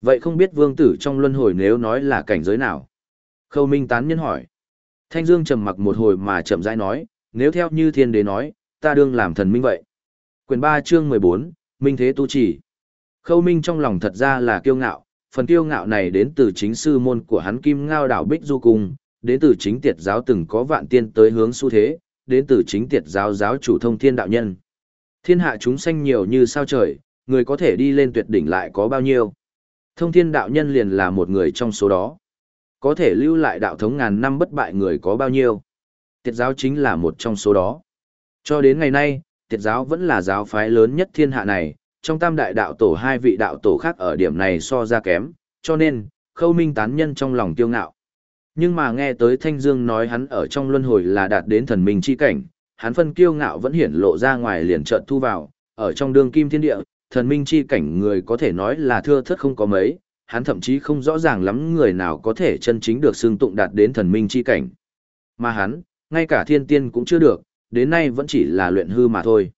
Vậy không biết vương tử trong luân hồi nếu nói là cảnh giới nào? Khâu Minh tán nhân hỏi. Thanh Dương trầm mặc một hồi mà chậm rãi nói, nếu theo như thiên đế nói, ta đương làm thần minh vậy. Quyền 3 chương 14, Minh Thế Tu Chỉ. Khâu Minh trong lòng thật ra là kiêu ngạo, phần kiêu ngạo này đến từ chính sư môn của hắn Kim Ngao Đảo Bích Du Cung, đến từ chính tiệt giáo từng có vạn tiên tới hướng xu thế, đến từ chính tiệt giáo giáo chủ thông thiên đạo nhân. Thiên hạ chúng sanh nhiều như sao trời, người có thể đi lên tuyệt đỉnh lại có bao nhiêu. Thông thiên đạo nhân liền là một người trong số đó. Có thể lưu lại đạo thống ngàn năm bất bại người có bao nhiêu. Tiệt giáo chính là một trong số đó. Cho đến ngày nay, tiệt giáo vẫn là giáo phái lớn nhất thiên hạ này, trong tam đại đạo tổ hai vị đạo tổ khác ở điểm này so ra kém, cho nên, khâu minh tán nhân trong lòng tiêu ngạo. Nhưng mà nghe tới Thanh Dương nói hắn ở trong luân hồi là đạt đến thần minh chi cảnh, hắn phân kiêu ngạo vẫn hiển lộ ra ngoài liền chợt thu vào, ở trong đường kim thiên địa, thần minh chi cảnh người có thể nói là thưa thớt không có mấy, hắn thậm chí không rõ ràng lắm người nào có thể chân chính được xương tụng đạt đến thần minh chi cảnh. Mà hắn, ngay cả thiên tiên cũng chưa được, đến nay vẫn chỉ là luyện hư mà thôi.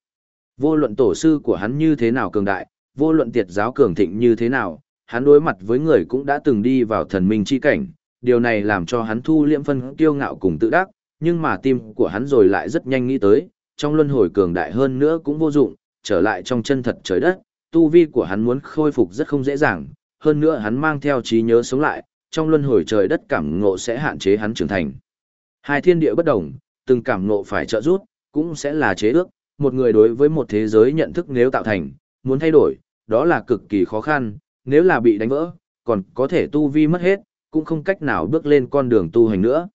Vô luận tổ sư của hắn như thế nào cường đại, vô luận tiệt giáo cường thịnh như thế nào, hắn đối mặt với người cũng đã từng đi vào thần minh chi cảnh, điều này làm cho hắn thu liễm phân kiêu ngạo cùng tự đắc, nhưng mà tim của hắn rồi lại rất nhanh nghĩ tới, trong luân hồi cường đại hơn nữa cũng vô dụng, trở lại trong chân thật trời đất, tu vi của hắn muốn khôi phục rất không dễ dàng, hơn nữa hắn mang theo trí nhớ sống lại, trong luân hồi trời đất cảm ngộ sẽ hạn chế hắn trưởng thành. Hai thiên địa bất đồng, từng cảm ngộ phải trợ rút cũng sẽ là chế ước, một người đối với một thế giới nhận thức nếu tạo thành, muốn thay đổi, đó là cực kỳ khó khăn, nếu là bị đánh vỡ, còn có thể tu vi mất hết, cũng không cách nào bước lên con đường tu hành nữa.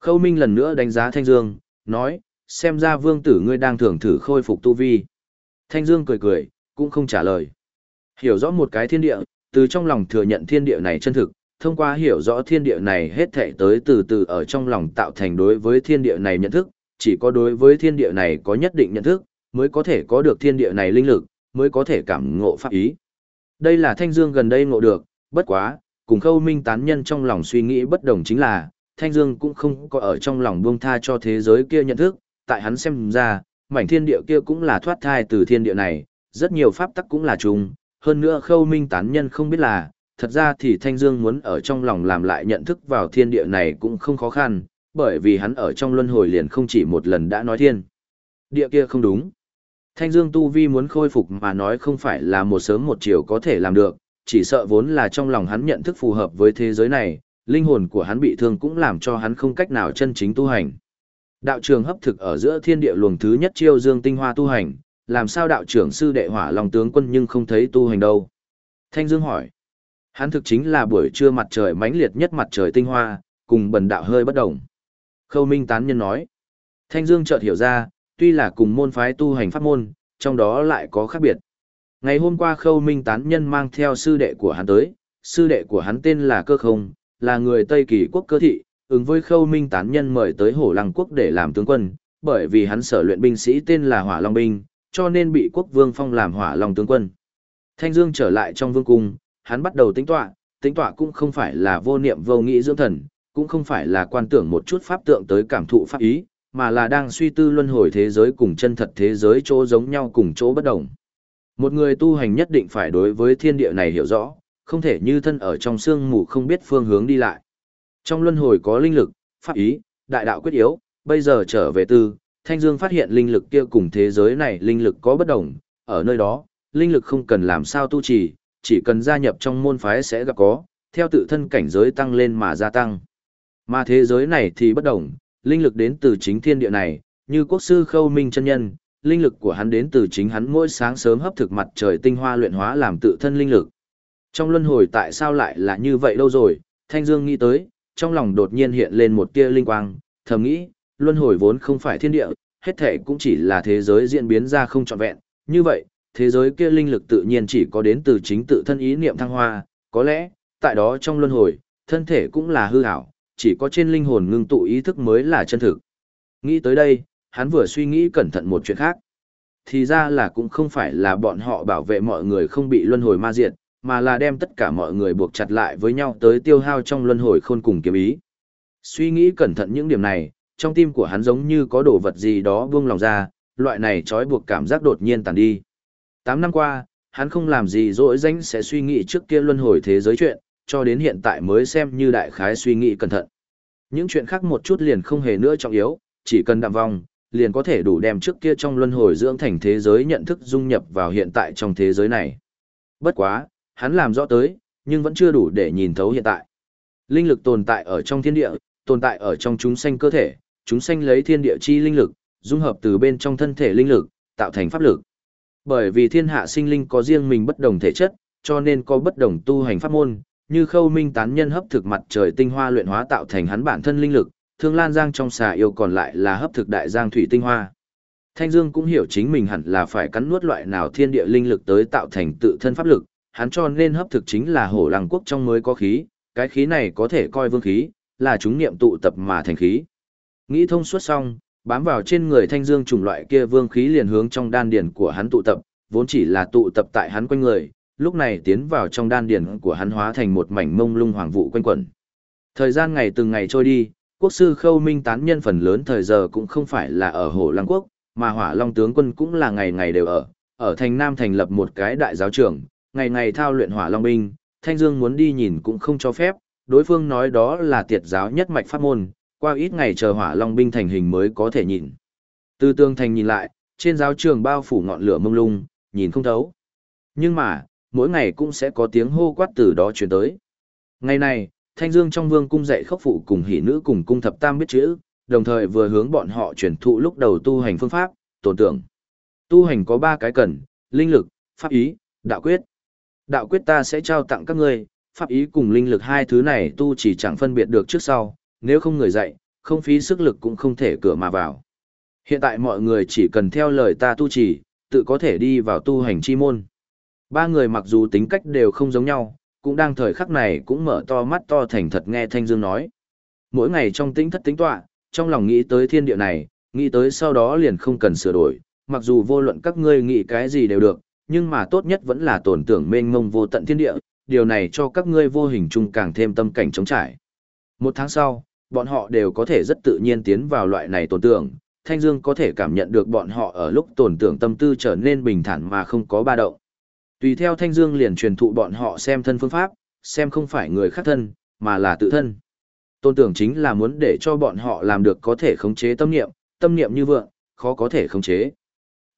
Khâu Minh lần nữa đánh giá Thanh Dương, nói, xem ra vương tử ngươi đang thường thử khôi phục tu vi. Thanh Dương cười cười, cũng không trả lời. Hiểu rõ một cái thiên địa, từ trong lòng thừa nhận thiên địa này chân thực, thông qua hiểu rõ thiên địa này hết thảy tới từ từ ở trong lòng tạo thành đối với thiên địa này nhận thức, chỉ có đối với thiên địa này có nhất định nhận thức, mới có thể có được thiên địa này linh lực, mới có thể cảm ngộ pháp ý. Đây là Thanh Dương gần đây ngộ được, bất quá, cùng khâu minh tán nhân trong lòng suy nghĩ bất đồng chính là, Thanh Dương cũng không có ở trong lòng buông tha cho thế giới kia nhận thức, tại hắn xem ra, mảnh thiên địa kia cũng là thoát thai từ thiên địa này, rất nhiều pháp tắc cũng là chung, hơn nữa khâu minh tán nhân không biết là, thật ra thì Thanh Dương muốn ở trong lòng làm lại nhận thức vào thiên địa này cũng không khó khăn, bởi vì hắn ở trong luân hồi liền không chỉ một lần đã nói thiên. Địa kia không đúng. Thanh Dương Tu Vi muốn khôi phục mà nói không phải là một sớm một chiều có thể làm được, chỉ sợ vốn là trong lòng hắn nhận thức phù hợp với thế giới này, linh hồn của hắn bị thương cũng làm cho hắn không cách nào chân chính tu hành. Đạo trường hấp thực ở giữa thiên địa luồng thứ nhất chiêu dương tinh hoa tu hành, làm sao đạo trưởng sư đệ hỏa lòng tướng quân nhưng không thấy tu hành đâu? Thanh Dương hỏi. Hắn thực chính là buổi trưa mặt trời mãnh liệt nhất mặt trời tinh hoa, cùng bần đạo hơi bất động. Khâu Minh tán nhân nói. Thanh Dương chợt hiểu ra, tuy là cùng môn phái tu hành pháp môn, trong đó lại có khác biệt. Ngày hôm qua Khâu Minh tán nhân mang theo sư đệ của hắn tới, sư đệ của hắn tên là Cơ Không, là người Tây Kỳ quốc cơ thị, ứng với Khâu Minh tán nhân mời tới Hổ Lăng quốc để làm tướng quân, bởi vì hắn sở luyện binh sĩ tên là Hỏa Long binh, cho nên bị quốc vương phong làm Hỏa Long tướng quân. Thanh Dương trở lại trong vương cung, hắn bắt đầu tính tọa, tính tọa cũng không phải là vô niệm vô nghĩ dưỡng thần, cũng không phải là quan tưởng một chút pháp tượng tới cảm thụ pháp ý, mà là đang suy tư luân hồi thế giới cùng chân thật thế giới chỗ giống nhau cùng chỗ bất đồng. Một người tu hành nhất định phải đối với thiên địa này hiểu rõ, không thể như thân ở trong sương mù không biết phương hướng đi lại. Trong luân hồi có linh lực, pháp ý, đại đạo quyết yếu, bây giờ trở về tư, Thanh Dương phát hiện linh lực kia cùng thế giới này linh lực có bất đồng, ở nơi đó, linh lực không cần làm sao tu trì, chỉ cần gia nhập trong môn phái sẽ gặp có, theo tự thân cảnh giới tăng lên mà gia tăng. Mà thế giới này thì bất đồng, linh lực đến từ chính thiên địa này, như quốc sư khâu minh chân nhân, linh lực của hắn đến từ chính hắn mỗi sáng sớm hấp thực mặt trời tinh hoa luyện hóa làm tự thân linh lực. Trong luân hồi tại sao lại là như vậy lâu rồi, Thanh Dương nghĩ tới, trong lòng đột nhiên hiện lên một tia linh quang, thầm nghĩ, luân hồi vốn không phải thiên địa, hết thể cũng chỉ là thế giới diễn biến ra không trọn vẹn, như vậy, thế giới kia linh lực tự nhiên chỉ có đến từ chính tự thân ý niệm thăng hoa, có lẽ, tại đó trong luân hồi, thân thể cũng là hư ảo, chỉ có trên linh hồn ngưng tụ ý thức mới là chân thực. Nghĩ tới đây, hắn vừa suy nghĩ cẩn thận một chuyện khác. Thì ra là cũng không phải là bọn họ bảo vệ mọi người không bị luân hồi ma diệt, mà là đem tất cả mọi người buộc chặt lại với nhau tới tiêu hao trong luân hồi khôn cùng kiếm ý. Suy nghĩ cẩn thận những điểm này, trong tim của hắn giống như có đồ vật gì đó buông lòng ra, loại này trói buộc cảm giác đột nhiên tàn đi. Tám năm qua, hắn không làm gì dỗi danh sẽ suy nghĩ trước kia luân hồi thế giới chuyện, cho đến hiện tại mới xem như đại khái suy nghĩ cẩn thận. Những chuyện khác một chút liền không hề nữa trọng yếu, chỉ cần đạm vong, liền có thể đủ đem trước kia trong luân hồi dưỡng thành thế giới nhận thức dung nhập vào hiện tại trong thế giới này. Bất quá, hắn làm rõ tới, nhưng vẫn chưa đủ để nhìn thấu hiện tại. Linh lực tồn tại ở trong thiên địa, tồn tại ở trong chúng sanh cơ thể, chúng sanh lấy thiên địa chi linh lực, dung hợp từ bên trong thân thể linh lực, tạo thành pháp lực. Bởi vì thiên hạ sinh linh có riêng mình bất đồng thể chất, cho nên có bất đồng tu hành pháp môn, như khâu minh tán nhân hấp thực mặt trời tinh hoa luyện hóa tạo thành hắn bản thân linh lực, thương lan giang trong xà yêu còn lại là hấp thực đại giang thủy tinh hoa. Thanh Dương cũng hiểu chính mình hẳn là phải cắn nuốt loại nào thiên địa linh lực tới tạo thành tự thân pháp lực, hắn cho nên hấp thực chính là hổ lăng quốc trong mới có khí, cái khí này có thể coi vương khí, là chúng niệm tụ tập mà thành khí. Nghĩ thông suốt xong, bám vào trên người thanh dương chủng loại kia vương khí liền hướng trong đan điền của hắn tụ tập, vốn chỉ là tụ tập tại hắn quanh người, lúc này tiến vào trong đan điền của hắn hóa thành một mảnh mông lung hoàng vụ quanh quẩn. Thời gian ngày từng ngày trôi đi, quốc sư Khâu Minh tán nhân phần lớn thời giờ cũng không phải là ở Hồ Lăng Quốc, mà Hỏa Long tướng quân cũng là ngày ngày đều ở, ở thành Nam thành lập một cái đại giáo trường, ngày ngày thao luyện Hỏa Long binh, Thanh Dương muốn đi nhìn cũng không cho phép, đối phương nói đó là tiệt giáo nhất mạch pháp môn, qua ít ngày chờ Hỏa Long binh thành hình mới có thể nhìn. Từ tương thành nhìn lại, trên giáo trường bao phủ ngọn lửa mông lung, nhìn không thấu. Nhưng mà, mỗi ngày cũng sẽ có tiếng hô quát từ đó truyền tới. Ngày này, Thanh Dương trong vương cung dạy khốc phụ cùng hỷ nữ cùng cung thập tam biết chữ, đồng thời vừa hướng bọn họ truyền thụ lúc đầu tu hành phương pháp, tổn tưởng. Tu hành có ba cái cần, linh lực, pháp ý, đạo quyết. Đạo quyết ta sẽ trao tặng các ngươi, pháp ý cùng linh lực hai thứ này tu chỉ chẳng phân biệt được trước sau, nếu không người dạy, không phí sức lực cũng không thể cửa mà vào. Hiện tại mọi người chỉ cần theo lời ta tu chỉ, tự có thể đi vào tu hành chi môn. Ba người mặc dù tính cách đều không giống nhau, cũng đang thời khắc này cũng mở to mắt to thành thật nghe Thanh Dương nói. Mỗi ngày trong tĩnh thất tính tọa, trong lòng nghĩ tới thiên địa này, nghĩ tới sau đó liền không cần sửa đổi, mặc dù vô luận các ngươi nghĩ cái gì đều được, nhưng mà tốt nhất vẫn là tổn tưởng mênh mông vô tận thiên địa, điều này cho các ngươi vô hình chung càng thêm tâm cảnh chống trải. Một tháng sau, bọn họ đều có thể rất tự nhiên tiến vào loại này tổn tưởng, Thanh Dương có thể cảm nhận được bọn họ ở lúc tổn tưởng tâm tư trở nên bình thản mà không có ba động. Tùy theo Thanh Dương liền truyền thụ bọn họ xem thân phương pháp, xem không phải người khác thân, mà là tự thân. Tôn tưởng chính là muốn để cho bọn họ làm được có thể khống chế tâm niệm, tâm niệm như vượng, khó có thể khống chế.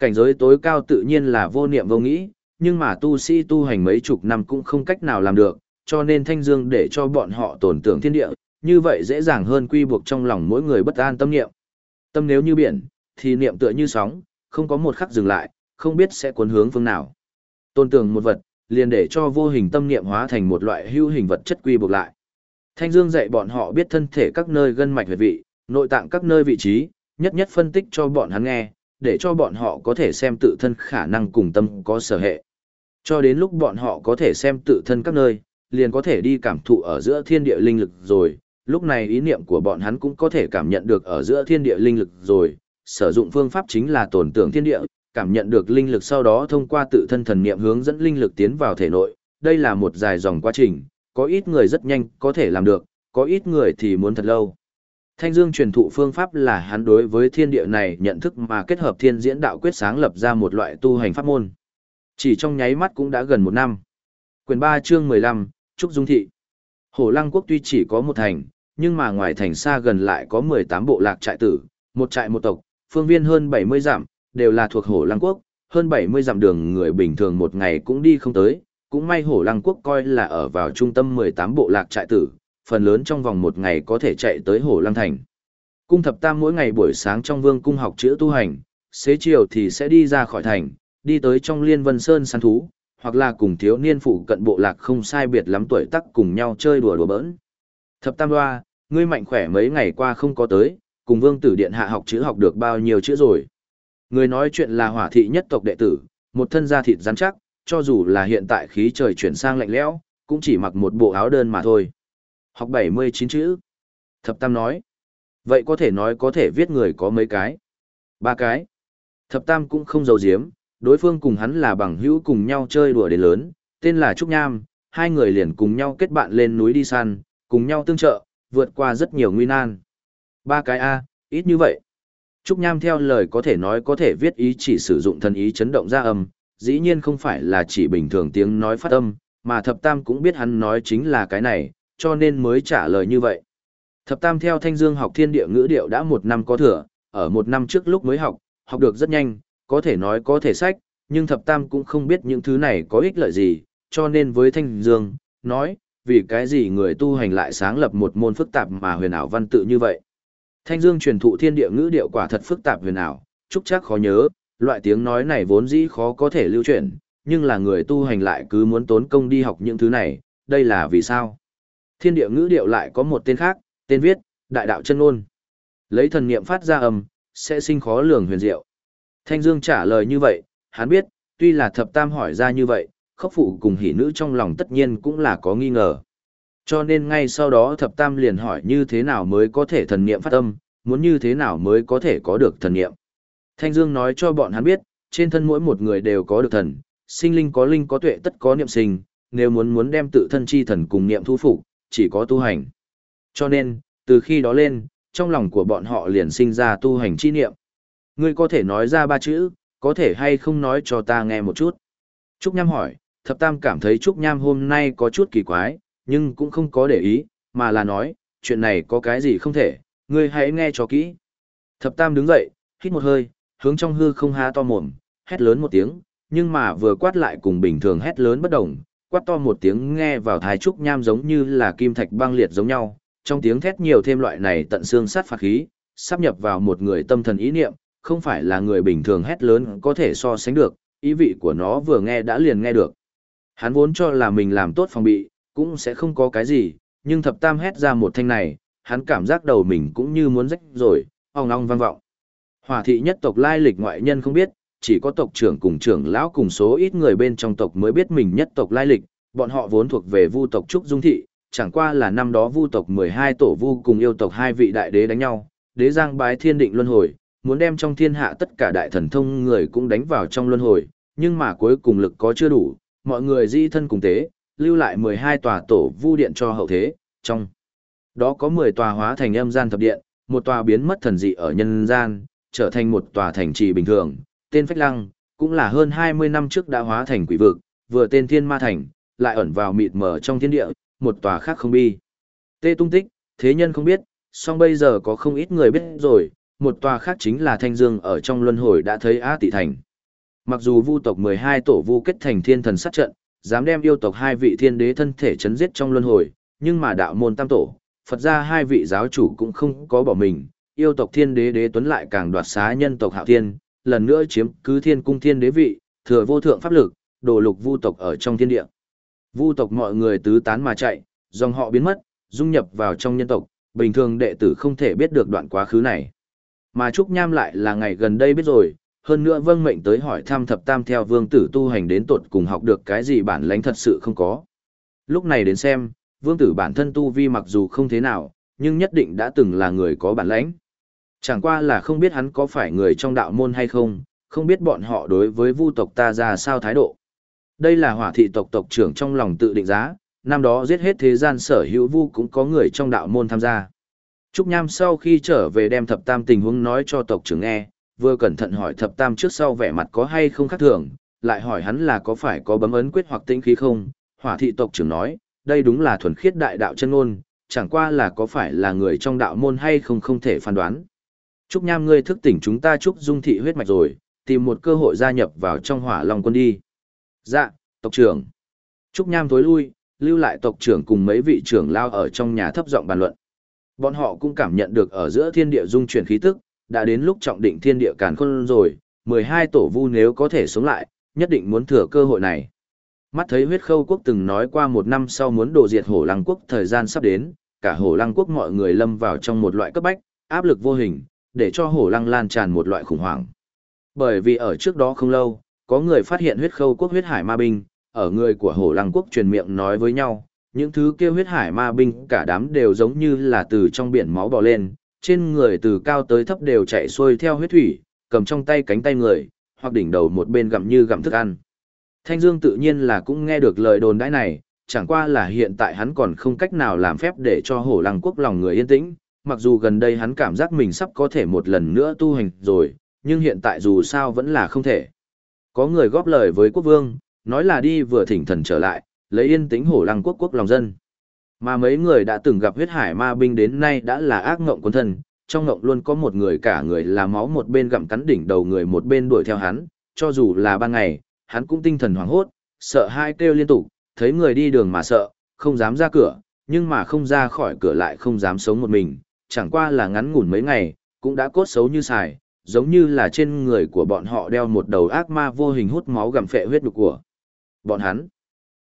Cảnh giới tối cao tự nhiên là vô niệm vô nghĩ, nhưng mà tu sĩ tu hành mấy chục năm cũng không cách nào làm được, cho nên Thanh Dương để cho bọn họ tổn tưởng thiên địa, như vậy dễ dàng hơn quy buộc trong lòng mỗi người bất an tâm niệm. Tâm nếu như biển, thì niệm tựa như sóng, không có một khắc dừng lại, không biết sẽ cuốn hướng phương nào. Tôn tưởng một vật, liền để cho vô hình tâm niệm hóa thành một loại hữu hình vật chất quy buộc lại. Thanh Dương dạy bọn họ biết thân thể các nơi gân mạch huyệt vị, nội tạng các nơi vị trí, nhất nhất phân tích cho bọn hắn nghe, để cho bọn họ có thể xem tự thân khả năng cùng tâm có sở hệ. Cho đến lúc bọn họ có thể xem tự thân các nơi, liền có thể đi cảm thụ ở giữa thiên địa linh lực rồi, lúc này ý niệm của bọn hắn cũng có thể cảm nhận được ở giữa thiên địa linh lực rồi, sử dụng phương pháp chính là tổn tưởng thiên địa, cảm nhận được linh lực sau đó thông qua tự thân thần niệm hướng dẫn linh lực tiến vào thể nội, đây là một dài dòng quá trình, có ít người rất nhanh có thể làm được, có ít người thì muốn thật lâu. Thanh Dương truyền thụ phương pháp là hắn đối với thiên địa này nhận thức mà kết hợp thiên diễn đạo quyết sáng lập ra một loại tu hành pháp môn. Chỉ trong nháy mắt cũng đã gần một năm. Quyền 3 chương 15, Trúc Dung Thị. Hồ Lăng Quốc tuy chỉ có một thành, nhưng mà ngoài thành xa gần lại có 18 bộ lạc trại tử, một trại một tộc, phương viên hơn 70 dặm, đều là thuộc Hồ Lăng Quốc, hơn 70 dặm đường người bình thường một ngày cũng đi không tới, cũng may Hồ Lăng Quốc coi là ở vào trung tâm 18 bộ lạc trại tử, phần lớn trong vòng một ngày có thể chạy tới hồ Lăng Thành. Cung thập tam mỗi ngày buổi sáng trong vương cung học chữ tu hành, xế chiều thì sẽ đi ra khỏi thành, đi tới trong liên vân sơn săn thú, hoặc là cùng thiếu niên phụ cận bộ lạc không sai biệt lắm tuổi tác cùng nhau chơi đùa đùa bỡn. Thập tam đoa, ngươi mạnh khỏe mấy ngày qua không có tới, cùng vương tử điện hạ học chữ học được bao nhiêu chữ rồi. Người nói chuyện là hỏa thị nhất tộc đệ tử, một thân da thịt rắn chắc, cho dù là hiện tại khí trời chuyển sang lạnh lẽo, cũng chỉ mặc một bộ áo đơn mà thôi. Học 79 chữ. Thập Tam nói. Vậy có thể nói có thể viết người có mấy cái? Ba cái. Thập Tam cũng không giấu giếm, đối phương cùng hắn là bằng hữu cùng nhau chơi đùa đến lớn, tên là Trúc Nham, hai người liền cùng nhau kết bạn lên núi đi săn, cùng nhau tương trợ, vượt qua rất nhiều nguy nan. Ba cái A, ít như vậy. Trúc Nham theo lời có thể nói có thể viết ý chỉ sử dụng thần ý chấn động ra âm, dĩ nhiên không phải là chỉ bình thường tiếng nói phát âm, mà thập tam cũng biết hắn nói chính là cái này, cho nên mới trả lời như vậy. Thập tam theo Thanh Dương học thiên địa ngữ điệu đã một năm có thừa, ở một năm trước lúc mới học, học được rất nhanh, có thể nói có thể sách, nhưng thập tam cũng không biết những thứ này có ích lợi gì, cho nên với Thanh Dương, nói, vì cái gì người tu hành lại sáng lập một môn phức tạp mà huyền ảo văn tự như vậy. Thanh Dương truyền thụ thiên địa ngữ điệu quả thật phức tạp huyền ảo, trúc chắc khó nhớ, loại tiếng nói này vốn dĩ khó có thể lưu truyền, nhưng là người tu hành lại cứ muốn tốn công đi học những thứ này, đây là vì sao? Thiên địa ngữ điệu lại có một tên khác, tên viết, đại đạo chân ngôn. Lấy thần niệm phát ra âm, sẽ sinh khó lường huyền diệu. Thanh Dương trả lời như vậy, hắn biết, tuy là thập tam hỏi ra như vậy, khốc phụ cùng hỷ nữ trong lòng tất nhiên cũng là có nghi ngờ. Cho nên ngay sau đó thập tam liền hỏi như thế nào mới có thể thần niệm phát âm, muốn như thế nào mới có thể có được thần niệm. Thanh Dương nói cho bọn hắn biết, trên thân mỗi một người đều có được thần, sinh linh có linh có tuệ tất có niệm sinh, nếu muốn muốn đem tự thân chi thần cùng niệm thu phục, chỉ có tu hành. Cho nên, từ khi đó lên, trong lòng của bọn họ liền sinh ra tu hành chi niệm. Ngươi có thể nói ra ba chữ, có thể hay không nói cho ta nghe một chút. Trúc Nham hỏi, thập tam cảm thấy Trúc Nham hôm nay có chút kỳ quái, nhưng cũng không có để ý, mà là nói, chuyện này có cái gì không thể, ngươi hãy nghe cho kỹ. Thập tam đứng dậy, hít một hơi, hướng trong hư không há to mồm, hét lớn một tiếng, nhưng mà vừa quát lại cùng bình thường hét lớn bất đồng, quát to một tiếng nghe vào thái trúc nham giống như là kim thạch băng liệt giống nhau, trong tiếng thét nhiều thêm loại này tận xương sát phạt khí, sắp nhập vào một người tâm thần ý niệm, không phải là người bình thường hét lớn có thể so sánh được, ý vị của nó vừa nghe đã liền nghe được. Hắn vốn cho là mình làm tốt phòng bị, cũng sẽ không có cái gì, nhưng thập tam hét ra một thanh này, hắn cảm giác đầu mình cũng như muốn rách rồi, ong ong vang vọng. Hỏa thị nhất tộc lai lịch ngoại nhân không biết, chỉ có tộc trưởng cùng trưởng lão cùng số ít người bên trong tộc mới biết mình nhất tộc lai lịch, bọn họ vốn thuộc về vu tộc Trúc Dung Thị, chẳng qua là năm đó vu tộc 12 tổ vu cùng yêu tộc hai vị đại đế đánh nhau, đế giang bái thiên định luân hồi, muốn đem trong thiên hạ tất cả đại thần thông người cũng đánh vào trong luân hồi, nhưng mà cuối cùng lực có chưa đủ, mọi người di thân cùng tế, lưu lại 12 tòa tổ vu điện cho hậu thế, trong đó có 10 tòa hóa thành âm gian thập điện, một tòa biến mất thần dị ở nhân gian, trở thành một tòa thành trì bình thường, tên Phách Lăng, cũng là hơn 20 năm trước đã hóa thành quỷ vực, vừa tên Thiên Ma Thành, lại ẩn vào mịt mờ trong thiên địa, một tòa khác không bi. Tê tung tích, thế nhân không biết, song bây giờ có không ít người biết rồi, một tòa khác chính là Thanh Dương ở trong luân hồi đã thấy Á Tị Thành. Mặc dù vu tộc 12 tổ vu kết thành thiên thần sát trận, dám đem yêu tộc hai vị thiên đế thân thể chấn giết trong luân hồi, nhưng mà đạo môn tam tổ, Phật gia hai vị giáo chủ cũng không có bỏ mình, yêu tộc thiên đế đế tuấn lại càng đoạt xá nhân tộc hạo thiên, lần nữa chiếm cứ thiên cung thiên đế vị, thừa vô thượng pháp lực, đổ lục vu tộc ở trong thiên địa. Vu tộc mọi người tứ tán mà chạy, dòng họ biến mất, dung nhập vào trong nhân tộc, bình thường đệ tử không thể biết được đoạn quá khứ này. Mà Trúc Nham lại là ngày gần đây biết rồi, hơn nữa vâng mệnh tới hỏi thăm thập tam theo vương tử tu hành đến tột cùng học được cái gì bản lãnh thật sự không có. Lúc này đến xem, vương tử bản thân tu vi mặc dù không thế nào, nhưng nhất định đã từng là người có bản lãnh. Chẳng qua là không biết hắn có phải người trong đạo môn hay không, không biết bọn họ đối với vu tộc ta ra sao thái độ. Đây là hỏa thị tộc tộc trưởng trong lòng tự định giá, năm đó giết hết thế gian sở hữu vu cũng có người trong đạo môn tham gia. Trúc Nham sau khi trở về đem thập tam tình huống nói cho tộc trưởng nghe, vừa cẩn thận hỏi thập tam trước sau vẻ mặt có hay không khác thường, lại hỏi hắn là có phải có bấm ấn quyết hoặc tĩnh khí không, hỏa thị tộc trưởng nói, đây đúng là thuần khiết đại đạo chân ngôn, chẳng qua là có phải là người trong đạo môn hay không không thể phán đoán. Trúc Nham ngươi thức tỉnh chúng ta Trúc Dung thị huyết mạch rồi, tìm một cơ hội gia nhập vào trong hỏa long quân đi. Dạ, tộc trưởng. Trúc Nham tối lui, lưu lại tộc trưởng cùng mấy vị trưởng lao ở trong nhà thấp giọng bàn luận. Bọn họ cũng cảm nhận được ở giữa thiên địa dung chuyển khí tức, đã đến lúc trọng định thiên địa càn khôn rồi, 12 tổ vu nếu có thể sống lại, nhất định muốn thừa cơ hội này. Mắt thấy huyết khâu quốc từng nói qua một năm sau muốn đổ diệt hổ lăng quốc thời gian sắp đến, cả hổ lăng quốc mọi người lâm vào trong một loại cấp bách, áp lực vô hình, để cho hổ lăng lan tràn một loại khủng hoảng. Bởi vì ở trước đó không lâu, có người phát hiện huyết khâu quốc huyết hải ma binh, ở người của hổ lăng quốc truyền miệng nói với nhau, những thứ kia huyết hải ma binh cả đám đều giống như là từ trong biển máu bò lên, trên người từ cao tới thấp đều chạy xuôi theo huyết thủy, cầm trong tay cánh tay người, hoặc đỉnh đầu một bên gặm như gặm thức ăn. Thanh Dương tự nhiên là cũng nghe được lời đồn đãi này, chẳng qua là hiện tại hắn còn không cách nào làm phép để cho hổ lăng quốc lòng người yên tĩnh, mặc dù gần đây hắn cảm giác mình sắp có thể một lần nữa tu hành rồi, nhưng hiện tại dù sao vẫn là không thể. có người góp lời với quốc vương, nói là đi vừa thỉnh thần trở lại, lấy yên tĩnh hổ lăng quốc quốc lòng dân. Mà mấy người đã từng gặp huyết hải ma binh đến nay đã là ác ngộng quân thần, trong ngộng luôn có một người cả người là máu một bên gặm cắn đỉnh đầu người một bên đuổi theo hắn, cho dù là ban ngày, hắn cũng tinh thần hoảng hốt, sợ hai kêu liên tục, thấy người đi đường mà sợ, không dám ra cửa, nhưng mà không ra khỏi cửa lại không dám sống một mình, chẳng qua là ngắn ngủn mấy ngày, cũng đã cốt xấu như xài, giống như là trên người của bọn họ đeo một đầu ác ma vô hình hút máu gặm phệ huyết nhục của bọn hắn.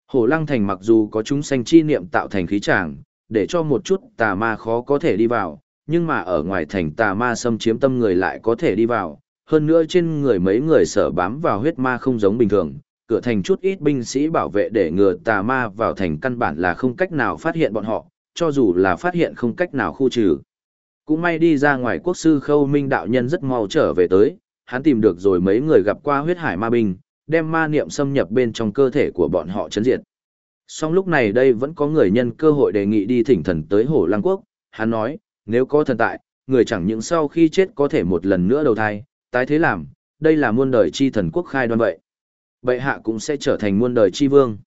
Hổ Lăng Thành mặc dù có chúng sanh chi niệm tạo thành khí tràng, để cho một chút tà ma khó có thể đi vào, nhưng mà ở ngoài thành tà ma xâm chiếm tâm người lại có thể đi vào, hơn nữa trên người mấy người sở bám vào huyết ma không giống bình thường, cửa thành chút ít binh sĩ bảo vệ để ngừa tà ma vào thành căn bản là không cách nào phát hiện bọn họ, cho dù là phát hiện không cách nào khu trừ. Cũng may đi ra ngoài quốc sư khâu minh đạo nhân rất mau trở về tới, hắn tìm được rồi mấy người gặp qua huyết hải ma binh, đem ma niệm xâm nhập bên trong cơ thể của bọn họ chấn diệt. Song lúc này đây vẫn có người nhân cơ hội đề nghị đi thỉnh thần tới Hồ lăng quốc, hắn nói, nếu có thần tại, người chẳng những sau khi chết có thể một lần nữa đầu thai, tái thế làm, đây là muôn đời chi thần quốc khai đoan vậy. Bệ hạ cũng sẽ trở thành muôn đời chi vương.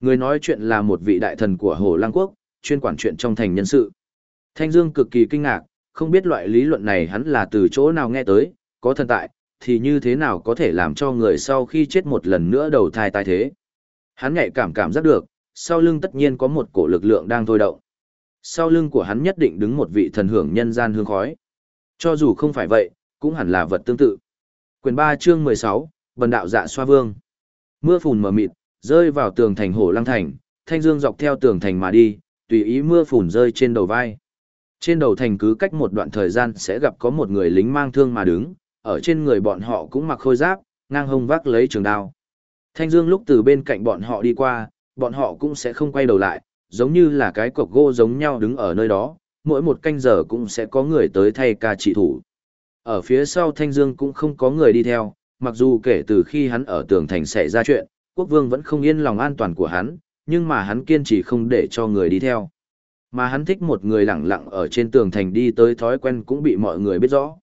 Người nói chuyện là một vị đại thần của Hồ Lăng Quốc, chuyên quản chuyện trong thành nhân sự. Thanh Dương cực kỳ kinh ngạc, không biết loại lý luận này hắn là từ chỗ nào nghe tới, có thần tại, thì như thế nào có thể làm cho người sau khi chết một lần nữa đầu thai tái thế. Hắn nhạy cảm cảm giác được, sau lưng tất nhiên có một cổ lực lượng đang thôi động. Sau lưng của hắn nhất định đứng một vị thần hưởng nhân gian hương khói. Cho dù không phải vậy, cũng hẳn là vật tương tự. Quyền 3 chương 16, Bần đạo dạ xoa vương. Mưa phùn mờ mịt, rơi vào tường thành hổ lăng thành, thanh dương dọc theo tường thành mà đi, tùy ý mưa phùn rơi trên đầu vai. Trên đầu thành cứ cách một đoạn thời gian sẽ gặp có một người lính mang thương mà đứng, ở trên người bọn họ cũng mặc khôi giáp, ngang hông vác lấy trường đao. Thanh dương lúc từ bên cạnh bọn họ đi qua, bọn họ cũng sẽ không quay đầu lại, giống như là cái cọc gỗ giống nhau đứng ở nơi đó, mỗi một canh giờ cũng sẽ có người tới thay ca trị thủ. Ở phía sau Thanh Dương cũng không có người đi theo, mặc dù kể từ khi hắn ở tường thành xảy ra chuyện, quốc vương vẫn không yên lòng an toàn của hắn, nhưng mà hắn kiên trì không để cho người đi theo. Mà hắn thích một người lẳng lặng ở trên tường thành đi tới thói quen cũng bị mọi người biết rõ.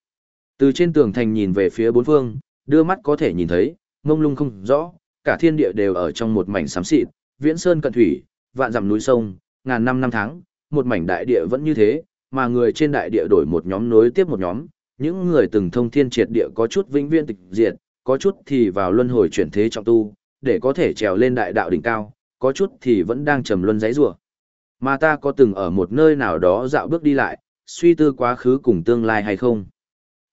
Từ trên tường thành nhìn về phía bốn phương, đưa mắt có thể nhìn thấy, mông lung không rõ, cả thiên địa đều ở trong một mảnh xám xịt, viễn sơn cận thủy, vạn dặm núi sông, ngàn năm năm tháng, một mảnh đại địa vẫn như thế, mà người trên đại địa đổi một nhóm nối tiếp một nhóm, những người từng thông thiên triệt địa có chút vĩnh viễn tịch diệt, có chút thì vào luân hồi chuyển thế trọng tu, để có thể trèo lên đại đạo đỉnh cao, có chút thì vẫn đang trầm luân giấy rủa. Mà ta có từng ở một nơi nào đó dạo bước đi lại, suy tư quá khứ cùng tương lai hay không?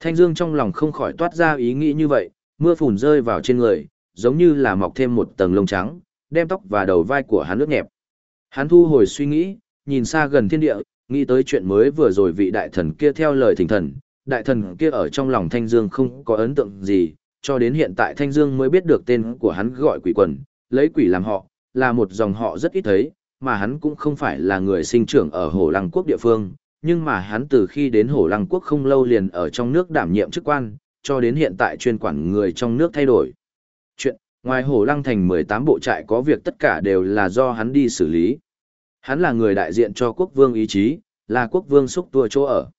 Thanh Dương trong lòng không khỏi toát ra ý nghĩ như vậy, mưa phùn rơi vào trên người, giống như là mọc thêm một tầng lông trắng, đem tóc và đầu vai của hắn ướt nhẹp. Hắn thu hồi suy nghĩ, nhìn xa gần thiên địa, nghĩ tới chuyện mới vừa rồi vị đại thần kia theo lời thỉnh thần, đại thần kia ở trong lòng Thanh Dương không có ấn tượng gì, cho đến hiện tại Thanh Dương mới biết được tên của hắn gọi quỷ quần, lấy quỷ làm họ, là một dòng họ rất ít thấy, mà hắn cũng không phải là người sinh trưởng ở Hồ Lăng Quốc địa phương, nhưng mà hắn từ khi đến Hồ Lăng Quốc không lâu liền ở trong nước đảm nhiệm chức quan, cho đến hiện tại chuyên quản người trong nước thay đổi. Chuyện, ngoài Hồ Lăng thành 18 bộ trại có việc tất cả đều là do hắn đi xử lý. Hắn là người đại diện cho quốc vương ý chí, là quốc vương xúc tua chỗ ở.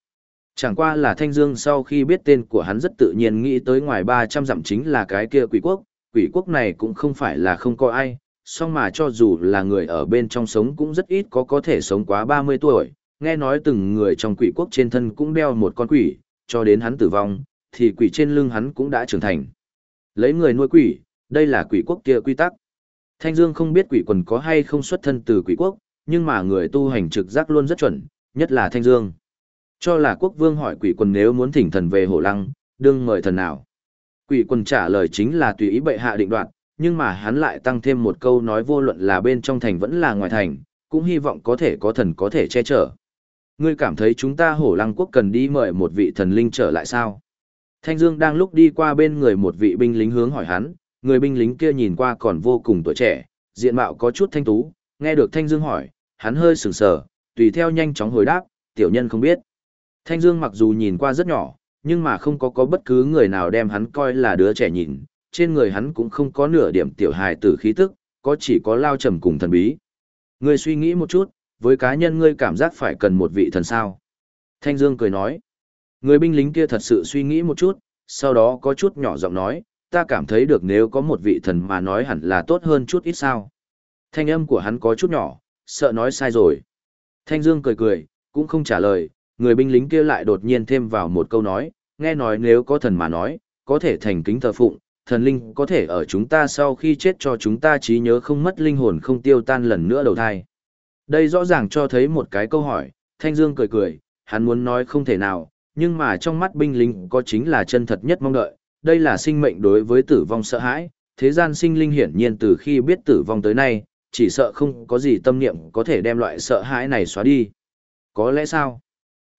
Chẳng qua là Thanh Dương sau khi biết tên của hắn rất tự nhiên nghĩ tới ngoài 300 dặm chính là cái kia quỷ quốc, quỷ quốc này cũng không phải là không có ai, song mà cho dù là người ở bên trong sống cũng rất ít có có thể sống quá 30 tuổi, nghe nói từng người trong quỷ quốc trên thân cũng đeo một con quỷ, cho đến hắn tử vong, thì quỷ trên lưng hắn cũng đã trưởng thành. Lấy người nuôi quỷ, đây là quỷ quốc kia quy tắc. Thanh Dương không biết quỷ quần có hay không xuất thân từ quỷ quốc, nhưng mà người tu hành trực giác luôn rất chuẩn, nhất là Thanh Dương. Cho là quốc vương hỏi quỷ quần nếu muốn thỉnh thần về hổ lăng, đương mời thần nào. Quỷ quần trả lời chính là tùy ý bệ hạ định đoạt, nhưng mà hắn lại tăng thêm một câu nói vô luận là bên trong thành vẫn là ngoài thành, cũng hy vọng có thể có thần có thể che chở. Ngươi cảm thấy chúng ta hổ lăng quốc cần đi mời một vị thần linh trở lại sao? Thanh Dương đang lúc đi qua bên người một vị binh lính hướng hỏi hắn, người binh lính kia nhìn qua còn vô cùng tuổi trẻ, diện mạo có chút thanh tú, nghe được Thanh Dương hỏi, hắn hơi sửng sờ, tùy theo nhanh chóng hồi đáp, tiểu nhân không biết. Thanh Dương mặc dù nhìn qua rất nhỏ, nhưng mà không có có bất cứ người nào đem hắn coi là đứa trẻ nhìn, trên người hắn cũng không có nửa điểm tiểu hài tử khí tức, có chỉ có lao trầm cùng thần bí. Ngươi suy nghĩ một chút, với cá nhân ngươi cảm giác phải cần một vị thần sao. Thanh Dương cười nói. Người binh lính kia thật sự suy nghĩ một chút, sau đó có chút nhỏ giọng nói, ta cảm thấy được nếu có một vị thần mà nói hẳn là tốt hơn chút ít sao. Thanh âm của hắn có chút nhỏ, sợ nói sai rồi. Thanh Dương cười cười, cũng không trả lời, người binh lính kia lại đột nhiên thêm vào một câu nói, nghe nói nếu có thần mà nói, có thể thành kính thờ phụng, thần linh có thể ở chúng ta sau khi chết cho chúng ta trí nhớ không mất linh hồn không tiêu tan lần nữa đầu thai. Đây rõ ràng cho thấy một cái câu hỏi, Thanh Dương cười cười, hắn muốn nói không thể nào, nhưng mà trong mắt binh lính có chính là chân thật nhất mong đợi, đây là sinh mệnh đối với tử vong sợ hãi, thế gian sinh linh hiển nhiên từ khi biết tử vong tới nay, chỉ sợ không có gì tâm niệm có thể đem loại sợ hãi này xóa đi. Có lẽ sao?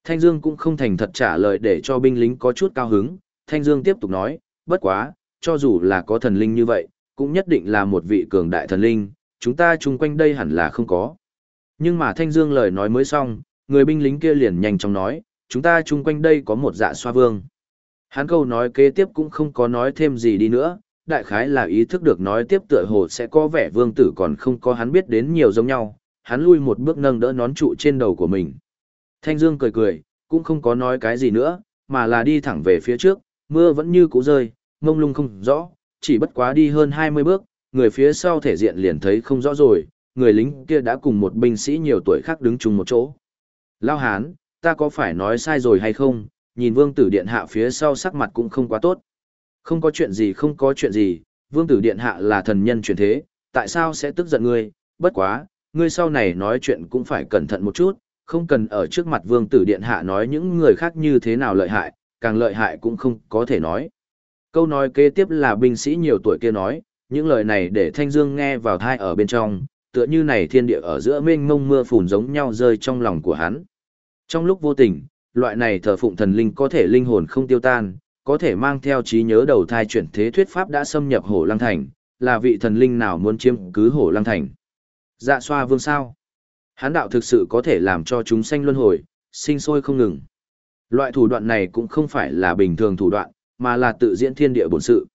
Thanh Dương cũng không thành thật trả lời để cho binh lính có chút cao hứng, Thanh Dương tiếp tục nói, bất quá, cho dù là có thần linh như vậy, cũng nhất định là một vị cường đại thần linh, chúng ta chung quanh đây hẳn là không có. Nhưng mà Thanh Dương lời nói mới xong, người binh lính kia liền nhanh chóng nói, chúng ta chung quanh đây có một dạ xoa vương. Hắn câu nói kế tiếp cũng không có nói thêm gì đi nữa, đại khái là ý thức được nói tiếp tựa hồ sẽ có vẻ vương tử còn không có hắn biết đến nhiều giống nhau, hắn lui một bước nâng đỡ nón trụ trên đầu của mình. Thanh Dương cười cười, cũng không có nói cái gì nữa, mà là đi thẳng về phía trước, mưa vẫn như cũ rơi, mông lung không rõ, chỉ bất quá đi hơn 20 bước, người phía sau thể diện liền thấy không rõ rồi, người lính kia đã cùng một binh sĩ nhiều tuổi khác đứng chung một chỗ. Lao hán, ta có phải nói sai rồi hay không, nhìn vương tử điện hạ phía sau sắc mặt cũng không quá tốt. Không có chuyện gì không có chuyện gì, vương tử điện hạ là thần nhân truyền thế, tại sao sẽ tức giận ngươi, bất quá, ngươi sau này nói chuyện cũng phải cẩn thận một chút, không cần ở trước mặt vương tử điện hạ nói những người khác như thế nào lợi hại, càng lợi hại cũng không có thể nói. Câu nói kế tiếp là binh sĩ nhiều tuổi kia nói, những lời này để Thanh Dương nghe vào thai ở bên trong, tựa như này thiên địa ở giữa mênh mông mưa phùn giống nhau rơi trong lòng của hắn. Trong lúc vô tình, loại này thờ phụng thần linh có thể linh hồn không tiêu tan, có thể mang theo trí nhớ đầu thai chuyển thế thuyết pháp đã xâm nhập hồ Lăng Thành, là vị thần linh nào muốn chiếm cứ hồ Lăng Thành. Dạ xoa vương sao? Hán đạo thực sự có thể làm cho chúng sanh luân hồi, sinh sôi không ngừng. Loại thủ đoạn này cũng không phải là bình thường thủ đoạn, mà là tự diễn thiên địa bổn sự.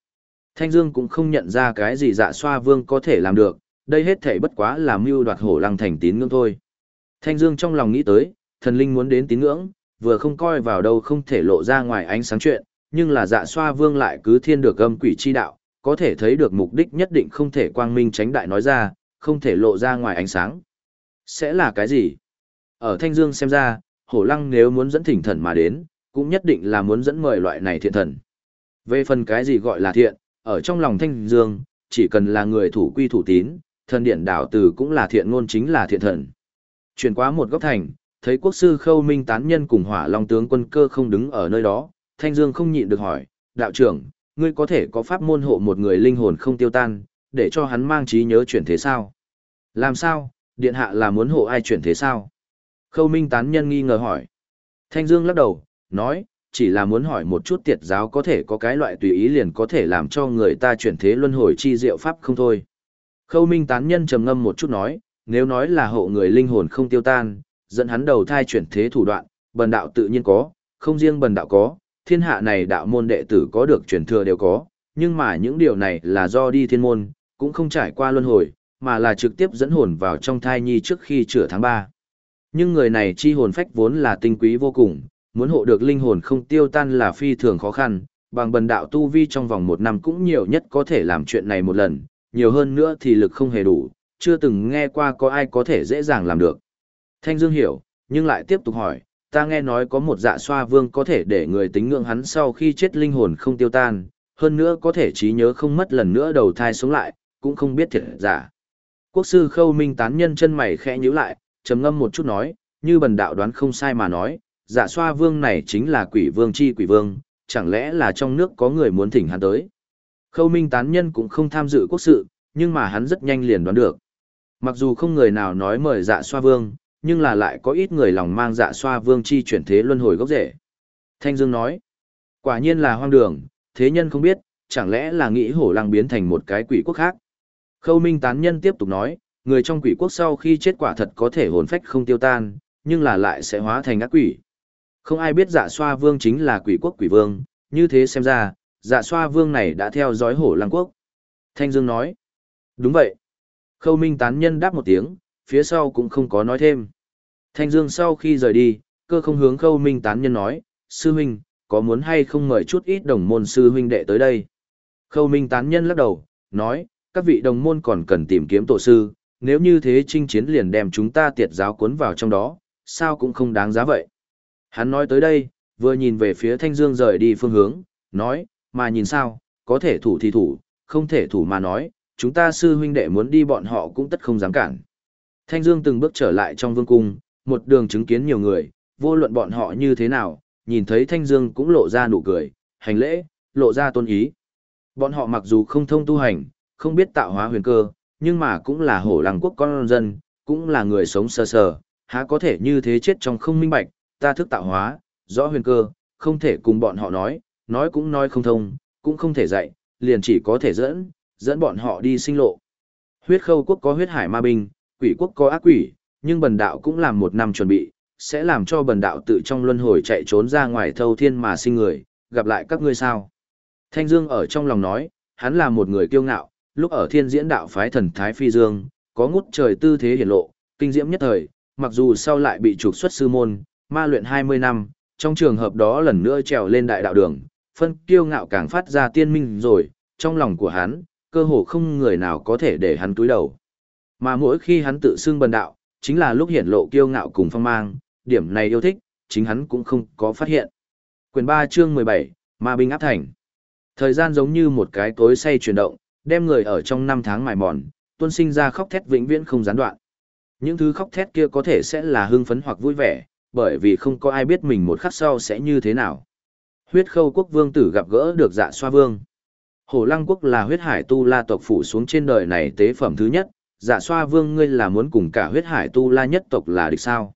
Thanh Dương cũng không nhận ra cái gì dạ xoa vương có thể làm được, đây hết thể bất quá là mưu đoạt hổ lăng thành tín ngưỡng thôi. Thanh Dương trong lòng nghĩ tới, thần linh muốn đến tín ngưỡng, vừa không coi vào đâu không thể lộ ra ngoài ánh sáng chuyện, nhưng là dạ xoa vương lại cứ thiên được âm quỷ chi đạo, có thể thấy được mục đích nhất định không thể quang minh tránh đại nói ra, không thể lộ ra ngoài ánh sáng. Sẽ là cái gì? Ở Thanh Dương xem ra, hổ lăng nếu muốn dẫn thỉnh thần mà đến, cũng nhất định là muốn dẫn mời loại này thiện thần. Về phần cái gì gọi là thiện, ở trong lòng Thanh Dương, chỉ cần là người thủ quy thủ tín, thần điện đảo từ cũng là thiện ngôn chính là thiện thần. Chuyển qua một góc thành, thấy quốc sư khâu minh tán nhân cùng hỏa long tướng quân cơ không đứng ở nơi đó, Thanh Dương không nhịn được hỏi, đạo trưởng, ngươi có thể có pháp môn hộ một người linh hồn không tiêu tan, để cho hắn mang trí nhớ chuyển thế sao? Làm sao, điện hạ là muốn hộ ai chuyển thế sao? Khâu minh tán nhân nghi ngờ hỏi. Thanh Dương lắc đầu, nói, chỉ là muốn hỏi một chút tiệt giáo có thể có cái loại tùy ý liền có thể làm cho người ta chuyển thế luân hồi chi diệu pháp không thôi. Khâu minh tán nhân trầm ngâm một chút nói, nếu nói là hộ người linh hồn không tiêu tan, dẫn hắn đầu thai chuyển thế thủ đoạn, bần đạo tự nhiên có, không riêng bần đạo có, thiên hạ này đạo môn đệ tử có được truyền thừa đều có, nhưng mà những điều này là do đi thiên môn, cũng không trải qua luân hồi, mà là trực tiếp dẫn hồn vào trong thai nhi trước khi chữa tháng 3. Nhưng người này chi hồn phách vốn là tinh quý vô cùng, muốn hộ được linh hồn không tiêu tan là phi thường khó khăn, bằng bần đạo tu vi trong vòng một năm cũng nhiều nhất có thể làm chuyện này một lần, nhiều hơn nữa thì lực không hề đủ, chưa từng nghe qua có ai có thể dễ dàng làm được. Thanh Dương hiểu, nhưng lại tiếp tục hỏi, ta nghe nói có một dạ xoa vương có thể để người tính ngưỡng hắn sau khi chết linh hồn không tiêu tan, hơn nữa có thể trí nhớ không mất lần nữa đầu thai sống lại, cũng không biết thiệt giả. Quốc sư khâu minh tán nhân chân mày khẽ nhíu lại, trầm ngâm một chút nói, như bần đạo đoán không sai mà nói, dạ xoa vương này chính là quỷ vương chi quỷ vương, chẳng lẽ là trong nước có người muốn thỉnh hắn tới. Khâu minh tán nhân cũng không tham dự quốc sự, nhưng mà hắn rất nhanh liền đoán được. Mặc dù không người nào nói mời dạ xoa vương, nhưng là lại có ít người lòng mang dạ xoa vương chi chuyển thế luân hồi gốc rễ. Thanh Dương nói, quả nhiên là hoang đường, thế nhân không biết, chẳng lẽ là nghĩ hổ lăng biến thành một cái quỷ quốc khác. Khâu Minh tán nhân tiếp tục nói, người trong quỷ quốc sau khi chết quả thật có thể hồn phách không tiêu tan, nhưng là lại sẽ hóa thành ác quỷ. Không ai biết dạ xoa vương chính là quỷ quốc quỷ vương, như thế xem ra, dạ xoa vương này đã theo dõi hổ lăng quốc. Thanh Dương nói, đúng vậy. Khâu Minh tán nhân đáp một tiếng, phía sau cũng không có nói thêm. Thanh Dương sau khi rời đi, cơ không hướng khâu minh tán nhân nói, sư huynh, có muốn hay không mời chút ít đồng môn sư huynh đệ tới đây. Khâu Minh tán nhân lắc đầu, nói, các vị đồng môn còn cần tìm kiếm tổ sư, nếu như thế chinh chiến liền đem chúng ta tiệt giáo cuốn vào trong đó, sao cũng không đáng giá vậy. Hắn nói tới đây, vừa nhìn về phía Thanh Dương rời đi phương hướng, nói, mà nhìn sao, có thể thủ thì thủ, không thể thủ mà nói, chúng ta sư huynh đệ muốn đi bọn họ cũng tất không dám cản. Thanh Dương từng bước trở lại trong vương cung, một đường chứng kiến nhiều người, vô luận bọn họ như thế nào, nhìn thấy Thanh Dương cũng lộ ra nụ cười, hành lễ, lộ ra tôn ý. Bọn họ mặc dù không thông tu hành, không biết tạo hóa huyền cơ, nhưng mà cũng là hổ lăng quốc con dân, cũng là người sống sơ sờ, sờ, há có thể như thế chết trong không minh bạch, ta thức tạo hóa, rõ huyền cơ, không thể cùng bọn họ nói, nói cũng nói không thông, cũng không thể dạy, liền chỉ có thể dẫn, dẫn bọn họ đi sinh lộ. Huyết khâu quốc có huyết hải ma binh, quỷ quốc có ác quỷ, nhưng bần đạo cũng làm một năm chuẩn bị, sẽ làm cho bần đạo tự trong luân hồi chạy trốn ra ngoài thâu thiên mà sinh người, gặp lại các ngươi sao. Thanh Dương ở trong lòng nói, hắn là một người kiêu ngạo, lúc ở thiên diễn đạo phái thần Thái Phi Dương, có ngút trời tư thế hiển lộ, kinh diễm nhất thời, mặc dù sau lại bị trục xuất sư môn, ma luyện 20 năm, trong trường hợp đó lần nữa trèo lên đại đạo đường, phân kiêu ngạo càng phát ra tiên minh rồi, trong lòng của hắn, cơ hồ không người nào có thể để hắn túi đầu. Mà mỗi khi hắn tự xưng bần đạo, chính là lúc hiển lộ kiêu ngạo cùng phong mang, điểm này yêu thích, chính hắn cũng không có phát hiện. Quyền 3 chương 17, Ma binh áp thành. Thời gian giống như một cái tối say chuyển động, đem người ở trong năm tháng mài mòn, tuôn sinh ra khóc thét vĩnh viễn không gián đoạn. Những thứ khóc thét kia có thể sẽ là hưng phấn hoặc vui vẻ, bởi vì không có ai biết mình một khắc sau sẽ như thế nào. Huyết khâu quốc vương tử gặp gỡ được dạ xoa vương. Hổ lăng quốc là huyết hải tu la tộc phủ xuống trên đời này tế phẩm thứ nhất, dạ xoa vương ngươi là muốn cùng cả huyết hải tu la nhất tộc là địch sao.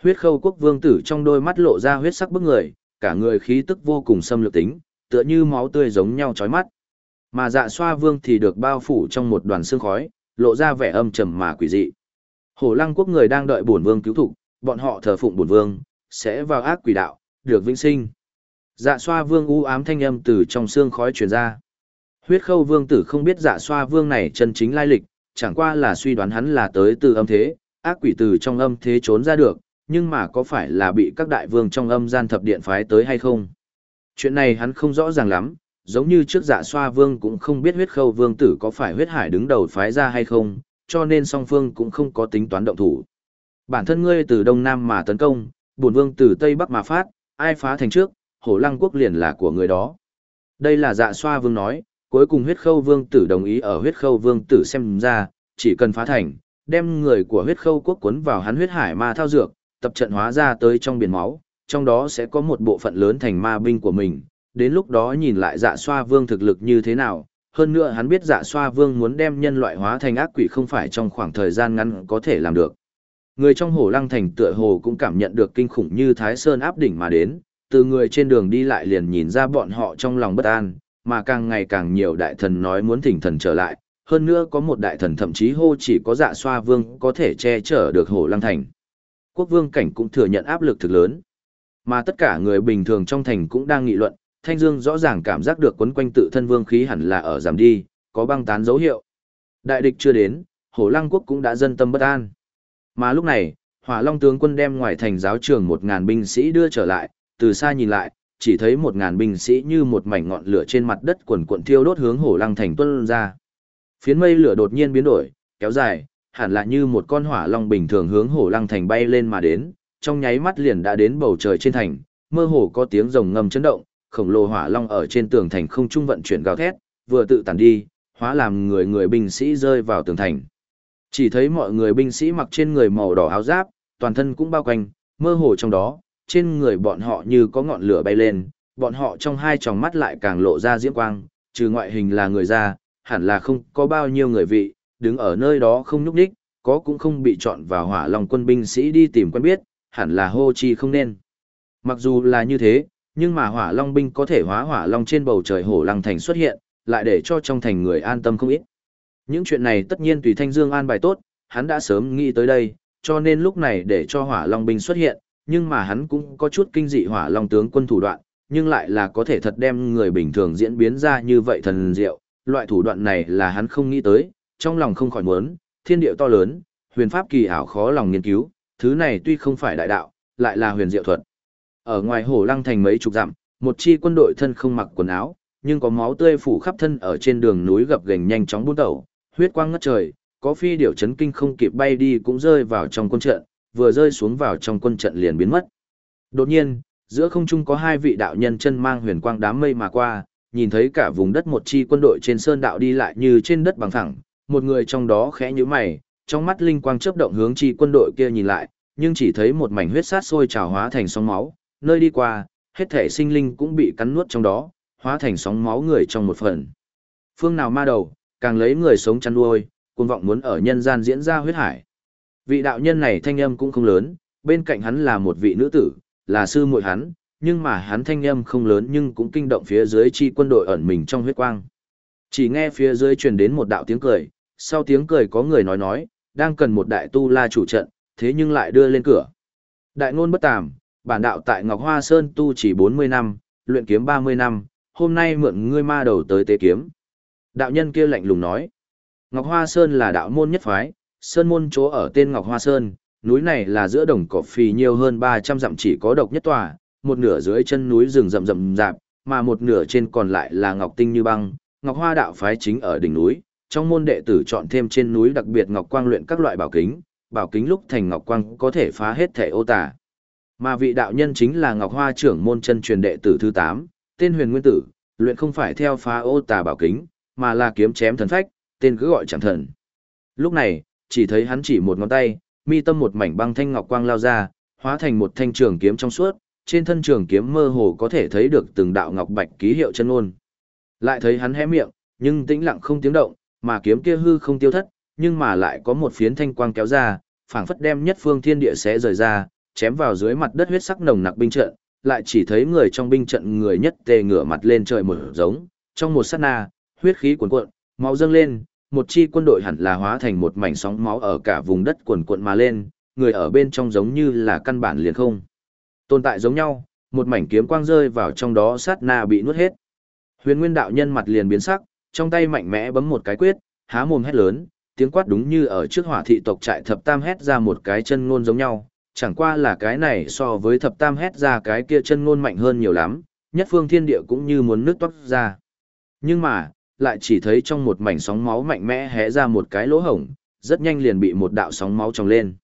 Huyết khâu quốc vương tử trong đôi mắt lộ ra huyết sắc bức người, cả người khí tức vô cùng xâm lược tính, tựa như máu tươi giống nhau chói mắt. Mà dạ xoa vương thì được bao phủ trong một đoàn xương khói, lộ ra vẻ âm trầm mà quỷ dị. Hổ lăng quốc người đang đợi bổn vương cứu thục, bọn họ thờ phụng bổn vương, sẽ vào ác quỷ đạo, được vĩnh sinh. Dạ xoa vương u ám thanh âm từ trong xương khói truyền ra. Huyết khâu vương tử không biết dạ xoa vương này chân chính lai lịch, chẳng qua là suy đoán hắn là tới từ âm thế, ác quỷ từ trong âm thế trốn ra được, nhưng mà có phải là bị các đại vương trong âm gian thập điện phái tới hay không? Chuyện này hắn không rõ ràng lắm, giống như trước dạ xoa vương cũng không biết huyết khâu vương tử có phải huyết hải đứng đầu phái ra hay không, cho nên song phương cũng không có tính toán động thủ. Bản thân ngươi từ đông nam mà tấn công, bổn vương từ tây bắc mà phát, ai phá thành trước, hổ lăng quốc liền là của người đó. Đây là dạ xoa vương nói, cuối cùng huyết khâu vương tử đồng ý ở huyết khâu vương tử xem ra, chỉ cần phá thành, đem người của huyết khâu quốc cuốn vào hắn huyết hải ma thao dược, tập trận hóa ra tới trong biển máu, trong đó sẽ có một bộ phận lớn thành ma binh của mình, đến lúc đó nhìn lại dạ xoa vương thực lực như thế nào, hơn nữa hắn biết dạ xoa vương muốn đem nhân loại hóa thành ác quỷ không phải trong khoảng thời gian ngắn có thể làm được. Người trong hồ lăng thành tựa hồ cũng cảm nhận được kinh khủng như Thái Sơn áp đỉnh mà đến, từ người trên đường đi lại liền nhìn ra bọn họ trong lòng bất an, mà càng ngày càng nhiều đại thần nói muốn thỉnh thần trở lại, hơn nữa có một đại thần thậm chí hô chỉ có dạ xoa vương có thể che chở được hồ lăng thành. Quốc vương cảnh cũng thừa nhận áp lực thực lớn. Mà tất cả người bình thường trong thành cũng đang nghị luận, Thanh Dương rõ ràng cảm giác được quấn quanh tự thân vương khí hẳn là ở giảm đi, có băng tán dấu hiệu. Đại địch chưa đến, hồ Lăng quốc cũng đã dân tâm bất an. Mà lúc này, Hỏa Long tướng quân đem ngoài thành giáo trường một ngàn binh sĩ đưa trở lại, từ xa nhìn lại, chỉ thấy một ngàn binh sĩ như một mảnh ngọn lửa trên mặt đất quần cuộn thiêu đốt hướng Hổ Lăng thành tuân ra. Phiến mây lửa đột nhiên biến đổi, kéo dài, hẳn là như một con hỏa long bình thường hướng Hổ Lăng thành bay lên mà đến, trong nháy mắt liền đã đến bầu trời trên thành, mơ hồ có tiếng rồng ngầm chấn động, khổng lồ hỏa long ở trên tường thành không trung vận chuyển gào thét, vừa tự tản đi, hóa làm người người binh sĩ rơi vào tường thành. Chỉ thấy mọi người binh sĩ mặc trên người màu đỏ áo giáp, toàn thân cũng bao quanh, mơ hồ trong đó, trên người bọn họ như có ngọn lửa bay lên, bọn họ trong hai tròng mắt lại càng lộ ra diễm quang, trừ ngoại hình là người ra, hẳn là không có bao nhiêu người vị, đứng ở nơi đó không nhúc đích, có cũng không bị chọn vào hỏa lòng quân binh sĩ đi tìm quen biết, hẳn là hô chi không nên. Mặc dù là như thế, nhưng mà hỏa long binh có thể hóa hỏa long trên bầu trời hổ lăng thành xuất hiện, lại để cho trong thành người an tâm không ít. Những chuyện này tất nhiên tùy Thanh Dương an bài tốt, hắn đã sớm nghĩ tới đây, cho nên lúc này để cho hỏa long binh xuất hiện, nhưng mà hắn cũng có chút kinh dị hỏa long tướng quân thủ đoạn, nhưng lại là có thể thật đem người bình thường diễn biến ra như vậy thần diệu, loại thủ đoạn này là hắn không nghĩ tới, trong lòng không khỏi muốn, thiên điệu to lớn, huyền pháp kỳ ảo khó lòng nghiên cứu, thứ này tuy không phải đại đạo, lại là huyền diệu thuật. Ở ngoài hồ lăng thành mấy chục dặm, một chi quân đội thân không mặc quần áo, nhưng có máu tươi phủ khắp thân ở trên đường núi gập ghềnh nhanh chóng buôn tẩu, huyết quang ngất trời, có phi điểu chấn kinh không kịp bay đi cũng rơi vào trong quân trận, vừa rơi xuống vào trong quân trận liền biến mất. Đột nhiên, giữa không trung có hai vị đạo nhân chân mang huyền quang đám mây mà qua, nhìn thấy cả vùng đất một chi quân đội trên sơn đạo đi lại như trên đất bằng thẳng, một người trong đó khẽ nhíu mày, trong mắt linh quang chớp động hướng chi quân đội kia nhìn lại, nhưng chỉ thấy một mảnh huyết sát sôi trào hóa thành sóng máu, nơi đi qua, hết thể sinh linh cũng bị cắn nuốt trong đó, hóa thành sóng máu người trong một phần. Phương nào ma đầu, càng lấy người sống chăn nuôi, cuồng vọng muốn ở nhân gian diễn ra huyết hải. Vị đạo nhân này thanh âm cũng không lớn, bên cạnh hắn là một vị nữ tử, là sư muội hắn, nhưng mà hắn thanh âm không lớn nhưng cũng kinh động phía dưới chi quân đội ẩn mình trong huyết quang. Chỉ nghe phía dưới truyền đến một đạo tiếng cười, sau tiếng cười có người nói nói, đang cần một đại tu la chủ trận, thế nhưng lại đưa lên cửa. Đại ngôn bất tàm, bản đạo tại Ngọc Hoa Sơn tu chỉ 40 năm, luyện kiếm 30 năm, hôm nay mượn ngươi ma đầu tới tế kiếm. Đạo nhân kia lạnh lùng nói, Ngọc Hoa Sơn là đạo môn nhất phái, Sơn môn chỗ ở tên Ngọc Hoa Sơn, núi này là giữa đồng cỏ phì nhiều hơn 300 dặm chỉ có độc nhất tòa, một nửa dưới chân núi rừng rậm rậm rạp, mà một nửa trên còn lại là ngọc tinh như băng, Ngọc Hoa đạo phái chính ở đỉnh núi, trong môn đệ tử chọn thêm trên núi đặc biệt ngọc quang luyện các loại bảo kính, bảo kính lúc thành ngọc quang có thể phá hết thể ô tà. Mà vị đạo nhân chính là Ngọc Hoa trưởng môn chân truyền đệ tử thứ 8, tên Huyền Nguyên Tử, luyện không phải theo phá ô tà bảo kính, mà là kiếm chém thần phách, tên cứ gọi chẳng thần. Lúc này, chỉ thấy hắn chỉ một ngón tay, mi tâm một mảnh băng thanh ngọc quang lao ra, hóa thành một thanh trường kiếm trong suốt, trên thân trường kiếm mơ hồ có thể thấy được từng đạo ngọc bạch ký hiệu chân ngôn. Lại thấy hắn hé miệng, nhưng tĩnh lặng không tiếng động, mà kiếm kia hư không tiêu thất, nhưng mà lại có một phiến thanh quang kéo ra, phảng phất đem nhất phương thiên địa sẽ rời ra, chém vào dưới mặt đất huyết sắc nồng nặc binh trận, lại chỉ thấy người trong binh trận người nhất tề ngửa mặt lên trời mở giống, trong một sát na, huyết khí cuồn cuộn, máu dâng lên, một chi quân đội hẳn là hóa thành một mảnh sóng máu ở cả vùng đất cuồn cuộn mà lên, người ở bên trong giống như là căn bản liền không. Tồn tại giống nhau, một mảnh kiếm quang rơi vào trong đó sát na bị nuốt hết. Huyền Nguyên đạo nhân mặt liền biến sắc, trong tay mạnh mẽ bấm một cái quyết, há mồm hét lớn, tiếng quát đúng như ở trước hỏa thị tộc trại thập tam hét ra một cái chân ngôn giống nhau, chẳng qua là cái này so với thập tam hét ra cái kia chân ngôn mạnh hơn nhiều lắm, nhất phương thiên địa cũng như muốn nước toát ra. Nhưng mà, lại chỉ thấy trong một mảnh sóng máu mạnh mẽ hé ra một cái lỗ hổng, rất nhanh liền bị một đạo sóng máu trồng lên.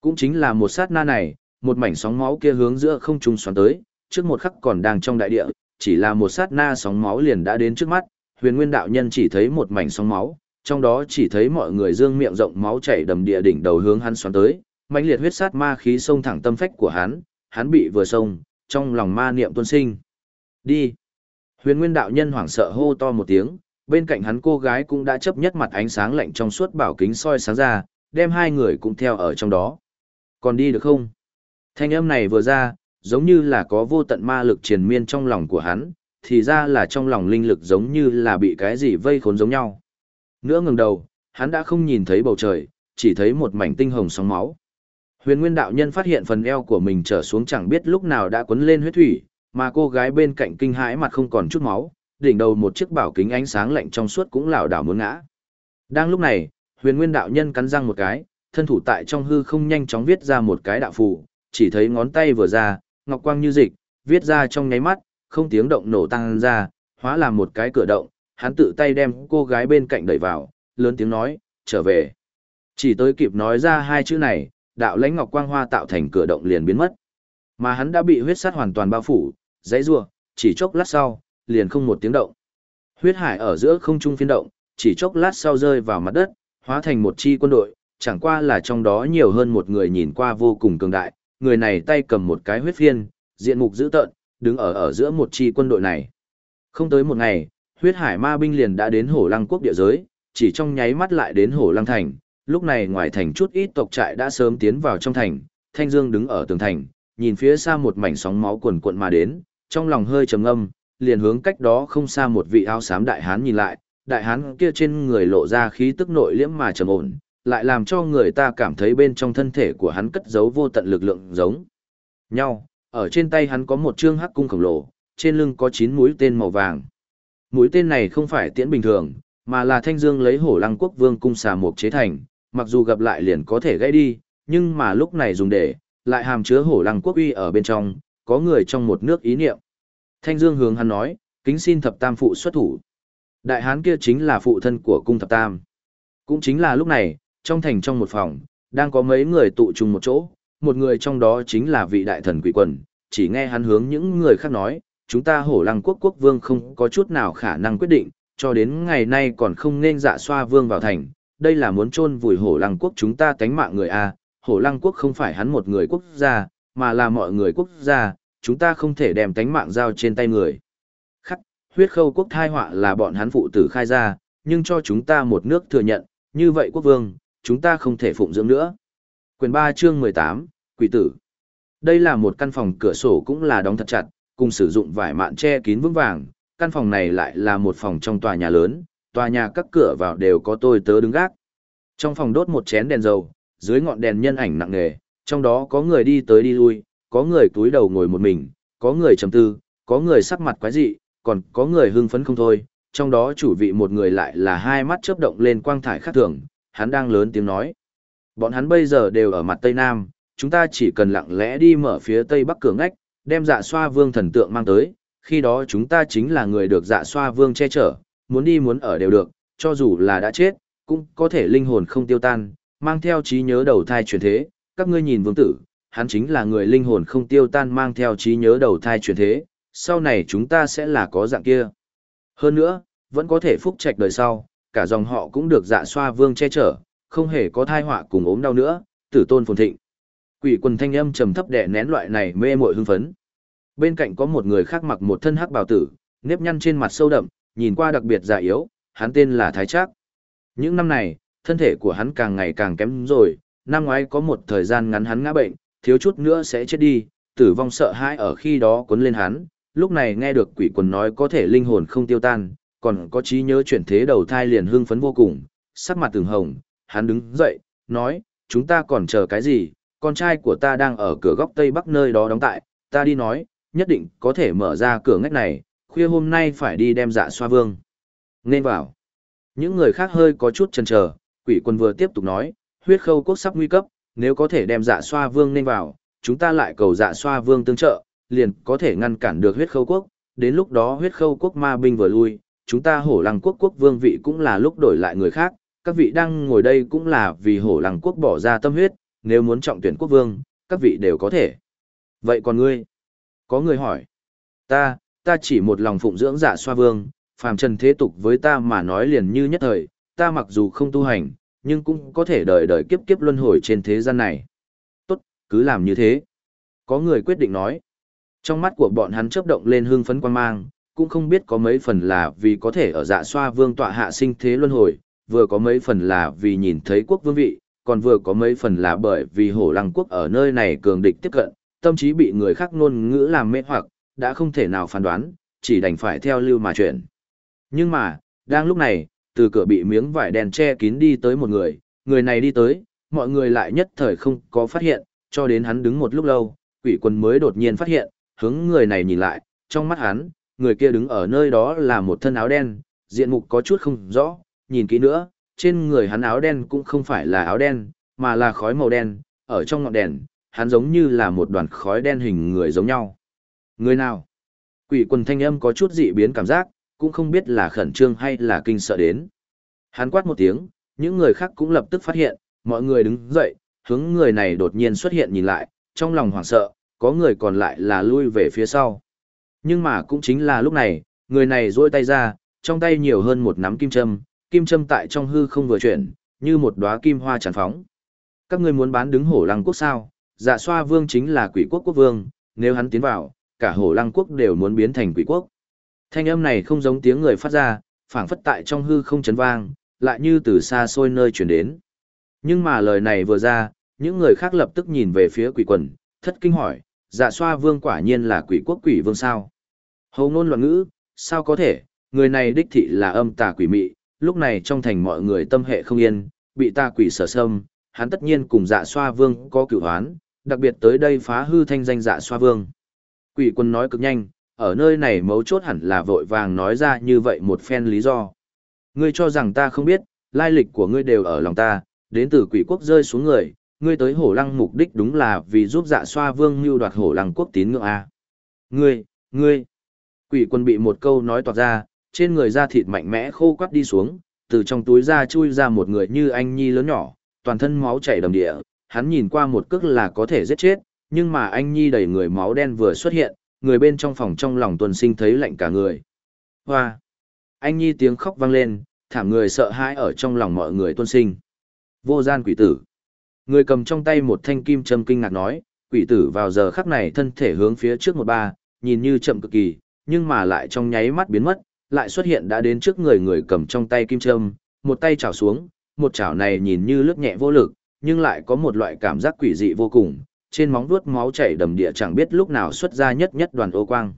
Cũng chính là một sát na này, một mảnh sóng máu kia hướng giữa không trung xoắn tới, trước một khắc còn đang trong đại địa, chỉ là một sát na sóng máu liền đã đến trước mắt, huyền nguyên đạo nhân chỉ thấy một mảnh sóng máu, trong đó chỉ thấy mọi người dương miệng rộng máu chảy đầm địa đỉnh đầu hướng hắn xoắn tới, mãnh liệt huyết sát ma khí xông thẳng tâm phách của hắn, hắn bị vừa xông, trong lòng ma niệm tuôn sinh. Đi! Huyền nguyên đạo nhân hoảng sợ hô to một tiếng, bên cạnh hắn cô gái cũng đã chấp nhất mặt ánh sáng lạnh trong suốt bảo kính soi sáng ra, đem hai người cũng theo ở trong đó. Còn đi được không? Thanh âm này vừa ra, giống như là có vô tận ma lực triền miên trong lòng của hắn, thì ra là trong lòng linh lực giống như là bị cái gì vây khốn giống nhau. Nữa ngừng đầu, hắn đã không nhìn thấy bầu trời, chỉ thấy một mảnh tinh hồng sóng máu. Huyền Nguyên đạo nhân phát hiện phần eo của mình trở xuống chẳng biết lúc nào đã quấn lên huyết thủy, mà cô gái bên cạnh kinh hãi mặt không còn chút máu, đỉnh đầu một chiếc bảo kính ánh sáng lạnh trong suốt cũng lảo đảo muốn ngã. Đang lúc này, Huyền Nguyên đạo nhân cắn răng một cái, thân thủ tại trong hư không nhanh chóng viết ra một cái đạo phù, chỉ thấy ngón tay vừa ra, ngọc quang như dịch, viết ra trong nháy mắt, không tiếng động nổ tăng ra, hóa làm một cái cửa động, hắn tự tay đem cô gái bên cạnh đẩy vào, lớn tiếng nói, trở về. Chỉ tới kịp nói ra hai chữ này, đạo lãnh ngọc quang hoa tạo thành cửa động liền biến mất. Mà hắn đã bị huyết sát hoàn toàn bao phủ, dãy rùa, chỉ chốc lát sau, liền không một tiếng động. Huyết hải ở giữa không trung phiên động, chỉ chốc lát sau rơi vào mặt đất, hóa thành một chi quân đội, chẳng qua là trong đó nhiều hơn một người nhìn qua vô cùng cường đại, người này tay cầm một cái huyết phiên, diện mục dữ tợn, đứng ở ở giữa một chi quân đội này. Không tới một ngày, huyết hải ma binh liền đã đến hổ lăng quốc địa giới, chỉ trong nháy mắt lại đến hổ lăng thành, lúc này ngoài thành chút ít tộc trại đã sớm tiến vào trong thành, Thanh Dương đứng ở tường thành, nhìn phía xa một mảnh sóng máu cuồn cuộn mà đến, trong lòng hơi trầm ngâm, liền hướng cách đó không xa một vị áo xám đại hán nhìn lại, đại hán kia trên người lộ ra khí tức nội liễm mà trầm ổn, lại làm cho người ta cảm thấy bên trong thân thể của hắn cất giấu vô tận lực lượng giống nhau. Ở trên tay hắn có một trương hắc cung khổng lồ, trên lưng có 9 mũi tên màu vàng. Mũi tên này không phải tiễn bình thường, mà là thanh dương lấy hổ lăng quốc vương cung xà mục chế thành, mặc dù gặp lại liền có thể gãy đi, nhưng mà lúc này dùng để, lại hàm chứa hổ lăng quốc uy ở bên trong, có người trong một nước ý niệm. Thanh dương hướng hắn nói, Kính xin thập tam phụ xuất thủ. Đại hán kia chính là phụ thân của cung thập tam. Cũng chính là lúc này, trong thành trong một phòng, đang có mấy người tụ chung một chỗ, một người trong đó chính là vị đại thần quỷ quần, chỉ nghe hắn hướng những người khác nói, chúng ta hổ lăng quốc quốc vương không có chút nào khả năng quyết định, cho đến ngày nay còn không nên dạ xoa vương vào thành, đây là muốn chôn vùi hổ lăng quốc chúng ta tánh mạng người A, hổ lăng quốc không phải hắn một người quốc gia, mà là mọi người quốc gia, chúng ta không thể đem tánh mạng giao trên tay người. Khắc, huyết khâu quốc thai họa là bọn hắn phụ tử khai ra, nhưng cho chúng ta một nước thừa nhận, như vậy quốc vương, chúng ta không thể phụng dưỡng nữa. Quyền 3 chương 18, Quỷ tử. Đây là một căn phòng cửa sổ cũng là đóng thật chặt, cùng sử dụng vải mạn che kín vững vàng. Căn phòng này lại là một phòng trong tòa nhà lớn, tòa nhà các cửa vào đều có tôi tớ đứng gác. Trong phòng đốt một chén đèn dầu, dưới ngọn đèn nhân ảnh nặng nề, trong đó có người đi tới đi lui, có người túi đầu ngồi một mình, có người trầm tư, có người sắc mặt quái dị, còn có người hưng phấn không thôi. Trong đó chủ vị một người lại là hai mắt chớp động lên quang thải khác thường, hắn đang lớn tiếng nói. Bọn hắn bây giờ đều ở mặt Tây Nam, chúng ta chỉ cần lặng lẽ đi mở phía Tây Bắc cửa ngách, đem dạ xoa vương thần tượng mang tới, khi đó chúng ta chính là người được dạ xoa vương che chở, muốn đi muốn ở đều được, cho dù là đã chết, cũng có thể linh hồn không tiêu tan, mang theo trí nhớ đầu thai chuyển thế, các ngươi nhìn vương tử, hắn chính là người linh hồn không tiêu tan mang theo trí nhớ đầu thai chuyển thế, sau này chúng ta sẽ là có dạng kia. Hơn nữa, vẫn có thể phúc trạch đời sau, cả dòng họ cũng được dạ xoa vương che chở, không hề có thai họa cùng ốm đau nữa, tử tôn phồn thịnh. Quỷ quần thanh âm trầm thấp đè nén loại này mê muội hưng phấn. Bên cạnh có một người khác mặc một thân hắc bào tử, nếp nhăn trên mặt sâu đậm, nhìn qua đặc biệt già yếu, hắn tên là Thái Trác. Những năm này, thân thể của hắn càng ngày càng kém rồi, năm ngoái có một thời gian ngắn hắn ngã bệnh, thiếu chút nữa sẽ chết đi, tử vong sợ hãi ở khi đó cuốn lên hắn, lúc này nghe được quỷ quần nói có thể linh hồn không tiêu tan, còn có trí nhớ chuyển thế đầu thai liền hưng phấn vô cùng, sắc mặt từng hồng, hắn đứng dậy, nói, chúng ta còn chờ cái gì, con trai của ta đang ở cửa góc tây bắc nơi đó đóng tại, ta đi nói, nhất định có thể mở ra cửa ngách này, khuya hôm nay phải đi đem dạ xoa vương. Nên vào. Những người khác hơi có chút chần chờ, quỷ quân vừa tiếp tục nói, huyết khâu quốc sắp nguy cấp, nếu có thể đem dạ xoa vương nên vào, chúng ta lại cầu dạ xoa vương tương trợ, liền có thể ngăn cản được huyết khâu quốc, đến lúc đó huyết khâu quốc ma binh vừa lui, chúng ta hổ lăng quốc quốc vương vị cũng là lúc đổi lại người khác, các vị đang ngồi đây cũng là vì hổ lăng quốc bỏ ra tâm huyết, nếu muốn trọng tuyển quốc vương, các vị đều có thể. Vậy còn ngươi? Có người hỏi. Ta, ta chỉ một lòng phụng dưỡng dạ xoa vương, phàm trần thế tục với ta mà nói liền như nhất thời, ta mặc dù không tu hành, nhưng cũng có thể đời đời kiếp kiếp luân hồi trên thế gian này. Tốt, cứ làm như thế. Có người quyết định nói. Trong mắt của bọn hắn chớp động lên hương phấn quan mang, cũng không biết có mấy phần là vì có thể ở dạ xoa vương tọa hạ sinh thế luân hồi, vừa có mấy phần là vì nhìn thấy quốc vương vị, còn vừa có mấy phần là bởi vì hổ lăng quốc ở nơi này cường địch tiếp cận, tâm trí bị người khác ngôn ngữ làm mê hoặc, đã không thể nào phán đoán, chỉ đành phải theo lưu mà chuyển. Nhưng mà, đang lúc này, từ cửa bị miếng vải đèn che kín đi tới một người, người này đi tới, mọi người lại nhất thời không có phát hiện, cho đến hắn đứng một lúc lâu, quỷ quân mới đột nhiên phát hiện, hướng người này nhìn lại, trong mắt hắn, người kia đứng ở nơi đó là một thân áo đen, diện mục có chút không rõ, nhìn kỹ nữa, trên người hắn áo đen cũng không phải là áo đen, mà là khói màu đen, ở trong ngọn đèn, hắn giống như là một đoàn khói đen hình người giống nhau. Người nào? Quỷ quần thanh âm có chút dị biến cảm giác, cũng không biết là khẩn trương hay là kinh sợ đến. Hắn quát một tiếng, những người khác cũng lập tức phát hiện, mọi người đứng dậy, hướng người này đột nhiên xuất hiện nhìn lại, trong lòng hoảng sợ, có người còn lại là lui về phía sau. Nhưng mà cũng chính là lúc này, người này duỗi tay ra, trong tay nhiều hơn một nắm kim châm, kim châm tại trong hư không vừa chuyển, như một đóa kim hoa tràn phóng. Các ngươi muốn bán đứng hổ lăng quốc sao? Dạ xoa vương chính là quỷ quốc quốc vương, nếu hắn tiến vào, cả hổ lăng quốc đều muốn biến thành quỷ quốc. Thanh âm này không giống tiếng người phát ra, phảng phất tại trong hư không chấn vang, lại như từ xa xôi nơi chuyển đến. Nhưng mà lời này vừa ra, những người khác lập tức nhìn về phía quỷ quần, thất kinh hỏi, dạ xoa vương quả nhiên là quỷ quốc quỷ vương sao? Hầu ngôn loạn ngữ, sao có thể, người này đích thị là âm tà quỷ mị, lúc này trong thành mọi người tâm hệ không yên, bị ta quỷ sở sâm, hắn tất nhiên cùng dạ xoa vương có cửu hoán, đặc biệt tới đây phá hư thanh danh dạ xoa vương. Quỷ quân nói cực nhanh, ở nơi này mấu chốt hẳn là vội vàng nói ra như vậy một phen lý do. Ngươi cho rằng ta không biết, lai lịch của ngươi đều ở lòng ta, đến từ quỷ quốc rơi xuống người, ngươi tới hổ lăng mục đích đúng là vì giúp dạ xoa vương mưu đoạt hổ lăng quốc tín ngưỡng A. Ngươi, ngươi, Quỷ quân bị một câu nói toạc ra, trên người da thịt mạnh mẽ khô quắt đi xuống, từ trong túi da chui ra một người như anh nhi lớn nhỏ, toàn thân máu chảy đầm địa, hắn nhìn qua một cước là có thể giết chết, nhưng mà anh nhi đầy người máu đen vừa xuất hiện, người bên trong phòng trong lòng tuần sinh thấy lạnh cả người. Hoa! Anh nhi tiếng khóc vang lên, thảm người sợ hãi ở trong lòng mọi người tuân sinh. Vô gian quỷ tử. Người cầm trong tay một thanh kim châm kinh ngạc nói, quỷ tử vào giờ khắc này thân thể hướng phía trước một ba, nhìn như chậm cực kỳ, nhưng mà lại trong nháy mắt biến mất, lại xuất hiện đã đến trước người người cầm trong tay kim châm, một tay chảo xuống, một chảo này nhìn như lướt nhẹ vô lực, nhưng lại có một loại cảm giác quỷ dị vô cùng, trên móng vuốt máu chảy đầm địa chẳng biết lúc nào xuất ra nhất nhất đoàn ô quang.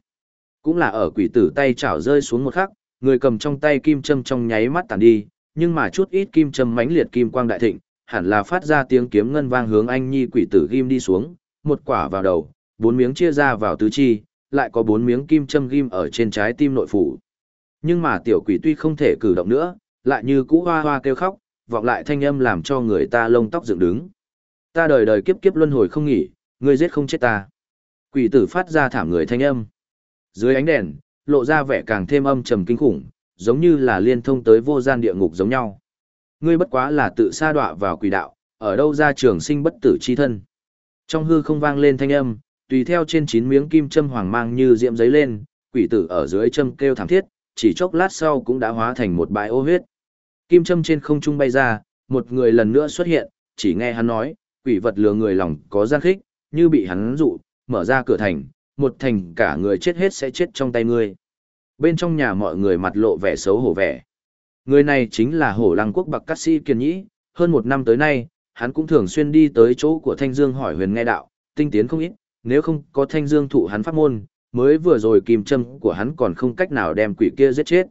Cũng là ở quỷ tử tay chảo rơi xuống một khắc, người cầm trong tay kim châm trong nháy mắt tàn đi, nhưng mà chút ít kim châm mãnh liệt kim quang đại thịnh, hẳn là phát ra tiếng kiếm ngân vang hướng anh nhi quỷ tử ghim đi xuống, một quả vào đầu, bốn miếng chia ra vào tứ chi, lại có bốn miếng kim châm ghim ở trên trái tim nội phủ. Nhưng mà tiểu quỷ tuy không thể cử động nữa, lại như cũ hoa hoa kêu khóc, vọng lại thanh âm làm cho người ta lông tóc dựng đứng. Ta đời đời kiếp kiếp luân hồi không nghỉ, ngươi giết không chết ta. Quỷ tử phát ra thảm người thanh âm. Dưới ánh đèn, lộ ra vẻ càng thêm âm trầm kinh khủng, giống như là liên thông tới vô gian địa ngục giống nhau. Ngươi bất quá là tự sa đọa vào quỷ đạo, ở đâu ra trường sinh bất tử chi thân. Trong hư không vang lên thanh âm, tùy theo trên chín miếng kim châm hoàng mang như diệm giấy lên, quỷ tử ở dưới châm kêu thảm thiết, chỉ chốc lát sau cũng đã hóa thành một bãi ô huyết. Kim châm trên không trung bay ra, một người lần nữa xuất hiện, chỉ nghe hắn nói, quỷ vật lừa người lòng có gian khích, như bị hắn dụ, mở ra cửa thành, một thành cả người chết hết sẽ chết trong tay ngươi. Bên trong nhà mọi người mặt lộ vẻ xấu hổ vẻ. Người này chính là hổ lăng quốc bạc cát sĩ kiên nhĩ, hơn một năm tới nay, hắn cũng thường xuyên đi tới chỗ của Thanh Dương hỏi huyền nghe đạo, tinh tiến không ít, nếu không có Thanh Dương thụ hắn pháp môn, mới vừa rồi kim châm của hắn còn không cách nào đem quỷ kia giết chết.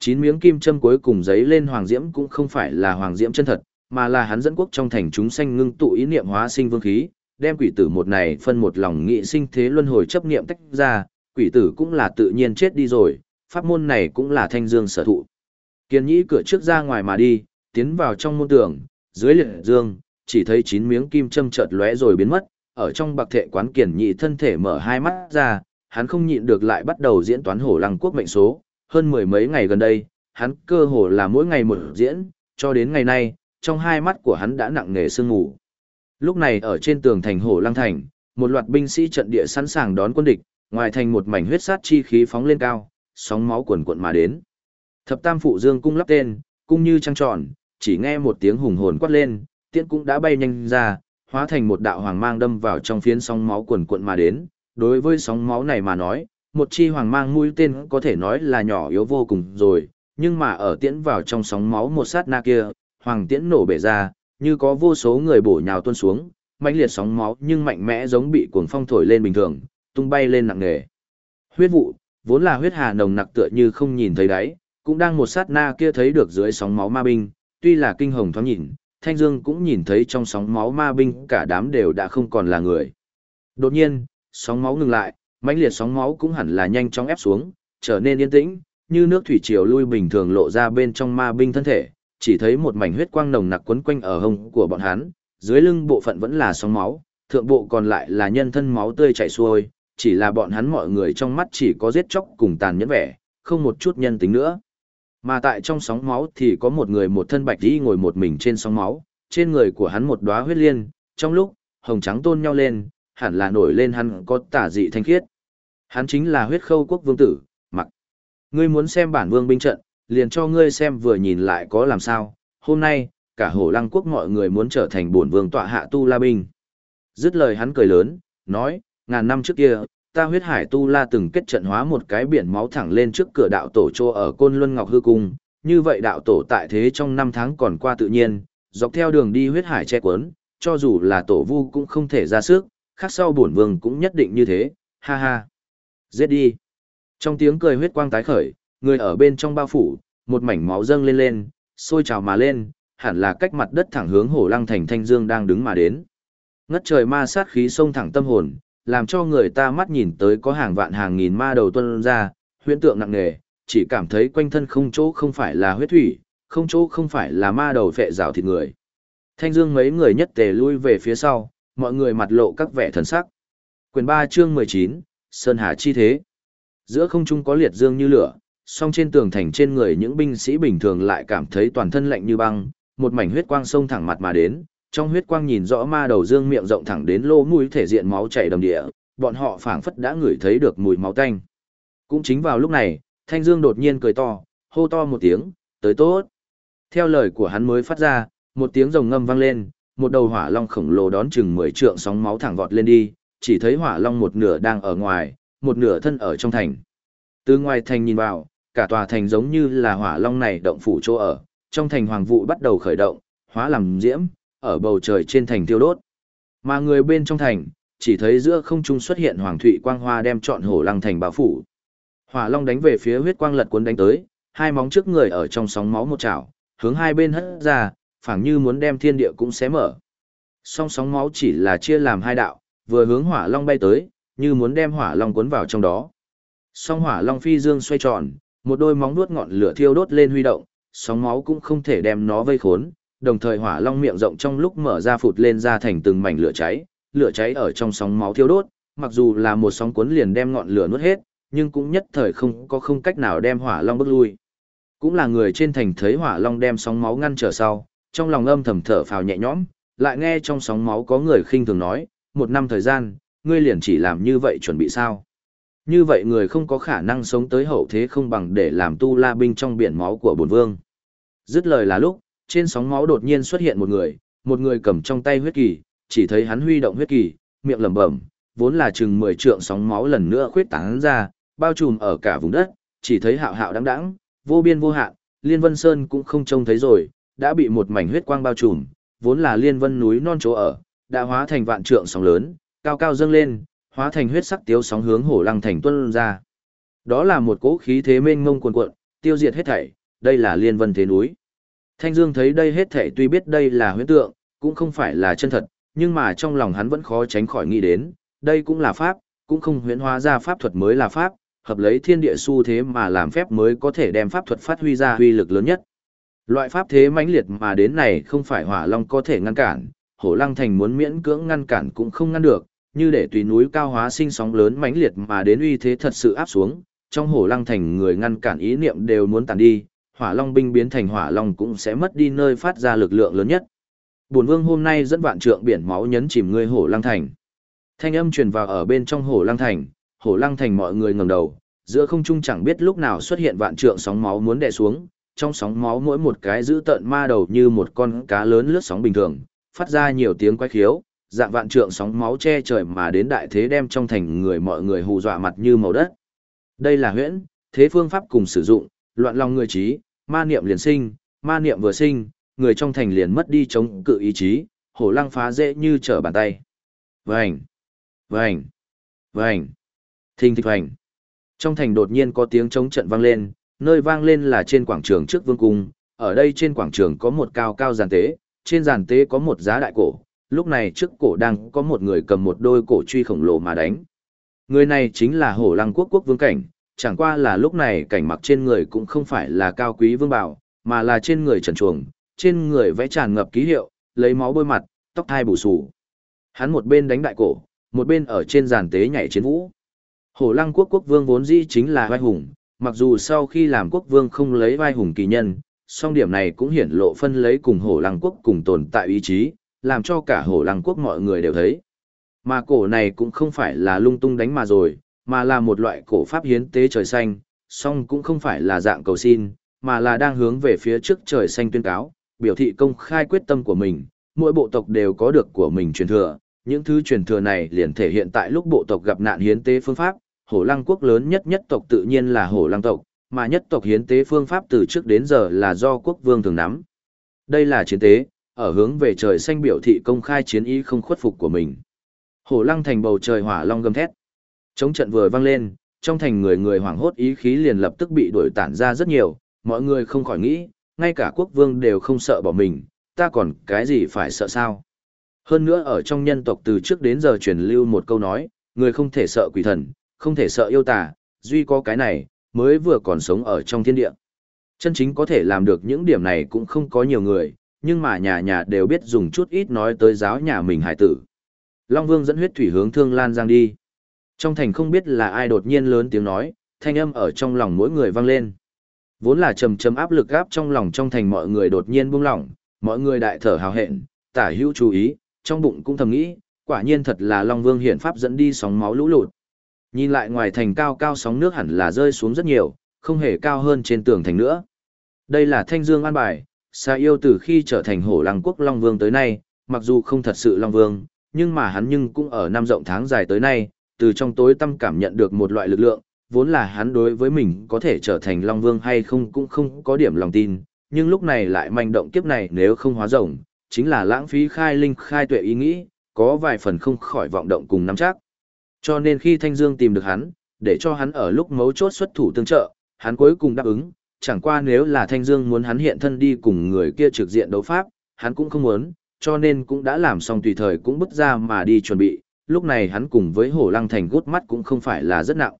Chín miếng kim châm cuối cùng giấy lên hoàng diễm cũng không phải là hoàng diễm chân thật, mà là hắn dẫn quốc trong thành chúng sanh ngưng tụ ý niệm hóa sinh vương khí, đem quỷ tử một này phân một lòng nghị sinh thế luân hồi chấp niệm tách ra, quỷ tử cũng là tự nhiên chết đi rồi, pháp môn này cũng là thanh dương sở thụ. Kiên nhĩ cửa trước ra ngoài mà đi, tiến vào trong môn tường, dưới liệt dương, chỉ thấy chín miếng kim châm chợt lóe rồi biến mất, ở trong bạc thệ quán kiển nhị thân thể mở hai mắt ra, hắn không nhịn được lại bắt đầu diễn toán hổ lăng quốc mệnh số, hơn mười mấy ngày gần đây, hắn cơ hồ là mỗi ngày một diễn, cho đến ngày nay, trong hai mắt của hắn đã nặng nề sương ngủ. Lúc này ở trên tường thành hổ lăng thành, một loạt binh sĩ trận địa sẵn sàng đón quân địch, ngoài thành một mảnh huyết sát chi khí phóng lên cao, sóng máu cuồn cuộn mà đến. Thập Tam phụ Dương cung lắp tên, cung như trăng tròn, chỉ nghe một tiếng hùng hồn quát lên, tiễn cũng đã bay nhanh ra, hóa thành một đạo hoàng mang đâm vào trong phiến sóng máu cuồn cuộn mà đến. Đối với sóng máu này mà nói, một chi hoàng mang mũi tên có thể nói là nhỏ yếu vô cùng rồi, nhưng mà ở tiễn vào trong sóng máu một sát na kia, hoàng tiễn nổ bể ra, như có vô số người bổ nhào tuôn xuống, mãnh liệt sóng máu nhưng mạnh mẽ giống bị cuồng phong thổi lên bình thường, tung bay lên nặng nề. Huyết vụ, vốn là huyết hà nồng nặc tựa như không nhìn thấy đáy, cũng đang một sát na kia thấy được dưới sóng máu ma binh, tuy là kinh hồng thoáng nhìn, Thanh Dương cũng nhìn thấy trong sóng máu ma binh cả đám đều đã không còn là người. Đột nhiên, sóng máu ngừng lại, mãnh liệt sóng máu cũng hẳn là nhanh chóng ép xuống, trở nên yên tĩnh, như nước thủy triều lui bình thường lộ ra bên trong ma binh thân thể, chỉ thấy một mảnh huyết quang nồng nặc quấn quanh ở hông của bọn hắn, dưới lưng bộ phận vẫn là sóng máu, thượng bộ còn lại là nhân thân máu tươi chảy xuôi, chỉ là bọn hắn mọi người trong mắt chỉ có giết chóc cùng tàn nhẫn vẻ, không một chút nhân tính nữa. Mà tại trong sóng máu thì có một người một thân bạch y ngồi một mình trên sóng máu, trên người của hắn một đóa huyết liên, trong lúc hồng trắng tôn nhau lên, hẳn là nổi lên hắn có tả dị thanh khiết. Hắn chính là huyết khâu quốc vương tử, mặc. Ngươi muốn xem bản vương binh trận, liền cho ngươi xem vừa nhìn lại có làm sao. Hôm nay, cả hổ lăng quốc mọi người muốn trở thành bổn vương tọa hạ tu la binh. Dứt lời hắn cười lớn, nói, ngàn năm trước kia, ta huyết hải tu la từng kết trận hóa một cái biển máu thẳng lên trước cửa đạo tổ chô ở côn luân ngọc hư cung. Như vậy đạo tổ tại thế trong năm tháng còn qua tự nhiên, dọc theo đường đi huyết hải che cuốn, cho dù là tổ vu cũng không thể ra sức, khác sau bổn vương cũng nhất định như thế, ha ha. Giết đi. Trong tiếng cười huyết quang tái khởi, người ở bên trong bao phủ, một mảnh máu dâng lên lên, sôi trào mà lên, hẳn là cách mặt đất thẳng hướng hổ lăng thành thanh dương đang đứng mà đến. Ngất trời ma sát khí sông thẳng tâm hồn, làm cho người ta mắt nhìn tới có hàng vạn hàng nghìn ma đầu tuân ra, huyễn tượng nặng nề, chỉ cảm thấy quanh thân không chỗ không phải là huyết thủy, không chỗ không phải là ma đầu phệ rào thịt người. Thanh dương mấy người nhất tề lui về phía sau, mọi người mặt lộ các vẻ thần sắc. Quyền 3 chương 19, Sơn Hà chi thế. Giữa không trung có liệt dương như lửa, song trên tường thành trên người những binh sĩ bình thường lại cảm thấy toàn thân lạnh như băng, một mảnh huyết quang sông thẳng mặt mà đến, trong huyết quang nhìn rõ ma đầu dương miệng rộng thẳng đến lô mũi thể diện máu chảy đầm địa, bọn họ phảng phất đã ngửi thấy được mùi máu tanh. Cũng chính vào lúc này, Thanh Dương đột nhiên cười to, hô to một tiếng, tới tốt. Theo lời của hắn mới phát ra, một tiếng rồng ngâm vang lên, một đầu hỏa long khổng lồ đón chừng 10 trượng sóng máu thẳng vọt lên đi, chỉ thấy hỏa long một nửa đang ở ngoài, một nửa thân ở trong thành. Từ ngoài thành nhìn vào, cả tòa thành giống như là hỏa long này động phủ chỗ ở, trong thành hoàng vụ bắt đầu khởi động, hóa làm diễm, ở bầu trời trên thành tiêu đốt. Mà người bên trong thành, chỉ thấy giữa không trung xuất hiện hoàng thụy quang hoa đem trọn hổ lăng thành bao phủ. Hỏa long đánh về phía huyết quang lật cuốn đánh tới, hai móng trước người ở trong sóng máu một chảo, hướng hai bên hất ra, phảng như muốn đem thiên địa cũng xé mở. Song sóng máu chỉ là chia làm hai đạo, vừa hướng hỏa long bay tới, như muốn đem hỏa long cuốn vào trong đó. Song hỏa long phi dương xoay tròn, một đôi móng nuốt ngọn lửa thiêu đốt lên huy động, sóng máu cũng không thể đem nó vây khốn, đồng thời hỏa long miệng rộng trong lúc mở ra phụt lên ra thành từng mảnh lửa cháy, lửa cháy ở trong sóng máu thiêu đốt, mặc dù là một sóng cuốn liền đem ngọn lửa nuốt hết, nhưng cũng nhất thời không có không cách nào đem hỏa long bước lui. Cũng là người trên thành thấy hỏa long đem sóng máu ngăn trở sau, trong lòng âm thầm thở phào nhẹ nhõm, lại nghe trong sóng máu có người khinh thường nói, một năm thời gian, ngươi liền chỉ làm như vậy chuẩn bị sao. Như vậy người không có khả năng sống tới hậu thế không bằng để làm tu la binh trong biển máu của bổn vương. Dứt lời là lúc, trên sóng máu đột nhiên xuất hiện một người, một người cầm trong tay huyết kỳ, chỉ thấy hắn huy động huyết kỳ, miệng lẩm bẩm, vốn là chừng 10 trượng sóng máu lần nữa khuyết tán ra, bao trùm ở cả vùng đất, chỉ thấy hạo hạo đắng đắng, vô biên vô hạn, Liên Vân Sơn cũng không trông thấy rồi, đã bị một mảnh huyết quang bao trùm, vốn là Liên Vân núi non chỗ ở, đã hóa thành vạn trượng sóng lớn, cao cao dâng lên, hóa thành huyết sắc tiếu sóng hướng hổ lăng thành tuân ra. Đó là một cỗ khí thế mênh mông cuồn cuộn, tiêu diệt hết thảy, đây là Liên Vân thế núi. Thanh Dương thấy đây hết thảy tuy biết đây là huyễn tượng, cũng không phải là chân thật, nhưng mà trong lòng hắn vẫn khó tránh khỏi nghĩ đến, đây cũng là pháp, cũng không huyễn hóa ra pháp thuật mới là pháp, hợp lấy thiên địa xu thế mà làm phép mới có thể đem pháp thuật phát huy ra uy lực lớn nhất. Loại pháp thế mãnh liệt mà đến này không phải hỏa long có thể ngăn cản, hổ lăng thành muốn miễn cưỡng ngăn cản cũng không ngăn được, như để tùy núi cao hóa sinh sóng lớn mãnh liệt mà đến uy thế thật sự áp xuống, trong hổ lăng thành người ngăn cản ý niệm đều muốn tàn đi, hỏa long binh biến thành hỏa long cũng sẽ mất đi nơi phát ra lực lượng lớn nhất. Bổn vương hôm nay dẫn vạn trượng biển máu nhấn chìm ngươi hổ lăng thành. Thanh âm truyền vào ở bên trong hổ lăng thành, hổ lăng thành mọi người ngẩng đầu, giữa không trung chẳng biết lúc nào xuất hiện vạn trượng sóng máu muốn đè xuống, trong sóng máu mỗi một cái giữ tận ma đầu như một con cá lớn lướt sóng bình thường, phát ra nhiều tiếng quái khiếu, dạng vạn trượng sóng máu che trời mà đến đại thế đem trong thành người mọi người hù dọa mặt như màu đất. Đây là huyễn, thế phương pháp cùng sử dụng, loạn lòng người trí, ma niệm liền sinh, ma niệm vừa sinh, người trong thành liền mất đi chống cự ý chí, hổ lăng phá dễ như trở bàn tay. Vành, vành, vành, thình thịch vành. Trong thành đột nhiên có tiếng chống trận vang lên, nơi vang lên là trên quảng trường trước vương cung, ở đây trên quảng trường có một cao cao giàn tế, trên giàn tế có một giá đại cổ, lúc này trước cổ đang có một người cầm một đôi cổ truy khổng lồ mà đánh. Người này chính là hổ lăng quốc quốc vương cảnh, chẳng qua là lúc này cảnh mặc trên người cũng không phải là cao quý vương bảo, mà là trên người trần chuồng, trên người vẽ tràn ngập ký hiệu, lấy máu bôi mặt, tóc thai bù sù Hắn một bên đánh đại cổ, một bên ở trên giàn tế nhảy chiến vũ. Hổ lăng quốc quốc vương vốn dĩ chính là vai hùng, mặc dù sau khi làm quốc vương không lấy vai hùng kỳ nhân, song điểm này cũng hiển lộ phân lấy cùng hổ lăng quốc cùng tồn tại ý chí, làm cho cả hổ lăng quốc mọi người đều thấy. Mà cổ này cũng không phải là lung tung đánh mà rồi, mà là một loại cổ pháp hiến tế trời xanh, song cũng không phải là dạng cầu xin, mà là đang hướng về phía trước trời xanh tuyên cáo, biểu thị công khai quyết tâm của mình, mỗi bộ tộc đều có được của mình truyền thừa, những thứ truyền thừa này liền thể hiện tại lúc bộ tộc gặp nạn hiến tế phương pháp, hổ lăng quốc lớn nhất nhất tộc tự nhiên là hổ lăng tộc, mà nhất tộc hiến tế phương pháp từ trước đến giờ là do quốc vương thường nắm. Đây là chiến tế, ở hướng về trời xanh biểu thị công khai chiến ý không khuất phục của mình. Hổ lăng thành bầu trời hỏa long gầm thét. Chống trận vừa vang lên, trong thành người người hoảng hốt ý khí liền lập tức bị đuổi tản ra rất nhiều, mọi người không khỏi nghĩ, ngay cả quốc vương đều không sợ bỏ mình, ta còn cái gì phải sợ sao? Hơn nữa ở trong nhân tộc từ trước đến giờ truyền lưu một câu nói, người không thể sợ quỷ thần, không thể sợ yêu tà, duy có cái này, mới vừa còn sống ở trong thiên địa. Chân chính có thể làm được những điểm này cũng không có nhiều người, nhưng mà nhà nhà đều biết dùng chút ít nói tới giáo nhà mình hải tử. Long Vương dẫn huyết thủy hướng Thương Lan Giang đi. Trong thành không biết là ai đột nhiên lớn tiếng nói, thanh âm ở trong lòng mỗi người vang lên. Vốn là trầm trầm áp lực gáp trong lòng trong thành mọi người đột nhiên buông lỏng, mọi người đại thở hào hẹn, tả hữu chú ý, trong bụng cũng thầm nghĩ, quả nhiên thật là Long Vương hiện pháp dẫn đi sóng máu lũ lụt. Nhìn lại ngoài thành cao cao sóng nước hẳn là rơi xuống rất nhiều, không hề cao hơn trên tường thành nữa. Đây là Thanh Dương an bài, Sa yêu từ khi trở thành hổ lăng quốc Long Vương tới nay, mặc dù không thật sự Long Vương, nhưng mà hắn nhưng cũng ở năm rộng tháng dài tới nay, từ trong tối tâm cảm nhận được một loại lực lượng, vốn là hắn đối với mình có thể trở thành Long Vương hay không cũng không có điểm lòng tin, nhưng lúc này lại manh động kiếp này nếu không hóa rồng, chính là lãng phí khai linh khai tuệ ý nghĩ, có vài phần không khỏi vọng động cùng nắm chắc. Cho nên khi Thanh Dương tìm được hắn, để cho hắn ở lúc mấu chốt xuất thủ tương trợ, hắn cuối cùng đáp ứng, chẳng qua nếu là Thanh Dương muốn hắn hiện thân đi cùng người kia trực diện đấu pháp, hắn cũng không muốn, cho nên cũng đã làm xong tùy thời cũng bứt ra mà đi chuẩn bị, lúc này hắn cùng với Hổ Lăng Thành gút mắt cũng không phải là rất nặng.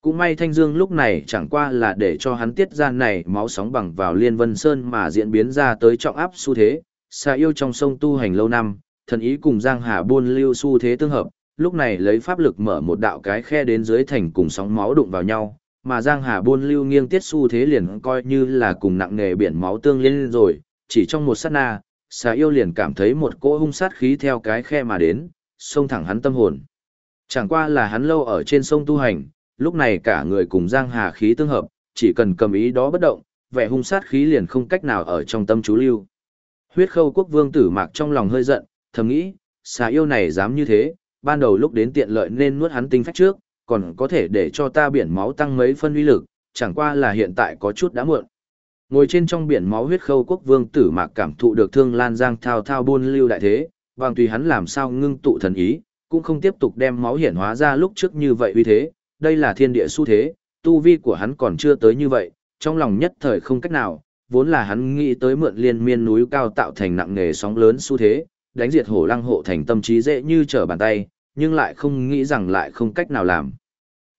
Cũng may Thanh Dương lúc này chẳng qua là để cho hắn tiết ra này máu sóng bằng vào Liên Vân Sơn mà diễn biến ra tới trọng áp xu thế, xa yêu trong sông tu hành lâu năm, thần ý cùng Giang Hà buôn lưu xu thế tương hợp, lúc này lấy pháp lực mở một đạo cái khe đến dưới thành cùng sóng máu đụng vào nhau, mà Giang Hà buôn lưu nghiêng tiết xu thế liền coi như là cùng nặng nghề biển máu tương liên rồi, chỉ trong một sát na, xà yêu liền cảm thấy một cỗ hung sát khí theo cái khe mà đến, xông thẳng hắn tâm hồn. Chẳng qua là hắn lâu ở trên sông tu hành, lúc này cả người cùng Giang Hà khí tương hợp, chỉ cần cầm ý đó bất động, vẻ hung sát khí liền không cách nào ở trong tâm chú lưu. Huyết khâu quốc vương tử mạc trong lòng hơi giận, thầm nghĩ, xà yêu này dám như thế, ban đầu lúc đến tiện lợi nên nuốt hắn tinh phách trước, còn có thể để cho ta biển máu tăng mấy phân uy lực, chẳng qua là hiện tại có chút đã muộn. Ngồi trên trong biển máu huyết khâu quốc vương tử mạc cảm thụ được thương lan giang thao thao buôn lưu đại thế, bằng tùy hắn làm sao ngưng tụ thần ý, cũng không tiếp tục đem máu hiển hóa ra lúc trước như vậy uy thế, đây là thiên địa xu thế, tu vi của hắn còn chưa tới như vậy, trong lòng nhất thời không cách nào, vốn là hắn nghĩ tới mượn liên miên núi cao tạo thành nặng nghề sóng lớn xu thế, đánh diệt hổ lăng hộ thành tâm trí dễ như trở bàn tay, nhưng lại không nghĩ rằng lại không cách nào làm.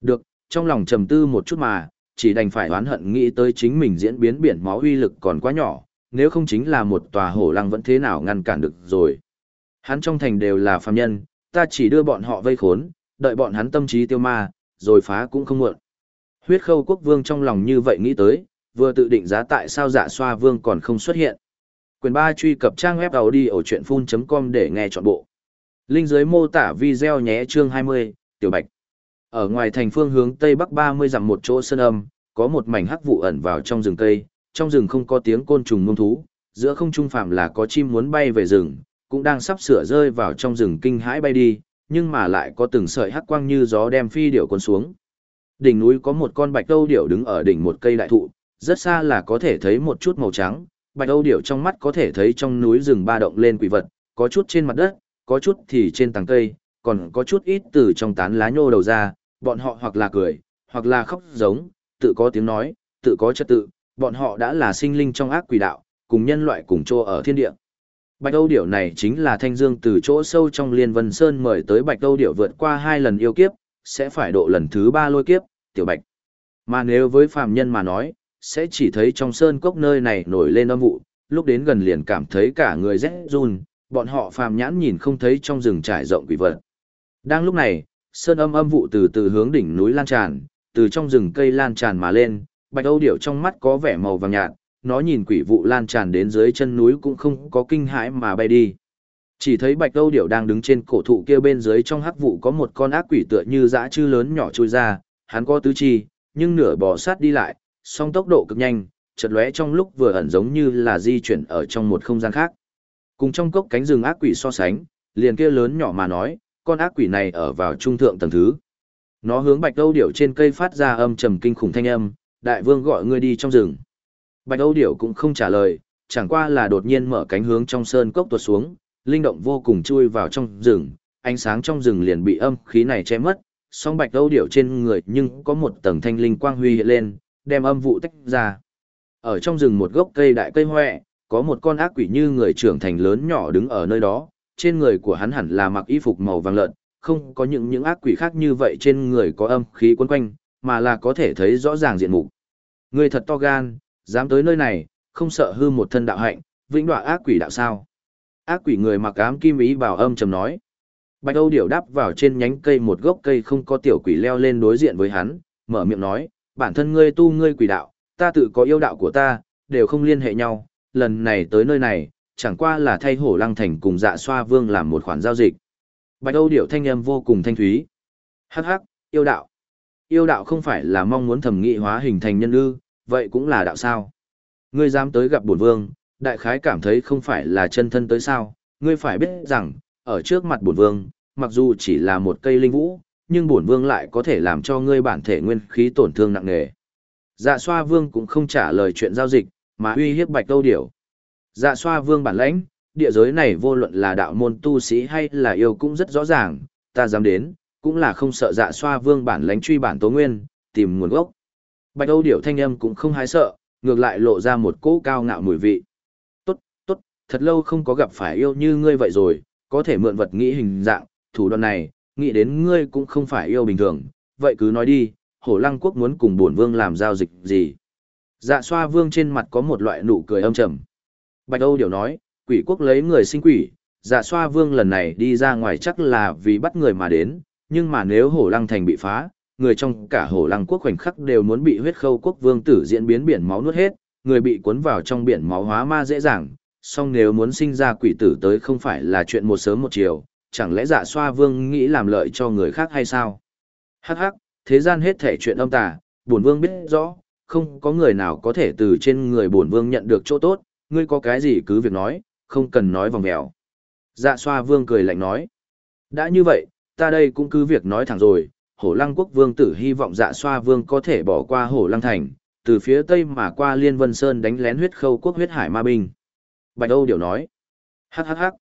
Được, trong lòng trầm tư một chút mà, chỉ đành phải oán hận nghĩ tới chính mình diễn biến biển máu uy lực còn quá nhỏ, nếu không chính là một tòa hổ lăng vẫn thế nào ngăn cản được rồi. Hắn trong thành đều là phàm nhân, ta chỉ đưa bọn họ vây khốn, đợi bọn hắn tâm trí tiêu ma, rồi phá cũng không muộn. Huyết khâu quốc vương trong lòng như vậy nghĩ tới, vừa tự định giá tại sao dạ xoa vương còn không xuất hiện. Quyền 3 truy cập trang web audio chuyện full.com để nghe trọn bộ. Linh dưới mô tả video nhé chương 20, Tiểu Bạch. Ở ngoài thành phương hướng Tây Bắc 30 dặm một chỗ sơn âm, có một mảnh hắc vụ ẩn vào trong rừng cây, trong rừng không có tiếng côn trùng ngôn thú, giữa không trung phạm là có chim muốn bay về rừng, cũng đang sắp sửa rơi vào trong rừng kinh hãi bay đi, nhưng mà lại có từng sợi hắc quang như gió đem phi điểu cuốn xuống. Đỉnh núi có một con bạch âu điểu đứng ở đỉnh một cây đại thụ, rất xa là có thể thấy một chút màu trắng, bạch âu điểu trong mắt có thể thấy trong núi rừng ba động lên quỷ vật, có chút trên mặt đất, có chút thì trên tàng cây, còn có chút ít từ trong tán lá nhô đầu ra, bọn họ hoặc là cười, hoặc là khóc giống, tự có tiếng nói, tự có trật tự, bọn họ đã là sinh linh trong ác quỷ đạo, cùng nhân loại cùng chô ở thiên địa. Bạch Âu Điểu này chính là Thanh Dương từ chỗ sâu trong Liên Vân Sơn mời tới Bạch Âu Điểu vượt qua hai lần yêu kiếp, sẽ phải độ lần thứ ba lôi kiếp, tiểu Bạch. Mà nếu với phàm nhân mà nói, sẽ chỉ thấy trong sơn cốc nơi này nổi lên âm vụ, lúc đến gần liền cảm thấy cả người rét run, bọn họ phàm nhãn nhìn không thấy trong rừng trải rộng quỷ vật. Đang lúc này, sơn âm âm vụ từ từ hướng đỉnh núi lan tràn, từ trong rừng cây lan tràn mà lên, Bạch Âu Điểu trong mắt có vẻ màu vàng nhạt, nó nhìn quỷ vụ lan tràn đến dưới chân núi cũng không có kinh hãi mà bay đi. Chỉ thấy bạch âu điểu đang đứng trên cổ thụ kia bên dưới trong hắc vụ có một con ác quỷ tựa như dã chư lớn nhỏ trôi ra, hắn có tứ chi, nhưng nửa bò sát đi lại, song tốc độ cực nhanh, chợt lóe trong lúc vừa ẩn giống như là di chuyển ở trong một không gian khác. Cùng trong cốc cánh rừng ác quỷ so sánh, liền kia lớn nhỏ mà nói, con ác quỷ này ở vào trung thượng tầng thứ. Nó hướng bạch âu điểu trên cây phát ra âm trầm kinh khủng thanh âm, đại vương gọi ngươi đi trong rừng. Bạch Âu Điểu cũng không trả lời, chẳng qua là đột nhiên mở cánh hướng trong sơn cốc tuột xuống, linh động vô cùng chui vào trong rừng, ánh sáng trong rừng liền bị âm khí này che mất, song Bạch Âu Điểu trên người nhưng có một tầng thanh linh quang huy hiện lên, đem âm vụ tách ra. Ở trong rừng một gốc cây đại cây hoẹ, có một con ác quỷ như người trưởng thành lớn nhỏ đứng ở nơi đó, trên người của hắn hẳn là mặc y phục màu vàng lợn, không có những những ác quỷ khác như vậy trên người có âm khí quấn quanh, mà là có thể thấy rõ ràng diện mục. Người thật to gan, dám tới nơi này, không sợ hư một thân đạo hạnh, vĩnh đọa ác quỷ đạo sao. Ác quỷ người mặc ám kim ý bảo âm trầm nói. Bạch Âu điểu đáp vào trên nhánh cây một gốc cây không có tiểu quỷ leo lên đối diện với hắn, mở miệng nói, bản thân ngươi tu ngươi quỷ đạo, ta tự có yêu đạo của ta, đều không liên hệ nhau, lần này tới nơi này, chẳng qua là thay hổ lăng thành cùng dạ xoa vương làm một khoản giao dịch. Bạch Âu điệu thanh âm vô cùng thanh thúy. Hắc hắc, yêu đạo. Yêu đạo không phải là mong muốn thẩm nghị hóa hình thành nhân ư, vậy cũng là đạo sao. Ngươi dám tới gặp bổn vương, đại khái cảm thấy không phải là chân thân tới sao, ngươi phải biết rằng, ở trước mặt bổn vương, mặc dù chỉ là một cây linh vũ, nhưng bổn vương lại có thể làm cho ngươi bản thể nguyên khí tổn thương nặng nề. Dạ xoa vương cũng không trả lời chuyện giao dịch, mà uy hiếp bạch câu điểu. Dạ xoa vương bản lãnh, địa giới này vô luận là đạo môn tu sĩ hay là yêu cũng rất rõ ràng, ta dám đến, cũng là không sợ dạ xoa vương bản lãnh truy bản tố nguyên, tìm nguồn gốc. Bạch Âu điểu thanh âm cũng không hái sợ, ngược lại lộ ra một cỗ cao ngạo mùi vị. Tốt, tốt, thật lâu không có gặp phải yêu như ngươi vậy rồi, có thể mượn vật nghĩ hình dạng, thủ đoạn này, nghĩ đến ngươi cũng không phải yêu bình thường, vậy cứ nói đi, hổ lăng quốc muốn cùng bổn vương làm giao dịch gì. Dạ xoa vương trên mặt có một loại nụ cười âm trầm. Bạch Âu điều nói, quỷ quốc lấy người sinh quỷ, dạ xoa vương lần này đi ra ngoài chắc là vì bắt người mà đến, nhưng mà nếu hổ lăng thành bị phá, người trong cả hổ lăng quốc khoảnh khắc đều muốn bị huyết khâu quốc vương tử diễn biến biển máu nuốt hết, người bị cuốn vào trong biển máu hóa ma dễ dàng, song nếu muốn sinh ra quỷ tử tới không phải là chuyện một sớm một chiều, chẳng lẽ dạ xoa vương nghĩ làm lợi cho người khác hay sao? Hắc hắc, thế gian hết thể chuyện âm tà, bổn vương biết rõ, không có người nào có thể từ trên người bổn vương nhận được chỗ tốt, ngươi có cái gì cứ việc nói, không cần nói vòng vèo. Dạ xoa vương cười lạnh nói. Đã như vậy, ta đây cũng cứ việc nói thẳng rồi, hổ lăng quốc vương tử hy vọng dạ xoa vương có thể bỏ qua hổ lăng thành, từ phía tây mà qua liên vân sơn đánh lén huyết khâu quốc huyết hải ma binh. Bạch Âu điều nói. Hắc hắc hắc.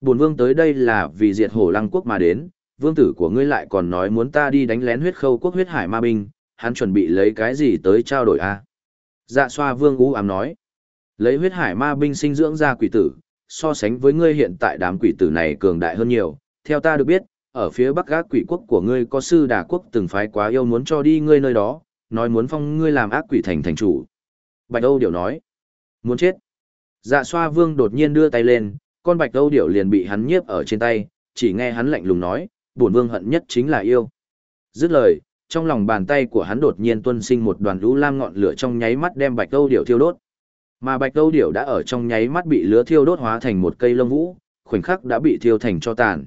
Bổn vương tới đây là vì diệt hổ lăng quốc mà đến, vương tử của ngươi lại còn nói muốn ta đi đánh lén huyết khâu quốc huyết hải ma binh, hắn chuẩn bị lấy cái gì tới trao đổi a? À? Dạ xoa vương ú ám nói. Lấy huyết hải ma binh sinh dưỡng ra quỷ tử, so sánh với ngươi hiện tại đám quỷ tử này cường đại hơn nhiều. Theo ta được biết, ở phía bắc gác quỷ quốc của ngươi có sư đà quốc từng phái quá yêu muốn cho đi ngươi nơi đó, nói muốn phong ngươi làm ác quỷ thành thành chủ. Bạch Âu Điểu nói, muốn chết. Dạ xoa vương đột nhiên đưa tay lên, con bạch Âu Điểu liền bị hắn nhiếp ở trên tay, chỉ nghe hắn lạnh lùng nói, bổn vương hận nhất chính là yêu. Dứt lời, trong lòng bàn tay của hắn đột nhiên tuôn sinh một đoàn lũ lam ngọn lửa trong nháy mắt đem bạch Âu Điểu thiêu đốt. Mà bạch Âu Điểu đã ở trong nháy mắt bị lửa thiêu đốt hóa thành một cây lông vũ, khoảnh khắc đã bị thiêu thành cho tàn.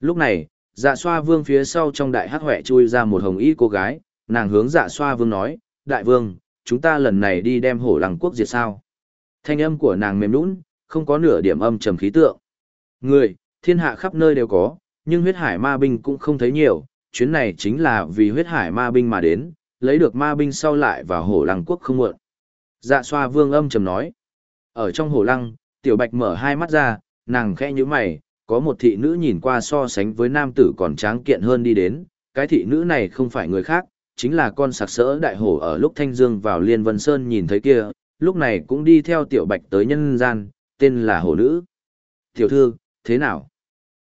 Lúc này, dạ xoa vương phía sau trong đại hắc huệ chui ra một hồng y cô gái, nàng hướng dạ xoa vương nói, đại vương, chúng ta lần này đi đem hổ lăng quốc diệt sao. Thanh âm của nàng mềm nũng, không có nửa điểm âm trầm khí tượng. Người, thiên hạ khắp nơi đều có, nhưng huyết hải ma binh cũng không thấy nhiều, chuyến này chính là vì huyết hải ma binh mà đến, lấy được ma binh sau lại vào hổ lăng quốc không muộn. Dạ xoa vương âm trầm nói. Ở trong hổ lăng, tiểu bạch mở hai mắt ra, nàng khẽ như mày, có một thị nữ nhìn qua so sánh với nam tử còn tráng kiện hơn đi đến, cái thị nữ này không phải người khác, chính là con sặc sỡ đại hổ ở lúc Thanh Dương vào Liên Vân Sơn nhìn thấy kia, lúc này cũng đi theo tiểu bạch tới nhân gian, tên là hổ nữ. Tiểu thư, thế nào?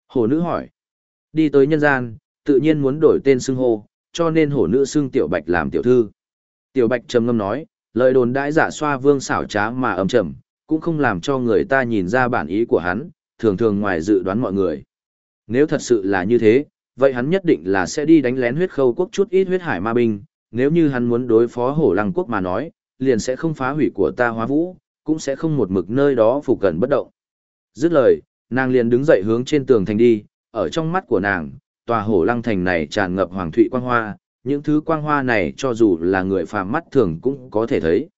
Hổ nữ hỏi. Đi tới nhân gian, tự nhiên muốn đổi tên xưng hô, cho nên hổ nữ xưng tiểu bạch làm tiểu thư. Tiểu bạch trầm ngâm nói, lời đồn đãi giả xoa vương xảo trá mà ấm trầm, cũng không làm cho người ta nhìn ra bản ý của hắn, thường thường ngoài dự đoán mọi người. Nếu thật sự là như thế, vậy hắn nhất định là sẽ đi đánh lén huyết khâu quốc chút ít huyết hải ma binh, nếu như hắn muốn đối phó hổ lăng quốc mà nói, liền sẽ không phá hủy của ta hóa vũ, cũng sẽ không một mực nơi đó phục gần bất động. Dứt lời, nàng liền đứng dậy hướng trên tường thành đi, ở trong mắt của nàng, tòa hổ lăng thành này tràn ngập hoàng thụy quang hoa, những thứ quang hoa này cho dù là người phàm mắt thường cũng có thể thấy.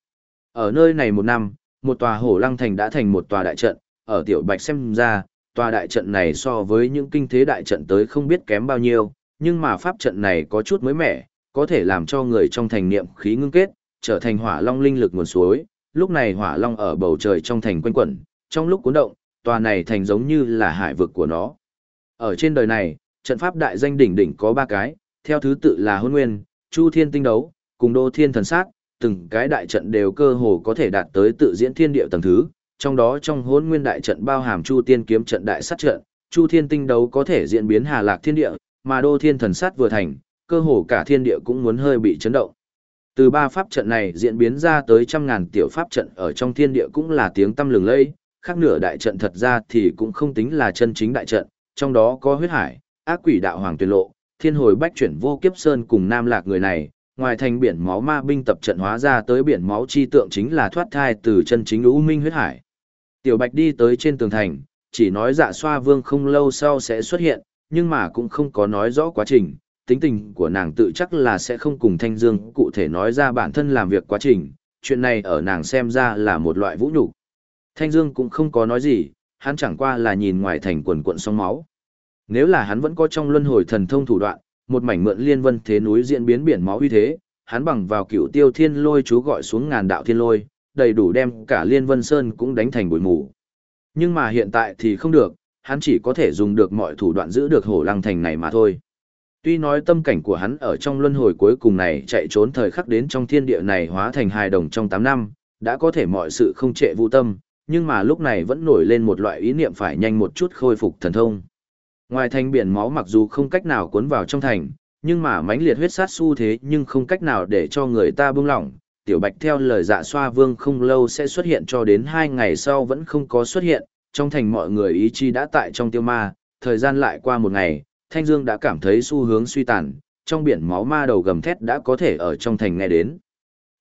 Ở nơi này một năm, một tòa hổ lăng thành đã thành một tòa đại trận, ở tiểu bạch xem ra, tòa đại trận này so với những kinh thế đại trận tới không biết kém bao nhiêu, nhưng mà pháp trận này có chút mới mẻ, có thể làm cho người trong thành niệm khí ngưng kết, trở thành hỏa long linh lực nguồn suối. Lúc này hỏa long ở bầu trời trong thành quanh quẩn, trong lúc cuốn động, tòa này thành giống như là hải vực của nó. Ở trên đời này, trận pháp đại danh đỉnh đỉnh có ba cái, theo thứ tự là hôn nguyên, chu thiên tinh đấu, cùng đô thiên thần sát, từng cái đại trận đều cơ hồ có thể đạt tới tự diễn thiên địa tầng thứ, trong đó trong hôn nguyên đại trận bao hàm chu tiên kiếm trận đại sát trận, chu thiên tinh đấu có thể diễn biến hà lạc thiên địa, mà đô thiên thần sát vừa thành, cơ hồ cả thiên địa cũng muốn hơi bị chấn động. Từ ba pháp trận này diễn biến ra tới trăm ngàn tiểu pháp trận ở trong thiên địa cũng là tiếng tâm lừng lây, khác nửa đại trận thật ra thì cũng không tính là chân chính đại trận, trong đó có huyết hải, ác quỷ đạo hoàng tuyệt lộ, thiên hồi bách chuyển vô kiếp sơn cùng nam lạc người này, ngoài thành biển máu ma binh tập trận hóa ra tới biển máu chi tượng chính là thoát thai từ chân chính U Minh huyết hải. Tiểu Bạch đi tới trên tường thành, chỉ nói dạ xoa vương không lâu sau sẽ xuất hiện, nhưng mà cũng không có nói rõ quá trình, tính tình của nàng tự chắc là sẽ không cùng Thanh Dương cụ thể nói ra bản thân làm việc quá trình, chuyện này ở nàng xem ra là một loại vũ nhục. Thanh Dương cũng không có nói gì, hắn chẳng qua là nhìn ngoài thành quần cuộn sóng máu. Nếu là hắn vẫn có trong luân hồi thần thông thủ đoạn, một mảnh mượn liên vân thế núi diễn biến biển máu uy thế, hắn bằng vào cựu tiêu thiên lôi chú gọi xuống ngàn đạo thiên lôi, đầy đủ đem cả liên vân sơn cũng đánh thành bụi mù. Nhưng mà hiện tại thì không được, hắn chỉ có thể dùng được mọi thủ đoạn giữ được hổ lăng thành này mà thôi. Tuy nói tâm cảnh của hắn ở trong luân hồi cuối cùng này chạy trốn thời khắc đến trong thiên địa này hóa thành hài đồng trong 8 năm, đã có thể mọi sự không trệ vũ tâm, nhưng mà lúc này vẫn nổi lên một loại ý niệm phải nhanh một chút khôi phục thần thông. Ngoài thành biển máu mặc dù không cách nào cuốn vào trong thành, nhưng mà mãnh liệt huyết sát xu thế nhưng không cách nào để cho người ta buông lỏng. Tiểu Bạch theo lời dạ xoa vương không lâu sẽ xuất hiện cho đến hai ngày sau vẫn không có xuất hiện, trong thành mọi người ý chi đã tại trong tiêu ma, thời gian lại qua một ngày, Thanh Dương đã cảm thấy xu hướng suy tàn, trong biển máu ma đầu gầm thét đã có thể ở trong thành nghe đến.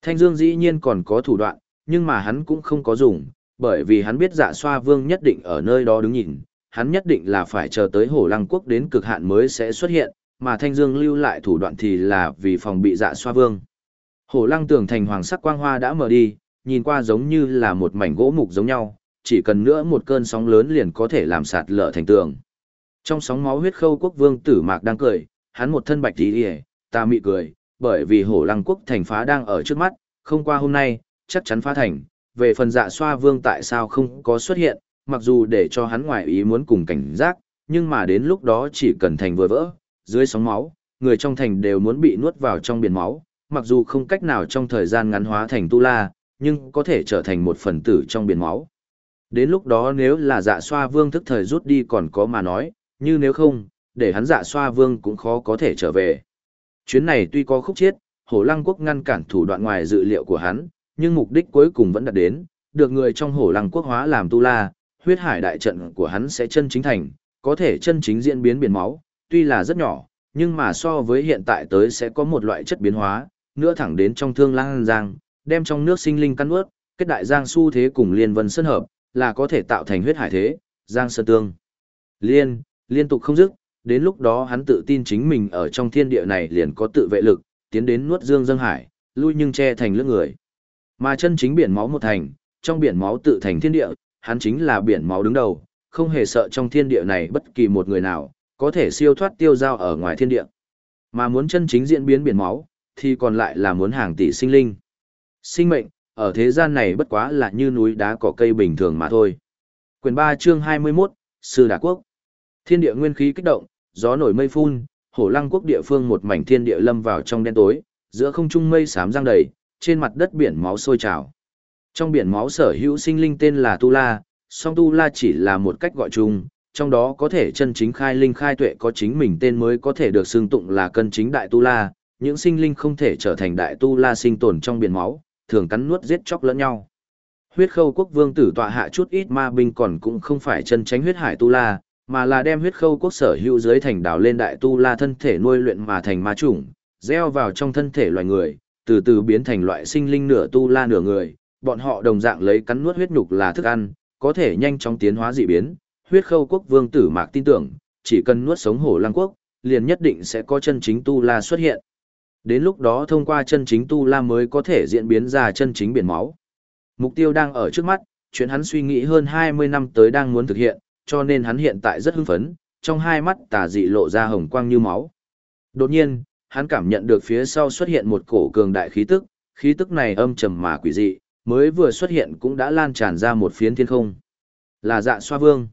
Thanh Dương dĩ nhiên còn có thủ đoạn, nhưng mà hắn cũng không có dùng, bởi vì hắn biết dạ xoa vương nhất định ở nơi đó đứng nhìn, hắn nhất định là phải chờ tới hổ lăng quốc đến cực hạn mới sẽ xuất hiện, mà Thanh Dương lưu lại thủ đoạn thì là vì phòng bị dạ xoa vương. Hổ lăng tường thành hoàng sắc quang hoa đã mở đi, nhìn qua giống như là một mảnh gỗ mục giống nhau, chỉ cần nữa một cơn sóng lớn liền có thể làm sạt lở thành tường. Trong sóng máu huyết khâu quốc vương tử mạc đang cười, hắn một thân bạch tí hề, ta mị cười, bởi vì hổ lăng quốc thành phá đang ở trước mắt, không qua hôm nay, chắc chắn phá thành. Về phần dạ xoa vương tại sao không có xuất hiện, mặc dù để cho hắn ngoại ý muốn cùng cảnh giác, nhưng mà đến lúc đó chỉ cần thành vừa vỡ, dưới sóng máu, người trong thành đều muốn bị nuốt vào trong biển máu, mặc dù không cách nào trong thời gian ngắn hóa thành tu la, nhưng có thể trở thành một phần tử trong biển máu. Đến lúc đó nếu là dạ xoa vương thức thời rút đi còn có mà nói, như nếu không, để hắn dạ xoa vương cũng khó có thể trở về. Chuyến này tuy có khúc chiết, hổ lăng quốc ngăn cản thủ đoạn ngoài dự liệu của hắn, nhưng mục đích cuối cùng vẫn đạt đến, được người trong hổ lăng quốc hóa làm tu la, huyết hải đại trận của hắn sẽ chân chính thành, có thể chân chính diễn biến biển máu, tuy là rất nhỏ, nhưng mà so với hiện tại tới sẽ có một loại chất biến hóa, nữa thẳng đến trong thương lang giang, đem trong nước sinh linh căn ướt, kết đại giang su thế cùng liên vân sơn hợp, là có thể tạo thành huyết hải thế, giang sơn tương. Liên, liên tục không dứt, đến lúc đó hắn tự tin chính mình ở trong thiên địa này liền có tự vệ lực, tiến đến nuốt dương dâng hải, lui nhưng che thành lưỡng người. Mà chân chính biển máu một thành, trong biển máu tự thành thiên địa, hắn chính là biển máu đứng đầu, không hề sợ trong thiên địa này bất kỳ một người nào, có thể siêu thoát tiêu giao ở ngoài thiên địa. Mà muốn chân chính diễn biến biển máu, thì còn lại là muốn hàng tỷ sinh linh. Sinh mệnh, ở thế gian này bất quá là như núi đá cỏ cây bình thường mà thôi. Quyền 3 chương 21, Sư Đà Quốc. Thiên địa nguyên khí kích động, gió nổi mây phun, hổ lăng quốc địa phương một mảnh thiên địa lâm vào trong đen tối, giữa không trung mây xám giăng đầy, trên mặt đất biển máu sôi trào. Trong biển máu sở hữu sinh linh tên là Tu La, song Tu La chỉ là một cách gọi chung, trong đó có thể chân chính khai linh khai tuệ có chính mình tên mới có thể được xưng tụng là cân chính đại Tu La, những sinh linh không thể trở thành đại Tu La sinh tồn trong biển máu, thường cắn nuốt giết chóc lẫn nhau. Huyết khâu quốc vương tử tọa hạ chút ít ma binh còn cũng không phải chân tránh huyết hải Tu La, mà là đem huyết khâu quốc sở hữu dưới thành đảo lên đại Tu La thân thể nuôi luyện mà thành ma chủng, gieo vào trong thân thể loài người, từ từ biến thành loại sinh linh nửa Tu La nửa người bọn họ đồng dạng lấy cắn nuốt huyết nhục là thức ăn, có thể nhanh chóng tiến hóa dị biến. Huyết khâu quốc vương tử mạc tin tưởng, chỉ cần nuốt sống hổ lăng quốc, liền nhất định sẽ có chân chính tu la xuất hiện. Đến lúc đó thông qua chân chính tu la mới có thể diễn biến ra chân chính biển máu. Mục tiêu đang ở trước mắt, chuyện hắn suy nghĩ hơn 20 năm tới đang muốn thực hiện, cho nên hắn hiện tại rất hưng phấn, trong hai mắt tà dị lộ ra hồng quang như máu. Đột nhiên, hắn cảm nhận được phía sau xuất hiện một cổ cường đại khí tức, khí tức này âm trầm mà quỷ dị, mới vừa xuất hiện cũng đã lan tràn ra một phiến thiên không. Là dạ xoa vương.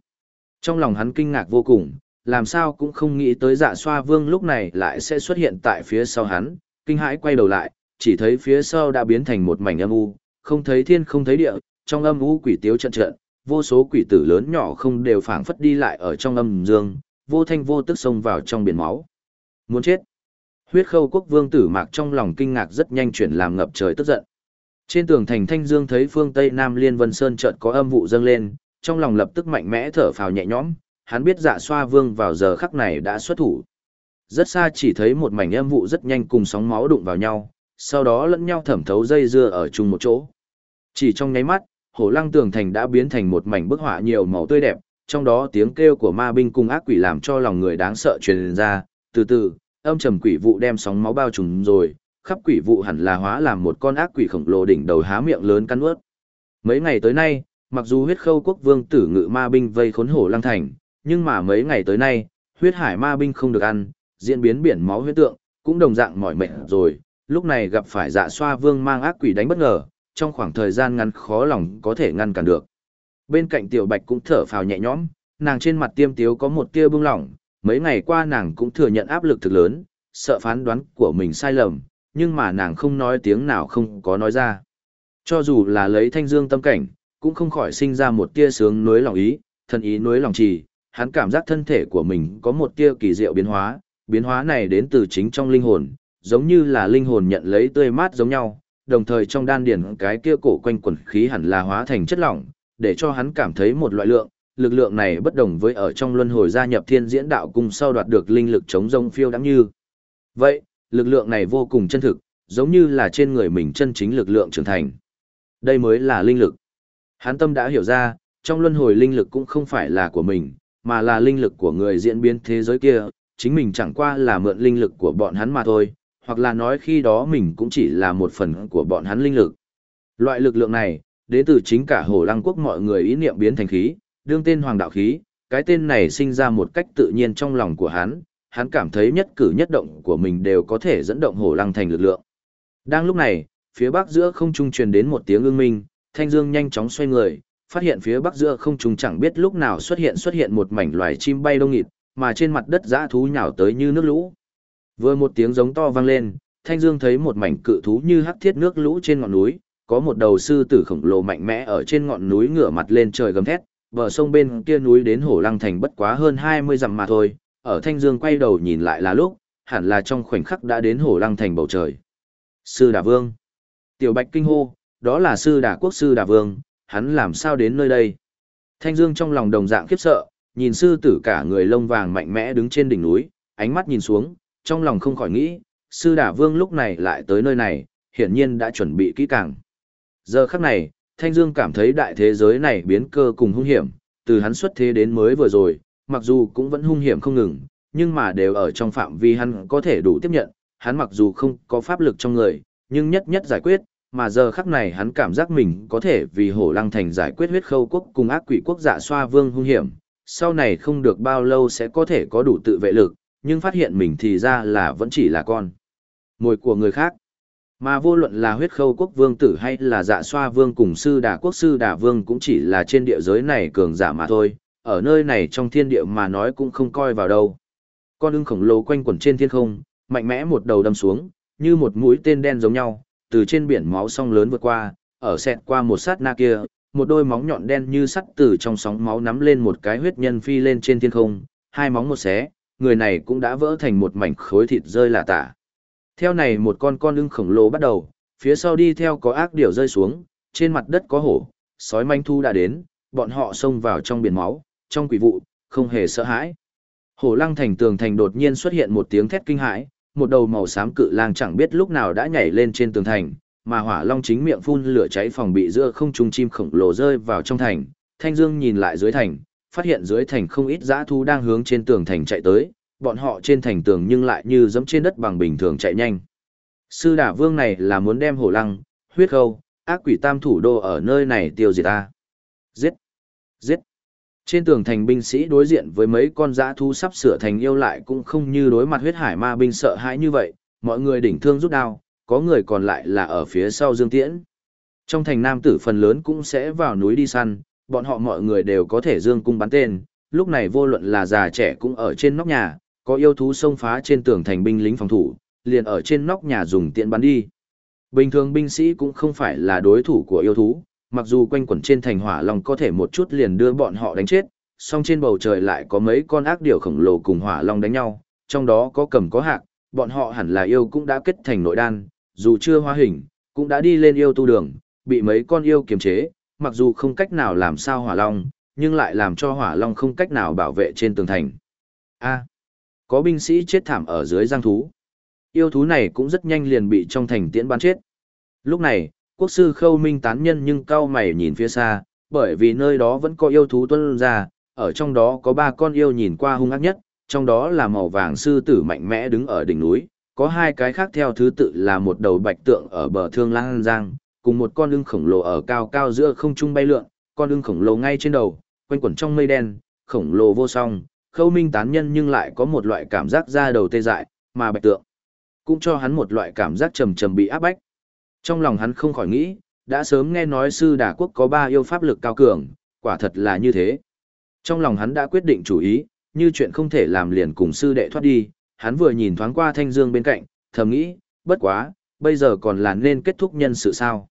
Trong lòng hắn kinh ngạc vô cùng, làm sao cũng không nghĩ tới dạ xoa vương lúc này lại sẽ xuất hiện tại phía sau hắn, kinh hãi quay đầu lại, chỉ thấy phía sau đã biến thành một mảnh âm u, không thấy thiên không thấy địa, trong âm u quỷ tiếu trận trận, vô số quỷ tử lớn nhỏ không đều phảng phất đi lại ở trong âm dương, vô thanh vô tức xông vào trong biển máu. Muốn chết. Huyết khâu quốc vương tử mạc trong lòng kinh ngạc rất nhanh chuyển làm ngập trời tức giận. Trên tường thành Thanh Dương thấy phương Tây Nam Liên Vân Sơn chợt có âm vụ dâng lên, trong lòng lập tức mạnh mẽ thở phào nhẹ nhõm, hắn biết dạ xoa vương vào giờ khắc này đã xuất thủ. Rất xa chỉ thấy một mảnh âm vụ rất nhanh cùng sóng máu đụng vào nhau, sau đó lẫn nhau thẩm thấu dây dưa ở chung một chỗ. Chỉ trong nháy mắt, hổ lăng tường thành đã biến thành một mảnh bức họa nhiều màu tươi đẹp, trong đó tiếng kêu của ma binh cùng ác quỷ làm cho lòng người đáng sợ truyền ra, từ từ, âm trầm quỷ vụ đem sóng máu bao trùm rồi, khắp quỷ vụ hẳn là hóa làm một con ác quỷ khổng lồ đỉnh đầu há miệng lớn cắn ướt. Mấy ngày tới nay, mặc dù huyết khâu quốc vương tử ngự ma binh vây khốn hổ lăng thành, nhưng mà mấy ngày tới nay, huyết hải ma binh không được ăn, diễn biến biển máu huyết tượng, cũng đồng dạng mỏi mệt rồi, lúc này gặp phải dạ xoa vương mang ác quỷ đánh bất ngờ, trong khoảng thời gian ngắn khó lòng có thể ngăn cản được. Bên cạnh tiểu bạch cũng thở phào nhẹ nhõm, nàng trên mặt tiêm tiếu có một tia bưng lỏng, mấy ngày qua nàng cũng thừa nhận áp lực thực lớn, sợ phán đoán của mình sai lầm, nhưng mà nàng không nói tiếng nào không có nói ra. Cho dù là lấy thanh dương tâm cảnh, cũng không khỏi sinh ra một tia sướng nuối lòng ý, thân ý nuối lòng trì, hắn cảm giác thân thể của mình có một tia kỳ diệu biến hóa, biến hóa này đến từ chính trong linh hồn, giống như là linh hồn nhận lấy tươi mát giống nhau, đồng thời trong đan điền cái kia cổ quanh quần khí hẳn là hóa thành chất lỏng, để cho hắn cảm thấy một loại lượng, lực lượng này bất đồng với ở trong luân hồi gia nhập thiên diễn đạo cung sau đoạt được linh lực chống rông phiêu đáng như. Vậy, lực lượng này vô cùng chân thực, giống như là trên người mình chân chính lực lượng trưởng thành. Đây mới là linh lực. Hán tâm đã hiểu ra, trong luân hồi linh lực cũng không phải là của mình, mà là linh lực của người diễn biến thế giới kia, chính mình chẳng qua là mượn linh lực của bọn hắn mà thôi, hoặc là nói khi đó mình cũng chỉ là một phần của bọn hắn linh lực. Loại lực lượng này, đến từ chính cả hồ lăng quốc mọi người ý niệm biến thành khí, đương tên hoàng đạo khí, cái tên này sinh ra một cách tự nhiên trong lòng của hắn, hắn cảm thấy nhất cử nhất động của mình đều có thể dẫn động hồ lăng thành lực lượng. Đang lúc này, phía bắc giữa không trung truyền đến một tiếng ưng minh, thanh dương nhanh chóng xoay người, phát hiện phía bắc giữa không trung chẳng biết lúc nào xuất hiện xuất hiện một mảnh loài chim bay đông nghịt, mà trên mặt đất dã thú nhào tới như nước lũ. Vừa một tiếng giống to vang lên, Thanh Dương thấy một mảnh cự thú như hắc thiết nước lũ trên ngọn núi, có một đầu sư tử khổng lồ mạnh mẽ ở trên ngọn núi ngửa mặt lên trời gầm thét, bờ sông bên kia núi đến Hổ Lăng thành bất quá hơn 20 dặm mà thôi, ở Thanh Dương quay đầu nhìn lại là lúc, hẳn là trong khoảnh khắc đã đến Hổ Lăng thành bầu trời. Sư Đà Vương. Tiểu Bạch kinh hô, đó là sư Đà Quốc sư Đà Vương, hắn làm sao đến nơi đây? Thanh Dương trong lòng đồng dạng khiếp sợ, nhìn sư tử cả người lông vàng mạnh mẽ đứng trên đỉnh núi, ánh mắt nhìn xuống, trong lòng không khỏi nghĩ, sư đà vương lúc này lại tới nơi này, hiển nhiên đã chuẩn bị kỹ càng. Giờ khắc này, Thanh Dương cảm thấy đại thế giới này biến cơ cùng hung hiểm, từ hắn xuất thế đến mới vừa rồi, mặc dù cũng vẫn hung hiểm không ngừng, nhưng mà đều ở trong phạm vi hắn có thể đủ tiếp nhận, hắn mặc dù không có pháp lực trong người, nhưng nhất nhất giải quyết, mà giờ khắc này hắn cảm giác mình có thể vì hổ lăng thành giải quyết huyết khâu quốc cùng ác quỷ quốc giả xoa vương hung hiểm, sau này không được bao lâu sẽ có thể có đủ tự vệ lực, nhưng phát hiện mình thì ra là vẫn chỉ là con. Mồi của người khác. Mà vô luận là huyết khâu quốc vương tử hay là dạ xoa vương cùng sư đà quốc sư đà vương cũng chỉ là trên địa giới này cường giả mà thôi, ở nơi này trong thiên địa mà nói cũng không coi vào đâu. Con ưng khổng lồ quanh quẩn trên thiên không, mạnh mẽ một đầu đâm xuống, như một mũi tên đen giống nhau, từ trên biển máu sông lớn vượt qua, ở xẹt qua một sát na kia, một đôi móng nhọn đen như sắt từ trong sóng máu nắm lên một cái huyết nhân phi lên trên thiên không, hai móng một xé, người này cũng đã vỡ thành một mảnh khối thịt rơi lả tả. Theo này một con con ưng khổng lồ bắt đầu, phía sau đi theo có ác điểu rơi xuống, trên mặt đất có hổ, sói manh thu đã đến, bọn họ xông vào trong biển máu, trong quỷ vụ, không hề sợ hãi. hồ lăng thành tường thành đột nhiên xuất hiện một tiếng thét kinh hãi, một đầu màu xám cự lang chẳng biết lúc nào đã nhảy lên trên tường thành, mà hỏa long chính miệng phun lửa cháy phòng bị giữa không trung chim khổng lồ rơi vào trong thành. Thanh Dương nhìn lại dưới thành, phát hiện dưới thành không ít dã thú đang hướng trên tường thành chạy tới, bọn họ trên thành tường nhưng lại như dẫm trên đất bằng bình thường chạy nhanh. Sư đả vương này là muốn đem hổ lăng, huyết khâu, ác quỷ tam thủ đô ở nơi này tiêu diệt ta. Giết! Giết! Trên tường thành binh sĩ đối diện với mấy con dã thú sắp sửa thành yêu lại cũng không như đối mặt huyết hải ma binh sợ hãi như vậy, mọi người đỉnh thương rút đao, có người còn lại là ở phía sau Dương Tiễn. Trong thành nam tử phần lớn cũng sẽ vào núi đi săn, bọn họ mọi người đều có thể dương cung bắn tên, lúc này vô luận là già trẻ cũng ở trên nóc nhà, có yêu thú xông phá trên tường thành binh lính phòng thủ, liền ở trên nóc nhà dùng tiện bắn đi. Bình thường binh sĩ cũng không phải là đối thủ của yêu thú, mặc dù quanh quẩn trên thành hỏa long có thể một chút liền đưa bọn họ đánh chết, song trên bầu trời lại có mấy con ác điểu khổng lồ cùng hỏa long đánh nhau, trong đó có cầm có hạc, bọn họ hẳn là yêu cũng đã kết thành nội đan, dù chưa hóa hình, cũng đã đi lên yêu tu đường, bị mấy con yêu kiềm chế, mặc dù không cách nào làm sao hỏa long, nhưng lại làm cho hỏa long không cách nào bảo vệ trên tường thành. A. Có binh sĩ chết thảm ở dưới giang thú. Yêu thú này cũng rất nhanh liền bị trong thành tiễn bắn chết. Lúc này, quốc sư khâu minh tán nhân nhưng cao mày nhìn phía xa, bởi vì nơi đó vẫn có yêu thú tuân ra, ở trong đó có ba con yêu nhìn qua hung ác nhất, trong đó là màu vàng sư tử mạnh mẽ đứng ở đỉnh núi, có hai cái khác theo thứ tự là một đầu bạch tượng ở bờ thương lang giang, cùng một con ưng khổng lồ ở cao cao giữa không trung bay lượn, con ưng khổng lồ ngay trên đầu, quanh quẩn trong mây đen, khổng lồ vô song, khâu minh tán nhân nhưng lại có một loại cảm giác da đầu tê dại, mà bạch tượng cũng cho hắn một loại cảm giác trầm trầm bị áp bách. Trong lòng hắn không khỏi nghĩ, đã sớm nghe nói sư đà quốc có ba yêu pháp lực cao cường, quả thật là như thế. Trong lòng hắn đã quyết định chủ ý, như chuyện không thể làm liền cùng sư đệ thoát đi, hắn vừa nhìn thoáng qua thanh dương bên cạnh, thầm nghĩ, bất quá, bây giờ còn là nên kết thúc nhân sự sao.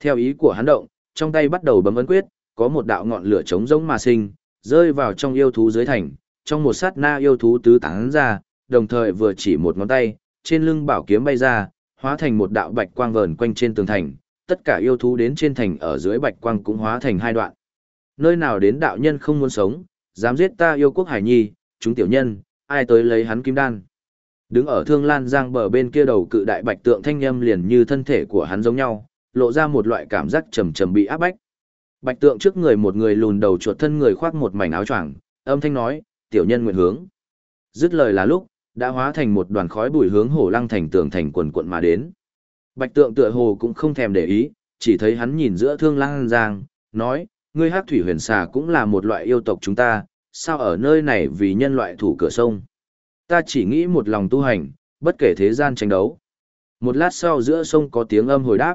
Theo ý của hắn động, trong tay bắt đầu bấm ấn quyết, có một đạo ngọn lửa trống rỗng mà sinh, rơi vào trong yêu thú dưới thành, trong một sát na yêu thú tứ tán ra, đồng thời vừa chỉ một ngón tay, trên lưng bảo kiếm bay ra, hóa thành một đạo bạch quang vờn quanh trên tường thành, tất cả yêu thú đến trên thành ở dưới bạch quang cũng hóa thành hai đoạn. Nơi nào đến đạo nhân không muốn sống, dám giết ta yêu quốc hải nhi, chúng tiểu nhân, ai tới lấy hắn kim đan. Đứng ở thương lan giang bờ bên kia đầu cự đại bạch tượng thanh nhâm liền như thân thể của hắn giống nhau, lộ ra một loại cảm giác trầm trầm bị áp bách. Bạch tượng trước người một người lùn đầu chuột thân người khoác một mảnh áo choàng, âm thanh nói, tiểu nhân nguyện hướng. Dứt lời là lúc, đã hóa thành một đoàn khói bụi hướng hổ lăng thành tường thành quần quận mà đến. Bạch tượng tựa hồ cũng không thèm để ý, chỉ thấy hắn nhìn giữa thương lang giang, nói, ngươi hắc thủy huyền xà cũng là một loại yêu tộc chúng ta, sao ở nơi này vì nhân loại thủ cửa sông. Ta chỉ nghĩ một lòng tu hành, bất kể thế gian tranh đấu. Một lát sau giữa sông có tiếng âm hồi đáp.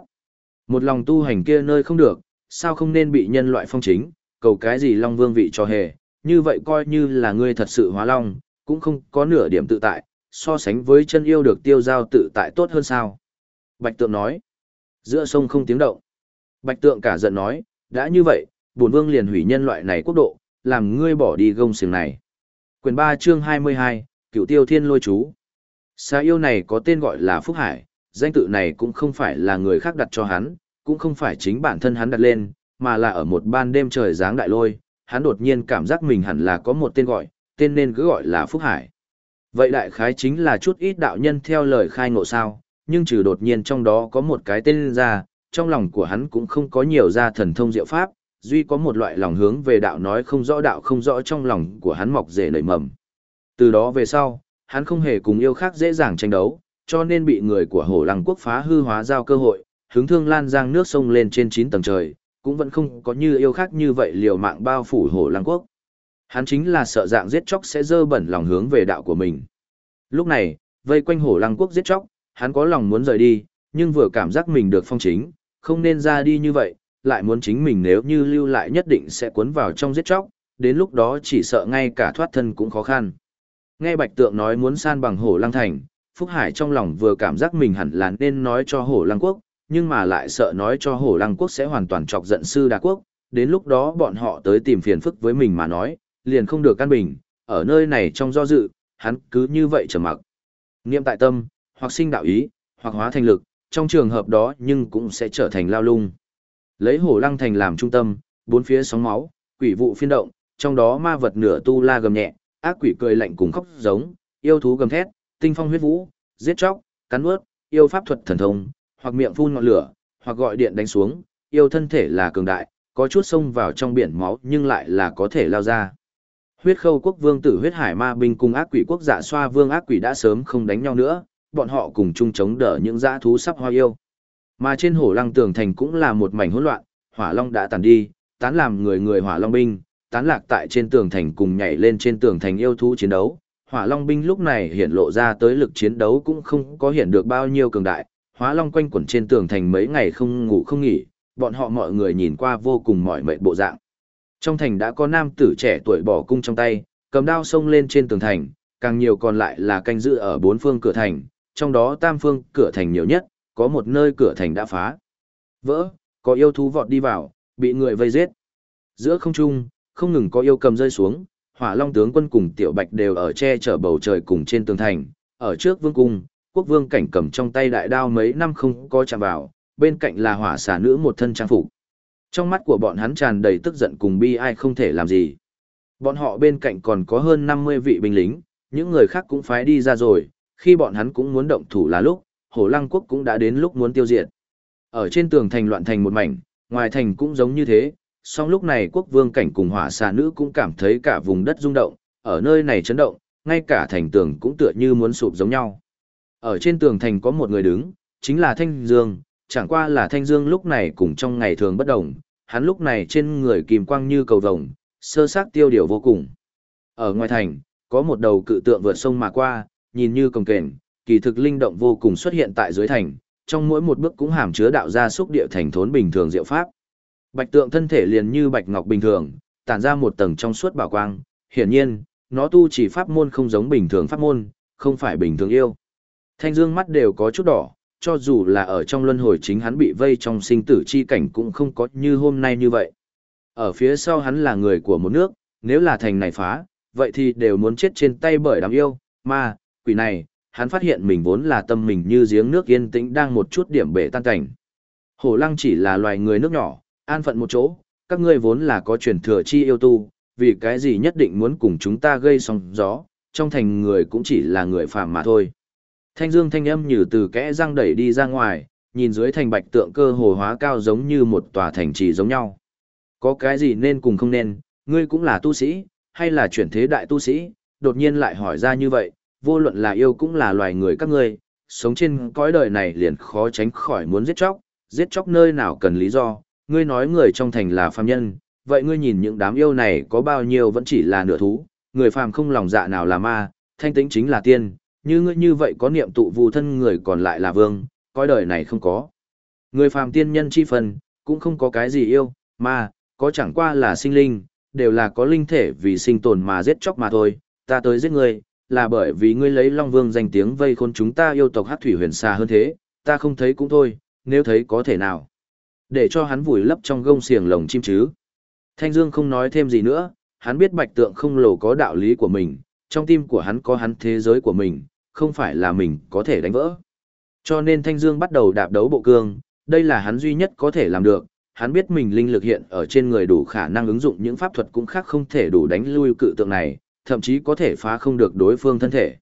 Một lòng tu hành kia nơi không được, sao không nên bị nhân loại phong chính, cầu cái gì long vương vị cho hề, như vậy coi như là ngươi thật sự hóa long, cũng không có nửa điểm tự tại, so sánh với chân yêu được tiêu giao tự tại tốt hơn sao. Bạch tượng nói, giữa sông không tiếng động. Bạch tượng cả giận nói, đã như vậy, bổn vương liền hủy nhân loại này quốc độ, làm ngươi bỏ đi gông xiềng này. Quyền 3 chương 22, Cựu Tiêu Thiên Lôi Chú. Xa yêu này có tên gọi là Phúc Hải, danh tự này cũng không phải là người khác đặt cho hắn, cũng không phải chính bản thân hắn đặt lên, mà là ở một ban đêm trời giáng đại lôi, hắn đột nhiên cảm giác mình hẳn là có một tên gọi, tên nên cứ gọi là Phúc Hải. Vậy đại khái chính là chút ít đạo nhân theo lời khai ngộ sao, nhưng trừ đột nhiên trong đó có một cái tên ra, trong lòng của hắn cũng không có nhiều ra thần thông diệu pháp, duy có một loại lòng hướng về đạo nói không rõ đạo không rõ trong lòng của hắn mọc rễ nảy mầm. Từ đó về sau, hắn không hề cùng yêu khác dễ dàng tranh đấu, cho nên bị người của Hổ Lăng quốc phá hư hóa giao cơ hội, hướng thương lan giang nước sông lên trên 9 tầng trời, cũng vẫn không có như yêu khác như vậy liều mạng bao phủ Hổ Lăng quốc. Hắn chính là sợ dạng giết chóc sẽ dơ bẩn lòng hướng về đạo của mình. Lúc này, vây quanh Hổ Lăng quốc giết chóc, hắn có lòng muốn rời đi, nhưng vừa cảm giác mình được phong chính, không nên ra đi như vậy, lại muốn chính mình nếu như lưu lại nhất định sẽ cuốn vào trong giết chóc, đến lúc đó chỉ sợ ngay cả thoát thân cũng khó khăn. Nghe Bạch Tượng nói muốn san bằng hổ lăng thành, Phúc Hải trong lòng vừa cảm giác mình hẳn là nên nói cho hổ lăng quốc, nhưng mà lại sợ nói cho hổ lăng quốc sẽ hoàn toàn chọc giận sư đà quốc, đến lúc đó bọn họ tới tìm phiền phức với mình mà nói, liền không được căn bình, ở nơi này trong do dự, hắn cứ như vậy trầm mặc. Niệm tại tâm, hoặc sinh đạo ý, hoặc hóa thành lực, trong trường hợp đó nhưng cũng sẽ trở thành lao lung. Lấy hổ lăng thành làm trung tâm, bốn phía sóng máu, quỷ vụ phiên động, trong đó ma vật nửa tu la gầm nhẹ, ác quỷ cười lạnh cùng khóc giống, yêu thú gầm thét, tinh phong huyết vũ, giết chóc, cắn nuốt, yêu pháp thuật thần thông, hoặc miệng phun ngọn lửa, hoặc gọi điện đánh xuống, yêu thân thể là cường đại, có chút xông vào trong biển máu nhưng lại là có thể lao ra. Huyết khâu quốc vương tử huyết hải ma binh cùng ác quỷ quốc dạ xoa vương ác quỷ đã sớm không đánh nhau nữa, bọn họ cùng chung chống đỡ những dã thú sắp hoa yêu. Mà trên hổ lăng tường thành cũng là một mảnh hỗn loạn, hỏa long đã tàn đi, tán làm người người hỏa long binh, tán lạc tại trên tường thành cùng nhảy lên trên tường thành yêu thú chiến đấu. Hỏa long binh lúc này hiện lộ ra tới lực chiến đấu cũng không có hiện được bao nhiêu cường đại, hỏa long quanh quẩn trên tường thành mấy ngày không ngủ không nghỉ, bọn họ mọi người nhìn qua vô cùng mỏi mệt bộ dạng. Trong thành đã có nam tử trẻ tuổi bỏ cung trong tay, cầm đao xông lên trên tường thành, càng nhiều còn lại là canh giữ ở bốn phương cửa thành, trong đó tam phương cửa thành nhiều nhất, có một nơi cửa thành đã phá. Vỡ, có yêu thú vọt đi vào, bị người vây giết. Giữa không trung, không ngừng có yêu cầm rơi xuống, hỏa long tướng quân cùng tiểu bạch đều ở che chở bầu trời cùng trên tường thành, ở trước vương cung, quốc vương cảnh cầm trong tay đại đao mấy năm không có chạm vào, bên cạnh là hỏa xà nữ một thân trang phục. Trong mắt của bọn hắn tràn đầy tức giận cùng bi ai không thể làm gì. Bọn họ bên cạnh còn có hơn 50 vị binh lính, những người khác cũng phái đi ra rồi, khi bọn hắn cũng muốn động thủ là lúc, Hổ Lăng quốc cũng đã đến lúc muốn tiêu diệt. Ở trên tường thành loạn thành một mảnh, ngoài thành cũng giống như thế, song lúc này quốc vương cảnh cùng hỏa xà nữ cũng cảm thấy cả vùng đất rung động, ở nơi này chấn động, ngay cả thành tường cũng tựa như muốn sụp giống nhau. Ở trên tường thành có một người đứng, chính là Thanh Dương, chẳng qua là Thanh Dương lúc này cùng trong ngày thường bất động, hắn lúc này trên người kìm quang như cầu vồng, sơ xác tiêu điều vô cùng. Ở ngoài thành, có một đầu cự tượng vượt sông mà qua, nhìn như cồng kềnh, kỳ thực linh động vô cùng xuất hiện tại dưới thành, trong mỗi một bước cũng hàm chứa đạo gia xúc địa thành thốn bình thường diệu pháp. Bạch tượng thân thể liền như bạch ngọc bình thường, tản ra một tầng trong suốt bảo quang, hiển nhiên, nó tu chỉ pháp môn không giống bình thường pháp môn, không phải bình thường yêu. Thanh dương mắt đều có chút đỏ, cho dù là ở trong luân hồi chính hắn bị vây trong sinh tử chi cảnh cũng không có như hôm nay như vậy. Ở phía sau hắn là người của một nước, nếu là thành này phá, vậy thì đều muốn chết trên tay bởi đám yêu, Mà quỷ này, hắn phát hiện mình vốn là tâm mình như giếng nước yên tĩnh đang một chút điểm bể tan cảnh. Hổ lăng chỉ là loài người nước nhỏ, an phận một chỗ, các ngươi vốn là có truyền thừa chi yêu tu, vì cái gì nhất định muốn cùng chúng ta gây sóng gió, trong thành người cũng chỉ là người phàm mà thôi. Thanh dương thanh âm như từ kẽ răng đẩy đi ra ngoài, nhìn dưới thành bạch tượng cơ hồ hóa cao giống như một tòa thành trì giống nhau. Có cái gì nên cùng không nên, ngươi cũng là tu sĩ, hay là chuyển thế đại tu sĩ, đột nhiên lại hỏi ra như vậy, vô luận là yêu cũng là loài người các ngươi, sống trên cõi đời này liền khó tránh khỏi muốn giết chóc, giết chóc nơi nào cần lý do, ngươi nói người trong thành là phàm nhân, vậy ngươi nhìn những đám yêu này có bao nhiêu vẫn chỉ là nửa thú, người phàm không lòng dạ nào là ma, thanh tĩnh chính là tiên, như ngươi như vậy có niệm tụ vù thân người còn lại là vương, coi đời này không có. Người phàm tiên nhân chi phần, cũng không có cái gì yêu, mà có chẳng qua là sinh linh, đều là có linh thể vì sinh tồn mà giết chóc mà thôi, ta tới giết ngươi, là bởi vì ngươi lấy Long Vương danh tiếng vây khôn chúng ta yêu tộc hát thủy huyền xa hơn thế, ta không thấy cũng thôi, nếu thấy có thể nào. Để cho hắn vùi lấp trong gông xiềng lồng chim chứ. Thanh Dương không nói thêm gì nữa, hắn biết bạch tượng không lồ có đạo lý của mình, trong tim của hắn có hắn thế giới của mình, không phải là mình có thể đánh vỡ. Cho nên Thanh Dương bắt đầu đạp đấu bộ cương, đây là hắn duy nhất có thể làm được, hắn biết mình linh lực hiện ở trên người đủ khả năng ứng dụng những pháp thuật cũng khác không thể đủ đánh lui cự tượng này, thậm chí có thể phá không được đối phương thân thể.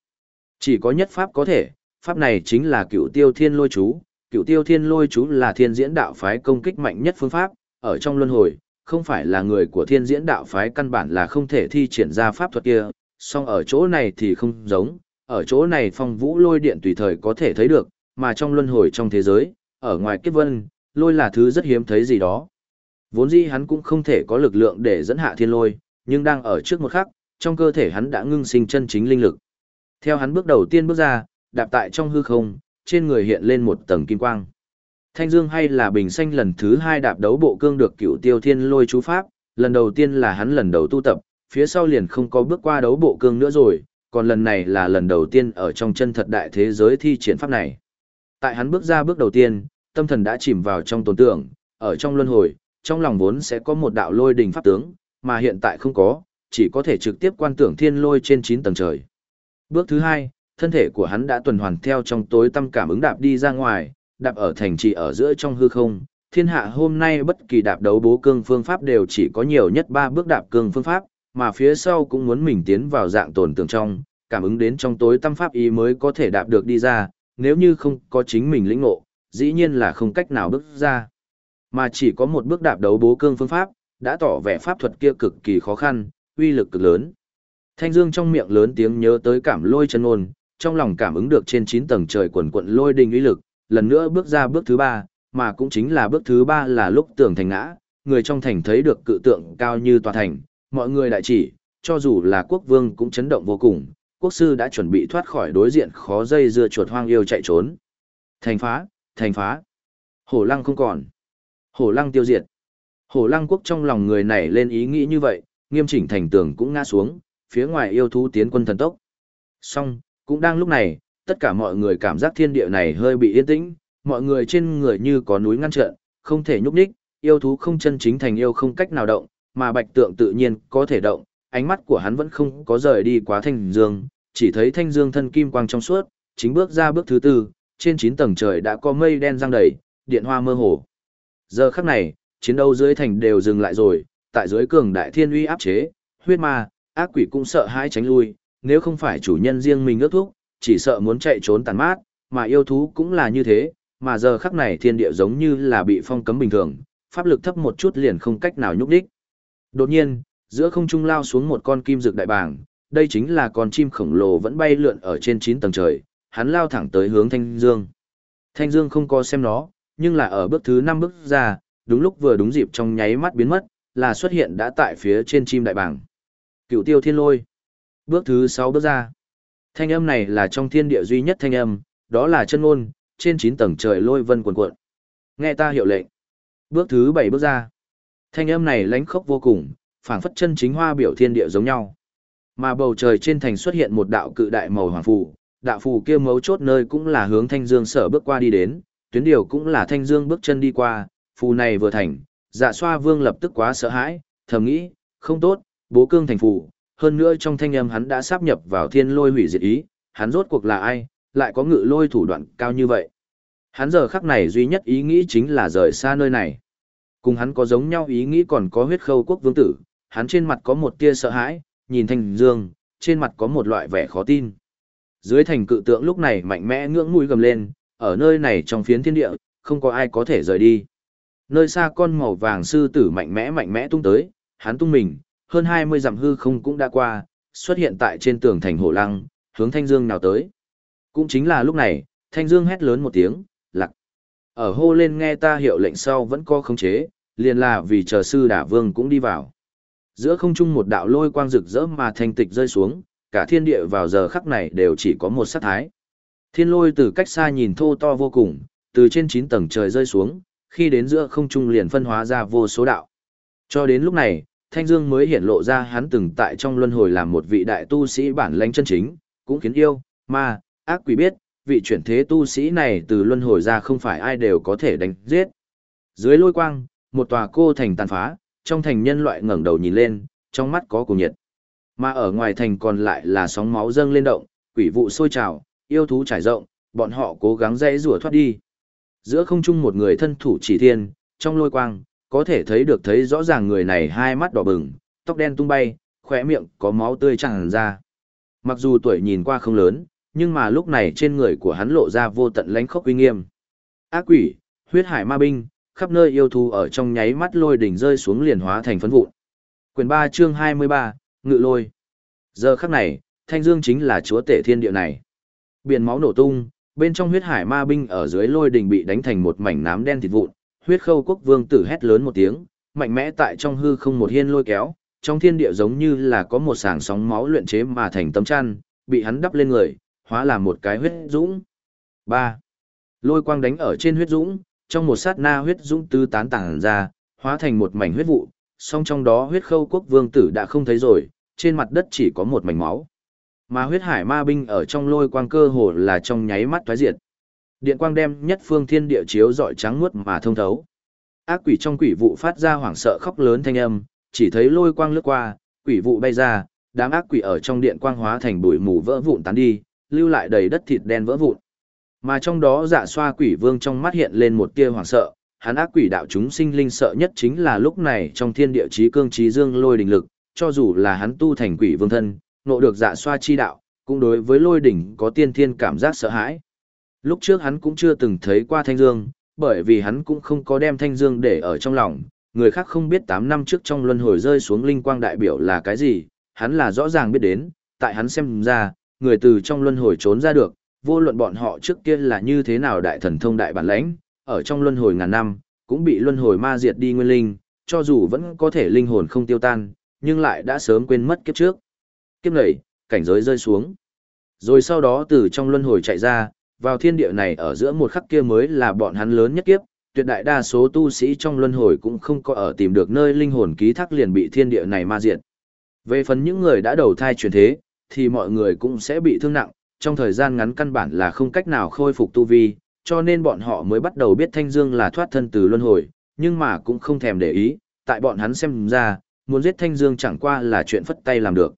Chỉ có nhất pháp có thể, pháp này chính là cựu tiêu thiên lôi chú. Cựu tiêu thiên lôi chú là thiên diễn đạo phái công kích mạnh nhất phương pháp, ở trong luân hồi, không phải là người của thiên diễn đạo phái căn bản là không thể thi triển ra pháp thuật kia, song ở chỗ này thì không giống, ở chỗ này phong vũ lôi điện tùy thời có thể thấy được, mà trong luân hồi trong thế giới, ở ngoài kiếp vân, lôi là thứ rất hiếm thấy gì đó. Vốn dĩ hắn cũng không thể có lực lượng để dẫn hạ thiên lôi, nhưng đang ở trước một khắc, trong cơ thể hắn đã ngưng sinh chân chính linh lực. Theo hắn bước đầu tiên bước ra, đạp tại trong hư không, trên người hiện lên một tầng kim quang. Thanh Dương hay là bình xanh lần thứ hai đạp đấu bộ cương được cựu tiêu thiên lôi chú pháp, lần đầu tiên là hắn lần đầu tu tập, phía sau liền không có bước qua đấu bộ cương nữa rồi, còn lần này là lần đầu tiên ở trong chân thật đại thế giới thi triển pháp này. Tại hắn bước ra bước đầu tiên, tâm thần đã chìm vào trong tồn tưởng, ở trong luân hồi, trong lòng vốn sẽ có một đạo lôi đình pháp tướng, mà hiện tại không có, chỉ có thể trực tiếp quan tưởng thiên lôi trên 9 tầng trời. Bước thứ hai, thân thể của hắn đã tuần hoàn theo trong tối tâm cảm ứng đạp đi ra ngoài, đạp ở thành trì ở giữa trong hư không. Thiên hạ hôm nay bất kỳ đạp đấu bố cương phương pháp đều chỉ có nhiều nhất 3 bước đạp cương phương pháp, mà phía sau cũng muốn mình tiến vào dạng tồn tưởng trong, cảm ứng đến trong tối tâm pháp ý mới có thể đạp được đi ra, nếu như không có chính mình lĩnh ngộ, dĩ nhiên là không cách nào bước ra. Mà chỉ có một bước đạp đấu bố cương phương pháp, đã tỏ vẻ pháp thuật kia cực kỳ khó khăn, uy lực cực lớn. Thanh Dương trong miệng lớn tiếng nhớ tới cảm lôi chân ôn, trong lòng cảm ứng được trên 9 tầng trời quần quận lôi đình uy lực, lần nữa bước ra bước thứ ba, mà cũng chính là bước thứ ba là lúc tường thành ngã, người trong thành thấy được cự tượng cao như tòa thành, mọi người đại chỉ, cho dù là quốc vương cũng chấn động vô cùng, quốc sư đã chuẩn bị thoát khỏi đối diện khó dây dưa chuột hoang yêu chạy trốn. Thành phá, thành phá. Hổ lăng không còn. Hổ lăng tiêu diệt. Hổ lăng quốc trong lòng người này lên ý nghĩ như vậy, nghiêm chỉnh thành tường cũng ngã xuống, phía ngoài yêu thú tiến quân thần tốc. Song, cũng đang lúc này, tất cả mọi người cảm giác thiên địa này hơi bị yên tĩnh, mọi người trên người như có núi ngăn trở, không thể nhúc nhích, yêu thú không chân chính thành yêu không cách nào động, mà bạch tượng tự nhiên có thể động, ánh mắt của hắn vẫn không có rời đi quá thanh dương, chỉ thấy thanh dương thân kim quang trong suốt, chính bước ra bước thứ tư, trên 9 tầng trời đã có mây đen giăng đầy, điện hoa mơ hồ. Giờ khắc này, chiến đấu dưới thành đều dừng lại rồi, tại dưới cường đại thiên uy áp chế, huyết ma, ác quỷ cũng sợ hãi tránh lui, nếu không phải chủ nhân riêng mình ước thúc, chỉ sợ muốn chạy trốn tàn mát, mà yêu thú cũng là như thế, mà giờ khắc này thiên địa giống như là bị phong cấm bình thường, pháp lực thấp một chút liền không cách nào nhúc đích. Đột nhiên, giữa không trung lao xuống một con kim dược đại bàng, đây chính là con chim khổng lồ vẫn bay lượn ở trên 9 tầng trời, hắn lao thẳng tới hướng Thanh Dương. Thanh Dương không có xem nó, nhưng là ở bước thứ 5 bước ra, đúng lúc vừa đúng dịp trong nháy mắt biến mất, là xuất hiện đã tại phía trên chim đại bàng. Cựu tiêu thiên lôi. Bước thứ 6 bước ra. Thanh âm này là trong thiên địa duy nhất thanh âm, đó là chân ngôn, trên 9 tầng trời lôi vân cuồn cuộn. Nghe ta hiệu lệnh. Bước thứ 7 bước ra. Thanh âm này lánh khốc vô cùng, phảng phất chân chính hoa biểu thiên địa giống nhau. Mà bầu trời trên thành xuất hiện một đạo cự đại màu hoàng phù, đạo phù kia mấu chốt nơi cũng là hướng Thanh Dương sở bước qua đi đến, tuyến điều cũng là Thanh Dương bước chân đi qua, phù này vừa thành, Dạ Xoa Vương lập tức quá sợ hãi, thầm nghĩ, không tốt, bố cương thành phù, hơn nữa trong thanh âm hắn đã sáp nhập vào thiên lôi hủy diệt ý, hắn rốt cuộc là ai, lại có ngự lôi thủ đoạn cao như vậy. Hắn giờ khắc này duy nhất ý nghĩ chính là rời xa nơi này. Cùng hắn có giống nhau ý nghĩ còn có huyết khâu quốc vương tử, hắn trên mặt có một tia sợ hãi, nhìn thanh dương, trên mặt có một loại vẻ khó tin. Dưới thành cự tượng lúc này mạnh mẽ ngưỡng mũi gầm lên, ở nơi này trong phiến thiên địa, không có ai có thể rời đi. Nơi xa con màu vàng sư tử mạnh mẽ mạnh mẽ tung tới, hắn tung mình, hơn 20 dặm hư không cũng đã qua, xuất hiện tại trên tường thành hổ lăng, hướng Thanh Dương nào tới. Cũng chính là lúc này, Thanh Dương hét lớn một tiếng, lặc. Ở hô lên nghe ta hiệu lệnh sau vẫn có khống chế, liền là vì chờ sư đả vương cũng đi vào. Giữa không trung một đạo lôi quang rực rỡ mà thanh tịch rơi xuống, cả thiên địa vào giờ khắc này đều chỉ có một sát thái. Thiên lôi từ cách xa nhìn thô to vô cùng, từ trên 9 tầng trời rơi xuống, khi đến giữa không trung liền phân hóa ra vô số đạo. Cho đến lúc này, Thanh Dương mới hiện lộ ra hắn từng tại trong luân hồi làm một vị đại tu sĩ bản lãnh chân chính, cũng khiến yêu, ma, ác quỷ biết, vị chuyển thế tu sĩ này từ luân hồi ra không phải ai đều có thể đánh giết. Dưới lôi quang, một tòa cô thành tàn phá, trong thành nhân loại ngẩng đầu nhìn lên, trong mắt có cùng nhiệt. Mà ở ngoài thành còn lại là sóng máu dâng lên động, quỷ vụ sôi trào, yêu thú trải rộng, bọn họ cố gắng dãy rủa thoát đi. Giữa không trung một người thân thủ chỉ thiên, trong lôi quang, có thể thấy được thấy rõ ràng người này hai mắt đỏ bừng, tóc đen tung bay, khỏe miệng có máu tươi tràn ra. Mặc dù tuổi nhìn qua không lớn, nhưng mà lúc này trên người của hắn lộ ra vô tận lánh khốc uy nghiêm. Ác quỷ, huyết hải ma binh, khắp nơi yêu thú ở trong nháy mắt lôi đỉnh rơi xuống liền hóa thành phấn vụn. Quyền 3 chương 23, Ngự lôi. Giờ khắc này, Thanh Dương chính là chúa tể thiên địa này. Biển máu nổ tung, bên trong huyết hải ma binh ở dưới lôi đỉnh bị đánh thành một mảnh nám đen thịt vụn, huyết khâu quốc vương tử hét lớn một tiếng, mạnh mẽ tại trong hư không một hiên lôi kéo, trong thiên địa giống như là có một sàng sóng máu luyện chế mà thành tấm chăn, bị hắn đắp lên người, hóa làm một cái huyết dũng. 3. Lôi quang đánh ở trên huyết dũng, trong một sát na huyết dũng tứ tán tàng ra, hóa thành một mảnh huyết vụ, song trong đó huyết khâu quốc vương tử đã không thấy rồi, trên mặt đất chỉ có một mảnh máu. Mà huyết hải ma binh ở trong lôi quang cơ hồ là trong nháy mắt thoái diệt. Điện quang đem nhất phương thiên địa chiếu dọi trắng muốt mà thông thấu. Ác quỷ trong quỷ vụ phát ra hoảng sợ khóc lớn thanh âm, chỉ thấy lôi quang lướt qua, quỷ vụ bay ra, đám ác quỷ ở trong điện quang hóa thành bụi mù vỡ vụn tán đi, lưu lại đầy đất thịt đen vỡ vụn. Mà trong đó dạ xoa quỷ vương trong mắt hiện lên một tia hoảng sợ, hắn ác quỷ đạo chúng sinh linh sợ nhất chính là lúc này trong thiên địa chí cương chí dương lôi đỉnh lực, cho dù là hắn tu thành quỷ vương thân, nộ được dạ xoa chi đạo, cũng đối với lôi đỉnh có tiên thiên cảm giác sợ hãi. Lúc trước hắn cũng chưa từng thấy qua thanh dương, bởi vì hắn cũng không có đem thanh dương để ở trong lòng, người khác không biết 8 năm trước trong luân hồi rơi xuống linh quang đại biểu là cái gì, hắn là rõ ràng biết đến, tại hắn xem ra, người từ trong luân hồi trốn ra được, vô luận bọn họ trước kia là như thế nào đại thần thông đại bản lãnh, ở trong luân hồi ngàn năm, cũng bị luân hồi ma diệt đi nguyên linh, cho dù vẫn có thể linh hồn không tiêu tan, nhưng lại đã sớm quên mất kiếp trước. Kiếp này, cảnh giới rơi xuống. Rồi sau đó từ trong luân hồi chạy ra, vào thiên địa này ở giữa một khắc kia mới là bọn hắn lớn nhất kiếp, tuyệt đại đa số tu sĩ trong luân hồi cũng không có ở tìm được nơi linh hồn ký thác liền bị thiên địa này ma diệt. Về phần những người đã đầu thai chuyển thế, thì mọi người cũng sẽ bị thương nặng, trong thời gian ngắn căn bản là không cách nào khôi phục tu vi, cho nên bọn họ mới bắt đầu biết Thanh Dương là thoát thân từ luân hồi, nhưng mà cũng không thèm để ý, tại bọn hắn xem ra, muốn giết Thanh Dương chẳng qua là chuyện phất tay làm được.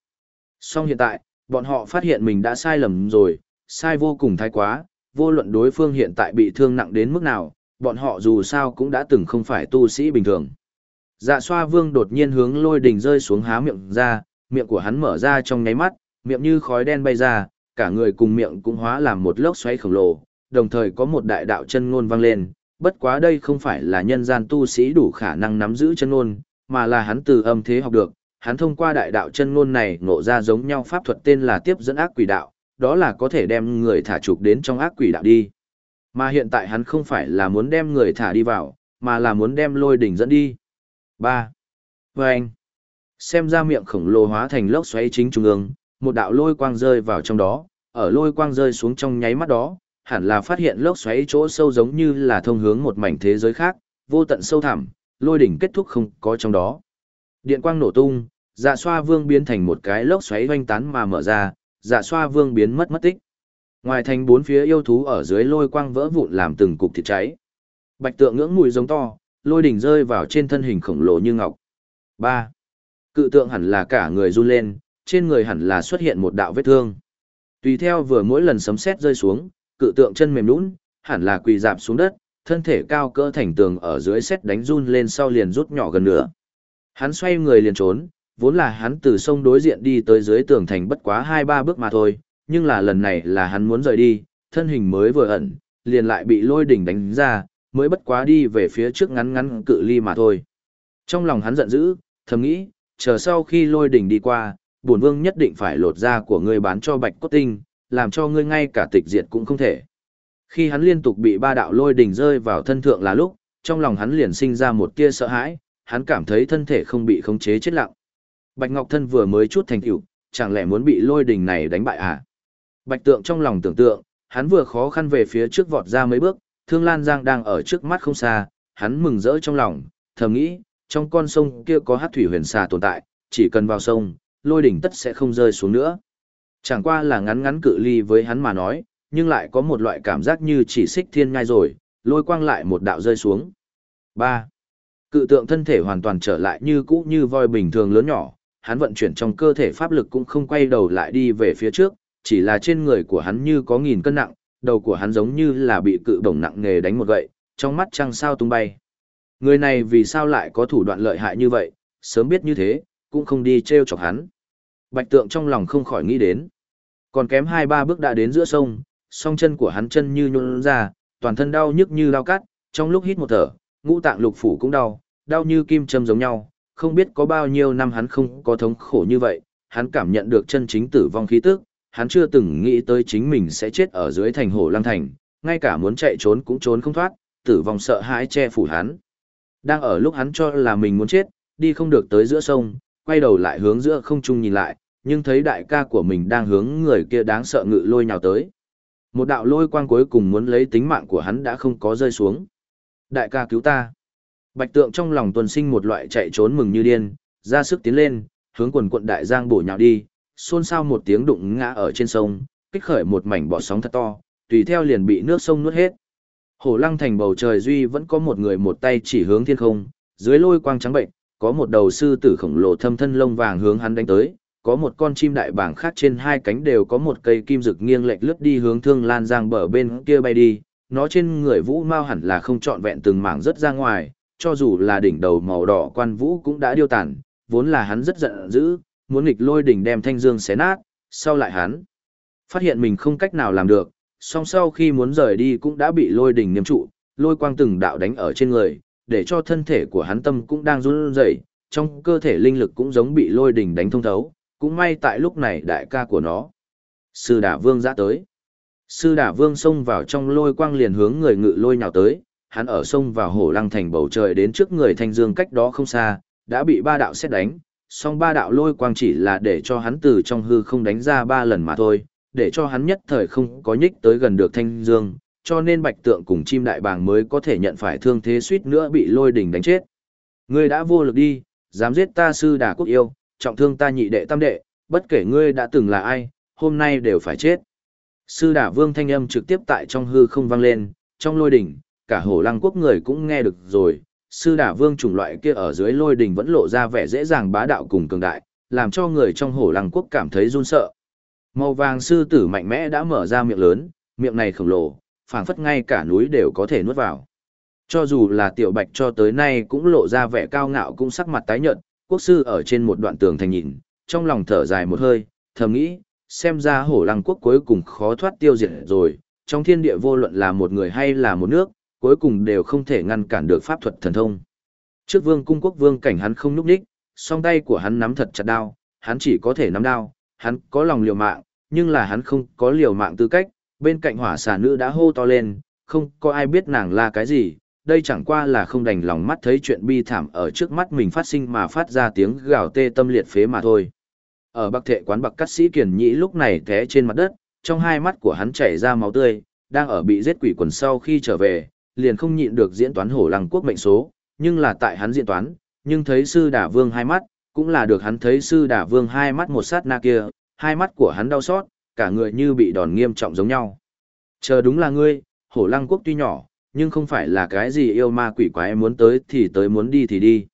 Song hiện tại, bọn họ phát hiện mình đã sai lầm rồi, sai vô cùng thái quá, vô luận đối phương hiện tại bị thương nặng đến mức nào, bọn họ dù sao cũng đã từng không phải tu sĩ bình thường. Dạ xoa vương đột nhiên hướng lôi đình rơi xuống há miệng ra, miệng của hắn mở ra trong nháy mắt, miệng như khói đen bay ra, cả người cùng miệng cũng hóa làm một lốc xoáy khổng lồ, đồng thời có một đại đạo chân ngôn vang lên, bất quá đây không phải là nhân gian tu sĩ đủ khả năng nắm giữ chân ngôn, mà là hắn từ âm thế học được, hắn thông qua đại đạo chân ngôn này ngộ ra giống nhau pháp thuật tên là tiếp dẫn ác quỷ đạo, đó là có thể đem người thả trục đến trong ác quỷ đạo đi. Mà hiện tại hắn không phải là muốn đem người thả đi vào, mà là muốn đem lôi đỉnh dẫn đi. 3. Vâng! anh, xem ra miệng khổng lồ hóa thành lốc xoáy chính trung ương, một đạo lôi quang rơi vào trong đó, ở lôi quang rơi xuống trong nháy mắt đó, hẳn là phát hiện lốc xoáy chỗ sâu giống như là thông hướng một mảnh thế giới khác, vô tận sâu thẳm, lôi đỉnh kết thúc không có trong đó. Điện quang nổ tung, dạ xoa vương biến thành một cái lốc xoáy hoanh tán mà mở ra, dạ xoa vương biến mất mất tích. Ngoài thành bốn phía yêu thú ở dưới lôi quang vỡ vụn làm từng cục thịt cháy. Bạch tượng ngưỡng mùi giống to, lôi đỉnh rơi vào trên thân hình khổng lồ như ngọc. 3. Cự tượng hẳn là cả người run lên, trên người hẳn là xuất hiện một đạo vết thương. Tùy theo vừa mỗi lần sấm sét rơi xuống, cự tượng chân mềm nhũn, hẳn là quỳ dạp xuống đất, thân thể cao cỡ thành tường ở dưới sét đánh run lên sau liền rút nhỏ gần nữa. Hắn xoay người liền trốn, vốn là hắn từ sông đối diện đi tới dưới tường thành bất quá hai ba bước mà thôi, nhưng là lần này là hắn muốn rời đi, thân hình mới vừa ẩn, liền lại bị lôi đỉnh đánh ra, mới bất quá đi về phía trước ngắn ngắn cự ly mà thôi. Trong lòng hắn giận dữ, thầm nghĩ, chờ sau khi lôi đỉnh đi qua, bổn vương nhất định phải lột da của ngươi bán cho bạch cốt tinh, làm cho ngươi ngay cả tịch diệt cũng không thể. Khi hắn liên tục bị ba đạo lôi đỉnh rơi vào thân thượng là lúc, trong lòng hắn liền sinh ra một tia sợ hãi, hắn cảm thấy thân thể không bị khống chế chết lặng. Bạch Ngọc Thân vừa mới chút thành tựu, chẳng lẽ muốn bị lôi đỉnh này đánh bại à? Bạch Tượng trong lòng tưởng tượng, hắn vừa khó khăn về phía trước vọt ra mấy bước, Thương Lan Giang đang ở trước mắt không xa, hắn mừng rỡ trong lòng, thầm nghĩ, trong con sông kia có hát thủy huyền xà tồn tại, chỉ cần vào sông, lôi đỉnh tất sẽ không rơi xuống nữa. Chẳng qua là ngắn ngắn cự ly với hắn mà nói, nhưng lại có một loại cảm giác như chỉ xích thiên ngai rồi, lôi quang lại một đạo rơi xuống. 3. Cự tượng thân thể hoàn toàn trở lại như cũ như voi bình thường lớn nhỏ, hắn vận chuyển trong cơ thể pháp lực cũng không quay đầu lại đi về phía trước, chỉ là trên người của hắn như có nghìn cân nặng, đầu của hắn giống như là bị cự bổng nặng nghề đánh một gậy, trong mắt trăng sao tung bay. Người này vì sao lại có thủ đoạn lợi hại như vậy, sớm biết như thế, cũng không đi treo chọc hắn. Bạch tượng trong lòng không khỏi nghĩ đến. Còn kém hai ba bước đã đến giữa sông, song chân của hắn chân như nhún ra, toàn thân đau nhức như lao cắt, trong lúc hít một thở, ngũ tạng lục phủ cũng đau, đau như kim châm giống nhau, không biết có bao nhiêu năm hắn không có thống khổ như vậy, hắn cảm nhận được chân chính tử vong khí tức, hắn chưa từng nghĩ tới chính mình sẽ chết ở dưới thành hồ Lang thành, ngay cả muốn chạy trốn cũng trốn không thoát, tử vong sợ hãi che phủ hắn. Đang ở lúc hắn cho là mình muốn chết, đi không được tới giữa sông, quay đầu lại hướng giữa không trung nhìn lại, nhưng thấy đại ca của mình đang hướng người kia đáng sợ ngự lôi nhào tới. Một đạo lôi quang cuối cùng muốn lấy tính mạng của hắn đã không có rơi xuống. Đại ca cứu ta. Bạch tượng trong lòng tuần sinh một loại chạy trốn mừng như điên, ra sức tiến lên, hướng quần quận đại giang bổ nhào đi, xôn xao một tiếng đụng ngã ở trên sông, kích khởi một mảnh bọt sóng thật to, tùy theo liền bị nước sông nuốt hết. Hổ lăng thành bầu trời duy vẫn có một người một tay chỉ hướng thiên không, dưới lôi quang trắng bệnh, có một đầu sư tử khổng lồ thâm thân lông vàng hướng hắn đánh tới, có một con chim đại bảng khác trên hai cánh đều có một cây kim rực nghiêng lệch lướt đi hướng thương lan giang bờ bên kia bay đi, nó trên người vũ mau hẳn là không trọn vẹn từng mảng rất ra ngoài, cho dù là đỉnh đầu màu đỏ quan vũ cũng đã điêu tàn, vốn là hắn rất giận dữ, muốn nghịch lôi đỉnh đem thanh dương xé nát, sau lại hắn phát hiện mình không cách nào làm được, song sau khi muốn rời đi cũng đã bị lôi đỉnh niêm trụ, lôi quang từng đạo đánh ở trên người, để cho thân thể của hắn tâm cũng đang run rẩy, trong cơ thể linh lực cũng giống bị lôi đỉnh đánh thông thấu, cũng may tại lúc này đại ca của nó. Sư Đả Vương ra tới. Sư Đả Vương xông vào trong lôi quang liền hướng người ngự lôi nhào tới, hắn ở sông vào hổ lăng thành bầu trời đến trước người thanh dương cách đó không xa, đã bị ba đạo xét đánh, song ba đạo lôi quang chỉ là để cho hắn từ trong hư không đánh ra ba lần mà thôi, để cho hắn nhất thời không có nhích tới gần được thanh dương, cho nên bạch tượng cùng chim đại bàng mới có thể nhận phải thương thế suýt nữa bị lôi đỉnh đánh chết. Ngươi đã vô lực đi, dám giết ta sư đà quốc yêu, trọng thương ta nhị đệ tam đệ, bất kể ngươi đã từng là ai, hôm nay đều phải chết. Sư đà vương thanh âm trực tiếp tại trong hư không vang lên, trong lôi đỉnh, cả hổ lăng quốc người cũng nghe được rồi. Sư đà vương chủng loại kia ở dưới lôi đỉnh vẫn lộ ra vẻ dễ dàng bá đạo cùng cường đại, làm cho người trong hổ lăng quốc cảm thấy run sợ. Màu vàng sư tử mạnh mẽ đã mở ra miệng lớn, miệng này khổng lồ, phảng phất ngay cả núi đều có thể nuốt vào. Cho dù là tiểu bạch cho tới nay cũng lộ ra vẻ cao ngạo cũng sắc mặt tái nhợt, quốc sư ở trên một đoạn tường thành nhìn, trong lòng thở dài một hơi, thầm nghĩ, xem ra hổ lăng quốc cuối cùng khó thoát tiêu diệt rồi, trong thiên địa vô luận là một người hay là một nước, cuối cùng đều không thể ngăn cản được pháp thuật thần thông. Trước vương cung quốc vương cảnh hắn không núp đích, song tay của hắn nắm thật chặt đao, hắn chỉ có thể nắm đao, hắn có lòng liều mạng, nhưng là hắn không có liều mạng tư cách, bên cạnh hỏa xà nữ đã hô to lên, không có ai biết nàng là cái gì, đây chẳng qua là không đành lòng mắt thấy chuyện bi thảm ở trước mắt mình phát sinh mà phát ra tiếng gào tê tâm liệt phế mà thôi. Ở bắc thệ quán bậc cắt sĩ kiền nhĩ lúc này té trên mặt đất, trong hai mắt của hắn chảy ra máu tươi, đang ở bị giết quỷ quần sau khi trở về, liền không nhịn được diễn toán hổ lăng quốc mệnh số, nhưng là tại hắn diễn toán, nhưng thấy sư đả vương hai mắt, cũng là được hắn thấy sư đả vương hai mắt một sát na kia, hai mắt của hắn đau xót, cả người như bị đòn nghiêm trọng giống nhau. Chờ đúng là ngươi, hổ lăng quốc tuy nhỏ, nhưng không phải là cái gì yêu ma quỷ quái muốn tới thì tới muốn đi thì đi.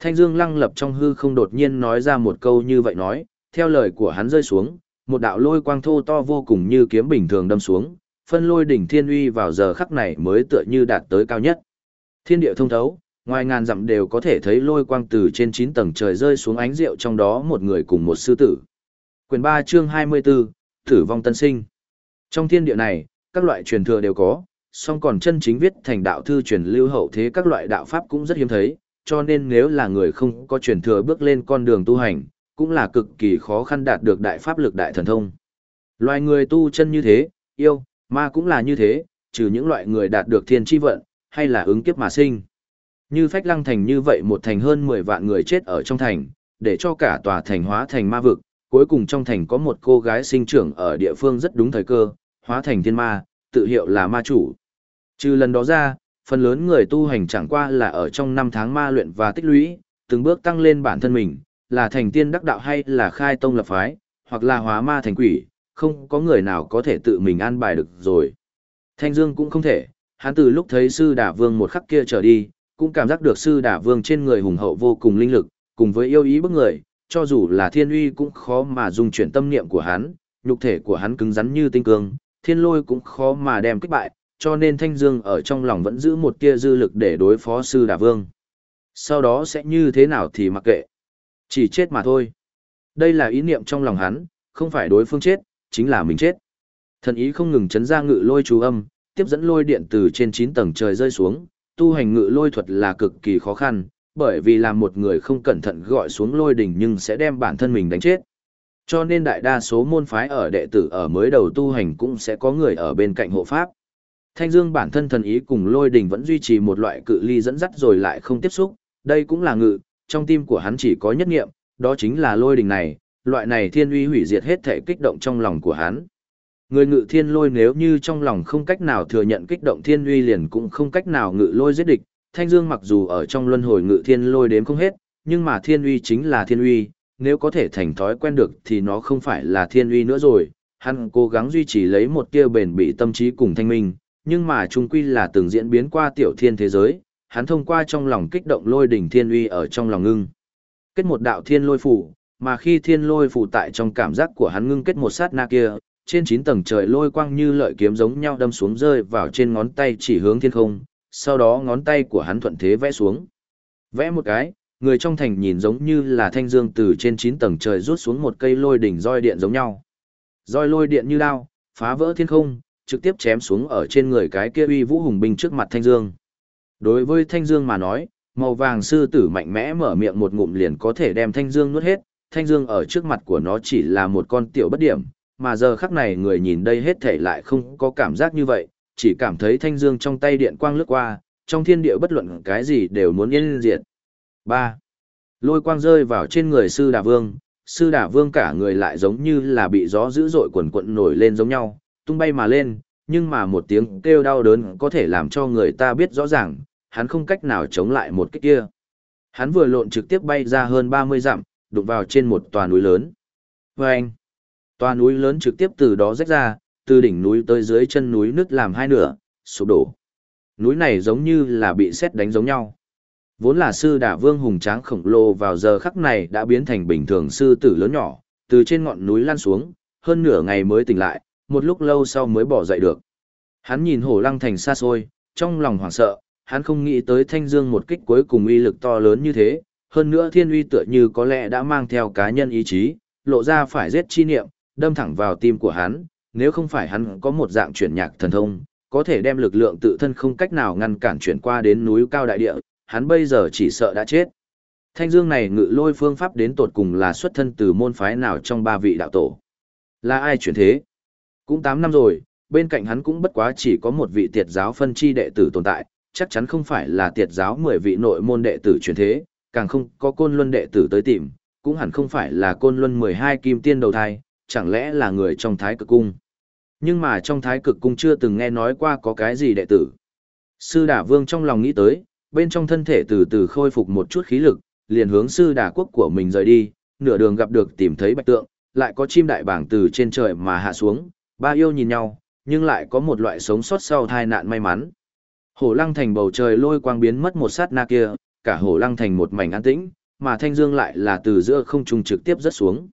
Thanh Dương lăng lập trong hư không đột nhiên nói ra một câu như vậy nói, theo lời của hắn rơi xuống, một đạo lôi quang thô to vô cùng như kiếm bình thường đâm xuống, phân lôi đỉnh thiên uy vào giờ khắc này mới tựa như đạt tới cao nhất. Thiên địa thông thấu, ngoài ngàn dặm đều có thể thấy lôi quang từ trên 9 tầng trời rơi xuống ánh rượu trong đó một người cùng một sư tử. Quyền 3 chương 24, Tử vong tân sinh. Trong thiên địa này, các loại truyền thừa đều có, song còn chân chính viết thành đạo thư truyền lưu hậu thế các loại đạo pháp cũng rất hiếm thấy, cho nên nếu là người không có truyền thừa bước lên con đường tu hành, cũng là cực kỳ khó khăn đạt được đại pháp lực đại thần thông. Loài người tu chân như thế, yêu, ma cũng là như thế, trừ những loại người đạt được thiên chi vận, hay là ứng kiếp mà sinh. Như phách lăng thành như vậy một thành hơn 10 vạn người chết ở trong thành, để cho cả tòa thành hóa thành ma vực, cuối cùng trong thành có một cô gái sinh trưởng ở địa phương rất đúng thời cơ, hóa thành thiên ma, tự hiệu là ma chủ. Trừ lần đó ra, phần lớn người tu hành chẳng qua là ở trong năm tháng ma luyện và tích lũy, từng bước tăng lên bản thân mình, là thành tiên đắc đạo hay là khai tông lập phái, hoặc là hóa ma thành quỷ, không có người nào có thể tự mình an bài được rồi. Thanh Dương cũng không thể, hắn từ lúc thấy sư đả vương một khắc kia trở đi, cũng cảm giác được sư đả vương trên người hùng hậu vô cùng linh lực, cùng với yêu ý bức người, cho dù là thiên uy cũng khó mà dùng chuyển tâm niệm của hắn, nhục thể của hắn cứng rắn như tinh cương, thiên lôi cũng khó mà đem kích bại, cho nên Thanh Dương ở trong lòng vẫn giữ một tia dư lực để đối phó sư đả vương. Sau đó sẽ như thế nào thì mặc kệ. Chỉ chết mà thôi. Đây là ý niệm trong lòng hắn, không phải đối phương chết, chính là mình chết. Thần ý không ngừng chấn ra ngự lôi chú âm, tiếp dẫn lôi điện từ trên 9 tầng trời rơi xuống, tu hành ngự lôi thuật là cực kỳ khó khăn, bởi vì làm một người không cẩn thận gọi xuống lôi đỉnh nhưng sẽ đem bản thân mình đánh chết. Cho nên đại đa số môn phái ở đệ tử ở mới đầu tu hành cũng sẽ có người ở bên cạnh hộ pháp. Thanh Dương bản thân thần ý cùng lôi đỉnh vẫn duy trì một loại cự ly dẫn dắt rồi lại không tiếp xúc, đây cũng là ngự, trong tim của hắn chỉ có nhất nghiệm, đó chính là lôi đỉnh này, loại này thiên uy hủy diệt hết thể kích động trong lòng của hắn. Người ngự thiên lôi nếu như trong lòng không cách nào thừa nhận kích động thiên uy liền cũng không cách nào ngự lôi giết địch, Thanh Dương mặc dù ở trong luân hồi ngự thiên lôi đếm không hết, nhưng mà thiên uy chính là thiên uy, nếu có thể thành thói quen được thì nó không phải là thiên uy nữa rồi. Hắn cố gắng duy trì lấy một tia bền bỉ tâm trí cùng thanh minh, nhưng mà trung quy là từng diễn biến qua tiểu thiên thế giới, hắn thông qua trong lòng kích động lôi đỉnh thiên uy ở trong lòng ngưng. Kết một đạo thiên lôi phủ, mà khi thiên lôi phủ tại trong cảm giác của hắn ngưng kết một sát na kia, trên chín tầng trời lôi quang như lợi kiếm giống nhau đâm xuống rơi vào trên ngón tay chỉ hướng thiên không, sau đó ngón tay của hắn thuận thế vẽ xuống. Vẽ một cái, người trong thành nhìn giống như là thanh dương từ trên 9 tầng trời rút xuống một cây lôi đỉnh roi điện giống nhau. Roi lôi điện như đao, phá vỡ thiên không, trực tiếp chém xuống ở trên người cái kia uy vũ hùng binh trước mặt thanh dương. Đối với thanh dương mà nói, màu vàng sư tử mạnh mẽ mở miệng một ngụm liền có thể đem thanh dương nuốt hết, thanh dương ở trước mặt của nó chỉ là một con tiểu bất điểm, mà giờ khắc này người nhìn đây hết thể lại không có cảm giác như vậy, chỉ cảm thấy thanh dương trong tay điện quang lướt qua, trong thiên địa bất luận cái gì đều muốn yên diệt. 3. Lôi quang rơi vào trên người sư đà vương, sư đà vương cả người lại giống như là bị gió dữ dội quần quận nổi lên giống nhau, tung bay mà lên, nhưng mà một tiếng kêu đau đớn có thể làm cho người ta biết rõ ràng, hắn không cách nào chống lại một cái kia. Hắn vừa lộn trực tiếp bay ra hơn 30 dặm, đụng vào trên một tòa núi lớn. Và anh, tòa núi lớn trực tiếp từ đó rách ra, từ đỉnh núi tới dưới chân núi nứt làm hai nửa, sụp đổ. Núi này giống như là bị sét đánh giống nhau. Vốn là sư đả vương hùng tráng khổng lồ vào giờ khắc này đã biến thành bình thường sư tử lớn nhỏ, từ trên ngọn núi lan xuống, hơn nửa ngày mới tỉnh lại, một lúc lâu sau mới bỏ dậy được. Hắn nhìn hổ lăng thành xa xôi, trong lòng hoảng sợ, hắn không nghĩ tới thanh dương một kích cuối cùng uy lực to lớn như thế, hơn nữa thiên uy tựa như có lẽ đã mang theo cá nhân ý chí, lộ ra phải giết chi niệm, đâm thẳng vào tim của hắn, nếu không phải hắn có một dạng chuyển nhạc thần thông, có thể đem lực lượng tự thân không cách nào ngăn cản chuyển qua đến núi cao đại địa, hắn bây giờ chỉ sợ đã chết. Thanh Dương này ngự lôi phương pháp đến tột cùng là xuất thân từ môn phái nào trong ba vị đạo tổ. Là ai chuyển thế? Cũng 8 năm rồi, bên cạnh hắn cũng bất quá chỉ có một vị tiệt giáo phân chi đệ tử tồn tại, chắc chắn không phải là tiệt giáo 10 vị nội môn đệ tử chuyển thế, càng không có côn luân đệ tử tới tìm, cũng hẳn không phải là côn luân 12 kim tiên đầu thai, chẳng lẽ là người trong thái cực cung. Nhưng mà trong thái cực cung chưa từng nghe nói qua có cái gì đệ tử. Sư đả vương trong lòng nghĩ tới, bên trong thân thể từ từ khôi phục một chút khí lực, liền hướng sư đả quốc của mình rời đi, nửa đường gặp được tìm thấy bạch tượng, lại có chim đại bảng từ trên trời mà hạ xuống, ba yêu nhìn nhau, nhưng lại có một loại sống sót sau tai nạn may mắn. Hổ lăng thành bầu trời lôi quang biến mất một sát na kia, cả hổ lăng thành một mảnh an tĩnh, mà thanh dương lại là từ giữa không trung trực tiếp rớt xuống.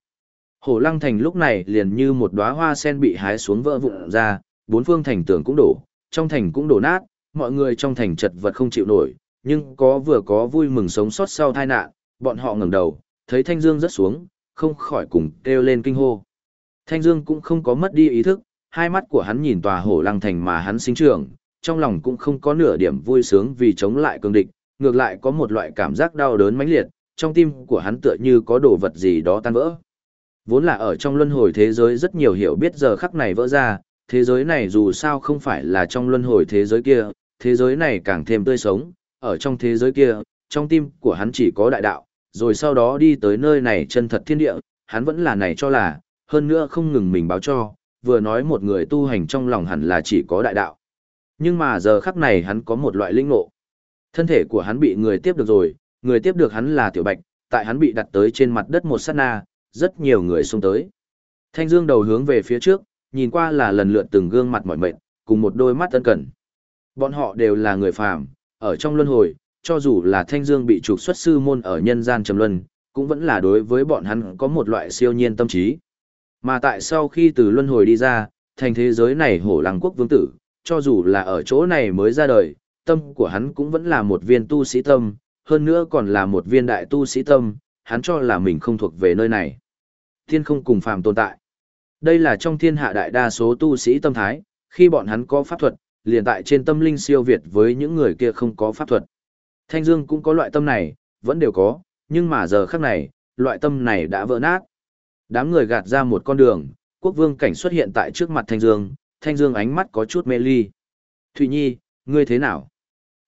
Hổ lăng thành lúc này liền như một đóa hoa sen bị hái xuống vỡ vụn ra, bốn phương thành tường cũng đổ, trong thành cũng đổ nát, mọi người trong thành chật vật không chịu nổi, nhưng có vừa có vui mừng sống sót sau tai nạn, bọn họ ngẩng đầu, thấy Thanh Dương rớt xuống, không khỏi cùng kêu lên kinh hô. Thanh Dương cũng không có mất đi ý thức, hai mắt của hắn nhìn tòa hổ lăng thành mà hắn sinh trưởng, trong lòng cũng không có nửa điểm vui sướng vì chống lại cường địch, ngược lại có một loại cảm giác đau đớn mãnh liệt, trong tim của hắn tựa như có đồ vật gì đó tan vỡ. Vốn là ở trong luân hồi thế giới rất nhiều hiểu biết giờ khắc này vỡ ra, thế giới này dù sao không phải là trong luân hồi thế giới kia, thế giới này càng thêm tươi sống, ở trong thế giới kia, trong tim của hắn chỉ có đại đạo, rồi sau đó đi tới nơi này chân thật thiên địa, hắn vẫn là này cho là, hơn nữa không ngừng mình báo cho, vừa nói một người tu hành trong lòng hẳn là chỉ có đại đạo. Nhưng mà giờ khắc này hắn có một loại linh ngộ. Thân thể của hắn bị người tiếp được rồi, người tiếp được hắn là Tiểu Bạch, tại hắn bị đặt tới trên mặt đất một sát na, rất nhiều người xông tới. Thanh Dương đầu hướng về phía trước, nhìn qua là lần lượt từng gương mặt mỏi mệt, cùng một đôi mắt ân cần. Bọn họ đều là người phàm, ở trong luân hồi, cho dù là Thanh Dương bị trục xuất sư môn ở nhân gian trầm luân, cũng vẫn là đối với bọn hắn có một loại siêu nhiên tâm trí. Mà tại sau khi từ luân hồi đi ra, thành thế giới này hổ lăng quốc vương tử, cho dù là ở chỗ này mới ra đời, tâm của hắn cũng vẫn là một viên tu sĩ tâm, hơn nữa còn là một viên đại tu sĩ tâm, hắn cho là mình không thuộc về nơi này. Thiên không cùng phàm tồn tại. Đây là trong thiên hạ đại đa số tu sĩ tâm thái, khi bọn hắn có pháp thuật, liền tại trên tâm linh siêu việt với những người kia không có pháp thuật. Thanh Dương cũng có loại tâm này, vẫn đều có, nhưng mà giờ khắc này, loại tâm này đã vỡ nát. Đám người gạt ra một con đường, quốc vương cảnh xuất hiện tại trước mặt Thanh Dương, Thanh Dương ánh mắt có chút mê ly. Thụy Nhi, ngươi thế nào?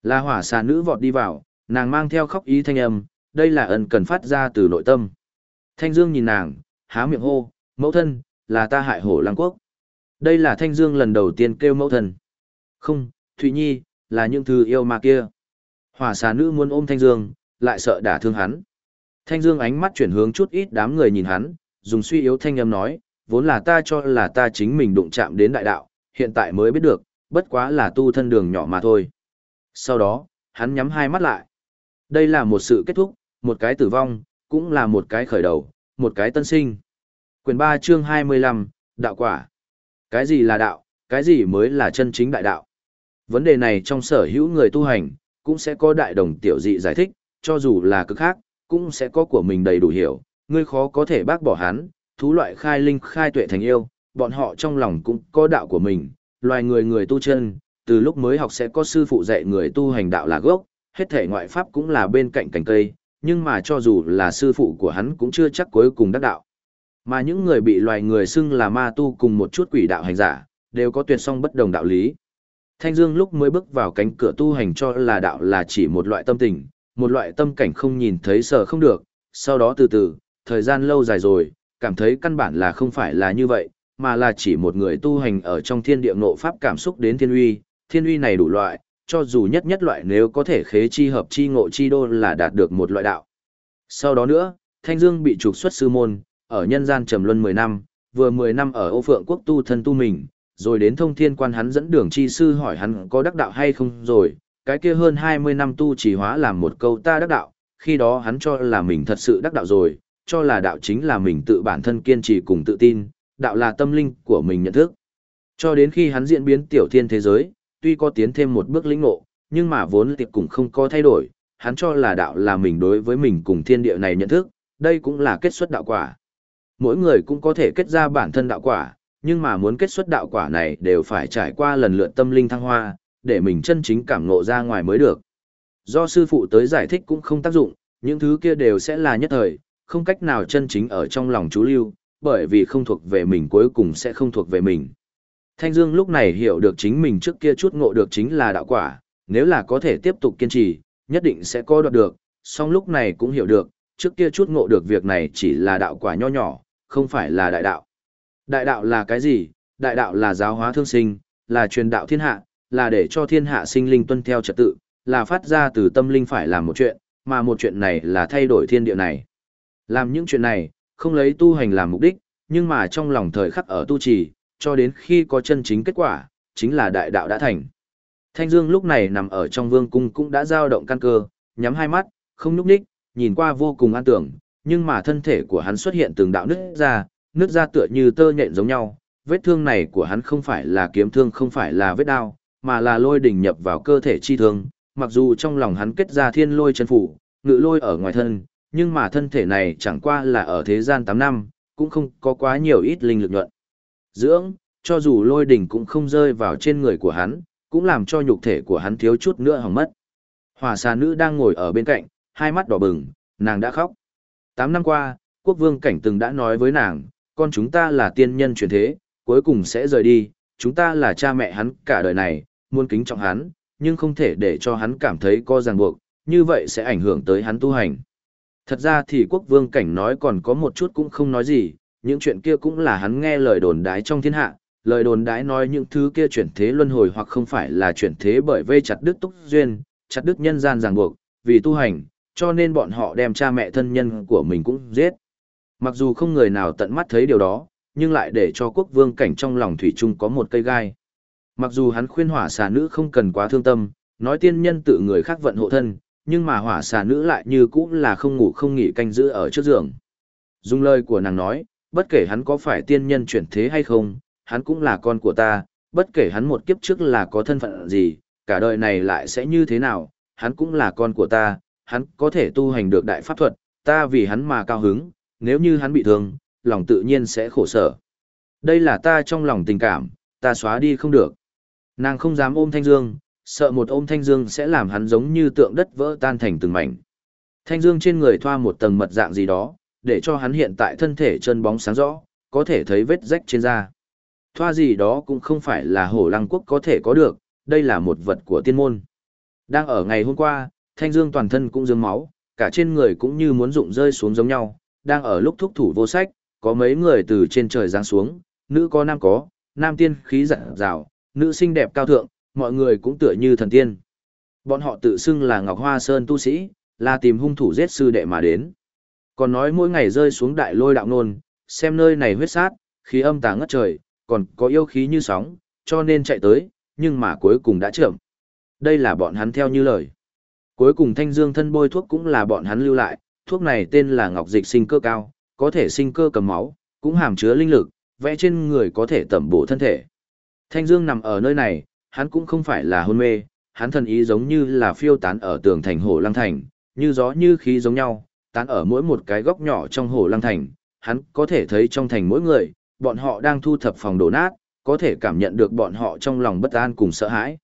La hỏa xà nữ vọt đi vào, nàng mang theo khóc ý thanh âm, đây là ân cần phát ra từ nội tâm. Thanh Dương nhìn nàng, há miệng hô, mẫu thân, là ta hại hổ lăng quốc. Đây là Thanh Dương lần đầu tiên kêu mẫu thân. Không, Thụy Nhi, là những thứ yêu mà kia. Hỏa xà nữ muốn ôm Thanh Dương, lại sợ đả thương hắn. Thanh Dương ánh mắt chuyển hướng chút ít đám người nhìn hắn, dùng suy yếu thanh âm nói, vốn là ta cho là ta chính mình đụng chạm đến đại đạo, hiện tại mới biết được, bất quá là tu thân đường nhỏ mà thôi. Sau đó, hắn nhắm hai mắt lại. Đây là một sự kết thúc, một cái tử vong, cũng là một cái khởi đầu, một cái tân sinh. Quyền 3 chương 25, Đạo quả. Cái gì là đạo, cái gì mới là chân chính đại đạo? Vấn đề này trong sở hữu người tu hành, cũng sẽ có đại đồng tiểu dị giải thích, cho dù là cực khác, cũng sẽ có của mình đầy đủ hiểu, ngươi khó có thể bác bỏ hắn, thú loại khai linh khai tuệ thành yêu, bọn họ trong lòng cũng có đạo của mình, loài người người tu chân, từ lúc mới học sẽ có sư phụ dạy người tu hành đạo là gốc, hết thể ngoại pháp cũng là bên cạnh cành cây, nhưng mà cho dù là sư phụ của hắn cũng chưa chắc cuối cùng đắc đạo. Mà những người bị loài người xưng là ma tu cùng một chút quỷ đạo hành giả, đều có tuyệt song bất đồng đạo lý. Thanh Dương lúc mới bước vào cánh cửa tu hành cho là đạo là chỉ một loại tâm tình, một loại tâm cảnh không nhìn thấy sợ không được, sau đó từ từ, thời gian lâu dài rồi, cảm thấy căn bản là không phải là như vậy, mà là chỉ một người tu hành ở trong thiên địa ngộ pháp cảm xúc đến thiên uy, thiên uy này đủ loại, cho dù nhất nhất loại nếu có thể khế chi hợp chi ngộ chi đô là đạt được một loại đạo. Sau đó nữa, Thanh Dương bị trục xuất sư môn, ở nhân gian trầm luân 10 năm, vừa 10 năm ở Âu Phượng quốc tu thân tu mình, rồi đến thông thiên quan hắn dẫn đường chi sư hỏi hắn có đắc đạo hay không rồi, cái kia hơn 20 năm tu chỉ hóa làm một câu ta đắc đạo, khi đó hắn cho là mình thật sự đắc đạo rồi, cho là đạo chính là mình tự bản thân kiên trì cùng tự tin, đạo là tâm linh của mình nhận thức. Cho đến khi hắn diễn biến tiểu thiên thế giới, tuy có tiến thêm một bước lĩnh ngộ, nhưng mà vốn tiệp cũng không có thay đổi, hắn cho là đạo là mình đối với mình cùng thiên địa này nhận thức, đây cũng là kết xuất đạo quả. mỗi người cũng có thể kết ra bản thân đạo quả, nhưng mà muốn kết xuất đạo quả này đều phải trải qua lần lượt tâm linh thăng hoa, để mình chân chính cảm ngộ ra ngoài mới được. Do sư phụ tới giải thích cũng không tác dụng, những thứ kia đều sẽ là nhất thời, không cách nào chân chính ở trong lòng chú lưu, bởi vì không thuộc về mình cuối cùng sẽ không thuộc về mình. Thanh Dương lúc này hiểu được chính mình trước kia chút ngộ được chính là đạo quả, nếu là có thể tiếp tục kiên trì, nhất định sẽ có đoạt được, song lúc này cũng hiểu được, trước kia chút ngộ được việc này chỉ là đạo quả nho nhỏ, không phải là đại đạo. Đại đạo là cái gì? Đại đạo là giáo hóa thương sinh, là truyền đạo thiên hạ, là để cho thiên hạ sinh linh tuân theo trật tự, là phát ra từ tâm linh phải làm một chuyện, mà một chuyện này là thay đổi thiên địa này. Làm những chuyện này, không lấy tu hành làm mục đích, nhưng mà trong lòng thời khắc ở tu trì, cho đến khi có chân chính kết quả, chính là đại đạo đã thành. Thanh Dương lúc này nằm ở trong vương cung cũng đã dao động căn cơ, nhắm hai mắt, không nhúc nhích, nhìn qua vô cùng an tưởng, nhưng mà thân thể của hắn xuất hiện từng đạo nứt ra, nứt ra tựa như tơ nhện giống nhau. Vết thương này của hắn không phải là kiếm thương không phải là vết đao, mà là lôi đỉnh nhập vào cơ thể chi thương, mặc dù trong lòng hắn kết ra thiên lôi chân phủ, ngự lôi ở ngoài thân, nhưng mà thân thể này chẳng qua là ở thế gian 8 năm, cũng không có quá nhiều ít linh lực nhuận. Dưỡng, cho dù lôi đỉnh cũng không rơi vào trên người của hắn, cũng làm cho nhục thể của hắn thiếu chút nữa hỏng mất. Hỏa xà nữ đang ngồi ở bên cạnh, hai mắt đỏ bừng, nàng đã khóc. Tám năm qua, quốc vương cảnh từng đã nói với nàng, con chúng ta là tiên nhân chuyển thế, cuối cùng sẽ rời đi, chúng ta là cha mẹ hắn cả đời này, muốn kính trọng hắn, nhưng không thể để cho hắn cảm thấy có ràng buộc, như vậy sẽ ảnh hưởng tới hắn tu hành. Thật ra thì quốc vương cảnh nói còn có một chút cũng không nói gì, những chuyện kia cũng là hắn nghe lời đồn đái trong thiên hạ, lời đồn đái nói những thứ kia chuyển thế luân hồi hoặc không phải là chuyển thế bởi vây chặt đức túc duyên, chặt đức nhân gian ràng buộc, vì tu hành, cho nên bọn họ đem cha mẹ thân nhân của mình cũng giết. Mặc dù không người nào tận mắt thấy điều đó, nhưng lại để cho quốc vương cảnh trong lòng thủy chung có một cây gai. Mặc dù hắn khuyên hỏa xà nữ không cần quá thương tâm, nói tiên nhân tự người khác vận hộ thân, nhưng mà hỏa xà nữ lại như cũng là không ngủ không nghỉ canh giữ ở trước giường. Dung lời của nàng nói, bất kể hắn có phải tiên nhân chuyển thế hay không, hắn cũng là con của ta, bất kể hắn một kiếp trước là có thân phận gì, cả đời này lại sẽ như thế nào, hắn cũng là con của ta, hắn có thể tu hành được đại pháp thuật, ta vì hắn mà cao hứng, nếu như hắn bị thương, lòng tự nhiên sẽ khổ sở. Đây là ta trong lòng tình cảm, ta xóa đi không được. Nàng không dám ôm Thanh Dương, sợ một ôm Thanh Dương sẽ làm hắn giống như tượng đất vỡ tan thành từng mảnh. Thanh Dương trên người thoa một tầng mật dạng gì đó, để cho hắn hiện tại thân thể chân bóng sáng rõ, có thể thấy vết rách trên da. Thoa gì đó cũng không phải là hổ lăng quốc có thể có được, đây là một vật của tiên môn. Đang ở ngày hôm qua, Thanh Dương toàn thân cũng dương máu, cả trên người cũng như muốn rụng rơi xuống giống nhau, đang ở lúc thúc thủ vô sách, có mấy người từ trên trời giáng xuống, nữ có nam có, nam tiên khí dặn dào, nữ xinh đẹp cao thượng, mọi người cũng tựa như thần tiên. Bọn họ tự xưng là Ngọc Hoa Sơn tu sĩ, là tìm hung thủ giết sư đệ mà đến. Còn nói mỗi ngày rơi xuống đại lôi đạo nôn, xem nơi này huyết sát, khí âm tà ngất trời, còn có yêu khí như sóng, cho nên chạy tới, nhưng mà cuối cùng đã chậm. Đây là bọn hắn theo như lời. Cuối cùng thanh dương thân bôi thuốc cũng là bọn hắn lưu lại, thuốc này tên là ngọc dịch sinh cơ cao, có thể sinh cơ cầm máu, cũng hàm chứa linh lực, vẽ trên người có thể tẩm bổ thân thể. Thanh dương nằm ở nơi này, hắn cũng không phải là hôn mê, hắn thần ý giống như là phiêu tán ở tường thành hồ lăng thành, như gió như khí giống nhau, tán ở mỗi một cái góc nhỏ trong hồ lăng thành, hắn có thể thấy trong thành mỗi người, bọn họ đang thu thập phòng đổ nát, có thể cảm nhận được bọn họ trong lòng bất an cùng sợ hãi.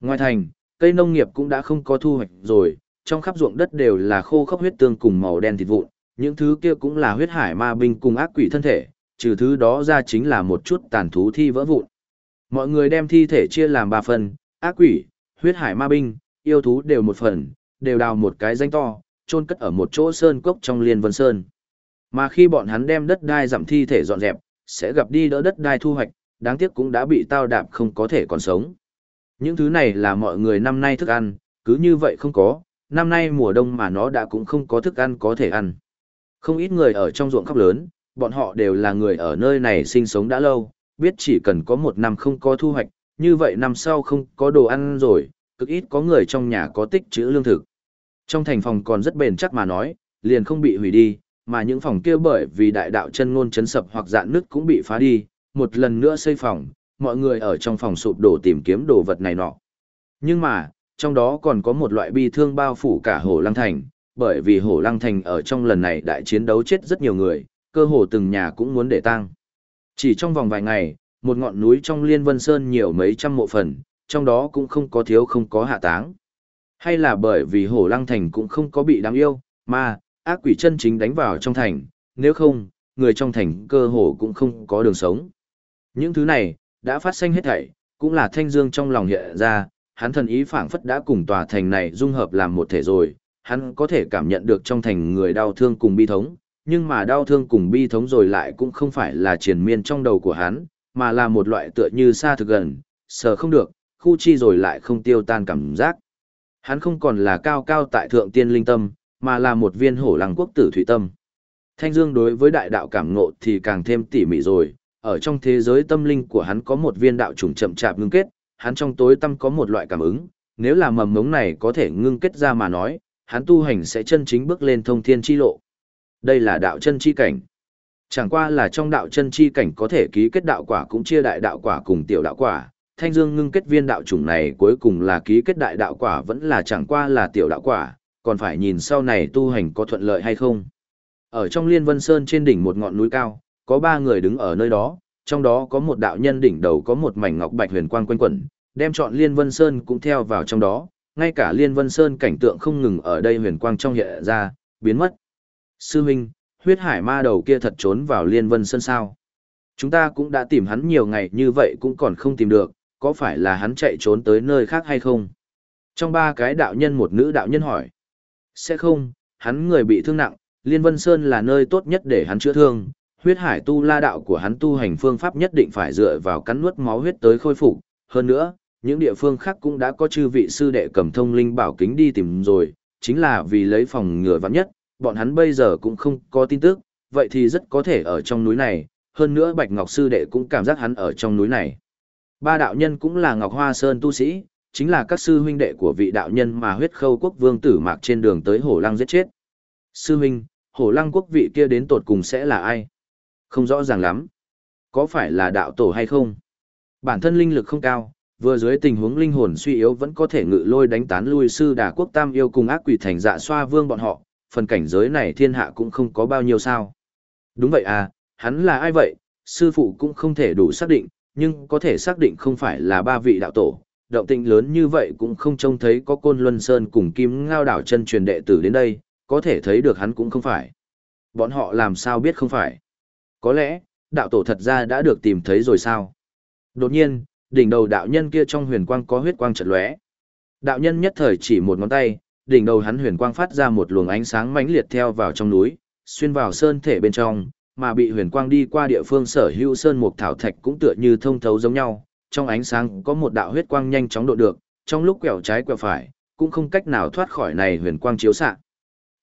Ngoài thành, cây nông nghiệp cũng đã không có thu hoạch rồi, trong khắp ruộng đất đều là khô khốc huyết tương cùng màu đen thịt vụn, những thứ kia cũng là huyết hải ma binh cùng ác quỷ thân thể, trừ thứ đó ra chính là một chút tàn thú thi vỡ vụn. Mọi người đem thi thể chia làm ba phần, ác quỷ, huyết hải ma binh, yêu thú đều một phần, đều đào một cái danh to, chôn cất ở một chỗ sơn cốc trong liên vân sơn. Mà khi bọn hắn đem đất đai giảm thi thể dọn dẹp, sẽ gặp đi đỡ đất đai thu hoạch, đáng tiếc cũng đã bị tao đạp không có thể còn sống. Những thứ này là mọi người năm nay thức ăn, cứ như vậy không có, năm nay mùa đông mà nó đã cũng không có thức ăn có thể ăn. Không ít người ở trong ruộng khắp lớn, bọn họ đều là người ở nơi này sinh sống đã lâu, biết chỉ cần có một năm không có thu hoạch, như vậy năm sau không có đồ ăn rồi, cực ít có người trong nhà có tích trữ lương thực. Trong thành phòng còn rất bền chắc mà nói, liền không bị hủy đi, mà những phòng kia bởi vì đại đạo chân ngôn chấn sập hoặc dạn nứt cũng bị phá đi, một lần nữa xây phòng, mọi người ở trong phòng sụp đổ tìm kiếm đồ vật này nọ. Nhưng mà, trong đó còn có một loại bi thương bao phủ cả Hồ Lăng Thành, bởi vì Hồ Lăng Thành ở trong lần này đại chiến đấu chết rất nhiều người, cơ hồ từng nhà cũng muốn để tang. Chỉ trong vòng vài ngày, một ngọn núi trong Liên Vân Sơn nhiều mấy trăm mộ phần, trong đó cũng không có thiếu không có hạ táng. Hay là bởi vì hổ lăng thành cũng không có bị đáng yêu, mà, ác quỷ chân chính đánh vào trong thành, nếu không, người trong thành cơ hồ cũng không có đường sống. Những thứ này, đã phát sinh hết thảy, cũng là thanh dương trong lòng hiện ra, hắn thần ý phảng phất đã cùng tòa thành này dung hợp làm một thể rồi, hắn có thể cảm nhận được trong thành người đau thương cùng bi thống, nhưng mà đau thương cùng bi thống rồi lại cũng không phải là triền miên trong đầu của hắn, mà là một loại tựa như xa thực gần, sờ không được, khu chi rồi lại không tiêu tan cảm giác. Hắn không còn là cao cao tại thượng tiên linh tâm, mà là một viên hổ lăng quốc tử thủy tâm. Thanh Dương đối với đại đạo cảm ngộ thì càng thêm tỉ mỉ rồi, ở trong thế giới tâm linh của hắn có một viên đạo trùng chậm chạp ngưng kết, hắn trong tối tâm có một loại cảm ứng, nếu là mầm mống này có thể ngưng kết ra mà nói, hắn tu hành sẽ chân chính bước lên thông thiên chi lộ. Đây là đạo chân chi cảnh. Chẳng qua là trong đạo chân chi cảnh có thể ký kết đạo quả cũng chia đại đạo quả cùng tiểu đạo quả, thanh dương ngưng kết viên đạo chủng này cuối cùng là ký kết đại đạo quả vẫn là chẳng qua là tiểu đạo quả, còn phải nhìn sau này tu hành có thuận lợi hay không. Ở trong Liên Vân Sơn trên đỉnh một ngọn núi cao, có ba người đứng ở nơi đó, trong đó có một đạo nhân đỉnh đầu có một mảnh ngọc bạch huyền quang quanh quẩn, đem chọn Liên Vân Sơn cũng theo vào trong đó, ngay cả Liên Vân Sơn cảnh tượng không ngừng ở đây huyền quang trong hiện ra, biến mất. Sư Minh, huyết hải ma đầu kia thật trốn vào Liên Vân Sơn sao? Chúng ta cũng đã tìm hắn nhiều ngày như vậy cũng còn không tìm được, có phải là hắn chạy trốn tới nơi khác hay không? Trong ba cái đạo nhân một nữ đạo nhân hỏi. Sẽ không, hắn người bị thương nặng, Liên Vân Sơn là nơi tốt nhất để hắn chữa thương, huyết hải tu la đạo của hắn tu hành phương pháp nhất định phải dựa vào cắn nuốt máu huyết tới khôi phục. Hơn nữa, những địa phương khác cũng đã có chư vị sư đệ cầm thông linh bảo kính đi tìm rồi, chính là vì lấy phòng ngừa vắng nhất, bọn hắn bây giờ cũng không có tin tức, vậy thì rất có thể ở trong núi này, hơn nữa Bạch Ngọc sư đệ cũng cảm giác hắn ở trong núi này. Ba đạo nhân cũng là Ngọc Hoa Sơn tu sĩ, chính là các sư huynh đệ của vị đạo nhân mà huyết khâu quốc vương tử mạc trên đường tới hổ lăng giết chết. Sư huynh, hổ lăng quốc vị kia đến tột cùng sẽ là ai? Không rõ ràng lắm. Có phải là đạo tổ hay không? Bản thân linh lực không cao, vừa dưới tình huống linh hồn suy yếu vẫn có thể ngự lôi đánh tán lui sư đà quốc tam yêu cùng ác quỷ thành dạ xoa vương bọn họ, phần cảnh giới này thiên hạ cũng không có bao nhiêu sao. Đúng vậy à, hắn là ai vậy, sư phụ cũng không thể đủ xác định, nhưng có thể xác định không phải là ba vị đạo tổ. Động tĩnh lớn như vậy cũng không trông thấy có côn luân sơn cùng kim ngao đảo chân truyền đệ tử đến đây, có thể thấy được hắn cũng không phải. Bọn họ làm sao biết không phải? Có lẽ, đạo tổ thật ra đã được tìm thấy rồi sao? Đột nhiên, đỉnh đầu đạo nhân kia trong huyền quang có huyết quang chợt lóe. Đạo nhân nhất thời chỉ một ngón tay, đỉnh đầu hắn huyền quang phát ra một luồng ánh sáng mãnh liệt theo vào trong núi, xuyên vào sơn thể bên trong, mà bị huyền quang đi qua địa phương sở hữu sơn mục thảo thạch cũng tựa như thông thấu giống nhau, trong ánh sáng có một đạo huyết quang nhanh chóng độ được, trong lúc quẹo trái quẹo phải, cũng không cách nào thoát khỏi này huyền quang chiếu xạ.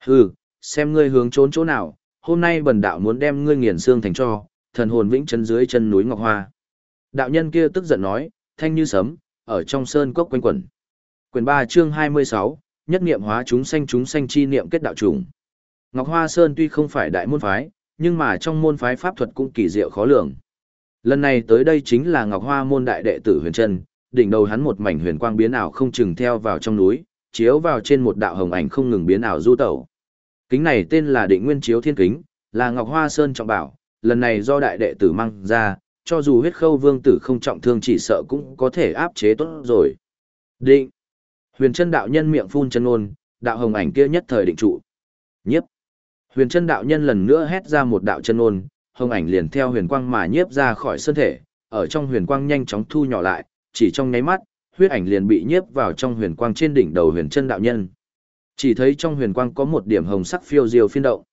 Hừ, xem ngươi hướng trốn chỗ nào, hôm nay bần đạo muốn đem ngươi nghiền xương thành cho, thần hồn vĩnh chân dưới chân núi Ngọc Hoa. Đạo nhân kia tức giận nói, thanh như sấm, ở trong sơn cốc quanh quẩn. Quyền 3 chương 26, nhất niệm hóa chúng sanh chúng sanh chi niệm kết đạo trùng. Ngọc Hoa Sơn tuy không phải đại môn phái, nhưng mà trong môn phái pháp thuật cũng kỳ diệu khó lường. Lần này tới đây chính là Ngọc Hoa môn đại đệ tử Huyền Trân, đỉnh đầu hắn một mảnh huyền quang biến ảo không chừng theo vào trong núi, chiếu vào trên một đạo hồng ảnh không ngừng biến ảo du tẩu. Kính này tên là Định Nguyên Chiếu Thiên Kính, là Ngọc Hoa Sơn trọng bảo, lần này do đại đệ tử mang ra, cho dù huyết khâu vương tử không trọng thương chỉ sợ cũng có thể áp chế tốt rồi. Định. Huyền chân đạo nhân miệng phun chân ngôn, đạo hồng ảnh kia nhất thời định trụ. Nhiếp. Huyền chân đạo nhân lần nữa hét ra một đạo chân ngôn, hồng ảnh liền theo huyền quang mà nhiếp ra khỏi thân thể, ở trong huyền quang nhanh chóng thu nhỏ lại, chỉ trong nháy mắt, huyết ảnh liền bị nhiếp vào trong huyền quang trên đỉnh đầu huyền chân đạo nhân. Chỉ thấy trong huyền quang có một điểm hồng sắc phiêu diêu phiên động.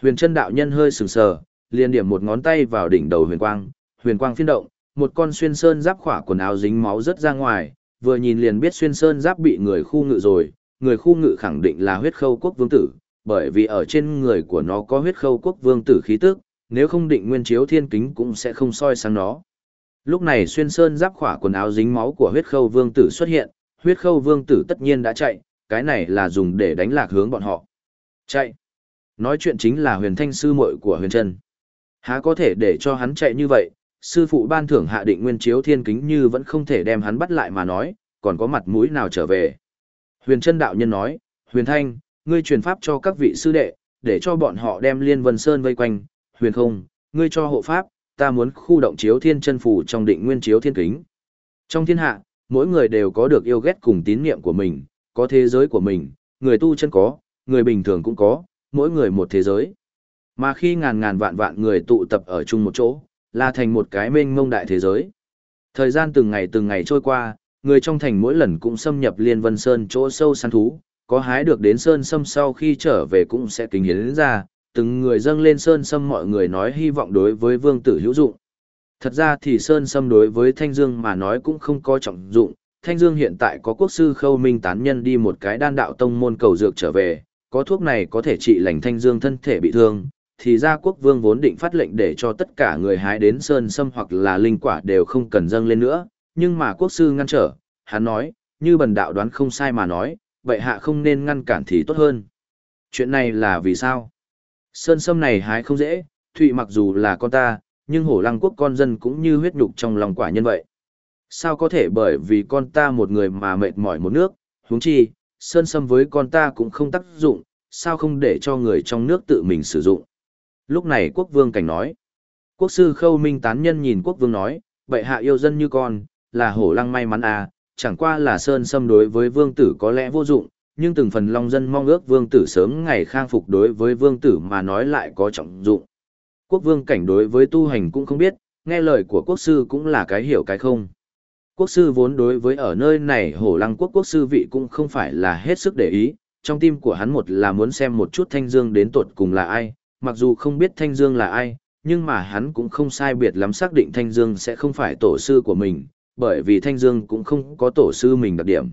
Huyền chân đạo nhân hơi sừng sờ, liền điểm một ngón tay vào đỉnh đầu huyền quang, huyền quang phiên động, một con xuyên sơn giáp khỏa quần áo dính máu rớt ra ngoài, vừa nhìn liền biết xuyên sơn giáp bị người khu ngự rồi, người khu ngự khẳng định là huyết khâu quốc vương tử, bởi vì ở trên người của nó có huyết khâu quốc vương tử khí tức, nếu không định nguyên chiếu thiên kính cũng sẽ không soi sáng nó. Lúc này xuyên sơn giáp khỏa quần áo dính máu của huyết khâu vương tử xuất hiện, huyết khâu vương tử tất nhiên đã chạy, cái này là dùng để đánh lạc hướng bọn họ. Chạy. Nói chuyện chính là huyền thanh sư muội của huyền chân. Há có thể để cho hắn chạy như vậy, sư phụ ban thưởng hạ định nguyên chiếu thiên kính như vẫn không thể đem hắn bắt lại mà nói, còn có mặt mũi nào trở về. Huyền chân đạo nhân nói, huyền thanh, ngươi truyền pháp cho các vị sư đệ, để cho bọn họ đem liên vân sơn vây quanh, huyền không, ngươi cho hộ pháp, ta muốn khu động chiếu thiên chân phủ trong định nguyên chiếu thiên kính. Trong thiên hạ, mỗi người đều có được yêu ghét cùng tín niệm của mình, có thế giới của mình, người tu chân có, người bình thường cũng có, mỗi người một thế giới. Mà khi ngàn ngàn vạn vạn người tụ tập ở chung một chỗ, là thành một cái mênh mông đại thế giới. Thời gian từng ngày từng ngày trôi qua, người trong thành mỗi lần cũng xâm nhập Liên Vân Sơn chỗ sâu săn thú, có hái được đến Sơn Sâm sau khi trở về cũng sẽ kính hiến ra, từng người dâng lên Sơn Sâm mọi người nói hy vọng đối với vương tử hữu dụng. Thật ra thì Sơn Sâm đối với Thanh Dương mà nói cũng không có trọng dụng, Thanh Dương hiện tại có quốc sư khâu minh tán nhân đi một cái đan đạo tông môn cầu dược trở về, có thuốc này có thể trị lành Thanh Dương thân thể bị thương, thì ra quốc vương vốn định phát lệnh để cho tất cả người hái đến sơn sâm hoặc là linh quả đều không cần dâng lên nữa, nhưng mà quốc sư ngăn trở, hắn nói, như bần đạo đoán không sai mà nói, vậy hạ không nên ngăn cản thì tốt hơn. Chuyện này là vì sao? Sơn sâm này hái không dễ, Thụy mặc dù là con ta, nhưng hổ lăng quốc con dân cũng như huyết nhục trong lòng quả nhân vậy. Sao có thể bởi vì con ta một người mà mệt mỏi một nước, huống chi, sơn sâm với con ta cũng không tác dụng, sao không để cho người trong nước tự mình sử dụng. Lúc này quốc vương cảnh nói. Quốc sư khâu minh tán nhân nhìn quốc vương nói, bệ hạ yêu dân như con, là hổ lăng may mắn à, chẳng qua là sơn xâm đối với vương tử có lẽ vô dụng, nhưng từng phần long dân mong ước vương tử sớm ngày khang phục đối với vương tử mà nói lại có trọng dụng. Quốc vương cảnh đối với tu hành cũng không biết, nghe lời của quốc sư cũng là cái hiểu cái không. Quốc sư vốn đối với ở nơi này hổ lăng quốc quốc sư vị cũng không phải là hết sức để ý, trong tim của hắn một là muốn xem một chút thanh dương đến tột cùng là ai, mặc dù không biết Thanh Dương là ai, nhưng mà hắn cũng không sai biệt lắm xác định Thanh Dương sẽ không phải tổ sư của mình, bởi vì Thanh Dương cũng không có tổ sư mình đặc điểm.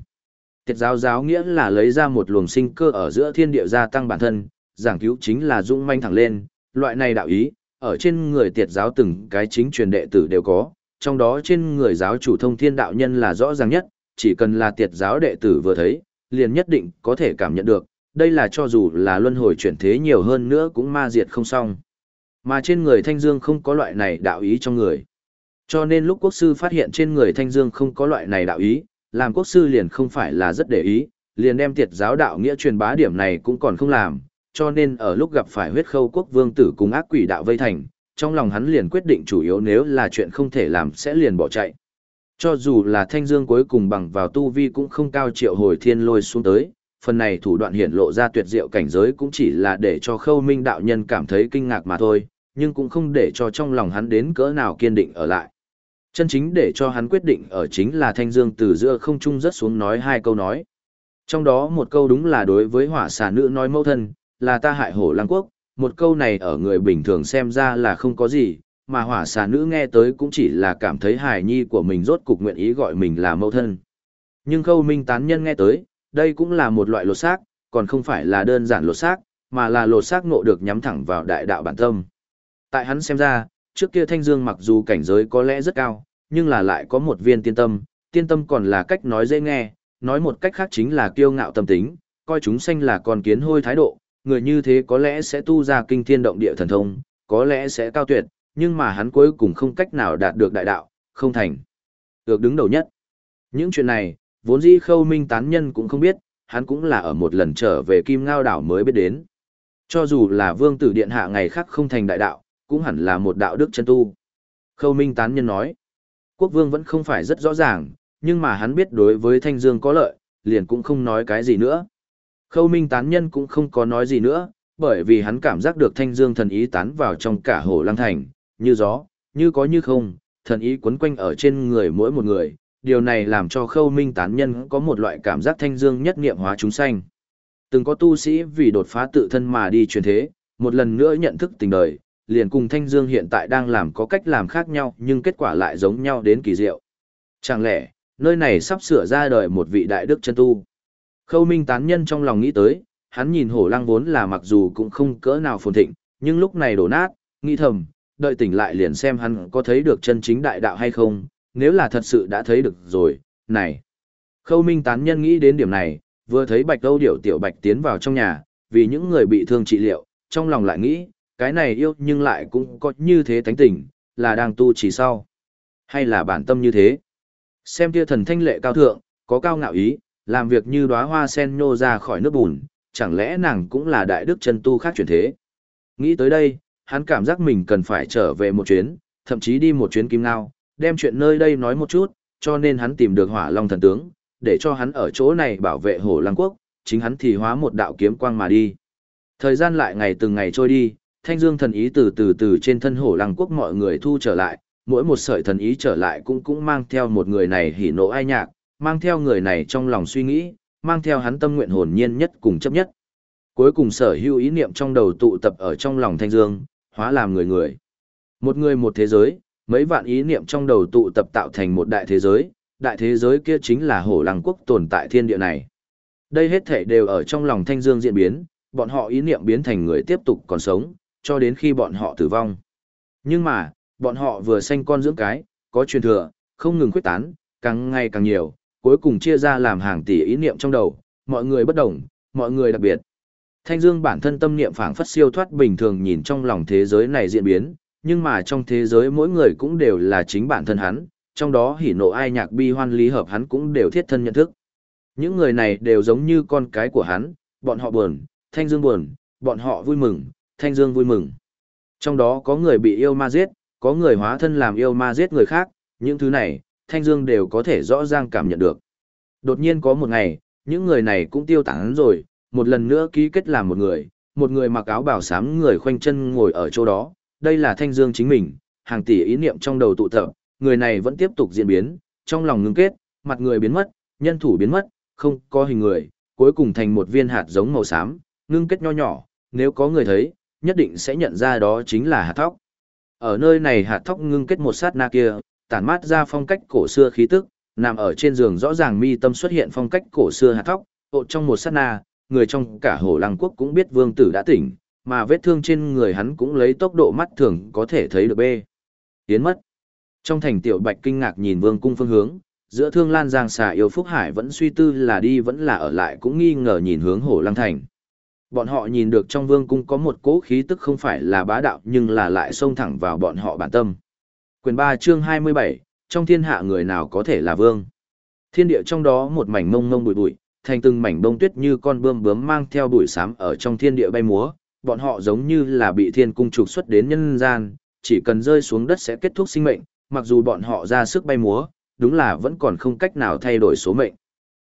Tiệt giáo giáo nghĩa là lấy ra một luồng sinh cơ ở giữa thiên địa gia tăng bản thân, giảng cứu chính là dũng manh thẳng lên, loại này đạo ý, ở trên người tiệt giáo từng cái chính truyền đệ tử đều có, trong đó trên người giáo chủ thông thiên đạo nhân là rõ ràng nhất, chỉ cần là tiệt giáo đệ tử vừa thấy, liền nhất định có thể cảm nhận được, đây là cho dù là luân hồi chuyển thế nhiều hơn nữa cũng ma diệt không xong. Mà trên người Thanh Dương không có loại này đạo ý trong người. Cho nên lúc quốc sư phát hiện trên người Thanh Dương không có loại này đạo ý, làm quốc sư liền không phải là rất để ý, liền đem tiệt giáo đạo nghĩa truyền bá điểm này cũng còn không làm, cho nên ở lúc gặp phải huyết khâu quốc vương tử cùng ác quỷ đạo vây thành, trong lòng hắn liền quyết định chủ yếu nếu là chuyện không thể làm sẽ liền bỏ chạy. Cho dù là Thanh Dương cuối cùng bằng vào tu vi cũng không cao triệu hồi thiên lôi xuống tới, phần này thủ đoạn hiển lộ ra tuyệt diệu cảnh giới cũng chỉ là để cho khâu minh đạo nhân cảm thấy kinh ngạc mà thôi, nhưng cũng không để cho trong lòng hắn đến cỡ nào kiên định ở lại. Chân chính để cho hắn quyết định ở chính là thanh dương từ giữa không trung rất xuống nói hai câu nói. Trong đó một câu đúng là đối với hỏa xà nữ nói mẫu thân, là ta hại hổ lăng quốc, một câu này ở người bình thường xem ra là không có gì, mà hỏa xà nữ nghe tới cũng chỉ là cảm thấy hài nhi của mình rốt cục nguyện ý gọi mình là mẫu thân. Nhưng khâu minh tán nhân nghe tới, đây cũng là một loại lột xác, còn không phải là đơn giản lột xác, mà là lột xác ngộ được nhắm thẳng vào đại đạo bản tâm. Tại hắn xem ra, trước kia Thanh Dương mặc dù cảnh giới có lẽ rất cao, nhưng là lại có một viên tiên tâm, tiên tâm còn là cách nói dễ nghe, nói một cách khác chính là kiêu ngạo tâm tính, coi chúng sanh là con kiến hôi thái độ, người như thế có lẽ sẽ tu ra kinh thiên động địa thần thông, có lẽ sẽ cao tuyệt, nhưng mà hắn cuối cùng không cách nào đạt được đại đạo, không thành. Được đứng đầu nhất. Những chuyện này, Vốn dĩ khâu minh tán nhân cũng không biết, hắn cũng là ở một lần trở về Kim Ngao đảo mới biết đến. Cho dù là vương tử điện hạ ngày khác không thành đại đạo, cũng hẳn là một đạo đức chân tu. Khâu minh tán nhân nói, quốc vương vẫn không phải rất rõ ràng, nhưng mà hắn biết đối với thanh dương có lợi, liền cũng không nói cái gì nữa. Khâu minh tán nhân cũng không có nói gì nữa, bởi vì hắn cảm giác được thanh dương thần ý tán vào trong cả hồ lăng thành, như gió, như có như không, thần ý quấn quanh ở trên người mỗi một người, điều này làm cho khâu minh tán nhân có một loại cảm giác thanh dương nhất niệm hóa chúng sanh. Từng có tu sĩ vì đột phá tự thân mà đi truyền thế, một lần nữa nhận thức tình đời, liền cùng thanh dương hiện tại đang làm có cách làm khác nhau nhưng kết quả lại giống nhau đến kỳ diệu. Chẳng lẽ, nơi này sắp sửa ra đời một vị đại đức chân tu. Khâu minh tán nhân trong lòng nghĩ tới, hắn nhìn hổ lăng vốn là mặc dù cũng không cỡ nào phồn thịnh, nhưng lúc này đổ nát, nghĩ thầm, đợi tỉnh lại liền xem hắn có thấy được chân chính đại đạo hay không, nếu là thật sự đã thấy được rồi, này. Khâu Minh tán nhân nghĩ đến điểm này, vừa thấy Bạch Đâu Điểu tiểu Bạch tiến vào trong nhà, vì những người bị thương trị liệu, trong lòng lại nghĩ, cái này yêu nhưng lại cũng có như thế thánh tình, là đang tu chỉ sau. Hay là bản tâm như thế. Xem kia thần thanh lệ cao thượng, có cao ngạo ý, làm việc như đóa hoa sen nhô ra khỏi nước bùn, chẳng lẽ nàng cũng là đại đức chân tu khác chuyển thế. Nghĩ tới đây, hắn cảm giác mình cần phải trở về một chuyến, thậm chí đi một chuyến kim ngao, đem chuyện nơi đây nói một chút, cho nên hắn tìm được hỏa long thần tướng, để cho hắn ở chỗ này bảo vệ hổ lăng quốc, chính hắn thì hóa một đạo kiếm quang mà đi. Thời gian lại ngày từng ngày trôi đi, thanh dương thần ý từ từ từ trên thân hổ lăng quốc mọi người thu trở lại, mỗi một sợi thần ý trở lại cũng cũng mang theo một người này hỉ nộ ai nhạc, mang theo người này trong lòng suy nghĩ, mang theo hắn tâm nguyện hồn nhiên nhất cùng chấp nhất. Cuối cùng sở hữu ý niệm trong đầu tụ tập ở trong lòng thanh dương, hóa làm người người. Một người một thế giới, mấy vạn ý niệm trong đầu tụ tập tạo thành một đại thế giới, đại thế giới kia chính là hổ lăng quốc tồn tại thiên địa này. Đây hết thể đều ở trong lòng thanh dương diễn biến, bọn họ ý niệm biến thành người tiếp tục còn sống, cho đến khi bọn họ tử vong. Nhưng mà, bọn họ vừa sanh con dưỡng cái, có truyền thừa, không ngừng khuếch tán, càng ngày càng nhiều, cuối cùng chia ra làm hàng tỷ ý niệm trong đầu, mọi người bất đồng, mọi người đặc biệt. Thanh Dương bản thân tâm niệm phảng phất siêu thoát bình thường nhìn trong lòng thế giới này diễn biến, nhưng mà trong thế giới mỗi người cũng đều là chính bản thân hắn, trong đó hỉ nộ ai nhạc bi hoan lý hợp hắn cũng đều thiết thân nhận thức. Những người này đều giống như con cái của hắn, bọn họ buồn, Thanh Dương buồn, bọn họ vui mừng, Thanh Dương vui mừng. Trong đó có người bị yêu ma giết, có người hóa thân làm yêu ma giết người khác, những thứ này, Thanh Dương đều có thể rõ ràng cảm nhận được. Đột nhiên có một ngày, những người này cũng tiêu tán rồi, một lần nữa ký kết làm một người, một người mặc áo bào sám người khoanh chân ngồi ở chỗ đó, đây là Thanh Dương chính mình, hàng tỷ ý niệm trong đầu tụ tập, người này vẫn tiếp tục diễn biến, trong lòng ngưng kết, mặt người biến mất, nhân thủ biến mất, không có hình người, cuối cùng thành một viên hạt giống màu xám, ngưng kết nho nhỏ, nếu có người thấy, nhất định sẽ nhận ra đó chính là hạt thóc. Ở nơi này hạt thóc ngưng kết một sát na kia, tản mát ra phong cách cổ xưa khí tức, nằm ở trên giường rõ ràng mi tâm xuất hiện phong cách cổ xưa hạt thóc, hộ trong một sát na, người trong cả hồ lăng quốc cũng biết vương tử đã tỉnh, mà vết thương trên người hắn cũng lấy tốc độ mắt thường có thể thấy được bê. Tiến mất. Trong thành tiểu bạch kinh ngạc nhìn vương cung phương hướng, giữa thương lan giang xà yêu phúc hải vẫn suy tư là đi vẫn là ở lại cũng nghi ngờ nhìn hướng hồ lăng thành. Bọn họ nhìn được trong vương cung có một cỗ khí tức không phải là bá đạo nhưng là lại xông thẳng vào bọn họ bản tâm. Quyền 3 chương 27, trong thiên hạ người nào có thể là vương. Thiên địa trong đó một mảnh mông mông bụi bụi, thành từng mảnh bông tuyết như con bươm bướm mang theo bụi xám ở trong thiên địa bay múa, bọn họ giống như là bị thiên cung trục xuất đến nhân gian, chỉ cần rơi xuống đất sẽ kết thúc sinh mệnh, mặc dù bọn họ ra sức bay múa, đúng là vẫn còn không cách nào thay đổi số mệnh.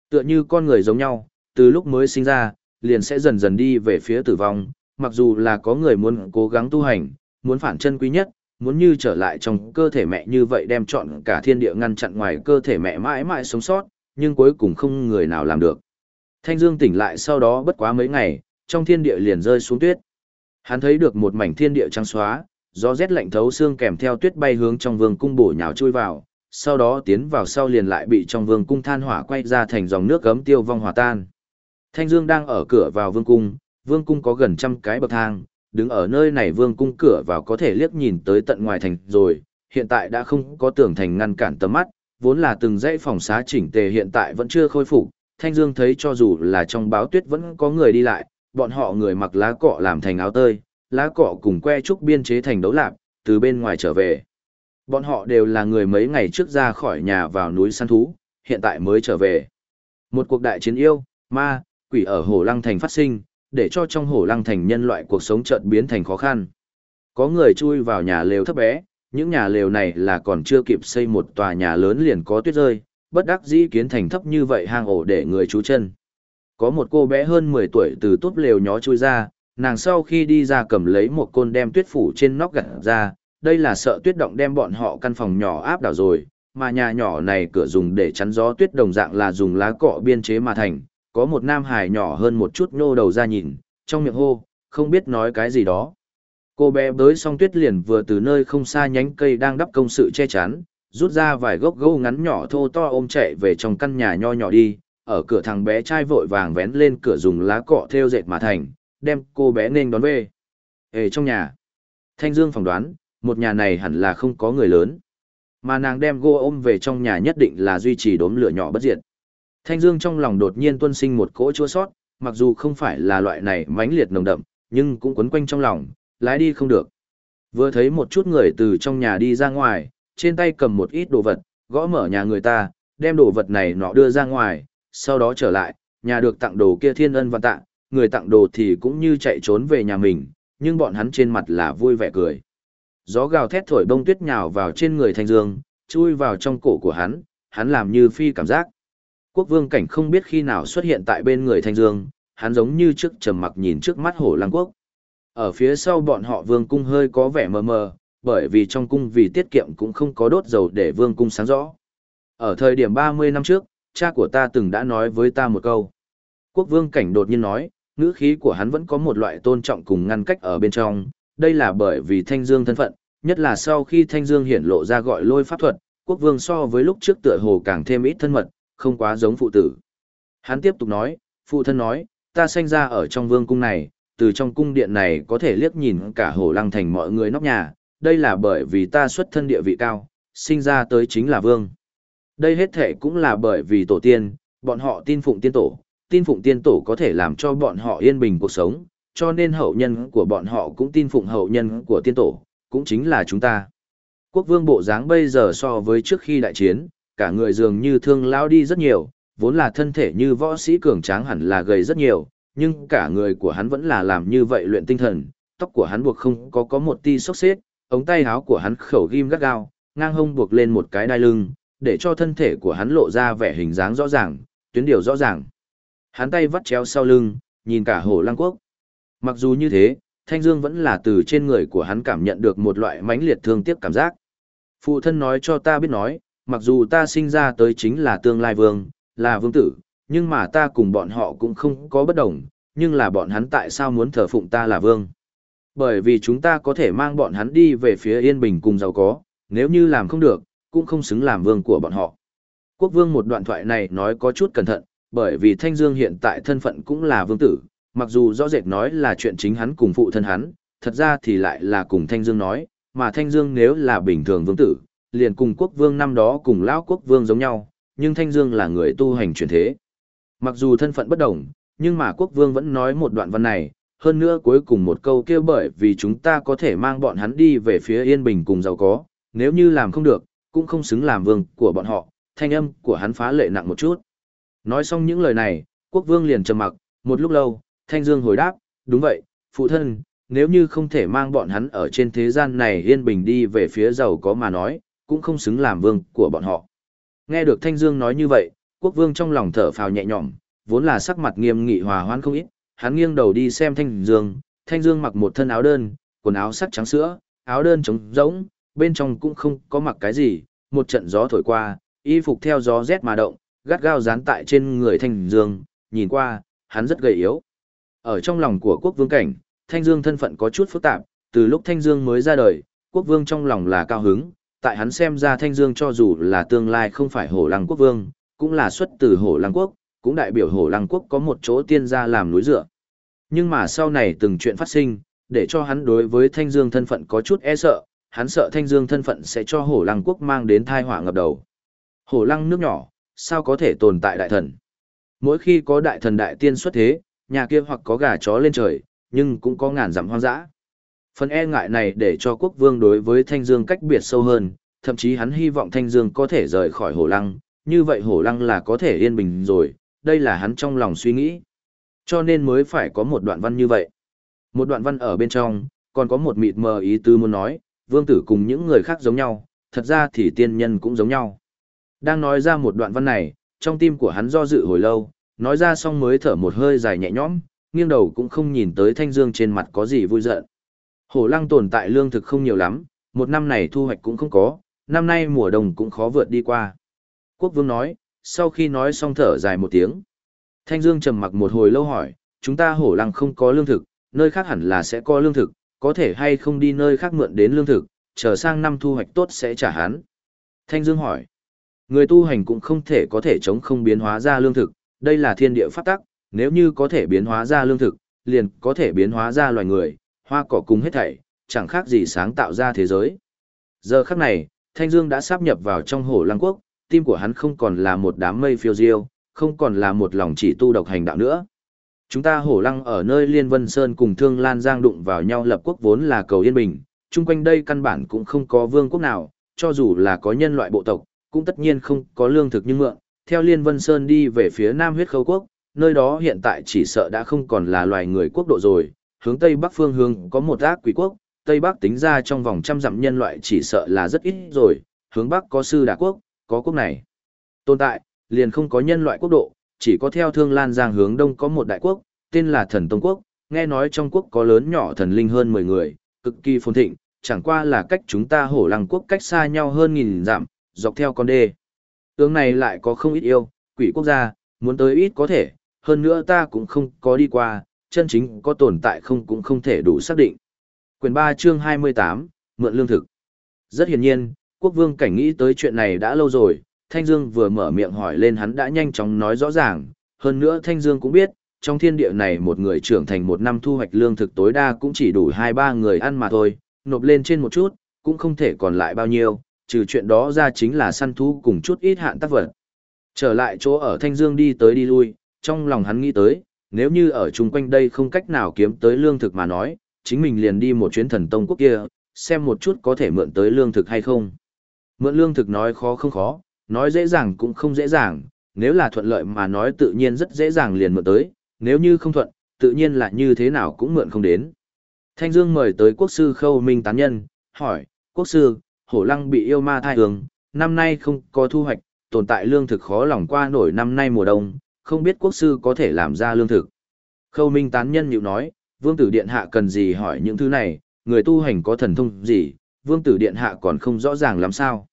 Tựa như con người giống nhau, từ lúc mới sinh ra, liền sẽ dần dần đi về phía tử vong, mặc dù là có người muốn cố gắng tu hành, muốn phản chân quý nhất, muốn như trở lại trong cơ thể mẹ như vậy đem chọn cả thiên địa ngăn chặn ngoài cơ thể mẹ mãi mãi sống sót, nhưng cuối cùng không người nào làm được. Thanh Dương tỉnh lại sau đó bất quá mấy ngày, trong thiên địa liền rơi xuống tuyết. Hắn thấy được một mảnh thiên địa trắng xóa, gió rét lạnh thấu xương kèm theo tuyết bay hướng trong vương cung bổ nhào chui vào, sau đó tiến vào sau liền lại bị trong vương cung than hỏa quay ra thành dòng nước gấm tiêu vong hòa tan. Thanh Dương đang ở cửa vào vương cung, vương cung có gần trăm cái bậc thang, đứng ở nơi này vương cung cửa vào có thể liếc nhìn tới tận ngoài thành rồi, hiện tại đã không có tường thành ngăn cản tầm mắt, vốn là từng dãy phòng xá chỉnh tề hiện tại vẫn chưa khôi phục. Thanh Dương thấy cho dù là trong báo tuyết vẫn có người đi lại, bọn họ người mặc lá cọ làm thành áo tơi, lá cọ cùng que trúc biên chế thành đấu lạp, từ bên ngoài trở về. Bọn họ đều là người mấy ngày trước ra khỏi nhà vào núi săn thú, hiện tại mới trở về. Một cuộc đại chiến yêu, ma, quỷ ở Hồ Lăng Thành phát sinh, để cho trong Hồ Lăng Thành nhân loại cuộc sống chợt biến thành khó khăn. Có người chui vào nhà lều thấp bé, những nhà lều này là còn chưa kịp xây một tòa nhà lớn liền có tuyết rơi, bất đắc dĩ kiến thành thấp như vậy hang ổ để người trú chân. Có một cô bé hơn 10 tuổi từ túp lều nhó chui ra, nàng sau khi đi ra cầm lấy một côn đem tuyết phủ trên nóc gặt ra, đây là sợ tuyết động đem bọn họ căn phòng nhỏ áp đảo rồi, mà nhà nhỏ này cửa dùng để chắn gió tuyết đồng dạng là dùng lá cọ biên chế mà thành, có một nam hài nhỏ hơn một chút nhô đầu ra nhìn, trong miệng hô, không biết nói cái gì đó. Cô bé bới xong tuyết liền vừa từ nơi không xa nhánh cây đang đắp công sự che chắn, rút ra vài gốc gâu ngắn nhỏ thô to ôm chạy về trong căn nhà nho nhỏ đi, ở cửa thằng bé trai vội vàng vén lên cửa dùng lá cọ thêu dệt mà thành, đem cô bé nên đón về. Ê trong nhà, Thanh Dương phỏng đoán, một nhà này hẳn là không có người lớn. Mà nàng đem cô ôm về trong nhà nhất định là duy trì đốm lửa nhỏ bất diệt. Thanh Dương trong lòng đột nhiên tuôn sinh một cỗ chua sót, mặc dù không phải là loại này mãnh liệt nồng đậm, nhưng cũng quấn quanh trong lòng, lái đi không được. Vừa thấy một chút người từ trong nhà đi ra ngoài, trên tay cầm một ít đồ vật, gõ mở nhà người ta, đem đồ vật này nọ đưa ra ngoài, sau đó trở lại, nhà được tặng đồ kia thiên ân và tạ, người tặng đồ thì cũng như chạy trốn về nhà mình, nhưng bọn hắn trên mặt là vui vẻ cười. Gió gào thét thổi bông tuyết nhào vào trên người Thanh Dương, chui vào trong cổ của hắn, hắn làm như phi cảm giác. Quốc vương cảnh không biết khi nào xuất hiện tại bên người Thanh Dương, hắn giống như trước trầm mặc nhìn trước mắt hổ lăng quốc. Ở phía sau bọn họ vương cung hơi có vẻ mờ mờ, bởi vì trong cung vì tiết kiệm cũng không có đốt dầu để vương cung sáng rõ. Ở thời điểm 30 năm trước, cha của ta từng đã nói với ta một câu. Quốc vương cảnh đột nhiên nói, ngữ khí của hắn vẫn có một loại tôn trọng cùng ngăn cách ở bên trong, đây là bởi vì Thanh Dương thân phận, nhất là sau khi Thanh Dương hiển lộ ra gọi lôi pháp thuật, quốc vương so với lúc trước tựa hồ càng thêm ít thân mật, không quá giống phụ tử. Hắn tiếp tục nói, phụ thân nói, ta sinh ra ở trong vương cung này, từ trong cung điện này có thể liếc nhìn cả hồ lăng thành mọi người nóc nhà, đây là bởi vì ta xuất thân địa vị cao, sinh ra tới chính là vương. Đây hết thể cũng là bởi vì tổ tiên, bọn họ tin phụng tiên tổ, tin phụng tiên tổ có thể làm cho bọn họ yên bình cuộc sống, cho nên hậu nhân của bọn họ cũng tin phụng hậu nhân của tiên tổ, cũng chính là chúng ta. Quốc vương bộ dáng bây giờ so với trước khi đại chiến, cả người dường như thương lao đi rất nhiều, vốn là thân thể như võ sĩ cường tráng hẳn là gầy rất nhiều, nhưng cả người của hắn vẫn là làm như vậy luyện tinh thần, tóc của hắn buộc không có có một ti sốc xếp, ống tay áo của hắn khẩu ghim gắt gao, ngang hông buộc lên một cái đai lưng, để cho thân thể của hắn lộ ra vẻ hình dáng rõ ràng, tuyến điều rõ ràng. Hắn tay vắt chéo sau lưng, nhìn cả hồ Lang quốc. Mặc dù như thế, Thanh Dương vẫn là từ trên người của hắn cảm nhận được một loại mãnh liệt thương tiếc cảm giác. Phụ thân nói cho ta biết nói, mặc dù ta sinh ra tới chính là tương lai vương, là vương tử, nhưng mà ta cùng bọn họ cũng không có bất đồng, nhưng là bọn hắn tại sao muốn thờ phụng ta là vương? Bởi vì chúng ta có thể mang bọn hắn đi về phía yên bình cùng giàu có, nếu như làm không được, cũng không xứng làm vương của bọn họ. Quốc vương một đoạn thoại này nói có chút cẩn thận, bởi vì Thanh Dương hiện tại thân phận cũng là vương tử, mặc dù rõ rệt nói là chuyện chính hắn cùng phụ thân hắn, thật ra thì lại là cùng Thanh Dương nói, mà Thanh Dương nếu là bình thường vương tử, liền cùng quốc vương năm đó cùng lão quốc vương giống nhau, nhưng Thanh Dương là người tu hành chuyển thế. Mặc dù thân phận bất đồng, nhưng mà quốc vương vẫn nói một đoạn văn này, hơn nữa cuối cùng một câu kia bởi vì chúng ta có thể mang bọn hắn đi về phía yên bình cùng giàu có, nếu như làm không được, cũng không xứng làm vương của bọn họ, thanh âm của hắn phá lệ nặng một chút. Nói xong những lời này, quốc vương liền trầm mặc, một lúc lâu, Thanh Dương hồi đáp, đúng vậy, phụ thân, nếu như không thể mang bọn hắn ở trên thế gian này yên bình đi về phía giàu có mà nói, cũng không xứng làm vương của bọn họ. Nghe được Thanh Dương nói như vậy, quốc vương trong lòng thở phào nhẹ nhõm, vốn là sắc mặt nghiêm nghị hòa hoãn không ít, hắn nghiêng đầu đi xem Thanh Dương, Thanh Dương mặc một thân áo đơn, quần áo sắc trắng sữa, áo đơn trống rỗng, bên trong cũng không có mặc cái gì, một trận gió thổi qua, y phục theo gió rét mà động, gắt gao dán tại trên người Thanh Dương, nhìn qua, hắn rất gầy yếu. Ở trong lòng của quốc vương cảnh, Thanh Dương thân phận có chút phức tạp, từ lúc Thanh Dương mới ra đời, quốc vương trong lòng là cao hứng, tại hắn xem ra Thanh Dương cho dù là tương lai không phải hổ lăng quốc vương, cũng là xuất từ hổ lăng quốc, cũng đại biểu hổ lăng quốc có một chỗ tiên gia làm núi dựa. Nhưng mà sau này từng chuyện phát sinh, để cho hắn đối với Thanh Dương thân phận có chút e sợ, hắn sợ Thanh Dương thân phận sẽ cho hổ lăng quốc mang đến tai họa ngập đầu. Hổ lăng nước nhỏ, sao có thể tồn tại đại thần? Mỗi khi có đại thần đại tiên xuất thế, nhà kia hoặc có gà chó lên trời, nhưng cũng có ngàn dặm hoang dã. Phần e ngại này để cho quốc vương đối với Thanh Dương cách biệt sâu hơn, thậm chí hắn hy vọng Thanh Dương có thể rời khỏi hổ lăng, như vậy hổ lăng là có thể yên bình rồi, đây là hắn trong lòng suy nghĩ. Cho nên mới phải có một đoạn văn như vậy. Một đoạn văn ở bên trong, còn có một mịt mờ ý tư muốn nói, vương tử cùng những người khác giống nhau, thật ra thì tiên nhân cũng giống nhau. Đang nói ra một đoạn văn này, trong tim của hắn do dự hồi lâu, nói ra xong mới thở một hơi dài nhẹ nhõm, nghiêng đầu cũng không nhìn tới Thanh Dương trên mặt có gì vui giận. Hổ lăng tồn tại lương thực không nhiều lắm, một năm này thu hoạch cũng không có, năm nay mùa đông cũng khó vượt đi qua. Quốc vương nói, sau khi nói xong thở dài một tiếng. Thanh Dương trầm mặc một hồi lâu hỏi, chúng ta hổ lăng không có lương thực, nơi khác hẳn là sẽ có lương thực, có thể hay không đi nơi khác mượn đến lương thực, chờ sang năm thu hoạch tốt sẽ trả hắn. Thanh Dương hỏi, người tu hành cũng không thể có thể chống không biến hóa ra lương thực, đây là thiên địa pháp tắc, nếu như có thể biến hóa ra lương thực, liền có thể biến hóa ra loài người, hoa cỏ cùng hết thảy, chẳng khác gì sáng tạo ra thế giới. Giờ khắc này, Thanh Dương đã sáp nhập vào trong hổ lăng quốc, tim của hắn không còn là một đám mây phiêu diêu, không còn là một lòng chỉ tu độc hành đạo nữa. Chúng ta hổ lăng ở nơi Liên Vân Sơn cùng Thương Lan Giang đụng vào nhau lập quốc vốn là cầu yên bình, chung quanh đây căn bản cũng không có vương quốc nào, cho dù là có nhân loại bộ tộc, cũng tất nhiên không có lương thực như mượn. Theo Liên Vân Sơn đi về phía Nam huyết khâu quốc, nơi đó hiện tại chỉ sợ đã không còn là loài người quốc độ rồi, hướng tây bắc phương hướng có một ác quỷ quốc, tây bắc tính ra trong vòng trăm dặm nhân loại chỉ sợ là rất ít rồi, hướng bắc có sư đà quốc, có quốc này. Tồn tại, liền không có nhân loại quốc độ, chỉ có theo thương lan giang hướng đông có một đại quốc, tên là thần Tông Quốc, nghe nói trong quốc có lớn nhỏ thần linh hơn 10 người, cực kỳ phồn thịnh, chẳng qua là cách chúng ta hổ lăng quốc cách xa nhau hơn nghìn dặm, dọc theo con đê. Tướng này lại có không ít yêu, quỷ quốc gia, muốn tới ít có thể, hơn nữa ta cũng không có đi qua, chân chính có tồn tại không cũng không thể đủ xác định. Quyền 3 chương 28, Mượn lương thực. Rất hiển nhiên, quốc vương cảnh nghĩ tới chuyện này đã lâu rồi, Thanh Dương vừa mở miệng hỏi lên hắn đã nhanh chóng nói rõ ràng, hơn nữa Thanh Dương cũng biết, trong thiên địa này một người trưởng thành một năm thu hoạch lương thực tối đa cũng chỉ đủ hai ba người ăn mà thôi, nộp lên trên một chút, cũng không thể còn lại bao nhiêu, trừ chuyện đó ra chính là săn thú cùng chút ít hạn tác vật. Trở lại chỗ ở Thanh Dương đi tới đi lui, trong lòng hắn nghĩ tới, nếu như ở chung quanh đây không cách nào kiếm tới lương thực mà nói, chính mình liền đi một chuyến thần tông quốc kia, xem một chút có thể mượn tới lương thực hay không. Mượn lương thực nói khó không khó, nói dễ dàng cũng không dễ dàng, nếu là thuận lợi mà nói tự nhiên rất dễ dàng liền mượn tới, nếu như không thuận, tự nhiên là như thế nào cũng mượn không đến. Thanh Dương mời tới quốc sư Khâu Minh tán nhân, hỏi, quốc sư, hổ lăng bị yêu ma thai hướng, năm nay không có thu hoạch, tồn tại lương thực khó lòng qua nổi năm nay mùa đông, không biết quốc sư có thể làm ra lương thực. Khâu Minh tán nhân nhịu nói, vương tử điện hạ cần gì hỏi những thứ này, người tu hành có thần thông gì, vương tử điện hạ còn không rõ ràng làm sao.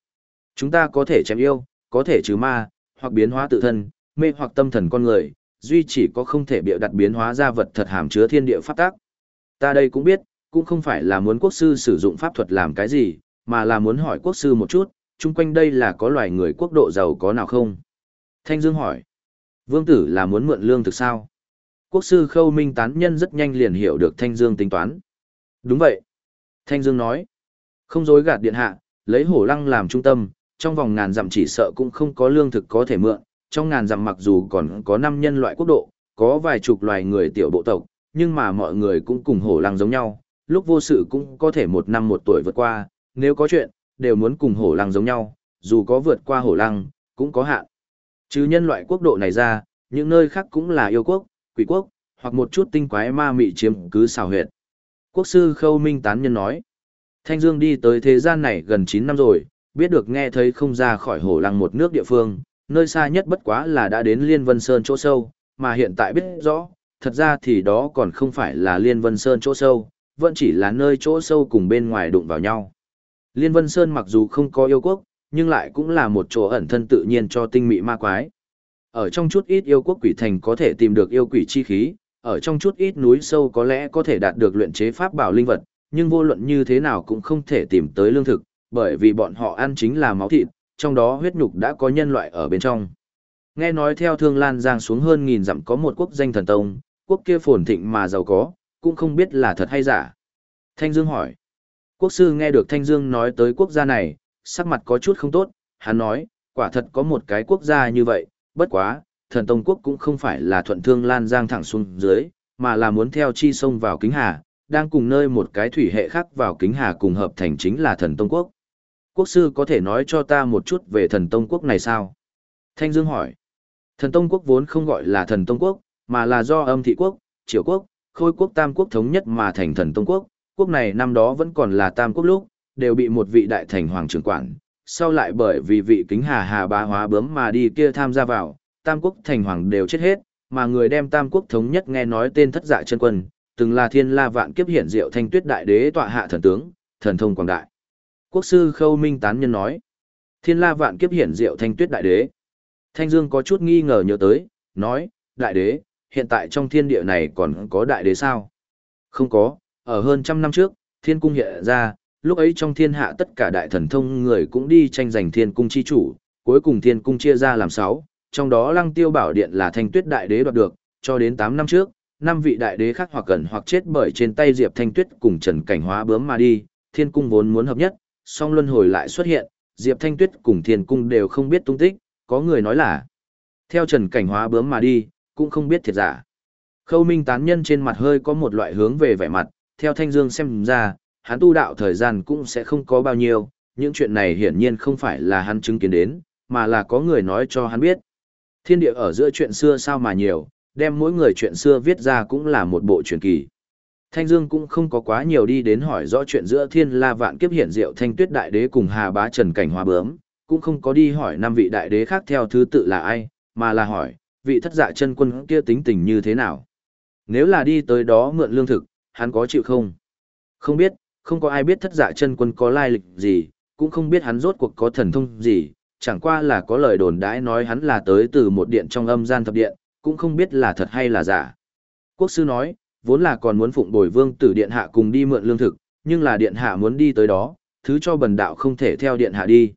Chúng ta có thể chém yêu, có thể trừ ma, hoặc biến hóa tự thân, mê hoặc tâm thần con người, duy chỉ có không thể biểu đặt biến hóa ra vật thật hàm chứa thiên địa pháp tác. Ta đây cũng biết, cũng không phải là muốn quốc sư sử dụng pháp thuật làm cái gì, mà là muốn hỏi quốc sư một chút, chung quanh đây là có loài người quốc độ giàu có nào không? Thanh Dương hỏi, vương tử là muốn mượn lương thực sao? Quốc sư khâu minh tán nhân rất nhanh liền hiểu được Thanh Dương tính toán. Đúng vậy. Thanh Dương nói, không dối gạt điện hạ, lấy hổ lăng làm trung tâm, trong vòng ngàn dặm chỉ sợ cũng không có lương thực có thể mượn, trong ngàn dặm mặc dù còn có năm nhân loại quốc độ, có vài chục loài người tiểu bộ tộc, nhưng mà mọi người cũng cùng hổ lăng giống nhau, lúc vô sự cũng có thể một năm một tuổi vượt qua, nếu có chuyện, đều muốn cùng hổ lăng giống nhau, dù có vượt qua hổ lăng, cũng có hạn. Chứ nhân loại quốc độ này ra, những nơi khác cũng là yêu quốc, quỷ quốc, hoặc một chút tinh quái ma mị chiếm cứ xào huyệt. Quốc sư Khâu Minh Tán Nhân nói, Thanh Dương đi tới thế gian này gần 9 năm rồi, biết được nghe thấy không ra khỏi hổ lăng một nước địa phương, nơi xa nhất bất quá là đã đến Liên Vân Sơn chỗ sâu, mà hiện tại biết rõ, thật ra thì đó còn không phải là Liên Vân Sơn chỗ sâu, vẫn chỉ là nơi chỗ sâu cùng bên ngoài đụng vào nhau. Liên Vân Sơn mặc dù không có yêu quốc, nhưng lại cũng là một chỗ ẩn thân tự nhiên cho tinh mị ma quái. Ở trong chút ít yêu quốc quỷ thành có thể tìm được yêu quỷ chi khí, ở trong chút ít núi sâu có lẽ có thể đạt được luyện chế pháp bảo linh vật, nhưng vô luận như thế nào cũng không thể tìm tới lương thực, bởi vì bọn họ ăn chính là máu thịt, trong đó huyết nhục đã có nhân loại ở bên trong. Nghe nói theo Thương Lan Giang xuống hơn nghìn dặm có một quốc danh thần tông, quốc kia phồn thịnh mà giàu có, cũng không biết là thật hay giả. Thanh Dương hỏi. Quốc sư nghe được Thanh Dương nói tới quốc gia này, sắc mặt có chút không tốt, hắn nói, quả thật có một cái quốc gia như vậy, bất quá, thần tông quốc cũng không phải là thuận Thương Lan Giang thẳng xuống dưới, mà là muốn theo chi sông vào kính hà, đang cùng nơi một cái thủy hệ khác vào kính hà cùng hợp thành chính là thần tông quốc. Quốc sư có thể nói cho ta một chút về thần tông quốc này sao? Thanh Dương hỏi. Thần tông quốc vốn không gọi là thần tông quốc, mà là do âm thị quốc, triều quốc, khôi quốc tam quốc thống nhất mà thành thần tông quốc. Quốc này năm đó vẫn còn là tam quốc lúc, đều bị một vị đại thành hoàng trưởng quản. Sau lại bởi vì vị kính hà hà bá hóa bướm mà đi kia tham gia vào, tam quốc thành hoàng đều chết hết, mà người đem tam quốc thống nhất nghe nói tên thất dạ chân quân, từng là thiên la vạn kiếp hiển diệu thanh tuyết đại đế tọa hạ thần tướng, thần thông quảng đại. Quốc sư Khâu Minh tán nhân nói, thiên la vạn kiếp hiển diệu thanh tuyết đại đế. Thanh Dương có chút nghi ngờ nhớ tới, nói, đại đế, hiện tại trong thiên địa này còn có đại đế sao? Không có, ở hơn trăm năm trước, thiên cung hiện ra, lúc ấy trong thiên hạ tất cả đại thần thông người cũng đi tranh giành thiên cung chi chủ, cuối cùng thiên cung chia ra làm sáu, trong đó lăng tiêu bảo điện là thanh tuyết đại đế đoạt được, cho đến tám năm trước, năm vị đại đế khác hoặc gần hoặc chết bởi trên tay Diệp Thanh Tuyết cùng Trần Cảnh Hóa bướm mà đi, thiên cung vốn muốn hợp nhất, song luân hồi lại xuất hiện, Diệp Thanh Tuyết cùng thiên cung đều không biết tung tích, có người nói là theo Trần Cảnh Hóa bướm mà đi, cũng không biết thiệt giả. Khâu Minh tán nhân trên mặt hơi có một loại hướng về vẻ mặt, theo Thanh Dương xem ra, hắn tu đạo thời gian cũng sẽ không có bao nhiêu, những chuyện này hiển nhiên không phải là hắn chứng kiến đến, mà là có người nói cho hắn biết. Thiên địa ở giữa chuyện xưa sao mà nhiều, đem mỗi người chuyện xưa viết ra cũng là một bộ truyền kỳ. Thanh Dương cũng không có quá nhiều đi đến hỏi rõ chuyện giữa thiên la vạn kiếp hiển diệu thanh tuyết đại đế cùng hà bá trần cảnh hoa bướm, cũng không có đi hỏi năm vị đại đế khác theo thứ tự là ai, mà là hỏi, vị thất dạ chân quân kia tính tình như thế nào. Nếu là đi tới đó mượn lương thực, hắn có chịu không? Không biết, không có ai biết thất dạ chân quân có lai lịch gì, cũng không biết hắn rốt cuộc có thần thông gì, chẳng qua là có lời đồn đãi nói hắn là tới từ một điện trong âm gian thập điện, cũng không biết là thật hay là giả. Quốc sư nói, vốn là còn muốn phụng bồi vương tử điện hạ cùng đi mượn lương thực, nhưng là điện hạ muốn đi tới đó, thứ cho bần đạo không thể theo điện hạ đi.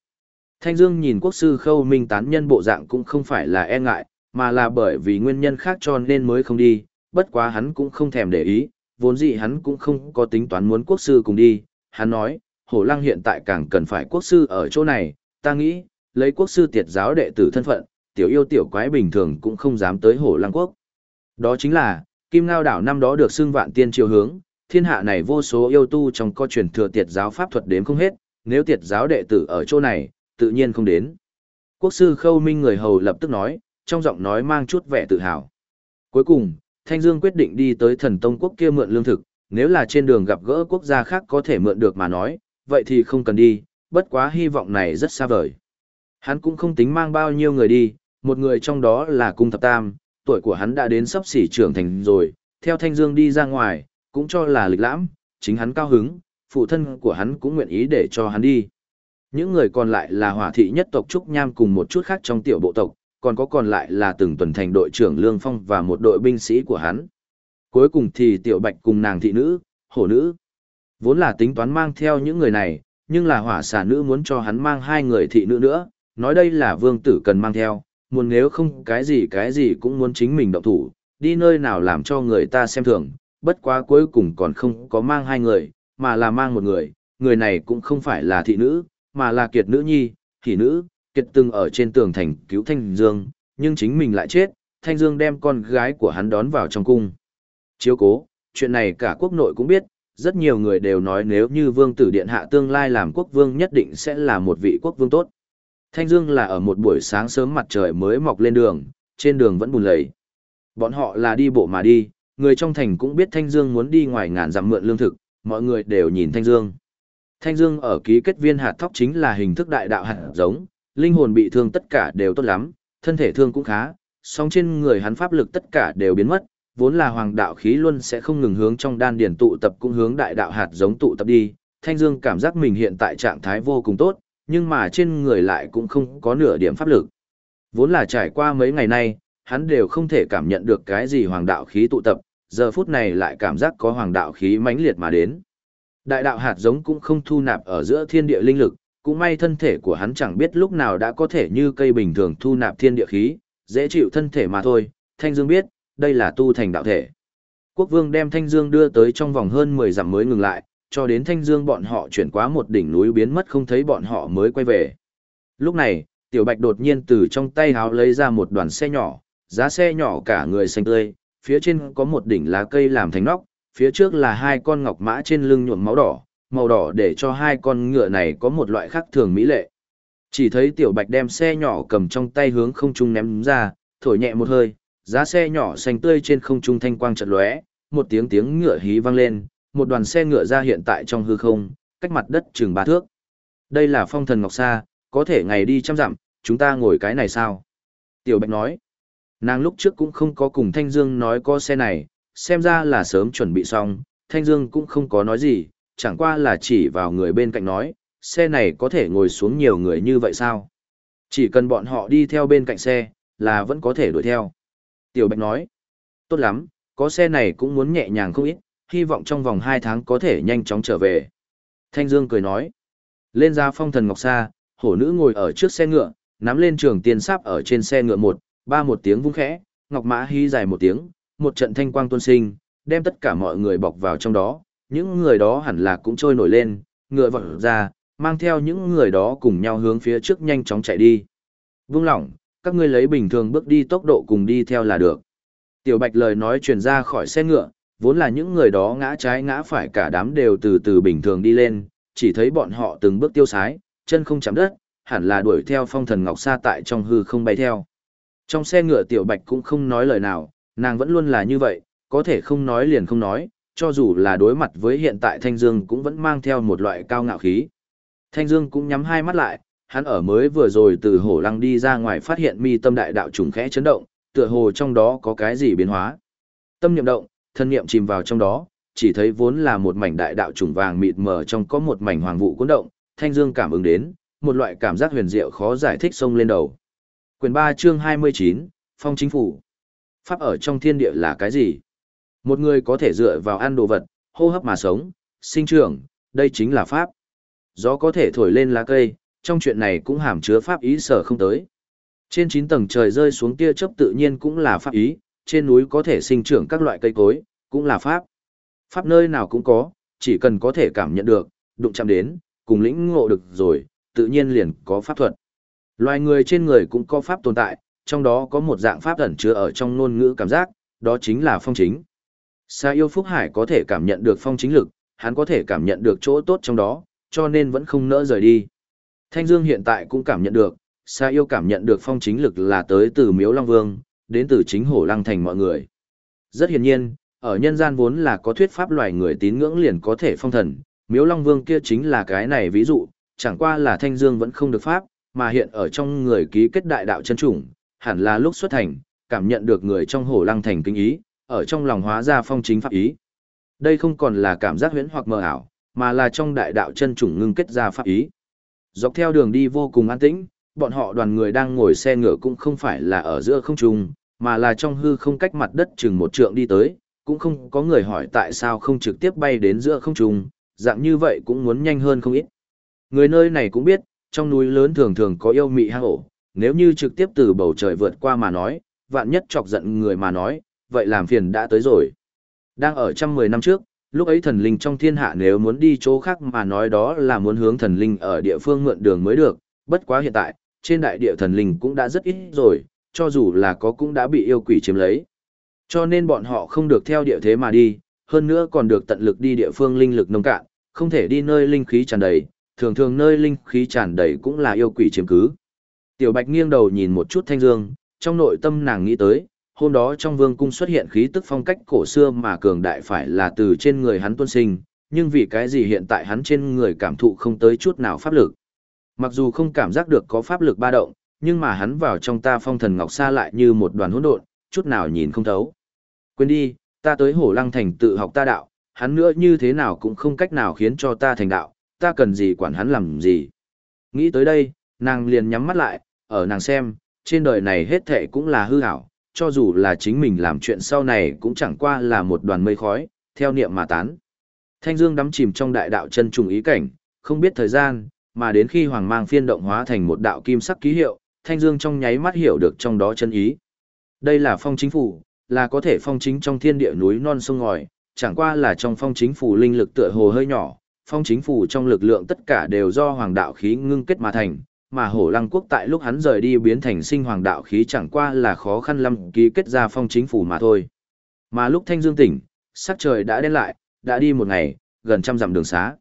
Thanh Dương nhìn quốc sư khâu minh tán nhân bộ dạng cũng không phải là e ngại, mà là bởi vì nguyên nhân khác cho nên mới không đi, bất quá hắn cũng không thèm để ý, vốn dĩ hắn cũng không có tính toán muốn quốc sư cùng đi, hắn nói, hổ lăng hiện tại càng cần phải quốc sư ở chỗ này, ta nghĩ, lấy quốc sư tiệt giáo đệ tử thân phận, tiểu yêu tiểu quái bình thường cũng không dám tới hổ lăng quốc. Đó chính là, Kim Ngao đảo năm đó được xưng vạn tiên chiều hướng, thiên hạ này vô số yêu tu trong co truyền thừa tiệt giáo pháp thuật đến không hết, nếu tiệt giáo đệ tử ở chỗ này, tự nhiên không đến. Quốc sư Khâu Minh người hầu lập tức nói, trong giọng nói mang chút vẻ tự hào. Cuối cùng, Thanh Dương quyết định đi tới thần tông quốc kia mượn lương thực, nếu là trên đường gặp gỡ quốc gia khác có thể mượn được mà nói, vậy thì không cần đi, bất quá hy vọng này rất xa vời. Hắn cũng không tính mang bao nhiêu người đi, một người trong đó là cung thập tam, tuổi của hắn đã đến sắp xỉ trưởng thành rồi, theo Thanh Dương đi ra ngoài, cũng cho là lịch lãm, chính hắn cao hứng, phụ thân của hắn cũng nguyện ý để cho hắn đi. Những người còn lại là hỏa thị nhất tộc Trúc Nham cùng một chút khác trong tiểu bộ tộc, còn có còn lại là từng tuần thành đội trưởng Lương Phong và một đội binh sĩ của hắn. Cuối cùng thì tiểu bạch cùng nàng thị nữ, hổ nữ. Vốn là tính toán mang theo những người này, nhưng là hỏa xà nữ muốn cho hắn mang hai người thị nữ nữa, nói đây là vương tử cần mang theo, muốn nếu không cái gì cái gì cũng muốn chính mình động thủ, đi nơi nào làm cho người ta xem thường, bất quá cuối cùng còn không có mang hai người, mà là mang một người, người này cũng không phải là thị nữ, mà là kiệt nữ nhi, thị nữ, kiệt từng ở trên tường thành cứu Thanh Dương, nhưng chính mình lại chết, Thanh Dương đem con gái của hắn đón vào trong cung. Chiếu cố, chuyện này cả quốc nội cũng biết, rất nhiều người đều nói nếu như vương tử điện hạ tương lai làm quốc vương nhất định sẽ là một vị quốc vương tốt. Thanh Dương là ở một buổi sáng sớm mặt trời mới mọc lên đường, trên đường vẫn bùn lầy. Bọn họ là đi bộ mà đi, người trong thành cũng biết Thanh Dương muốn đi ngoài ngàn dặm mượn lương thực, mọi người đều nhìn Thanh Dương. Thanh Dương ở ký kết viên hạt thóc chính là hình thức đại đạo hạt giống, linh hồn bị thương tất cả đều tốt lắm, thân thể thương cũng khá, song trên người hắn pháp lực tất cả đều biến mất, vốn là hoàng đạo khí luôn sẽ không ngừng hướng trong đan điển tụ tập cũng hướng đại đạo hạt giống tụ tập đi. Thanh Dương cảm giác mình hiện tại trạng thái vô cùng tốt, nhưng mà trên người lại cũng không có nửa điểm pháp lực. Vốn là trải qua mấy ngày nay, hắn đều không thể cảm nhận được cái gì hoàng đạo khí tụ tập, giờ phút này lại cảm giác có hoàng đạo khí mãnh liệt mà đến. Đại đạo hạt giống cũng không thu nạp ở giữa thiên địa linh lực, cũng may thân thể của hắn chẳng biết lúc nào đã có thể như cây bình thường thu nạp thiên địa khí, dễ chịu thân thể mà thôi, Thanh Dương biết, đây là tu thành đạo thể. Quốc vương đem Thanh Dương đưa tới trong vòng hơn 10 dặm mới ngừng lại, cho đến Thanh Dương bọn họ chuyển qua một đỉnh núi biến mất không thấy bọn họ mới quay về. Lúc này, Tiểu Bạch đột nhiên từ trong tay háo lấy ra một đoàn xe nhỏ, giá xe nhỏ cả người xanh tươi, phía trên có một đỉnh lá cây làm thành nóc, phía trước là hai con ngọc mã trên lưng nhuộm máu đỏ, màu đỏ để cho hai con ngựa này có một loại khác thường mỹ lệ. Chỉ thấy Tiểu Bạch đem xe nhỏ cầm trong tay hướng không trung ném ra, thổi nhẹ một hơi, giá xe nhỏ xanh tươi trên không trung thanh quang chợt lóe, một tiếng tiếng ngựa hí vang lên, một đoàn xe ngựa ra hiện tại trong hư không, cách mặt đất chừng ba thước. Đây là phong thần ngọc sa, có thể ngày đi trăm dặm, chúng ta ngồi cái này sao? Tiểu Bạch nói. Nàng lúc trước cũng không có cùng Thanh Dương nói có xe này, xem ra là sớm chuẩn bị xong, Thanh Dương cũng không có nói gì, chẳng qua là chỉ vào người bên cạnh nói, xe này có thể ngồi xuống nhiều người như vậy sao? Chỉ cần bọn họ đi theo bên cạnh xe, là vẫn có thể đuổi theo. Tiểu Bạch nói, tốt lắm, có xe này cũng muốn nhẹ nhàng không ít, hy vọng trong vòng 2 tháng có thể nhanh chóng trở về. Thanh Dương cười nói, lên ra phong thần ngọc sa, hổ nữ ngồi ở trước xe ngựa, nắm lên trường tiên sáp ở trên xe ngựa một, ba một tiếng vung khẽ, ngọc mã hí dài một tiếng, một trận thanh quang tuôn sinh, đem tất cả mọi người bọc vào trong đó, những người đó hẳn là cũng trôi nổi lên, ngựa vọt ra, mang theo những người đó cùng nhau hướng phía trước nhanh chóng chạy đi. Vung lỏng, các ngươi lấy bình thường bước đi tốc độ cùng đi theo là được. Tiểu Bạch lời nói truyền ra khỏi xe ngựa, vốn là những người đó ngã trái ngã phải cả đám đều từ từ bình thường đi lên, chỉ thấy bọn họ từng bước tiêu sái, chân không chạm đất, hẳn là đuổi theo phong thần ngọc sa tại trong hư không bay theo. Trong xe ngựa Tiểu Bạch cũng không nói lời nào, nàng vẫn luôn là như vậy, có thể không nói liền không nói, cho dù là đối mặt với hiện tại Thanh Dương cũng vẫn mang theo một loại cao ngạo khí. Thanh Dương cũng nhắm hai mắt lại, hắn ở mới vừa rồi từ hổ lăng đi ra ngoài phát hiện mi tâm đại đạo trùng khẽ chấn động, tựa hồ trong đó có cái gì biến hóa. Tâm niệm động, thân niệm chìm vào trong đó, chỉ thấy vốn là một mảnh đại đạo trùng vàng mịt mờ trong có một mảnh hoàng vụ cuốn động, Thanh Dương cảm ứng đến, một loại cảm giác huyền diệu khó giải thích xông lên đầu. Quyền 3 chương 29, Phong chính phủ. Pháp ở trong thiên địa là cái gì? Một người có thể dựa vào ăn đồ vật, hô hấp mà sống, sinh trưởng, đây chính là Pháp. Gió có thể thổi lên lá cây, trong chuyện này cũng hàm chứa Pháp ý sở không tới. Trên 9 tầng trời rơi xuống tia chớp tự nhiên cũng là Pháp ý, trên núi có thể sinh trưởng các loại cây cối, cũng là Pháp. Pháp nơi nào cũng có, chỉ cần có thể cảm nhận được, đụng chạm đến, cùng lĩnh ngộ được rồi, tự nhiên liền có pháp thuật. Loài người trên người cũng có pháp tồn tại, trong đó có một dạng pháp ẩn chứa ở trong ngôn ngữ cảm giác, đó chính là phong chính. Sa yêu Phúc Hải có thể cảm nhận được phong chính lực, hắn có thể cảm nhận được chỗ tốt trong đó, cho nên vẫn không nỡ rời đi. Thanh Dương hiện tại cũng cảm nhận được, Sa yêu cảm nhận được phong chính lực là tới từ Miếu Long Vương, đến từ chính Hổ Lăng Thành mọi người. Rất hiển nhiên, ở nhân gian vốn là có thuyết pháp loài người tín ngưỡng liền có thể phong thần, Miếu Long Vương kia chính là cái này ví dụ, chẳng qua là Thanh Dương vẫn không được pháp, mà hiện ở trong người ký kết đại đạo chân chủng, hẳn là lúc xuất thành, cảm nhận được người trong hổ lăng thành kinh ý, ở trong lòng hóa ra phong chính pháp ý. Đây không còn là cảm giác huyễn hoặc mơ ảo, mà là trong đại đạo chân chủng ngưng kết ra pháp ý. Dọc theo đường đi vô cùng an tĩnh, bọn họ đoàn người đang ngồi xe ngựa cũng không phải là ở giữa không trung, mà là trong hư không cách mặt đất chừng một trượng đi tới, cũng không có người hỏi tại sao không trực tiếp bay đến giữa không trung, dạng như vậy cũng muốn nhanh hơn không ít. Người nơi này cũng biết, trong núi lớn thường thường có yêu mị hang ổ, nếu như trực tiếp từ bầu trời vượt qua mà nói, vạn nhất chọc giận người mà nói, vậy làm phiền đã tới rồi. Đang ở trăm mười năm trước, lúc ấy thần linh trong thiên hạ nếu muốn đi chỗ khác mà nói đó là muốn hướng thần linh ở địa phương mượn đường mới được, bất quá hiện tại, trên đại địa thần linh cũng đã rất ít rồi, cho dù là có cũng đã bị yêu quỷ chiếm lấy. Cho nên bọn họ không được theo địa thế mà đi, hơn nữa còn được tận lực đi địa phương linh lực nông cạn, không thể đi nơi linh khí tràn đầy, thường thường nơi linh khí tràn đầy cũng là yêu quỷ chiếm cứ. Tiểu Bạch nghiêng đầu nhìn một chút Thanh Dương, trong nội tâm nàng nghĩ tới, hôm đó trong vương cung xuất hiện khí tức phong cách cổ xưa mà cường đại phải là từ trên người hắn tuôn sinh, nhưng vì cái gì hiện tại hắn trên người cảm thụ không tới chút nào pháp lực. Mặc dù không cảm giác được có pháp lực ba động, nhưng mà hắn vào trong ta phong thần ngọc xa lại như một đoàn hỗn độn, chút nào nhìn không thấu. Quên đi, ta tới hổ lăng thành tự học ta đạo, hắn nữa như thế nào cũng không cách nào khiến cho ta thành đạo, ta cần gì quản hắn làm gì. Nghĩ tới đây, nàng liền nhắm mắt lại, ở nàng xem, trên đời này hết thệ cũng là hư ảo, cho dù là chính mình làm chuyện sau này cũng chẳng qua là một đoàn mây khói, theo niệm mà tán. Thanh Dương đắm chìm trong đại đạo chân trùng ý cảnh, không biết thời gian, mà đến khi hoàng mang phiên động hóa thành một đạo kim sắc ký hiệu, Thanh Dương trong nháy mắt hiểu được trong đó chân ý. Đây là phong chính phủ, là có thể phong chính trong thiên địa núi non sông ngòi, chẳng qua là trong phong chính phủ linh lực tựa hồ hơi nhỏ, phong chính phủ trong lực lượng tất cả đều do hoàng đạo khí ngưng kết mà thành, mà hổ lăng quốc tại lúc hắn rời đi biến thành sinh hoàng đạo khí chẳng qua là khó khăn lắm ký kết ra phong chính phủ mà thôi. Mà lúc thanh dương tỉnh, sắc trời đã đen lại, đã đi một ngày, gần trăm dặm đường xá.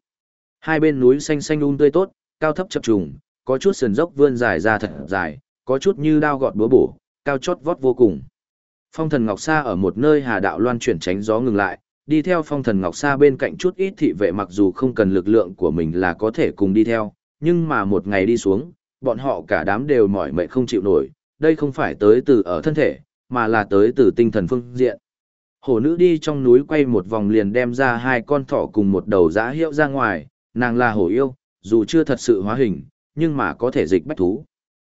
Hai bên núi xanh xanh um tươi tốt, cao thấp chập trùng, có chút sườn dốc vươn dài ra thật dài, có chút như đao gọt búa bổ, cao chót vót vô cùng. Phong thần Ngọc Sa ở một nơi hà đạo loan chuyển tránh gió ngừng lại, đi theo phong thần Ngọc Sa bên cạnh chút ít thị vệ mặc dù không cần lực lượng của mình là có thể cùng đi theo, nhưng mà một ngày đi xuống, bọn họ cả đám đều mỏi mệt không chịu nổi, đây không phải tới từ ở thân thể, mà là tới từ tinh thần phương diện. Hổ nữ đi trong núi quay một vòng liền đem ra hai con thỏ cùng một đầu giã hiệu ra ngoài, nàng là hổ yêu, dù chưa thật sự hóa hình, nhưng mà có thể dịch bách thú.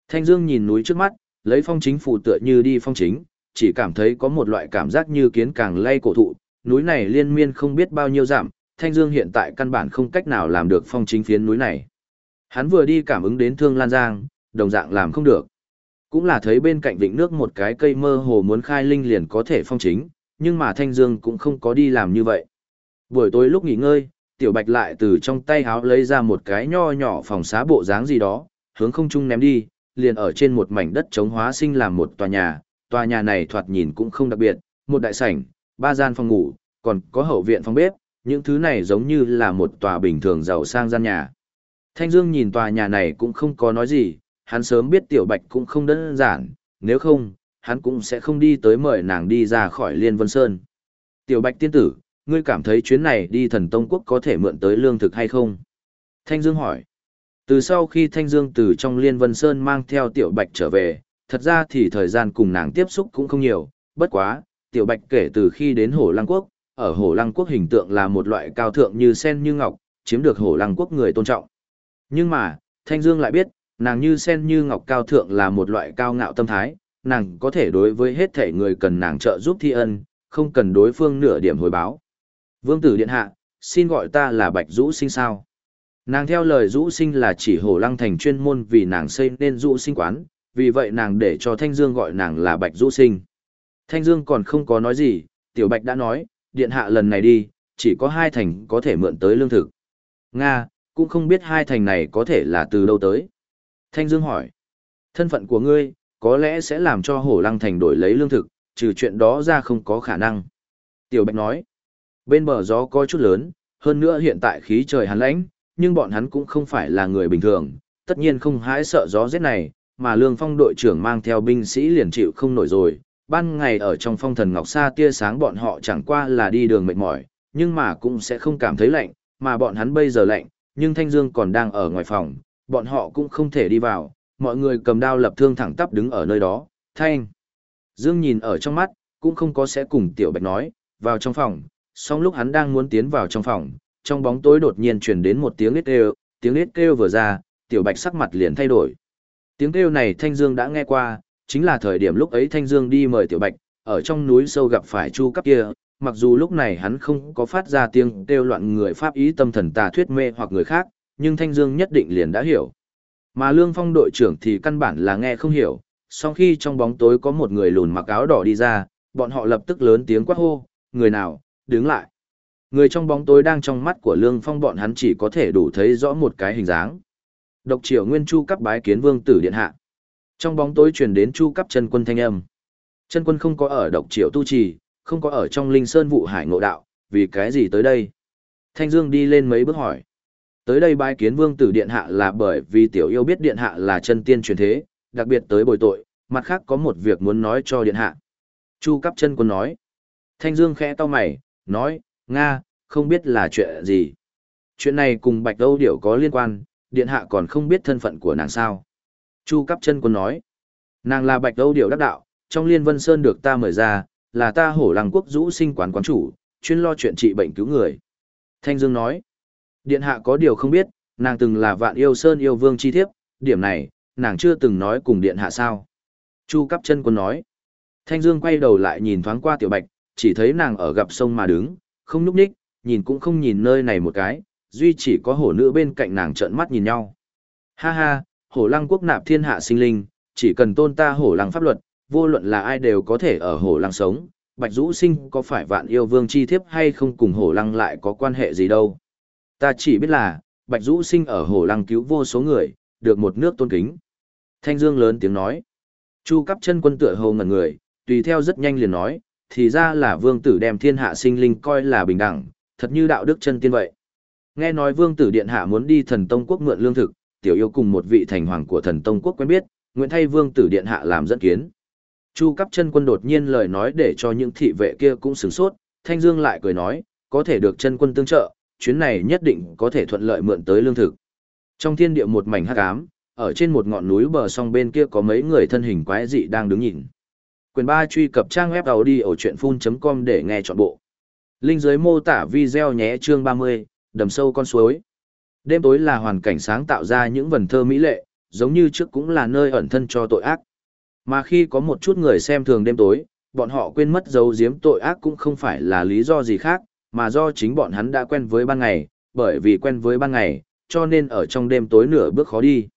Thanh Dương nhìn núi trước mắt, lấy phong chính phủ tựa như đi phong chính, chỉ cảm thấy có một loại cảm giác như kiến càng lay cổ thụ, núi này liên miên không biết bao nhiêu giảm, Thanh Dương hiện tại căn bản không cách nào làm được phong chính phiến núi này. Hắn vừa đi cảm ứng đến Thương Lan Giang, đồng dạng làm không được. Cũng là thấy bên cạnh vịnh nước một cái cây mơ hồ muốn khai linh liền có thể phong chính, nhưng mà Thanh Dương cũng không có đi làm như vậy. Buổi tối lúc nghỉ ngơi, Tiểu Bạch lại từ trong tay háo lấy ra một cái nho nhỏ phòng xá bộ dáng gì đó, hướng không trung ném đi, liền ở trên một mảnh đất chống hóa sinh làm một tòa nhà. Tòa nhà này thoạt nhìn cũng không đặc biệt, một đại sảnh, ba gian phòng ngủ, còn có hậu viện phòng bếp, những thứ này giống như là một tòa bình thường giàu sang gian nhà. Thanh Dương nhìn tòa nhà này cũng không có nói gì, hắn sớm biết Tiểu Bạch cũng không đơn giản, nếu không, hắn cũng sẽ không đi tới mời nàng đi ra khỏi Liên Vân Sơn. Tiểu Bạch tiên tử, ngươi cảm thấy chuyến này đi thần Tông Quốc có thể mượn tới lương thực hay không? Thanh Dương hỏi. Từ sau khi Thanh Dương từ trong Liên Vân Sơn mang theo Tiểu Bạch trở về, thật ra thì thời gian cùng nàng tiếp xúc cũng không nhiều, bất quá, Tiểu Bạch kể từ khi đến Hồ Lăng Quốc, ở Hồ Lăng Quốc hình tượng là một loại cao thượng như sen như ngọc, chiếm được Hồ Lăng Quốc người tôn trọng. Nhưng mà, Thanh Dương lại biết, nàng như sen như ngọc cao thượng là một loại cao ngạo tâm thái, nàng có thể đối với hết thể người cần nàng trợ giúp thi ân, không cần đối phương nửa điểm hồi báo. Vương tử điện hạ, xin gọi ta là Bạch Dũ Sinh sao. Nàng theo lời Dũ Sinh là chỉ Hồ Lăng Thành chuyên môn vì nàng xây nên Dũ Sinh quán, vì vậy nàng để cho Thanh Dương gọi nàng là Bạch du Sinh. Thanh Dương còn không có nói gì, Tiểu Bạch đã nói, điện hạ lần này đi, chỉ có hai thành có thể mượn tới lương thực. Nga, cũng không biết hai thành này có thể là từ đâu tới. Thanh Dương hỏi, thân phận của ngươi, có lẽ sẽ làm cho Hổ Lăng Thành đổi lấy lương thực, trừ chuyện đó ra không có khả năng. Tiểu Bạch nói, bên bờ gió có chút lớn, hơn nữa hiện tại khí trời hắn lãnh, nhưng bọn hắn cũng không phải là người bình thường, tất nhiên không hãi sợ gió rét này, mà Lương Phong đội trưởng mang theo binh sĩ liền chịu không nổi rồi. Ban ngày ở trong phong thần ngọc sa tia sáng bọn họ chẳng qua là đi đường mệt mỏi, nhưng mà cũng sẽ không cảm thấy lạnh, mà bọn hắn bây giờ lạnh, nhưng Thanh Dương còn đang ở ngoài phòng, bọn họ cũng không thể đi vào, mọi người cầm đao lập thương thẳng tắp đứng ở nơi đó, Thanh. Dương nhìn ở trong mắt, cũng không có sẽ cùng Tiểu Bạch nói, vào trong phòng, song lúc hắn đang muốn tiến vào trong phòng, trong bóng tối đột nhiên truyền đến một tiếng nít kêu, tiếng nít kêu vừa ra, Tiểu Bạch sắc mặt liền thay đổi. Tiếng kêu này Thanh Dương đã nghe qua, chính là thời điểm lúc ấy Thanh Dương đi mời Tiểu Bạch, ở trong núi sâu gặp phải Chu Cấp kia, mặc dù lúc này hắn không có phát ra tiếng kêu loạn người pháp ý tâm thần tà thuyết mê hoặc người khác, nhưng Thanh Dương nhất định liền đã hiểu. Mà Lương Phong đội trưởng thì căn bản là nghe không hiểu, sau khi trong bóng tối có một người lùn mặc áo đỏ đi ra, bọn họ lập tức lớn tiếng quát hô, người nào, đứng lại. Người trong bóng tối đang trong mắt của Lương Phong bọn hắn chỉ có thể đủ thấy rõ một cái hình dáng. Độc triều nguyên chu cấp bái kiến vương tử điện hạ. Trong bóng tối truyền đến chu cấp chân quân thanh âm. Chân quân không có ở độc triều tu trì, không có ở trong linh sơn vụ hải ngộ đạo, vì cái gì tới đây? Thanh Dương đi lên mấy bước hỏi. Tới đây bái kiến vương tử điện hạ là bởi vì tiểu yêu biết điện hạ là chân tiên truyền thế, đặc biệt tới bồi tội, mặt khác có một việc muốn nói cho điện hạ. Chu cấp chân quân nói. Thanh Dương khẽ to mày, nói, Nga, không biết là chuyện gì. Chuyện này cùng Bạch Âu Điểu có liên quan, điện hạ còn không biết thân phận của nàng sao. Chu Cắp chân quân nói, nàng là Bạch Âu Điểu đắc đạo, trong Liên Vân Sơn được ta mời ra, là ta hổ làng quốc Dũ sinh quán quán chủ, chuyên lo chuyện trị bệnh cứu người. Thanh Dương nói, điện hạ có điều không biết, nàng từng là vạn yêu sơn yêu vương chi thiếp, điểm này, nàng chưa từng nói cùng điện hạ sao. Chu Cắp chân quân nói, Thanh Dương quay đầu lại nhìn thoáng qua tiểu bạch, chỉ thấy nàng ở gặp sông mà đứng, không núp ních, nhìn cũng không nhìn nơi này một cái, duy chỉ có hổ nữ bên cạnh nàng trợn mắt nhìn nhau. Ha ha, hổ lăng quốc nạp thiên hạ sinh linh, chỉ cần tôn ta hổ lăng pháp luật, vô luận là ai đều có thể ở hổ lăng sống, bạch rũ sinh có phải vạn yêu vương chi thiếp hay không cùng hổ lăng lại có quan hệ gì đâu. Ta chỉ biết là, bạch rũ sinh ở hổ lăng cứu vô số người, được một nước tôn kính. Thanh Dương lớn tiếng nói. Chu cấp chân quân tựa hồ ngẩn người, tùy theo rất nhanh liền nói, thì ra là vương tử đem thiên hạ sinh linh coi là bình đẳng, thật như đạo đức chân tiên vậy. Nghe nói vương tử điện hạ muốn đi thần tông quốc mượn lương thực, tiểu yêu cùng một vị thành hoàng của thần tông quốc quen biết, nguyện thay vương tử điện hạ làm dẫn kiến. Chu cấp chân quân đột nhiên lời nói để cho những thị vệ kia cũng sửng sốt, thanh dương lại cười nói, có thể được chân quân tương trợ, chuyến này nhất định có thể thuận lợi mượn tới lương thực. Trong thiên địa một mảnh hắc ám, ở trên một ngọn núi bờ sông bên kia có mấy người thân hình quái dị đang đứng nhìn. Quyền 3 truy cập trang web audiochuyenphun.com để nghe trọn bộ. Linh dưới mô tả video nhé chương 30, đầm sâu con suối. Đêm tối là hoàn cảnh sáng tạo ra những vần thơ mỹ lệ, giống như trước cũng là nơi ẩn thân cho tội ác. Mà khi có một chút người xem thường đêm tối, bọn họ quên mất dấu giếm tội ác cũng không phải là lý do gì khác, mà do chính bọn hắn đã quen với ban ngày, bởi vì quen với ban ngày, cho nên ở trong đêm tối nửa bước khó đi.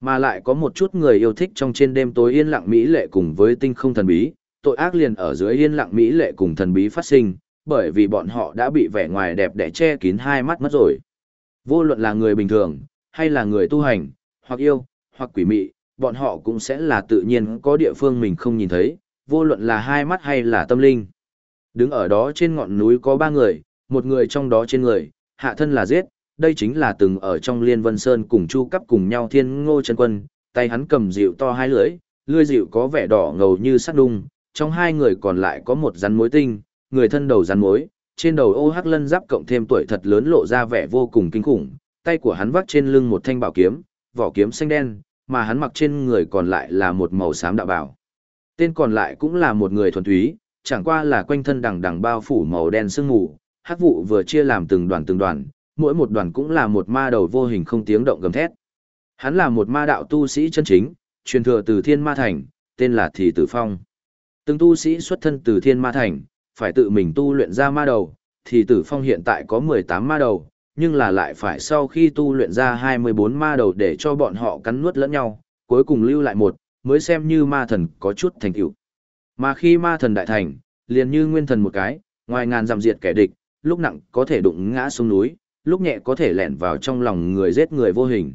Mà lại có một chút người yêu thích trong trên đêm tối yên lặng mỹ lệ cùng với tinh không thần bí, tội ác liền ở dưới yên lặng mỹ lệ cùng thần bí phát sinh, bởi vì bọn họ đã bị vẻ ngoài đẹp đẽ che kín hai mắt mất rồi. Vô luận là người bình thường, hay là người tu hành, hoặc yêu, hoặc quỷ mị, bọn họ cũng sẽ là tự nhiên có địa phương mình không nhìn thấy, vô luận là hai mắt hay là tâm linh. Đứng ở đó trên ngọn núi có ba người, một người trong đó trên người, hạ thân là giết, đây chính là từng ở trong Liên Vân Sơn cùng Chu Cấp cùng nhau thiên ngô trần quân, tay hắn cầm rượu to hai lưỡi, lưỡi rượu có vẻ đỏ ngầu như sắt đung, trong hai người còn lại có một rắn mối tinh, người thân đầu rắn mối, trên đầu ô hắc lân giáp cộng thêm tuổi thật lớn lộ ra vẻ vô cùng kinh khủng, tay của hắn vác trên lưng một thanh bảo kiếm, vỏ kiếm xanh đen, mà hắn mặc trên người còn lại là một màu xám đạo bảo. Tên còn lại cũng là một người thuần túy, chẳng qua là quanh thân đằng đằng bao phủ màu đen sương mù, hắc vụ vừa chia làm từng đoàn từng đoàn, mỗi một đoàn cũng là một ma đầu vô hình không tiếng động gầm thét. Hắn là một ma đạo tu sĩ chân chính, truyền thừa từ Thiên Ma Thành, tên là Thì Tử Phong. Từng tu sĩ xuất thân từ Thiên Ma Thành, phải tự mình tu luyện ra ma đầu, Thì Tử Phong hiện tại có 18 ma đầu, nhưng là lại phải sau khi tu luyện ra 24 ma đầu để cho bọn họ cắn nuốt lẫn nhau, cuối cùng lưu lại một, mới xem như ma thần có chút thành tựu. Mà khi ma thần đại thành, liền như nguyên thần một cái, ngoài ngàn giảm diệt kẻ địch, lúc nặng có thể đụng ngã xuống núi, lúc nhẹ có thể lẻn vào trong lòng người giết người vô hình.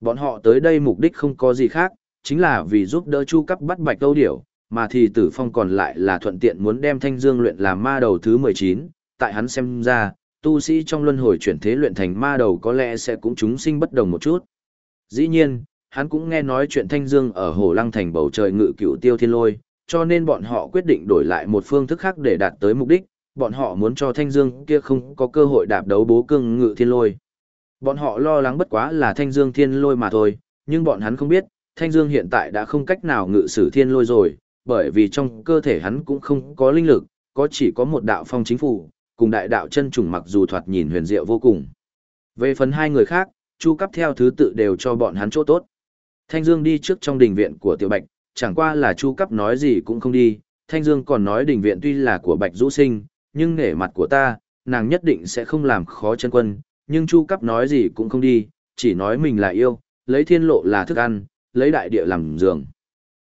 Bọn họ tới đây mục đích không có gì khác, chính là vì giúp đỡ Chu Cấp bắt Bạch Câu Điểu, mà thì Tử Phong còn lại là thuận tiện muốn đem Thanh Dương luyện làm ma đầu thứ 19, tại hắn xem ra, tu sĩ trong luân hồi chuyển thế luyện thành ma đầu có lẽ sẽ cũng chúng sinh bất đồng một chút. Dĩ nhiên, hắn cũng nghe nói chuyện Thanh Dương ở Hồ Lăng Thành bầu trời ngự cựu tiêu thiên lôi, cho nên bọn họ quyết định đổi lại một phương thức khác để đạt tới mục đích, bọn họ muốn cho Thanh Dương kia không có cơ hội đạp đấu bố cương ngự thiên lôi. Bọn họ lo lắng bất quá là Thanh Dương thiên lôi mà thôi, nhưng bọn hắn không biết, Thanh Dương hiện tại đã không cách nào ngự sử thiên lôi rồi, bởi vì trong cơ thể hắn cũng không có linh lực, có chỉ có một đạo phong chính phủ, cùng đại đạo chân trùng mặc dù thoạt nhìn huyền diệu vô cùng. Về phần hai người khác, Chu cấp theo thứ tự đều cho bọn hắn chỗ tốt. Thanh Dương đi trước trong đình viện của Tiểu Bạch, chẳng qua là Chu cấp nói gì cũng không đi, Thanh Dương còn nói đình viện tuy là của Bạch Dũ Sinh, nhưng nể mặt của ta, nàng nhất định sẽ không làm khó chân quân, nhưng Chu cấp nói gì cũng không đi, chỉ nói mình là yêu, lấy thiên lộ là thức ăn, lấy đại địa làm giường.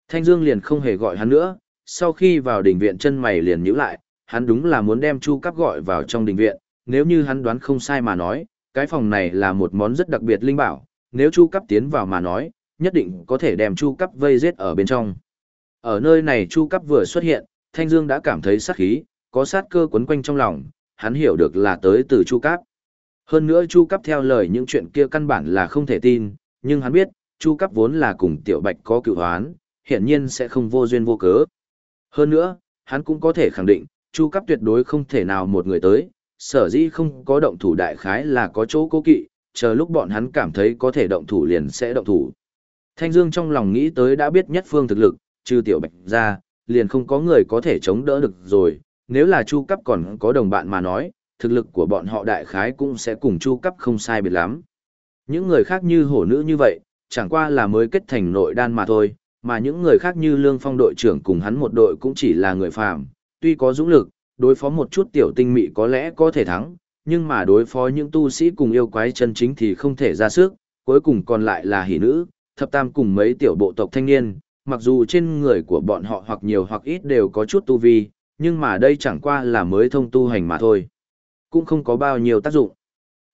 Thanh Dương liền không hề gọi hắn nữa, sau khi vào đình viện chân mày liền nhíu lại, hắn đúng là muốn đem Chu Cáp gọi vào trong đình viện, nếu như hắn đoán không sai mà nói, cái phòng này là một món rất đặc biệt linh bảo, nếu Chu Cáp tiến vào mà nói, nhất định có thể đem Chu Cáp vây giết ở bên trong. Ở nơi này Chu Cáp vừa xuất hiện, Thanh Dương đã cảm thấy sát khí, có sát cơ quấn quanh trong lòng, hắn hiểu được là tới từ Chu Cáp. Hơn nữa Chu Cáp theo lời những chuyện kia căn bản là không thể tin, nhưng hắn biết, Chu Cáp vốn là cùng Tiểu Bạch có cựu hoán, hiển nhiên sẽ không vô duyên vô cớ. Hơn nữa, hắn cũng có thể khẳng định, Chu Cấp tuyệt đối không thể nào một người tới, sở dĩ không có động thủ đại khái là có chỗ cố kỵ, chờ lúc bọn hắn cảm thấy có thể động thủ liền sẽ động thủ. Thanh Dương trong lòng nghĩ tới đã biết nhất phương thực lực, trừ tiểu bạch ra, liền không có người có thể chống đỡ được rồi, nếu là Chu Cấp còn có đồng bạn mà nói, thực lực của bọn họ đại khái cũng sẽ cùng Chu Cấp không sai biệt lắm. Những người khác như hổ nữ như vậy, chẳng qua là mới kết thành nội đan mà thôi, mà những người khác như Lương Phong đội trưởng cùng hắn một đội cũng chỉ là người phàm, tuy có dũng lực, đối phó một chút tiểu tinh mị có lẽ có thể thắng, nhưng mà đối phó những tu sĩ cùng yêu quái chân chính thì không thể ra sức, cuối cùng còn lại là hỷ nữ, thập tam cùng mấy tiểu bộ tộc thanh niên, mặc dù trên người của bọn họ hoặc nhiều hoặc ít đều có chút tu vi, nhưng mà đây chẳng qua là mới thông tu hành mà thôi. Cũng không có bao nhiêu tác dụng.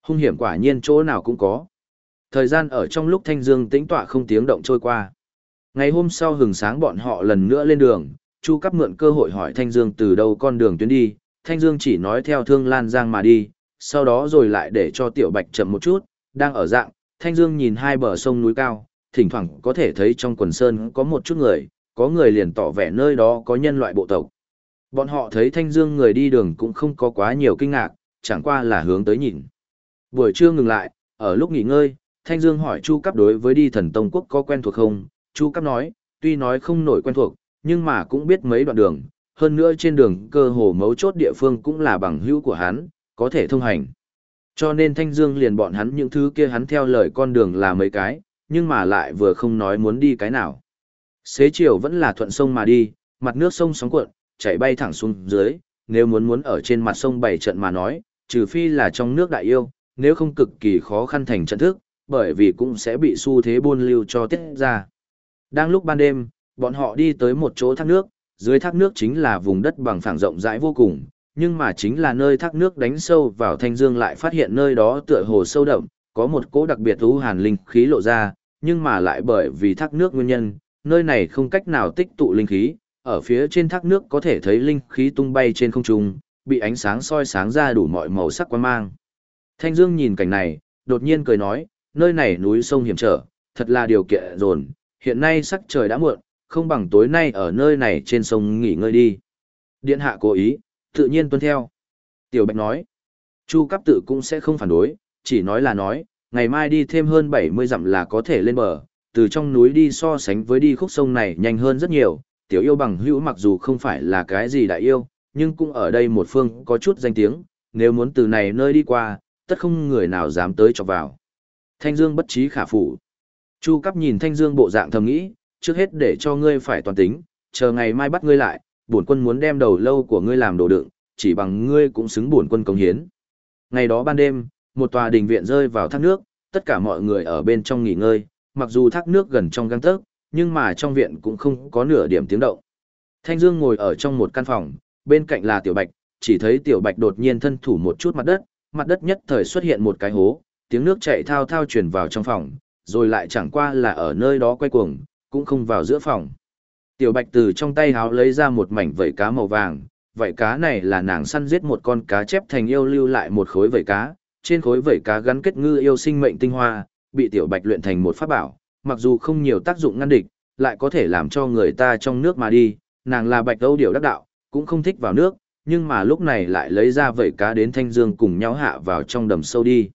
Hung hiểm quả nhiên chỗ nào cũng có. Thời gian ở trong lúc Thanh Dương tĩnh tọa không tiếng động trôi qua. Ngày hôm sau hừng sáng bọn họ lần nữa lên đường, Chu Cáp mượn cơ hội hỏi Thanh Dương từ đâu con đường tuyến đi, Thanh Dương chỉ nói theo Thương Lan Giang mà đi, sau đó rồi lại để cho Tiểu Bạch chậm một chút, đang ở dạng, Thanh Dương nhìn hai bờ sông núi cao, thỉnh thoảng có thể thấy trong quần sơn có một chút người, có người liền tỏ vẻ nơi đó có nhân loại bộ tộc. Bọn họ thấy Thanh Dương người đi đường cũng không có quá nhiều kinh ngạc, chẳng qua là hướng tới nhìn. Buổi trưa ngừng lại, ở lúc nghỉ ngơi, Thanh Dương hỏi Chu Cáp đối với đi thần Tông Quốc có quen thuộc không, Chu Cáp nói, tuy nói không nổi quen thuộc, nhưng mà cũng biết mấy đoạn đường, hơn nữa trên đường cơ hồ mấu chốt địa phương cũng là bằng hữu của hắn, có thể thông hành. Cho nên Thanh Dương liền bọn hắn những thứ kia hắn theo lời con đường là mấy cái, nhưng mà lại vừa không nói muốn đi cái nào. Xế chiều vẫn là thuận sông mà đi, mặt nước sông sóng cuộn, chảy bay thẳng xuống dưới, nếu muốn muốn ở trên mặt sông bảy trận mà nói, trừ phi là trong nước đại yêu, nếu không cực kỳ khó khăn thành trận thức, bởi vì cũng sẽ bị xu thế buôn lưu cho tiết ra. Đang lúc ban đêm, bọn họ đi tới một chỗ thác nước, dưới thác nước chính là vùng đất bằng phẳng rộng rãi vô cùng, nhưng mà chính là nơi thác nước đánh sâu vào thanh dương lại phát hiện nơi đó tựa hồ sâu đậm, có một cỗ đặc biệt thú hàn linh khí lộ ra, nhưng mà lại bởi vì thác nước nguyên nhân, nơi này không cách nào tích tụ linh khí, ở phía trên thác nước có thể thấy linh khí tung bay trên không trung, bị ánh sáng soi sáng ra đủ mọi màu sắc quan mang. Thanh Dương nhìn cảnh này, đột nhiên cười nói, nơi này núi sông hiểm trở, thật là điều kiện rồn, hiện nay sắc trời đã muộn, không bằng tối nay ở nơi này trên sông nghỉ ngơi đi. Điện hạ cố ý, tự nhiên tuân theo. Tiểu Bạch nói, Chu Cáp tự cũng sẽ không phản đối, chỉ nói là nói, ngày mai đi thêm hơn 70 dặm là có thể lên bờ, từ trong núi đi so sánh với đi khúc sông này nhanh hơn rất nhiều, tiểu yêu bằng hữu mặc dù không phải là cái gì đại yêu, nhưng cũng ở đây một phương có chút danh tiếng, nếu muốn từ này nơi đi qua, tất không người nào dám tới chọc vào. Thanh Dương bất trí khả phủ. Chu Cáp nhìn Thanh Dương bộ dạng thầm nghĩ, trước hết để cho ngươi phải toàn tính, chờ ngày mai bắt ngươi lại, bổn quân muốn đem đầu lâu của ngươi làm đồ đựng, chỉ bằng ngươi cũng xứng bổn quân công hiến. Ngày đó ban đêm, một tòa đình viện rơi vào thác nước, tất cả mọi người ở bên trong nghỉ ngơi, mặc dù thác nước gần trong gang tấc, nhưng mà trong viện cũng không có nửa điểm tiếng động. Thanh Dương ngồi ở trong một căn phòng, bên cạnh là Tiểu Bạch, chỉ thấy Tiểu Bạch đột nhiên thân thủ một chút mặt đất, mặt đất nhất thời xuất hiện một cái hố, tiếng nước chảy thao thao truyền vào trong phòng, rồi lại chẳng qua là ở nơi đó quay cuồng, cũng không vào giữa phòng. Tiểu Bạch từ trong tay háo lấy ra một mảnh vảy cá màu vàng, vảy cá này là nàng săn giết một con cá chép thành yêu lưu lại một khối vảy cá, trên khối vảy cá gắn kết ngư yêu sinh mệnh tinh hoa, bị Tiểu Bạch luyện thành một pháp bảo, mặc dù không nhiều tác dụng ngăn địch, lại có thể làm cho người ta trong nước mà đi, nàng là Bạch Âu điểu đắc đạo, cũng không thích vào nước, nhưng mà lúc này lại lấy ra vảy cá đến Thanh Dương cùng nhau hạ vào trong đầm sâu đi.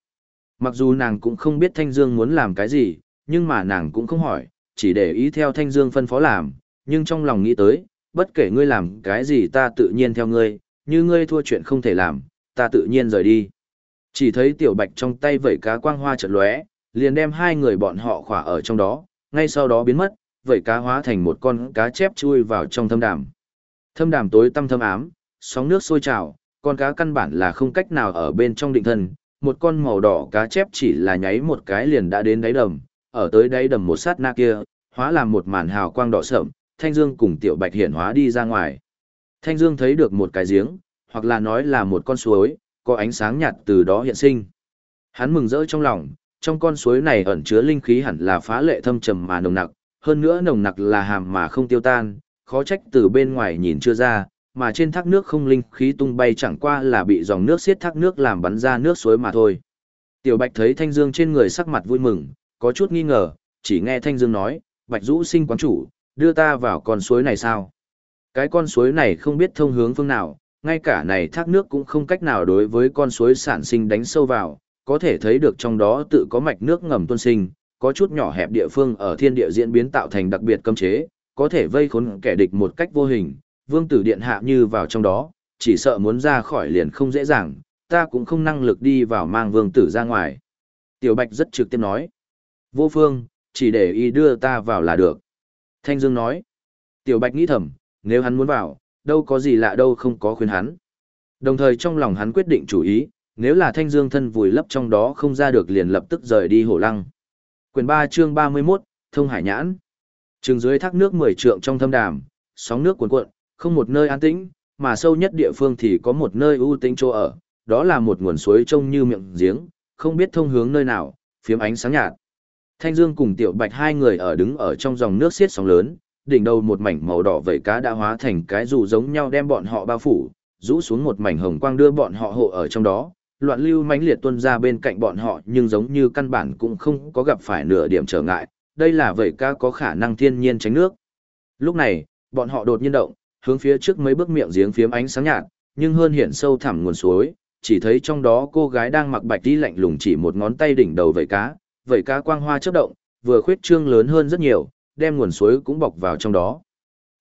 Mặc dù nàng cũng không biết Thanh Dương muốn làm cái gì, nhưng mà nàng cũng không hỏi, chỉ để ý theo Thanh Dương phân phó làm, nhưng trong lòng nghĩ tới, bất kể ngươi làm cái gì ta tự nhiên theo ngươi, như ngươi thua chuyện không thể làm, ta tự nhiên rời đi. Chỉ thấy tiểu bạch trong tay vẩy cá quang hoa chợt lóe, liền đem hai người bọn họ khỏa ở trong đó, ngay sau đó biến mất, vẩy cá hóa thành một con cá chép chui vào trong thâm đàm. Thâm đàm tối tăm thâm ám, sóng nước sôi trào, con cá căn bản là không cách nào ở bên trong định thân, một con màu đỏ cá chép chỉ là nháy một cái liền đã đến đáy đầm, ở tới đáy đầm một sát na kia, hóa làm một màn hào quang đỏ sậm. Thanh Dương cùng Tiểu Bạch hiện hóa đi ra ngoài. Thanh Dương thấy được một cái giếng, hoặc là nói là một con suối, có ánh sáng nhạt từ đó hiện sinh. Hắn mừng rỡ trong lòng, trong con suối này ẩn chứa linh khí hẳn là phá lệ thâm trầm mà nồng nặc, hơn nữa nồng nặc là hàm mà không tiêu tan, khó trách từ bên ngoài nhìn chưa ra, mà trên thác nước không linh khí tung bay chẳng qua là bị dòng nước xiết thác nước làm bắn ra nước suối mà thôi. Tiểu Bạch thấy Thanh Dương trên người sắc mặt vui mừng, có chút nghi ngờ, chỉ nghe Thanh Dương nói, Bạch Dũ sinh quán chủ, đưa ta vào con suối này sao? Cái con suối này không biết thông hướng phương nào, ngay cả này thác nước cũng không cách nào đối với con suối sản sinh đánh sâu vào, có thể thấy được trong đó tự có mạch nước ngầm tuôn sinh, có chút nhỏ hẹp địa phương ở thiên địa diễn biến tạo thành đặc biệt cấm chế, có thể vây khốn kẻ địch một cách vô hình, vương tử điện hạ như vào trong đó, chỉ sợ muốn ra khỏi liền không dễ dàng, ta cũng không năng lực đi vào mang vương tử ra ngoài. Tiểu Bạch rất trực tiếp nói, vô phương, chỉ để y đưa ta vào là được. Thanh Dương nói, Tiểu Bạch nghĩ thầm, nếu hắn muốn vào, đâu có gì lạ đâu không có khuyên hắn. Đồng thời trong lòng hắn quyết định chủ ý, nếu là Thanh Dương thân vùi lấp trong đó không ra được liền lập tức rời đi hổ lăng. Quyền 3 chương 31, Thông Hải Nhãn. Trường dưới thác nước 10 trượng trong thâm đàm, sóng nước cuồn cuộn, không một nơi an tĩnh, mà sâu nhất địa phương thì có một nơi ưu tĩnh chỗ ở, đó là một nguồn suối trông như miệng giếng, không biết thông hướng nơi nào, phiếm ánh sáng nhạt. Thanh Dương cùng Tiểu Bạch hai người ở đứng ở trong dòng nước xiết sóng lớn, đỉnh đầu một mảnh màu đỏ vẩy cá đã hóa thành cái dù giống nhau đem bọn họ bao phủ, rũ xuống một mảnh hồng quang đưa bọn họ hộ ở trong đó. Loạn lưu mãnh liệt tuôn ra bên cạnh bọn họ nhưng giống như căn bản cũng không có gặp phải nửa điểm trở ngại, đây là vẩy cá có khả năng thiên nhiên tránh nước. Lúc này, bọn họ đột nhiên động, hướng phía trước mấy bước miệng giếng phiếm ánh sáng nhạt, nhưng hơn hiện sâu thẳm nguồn suối, chỉ thấy trong đó cô gái đang mặc bạch đi lạnh lùng chỉ một ngón tay đỉnh đầu vẩy cá, vẩy cá quang hoa chớp động, vừa khuyết trương lớn hơn rất nhiều, đem nguồn suối cũng bọc vào trong đó.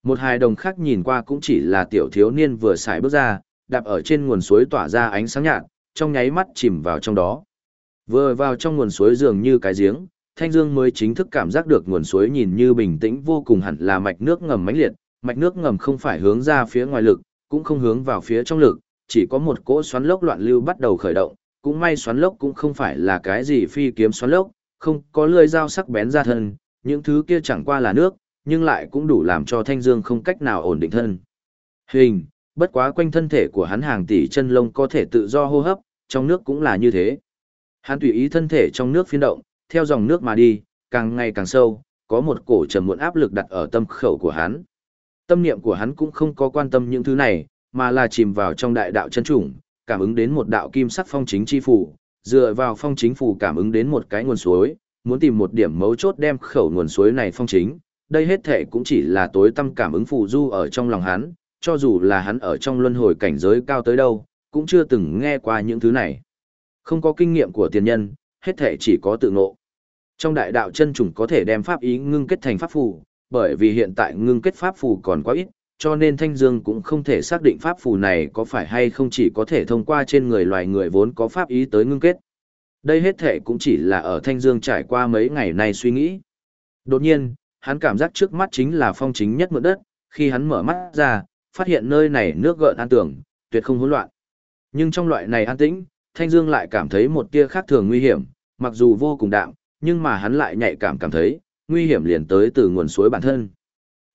Một hài đồng khác nhìn qua cũng chỉ là tiểu thiếu niên vừa xài bước ra, đạp ở trên nguồn suối tỏa ra ánh sáng nhạt, trong nháy mắt chìm vào trong đó. Vừa vào trong nguồn suối dường như cái giếng, Thanh Dương mới chính thức cảm giác được nguồn suối nhìn như bình tĩnh vô cùng hẳn là mạch nước ngầm mãnh liệt, mạch nước ngầm không phải hướng ra phía ngoài lực, cũng không hướng vào phía trong lực, chỉ có một cỗ xoắn lốc loạn lưu bắt đầu khởi động, cũng may xoắn lốc cũng không phải là cái gì phi kiếm xoắn lốc, không có lưỡi dao sắc bén ra thân, những thứ kia chẳng qua là nước, nhưng lại cũng đủ làm cho Thanh Dương không cách nào ổn định thân. Hình, bất quá quanh thân thể của hắn hàng tỷ chân lông có thể tự do hô hấp, trong nước cũng là như thế. Hắn tùy ý thân thể trong nước phiên động, theo dòng nước mà đi, càng ngày càng sâu, có một cổ trầm muộn áp lực đặt ở tâm khẩu của hắn. Tâm niệm của hắn cũng không có quan tâm những thứ này, mà là chìm vào trong đại đạo chân chủng, cảm ứng đến một đạo kim sắc phong chính chi phủ, dựa vào phong chính phủ cảm ứng đến một cái nguồn suối, muốn tìm một điểm mấu chốt đem khẩu nguồn suối này phong chính. Đây hết thể cũng chỉ là tối tâm cảm ứng phù du ở trong lòng hắn, cho dù là hắn ở trong luân hồi cảnh giới cao tới đâu, cũng chưa từng nghe qua những thứ này. Không có kinh nghiệm của tiền nhân, hết thể chỉ có tự ngộ. Trong đại đạo chân trùng có thể đem pháp ý ngưng kết thành pháp phù, bởi vì hiện tại ngưng kết pháp phù còn quá ít, cho nên Thanh Dương cũng không thể xác định pháp phù này có phải hay không chỉ có thể thông qua trên người loài người vốn có pháp ý tới ngưng kết. Đây hết thể cũng chỉ là ở Thanh Dương trải qua mấy ngày nay suy nghĩ. Đột nhiên, hắn cảm giác trước mắt chính là phong chính nhất mượn đất, khi hắn mở mắt ra, phát hiện nơi này nước gợn an tưởng, tuyệt không hỗn loạn. Nhưng trong loại này an tĩnh, Thanh Dương lại cảm thấy một tia khác thường nguy hiểm, mặc dù vô cùng đạm, nhưng mà hắn lại nhạy cảm cảm thấy, nguy hiểm liền tới từ nguồn suối bản thân.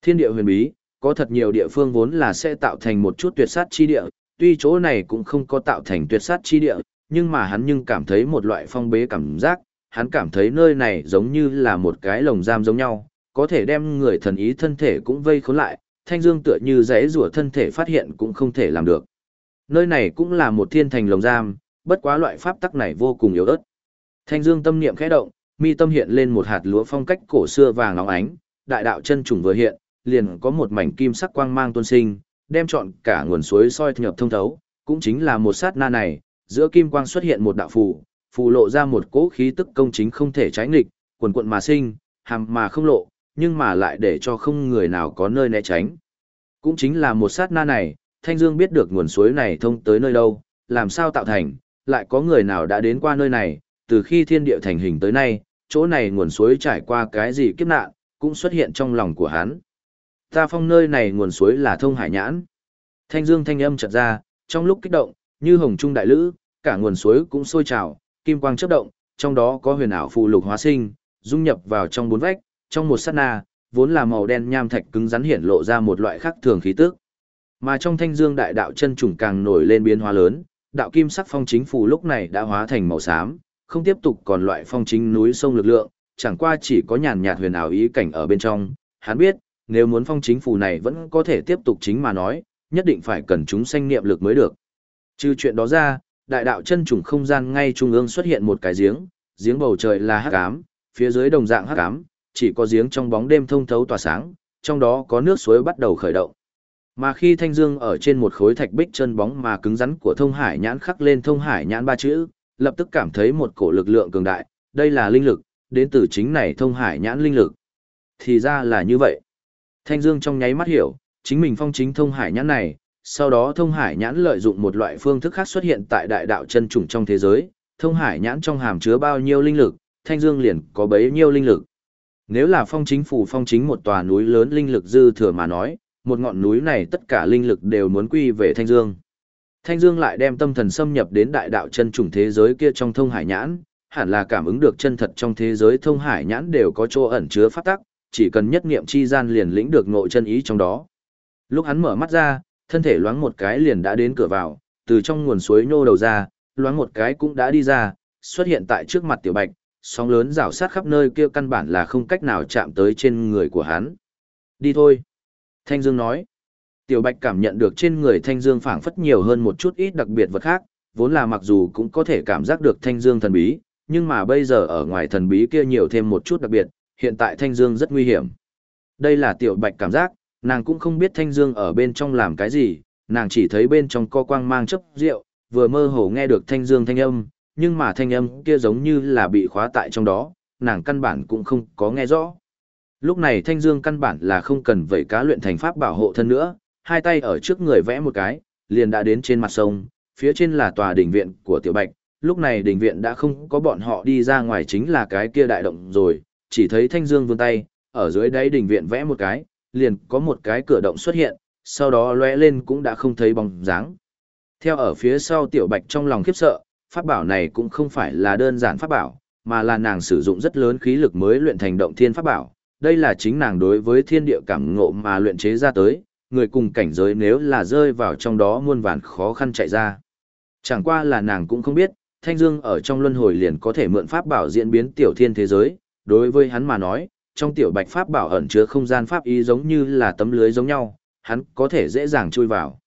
Thiên địa huyền bí, có thật nhiều địa phương vốn là sẽ tạo thành một chút tuyệt sát chi địa, tuy chỗ này cũng không có tạo thành tuyệt sát chi địa, nhưng mà hắn nhưng cảm thấy một loại phong bế cảm giác, hắn cảm thấy nơi này giống như là một cái lồng giam giống nhau, có thể đem người thần ý thân thể cũng vây khốn lại, thanh dương tựa như giấy rùa thân thể phát hiện cũng không thể làm được. Nơi này cũng là một thiên thành lồng giam, bất quá loại pháp tắc này vô cùng yếu ớt. Thanh dương tâm niệm khẽ động, mi tâm hiện lên một hạt lúa phong cách cổ xưa vàng óng ánh, đại đạo chân trùng vừa hiện, liền có một mảnh kim sắc quang mang tuôn sinh, đem trọn cả nguồn suối soi nhập thông thấu, cũng chính là một sát na này, giữa kim quang xuất hiện một đạo phù, phù lộ ra một cỗ khí tức công chính không thể trái nghịch, quần quận mà sinh, hàm mà không lộ, nhưng mà lại để cho không người nào có nơi né tránh. Cũng chính là một sát na này, Thanh Dương biết được nguồn suối này thông tới nơi đâu, làm sao tạo thành, lại có người nào đã đến qua nơi này, từ khi thiên địa thành hình tới nay, chỗ này nguồn suối trải qua cái gì kiếp nạn, cũng xuất hiện trong lòng của hắn. Ta phong nơi này nguồn suối là thông hải nhãn. Thanh dương thanh âm chợt ra, trong lúc kích động, như hồng trung đại lữ, cả nguồn suối cũng sôi trào, kim quang chớp động, trong đó có huyền ảo phù lục hóa sinh, dung nhập vào trong bốn vách, trong một sát na, vốn là màu đen nham thạch cứng rắn hiện lộ ra một loại khác thường khí tức. Mà trong thanh dương đại đạo chân trùng càng nổi lên biến hóa lớn, đạo kim sắc phong chính phù lúc này đã hóa thành màu xám, không tiếp tục còn loại phong chính núi sông lực lượng, chẳng qua chỉ có nhàn nhạt huyền ảo ý cảnh ở bên trong. Hắn biết, nếu muốn phong chính phù này vẫn có thể tiếp tục chính mà nói, nhất định phải cần chúng sanh niệm lực mới được. Trừ chuyện đó ra, đại đạo chân trùng không gian ngay trung ương xuất hiện một cái giếng, giếng bầu trời là hắc ám, phía dưới đồng dạng hắc ám, chỉ có giếng trong bóng đêm thông thấu tỏa sáng, trong đó có nước suối bắt đầu khởi động. Mà khi Thanh Dương ở trên một khối thạch bích chân bóng mà cứng rắn của Thông Hải nhãn khắc lên Thông Hải nhãn ba chữ, lập tức cảm thấy một cổ lực lượng cường đại, đây là linh lực, đến từ chính này Thông Hải nhãn linh lực. Thì ra là như vậy. Thanh Dương trong nháy mắt hiểu, chính mình phong chính Thông Hải nhãn này, sau đó Thông Hải nhãn lợi dụng một loại phương thức khác xuất hiện tại đại đạo chân trùng trong thế giới, Thông Hải nhãn trong hàm chứa bao nhiêu linh lực, Thanh Dương liền có bấy nhiêu linh lực. Nếu là phong chính phủ phong chính một tòa núi lớn linh lực dư thừa mà nói, một ngọn núi này tất cả linh lực đều muốn quy về Thanh Dương. Thanh Dương lại đem tâm thần xâm nhập đến đại đạo chân trùng thế giới kia trong thông hải nhãn, hẳn là cảm ứng được chân thật trong thế giới thông hải nhãn đều có chỗ ẩn chứa pháp tắc, chỉ cần nhất niệm chi gian liền lĩnh được nội chân ý trong đó. Lúc hắn mở mắt ra, thân thể loáng một cái liền đã đến cửa vào, từ trong nguồn suối nhô đầu ra, loáng một cái cũng đã đi ra, xuất hiện tại trước mặt tiểu bạch, sóng lớn rào sát khắp nơi kia căn bản là không cách nào chạm tới trên người của hắn. Đi thôi. Thanh Dương nói. Tiểu Bạch cảm nhận được trên người Thanh Dương phảng phất nhiều hơn một chút ít đặc biệt vật khác, vốn là mặc dù cũng có thể cảm giác được Thanh Dương thần bí, nhưng mà bây giờ ở ngoài thần bí kia nhiều thêm một chút đặc biệt, hiện tại Thanh Dương rất nguy hiểm. Đây là Tiểu Bạch cảm giác, nàng cũng không biết Thanh Dương ở bên trong làm cái gì, nàng chỉ thấy bên trong co quang mang chấp rượu, vừa mơ hồ nghe được Thanh Dương thanh âm, nhưng mà thanh âm kia giống như là bị khóa tại trong đó, nàng căn bản cũng không có nghe rõ. Lúc này Thanh Dương căn bản là không cần vẩy cá luyện thành pháp bảo hộ thân nữa, hai tay ở trước người vẽ một cái, liền đã đến trên mặt sông, phía trên là tòa đỉnh viện của Tiểu Bạch, lúc này đỉnh viện đã không có bọn họ đi ra ngoài chính là cái kia đại động rồi, chỉ thấy Thanh Dương vươn tay, ở dưới đáy đỉnh viện vẽ một cái, liền có một cái cửa động xuất hiện, sau đó lóe lên cũng đã không thấy bóng dáng. Theo ở phía sau Tiểu Bạch trong lòng khiếp sợ, pháp bảo này cũng không phải là đơn giản pháp bảo, mà là nàng sử dụng rất lớn khí lực mới luyện thành động thiên pháp bảo. Đây là chính nàng đối với thiên địa cảm ngộ mà luyện chế ra tới, người cùng cảnh giới nếu là rơi vào trong đó muôn vàn khó khăn chạy ra. Chẳng qua là nàng cũng không biết, Thanh Dương ở trong luân hồi liền có thể mượn pháp bảo diễn biến tiểu thiên thế giới, đối với hắn mà nói, trong tiểu bạch pháp bảo ẩn chứa không gian pháp ý giống như là tấm lưới giống nhau, hắn có thể dễ dàng chui vào.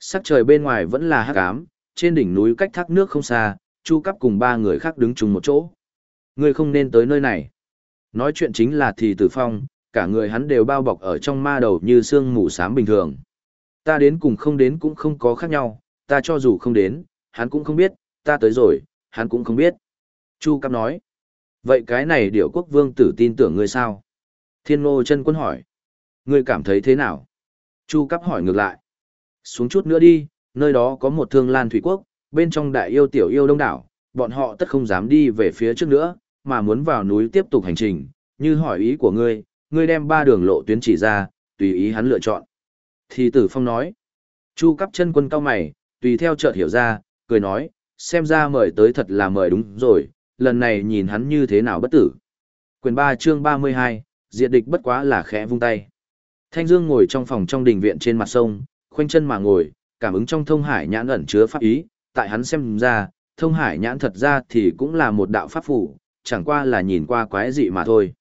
Sắc trời bên ngoài vẫn là hắc ám, trên đỉnh núi cách thác nước không xa, Chu cấp cùng ba người khác đứng chung một chỗ. Ngươi không nên tới nơi này. Nói chuyện chính là thì tử phong, cả người hắn đều bao bọc ở trong ma đầu như xương mù xám bình thường. Ta đến cùng không đến cũng không có khác nhau, ta cho dù không đến, hắn cũng không biết, ta tới rồi, hắn cũng không biết. Chu Cáp nói, vậy cái này điệu quốc vương tử tin tưởng ngươi sao? Thiên ngô chân quân hỏi, ngươi cảm thấy thế nào? Chu Cáp hỏi ngược lại, xuống chút nữa đi, nơi đó có một thương lan thủy quốc, bên trong đại yêu tiểu yêu đông đảo, bọn họ tất không dám đi về phía trước nữa, mà muốn vào núi tiếp tục hành trình, như hỏi ý của ngươi, ngươi đem ba đường lộ tuyến chỉ ra, tùy ý hắn lựa chọn. Thì tử phong nói, chu cắp chân quân cao mày, tùy theo chợt hiểu ra, cười nói, xem ra mời tới thật là mời đúng rồi, lần này nhìn hắn như thế nào bất tử. Quyền 3 chương 32, diệt địch bất quá là khẽ vung tay. Thanh Dương ngồi trong phòng trong đình viện trên mặt sông, khoanh chân mà ngồi, cảm ứng trong thông hải nhãn ẩn chứa pháp ý, tại hắn xem ra, thông hải nhãn thật ra thì cũng là một đạo pháp phủ, chẳng qua là nhìn qua quái dị mà thôi.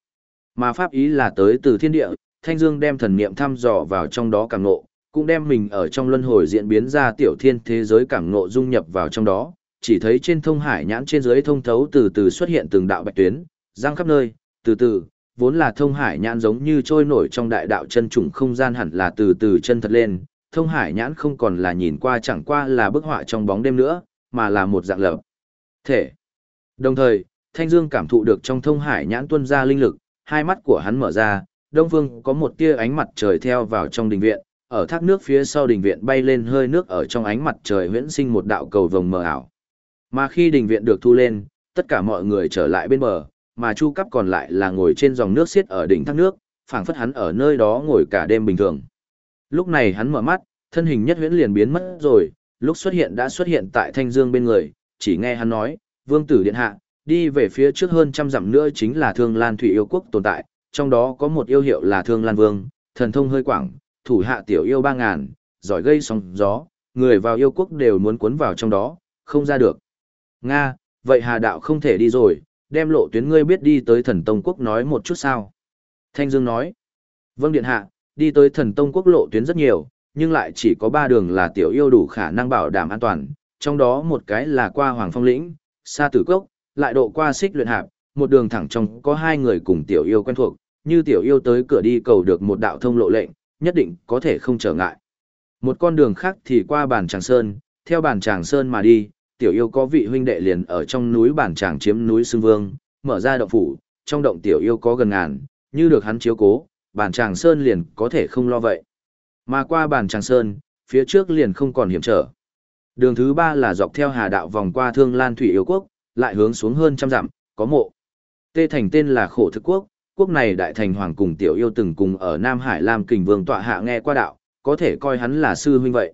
Mà pháp ý là tới từ thiên địa, Thanh Dương đem thần niệm thăm dò vào trong đó cảm ngộ, cũng đem mình ở trong luân hồi diễn biến ra tiểu thiên thế giới cảm ngộ dung nhập vào trong đó, chỉ thấy trên thông hải nhãn trên dưới thông thấu từ từ xuất hiện từng đạo bạch tuyến, giang khắp nơi, từ từ, vốn là thông hải nhãn giống như trôi nổi trong đại đạo chân trùng không gian hẳn là từ từ chân thật lên, thông hải nhãn không còn là nhìn qua chẳng qua là bức họa trong bóng đêm nữa, mà là một dạng lập thể. Đồng thời, Thanh Dương cảm thụ được trong thông hải nhãn tuôn ra linh lực, hai mắt của hắn mở ra, Đông Phương có một tia ánh mặt trời theo vào trong đình viện, ở thác nước phía sau đình viện bay lên hơi nước ở trong ánh mặt trời huyễn sinh một đạo cầu vồng mờ ảo. Mà khi đình viện được thu lên, tất cả mọi người trở lại bên bờ, mà Chu Cấp còn lại là ngồi trên dòng nước xiết ở đỉnh thác nước, phảng phất hắn ở nơi đó ngồi cả đêm bình thường. Lúc này hắn mở mắt, thân hình nhất huyễn liền biến mất rồi, lúc xuất hiện đã xuất hiện tại Thanh Dương bên người, chỉ nghe hắn nói, "Vương tử điện hạ, đi về phía trước hơn trăm dặm nữa chính là Thương Lan Thủy yêu quốc tồn tại, trong đó có một yêu hiệu là Thương Lan Vương, thần thông hơi quảng, thủ hạ tiểu yêu ba ngàn, giỏi gây sóng gió, người vào yêu quốc đều muốn cuốn vào trong đó, không ra được." "Nga, vậy Hà đạo không thể đi rồi, đem lộ tuyến ngươi biết đi tới Thần Tông quốc nói một chút sao?" Thanh Dương nói. "Vâng điện hạ, đi tới Thần Tông quốc lộ tuyến rất nhiều." nhưng lại chỉ có ba đường là tiểu yêu đủ khả năng bảo đảm an toàn, trong đó một cái là qua Hoàng Phong Lĩnh, xa tử cốc, lại độ qua xích luyện hạp, một đường thẳng trong có hai người cùng tiểu yêu quen thuộc, như tiểu yêu tới cửa đi cầu được một đạo thông lộ lệnh, nhất định có thể không trở ngại. Một con đường khác thì qua bản Tràng Sơn, theo bản Tràng Sơn mà đi, tiểu yêu có vị huynh đệ liền ở trong núi bản Tràng chiếm núi Sương Vương, mở ra động phủ, trong động tiểu yêu có gần ngàn, như được hắn chiếu cố, bản Tràng Sơn liền có thể không lo vậy. Mà qua bản Tràng Sơn, phía trước liền không còn hiểm trở. Đường thứ ba là dọc theo hà đạo vòng qua Thương Lan Thủy Yêu Quốc, lại hướng xuống hơn trăm dặm, có mộ. Tê thành tên là Khổ Thực Quốc, quốc này đại thành hoàng cùng tiểu yêu từng cùng ở Nam Hải Lam Kình Vương tọa hạ nghe qua đạo, có thể coi hắn là sư huynh vậy.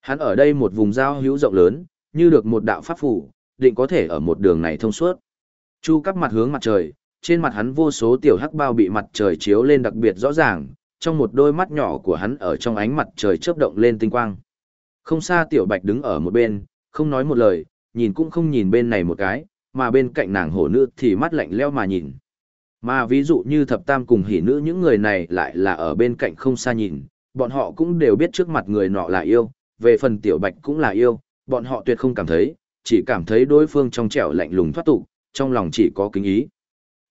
Hắn ở đây một vùng giao hữu rộng lớn, như được một đạo pháp phủ, định có thể ở một đường này thông suốt. Chu cắp mặt hướng mặt trời, trên mặt hắn vô số tiểu hắc bao bị mặt trời chiếu lên đặc biệt rõ ràng, trong một đôi mắt nhỏ của hắn ở trong ánh mặt trời chớp động lên tinh quang. Không xa tiểu bạch đứng ở một bên, không nói một lời, nhìn cũng không nhìn bên này một cái, mà bên cạnh nàng hổ nữ thì mắt lạnh leo mà nhìn. Mà ví dụ như thập tam cùng hỉ nữ những người này lại là ở bên cạnh không xa nhìn, bọn họ cũng đều biết trước mặt người nọ là yêu, về phần tiểu bạch cũng là yêu, bọn họ tuyệt không cảm thấy, chỉ cảm thấy đối phương trong trẻo lạnh lùng thoát tục, trong lòng chỉ có kính ý.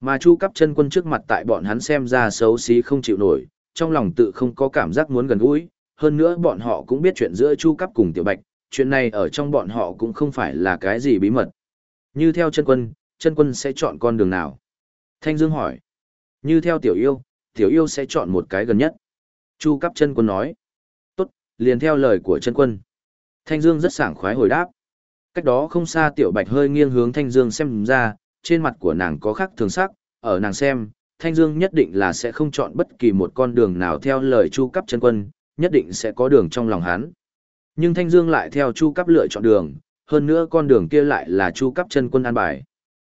Mà chu cắp chân quân trước mặt tại bọn hắn xem ra xấu xí không chịu nổi, trong lòng tự không có cảm giác muốn gần gũi, hơn nữa bọn họ cũng biết chuyện giữa Chu Cấp cùng Tiểu Bạch, chuyện này ở trong bọn họ cũng không phải là cái gì bí mật. Như theo chân quân, chân quân sẽ chọn con đường nào? Thanh Dương hỏi. Như theo Tiểu Yêu, Tiểu Yêu sẽ chọn một cái gần nhất. Chu Cấp chân quân nói. Tốt, liền theo lời của chân quân. Thanh Dương rất sảng khoái hồi đáp. Cách đó không xa Tiểu Bạch hơi nghiêng hướng Thanh Dương xem ra, trên mặt của nàng có khắc thường sắc, ở nàng xem, Thanh Dương nhất định là sẽ không chọn bất kỳ một con đường nào theo lời Chu Cấp chân quân, nhất định sẽ có đường trong lòng hắn. Nhưng Thanh Dương lại theo Chu Cấp lựa chọn đường, hơn nữa con đường kia lại là Chu Cấp chân quân an bài.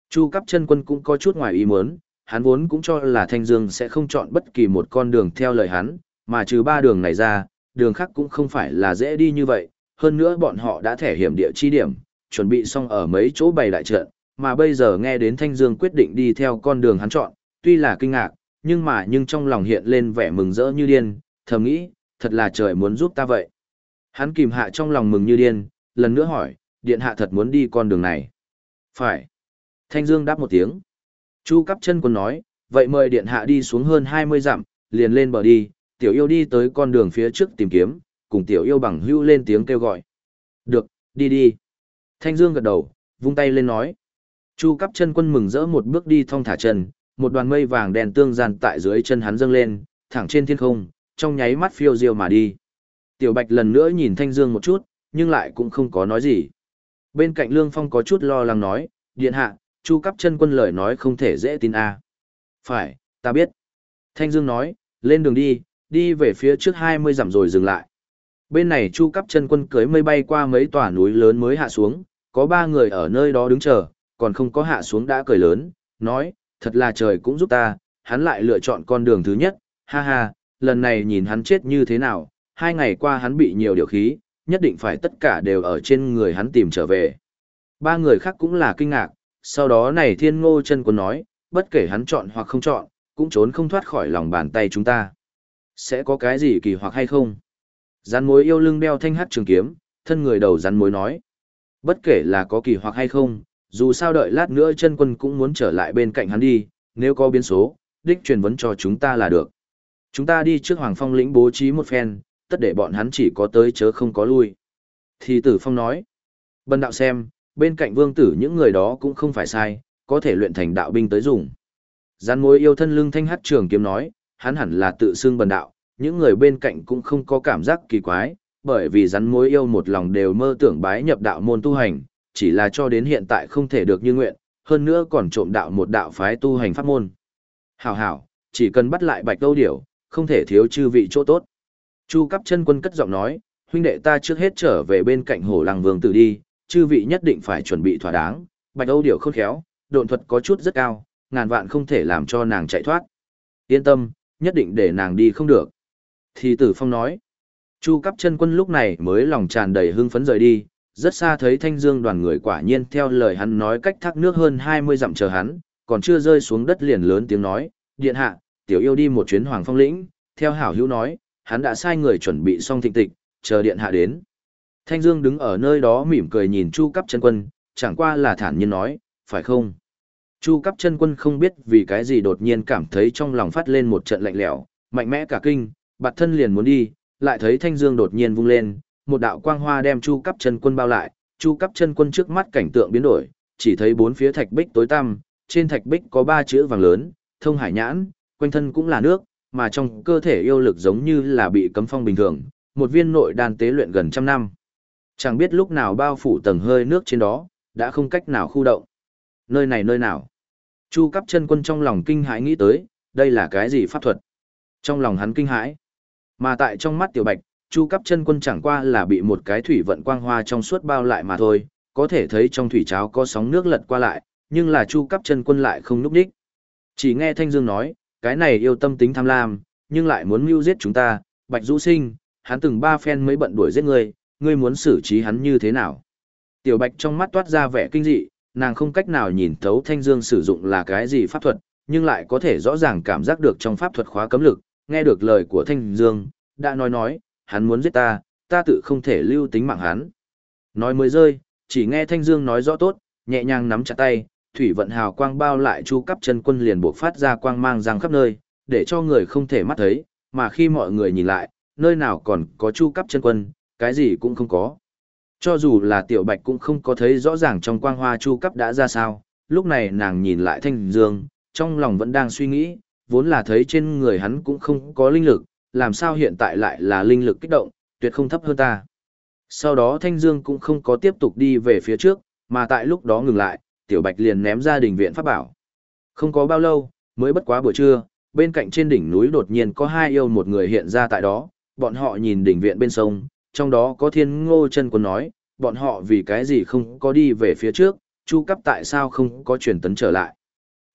Chu Cấp chân quân cũng có chút ngoài ý muốn, hắn vốn cũng cho là Thanh Dương sẽ không chọn bất kỳ một con đường theo lời hắn, mà trừ ba đường này ra, đường khác cũng không phải là dễ đi như vậy, hơn nữa bọn họ đã thể hiểm địa chi điểm, chuẩn bị xong ở mấy chỗ bày đại trận, mà bây giờ nghe đến Thanh Dương quyết định đi theo con đường hắn chọn, tuy là kinh ngạc, nhưng mà nhưng trong lòng hiện lên vẻ mừng rỡ như điên, thầm nghĩ, thật là trời muốn giúp ta vậy. Hắn kìm hạ trong lòng mừng như điên, lần nữa hỏi, điện hạ thật muốn đi con đường này. Phải. Thanh Dương đáp một tiếng. Chu cắp chân quân nói, vậy mời điện hạ đi xuống hơn 20 dặm, liền lên bờ đi, tiểu yêu đi tới con đường phía trước tìm kiếm, cùng tiểu yêu bằng hưu lên tiếng kêu gọi. Được, đi đi. Thanh Dương gật đầu, vung tay lên nói. Chu cấp chân quân mừng rỡ một bước đi thong thả chân, một đoàn mây vàng đèn tương gian tại dưới chân hắn dâng lên, thẳng trên thiên không, trong nháy mắt phiêu diêu mà đi. Tiểu Bạch lần nữa nhìn Thanh Dương một chút, nhưng lại cũng không có nói gì. Bên cạnh Lương Phong có chút lo lắng nói, điện hạ, Chu Cáp chân quân lời nói không thể dễ tin a. À. Phải, ta biết. Thanh Dương nói, lên đường đi, đi về phía trước 20 dặm rồi dừng lại. Bên này Chu Cáp chân quân cưới mây bay qua mấy tòa núi lớn mới hạ xuống, có ba người ở nơi đó đứng chờ, còn không có hạ xuống đã cười lớn, nói, thật là trời cũng giúp ta, hắn lại lựa chọn con đường thứ nhất, ha ha, lần này nhìn hắn chết như thế nào, hai ngày qua hắn bị nhiều điều khí, nhất định phải tất cả đều ở trên người hắn tìm trở về. Ba người khác cũng là kinh ngạc, sau đó này thiên ngô chân quân nói, bất kể hắn chọn hoặc không chọn, cũng trốn không thoát khỏi lòng bàn tay chúng ta. Sẽ có cái gì kỳ hoặc hay không? Rắn mối yêu lưng đeo thanh hát trường kiếm, thân người đầu rắn mối nói. Bất kể là có kỳ hoặc hay không, dù sao đợi lát nữa chân quân cũng muốn trở lại bên cạnh hắn đi, nếu có biến số, đích truyền vấn cho chúng ta là được. Chúng ta đi trước Hoàng Phong lĩnh bố trí một phen, tất để bọn hắn chỉ có tới chớ không có lui. Thì tử phong nói, bần đạo xem, bên cạnh vương tử những người đó cũng không phải sai, có thể luyện thành đạo binh tới dùng. Gián mối yêu thân lưng thanh hát trường kiếm nói, hắn hẳn là tự xưng bần đạo, những người bên cạnh cũng không có cảm giác kỳ quái, bởi vì rắn mối yêu một lòng đều mơ tưởng bái nhập đạo môn tu hành, chỉ là cho đến hiện tại không thể được như nguyện, hơn nữa còn trộm đạo một đạo phái tu hành pháp môn. Hảo hảo, chỉ cần bắt lại bạch đâu điểu, không thể thiếu chư vị chỗ tốt. Chu cấp chân quân cất giọng nói, huynh đệ ta trước hết trở về bên cạnh hồ lăng vương tử đi, chư vị nhất định phải chuẩn bị thỏa đáng, bạch âu điều khôn khéo, độn thuật có chút rất cao, ngàn vạn không thể làm cho nàng chạy thoát. Yên tâm, nhất định để nàng đi không được. Thì tử phong nói, Chu cấp chân quân lúc này mới lòng tràn đầy hưng phấn rời đi, rất xa thấy thanh dương đoàn người quả nhiên theo lời hắn nói cách thác nước hơn 20 dặm chờ hắn, còn chưa rơi xuống đất liền lớn tiếng nói, điện hạ, tiểu yêu đi một chuyến hoàng phong lĩnh, theo hảo hữu nói, hắn đã sai người chuẩn bị xong thịnh tịch, chờ điện hạ đến. Thanh Dương đứng ở nơi đó mỉm cười nhìn Chu Cấp chân quân, chẳng qua là thản nhiên nói, phải không? Chu Cấp chân quân không biết vì cái gì đột nhiên cảm thấy trong lòng phát lên một trận lạnh lẽo, mạnh mẽ cả kinh, bạt thân liền muốn đi, lại thấy Thanh Dương đột nhiên vung lên, một đạo quang hoa đem Chu Cấp chân quân bao lại, Chu Cấp chân quân trước mắt cảnh tượng biến đổi, chỉ thấy bốn phía thạch bích tối tăm, trên thạch bích có ba chữ vàng lớn, thông hải nhãn, quanh thân cũng là nước, mà trong cơ thể yêu lực giống như là bị cấm phong bình thường, một viên nội đan tế luyện gần trăm năm. Chẳng biết lúc nào bao phủ tầng hơi nước trên đó, đã không cách nào khu động. Nơi này nơi nào? Chu cắp chân quân trong lòng kinh hãi nghĩ tới, đây là cái gì pháp thuật? Trong lòng hắn kinh hãi. Mà tại trong mắt tiểu bạch, chu cắp chân quân chẳng qua là bị một cái thủy vận quang hoa trong suốt bao lại mà thôi, có thể thấy trong thủy cháo có sóng nước lật qua lại, nhưng là chu cắp chân quân lại không núp đích. Chỉ nghe Thanh Dương nói, cái này yêu tâm tính tham lam, nhưng lại muốn mưu giết chúng ta, Bạch Dũ Sinh, hắn từng ba phen mới bận đuổi giết ngươi, ngươi muốn xử trí hắn như thế nào? Tiểu Bạch trong mắt toát ra vẻ kinh dị, nàng không cách nào nhìn thấu Thanh Dương sử dụng là cái gì pháp thuật, nhưng lại có thể rõ ràng cảm giác được trong pháp thuật khóa cấm lực, nghe được lời của Thanh Dương, đã nói nói, hắn muốn giết ta, ta tự không thể lưu tính mạng hắn. Nói mới rơi, chỉ nghe Thanh Dương nói rõ tốt, nhẹ nhàng nắm chặt tay, thủy vận hào quang bao lại chu cấp chân quân liền buộc phát ra quang mang răng khắp nơi, để cho người không thể mắt thấy, mà khi mọi người nhìn lại, nơi nào còn có chu cấp chân quân, cái gì cũng không có. Cho dù là tiểu bạch cũng không có thấy rõ ràng trong quang hoa chu cấp đã ra sao, lúc này nàng nhìn lại thanh dương, trong lòng vẫn đang suy nghĩ, vốn là thấy trên người hắn cũng không có linh lực, làm sao hiện tại lại là linh lực kích động, tuyệt không thấp hơn ta. Sau đó thanh dương cũng không có tiếp tục đi về phía trước, mà tại lúc đó ngừng lại, tiểu bạch liền ném ra đình viện pháp bảo. Không có bao lâu, mới bất quá buổi trưa, bên cạnh trên đỉnh núi đột nhiên có hai yêu một người hiện ra tại đó, bọn họ nhìn đỉnh viện bên sông, trong đó có thiên ngô chân quân nói, bọn họ vì cái gì không có đi về phía trước, chu cấp tại sao không có truyền tấn trở lại.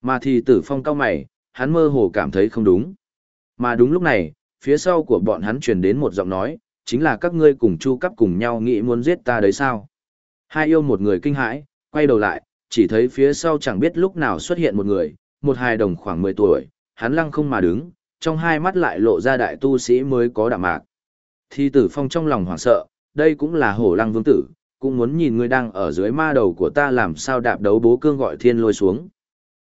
Mà thì tử phong cao mày, hắn mơ hồ cảm thấy không đúng. Mà đúng lúc này, phía sau của bọn hắn truyền đến một giọng nói, chính là các ngươi cùng chu cấp cùng nhau nghĩ muốn giết ta đấy sao. Hai yêu một người kinh hãi, quay đầu lại, chỉ thấy phía sau chẳng biết lúc nào xuất hiện một người, một hài đồng khoảng 10 tuổi, hắn lăng không mà đứng, trong hai mắt lại lộ ra đại tu sĩ mới có đạm mạc. Thi tử phong trong lòng hoảng sợ, đây cũng là hổ lăng vương tử, cũng muốn nhìn người đang ở dưới ma đầu của ta làm sao đạp đấu bố cương gọi thiên lôi xuống.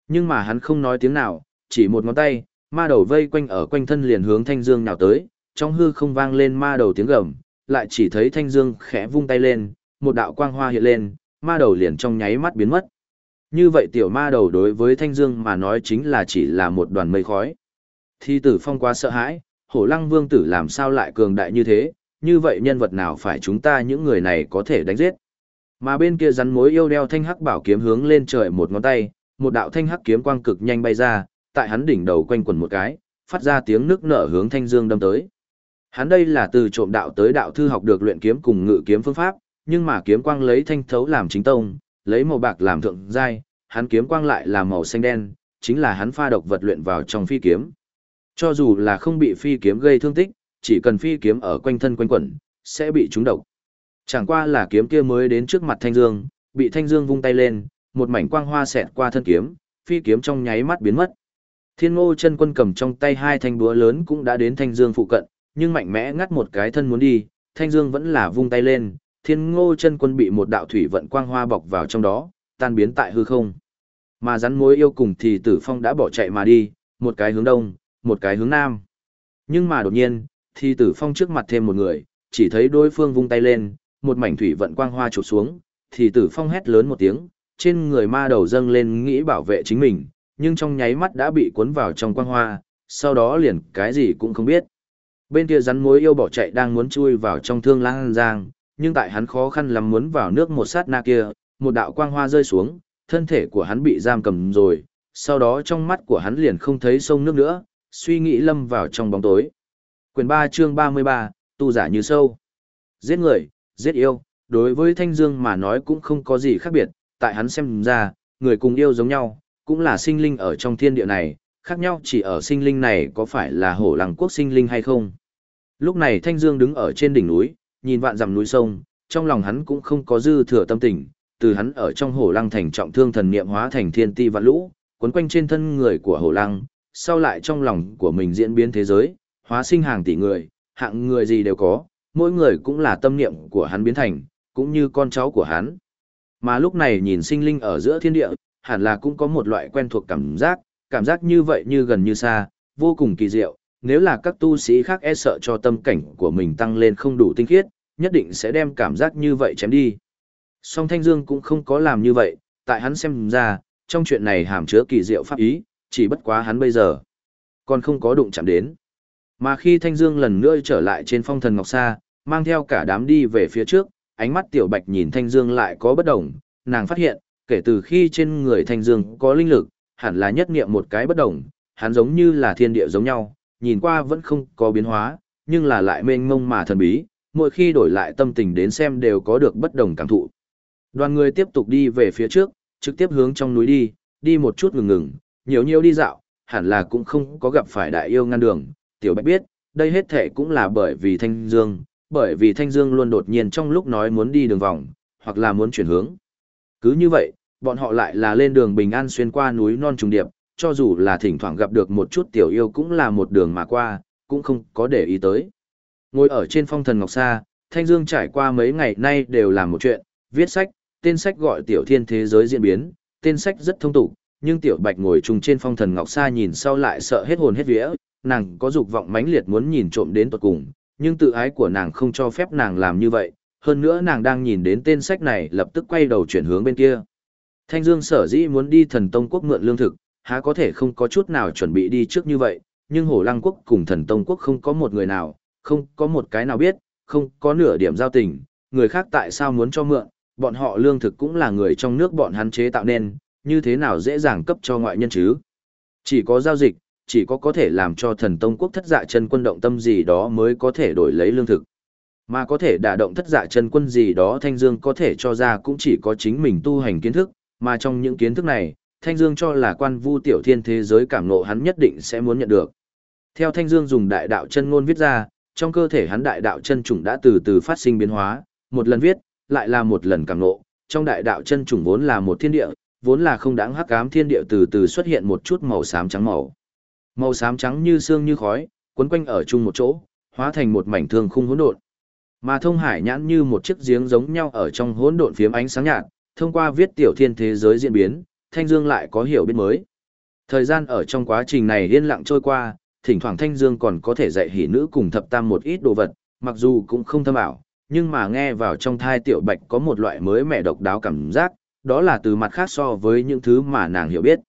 Nhưng mà hắn không nói tiếng nào, chỉ một ngón tay, ma đầu vây quanh ở quanh thân liền hướng thanh dương nào tới, trong hư không vang lên ma đầu tiếng gầm, lại chỉ thấy thanh dương khẽ vung tay lên, một đạo quang hoa hiện lên, ma đầu liền trong nháy mắt biến mất. Như vậy tiểu ma đầu đối với Thanh Dương mà nói chính là chỉ là một đoàn mây khói. Thi tử phong quá sợ hãi, hổ lăng vương tử làm sao lại cường đại như thế, như vậy nhân vật nào phải chúng ta những người này có thể đánh giết. Mà bên kia rắn mối yêu đeo thanh hắc bảo kiếm hướng lên trời một ngón tay, một đạo thanh hắc kiếm quang cực nhanh bay ra, tại hắn đỉnh đầu quanh quần một cái, phát ra tiếng nước nở hướng thanh dương đâm tới. Hắn đây là từ trộm đạo tới đạo thư học được luyện kiếm cùng ngự kiếm phương pháp, nhưng mà kiếm quang lấy thanh thấu làm chính tông, lấy màu bạc làm thượng giai, hắn kiếm quang lại là màu xanh đen, chính là hắn pha độc vật luyện vào trong phi kiếm. Cho dù là không bị phi kiếm gây thương tích, chỉ cần phi kiếm ở quanh thân quanh quẩn, sẽ bị trúng độc. Chẳng qua là kiếm kia mới đến trước mặt Thanh Dương, bị Thanh Dương vung tay lên, một mảnh quang hoa xẹt qua thân kiếm, phi kiếm trong nháy mắt biến mất. Thiên Ngô chân quân cầm trong tay hai thanh búa lớn cũng đã đến Thanh Dương phụ cận, nhưng mạnh mẽ ngắt một cái thân muốn đi, Thanh Dương vẫn là vung tay lên, Thiên Ngô chân quân bị một đạo thủy vận quang hoa bọc vào trong đó, tan biến tại hư không. Mà rắn mối yêu cùng thì Tử Phong đã bỏ chạy mà đi, một cái hướng đông, một cái hướng nam. Nhưng mà đột nhiên, thì Tử Phong trước mặt thêm một người, chỉ thấy đối phương vung tay lên, một mảnh thủy vận quang hoa chụp xuống, thì Tử Phong hét lớn một tiếng, trên người ma đầu dâng lên nghĩ bảo vệ chính mình, nhưng trong nháy mắt đã bị cuốn vào trong quang hoa, sau đó liền cái gì cũng không biết. Bên kia rắn mối yêu bỏ chạy đang muốn chui vào trong thương lang giang, nhưng tại hắn khó khăn lắm muốn vào nước một sát na kia, một đạo quang hoa rơi xuống, thân thể của hắn bị giam cầm rồi, sau đó trong mắt của hắn liền không thấy sông nước nữa, suy nghĩ lâm vào trong bóng tối. Quyền 3 chương 33, tu giả như sâu. Giết người, giết yêu, đối với Thanh Dương mà nói cũng không có gì khác biệt, tại hắn xem ra, người cùng yêu giống nhau, cũng là sinh linh ở trong thiên địa này, khác nhau chỉ ở sinh linh này có phải là hổ lăng quốc sinh linh hay không. Lúc này Thanh Dương đứng ở trên đỉnh núi, nhìn vạn dặm núi sông, trong lòng hắn cũng không có dư thừa tâm tình, từ hắn ở trong hổ lăng thành trọng thương thần niệm hóa thành thiên ti vạn lũ, quấn quanh trên thân người của hổ lăng, sau lại trong lòng của mình diễn biến thế giới, hóa sinh hàng tỷ người, hạng người gì đều có, mỗi người cũng là tâm niệm của hắn biến thành, cũng như con cháu của hắn. Mà lúc này nhìn sinh linh ở giữa thiên địa, hẳn là cũng có một loại quen thuộc cảm giác, cảm giác như vậy như gần như xa, vô cùng kỳ diệu. Nếu là các tu sĩ khác e sợ cho tâm cảnh của mình tăng lên không đủ tinh khiết, nhất định sẽ đem cảm giác như vậy chém đi. Song Thanh Dương cũng không có làm như vậy, tại hắn xem ra, trong chuyện này hàm chứa kỳ diệu pháp ý, chỉ bất quá hắn bây giờ còn không có đụng chạm đến. Mà khi Thanh Dương lần nữa trở lại trên phong thần Ngọc Sa, mang theo cả đám đi về phía trước, ánh mắt Tiểu Bạch nhìn Thanh Dương lại có bất đồng, nàng phát hiện, kể từ khi trên người Thanh Dương có linh lực, hẳn là nhất niệm một cái bất đồng, hắn giống như là thiên địa giống nhau, nhìn qua vẫn không có biến hóa, nhưng là lại mênh mông mà thần bí, mỗi khi đổi lại tâm tình đến xem đều có được bất đồng cảm thụ. Đoàn người tiếp tục đi về phía trước, trực tiếp hướng trong núi đi, đi một chút ngừng ngừng, nhiều nhiều đi dạo, hẳn là cũng không có gặp phải đại yêu ngăn đường. Tiểu Bạch biết, đây hết thể cũng là bởi vì Thanh Dương, bởi vì Thanh Dương luôn đột nhiên trong lúc nói muốn đi đường vòng, hoặc là muốn chuyển hướng. Cứ như vậy, bọn họ lại là lên đường bình an xuyên qua núi non trùng điệp, cho dù là thỉnh thoảng gặp được một chút tiểu yêu cũng là một đường mà qua, cũng không có để ý tới. Ngồi ở trên phong thần Ngọc xa, Thanh Dương trải qua mấy ngày nay đều làm một chuyện, viết sách, tên sách gọi Tiểu Thiên Thế Giới Diễn Biến, tên sách rất thông tục, nhưng Tiểu Bạch ngồi chung trên phong thần Ngọc xa nhìn sau lại sợ hết hồn hết vía, nàng có dục vọng mãnh liệt muốn nhìn trộm đến tận cùng, nhưng tự ái của nàng không cho phép nàng làm như vậy, hơn nữa nàng đang nhìn đến tên sách này lập tức quay đầu chuyển hướng bên kia. Thanh Dương sở dĩ muốn đi thần tông quốc mượn lương thực, há có thể không có chút nào chuẩn bị đi trước như vậy, nhưng Hổ Lăng quốc cùng thần tông quốc không có một người nào, không có một cái nào biết, không có nửa điểm giao tình, người khác tại sao muốn cho mượn, bọn họ lương thực cũng là người trong nước bọn hắn chế tạo nên, như thế nào dễ dàng cấp cho ngoại nhân chứ. Chỉ có giao dịch, chỉ có có thể làm cho thần tông quốc thất dạ chân quân động tâm gì đó mới có thể đổi lấy lương thực. Mà có thể đả động thất dạ chân quân gì đó Thanh Dương có thể cho ra cũng chỉ có chính mình tu hành kiến thức, mà trong những kiến thức này, Thanh Dương cho là quan vu tiểu thiên thế giới cảm ngộ hắn nhất định sẽ muốn nhận được. Theo Thanh Dương dùng đại đạo chân ngôn viết ra, trong cơ thể hắn đại đạo chân trùng đã từ từ phát sinh biến hóa, một lần viết, lại là một lần cảm ngộ, trong đại đạo chân trùng vốn là một thiên địa, vốn là không đáng hắc ám thiên địa từ từ xuất hiện một chút màu xám trắng màu. Màu xám trắng như xương như khói, quấn quanh ở chung một chỗ, hóa thành một mảnh thương khung hỗn độn. Mà thông hải nhãn như một chiếc giếng giống nhau ở trong hỗn độn phiếm ánh sáng nhạt, thông qua viết tiểu thiên thế giới diễn biến, Thanh Dương lại có hiểu biết mới. Thời gian ở trong quá trình này yên lặng trôi qua, thỉnh thoảng Thanh Dương còn có thể dạy hỉ nữ cùng thập tam một ít đồ vật, mặc dù cũng không thâm ảo, nhưng mà nghe vào trong thai tiểu bạch có một loại mới mẻ độc đáo cảm giác, đó là từ mặt khác so với những thứ mà nàng hiểu biết.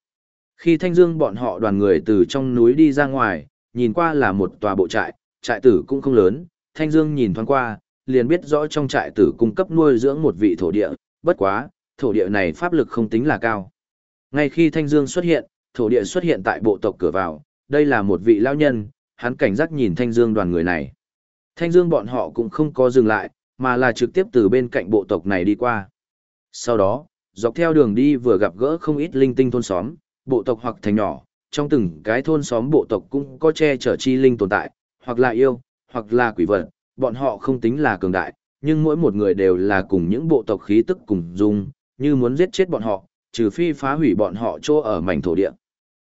Khi Thanh Dương bọn họ đoàn người từ trong núi đi ra ngoài, nhìn qua là một tòa bộ trại, trại tử cũng không lớn, Thanh Dương nhìn thoáng qua, liền biết rõ trong trại tử cung cấp nuôi dưỡng một vị thổ địa, bất quá, thổ địa này pháp lực không tính là cao. Ngay khi Thanh Dương xuất hiện, thổ địa xuất hiện tại bộ tộc cửa vào, đây là một vị lão nhân, hắn cảnh giác nhìn Thanh Dương đoàn người này. Thanh Dương bọn họ cũng không có dừng lại, mà là trực tiếp từ bên cạnh bộ tộc này đi qua. Sau đó, dọc theo đường đi vừa gặp gỡ không ít linh tinh thôn xóm, bộ tộc hoặc thành nhỏ, trong từng cái thôn xóm bộ tộc cũng có che chở chi linh tồn tại, hoặc là yêu, hoặc là quỷ vật, bọn họ không tính là cường đại, nhưng mỗi một người đều là cùng những bộ tộc khí tức cùng dung, như muốn giết chết bọn họ, trừ phi phá hủy bọn họ chỗ ở mảnh thổ địa.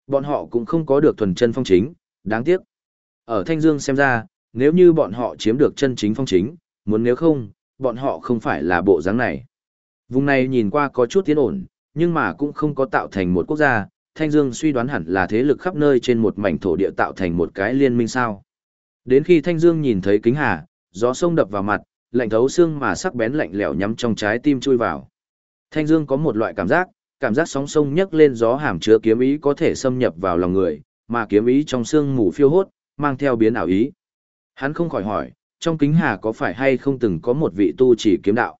Bọn họ cũng không có được thuần chân phong chính, đáng tiếc. Ở Thanh Dương xem ra, nếu như bọn họ chiếm được chân chính phong chính, muốn nếu không, bọn họ không phải là bộ dáng này. Vùng này nhìn qua có chút tiến ổn, nhưng mà cũng không có tạo thành một quốc gia, Thanh Dương suy đoán hẳn là thế lực khắp nơi trên một mảnh thổ địa tạo thành một cái liên minh sao. Đến khi Thanh Dương nhìn thấy kính hà, gió sông đập vào mặt, lạnh thấu xương mà sắc bén lạnh lẽo nhắm trong trái tim chui vào. Thanh Dương có một loại cảm giác, cảm giác sóng sông nhấc lên gió hàm chứa kiếm ý có thể xâm nhập vào lòng người, mà kiếm ý trong xương mù phiêu hốt, mang theo biến ảo ý. Hắn không khỏi hỏi, trong kính hà có phải hay không từng có một vị tu chỉ kiếm đạo?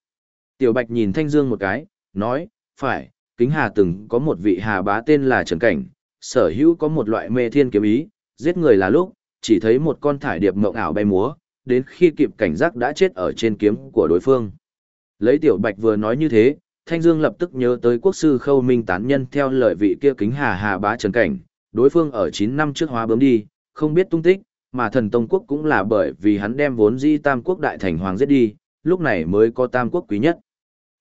Tiểu Bạch nhìn Thanh Dương một cái, nói, phải, kính hà từng có một vị hà bá tên là Trần Cảnh, sở hữu có một loại mê thiên kiếm ý, giết người là lúc, chỉ thấy một con thải điệp mộng ảo bay múa, đến khi kịp cảnh giác đã chết ở trên kiếm của đối phương. Lấy Tiểu Bạch vừa nói như thế, Thanh Dương lập tức nhớ tới quốc sư Khâu Minh tán nhân theo lời vị kia kính hà hà bá Trần Cảnh, đối phương ở 9 năm trước hóa bướm đi, không biết tung tích, mà thần Tông quốc cũng là bởi vì hắn đem vốn di tam quốc đại thành hoàng giết đi, lúc này mới có tam quốc quý nhất.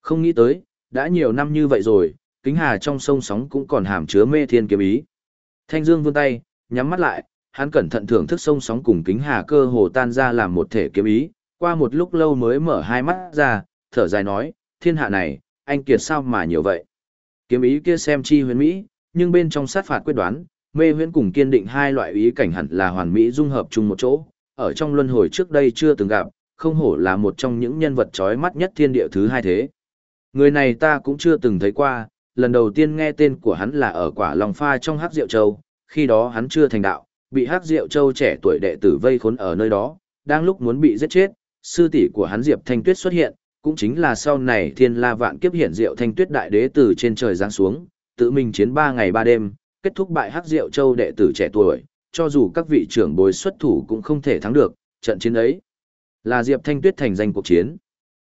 Không nghĩ tới, đã nhiều năm như vậy rồi, kính hà trong sông sóng cũng còn hàm chứa mê thiên kiếm ý. Thanh Dương vươn tay, nhắm mắt lại, hắn cẩn thận thưởng thức sông sóng cùng kính hà cơ hồ tan ra làm một thể kiếm ý, qua một lúc lâu mới mở hai mắt ra, thở dài nói, thiên hạ này, anh kiệt sao mà nhiều vậy. Kiếm ý kia xem chi huyền mỹ, nhưng bên trong sát phạt quyết đoán, mê huyễn cùng kiên định hai loại ý cảnh hẳn là hoàn mỹ dung hợp chung một chỗ, ở trong luân hồi trước đây chưa từng gặp, không hổ là một trong những nhân vật chói mắt nhất thiên địa thứ hai thế. Người này ta cũng chưa từng thấy qua, lần đầu tiên nghe tên của hắn là ở quả lòng pha trong hắc diệu châu, khi đó hắn chưa thành đạo, bị hắc diệu châu trẻ tuổi đệ tử vây khốn ở nơi đó, đang lúc muốn bị giết chết, sư tỷ của hắn Diệp Thanh Tuyết xuất hiện, cũng chính là sau này thiên la vạn kiếp hiện diệu Thanh Tuyết đại đế từ trên trời giáng xuống, tự mình chiến ba ngày ba đêm, kết thúc bại hắc diệu châu đệ tử trẻ tuổi, cho dù các vị trưởng bối xuất thủ cũng không thể thắng được, trận chiến ấy là Diệp Thanh Tuyết thành danh cuộc chiến.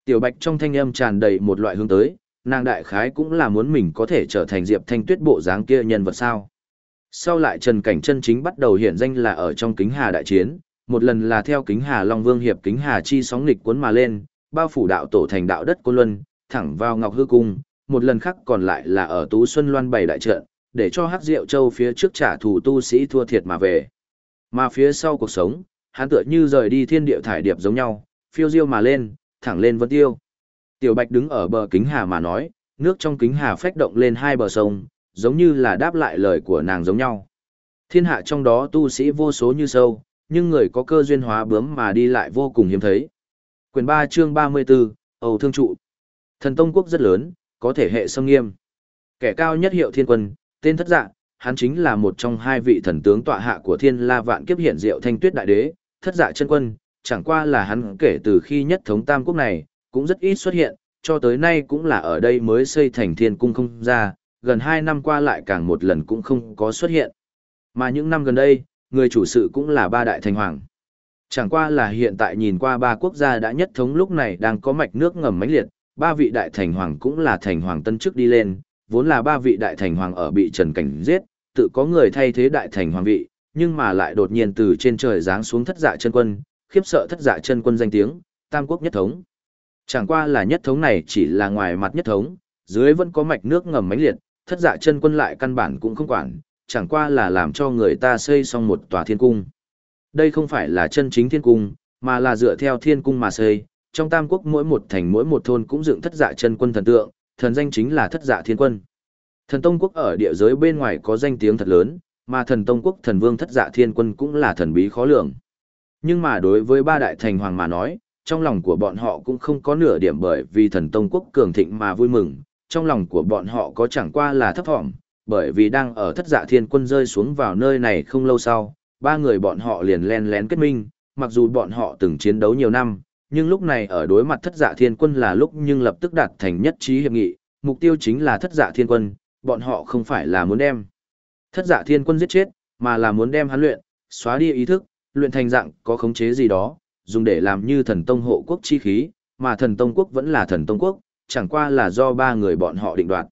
Tiểu Bạch trong thanh âm tràn đầy một loại hướng tới, nàng đại khái cũng là muốn mình có thể trở thành Diệp Thanh Tuyết bộ dáng kia nhân vật sao. Sau lại Trần Cảnh chân chính bắt đầu hiện danh là ở trong kính hà đại chiến, một lần là theo kính hà Long Vương hiệp kính hà chi sóng nghịch cuốn mà lên, bao phủ đạo tổ thành đạo đất Côn Luân, thẳng vào Ngọc Hư Cung, một lần khác còn lại là ở Tú Xuân Loan bày đại trận, để cho Hắc Diệu Châu phía trước trả thù tu sĩ thua thiệt mà về. Mà phía sau cuộc sống, hắn tựa như rời đi thiên địa thải điệp giống nhau, phiêu diêu mà lên, thẳng lên vân tiêu. Tiểu Bạch đứng ở bờ kính hà mà nói, nước trong kính hà phách động lên hai bờ sông, giống như là đáp lại lời của nàng giống nhau. Thiên hạ trong đó tu sĩ vô số như sâu, nhưng người có cơ duyên hóa bướm mà đi lại vô cùng hiếm thấy. Quyền 3 chương 34, Âu Thương Trụ. Thần Tông Quốc rất lớn, có thể hệ sông nghiêm. Kẻ cao nhất hiệu thiên quân, tên thất dạ, hắn chính là một trong hai vị thần tướng tọa hạ của thiên la vạn kiếp hiện diệu thanh tuyết đại đế, thất dạ chân quân, chẳng qua là hắn kể từ khi nhất thống tam quốc này, cũng rất ít xuất hiện, cho tới nay cũng là ở đây mới xây thành thiên cung không ra, gần hai năm qua lại càng một lần cũng không có xuất hiện. Mà những năm gần đây, người chủ sự cũng là ba đại thành hoàng. Chẳng qua là hiện tại nhìn qua ba quốc gia đã nhất thống lúc này đang có mạch nước ngầm mãnh liệt, ba vị đại thành hoàng cũng là thành hoàng tân chức đi lên, vốn là ba vị đại thành hoàng ở bị Trần Cảnh giết, tự có người thay thế đại thành hoàng vị, nhưng mà lại đột nhiên từ trên trời giáng xuống thất dạ chân quân, khiếp sợ thất dạ chân quân danh tiếng, tam quốc nhất thống. Chẳng qua là nhất thống này chỉ là ngoài mặt nhất thống, dưới vẫn có mạch nước ngầm mãnh liệt, thất dạ chân quân lại căn bản cũng không quản, chẳng qua là làm cho người ta xây xong một tòa thiên cung. Đây không phải là chân chính thiên cung, mà là dựa theo thiên cung mà xây, trong tam quốc mỗi một thành mỗi một thôn cũng dựng thất dạ chân quân thần tượng, thần danh chính là thất dạ thiên quân. Thần Tông quốc ở địa giới bên ngoài có danh tiếng thật lớn, mà thần Tông quốc thần vương thất dạ thiên quân cũng là thần bí khó lường. Nhưng mà đối với ba đại thành hoàng mà nói, trong lòng của bọn họ cũng không có nửa điểm bởi vì thần tông quốc cường thịnh mà vui mừng, trong lòng của bọn họ có chẳng qua là thấp thỏm, bởi vì đang ở thất dạ thiên quân rơi xuống vào nơi này không lâu sau, ba người bọn họ liền len lén kết minh, mặc dù bọn họ từng chiến đấu nhiều năm, nhưng lúc này ở đối mặt thất dạ thiên quân là lúc nhưng lập tức đạt thành nhất trí hiệp nghị, mục tiêu chính là thất dạ thiên quân, bọn họ không phải là muốn đem thất dạ thiên quân giết chết, mà là muốn đem hắn luyện, xóa đi ý thức, luyện thành dạng có khống chế gì đó, dùng để làm như thần tông hộ quốc chi khí, mà thần tông quốc vẫn là thần tông quốc, chẳng qua là do ba người bọn họ định đoạt.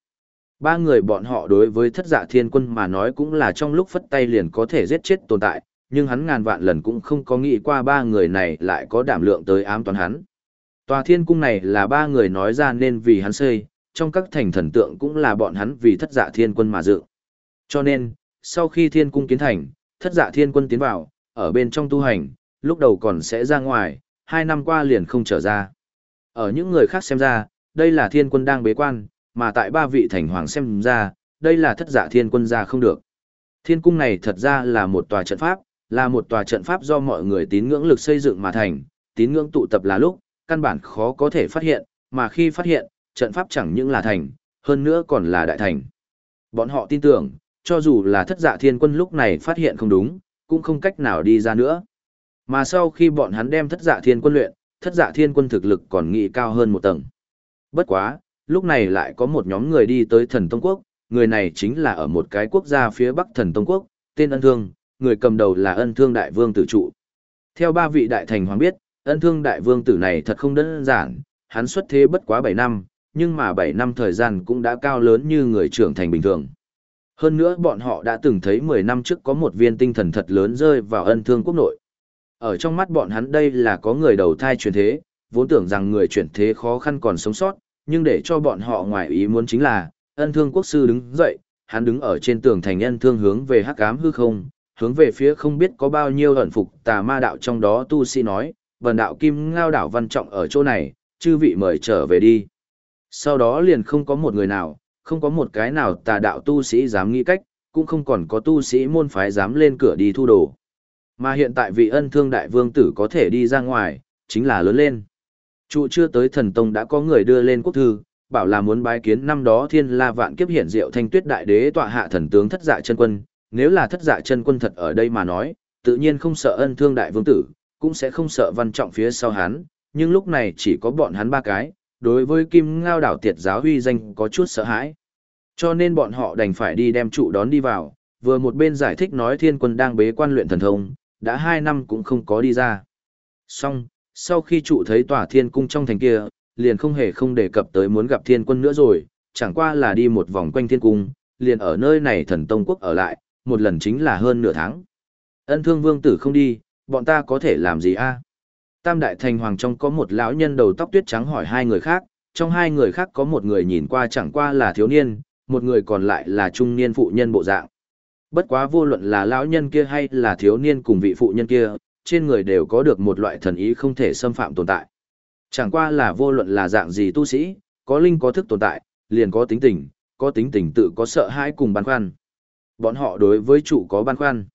Ba người bọn họ đối với thất dạ thiên quân mà nói cũng là trong lúc phất tay liền có thể giết chết tồn tại, nhưng hắn ngàn vạn lần cũng không có nghĩ qua ba người này lại có đảm lượng tới ám toán hắn. Tòa thiên cung này là ba người nói ra nên vì hắn xây, trong các thành thần tượng cũng là bọn hắn vì thất dạ thiên quân mà dựng. Cho nên, sau khi thiên cung kiến thành, thất dạ thiên quân tiến vào, ở bên trong tu hành, lúc đầu còn sẽ ra ngoài, hai năm qua liền không trở ra. Ở những người khác xem ra, đây là thiên quân đang bế quan, mà tại ba vị thành hoàng xem ra, đây là thất giả thiên quân ra không được. Thiên cung này thật ra là một tòa trận pháp, là một tòa trận pháp do mọi người tín ngưỡng lực xây dựng mà thành, tín ngưỡng tụ tập là lúc, căn bản khó có thể phát hiện, mà khi phát hiện, trận pháp chẳng những là thành, hơn nữa còn là đại thành. Bọn họ tin tưởng, cho dù là thất dạ thiên quân lúc này phát hiện không đúng, cũng không cách nào đi ra nữa. Mà sau khi bọn hắn đem thất dạ thiên quân luyện, thất dạ thiên quân thực lực còn nghị cao hơn một tầng. Bất quá, lúc này lại có một nhóm người đi tới thần Tông Quốc, người này chính là ở một cái quốc gia phía bắc thần Tông Quốc, tên ân thương, người cầm đầu là ân thương đại vương tử trụ. Theo ba vị đại thành hoàng biết, ân thương đại vương tử này thật không đơn giản, hắn xuất thế bất quá 7 năm, nhưng mà 7 năm thời gian cũng đã cao lớn như người trưởng thành bình thường. Hơn nữa bọn họ đã từng thấy 10 năm trước có một viên tinh thần thật lớn rơi vào ân thương quốc nội. Ở trong mắt bọn hắn đây là có người đầu thai chuyển thế, vốn tưởng rằng người chuyển thế khó khăn còn sống sót, nhưng để cho bọn họ ngoài ý muốn chính là, ân thương quốc sư đứng dậy, hắn đứng ở trên tường thành ân thương hướng về hắc ám hư không, hướng về phía không biết có bao nhiêu ẩn phục tà ma đạo trong đó tu sĩ nói, vần đạo kim ngao đảo văn trọng ở chỗ này, chư vị mời trở về đi. Sau đó liền không có một người nào, không có một cái nào tà đạo tu sĩ dám nghĩ cách, cũng không còn có tu sĩ môn phái dám lên cửa đi thu đồ. Mà hiện tại vị ân thương đại vương tử có thể đi ra ngoài, chính là lớn lên. Trụ chưa tới thần tông đã có người đưa lên quốc thư, bảo là muốn bái kiến năm đó thiên la vạn kiếp hiển diệu thanh tuyết đại đế tọa hạ thần tướng thất dạ chân quân. Nếu là thất dạ chân quân thật ở đây mà nói, tự nhiên không sợ ân thương đại vương tử, cũng sẽ không sợ văn trọng phía sau hắn, nhưng lúc này chỉ có bọn hắn ba cái, đối với kim ngao đảo tiệt giáo huy danh có chút sợ hãi. Cho nên bọn họ đành phải đi đem trụ đón đi vào, vừa một bên giải thích nói thiên quân đang bế quan luyện thần thông, đã hai năm cũng không có đi ra. Xong, sau khi trụ thấy tòa thiên cung trong thành kia, liền không hề không đề cập tới muốn gặp thiên quân nữa rồi, chẳng qua là đi một vòng quanh thiên cung, liền ở nơi này thần tông quốc ở lại, một lần chính là hơn nửa tháng. Ân thương vương tử không đi, bọn ta có thể làm gì a? Tam đại thành hoàng trong có một lão nhân đầu tóc tuyết trắng hỏi hai người khác, trong hai người khác có một người nhìn qua chẳng qua là thiếu niên, một người còn lại là trung niên phụ nhân bộ dạng. Bất quá vô luận là lão nhân kia hay là thiếu niên cùng vị phụ nhân kia, trên người đều có được một loại thần ý không thể xâm phạm tồn tại. Chẳng qua là vô luận là dạng gì tu sĩ, có linh có thức tồn tại, liền có tính tình, có tính tình tự có sợ hãi cùng băn khoăn. Bọn họ đối với chủ có băn khoăn.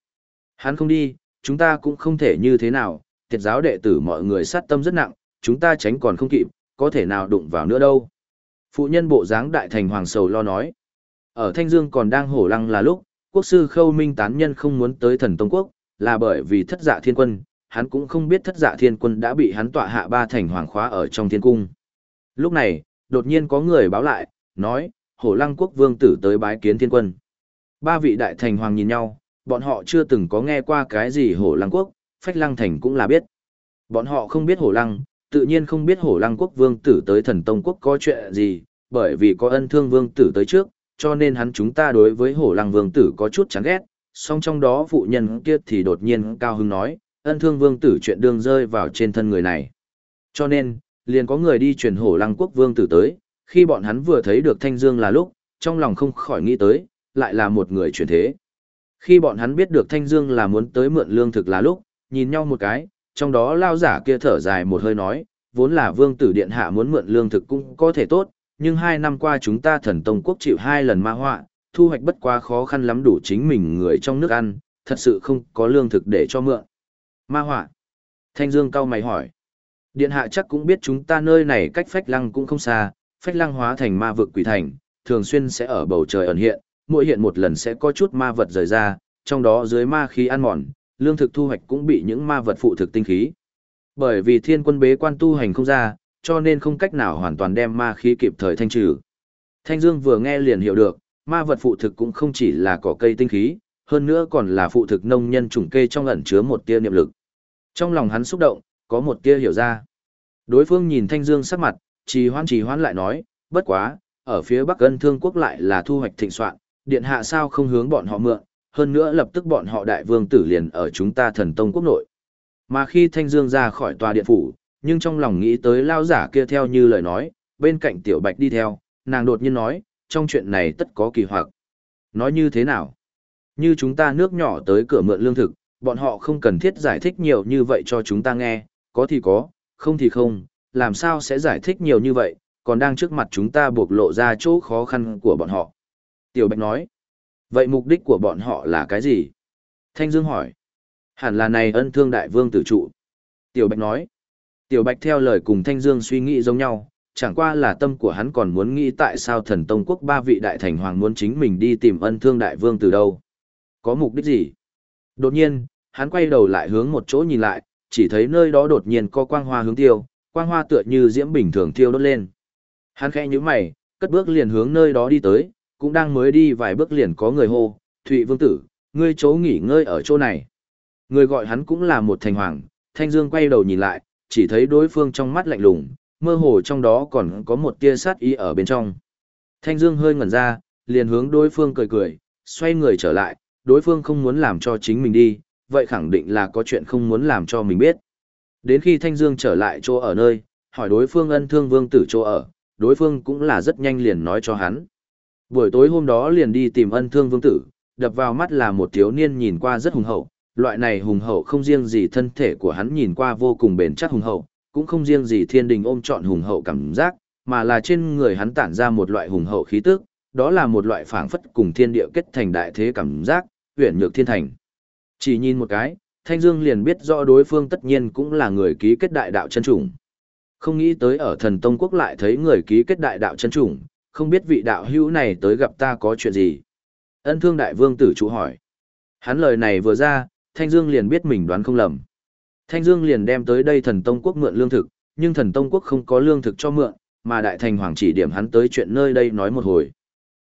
Hắn không đi, chúng ta cũng không thể như thế nào, thiệt giáo đệ tử mọi người sát tâm rất nặng, chúng ta tránh còn không kịp, có thể nào đụng vào nữa đâu. Phụ nhân bộ dáng đại thành hoàng sầu lo nói. Ở Thanh Dương còn đang hổ lăng là lúc, quốc sư khâu minh tán nhân không muốn tới thần Tông Quốc, là bởi vì thất dạ thiên quân, hắn cũng không biết thất dạ thiên quân đã bị hắn tọa hạ ba thành hoàng khóa ở trong thiên cung. Lúc này, đột nhiên có người báo lại, nói, hổ lăng quốc vương tử tới bái kiến thiên quân. Ba vị đại thành hoàng nhìn nhau, bọn họ chưa từng có nghe qua cái gì hổ lăng quốc, phách lăng thành cũng là biết. Bọn họ không biết hổ lăng, tự nhiên không biết hổ lăng quốc vương tử tới thần tông quốc có chuyện gì, bởi vì có ân thương vương tử tới trước, cho nên hắn chúng ta đối với hổ lăng vương tử có chút chán ghét, song trong đó phụ nhân kia thì đột nhiên cao hưng nói, ân thương vương tử chuyện đương rơi vào trên thân người này. Cho nên, liền có người đi truyền hổ lăng quốc vương tử tới, khi bọn hắn vừa thấy được thanh dương là lúc, trong lòng không khỏi nghĩ tới, lại là một người truyền thế. Khi bọn hắn biết được thanh dương là muốn tới mượn lương thực là lúc, nhìn nhau một cái, trong đó lao giả kia thở dài một hơi nói, vốn là vương tử điện hạ muốn mượn lương thực cũng có thể tốt, nhưng hai năm qua chúng ta thần tông quốc chịu hai lần ma họa, thu hoạch bất quá khó khăn lắm đủ chính mình người trong nước ăn, thật sự không có lương thực để cho mượn. Ma hỏa, Thanh Dương cao mày hỏi. Điện hạ chắc cũng biết chúng ta nơi này cách phách lăng cũng không xa, phách lăng hóa thành ma vực quỷ thành, thường xuyên sẽ ở bầu trời ẩn hiện, mỗi hiện một lần sẽ có chút ma vật rời ra, trong đó dưới ma khí ăn mòn, lương thực thu hoạch cũng bị những ma vật phụ thực tinh khí. Bởi vì thiên quân bế quan tu hành không ra, cho nên không cách nào hoàn toàn đem ma khí kịp thời thanh trừ. Thanh Dương vừa nghe liền hiểu được, ma vật phụ thực cũng không chỉ là cỏ cây tinh khí, hơn nữa còn là phụ thực nông nhân trùng kê trong ẩn chứa một tia niệm lực. Trong lòng hắn xúc động, có một tia hiểu ra. Đối phương nhìn Thanh Dương sắc mặt, trì hoãn trì hoãn lại nói, bất quá, ở phía Bắc Ân Thương quốc lại là thu hoạch thịnh soạn, điện hạ sao không hướng bọn họ mượn, hơn nữa lập tức bọn họ đại vương tử liền ở chúng ta thần tông quốc nội. Mà khi Thanh Dương ra khỏi tòa điện phủ, nhưng trong lòng nghĩ tới lao giả kia theo như lời nói, bên cạnh Tiểu Bạch đi theo, nàng đột nhiên nói, trong chuyện này tất có kỳ hoặc. Nói như thế nào? Như chúng ta nước nhỏ tới cửa mượn lương thực, bọn họ không cần thiết giải thích nhiều như vậy cho chúng ta nghe, có thì có, không thì không, làm sao sẽ giải thích nhiều như vậy, còn đang trước mặt chúng ta buộc lộ ra chỗ khó khăn của bọn họ. Tiểu Bạch nói, vậy mục đích của bọn họ là cái gì? Thanh Dương hỏi, hẳn là này ân thương đại vương tử trụ. Tiểu Bạch nói, Tiểu Bạch theo lời cùng Thanh Dương suy nghĩ giống nhau, chẳng qua là tâm của hắn còn muốn nghĩ tại sao thần tông quốc ba vị đại thành hoàng muốn chính mình đi tìm ân thương đại vương từ đâu. Có mục đích gì? Đột nhiên, hắn quay đầu lại hướng một chỗ nhìn lại, chỉ thấy nơi đó đột nhiên có quang hoa hướng tiêu, quang hoa tựa như diễm bình thường thiêu đốt lên. Hắn khẽ nhíu mày, cất bước liền hướng nơi đó đi tới, cũng đang mới đi vài bước liền có người hô, Thụy Vương Tử, ngươi chỗ nghỉ ngơi ở chỗ này. Người gọi hắn cũng là một thành hoàng, Thanh Dương quay đầu nhìn lại, chỉ thấy đối phương trong mắt lạnh lùng, mơ hồ trong đó còn có một tia sát ý ở bên trong. Thanh Dương hơi ngẩn ra, liền hướng đối phương cười cười, xoay người trở lại, đối phương không muốn làm cho chính mình đi, vậy khẳng định là có chuyện không muốn làm cho mình biết. Đến khi Thanh Dương trở lại chỗ ở nơi, hỏi đối phương ân thương vương tử chỗ ở, đối phương cũng là rất nhanh liền nói cho hắn. Buổi tối hôm đó liền đi tìm ân thương vương tử, đập vào mắt là một thiếu niên nhìn qua rất hùng hậu, loại này hùng hậu không riêng gì thân thể của hắn nhìn qua vô cùng bền chắc hùng hậu, cũng không riêng gì thiên đình ôm trọn hùng hậu cảm giác, mà là trên người hắn tản ra một loại hùng hậu khí tức, đó là một loại phảng phất cùng thiên địa kết thành đại thế cảm giác, huyền nhược thiên thành. Chỉ nhìn một cái, Thanh Dương liền biết rõ đối phương tất nhiên cũng là người ký kết đại đạo chân chủng. Không nghĩ tới ở thần Tông Quốc lại thấy người ký kết đại đạo chân chủng, không biết vị đạo hữu này tới gặp ta có chuyện gì. Ân thương đại vương tử chủ hỏi. Hắn lời này vừa ra, Thanh Dương liền biết mình đoán không lầm. Thanh Dương liền đem tới đây thần Tông Quốc mượn lương thực, nhưng thần Tông Quốc không có lương thực cho mượn, mà đại thành hoàng chỉ điểm hắn tới chuyện nơi đây nói một hồi.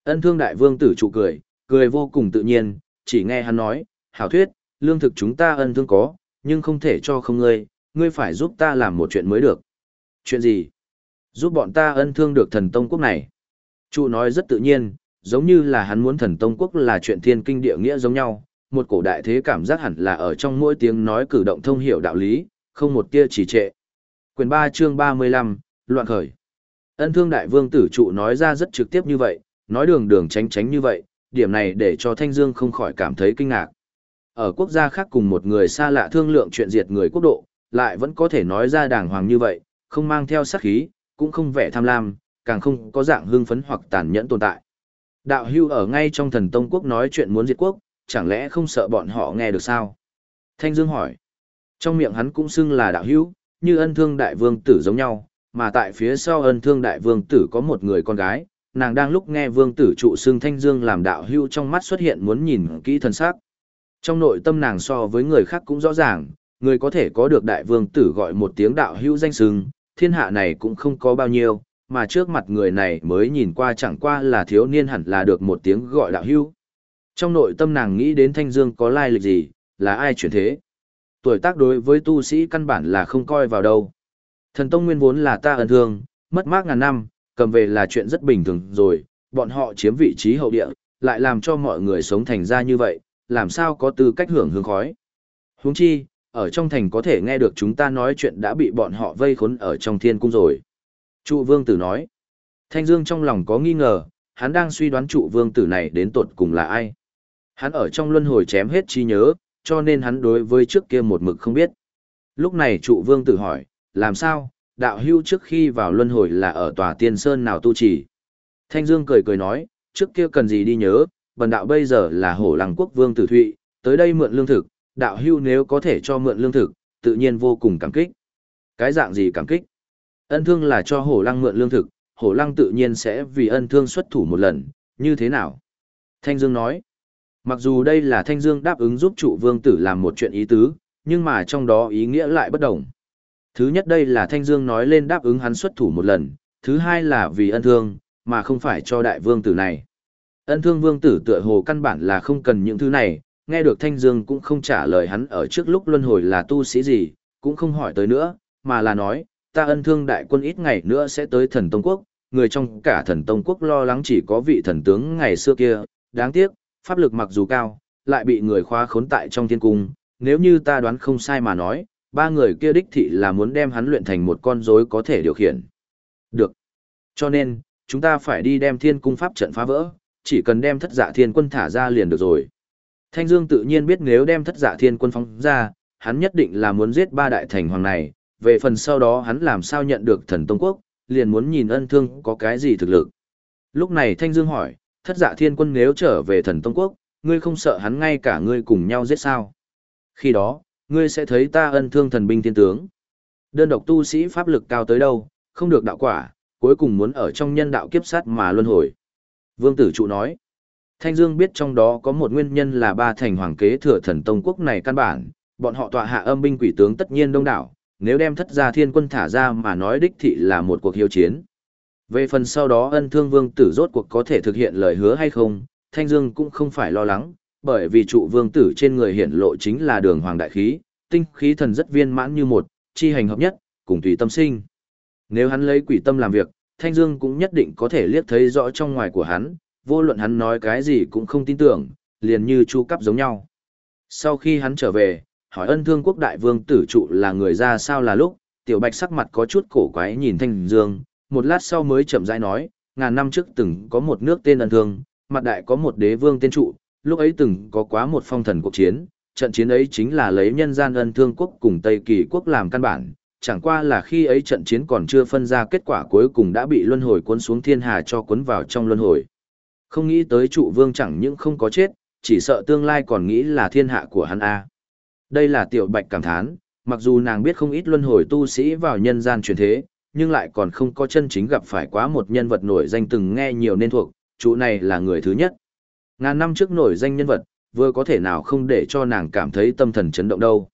Ân thương đại vương tử trụ cười, cười vô cùng tự nhiên, chỉ nghe hắn nói, hảo thuyết, lương thực chúng ta ân thương có, nhưng không thể cho không ngươi, ngươi phải giúp ta làm một chuyện mới được. Chuyện gì? Giúp bọn ta ân thương được thần Tông Quốc này. Trụ nói rất tự nhiên, giống như là hắn muốn thần Tông Quốc là chuyện thiên kinh địa nghĩa giống nhau, một cổ đại thế cảm giác hẳn là ở trong mỗi tiếng nói cử động thông hiểu đạo lý, không một tia trì trệ. Quyền 3 chương 35, loạn khởi. Ân thương đại vương tử trụ nói ra rất trực tiếp như vậy, nói đường đường tránh tránh như vậy, điểm này để cho Thanh Dương không khỏi cảm thấy kinh ngạc. Ở quốc gia khác cùng một người xa lạ thương lượng chuyện diệt người quốc độ, lại vẫn có thể nói ra đàng hoàng như vậy, không mang theo sát khí, cũng không vẻ tham lam, càng không có dạng hưng phấn hoặc tàn nhẫn tồn tại. Đạo hưu ở ngay trong thần tông quốc nói chuyện muốn diệt quốc, chẳng lẽ không sợ bọn họ nghe được sao? Thanh Dương hỏi. Trong miệng hắn cũng xưng là đạo hữu, như ân thương đại vương tử giống nhau, mà tại phía sau ân thương đại vương tử có một người con gái, nàng đang lúc nghe vương tử trụ xưng Thanh Dương làm đạo hữu trong mắt xuất hiện muốn nhìn kỹ thân sắc. Trong nội tâm nàng so với người khác cũng rõ ràng, người có thể có được đại vương tử gọi một tiếng đạo hữu danh xưng, thiên hạ này cũng không có bao nhiêu, mà trước mặt người này mới nhìn qua chẳng qua là thiếu niên hẳn là được một tiếng gọi đạo hữu. Trong nội tâm nàng nghĩ đến Thanh Dương có lai lịch gì, là ai chuyển thế. Tuổi tác đối với tu sĩ căn bản là không coi vào đâu. Thần Tông nguyên vốn là ta ân thương, mất mát ngàn năm, cầm về là chuyện rất bình thường rồi, bọn họ chiếm vị trí hậu địa, lại làm cho mọi người sống thành ra như vậy, làm sao có tư cách hưởng hương khói. Huống chi, ở trong thành có thể nghe được chúng ta nói chuyện đã bị bọn họ vây khốn ở trong thiên cung rồi. Trụ vương tử nói, Thanh Dương trong lòng có nghi ngờ, hắn đang suy đoán trụ vương tử này đến tột cùng là ai. Hắn ở trong luân hồi chém hết trí nhớ, cho nên hắn đối với trước kia một mực không biết. Lúc này trụ vương tử hỏi, làm sao, đạo hưu trước khi vào luân hồi là ở tòa tiên sơn nào tu trì? Thanh Dương cười cười nói, trước kia cần gì đi nhớ, bần đạo bây giờ là hổ lăng quốc vương tử thụy, tới đây mượn lương thực, đạo hưu nếu có thể cho mượn lương thực, tự nhiên vô cùng cảm kích. Cái dạng gì cảm kích? Ân thương là cho hổ lăng mượn lương thực, hổ lăng tự nhiên sẽ vì ân thương xuất thủ một lần, như thế nào? Thanh Dương nói, mặc dù đây là Thanh Dương đáp ứng giúp trụ vương tử làm một chuyện ý tứ, nhưng mà trong đó ý nghĩa lại bất đồng. Thứ nhất đây là Thanh Dương nói lên đáp ứng hắn xuất thủ một lần, thứ hai là vì ân thương, mà không phải cho đại vương tử này. Ân thương vương tử tựa hồ căn bản là không cần những thứ này, nghe được Thanh Dương cũng không trả lời hắn ở trước lúc luân hồi là tu sĩ gì, cũng không hỏi tới nữa, mà là nói, ta ân thương đại quân ít ngày nữa sẽ tới thần Tông Quốc, người trong cả thần Tông Quốc lo lắng chỉ có vị thần tướng ngày xưa kia, đáng tiếc, pháp lực mặc dù cao, lại bị người khóa khốn tại trong thiên cung, nếu như ta đoán không sai mà nói, ba người kia đích thị là muốn đem hắn luyện thành một con rối có thể điều khiển. Được. Cho nên, chúng ta phải đi đem thiên cung pháp trận phá vỡ, chỉ cần đem thất giả thiên quân thả ra liền được rồi. Thanh Dương tự nhiên biết nếu đem thất giả thiên quân phóng ra, hắn nhất định là muốn giết ba đại thành hoàng này, về phần sau đó hắn làm sao nhận được thần Tông Quốc, liền muốn nhìn ân thương có cái gì thực lực. Lúc này Thanh Dương hỏi, thất dạ thiên quân nếu trở về thần Tông Quốc, ngươi không sợ hắn ngay cả ngươi cùng nhau giết sao? Khi đó, ngươi sẽ thấy ta ân thương thần binh thiên tướng. Đơn độc tu sĩ pháp lực cao tới đâu, không được đạo quả, cuối cùng muốn ở trong nhân đạo kiếp sát mà luân hồi. Vương tử trụ nói, Thanh Dương biết trong đó có một nguyên nhân là ba thành hoàng kế thừa thần tông quốc này căn bản, bọn họ tọa hạ âm binh quỷ tướng tất nhiên đông đảo, nếu đem thất gia thiên quân thả ra mà nói đích thị là một cuộc hiếu chiến. Về phần sau đó ân thương vương tử rốt cuộc có thể thực hiện lời hứa hay không, Thanh Dương cũng không phải lo lắng, bởi vì trụ vương tử trên người hiển lộ chính là đường hoàng đại khí, tinh khí thần rất viên mãn như một, chi hành hợp nhất, cùng tùy tâm sinh. Nếu hắn lấy quỷ tâm làm việc, Thanh Dương cũng nhất định có thể liếc thấy rõ trong ngoài của hắn, vô luận hắn nói cái gì cũng không tin tưởng, liền như chu cấp giống nhau. Sau khi hắn trở về, hỏi ân thương quốc đại vương tử trụ là người ra sao là lúc, tiểu bạch sắc mặt có chút cổ quái nhìn Thanh Dương, một lát sau mới chậm rãi nói, ngàn năm trước từng có một nước tên ân thương, mặt đại có một đế vương tên trụ, lúc ấy từng có quá một phong thần cuộc chiến, trận chiến ấy chính là lấy nhân gian ân thương quốc cùng Tây Kỳ quốc làm căn bản, chẳng qua là khi ấy trận chiến còn chưa phân ra kết quả cuối cùng đã bị luân hồi cuốn xuống thiên hà cho cuốn vào trong luân hồi. Không nghĩ tới trụ vương chẳng những không có chết, chỉ sợ tương lai còn nghĩ là thiên hạ của hắn A. Đây là tiểu bạch cảm thán, mặc dù nàng biết không ít luân hồi tu sĩ vào nhân gian truyền thế, nhưng lại còn không có chân chính gặp phải quá một nhân vật nổi danh từng nghe nhiều nên thuộc, chủ này là người thứ nhất. Ngàn năm trước nổi danh nhân vật, vừa có thể nào không để cho nàng cảm thấy tâm thần chấn động đâu.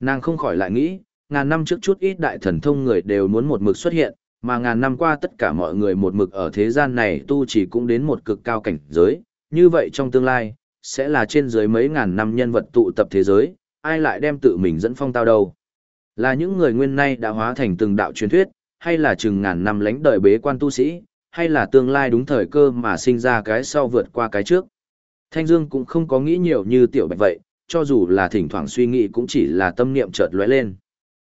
Nàng không khỏi lại nghĩ, ngàn năm trước chút ít đại thần thông người đều muốn một mực xuất hiện, mà ngàn năm qua tất cả mọi người một mực ở thế gian này tu chỉ cũng đến một cực cao cảnh giới, như vậy trong tương lai, sẽ là trên dưới mấy ngàn năm nhân vật tụ tập thế giới, ai lại đem tự mình dẫn phong tao đâu. Là những người nguyên nay đã hóa thành từng đạo truyền thuyết, hay là chừng ngàn năm lánh đời bế quan tu sĩ, hay là tương lai đúng thời cơ mà sinh ra cái sau vượt qua cái trước. Thanh Dương cũng không có nghĩ nhiều như tiểu bạch vậy, cho dù là thỉnh thoảng suy nghĩ cũng chỉ là tâm niệm chợt lóe lên.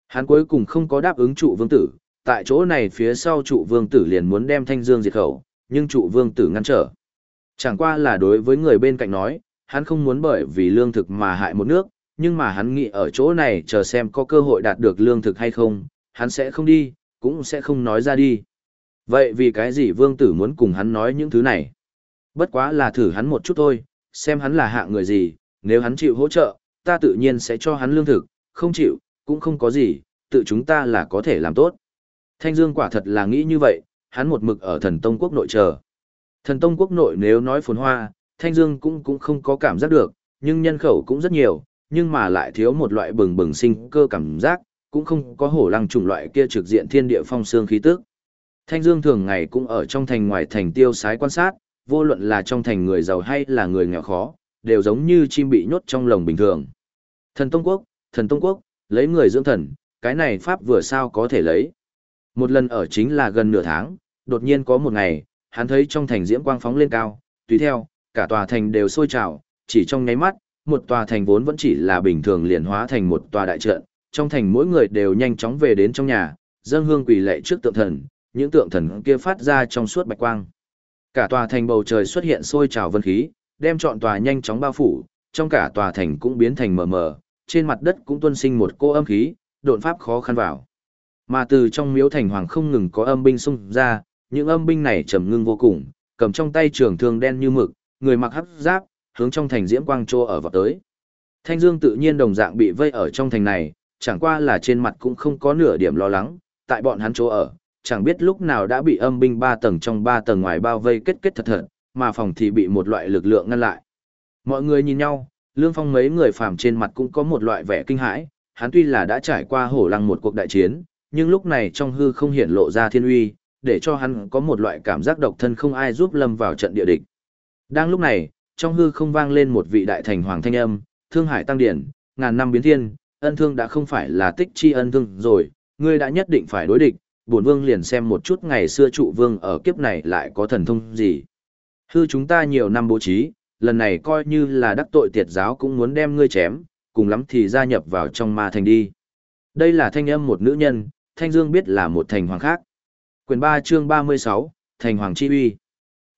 Hắn cuối cùng không có đáp ứng trụ vương tử, tại chỗ này phía sau trụ vương tử liền muốn đem Thanh Dương diệt khẩu, nhưng trụ vương tử ngăn trở. Chẳng qua là đối với người bên cạnh nói, hắn không muốn bởi vì lương thực mà hại một nước, nhưng mà hắn nghĩ ở chỗ này chờ xem có cơ hội đạt được lương thực hay không, hắn sẽ không đi, cũng sẽ không nói ra đi. Vậy vì cái gì vương tử muốn cùng hắn nói những thứ này? Bất quá là thử hắn một chút thôi, xem hắn là hạ người gì, nếu hắn chịu hỗ trợ, ta tự nhiên sẽ cho hắn lương thực, không chịu, cũng không có gì, tự chúng ta là có thể làm tốt. Thanh Dương quả thật là nghĩ như vậy, hắn một mực ở thần tông quốc nội chờ. Thần tông quốc nội nếu nói phồn hoa, Thanh Dương cũng cũng không có cảm giác được, nhưng nhân khẩu cũng rất nhiều, nhưng mà lại thiếu một loại bừng bừng sinh cơ cảm giác, cũng không có hổ lăng trùng loại kia trực diện thiên địa phong xương khí tức. Thanh Dương thường ngày cũng ở trong thành ngoài thành tiêu sái quan sát, vô luận là trong thành người giàu hay là người nghèo khó, đều giống như chim bị nhốt trong lồng bình thường. Thần Tông Quốc, Thần Tông Quốc, lấy người dưỡng thần, cái này Pháp vừa sao có thể lấy. Một lần ở chính là gần nửa tháng, đột nhiên có một ngày, hắn thấy trong thành diễm quang phóng lên cao, tùy theo, cả tòa thành đều sôi trào, chỉ trong nháy mắt, một tòa thành vốn vẫn chỉ là bình thường liền hóa thành một tòa đại trận, trong thành mỗi người đều nhanh chóng về đến trong nhà, dâng hương quỳ lệ trước tượng thần, những tượng thần kia phát ra trong suốt bạch quang. Cả tòa thành bầu trời xuất hiện sôi trào vân khí, đem trọn tòa nhanh chóng bao phủ, trong cả tòa thành cũng biến thành mờ mờ, trên mặt đất cũng tuôn sinh một cô âm khí, độn pháp khó khăn vào. Mà từ trong miếu thành hoàng không ngừng có âm binh xung ra, những âm binh này trầm ngưng vô cùng, cầm trong tay trường thương đen như mực, người mặc hắc giáp, hướng trong thành diễm quang trô ở vào tới. Thanh Dương tự nhiên đồng dạng bị vây ở trong thành này, chẳng qua là trên mặt cũng không có nửa điểm lo lắng, tại bọn hắn chỗ ở, chẳng biết lúc nào đã bị âm binh ba tầng trong ba tầng ngoài bao vây kết kết thật thật, mà phòng thì bị một loại lực lượng ngăn lại. Mọi người nhìn nhau, Lương Phong mấy người phàm trên mặt cũng có một loại vẻ kinh hãi, hắn tuy là đã trải qua hổ lăng một cuộc đại chiến, nhưng lúc này trong hư không hiển lộ ra thiên uy, để cho hắn có một loại cảm giác độc thân không ai giúp lâm vào trận địa địch. Đang lúc này, trong hư không vang lên một vị đại thành hoàng thanh âm, thương hải tăng điển, ngàn năm biến thiên, ân thương đã không phải là tích chi ân thương rồi, ngươi đã nhất định phải đối địch, bổn vương liền xem một chút ngày xưa trụ vương ở kiếp này lại có thần thông gì. Hư chúng ta nhiều năm bố trí, lần này coi như là đắc tội tiệt giáo cũng muốn đem ngươi chém, cùng lắm thì gia nhập vào trong ma thành đi. Đây là thanh âm một nữ nhân, Thanh Dương biết là một thành hoàng khác. Quyền 3 chương 36, Thành Hoàng Chi uy.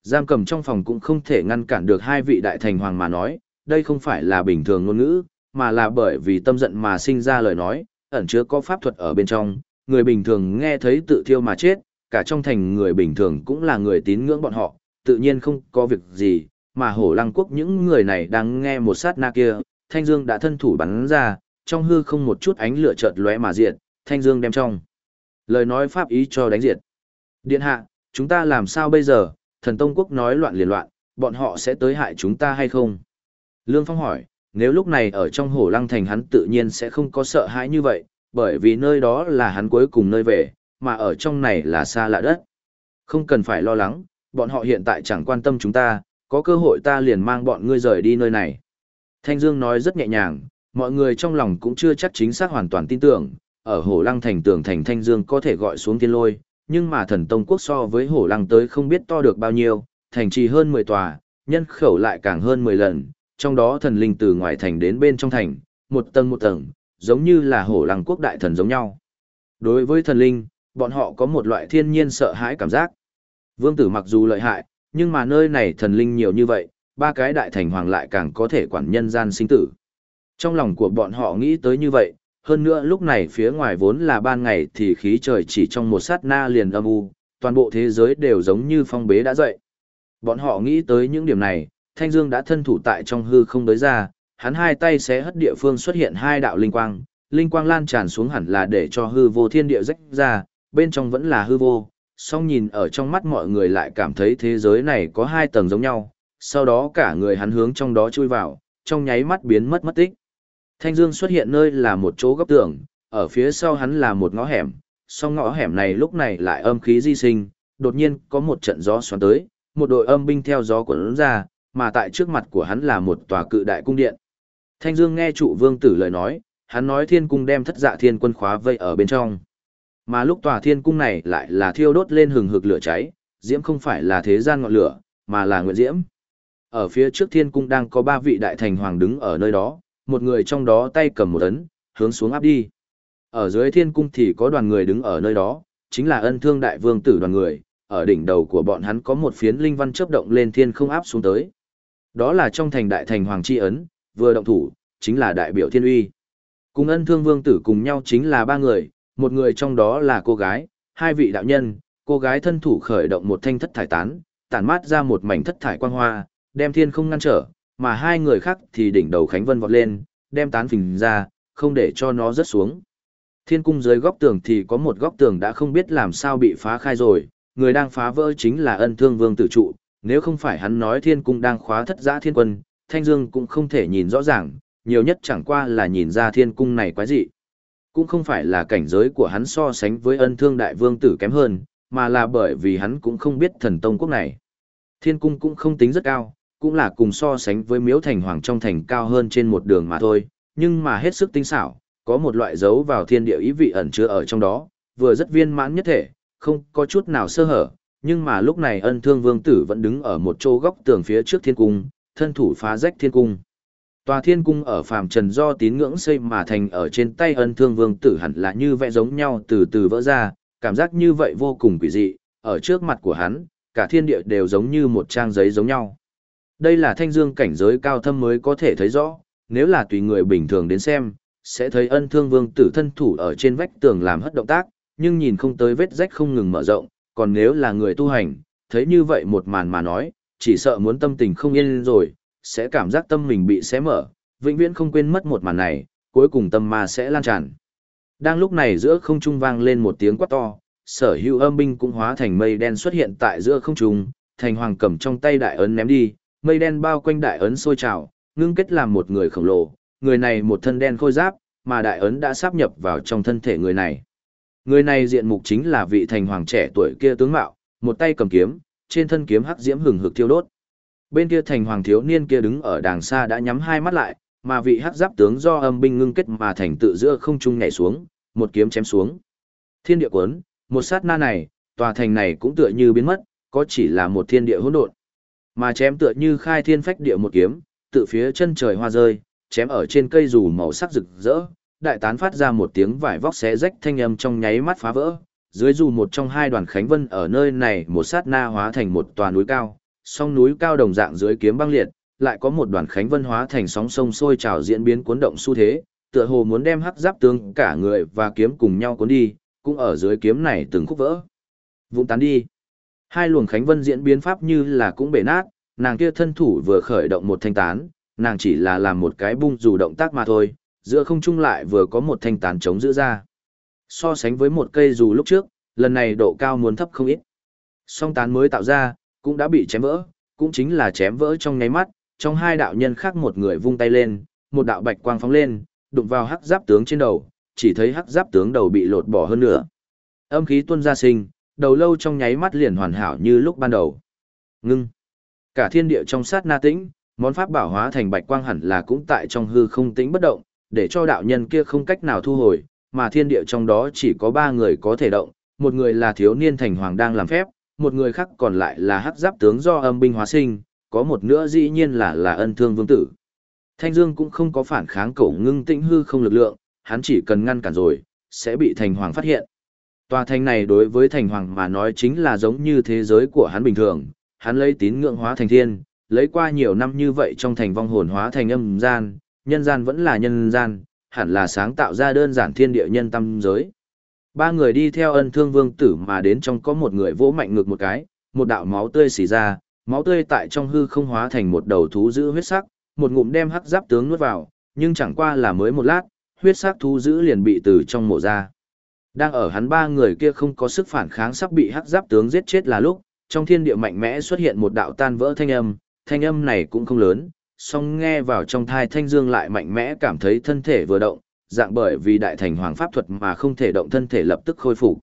Giam cầm trong phòng cũng không thể ngăn cản được hai vị đại thành hoàng mà nói, đây không phải là bình thường ngôn ngữ, mà là bởi vì tâm giận mà sinh ra lời nói, ẩn chứa có pháp thuật ở bên trong, người bình thường nghe thấy tự thiêu mà chết, cả trong thành người bình thường cũng là người tín ngưỡng bọn họ, tự nhiên không có việc gì, mà hổ lăng quốc những người này đang nghe một sát na kia, Thanh Dương đã thân thủ bắn ra, trong hư không một chút ánh lửa chợt lóe mà diệt, Thanh Dương đem trong. Lời nói pháp ý cho đánh diệt. Điện hạ, chúng ta làm sao bây giờ, thần tông quốc nói loạn liền loạn, bọn họ sẽ tới hại chúng ta hay không? Lương Phong hỏi, nếu lúc này ở trong hồ lăng thành hắn tự nhiên sẽ không có sợ hãi như vậy, bởi vì nơi đó là hắn cuối cùng nơi về, mà ở trong này là xa lạ đất. Không cần phải lo lắng, bọn họ hiện tại chẳng quan tâm chúng ta, có cơ hội ta liền mang bọn ngươi rời đi nơi này. Thanh Dương nói rất nhẹ nhàng, mọi người trong lòng cũng chưa chắc chính xác hoàn toàn tin tưởng, ở hồ Lăng thành tường thành Thanh Dương có thể gọi xuống thiên lôi, nhưng mà thần tông quốc so với hồ Lăng tới không biết to được bao nhiêu, thành trì hơn 10 tòa, nhân khẩu lại càng hơn 10 lần, trong đó thần linh từ ngoài thành đến bên trong thành, một tầng một tầng, giống như là Hổ Lăng quốc đại thần giống nhau. Đối với thần linh, bọn họ có một loại thiên nhiên sợ hãi cảm giác. Vương tử mặc dù lợi hại, nhưng mà nơi này thần linh nhiều như vậy, ba cái đại thành hoàng lại càng có thể quản nhân gian sinh tử. Trong lòng của bọn họ nghĩ tới như vậy, hơn nữa lúc này phía ngoài vốn là ban ngày thì khí trời chỉ trong một sát na liền âm u, toàn bộ thế giới đều giống như phong bế đã dậy. Bọn họ nghĩ tới những điểm này, Thanh Dương đã thân thủ tại trong hư không tới ra, hắn hai tay xé hất địa phương xuất hiện hai đạo linh quang, linh quang lan tràn xuống hẳn là để cho hư vô thiên địa rách ra, bên trong vẫn là hư vô, song nhìn ở trong mắt mọi người lại cảm thấy thế giới này có hai tầng giống nhau, sau đó cả người hắn hướng trong đó chui vào, trong nháy mắt biến mất mất tích. Thanh Dương xuất hiện nơi là một chỗ góc tường, ở phía sau hắn là một ngõ hẻm, song ngõ hẻm này lúc này lại âm khí di sinh, đột nhiên có một trận gió xoắn tới, một đội âm binh theo gió cuốn ra, mà tại trước mặt của hắn là một tòa cự đại cung điện. Thanh Dương nghe trụ vương tử lời nói, hắn nói thiên cung đem thất dạ thiên quân khóa vây ở bên trong. Mà lúc tòa thiên cung này lại là thiêu đốt lên hừng hực lửa cháy, diễm không phải là thế gian ngọn lửa, mà là nguyện diễm. Ở phía trước thiên cung đang có ba vị đại thành hoàng đứng ở nơi đó, một người trong đó tay cầm một ấn, hướng xuống áp đi. Ở dưới thiên cung thì có đoàn người đứng ở nơi đó, chính là ân thương đại vương tử đoàn người, ở đỉnh đầu của bọn hắn có một phiến linh văn chớp động lên thiên không áp xuống tới. Đó là trong thành đại thành hoàng chi ấn, vừa động thủ, chính là đại biểu thiên uy. Cùng ân thương vương tử cùng nhau chính là ba người, một người trong đó là cô gái, hai vị đạo nhân, cô gái thân thủ khởi động một thanh thất thải tán, tản mát ra một mảnh thất thải quang hoa, đem thiên không ngăn trở, mà hai người khác thì đỉnh đầu Khánh Vân vọt lên, đem tán phình ra, không để cho nó rớt xuống. Thiên cung dưới góc tường thì có một góc tường đã không biết làm sao bị phá khai rồi, người đang phá vỡ chính là ân thương vương tử trụ, nếu không phải hắn nói thiên cung đang khóa thất giã thiên quân, Thanh Dương cũng không thể nhìn rõ ràng, nhiều nhất chẳng qua là nhìn ra thiên cung này quái dị. Cũng không phải là cảnh giới của hắn so sánh với ân thương đại vương tử kém hơn, mà là bởi vì hắn cũng không biết thần tông quốc này. Thiên cung cũng không tính rất cao, cũng là cùng so sánh với miếu thành hoàng trong thành cao hơn trên một đường mà thôi, nhưng mà hết sức tinh xảo, có một loại dấu vào thiên địa ý vị ẩn chứa ở trong đó, vừa rất viên mãn nhất thể, không có chút nào sơ hở, nhưng mà lúc này ân thương vương tử vẫn đứng ở một chỗ góc tường phía trước thiên cung, thân thủ phá rách thiên cung. Tòa thiên cung ở phàm trần do tín ngưỡng xây mà thành ở trên tay ân thương vương tử hẳn là như vẽ giống nhau từ từ vỡ ra, cảm giác như vậy vô cùng quỷ dị, ở trước mặt của hắn, cả thiên địa đều giống như một trang giấy giống nhau. Đây là thanh dương cảnh giới cao thâm mới có thể thấy rõ, nếu là tùy người bình thường đến xem, sẽ thấy ân thương vương tử thân thủ ở trên vách tường làm hất động tác, nhưng nhìn không tới vết rách không ngừng mở rộng, còn nếu là người tu hành, thấy như vậy một màn mà nói, chỉ sợ muốn tâm tình không yên rồi, sẽ cảm giác tâm mình bị xé mở, vĩnh viễn không quên mất một màn này, cuối cùng tâm ma sẽ lan tràn. Đang lúc này giữa không trung vang lên một tiếng quát to, sở hữu âm binh cũng hóa thành mây đen xuất hiện tại giữa không trung, thành hoàng cầm trong tay đại ấn ném đi, mây đen bao quanh đại ấn sôi trào, ngưng kết làm một người khổng lồ, người này một thân đen khôi giáp, mà đại ấn đã sáp nhập vào trong thân thể người này. Người này diện mục chính là vị thành hoàng trẻ tuổi kia tướng mạo, một tay cầm kiếm, trên thân kiếm hắc diễm hừng hực thiêu đốt. Bên kia thành hoàng thiếu niên kia đứng ở đàng xa đã nhắm hai mắt lại, mà vị hắc giáp tướng do âm binh ngưng kết mà thành tự giữa không trung nhảy xuống, một kiếm chém xuống. Thiên địa cuốn, một sát na này, tòa thành này cũng tựa như biến mất, có chỉ là một thiên địa hỗn độn. Mà chém tựa như khai thiên phách địa một kiếm, tự phía chân trời hoa rơi, chém ở trên cây dù màu sắc rực rỡ, đại tán phát ra một tiếng vải vóc xé rách thanh âm trong nháy mắt phá vỡ. Dưới dù một trong hai đoàn khánh vân ở nơi này một sát na hóa thành một tòa núi cao, song núi cao đồng dạng dưới kiếm băng liệt, lại có một đoàn khánh vân hóa thành sóng sông sôi trào diễn biến cuốn động xu thế, tựa hồ muốn đem hắc giáp tướng cả người và kiếm cùng nhau cuốn đi, cũng ở dưới kiếm này từng khúc vỡ. Vụng tán đi. Hai luồng khánh vân diễn biến pháp như là cũng bể nát, nàng kia thân thủ vừa khởi động một thanh tán, nàng chỉ là làm một cái bung dù động tác mà thôi, giữa không trung lại vừa có một thanh tán chống giữ ra. So sánh với một cây dù lúc trước, lần này độ cao muốn thấp không ít. Song tán mới tạo ra, cũng đã bị chém vỡ, cũng chính là chém vỡ trong nháy mắt, trong hai đạo nhân khác một người vung tay lên, một đạo bạch quang phóng lên, đụng vào hắc giáp tướng trên đầu, chỉ thấy hắc giáp tướng đầu bị lột bỏ hơn nữa. Âm khí tuôn ra sinh, đầu lâu trong nháy mắt liền hoàn hảo như lúc ban đầu. Ngưng. Cả thiên địa trong sát na tĩnh, món pháp bảo hóa thành bạch quang hẳn là cũng tại trong hư không tĩnh bất động, để cho đạo nhân kia không cách nào thu hồi, mà thiên địa trong đó chỉ có ba người có thể động, một người là thiếu niên thành hoàng đang làm phép, một người khác còn lại là hắc giáp tướng do âm binh hóa sinh, có một nữa dĩ nhiên là là ân thương vương tử. Thanh Dương cũng không có phản kháng cổ ngưng tĩnh hư không lực lượng, hắn chỉ cần ngăn cản rồi, sẽ bị thành hoàng phát hiện. Tòa thành này đối với thành hoàng mà nói chính là giống như thế giới của hắn bình thường, hắn lấy tín ngưỡng hóa thành thiên, lấy qua nhiều năm như vậy trong thành vong hồn hóa thành âm gian, nhân gian vẫn là nhân gian, hẳn là sáng tạo ra đơn giản thiên địa nhân tâm giới. Ba người đi theo ân thương vương tử mà đến trong có một người vỗ mạnh ngược một cái, một đạo máu tươi xì ra, máu tươi tại trong hư không hóa thành một đầu thú giữ huyết sắc, một ngụm đem hắc giáp tướng nuốt vào, nhưng chẳng qua là mới một lát, huyết sắc thú giữ liền bị từ trong mộ ra. Đang ở hắn ba người kia không có sức phản kháng sắp bị hắc giáp tướng giết chết là lúc, trong thiên địa mạnh mẽ xuất hiện một đạo tan vỡ thanh âm, thanh âm này cũng không lớn, song nghe vào trong thai thanh dương lại mạnh mẽ cảm thấy thân thể vừa động, dạng bởi vì đại thành hoàng pháp thuật mà không thể động thân thể lập tức khôi phục.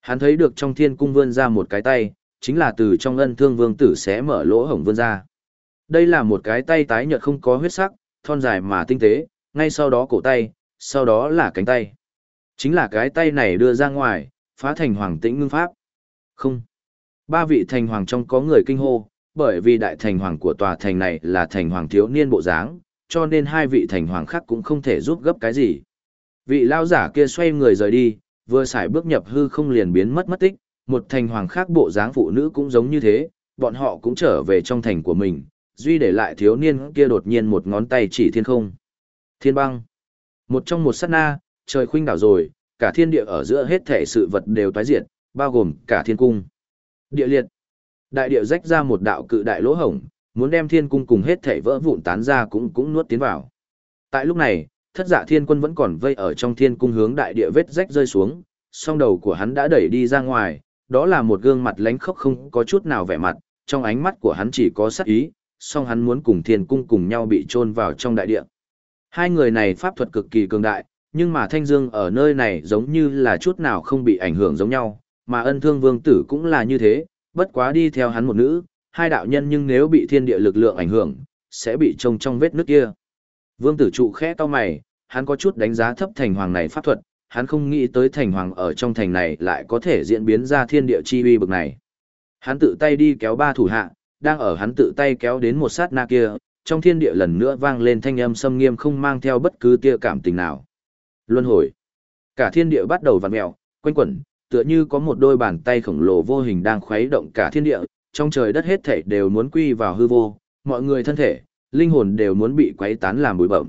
Hắn thấy được trong thiên cung vươn ra một cái tay, chính là từ trong ân thương vương tử sẽ mở lỗ hổng vươn ra. Đây là một cái tay tái nhợt không có huyết sắc, thon dài mà tinh tế, ngay sau đó cổ tay, sau đó là cánh tay. Chính là cái tay này đưa ra ngoài, phá thành hoàng tĩnh ngưng pháp. Không. Ba vị thành hoàng trong có người kinh hô, bởi vì đại thành hoàng của tòa thành này là thành hoàng thiếu niên bộ dáng, cho nên hai vị thành hoàng khác cũng không thể giúp gấp cái gì. Vị lao giả kia xoay người rời đi, vừa xài bước nhập hư không liền biến mất mất tích, một thành hoàng khác bộ dáng phụ nữ cũng giống như thế, bọn họ cũng trở về trong thành của mình, duy để lại thiếu niên kia đột nhiên một ngón tay chỉ thiên không. Thiên băng. Một trong một sát na, trời khuynh đảo rồi, cả thiên địa ở giữa hết thể sự vật đều tái diệt, bao gồm cả thiên cung. Địa liệt. Đại địa rách ra một đạo cự đại lỗ hổng, muốn đem thiên cung cùng hết thể vỡ vụn tán ra cũng cũng nuốt tiến vào. Tại lúc này, thất dạ thiên quân vẫn còn vây ở trong thiên cung hướng đại địa vết rách rơi xuống, song đầu của hắn đã đẩy đi ra ngoài, đó là một gương mặt lánh khóc không có chút nào vẻ mặt, trong ánh mắt của hắn chỉ có sắc ý, song hắn muốn cùng thiên cung cùng nhau bị chôn vào trong đại địa. Hai người này pháp thuật cực kỳ cường đại, nhưng mà Thanh Dương ở nơi này giống như là chút nào không bị ảnh hưởng giống nhau, mà ân thương vương tử cũng là như thế, bất quá đi theo hắn một nữ, hai đạo nhân nhưng nếu bị thiên địa lực lượng ảnh hưởng, sẽ bị trông trong vết nước kia. Vương tử trụ khẽ to mày, hắn có chút đánh giá thấp thành hoàng này pháp thuật, hắn không nghĩ tới thành hoàng ở trong thành này lại có thể diễn biến ra thiên địa chi uy bực này. Hắn tự tay đi kéo ba thủ hạ, đang ở hắn tự tay kéo đến một sát na kia, trong thiên địa lần nữa vang lên thanh âm xâm nghiêm không mang theo bất cứ tia cảm tình nào. Luân hồi. Cả thiên địa bắt đầu vặn mèo, quanh quẩn, tựa như có một đôi bàn tay khổng lồ vô hình đang khuấy động cả thiên địa, trong trời đất hết thảy đều muốn quy vào hư vô, mọi người thân thể, linh hồn đều muốn bị quấy tán làm bụi bậm.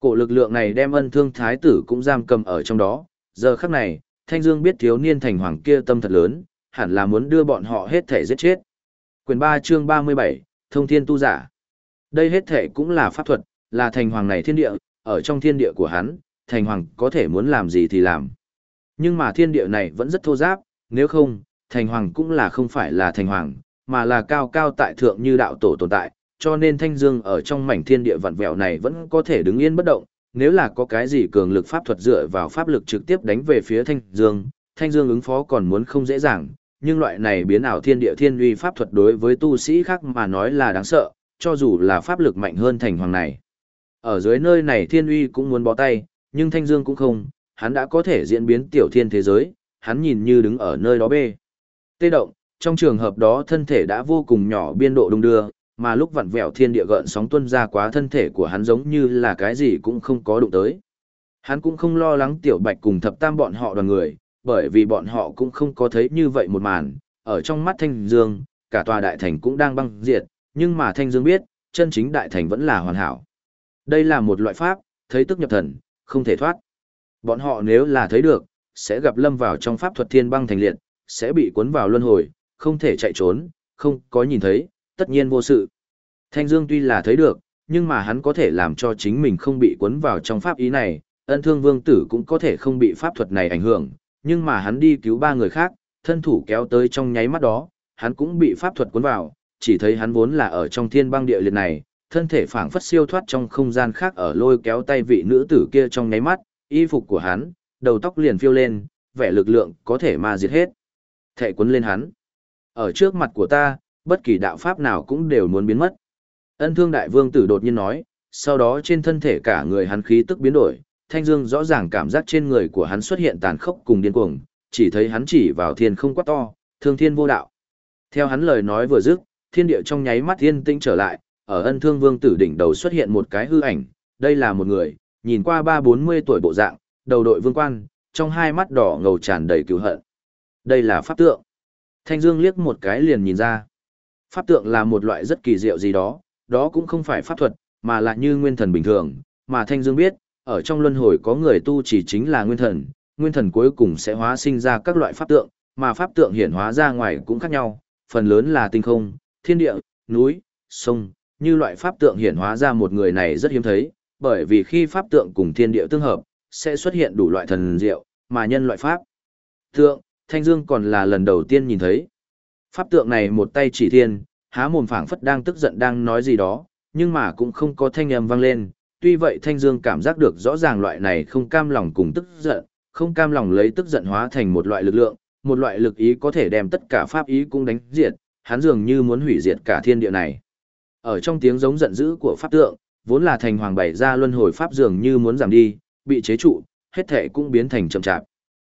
Cổ lực lượng này đem ân thương thái tử cũng giam cầm ở trong đó, giờ khắc này, Thanh Dương biết thiếu niên thành hoàng kia tâm thật lớn, hẳn là muốn đưa bọn họ hết thể giết chết. Quyền 3 chương 37, Thông Thiên Tu Giả. Đây hết thể cũng là pháp thuật, là thành hoàng này thiên địa, ở trong thiên địa của hắn, thành hoàng có thể muốn làm gì thì làm. Nhưng mà thiên địa này vẫn rất thô giáp, nếu không, thành hoàng cũng là không phải là thành hoàng, mà là cao cao tại thượng như đạo tổ tồn tại, cho nên thanh dương ở trong mảnh thiên địa vặn vẹo này vẫn có thể đứng yên bất động, nếu là có cái gì cường lực pháp thuật dựa vào pháp lực trực tiếp đánh về phía thanh dương, thanh dương ứng phó còn muốn không dễ dàng, nhưng loại này biến ảo thiên địa thiên uy pháp thuật đối với tu sĩ khác mà nói là đáng sợ, cho dù là pháp lực mạnh hơn thành hoàng này. Ở dưới nơi này thiên uy cũng muốn bó tay, nhưng thanh dương cũng không, hắn đã có thể diễn biến tiểu thiên thế giới, hắn nhìn như đứng ở nơi đó bê. Tê động, trong trường hợp đó thân thể đã vô cùng nhỏ biên độ đung đưa, mà lúc vặn vẹo thiên địa gợn sóng tuân ra quá thân thể của hắn giống như là cái gì cũng không có đụng tới. Hắn cũng không lo lắng tiểu bạch cùng thập tam bọn họ đoàn người, bởi vì bọn họ cũng không có thấy như vậy một màn, ở trong mắt thanh dương, cả tòa đại thành cũng đang băng diệt, nhưng mà thanh dương biết, chân chính đại thành vẫn là hoàn hảo. Đây là một loại pháp, thấy tức nhập thần, không thể thoát. Bọn họ nếu là thấy được, sẽ gặp lâm vào trong pháp thuật thiên băng thành liệt, sẽ bị cuốn vào luân hồi, không thể chạy trốn, không có nhìn thấy, tất nhiên vô sự. Thanh Dương tuy là thấy được, nhưng mà hắn có thể làm cho chính mình không bị cuốn vào trong pháp ý này, ân thương vương tử cũng có thể không bị pháp thuật này ảnh hưởng, nhưng mà hắn đi cứu ba người khác, thân thủ kéo tới trong nháy mắt đó, hắn cũng bị pháp thuật cuốn vào, chỉ thấy hắn vốn là ở trong thiên băng địa liệt này, thân thể phảng phất siêu thoát trong không gian khác ở lôi kéo tay vị nữ tử kia trong nháy mắt, y phục của hắn, đầu tóc liền phiêu lên, vẻ lực lượng có thể mà diệt hết. Thệ quấn lên hắn. Ở trước mặt của ta, bất kỳ đạo pháp nào cũng đều muốn biến mất. Ân thương đại vương tử đột nhiên nói, sau đó trên thân thể cả người hắn khí tức biến đổi, thanh dương rõ ràng cảm giác trên người của hắn xuất hiện tàn khốc cùng điên cuồng, chỉ thấy hắn chỉ vào thiên không quá to, thương thiên vô đạo. Theo hắn lời nói vừa dứt, thiên địa trong nháy mắt thiên tĩnh trở lại, ở ân thương vương tử đỉnh đầu xuất hiện một cái hư ảnh, đây là một người, nhìn qua ba bốn mươi tuổi bộ dạng, đầu đội vương quan, trong hai mắt đỏ ngầu tràn đầy cứu hận. Đây là pháp tượng. Thanh Dương liếc một cái liền nhìn ra. Pháp tượng là một loại rất kỳ diệu gì đó, đó cũng không phải pháp thuật, mà là như nguyên thần bình thường, mà Thanh Dương biết, ở trong luân hồi có người tu chỉ chính là nguyên thần, nguyên thần cuối cùng sẽ hóa sinh ra các loại pháp tượng, mà pháp tượng hiển hóa ra ngoài cũng khác nhau, phần lớn là tinh không, thiên địa, núi, sông, như loại pháp tượng hiển hóa ra một người này rất hiếm thấy, bởi vì khi pháp tượng cùng thiên địa tương hợp, sẽ xuất hiện đủ loại thần diệu, mà nhân loại pháp. Tượng, Thanh Dương còn là lần đầu tiên nhìn thấy. Pháp tượng này một tay chỉ thiên, há mồm phảng phất đang tức giận đang nói gì đó, nhưng mà cũng không có thanh âm vang lên. Tuy vậy Thanh Dương cảm giác được rõ ràng loại này không cam lòng cùng tức giận, không cam lòng lấy tức giận hóa thành một loại lực lượng, một loại lực ý có thể đem tất cả pháp ý cũng đánh diệt, hắn dường như muốn hủy diệt cả thiên địa này. Ở trong tiếng giống giận dữ của pháp tượng, vốn là thành hoàng bảy ra luân hồi pháp dường như muốn giảm đi, bị chế trụ, hết thể cũng biến thành chậm chạp.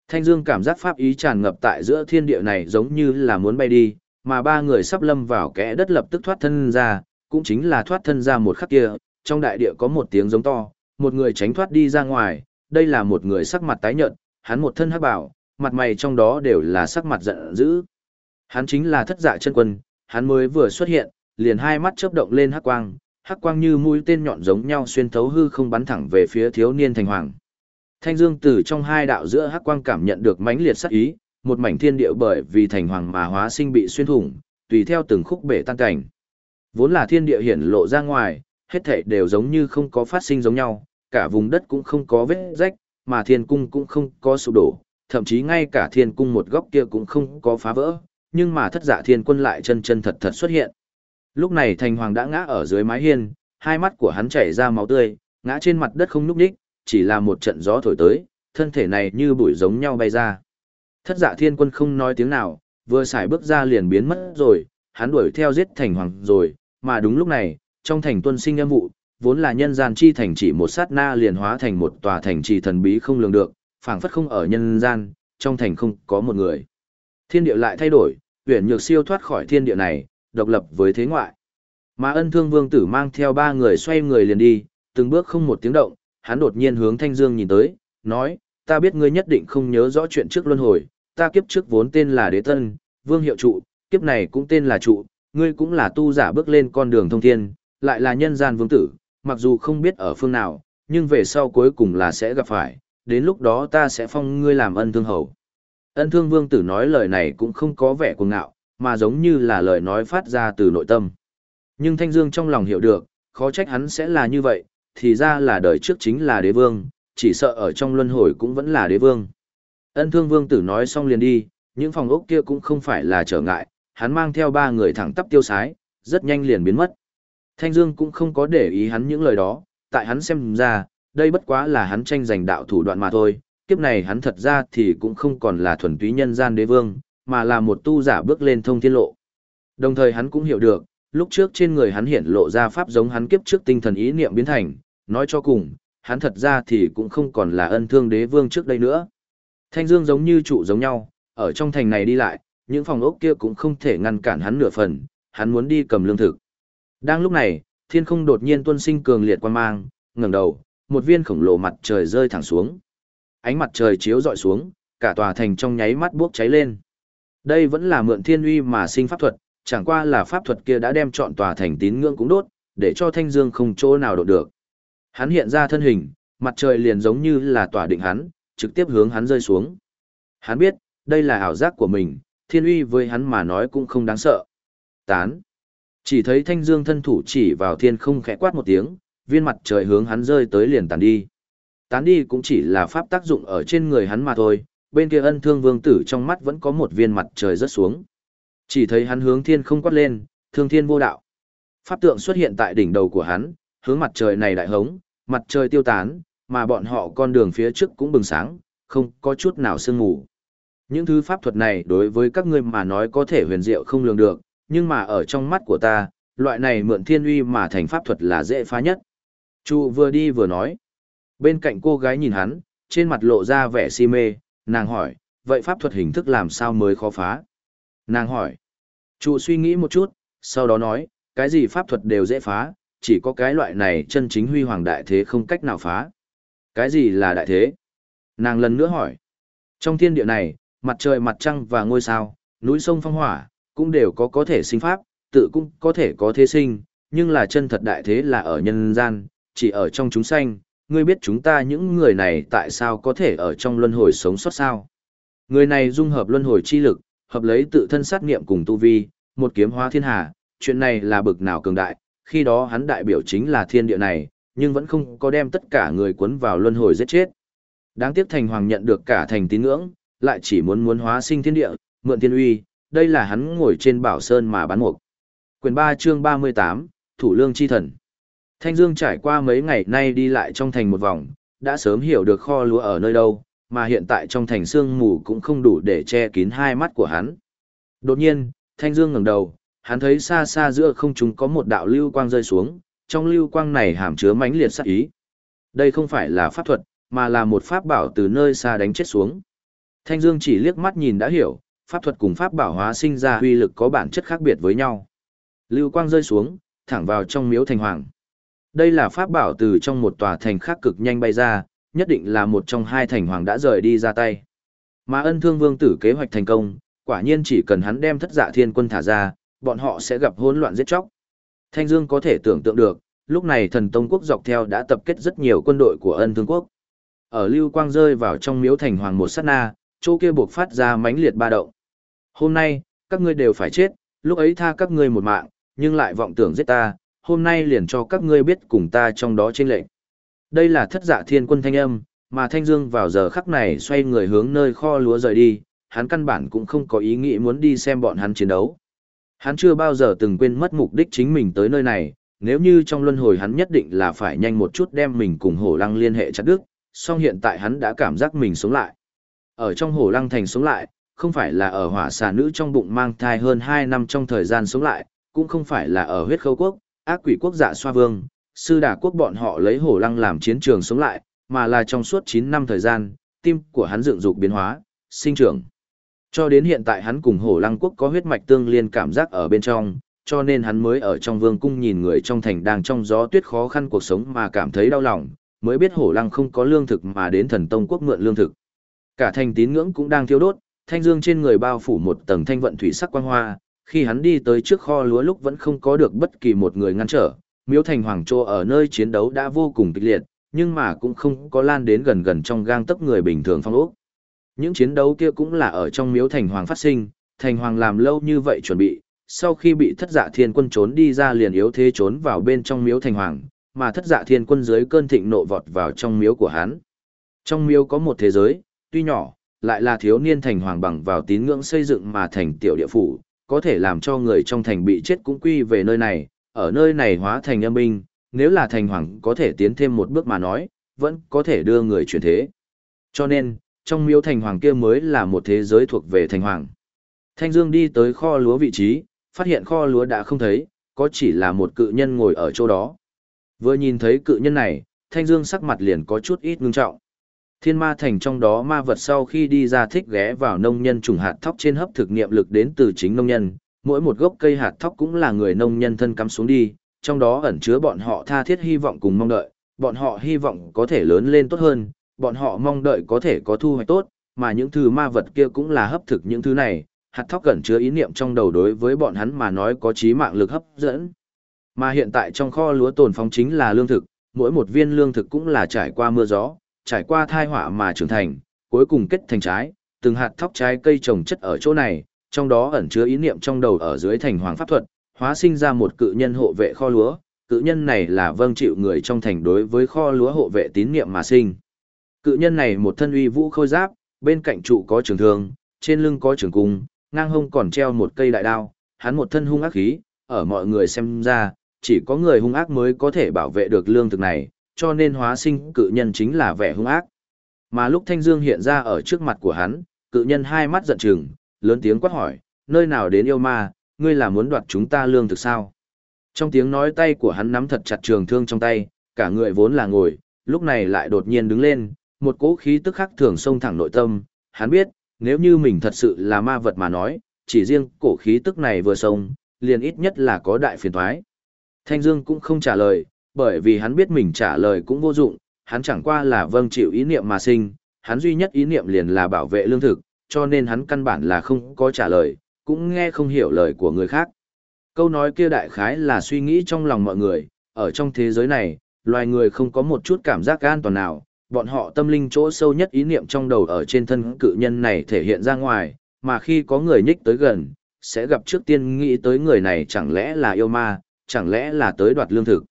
Thanh Dương cảm giác pháp ý tràn ngập tại giữa thiên địa này giống như là muốn bay đi, mà ba người sắp lâm vào kẽ đất lập tức thoát thân ra, cũng chính là thoát thân ra một khắc kia, trong đại địa có một tiếng giống to, một người tránh thoát đi ra ngoài, đây là một người sắc mặt tái nhợt, hắn một thân hắc bảo, mặt mày trong đó đều là sắc mặt giận dữ. Hắn chính là thất dạ chân quân, hắn mới vừa xuất hiện, liền hai mắt chớp động lên hắc quang, hắc quang như mũi tên nhọn giống nhau xuyên thấu hư không bắn thẳng về phía thiếu niên thành hoàng. Thanh Dương từ trong hai đạo giữa hắc quang cảm nhận được mãnh liệt sát ý, một mảnh thiên địa bởi vì thành hoàng mà hóa sinh bị xuyên thủng, tùy theo từng khúc bể tan cảnh. Vốn là thiên địa hiển lộ ra ngoài, hết thảy đều giống như không có phát sinh giống nhau, cả vùng đất cũng không có vết rách, mà thiên cung cũng không có sụp đổ, thậm chí ngay cả thiên cung một góc kia cũng không có phá vỡ, nhưng mà thất dạ thiên quân lại chân chân thật thật xuất hiện. Lúc này thành hoàng đã ngã ở dưới mái hiên, hai mắt của hắn chảy ra máu tươi, ngã trên mặt đất không nhúc nhích, chỉ là một trận gió thổi tới, thân thể này như bụi giống nhau bay ra. Thất dạ thiên quân không nói tiếng nào, vừa xài bước ra liền biến mất rồi, hắn đuổi theo giết thành hoàng rồi, mà đúng lúc này, trong thành tuân sinh âm vụ, vốn là nhân gian chi thành chỉ một sát na liền hóa thành một tòa thành trì thần bí không lường được, phảng phất không ở nhân gian, trong thành không có một người. Thiên địa lại thay đổi, huyền nhược siêu thoát khỏi thiên địa này, độc lập với thế ngoại. Mà ân thương vương tử mang theo ba người xoay người liền đi, từng bước không một tiếng động, hắn đột nhiên hướng Thanh Dương nhìn tới, nói, ta biết ngươi nhất định không nhớ rõ chuyện trước luân hồi, ta kiếp trước vốn tên là đế tân, vương hiệu trụ, kiếp này cũng tên là trụ, ngươi cũng là tu giả bước lên con đường thông thiên, lại là nhân gian vương tử, mặc dù không biết ở phương nào, nhưng về sau cuối cùng là sẽ gặp phải, đến lúc đó ta sẽ phong ngươi làm ân thương hầu. Ân thương vương tử nói lời này cũng không có vẻ cuồng ngạo, mà giống như là lời nói phát ra từ nội tâm. Nhưng Thanh Dương trong lòng hiểu được, khó trách hắn sẽ là như vậy, thì ra là đời trước chính là đế vương, chỉ sợ ở trong luân hồi cũng vẫn là đế vương. Ân thương vương tử nói xong liền đi, những phòng ốc kia cũng không phải là trở ngại, hắn mang theo ba người thẳng tắp tiêu sái, rất nhanh liền biến mất. Thanh Dương cũng không có để ý hắn những lời đó, tại hắn xem ra, đây bất quá là hắn tranh giành đạo thủ đoạn mà thôi, kiếp này hắn thật ra thì cũng không còn là thuần túy nhân gian đế vương, mà là một tu giả bước lên thông thiên lộ. Đồng thời hắn cũng hiểu được, lúc trước trên người hắn hiện lộ ra pháp giống hắn kiếp trước tinh thần ý niệm biến thành, nói cho cùng, hắn thật ra thì cũng không còn là ân thương đế vương trước đây nữa. Thanh Dương giống như trụ giống nhau, ở trong thành này đi lại, những phòng ốc kia cũng không thể ngăn cản hắn nửa phần, hắn muốn đi cầm lương thực. Đang lúc này, thiên không đột nhiên tuôn sinh cường liệt quan mang, ngẩng đầu, một viên khổng lồ mặt trời rơi thẳng xuống. Ánh mặt trời chiếu dọi xuống, cả tòa thành trong nháy mắt bốc cháy lên. Đây vẫn là mượn thiên uy mà sinh pháp thuật, chẳng qua là pháp thuật kia đã đem trọn tòa thành tín ngưỡng cũng đốt, để cho thanh dương không chỗ nào đột được. Hắn hiện ra thân hình, mặt trời liền giống như là tỏa định hắn, trực tiếp hướng hắn rơi xuống. Hắn biết, đây là ảo giác của mình, thiên uy với hắn mà nói cũng không đáng sợ. Tán. Chỉ thấy thanh dương thân thủ chỉ vào thiên không khẽ quát một tiếng, viên mặt trời hướng hắn rơi tới liền tàn đi. Tán đi cũng chỉ là pháp tác dụng ở trên người hắn mà thôi, bên kia ân thương vương tử trong mắt vẫn có một viên mặt trời rớt xuống. Chỉ thấy hắn hướng thiên không quát lên, thương thiên vô đạo. Pháp tượng xuất hiện tại đỉnh đầu của hắn, hướng mặt trời này đại hống, mặt trời tiêu tán, mà bọn họ con đường phía trước cũng bừng sáng, không có chút nào sương mù. Những thứ pháp thuật này đối với các ngươi mà nói có thể huyền diệu không lường được, nhưng mà ở trong mắt của ta, loại này mượn thiên uy mà thành pháp thuật là dễ phá nhất. Chu vừa đi vừa nói. Bên cạnh cô gái nhìn hắn, trên mặt lộ ra vẻ si mê, nàng hỏi, vậy pháp thuật hình thức làm sao mới khó phá? Nàng hỏi. trụ suy nghĩ một chút, sau đó nói, cái gì pháp thuật đều dễ phá, chỉ có cái loại này chân chính huy hoàng đại thế không cách nào phá. Cái gì là đại thế? Nàng lần nữa hỏi. Trong thiên địa này, mặt trời mặt trăng và ngôi sao, núi sông phong hỏa, cũng đều có có thể sinh pháp, tự cũng có thể có thế sinh, nhưng là chân thật đại thế là ở nhân gian, chỉ ở trong chúng sanh, ngươi biết chúng ta những người này tại sao có thể ở trong luân hồi sống sót sao. Người này dung hợp luân hồi chi lực, hợp lấy tự thân sát nghiệm cùng tu vi, một kiếm hóa thiên hà, chuyện này là bực nào cường đại, khi đó hắn đại biểu chính là thiên địa này, nhưng vẫn không có đem tất cả người cuốn vào luân hồi giết chết. Đáng tiếc thành hoàng nhận được cả thành tín ngưỡng, lại chỉ muốn muốn hóa sinh thiên địa, mượn thiên uy, đây là hắn ngồi trên bảo sơn mà bán mục. Quyền 3 chương 38, Thủ lương chi thần. Thanh Dương trải qua mấy ngày nay đi lại trong thành một vòng, đã sớm hiểu được kho lúa ở nơi đâu, mà hiện tại trong thành sương mù cũng không đủ để che kín hai mắt của hắn. Đột nhiên, Thanh Dương ngẩng đầu, hắn thấy xa xa giữa không trung có một đạo lưu quang rơi xuống, trong lưu quang này hàm chứa mãnh liệt sát ý. Đây không phải là pháp thuật, mà là một pháp bảo từ nơi xa đánh chết xuống. Thanh Dương chỉ liếc mắt nhìn đã hiểu, pháp thuật cùng pháp bảo hóa sinh ra uy lực có bản chất khác biệt với nhau. Lưu quang rơi xuống, thẳng vào trong miếu thành hoàng. Đây là pháp bảo từ trong một tòa thành khác cực nhanh bay ra, nhất định là một trong hai thành hoàng đã rời đi ra tay. Mà ân thương vương tử kế hoạch thành công, quả nhiên chỉ cần hắn đem thất dạ thiên quân thả ra, bọn họ sẽ gặp hỗn loạn giết chóc. Thanh Dương có thể tưởng tượng được, lúc này thần tông quốc dọc theo đã tập kết rất nhiều quân đội của ân thương quốc. Ở lưu quang rơi vào trong miếu thành hoàng một sát na, chỗ kia buộc phát ra mãnh liệt ba động. Hôm nay, các ngươi đều phải chết, lúc ấy tha các ngươi một mạng, nhưng lại vọng tưởng giết ta, hôm nay liền cho các ngươi biết cùng ta trong đó trên lệnh. Đây là thất dạ thiên quân thanh âm, mà Thanh Dương vào giờ khắc này xoay người hướng nơi kho lúa rời đi, hắn căn bản cũng không có ý nghĩ muốn đi xem bọn hắn chiến đấu. Hắn chưa bao giờ từng quên mất mục đích chính mình tới nơi này, nếu như trong luân hồi hắn nhất định là phải nhanh một chút đem mình cùng hổ lăng liên hệ chặt đứt, song hiện tại hắn đã cảm giác mình sống lại. Ở trong hổ lăng thành sống lại, không phải là ở hỏa xà nữ trong bụng mang thai hơn 2 năm trong thời gian sống lại, cũng không phải là ở huyết khâu quốc, ác quỷ quốc dạ xoa vương, sư đà quốc bọn họ lấy hổ lăng làm chiến trường sống lại, mà là trong suốt 9 năm thời gian, tim của hắn dựng dục biến hóa, sinh trưởng. Cho đến hiện tại hắn cùng hổ lăng quốc có huyết mạch tương liên cảm giác ở bên trong, cho nên hắn mới ở trong vương cung nhìn người trong thành đang trong gió tuyết khó khăn cuộc sống mà cảm thấy đau lòng, mới biết hổ lăng không có lương thực mà đến thần tông quốc mượn lương thực. Cả thành tín ngưỡng cũng đang thiêu đốt, thanh dương trên người bao phủ một tầng thanh vận thủy sắc quang hoa, khi hắn đi tới trước kho lúa lúc vẫn không có được bất kỳ một người ngăn trở, miếu thành hoàng trô ở nơi chiến đấu đã vô cùng kịch liệt, nhưng mà cũng không có lan đến gần gần trong gang tấc người bình thường phong ốc. Những chiến đấu kia cũng là ở trong miếu thành hoàng phát sinh, thành hoàng làm lâu như vậy chuẩn bị, sau khi bị thất dạ thiên quân trốn đi ra liền yếu thế trốn vào bên trong miếu thành hoàng, mà thất dạ thiên quân dưới cơn thịnh nộ vọt vào trong miếu của hắn. Trong miếu có một thế giới, tuy nhỏ, lại là thiếu niên thành hoàng bằng vào tín ngưỡng xây dựng mà thành tiểu địa phủ, có thể làm cho người trong thành bị chết cũng quy về nơi này, ở nơi này hóa thành âm binh, nếu là thành hoàng có thể tiến thêm một bước mà nói, vẫn có thể đưa người chuyển thế. Cho nên, trong miếu thành hoàng kia mới là một thế giới thuộc về thành hoàng. Thanh Dương đi tới kho lúa vị trí, phát hiện kho lúa đã không thấy, có chỉ là một cự nhân ngồi ở chỗ đó. Vừa nhìn thấy cự nhân này, Thanh Dương sắc mặt liền có chút ít ngưng trọng. Thiên ma thành trong đó ma vật sau khi đi ra thích ghé vào nông nhân trùng hạt thóc trên hấp thực nghiệm lực đến từ chính nông nhân, mỗi một gốc cây hạt thóc cũng là người nông nhân thân cắm xuống đi, trong đó ẩn chứa bọn họ tha thiết hy vọng cùng mong đợi, bọn họ hy vọng có thể lớn lên tốt hơn, bọn họ mong đợi có thể có thu hoạch tốt, mà những thứ ma vật kia cũng là hấp thực những thứ này, hạt thóc ẩn chứa ý niệm trong đầu đối với bọn hắn mà nói có trí mạng lực hấp dẫn. Mà hiện tại trong kho lúa tồn phong chính là lương thực, mỗi một viên lương thực cũng là trải qua mưa gió, trải qua thai họa mà trưởng thành, cuối cùng kết thành trái, từng hạt thóc trái cây trồng chất ở chỗ này, trong đó ẩn chứa ý niệm trong đầu ở dưới thành hoàng pháp thuật, hóa sinh ra một cự nhân hộ vệ kho lúa, cự nhân này là vâng chịu người trong thành đối với kho lúa hộ vệ tín niệm mà sinh. Cự nhân này một thân uy vũ khôi giáp, bên cạnh trụ có trường thương, trên lưng có trường cung, ngang hông còn treo một cây đại đao, hắn một thân hung ác khí, ở mọi người xem ra, chỉ có người hung ác mới có thể bảo vệ được lương thực này, cho nên hóa sinh cự nhân chính là vẻ hung ác. Mà lúc Thanh Dương hiện ra ở trước mặt của hắn, cự nhân hai mắt giận trừng, lớn tiếng quát hỏi, nơi nào đến yêu ma, ngươi là muốn đoạt chúng ta lương thực sao? Trong tiếng nói tay của hắn nắm thật chặt trường thương trong tay, cả người vốn là ngồi, lúc này lại đột nhiên đứng lên, một cỗ khí tức khắc thường xông thẳng nội tâm, hắn biết, nếu như mình thật sự là ma vật mà nói, chỉ riêng cổ khí tức này vừa xông, liền ít nhất là có đại phiền toái. Thanh Dương cũng không trả lời, bởi vì hắn biết mình trả lời cũng vô dụng, hắn chẳng qua là vâng chịu ý niệm mà sinh, hắn duy nhất ý niệm liền là bảo vệ lương thực, cho nên hắn căn bản là không có trả lời, cũng nghe không hiểu lời của người khác. Câu nói kia đại khái là suy nghĩ trong lòng mọi người, ở trong thế giới này, loài người không có một chút cảm giác an toàn nào, bọn họ tâm linh chỗ sâu nhất ý niệm trong đầu ở trên thân cự nhân này thể hiện ra ngoài, mà khi có người nhích tới gần, sẽ gặp trước tiên nghĩ tới người này chẳng lẽ là yêu ma, chẳng lẽ là tới đoạt lương thực.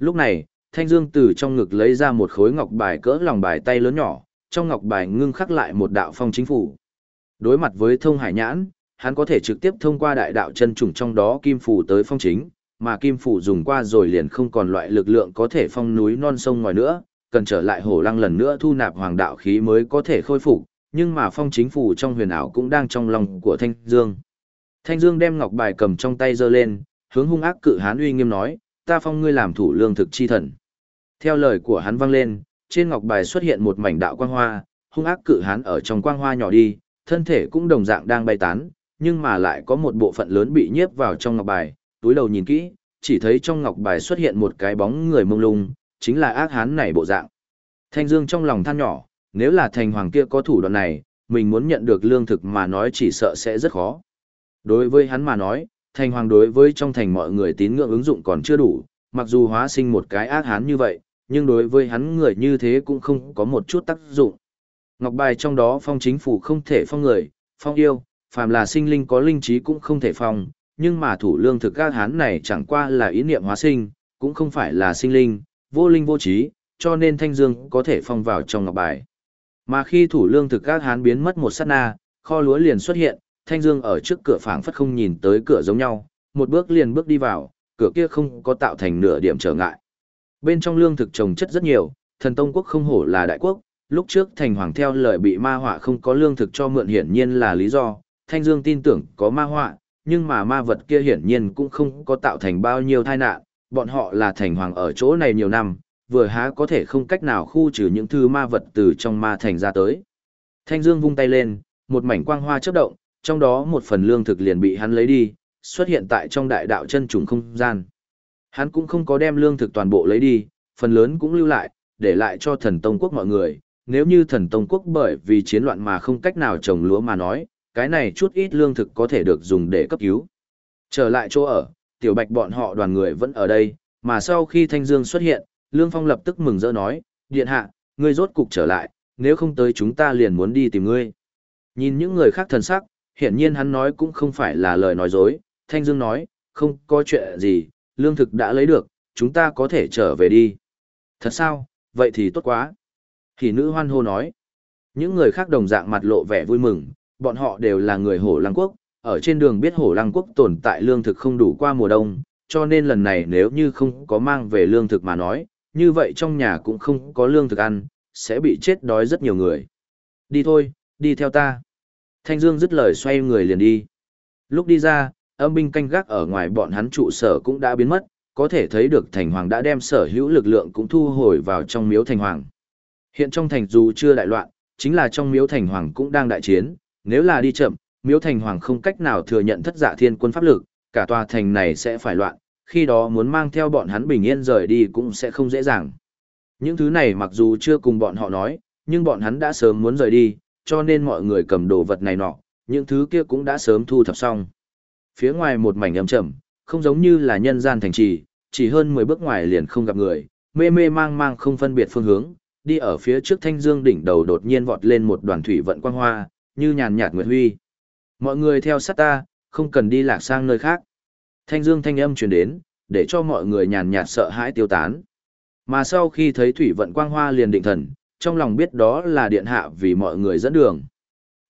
Lúc này, Thanh Dương từ trong ngực lấy ra một khối ngọc bài cỡ lòng bài tay lớn nhỏ, trong ngọc bài ngưng khắc lại một đạo phong chính phủ. Đối mặt với thông hải nhãn, hắn có thể trực tiếp thông qua đại đạo chân trùng trong đó kim phủ tới phong chính, mà kim phủ dùng qua rồi liền không còn loại lực lượng có thể phong núi non sông ngoài nữa, cần trở lại hồ lăng lần nữa thu nạp hoàng đạo khí mới có thể khôi phục, nhưng mà phong chính phủ trong huyền ảo cũng đang trong lòng của Thanh Dương. Thanh Dương đem ngọc bài cầm trong tay giơ lên, hướng hung ác cự hán uy nghiêm nói, ta phong ngươi làm thủ lương thực chi thần. Theo lời của hắn vang lên, trên ngọc bài xuất hiện một mảnh đạo quang hoa, hung ác cự hán ở trong quang hoa nhỏ đi, thân thể cũng đồng dạng đang bay tán, nhưng mà lại có một bộ phận lớn bị nhiếp vào trong ngọc bài, túi đầu nhìn kỹ, chỉ thấy trong ngọc bài xuất hiện một cái bóng người mông lung, chính là ác hán này bộ dạng. Thanh Dương trong lòng than nhỏ, nếu là thành hoàng kia có thủ đoạn này, mình muốn nhận được lương thực mà nói chỉ sợ sẽ rất khó. Đối với hắn mà nói, thành hoàng đối với trong thành mọi người tín ngưỡng ứng dụng còn chưa đủ, mặc dù hóa sinh một cái ác hán như vậy, nhưng đối với hắn người như thế cũng không có một chút tác dụng. Ngọc bài trong đó phong chính phủ không thể phong người, phong yêu, phàm là sinh linh có linh trí cũng không thể phong, nhưng mà thủ lương thực ác hán này chẳng qua là ý niệm hóa sinh, cũng không phải là sinh linh, vô linh vô trí, cho nên thanh dương có thể phong vào trong ngọc bài. Mà khi thủ lương thực ác hán biến mất một sát na, kho lúa liền xuất hiện, Thanh Dương ở trước cửa phảng phất không nhìn tới cửa giống nhau, một bước liền bước đi vào, cửa kia không có tạo thành nửa điểm trở ngại. Bên trong lương thực trồng chất rất nhiều, thần tông quốc không hổ là đại quốc, lúc trước thành hoàng theo lời bị ma họa không có lương thực cho mượn hiển nhiên là lý do, Thanh Dương tin tưởng có ma họa, nhưng mà ma vật kia hiển nhiên cũng không có tạo thành bao nhiêu tai nạn, bọn họ là thành hoàng ở chỗ này nhiều năm, vừa há có thể không cách nào khu trừ những thứ ma vật từ trong ma thành ra tới. Thanh Dương vung tay lên, một mảnh quang hoa chớp động, trong đó một phần lương thực liền bị hắn lấy đi, xuất hiện tại trong đại đạo chân trùng không gian. Hắn cũng không có đem lương thực toàn bộ lấy đi, phần lớn cũng lưu lại, để lại cho thần tông quốc mọi người. Nếu như thần tông quốc bởi vì chiến loạn mà không cách nào trồng lúa mà nói, cái này chút ít lương thực có thể được dùng để cấp cứu. Trở lại chỗ ở, tiểu bạch bọn họ đoàn người vẫn ở đây, mà sau khi Thanh Dương xuất hiện, Lương Phong lập tức mừng rỡ nói, điện hạ, ngươi rốt cục trở lại, nếu không tới chúng ta liền muốn đi tìm ngươi. Nhìn những người khác thần sắc, hiển nhiên hắn nói cũng không phải là lời nói dối, Thanh Dương nói, không có chuyện gì, lương thực đã lấy được, chúng ta có thể trở về đi. Thật sao, vậy thì tốt quá. Thì nữ hoan hô nói. Những người khác đồng dạng mặt lộ vẻ vui mừng, bọn họ đều là người hổ lăng quốc, ở trên đường biết hổ lăng quốc tồn tại lương thực không đủ qua mùa đông, cho nên lần này nếu như không có mang về lương thực mà nói, như vậy trong nhà cũng không có lương thực ăn, sẽ bị chết đói rất nhiều người. Đi thôi, đi theo ta. Thanh Dương dứt lời xoay người liền đi. Lúc đi ra, âm binh canh gác ở ngoài bọn hắn trụ sở cũng đã biến mất, có thể thấy được thành hoàng đã đem sở hữu lực lượng cũng thu hồi vào trong miếu thành hoàng. Hiện trong thành dù chưa đại loạn, chính là trong miếu thành hoàng cũng đang đại chiến, nếu là đi chậm, miếu thành hoàng không cách nào thừa nhận thất dạ thiên quân pháp lực, cả tòa thành này sẽ phải loạn, khi đó muốn mang theo bọn hắn bình yên rời đi cũng sẽ không dễ dàng. Những thứ này mặc dù chưa cùng bọn họ nói, nhưng bọn hắn đã sớm muốn rời đi, cho nên mọi người cầm đồ vật này nọ, những thứ kia cũng đã sớm thu thập xong. Phía ngoài một mảnh ấm trầm, không giống như là nhân gian thành trì, chỉ hơn 10 bước ngoài liền không gặp người, mê mê mang mang không phân biệt phương hướng, đi ở phía trước thanh dương đỉnh đầu đột nhiên vọt lên một đoàn thủy vận quang hoa, như nhàn nhạt nguyệt huy. Mọi người theo sát ta, không cần đi lạc sang nơi khác. Thanh dương thanh âm truyền đến, để cho mọi người nhàn nhạt sợ hãi tiêu tán. Mà sau khi thấy thủy vận quang hoa liền định thần, trong lòng biết đó là điện hạ vì mọi người dẫn đường.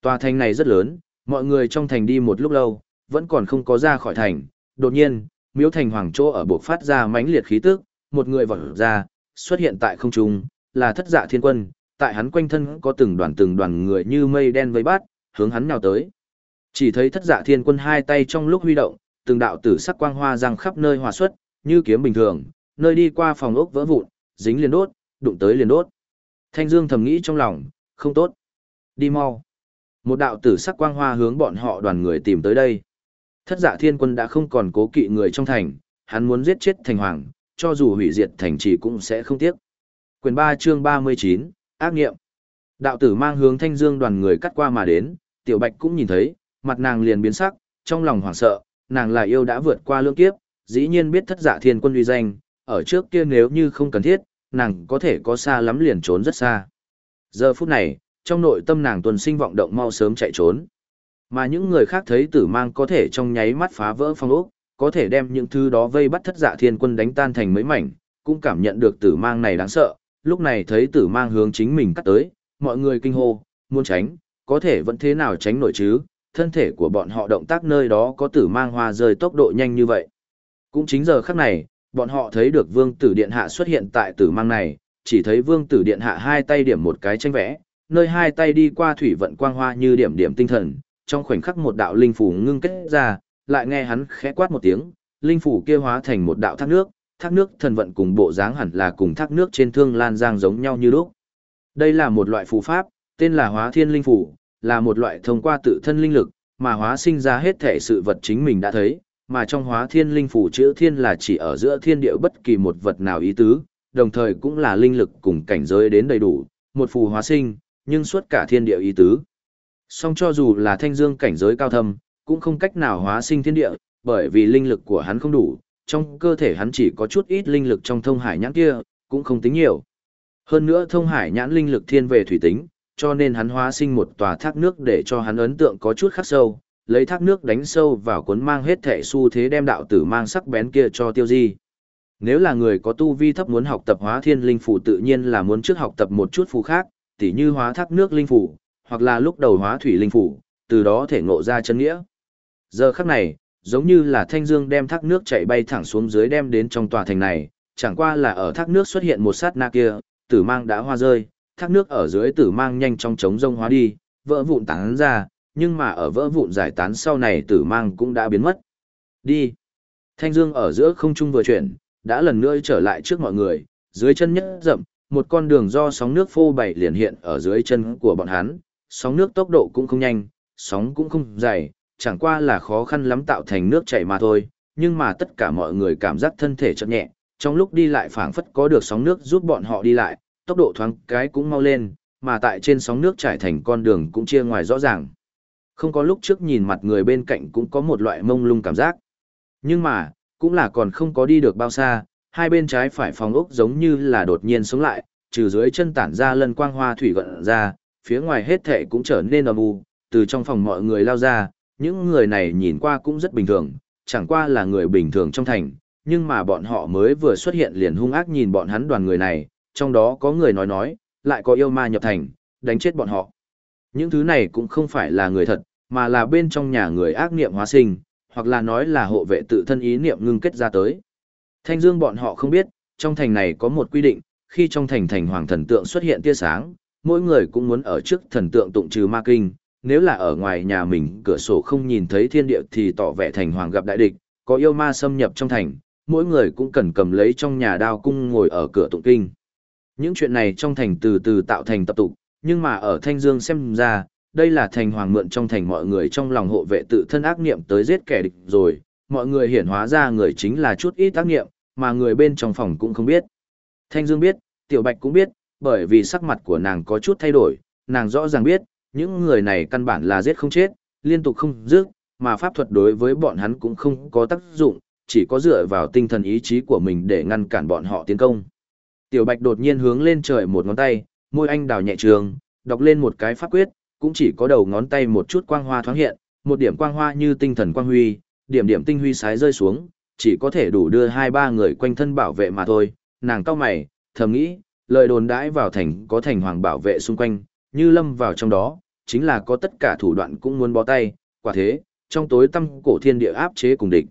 Tòa thành này rất lớn, mọi người trong thành đi một lúc lâu, vẫn còn không có ra khỏi thành. Đột nhiên, miếu thành hoàng chỗ ở bộc phát ra mãnh liệt khí tức, một người vọt ra, xuất hiện tại không trung, là thất dạ thiên quân, tại hắn quanh thân có từng đoàn từng đoàn người như mây đen vây bát, hướng hắn nhào tới. Chỉ thấy thất dạ thiên quân hai tay trong lúc huy động, từng đạo tử sắc quang hoa răng khắp nơi hòa xuất, như kiếm bình thường, nơi đi qua phòng ốc vỡ vụn, dính liền đốt, đụng tới liền đốt. Thanh Dương thầm nghĩ trong lòng, không tốt. Đi mau. Một đạo tử sắc quang hoa hướng bọn họ đoàn người tìm tới đây. Thất dạ thiên quân đã không còn cố kỵ người trong thành, hắn muốn giết chết thành hoàng, cho dù hủy diệt thành trì cũng sẽ không tiếc. Quyền 3 chương 39, ác nghiệm. Đạo tử mang hướng thanh dương đoàn người cắt qua mà đến, tiểu bạch cũng nhìn thấy, mặt nàng liền biến sắc, trong lòng hoảng sợ, nàng là yêu đã vượt qua lương kiếp, dĩ nhiên biết thất dạ thiên quân uy danh, ở trước kia nếu như không cần thiết, nàng có thể có xa lắm liền trốn rất xa. Giờ phút này, trong nội tâm nàng tuần sinh vọng động mau sớm chạy trốn. Mà những người khác thấy tử mang có thể trong nháy mắt phá vỡ phong ốc, có thể đem những thứ đó vây bắt thất dạ thiên quân đánh tan thành mấy mảnh, cũng cảm nhận được tử mang này đáng sợ. Lúc này thấy tử mang hướng chính mình cắt tới, mọi người kinh hô, muốn tránh, có thể vẫn thế nào tránh nổi chứ, thân thể của bọn họ động tác nơi đó có tử mang hoa rơi tốc độ nhanh như vậy. Cũng chính giờ khắc này, bọn họ thấy được vương tử điện hạ xuất hiện tại tử mang này, chỉ thấy vương tử điện hạ hai tay điểm một cái tranh vẽ, nơi hai tay đi qua thủy vận quang hoa như điểm điểm tinh thần, trong khoảnh khắc một đạo linh phủ ngưng kết ra, lại nghe hắn khẽ quát một tiếng, linh phủ kia hóa thành một đạo thác nước, thác nước thần vận cùng bộ dáng hẳn là cùng thác nước trên thương lan giang giống nhau như lúc. Đây là một loại phù pháp, tên là hóa thiên linh phủ, là một loại thông qua tự thân linh lực, mà hóa sinh ra hết thể sự vật chính mình đã thấy, mà trong hóa thiên linh phủ chữ thiên là chỉ ở giữa thiên địa bất kỳ một vật nào ý tứ, đồng thời cũng là linh lực cùng cảnh giới đến đầy đủ, một phù hóa sinh, nhưng suốt cả thiên địa ý tứ. Song cho dù là thanh dương cảnh giới cao thâm, cũng không cách nào hóa sinh thiên địa, bởi vì linh lực của hắn không đủ, trong cơ thể hắn chỉ có chút ít linh lực trong thông hải nhãn kia, cũng không tính nhiều. Hơn nữa thông hải nhãn linh lực thiên về thủy tính, cho nên hắn hóa sinh một tòa thác nước để cho hắn ấn tượng có chút khắc sâu, lấy thác nước đánh sâu vào cuốn mang hết thể xu thế đem đạo tử mang sắc bén kia cho tiêu di. Nếu là người có tu vi thấp muốn học tập hóa thiên linh phủ tự nhiên là muốn trước học tập một chút phù khác, tỉ như hóa thác nước linh phủ, hoặc là lúc đầu hóa thủy linh phủ, từ đó thể ngộ ra chân nghĩa. Giờ khắc này, giống như là thanh dương đem thác nước chảy bay thẳng xuống dưới đem đến trong tòa thành này, chẳng qua là ở thác nước xuất hiện một sát na kia, tử mang đã hoa rơi, thác nước ở dưới tử mang nhanh trong trống rông hóa đi, vỡ vụn tán ra, nhưng mà ở vỡ vụn giải tán sau này tử mang cũng đã biến mất. Đi. Thanh dương ở giữa không trung vừa chuyển, đã lần nữa trở lại trước mọi người, dưới chân nhất rậm, một con đường do sóng nước phô bày liền hiện ở dưới chân của bọn hắn, sóng nước tốc độ cũng không nhanh, sóng cũng không dày, chẳng qua là khó khăn lắm tạo thành nước chảy mà thôi, nhưng mà tất cả mọi người cảm giác thân thể chậm nhẹ, trong lúc đi lại phảng phất có được sóng nước giúp bọn họ đi lại, tốc độ thoáng cái cũng mau lên, mà tại trên sóng nước trải thành con đường cũng chia ngoài rõ ràng. Không có lúc trước nhìn mặt người bên cạnh cũng có một loại mông lung cảm giác. Nhưng mà, cũng là còn không có đi được bao xa, hai bên trái phải phòng ốc giống như là đột nhiên sống lại, trừ dưới chân tản ra lân quang hoa thủy gận ra, phía ngoài hết thệ cũng trở nên âm u, từ trong phòng mọi người lao ra, những người này nhìn qua cũng rất bình thường, chẳng qua là người bình thường trong thành, nhưng mà bọn họ mới vừa xuất hiện liền hung ác nhìn bọn hắn đoàn người này, trong đó có người nói nói, lại có yêu ma nhập thành, đánh chết bọn họ. Những thứ này cũng không phải là người thật, mà là bên trong nhà người ác niệm hóa sinh, hoặc là nói là hộ vệ tự thân ý niệm ngưng kết ra tới. Thanh Dương bọn họ không biết, trong thành này có một quy định, khi trong thành thành hoàng thần tượng xuất hiện tia sáng, mỗi người cũng muốn ở trước thần tượng tụng trừ ma kinh, nếu là ở ngoài nhà mình cửa sổ không nhìn thấy thiên địa thì tỏ vẻ thành hoàng gặp đại địch, có yêu ma xâm nhập trong thành, mỗi người cũng cần cầm lấy trong nhà đao cung ngồi ở cửa tụng kinh. Những chuyện này trong thành từ từ tạo thành tập tục, nhưng mà ở Thanh Dương xem ra, đây là thành hoàng mượn trong thành mọi người trong lòng hộ vệ tự thân ác niệm tới giết kẻ địch rồi, mọi người hiển hóa ra người chính là chút ít ác niệm, mà người bên trong phòng cũng không biết. Thanh Dương biết, Tiểu Bạch cũng biết, bởi vì sắc mặt của nàng có chút thay đổi, nàng rõ ràng biết, những người này căn bản là giết không chết, liên tục không dứt, mà pháp thuật đối với bọn hắn cũng không có tác dụng, chỉ có dựa vào tinh thần ý chí của mình để ngăn cản bọn họ tiến công. Tiểu Bạch đột nhiên hướng lên trời một ngón tay, môi anh đào nhẹ trường, đọc lên một cái pháp quyết, cũng chỉ có đầu ngón tay một chút quang hoa thoáng hiện, một điểm quang hoa như tinh thần quang huy, điểm điểm tinh huy sái rơi xuống, chỉ có thể đủ đưa hai ba người quanh thân bảo vệ mà thôi. Nàng cao mày, thầm nghĩ, lời đồn đãi vào thành có thành hoàng bảo vệ xung quanh, như lâm vào trong đó, chính là có tất cả thủ đoạn cũng muốn bó tay, quả thế, trong tối tâm cổ thiên địa áp chế cùng địch.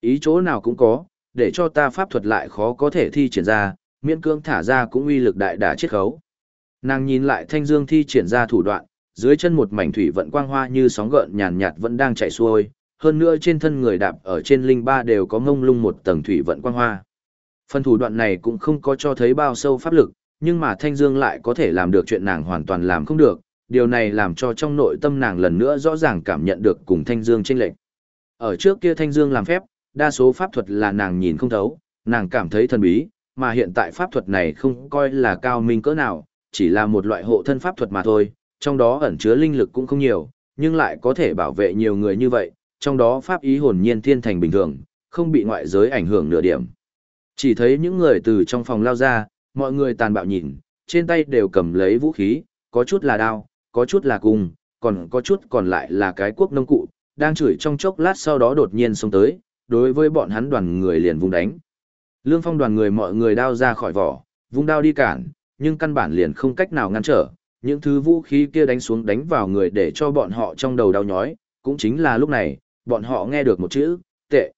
Ý chỗ nào cũng có, để cho ta pháp thuật lại khó có thể thi triển ra, miễn cương thả ra cũng uy lực đại đả chiết khấu. Nàng nhìn lại thanh dương thi triển ra thủ đoạn, dưới chân một mảnh thủy vận quang hoa như sóng gợn nhàn nhạt vẫn đang chảy xuôi, hơn nữa trên thân người đạp ở trên linh ba đều có ngông lung một tầng thủy vận quang hoa. Phần thủ đoạn này cũng không có cho thấy bao sâu pháp lực, nhưng mà Thanh Dương lại có thể làm được chuyện nàng hoàn toàn làm không được, điều này làm cho trong nội tâm nàng lần nữa rõ ràng cảm nhận được cùng Thanh Dương chênh lệch. Ở trước kia Thanh Dương làm phép, đa số pháp thuật là nàng nhìn không thấu, nàng cảm thấy thần bí, mà hiện tại pháp thuật này không coi là cao minh cỡ nào, chỉ là một loại hộ thân pháp thuật mà thôi, trong đó ẩn chứa linh lực cũng không nhiều, nhưng lại có thể bảo vệ nhiều người như vậy, trong đó pháp ý hồn nhiên thiên thành bình thường, không bị ngoại giới ảnh hưởng nửa điểm. Chỉ thấy những người từ trong phòng lao ra, mọi người tàn bạo nhìn, trên tay đều cầm lấy vũ khí, có chút là đao, có chút là cung, còn có chút còn lại là cái quốc nông cụ, đang chửi trong chốc lát sau đó đột nhiên xông tới, đối với bọn hắn đoàn người liền vung đánh. Lương phong đoàn người mọi người đao ra khỏi vỏ, vung đao đi cản, nhưng căn bản liền không cách nào ngăn trở, những thứ vũ khí kia đánh xuống đánh vào người để cho bọn họ trong đầu đau nhói, cũng chính là lúc này, bọn họ nghe được một chữ, tệ.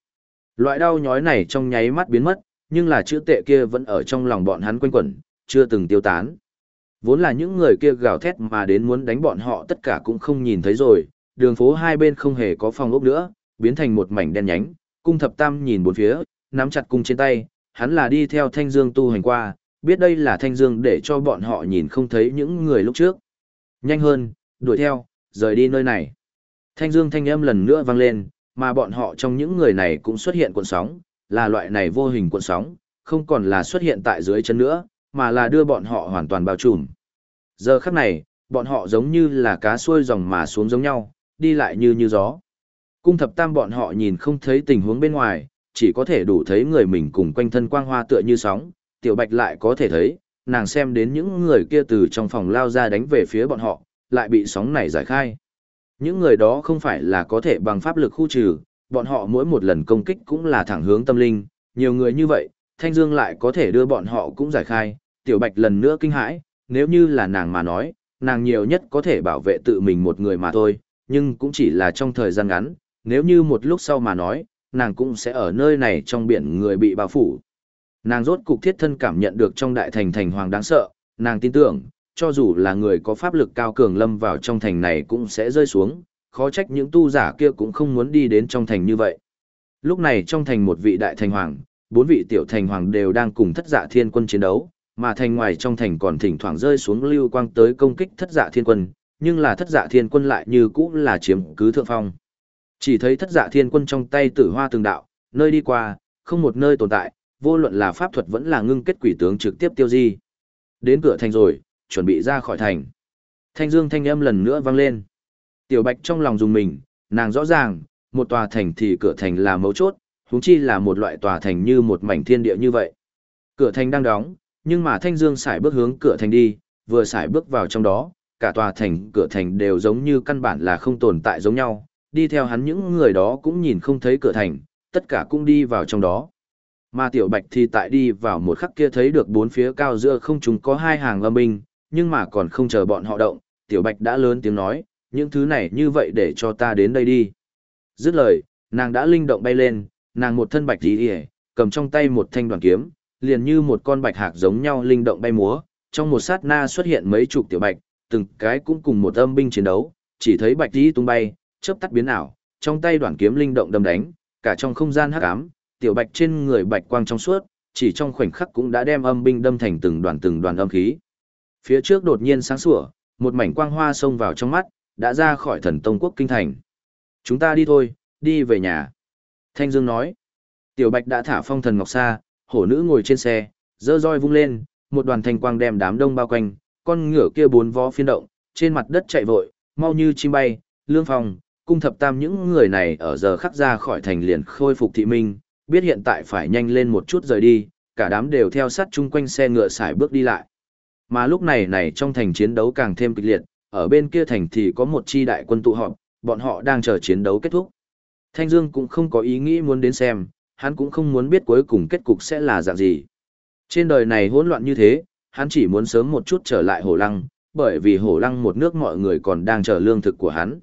Loại đau nhói này trong nháy mắt biến mất, nhưng là chữ tệ kia vẫn ở trong lòng bọn hắn quanh quẩn, chưa từng tiêu tán. Vốn là những người kia gào thét mà đến muốn đánh bọn họ tất cả cũng không nhìn thấy rồi, đường phố hai bên không hề có phòng ốc nữa, biến thành một mảnh đen nhánh, cung thập tam nhìn bốn phía, nắm chặt cung trên tay, hắn là đi theo thanh dương tu hành qua, biết đây là thanh dương để cho bọn họ nhìn không thấy những người lúc trước. Nhanh hơn, đuổi theo, rời đi nơi này. Thanh dương thanh âm lần nữa vang lên, mà bọn họ trong những người này cũng xuất hiện cuộn sóng, là loại này vô hình cuộn sóng, không còn là xuất hiện tại dưới chân nữa, mà là đưa bọn họ hoàn toàn bao trùm. Giờ khắc này, bọn họ giống như là cá xuôi dòng mà xuống giống nhau, đi lại như như gió. Cung thập tam bọn họ nhìn không thấy tình huống bên ngoài, chỉ có thể đủ thấy người mình cùng quanh thân quang hoa tựa như sóng, tiểu bạch lại có thể thấy, nàng xem đến những người kia từ trong phòng lao ra đánh về phía bọn họ, lại bị sóng này giải khai. Những người đó không phải là có thể bằng pháp lực khu trừ, bọn họ mỗi một lần công kích cũng là thẳng hướng tâm linh, nhiều người như vậy, Thanh Dương lại có thể đưa bọn họ cũng giải khai, tiểu bạch lần nữa kinh hãi, nếu như là nàng mà nói, nàng nhiều nhất có thể bảo vệ tự mình một người mà thôi, nhưng cũng chỉ là trong thời gian ngắn, nếu như một lúc sau mà nói, nàng cũng sẽ ở nơi này trong biển người bị bao phủ. Nàng rốt cục thiết thân cảm nhận được trong đại thành thành hoàng đáng sợ, nàng tin tưởng, cho dù là người có pháp lực cao cường lâm vào trong thành này cũng sẽ rơi xuống, khó trách những tu giả kia cũng không muốn đi đến trong thành như vậy. Lúc này trong thành một vị đại thành hoàng, bốn vị tiểu thành hoàng đều đang cùng thất dạ thiên quân chiến đấu, mà thành ngoài trong thành còn thỉnh thoảng rơi xuống lưu quang tới công kích thất dạ thiên quân, nhưng là thất dạ thiên quân lại như cũ là chiếm cứ thượng phong. Chỉ thấy thất dạ thiên quân trong tay tử hoa từng đạo, nơi đi qua, không một nơi tồn tại, vô luận là pháp thuật vẫn là ngưng kết quỷ tướng trực tiếp tiêu di. Đến cửa thành rồi, chuẩn bị ra khỏi thành. Thanh dương thanh âm lần nữa vang lên. Tiểu Bạch trong lòng dùng mình, nàng rõ ràng, một tòa thành thì cửa thành là mấu chốt, huống chi là một loại tòa thành như một mảnh thiên địa như vậy. Cửa thành đang đóng, nhưng mà Thanh Dương xài bước hướng cửa thành đi, vừa xài bước vào trong đó, cả tòa thành cửa thành đều giống như căn bản là không tồn tại giống nhau, đi theo hắn những người đó cũng nhìn không thấy cửa thành, tất cả cũng đi vào trong đó. Mà Tiểu Bạch thì tại đi vào một khắc kia thấy được bốn phía cao giữa không chúng có hai hàng âm binh, nhưng mà còn không chờ bọn họ động, tiểu bạch đã lớn tiếng nói, những thứ này như vậy để cho ta đến đây đi. Dứt lời, nàng đã linh động bay lên, nàng một thân bạch tí hề, cầm trong tay một thanh đoàn kiếm, liền như một con bạch hạc giống nhau linh động bay múa, trong một sát na xuất hiện mấy chục tiểu bạch, từng cái cũng cùng một âm binh chiến đấu, chỉ thấy bạch tí tung bay, chớp tắt biến ảo, trong tay đoàn kiếm linh động đâm đánh, cả trong không gian hắc ám, tiểu bạch trên người bạch quang trong suốt, chỉ trong khoảnh khắc cũng đã đem âm binh đâm thành từng đoàn từng đoàn âm khí. Phía trước đột nhiên sáng sủa, một mảnh quang hoa xông vào trong mắt, đã ra khỏi thần tông quốc kinh thành. Chúng ta đi thôi, đi về nhà. Thanh Dương nói. Tiểu Bạch đã thả phong thần ngọc xa, hổ nữ ngồi trên xe, dơ roi vung lên, một đoàn thanh quang đem đám đông bao quanh, con ngựa kia bốn vó phiên động, trên mặt đất chạy vội, mau như chim bay, lương phong, cung thập tam những người này ở giờ khắc ra khỏi thành liền khôi phục thị minh, biết hiện tại phải nhanh lên một chút rời đi, cả đám đều theo sát chung quanh xe ngựa xài bước đi lại. Mà lúc này này trong thành chiến đấu càng thêm kịch liệt, ở bên kia thành thì có một chi đại quân tụ họp, bọn họ đang chờ chiến đấu kết thúc. Thanh Dương cũng không có ý nghĩ muốn đến xem, hắn cũng không muốn biết cuối cùng kết cục sẽ là dạng gì. Trên đời này hỗn loạn như thế, hắn chỉ muốn sớm một chút trở lại Hổ Lăng, bởi vì Hổ Lăng một nước mọi người còn đang chờ lương thực của hắn.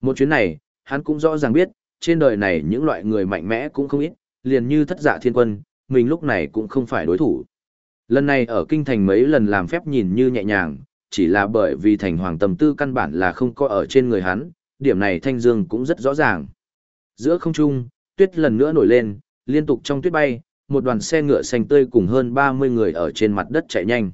Một chuyến này, hắn cũng rõ ràng biết, trên đời này những loại người mạnh mẽ cũng không ít, liền như thất dạ thiên quân, mình lúc này cũng không phải đối thủ. Lần này ở kinh thành mấy lần làm phép nhìn như nhẹ nhàng, chỉ là bởi vì thành hoàng tâm tư căn bản là không có ở trên người hắn, điểm này Thanh Dương cũng rất rõ ràng. Giữa không trung, tuyết lần nữa nổi lên, liên tục trong tuyết bay, một đoàn xe ngựa xanh tươi cùng hơn 30 người ở trên mặt đất chạy nhanh.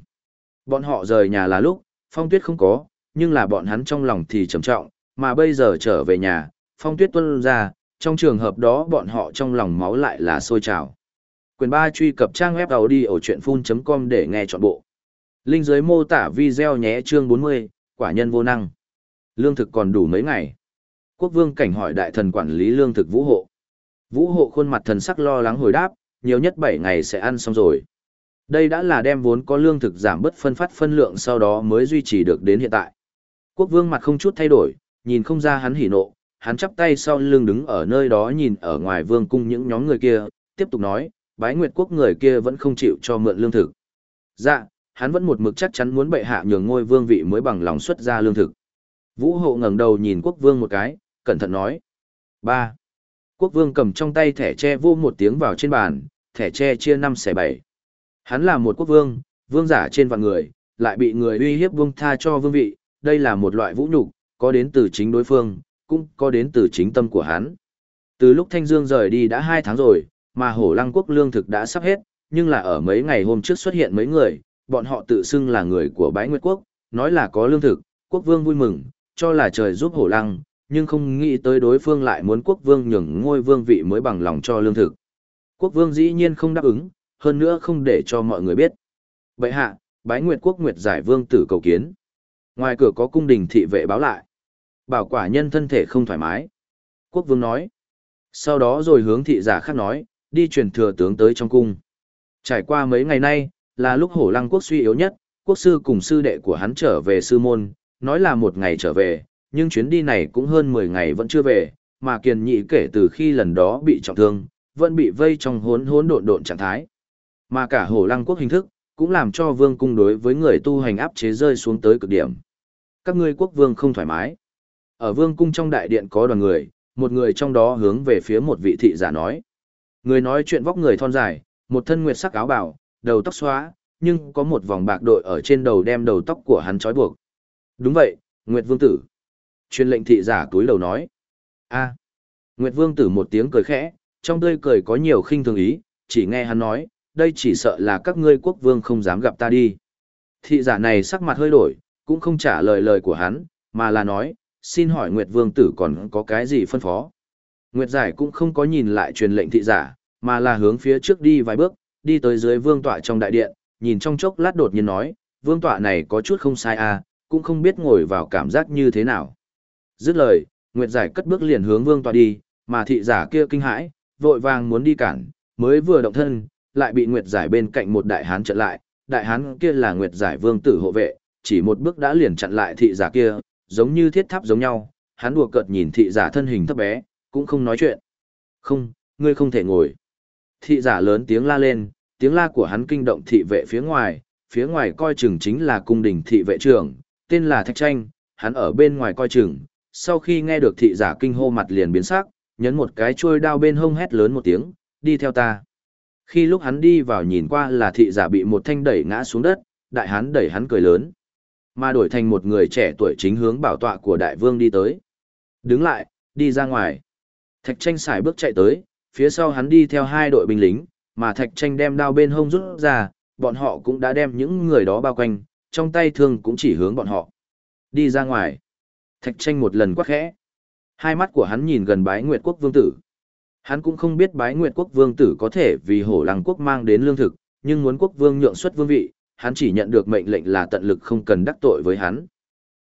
Bọn họ rời nhà là lúc, phong tuyết không có, nhưng là bọn hắn trong lòng thì trầm trọng, mà bây giờ trở về nhà, phong tuyết tuôn ra, trong trường hợp đó bọn họ trong lòng máu lại là sôi trào. Quyền 3 truy cập trang web đầu đi ở chuyện full.com để nghe trọn bộ. Linh dưới mô tả video nhé chương 40, quả nhân vô năng. Lương thực còn đủ mấy ngày. Quốc vương cảnh hỏi đại thần quản lý lương thực vũ hộ. Vũ hộ khuôn mặt thần sắc lo lắng hồi đáp, nhiều nhất 7 ngày sẽ ăn xong rồi. Đây đã là đem vốn có lương thực giảm bớt phân phát phân lượng sau đó mới duy trì được đến hiện tại. Quốc vương mặt không chút thay đổi, nhìn không ra hắn hỉ nộ, hắn chắp tay sau lưng đứng ở nơi đó nhìn ở ngoài vương cung những nhóm người kia, tiếp tục nói, bái nguyệt quốc người kia vẫn không chịu cho mượn lương thực. Dạ, hắn vẫn một mực chắc chắn muốn bệ hạ nhường ngôi vương vị mới bằng lòng xuất ra lương thực. Vũ hộ ngẩng đầu nhìn quốc vương một cái, cẩn thận nói. ba Quốc vương cầm trong tay thẻ tre vô một tiếng vào trên bàn, thẻ tre chia năm xẻ bảy. Hắn là một quốc vương, vương giả trên vạn người, lại bị người uy hiếp vương tha cho vương vị, đây là một loại vũ nhục, có đến từ chính đối phương, cũng có đến từ chính tâm của hắn. Từ lúc Thanh Dương rời đi đã hai tháng rồi, mà hổ lăng quốc lương thực đã sắp hết, nhưng là ở mấy ngày hôm trước xuất hiện mấy người, bọn họ tự xưng là người của bái nguyệt quốc, nói là có lương thực, quốc vương vui mừng, cho là trời giúp hổ lăng, nhưng không nghĩ tới đối phương lại muốn quốc vương nhường ngôi vương vị mới bằng lòng cho lương thực. Quốc vương dĩ nhiên không đáp ứng, hơn nữa không để cho mọi người biết. Vậy hạ, bái nguyệt quốc nguyệt giải vương tử cầu kiến. Ngoài cửa có cung đình thị vệ báo lại. Bảo quả nhân thân thể không thoải mái. Quốc vương nói. Sau đó rồi hướng thị giả khác nói, đi truyền thừa tướng tới trong cung. Trải qua mấy ngày nay, là lúc hổ lăng quốc suy yếu nhất, quốc sư cùng sư đệ của hắn trở về sư môn, nói là một ngày trở về, nhưng chuyến đi này cũng hơn 10 ngày vẫn chưa về, mà kiền nhị kể từ khi lần đó bị trọng thương, vẫn bị vây trong hốn hốn độn độn trạng thái. Mà cả hổ lăng quốc hình thức, cũng làm cho vương cung đối với người tu hành áp chế rơi xuống tới cực điểm. Các ngươi quốc vương không thoải mái. Ở vương cung trong đại điện có đoàn người, một người trong đó hướng về phía một vị thị giả nói. Người nói chuyện vóc người thon dài, một thân nguyệt sắc áo bào, đầu tóc xóa, nhưng có một vòng bạc đội ở trên đầu đem đầu tóc của hắn trói buộc. Đúng vậy, Nguyệt Vương Tử. Chuyên lệnh thị giả túi đầu nói. a Nguyệt Vương Tử một tiếng cười khẽ, trong tươi cười có nhiều khinh thường ý, chỉ nghe hắn nói, đây chỉ sợ là các ngươi quốc vương không dám gặp ta đi. Thị giả này sắc mặt hơi đổi, cũng không trả lời lời của hắn, mà là nói, xin hỏi Nguyệt Vương Tử còn có cái gì phân phó. Nguyệt Giải cũng không có nhìn lại truyền lệnh thị giả, mà là hướng phía trước đi vài bước, đi tới dưới vương tọa trong đại điện, nhìn trong chốc lát đột nhiên nói, vương tọa này có chút không sai à, cũng không biết ngồi vào cảm giác như thế nào. Dứt lời, Nguyệt Giải cất bước liền hướng vương tọa đi, mà thị giả kia kinh hãi, vội vàng muốn đi cản, mới vừa động thân, lại bị Nguyệt Giải bên cạnh một đại hán chặn lại, đại hán kia là Nguyệt Giải vương tử hộ vệ, chỉ một bước đã liền chặn lại thị giả kia, giống như thiết tháp giống nhau, hắn đùa cợt nhìn thị giả thân hình thấp bé, cũng không nói chuyện. Không, ngươi không thể ngồi. Thị giả lớn tiếng la lên, tiếng la của hắn kinh động thị vệ phía ngoài, phía ngoài coi chừng chính là cung đình thị vệ trưởng, tên là Thạch Tranh, hắn ở bên ngoài coi chừng, sau khi nghe được thị giả kinh hô mặt liền biến sắc, nhấn một cái chuôi đao bên hông hét lớn một tiếng, đi theo ta. Khi lúc hắn đi vào nhìn qua là thị giả bị một thanh đẩy ngã xuống đất, đại hắn đẩy hắn cười lớn. Mà đổi thành một người trẻ tuổi chính hướng bảo tọa của đại vương đi tới. Đứng lại, đi ra ngoài. Thạch tranh xài bước chạy tới, phía sau hắn đi theo hai đội binh lính, mà thạch tranh đem đao bên hông rút ra, bọn họ cũng đã đem những người đó bao quanh, trong tay thương cũng chỉ hướng bọn họ. Đi ra ngoài. Thạch tranh một lần quát khẽ. Hai mắt của hắn nhìn gần bái nguyệt quốc vương tử. Hắn cũng không biết bái nguyệt quốc vương tử có thể vì hổ lăng quốc mang đến lương thực, nhưng muốn quốc vương nhượng xuất vương vị, hắn chỉ nhận được mệnh lệnh là tận lực không cần đắc tội với hắn.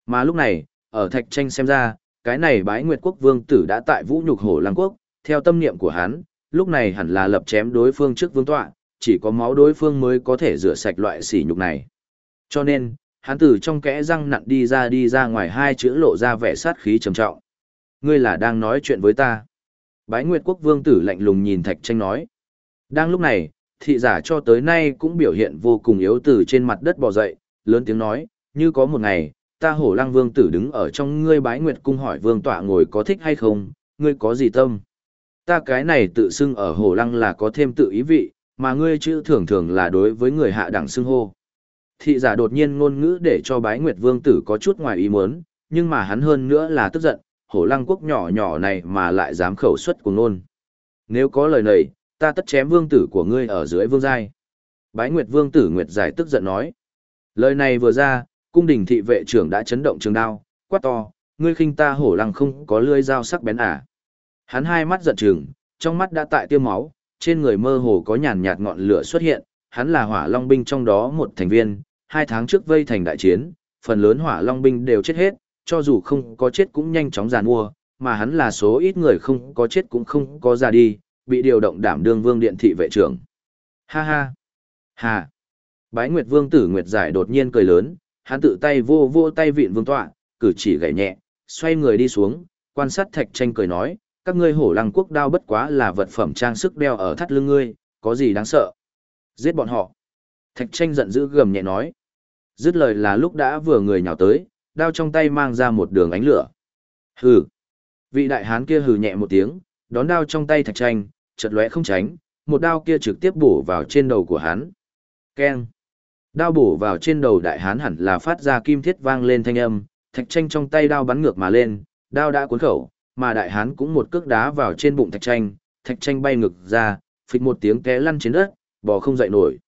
Mà lúc này, ở thạch tranh xem ra, cái này bái nguyệt quốc vương tử đã tại vũ nhục hổ lăng quốc, theo tâm niệm của hắn, lúc này hẳn là lập chém đối phương trước vương tọa, chỉ có máu đối phương mới có thể rửa sạch loại sỉ nhục này. Cho nên, hắn từ trong kẽ răng nặn đi ra đi ra ngoài hai chữ lộ ra vẻ sát khí trầm trọng. Ngươi là đang nói chuyện với ta. Bái Nguyệt Quốc Vương tử lạnh lùng nhìn Thạch Tranh nói. Đang lúc này, thị giả cho tới nay cũng biểu hiện vô cùng yếu từ trên mặt đất bò dậy, lớn tiếng nói, như có một ngày, ta hổ lăng vương tử đứng ở trong ngươi bái nguyệt cung hỏi vương tọa ngồi có thích hay không, ngươi có gì tâm? Ta cái này tự xưng ở hổ lăng là có thêm tự ý vị, mà ngươi chữ thường thường là đối với người hạ đẳng xưng hô. Thị giả đột nhiên ngôn ngữ để cho bái nguyệt vương tử có chút ngoài ý muốn, nhưng mà hắn hơn nữa là tức giận, hổ lăng quốc nhỏ nhỏ này mà lại dám khẩu xuất của nôn. Nếu có lời này, ta tất chém vương tử của ngươi ở dưới vương giai. Bái Nguyệt vương tử Nguyệt giải tức giận nói. Lời này vừa ra, cung đình thị vệ trưởng đã chấn động trường đao, quát to, ngươi khinh ta hổ lăng không có lưỡi dao sắc bén à. Hắn hai mắt giận trừng, trong mắt đã tại tiêu máu, trên người mơ hồ có nhàn nhạt ngọn lửa xuất hiện, hắn là hỏa long binh trong đó một thành viên, hai tháng trước vây thành đại chiến, phần lớn hỏa long binh đều chết hết, cho dù không có chết cũng nhanh chóng giàn mua, mà hắn là số ít người không có chết cũng không có ra đi, bị điều động đảm đương vương điện thị vệ trưởng. Ha ha! Ha! Bái Nguyệt Vương tử Nguyệt Giải đột nhiên cười lớn, hắn tự tay vô vô tay vịn vương tọa, cử chỉ gảy nhẹ, xoay người đi xuống, quan sát thạch tranh cười nói, các ngươi hổ lăng quốc đao bất quá là vật phẩm trang sức đeo ở thắt lưng ngươi, có gì đáng sợ? Giết bọn họ! Thạch tranh giận dữ gầm nhẹ nói. Dứt lời là lúc đã vừa người nhào tới, đao trong tay mang ra một đường ánh lửa. Hừ! Vị đại hán kia hừ nhẹ một tiếng, đón đao trong tay thạch tranh, chật lóe không tránh, một đao kia trực tiếp bổ vào trên đầu của hắn. Keng! Đao bổ vào trên đầu đại hán hẳn là phát ra kim thiết vang lên thanh âm, thạch tranh trong tay đao bắn ngược mà lên, đao đã cuốn khẩu, mà đại hán cũng một cước đá vào trên bụng thạch tranh, thạch tranh bay ngược ra, phịch một tiếng té lăn trên đất, bò không dậy nổi.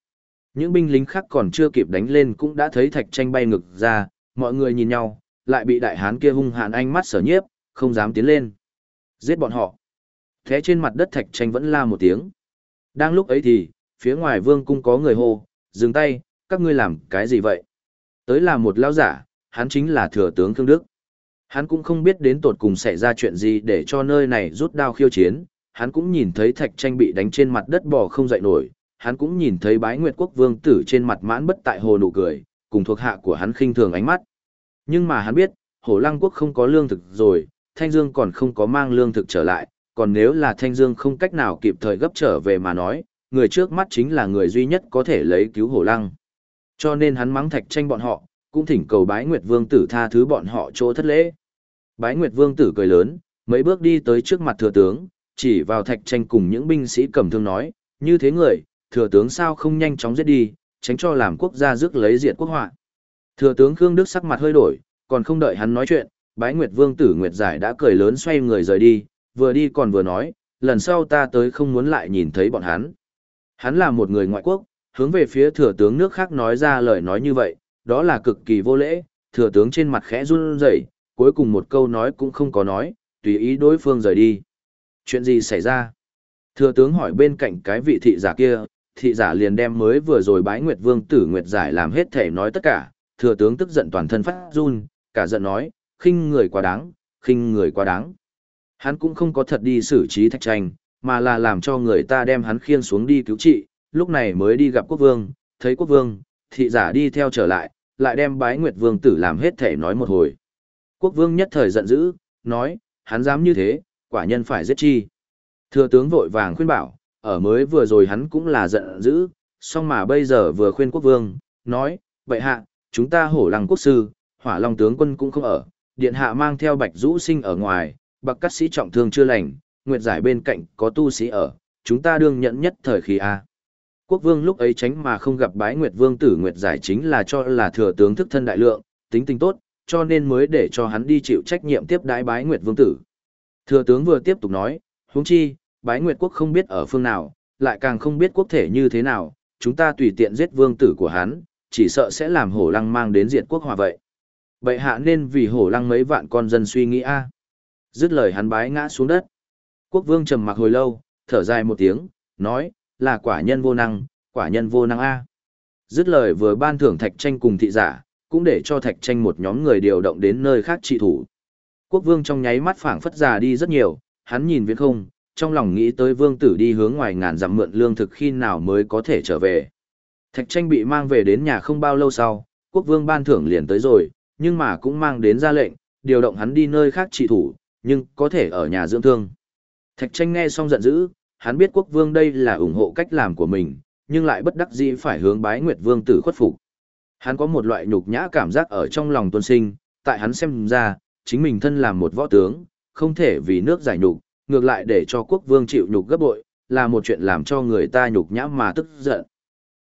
Những binh lính khác còn chưa kịp đánh lên cũng đã thấy thạch tranh bay ngược ra, mọi người nhìn nhau, lại bị đại hán kia hung hãn ánh mắt sở nhiếp, không dám tiến lên. Giết bọn họ. Thế trên mặt đất thạch tranh vẫn la một tiếng. Đang lúc ấy thì, phía ngoài vương cung có người hô, dừng tay, các ngươi làm cái gì vậy? Tới là một lão giả, hắn chính là thừa tướng Thương Đức. Hắn cũng không biết đến tột cùng xảy ra chuyện gì để cho nơi này rút đao khiêu chiến, hắn cũng nhìn thấy thạch tranh bị đánh trên mặt đất bò không dậy nổi, hắn cũng nhìn thấy bái nguyệt quốc vương tử trên mặt mãn bất tại hồ nụ cười, cùng thuộc hạ của hắn khinh thường ánh mắt. Nhưng mà hắn biết, Hồ lăng quốc không có lương thực rồi, Thanh Dương còn không có mang lương thực trở lại, còn nếu là Thanh Dương không cách nào kịp thời gấp trở về mà nói, người trước mắt chính là người duy nhất có thể lấy cứu hổ lăng. Cho nên hắn mắng thạch tranh bọn họ, cũng thỉnh cầu bái Nguyệt Vương tử tha thứ bọn họ chỗ thất lễ. Bái Nguyệt Vương tử cười lớn, mấy bước đi tới trước mặt thừa tướng, chỉ vào thạch tranh cùng những binh sĩ cầm thương nói, như thế người, thừa tướng sao không nhanh chóng giết đi, tránh cho làm quốc gia rước lấy diệt quốc họa. Thừa tướng Khương Đức sắc mặt hơi đổi, còn không đợi hắn nói chuyện, bái Nguyệt Vương tử Nguyệt Giải đã cười lớn xoay người rời đi, vừa đi còn vừa nói, lần sau ta tới không muốn lại nhìn thấy bọn hắn. Hắn là một người ngoại quốc, hướng về phía thừa tướng nước khác nói ra lời nói như vậy, đó là cực kỳ vô lễ, thừa tướng trên mặt khẽ run rẩy, cuối cùng một câu nói cũng không có nói, tùy ý đối phương rời đi. Chuyện gì xảy ra? Thừa tướng hỏi bên cạnh cái vị thị giả kia, thị giả liền đem mới vừa rồi bái Nguyệt Vương tử Nguyệt Giải làm hết thể nói tất cả, thừa tướng tức giận toàn thân phát run, cả giận nói, khinh người quá đáng, khinh người quá đáng. Hắn cũng không có thật đi xử trí thạch tranh, mà là làm cho người ta đem hắn khiêng xuống đi cứu trị, lúc này mới đi gặp quốc vương, thấy quốc vương, thị giả đi theo trở lại, lại đem bái nguyệt vương tử làm hết thể nói một hồi. Quốc vương nhất thời giận dữ, nói, hắn dám như thế, quả nhân phải giết chi. Thừa tướng vội vàng khuyên bảo, ở mới vừa rồi hắn cũng là giận dữ, song mà bây giờ vừa khuyên quốc vương, nói, vậy hạ, chúng ta hổ lăng quốc sư, hỏa long tướng quân cũng không ở, điện hạ mang theo bạch rũ sinh ở ngoài, bạc cắt sĩ trọng thương chưa lành, nguyệt giải bên cạnh có tu sĩ ở, chúng ta đương nhận nhất thời khí A. Quốc vương lúc ấy tránh mà không gặp bái nguyệt vương tử nguyệt giải chính là cho là thừa tướng thức thân đại lượng, tính tình tốt, cho nên mới để cho hắn đi chịu trách nhiệm tiếp đái bái nguyệt vương tử. Thừa tướng vừa tiếp tục nói, huống chi, bái nguyệt quốc không biết ở phương nào, lại càng không biết quốc thể như thế nào, chúng ta tùy tiện giết vương tử của hắn, chỉ sợ sẽ làm hổ lăng mang đến diệt quốc hòa vậy. Vậy hạ nên vì hổ lăng mấy vạn con dân suy nghĩ a Dứt lời hắn bái ngã xuống đất. Quốc vương trầm mặc hồi lâu, thở dài một tiếng, nói, là quả nhân vô năng, quả nhân vô năng a Dứt lời vừa ban thưởng thạch tranh cùng thị giả, cũng để cho thạch tranh một nhóm người điều động đến nơi khác trị thủ. Quốc vương trong nháy mắt phảng phất già đi rất nhiều, hắn nhìn viễn không, trong lòng nghĩ tới vương tử đi hướng ngoài ngàn dặm mượn lương thực khi nào mới có thể trở về. Thạch tranh bị mang về đến nhà không bao lâu sau, quốc vương ban thưởng liền tới rồi, nhưng mà cũng mang đến ra lệnh, điều động hắn đi nơi khác trị thủ, nhưng có thể ở nhà dưỡng thương. Thạch tranh nghe xong giận dữ, hắn biết quốc vương đây là ủng hộ cách làm của mình, nhưng lại bất đắc dĩ phải hướng bái nguyệt vương tử khuất phục. Hắn có một loại nhục nhã cảm giác ở trong lòng tuân sinh, tại hắn xem ra, chính mình thân làm một võ tướng, không thể vì nước giải nhục, ngược lại để cho quốc vương chịu nhục gấp bội, là một chuyện làm cho người ta nhục nhã mà tức giận.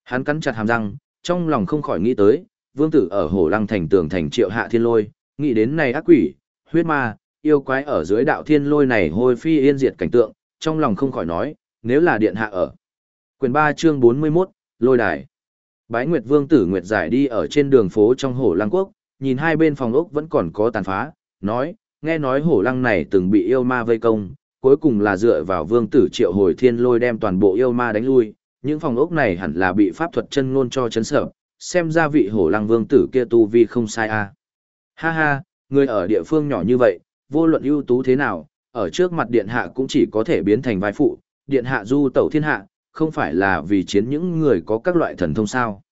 Hắn cắn chặt hàm răng, trong lòng không khỏi nghĩ tới, vương tử ở hồ lăng thành tường thành triệu hạ thiên lôi, nghĩ đến này ác quỷ, huyết ma, yêu quái ở dưới đạo thiên lôi này hôi phi yên diệt cảnh tượng, trong lòng không khỏi nói, nếu là điện hạ ở. Quyền 3 chương 41, lôi đài. Bái Nguyệt Vương tử Nguyệt giải đi ở trên đường phố trong hồ lăng quốc, nhìn hai bên phòng ốc vẫn còn có tàn phá, nói, nghe nói hổ lăng này từng bị yêu ma vây công, cuối cùng là dựa vào vương tử triệu hồi thiên lôi đem toàn bộ yêu ma đánh lui, những phòng ốc này hẳn là bị pháp thuật chân ngôn cho chấn sợ, xem ra vị hổ lăng vương tử kia tu vi không sai a. À. Ha ha, người ở địa phương nhỏ như vậy, vô luận ưu tú thế nào, ở trước mặt điện hạ cũng chỉ có thể biến thành vai phụ, điện hạ du tẩu thiên hạ, không phải là vì chiến những người có các loại thần thông sao.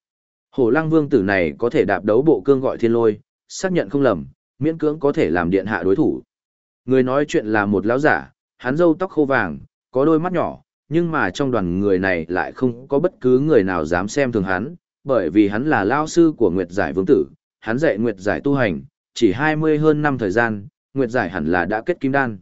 Hổ lăng vương tử này có thể đạp đấu bộ cương gọi thiên lôi, xác nhận không lầm, miễn cưỡng có thể làm điện hạ đối thủ. Người nói chuyện là một lão giả, hắn râu tóc khô vàng, có đôi mắt nhỏ, nhưng mà trong đoàn người này lại không có bất cứ người nào dám xem thường hắn, bởi vì hắn là lao sư của Nguyệt Giải Vương Tử, hắn dạy Nguyệt Giải tu hành, chỉ 20 hơn năm thời gian, Nguyệt Giải hẳn là đã kết kim đan.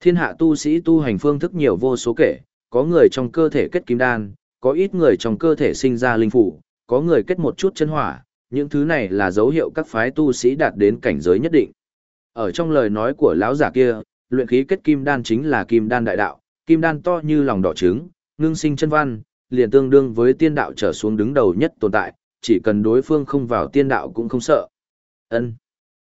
Thiên hạ tu sĩ tu hành phương thức nhiều vô số kể, có người trong cơ thể kết kim đan, có ít người trong cơ thể sinh ra linh phủ, có người kết một chút chân hỏa, những thứ này là dấu hiệu các phái tu sĩ đạt đến cảnh giới nhất định. Ở trong lời nói của lão giả kia, luyện khí kết kim đan chính là kim đan đại đạo, kim đan to như lòng đỏ trứng, ngưng sinh chân văn, liền tương đương với tiên đạo trở xuống đứng đầu nhất tồn tại, chỉ cần đối phương không vào tiên đạo cũng không sợ. Ân.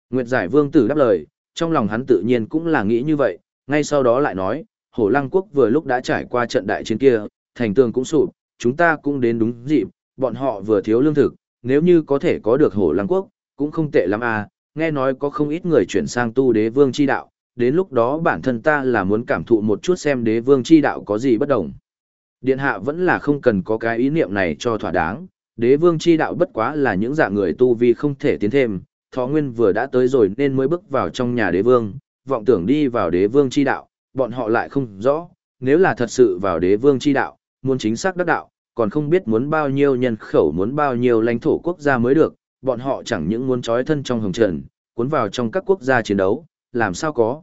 Nguyệt Giải Vương tử đáp lời, trong lòng hắn tự nhiên cũng là nghĩ như vậy, ngay sau đó lại nói, Hổ Lăng Quốc vừa lúc đã trải qua trận đại chiến kia, thành tường cũng sụp, chúng ta cũng đến đúng dịp, bọn họ vừa thiếu lương thực, nếu như có thể có được Hổ Lăng Quốc, cũng không tệ lắm à, nghe nói có không ít người chuyển sang tu đế vương chi đạo, đến lúc đó bản thân ta là muốn cảm thụ một chút xem đế vương chi đạo có gì bất đồng. Điện hạ vẫn là không cần có cái ý niệm này cho thỏa đáng, đế vương chi đạo bất quá là những dạng người tu vi không thể tiến thêm, thọ nguyên vừa đã tới rồi nên mới bước vào trong nhà đế vương, vọng tưởng đi vào đế vương chi đạo, bọn họ lại không rõ, nếu là thật sự vào đế vương chi đạo, muốn chính xác đắc đạo, còn không biết muốn bao nhiêu nhân khẩu muốn bao nhiêu lãnh thổ quốc gia mới được, bọn họ chẳng những muốn trói thân trong hồng trần, cuốn vào trong các quốc gia chiến đấu, làm sao có.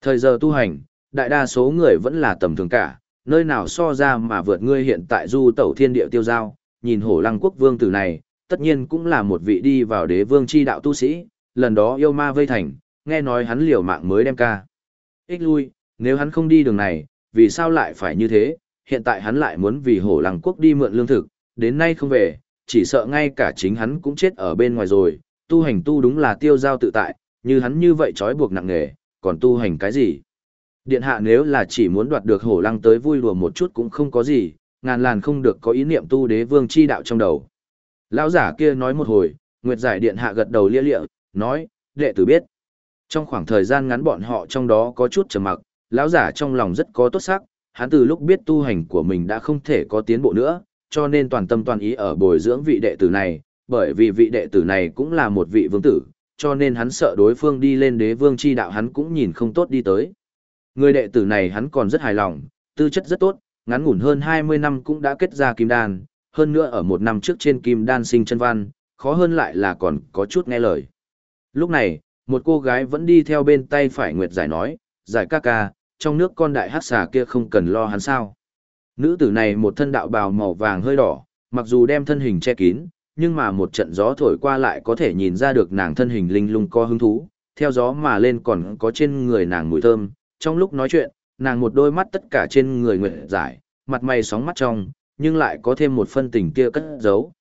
Thời giờ tu hành, đại đa số người vẫn là tầm thường cả, nơi nào so ra mà vượt ngươi hiện tại du tẩu thiên địa tiêu giao, nhìn hổ lăng quốc vương tử này, tất nhiên cũng là một vị đi vào đế vương chi đạo tu sĩ, lần đó yêu ma vây thành, nghe nói hắn liều mạng mới đem ca. Ích lui, nếu hắn không đi đường này, vì sao lại phải như thế, hiện tại hắn lại muốn vì hổ lăng quốc đi mượn lương thực, đến nay không về, chỉ sợ ngay cả chính hắn cũng chết ở bên ngoài rồi, tu hành tu đúng là tiêu giao tự tại, như hắn như vậy trói buộc nặng nề, còn tu hành cái gì? Điện hạ nếu là chỉ muốn đoạt được hổ lăng tới vui lùa một chút cũng không có gì, ngàn làn không được có ý niệm tu đế vương chi đạo trong đầu. Lão giả kia nói một hồi, Nguyệt giải điện hạ gật đầu lia lịa, nói, đệ tử biết. Trong khoảng thời gian ngắn bọn họ trong đó có chút trầm mặc, lão giả trong lòng rất có tốt sắc, hắn từ lúc biết tu hành của mình đã không thể có tiến bộ nữa, cho nên toàn tâm toàn ý ở bồi dưỡng vị đệ tử này, bởi vì vị đệ tử này cũng là một vị vương tử, cho nên hắn sợ đối phương đi lên đế vương chi đạo hắn cũng nhìn không tốt đi tới. Người đệ tử này hắn còn rất hài lòng, tư chất rất tốt, ngắn ngủn hơn 20 năm cũng đã kết ra kim đan, hơn nữa ở một năm trước trên kim đan sinh chân văn, khó hơn lại là còn có chút nghe lời. Lúc này, một cô gái vẫn đi theo bên tay phải Nguyệt Giải nói, Giải ca ca, trong nước con đại hát xà kia không cần lo hắn sao. Nữ tử này một thân đạo bào màu vàng hơi đỏ, mặc dù đem thân hình che kín, nhưng mà một trận gió thổi qua lại có thể nhìn ra được nàng thân hình linh lung co hứng thú, theo gió mà lên còn có trên người nàng mùi thơm, trong lúc nói chuyện, nàng một đôi mắt tất cả trên người Nguyệt Giải, mặt mày sóng mắt trong, nhưng lại có thêm một phân tình kia cất giấu.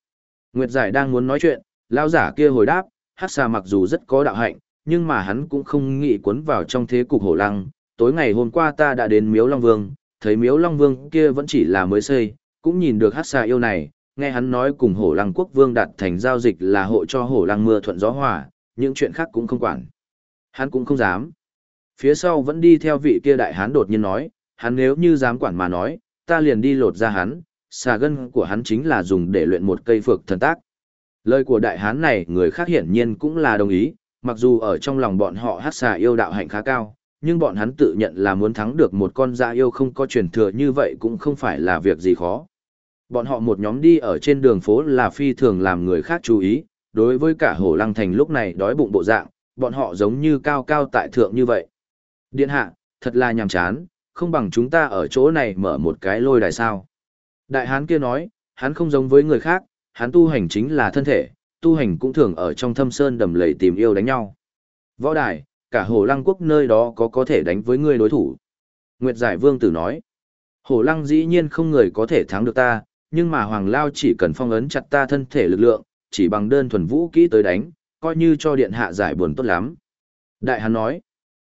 Nguyệt Giải đang muốn nói chuyện, lao giả kia hồi đáp, Hắc xà mặc dù rất có đạo hạnh, nhưng mà hắn cũng không nghĩ cuốn vào trong thế cục hổ lăng. Tối ngày hôm qua ta đã đến Miếu Long Vương, thấy Miếu Long Vương kia vẫn chỉ là mới xây, cũng nhìn được Hắc xà yêu này, nghe hắn nói cùng hổ lăng quốc vương đạt thành giao dịch là hộ cho hổ lăng mưa thuận gió hòa, những chuyện khác cũng không quản. Hắn cũng không dám. Phía sau vẫn đi theo vị kia đại hán đột nhiên nói, hắn nếu như dám quản mà nói, ta liền đi lột ra hắn, xà gân của hắn chính là dùng để luyện một cây phược thần tác. Lời của đại hán này người khác hiển nhiên cũng là đồng ý, mặc dù ở trong lòng bọn họ hát xà yêu đạo hạnh khá cao, nhưng bọn hắn tự nhận là muốn thắng được một con dạ yêu không có truyền thừa như vậy cũng không phải là việc gì khó. Bọn họ một nhóm đi ở trên đường phố là phi thường làm người khác chú ý, đối với cả hổ lăng thành lúc này đói bụng bộ dạng, bọn họ giống như cao cao tại thượng như vậy. Điện hạ, thật là nhàm chán, không bằng chúng ta ở chỗ này mở một cái lôi đài sao. Đại hán kia nói, hắn không giống với người khác, hắn tu hành chính là thân thể, tu hành cũng thường ở trong thâm sơn đầm lầy tìm yêu đánh nhau. Võ đài, cả hồ lăng quốc nơi đó có có thể đánh với ngươi đối thủ. Nguyệt Giải Vương Tử nói, hồ lăng dĩ nhiên không người có thể thắng được ta, nhưng mà Hoàng Lao chỉ cần phong ấn chặt ta thân thể lực lượng, chỉ bằng đơn thuần vũ kỹ tới đánh, coi như cho điện hạ giải buồn tốt lắm. Đại Hán nói,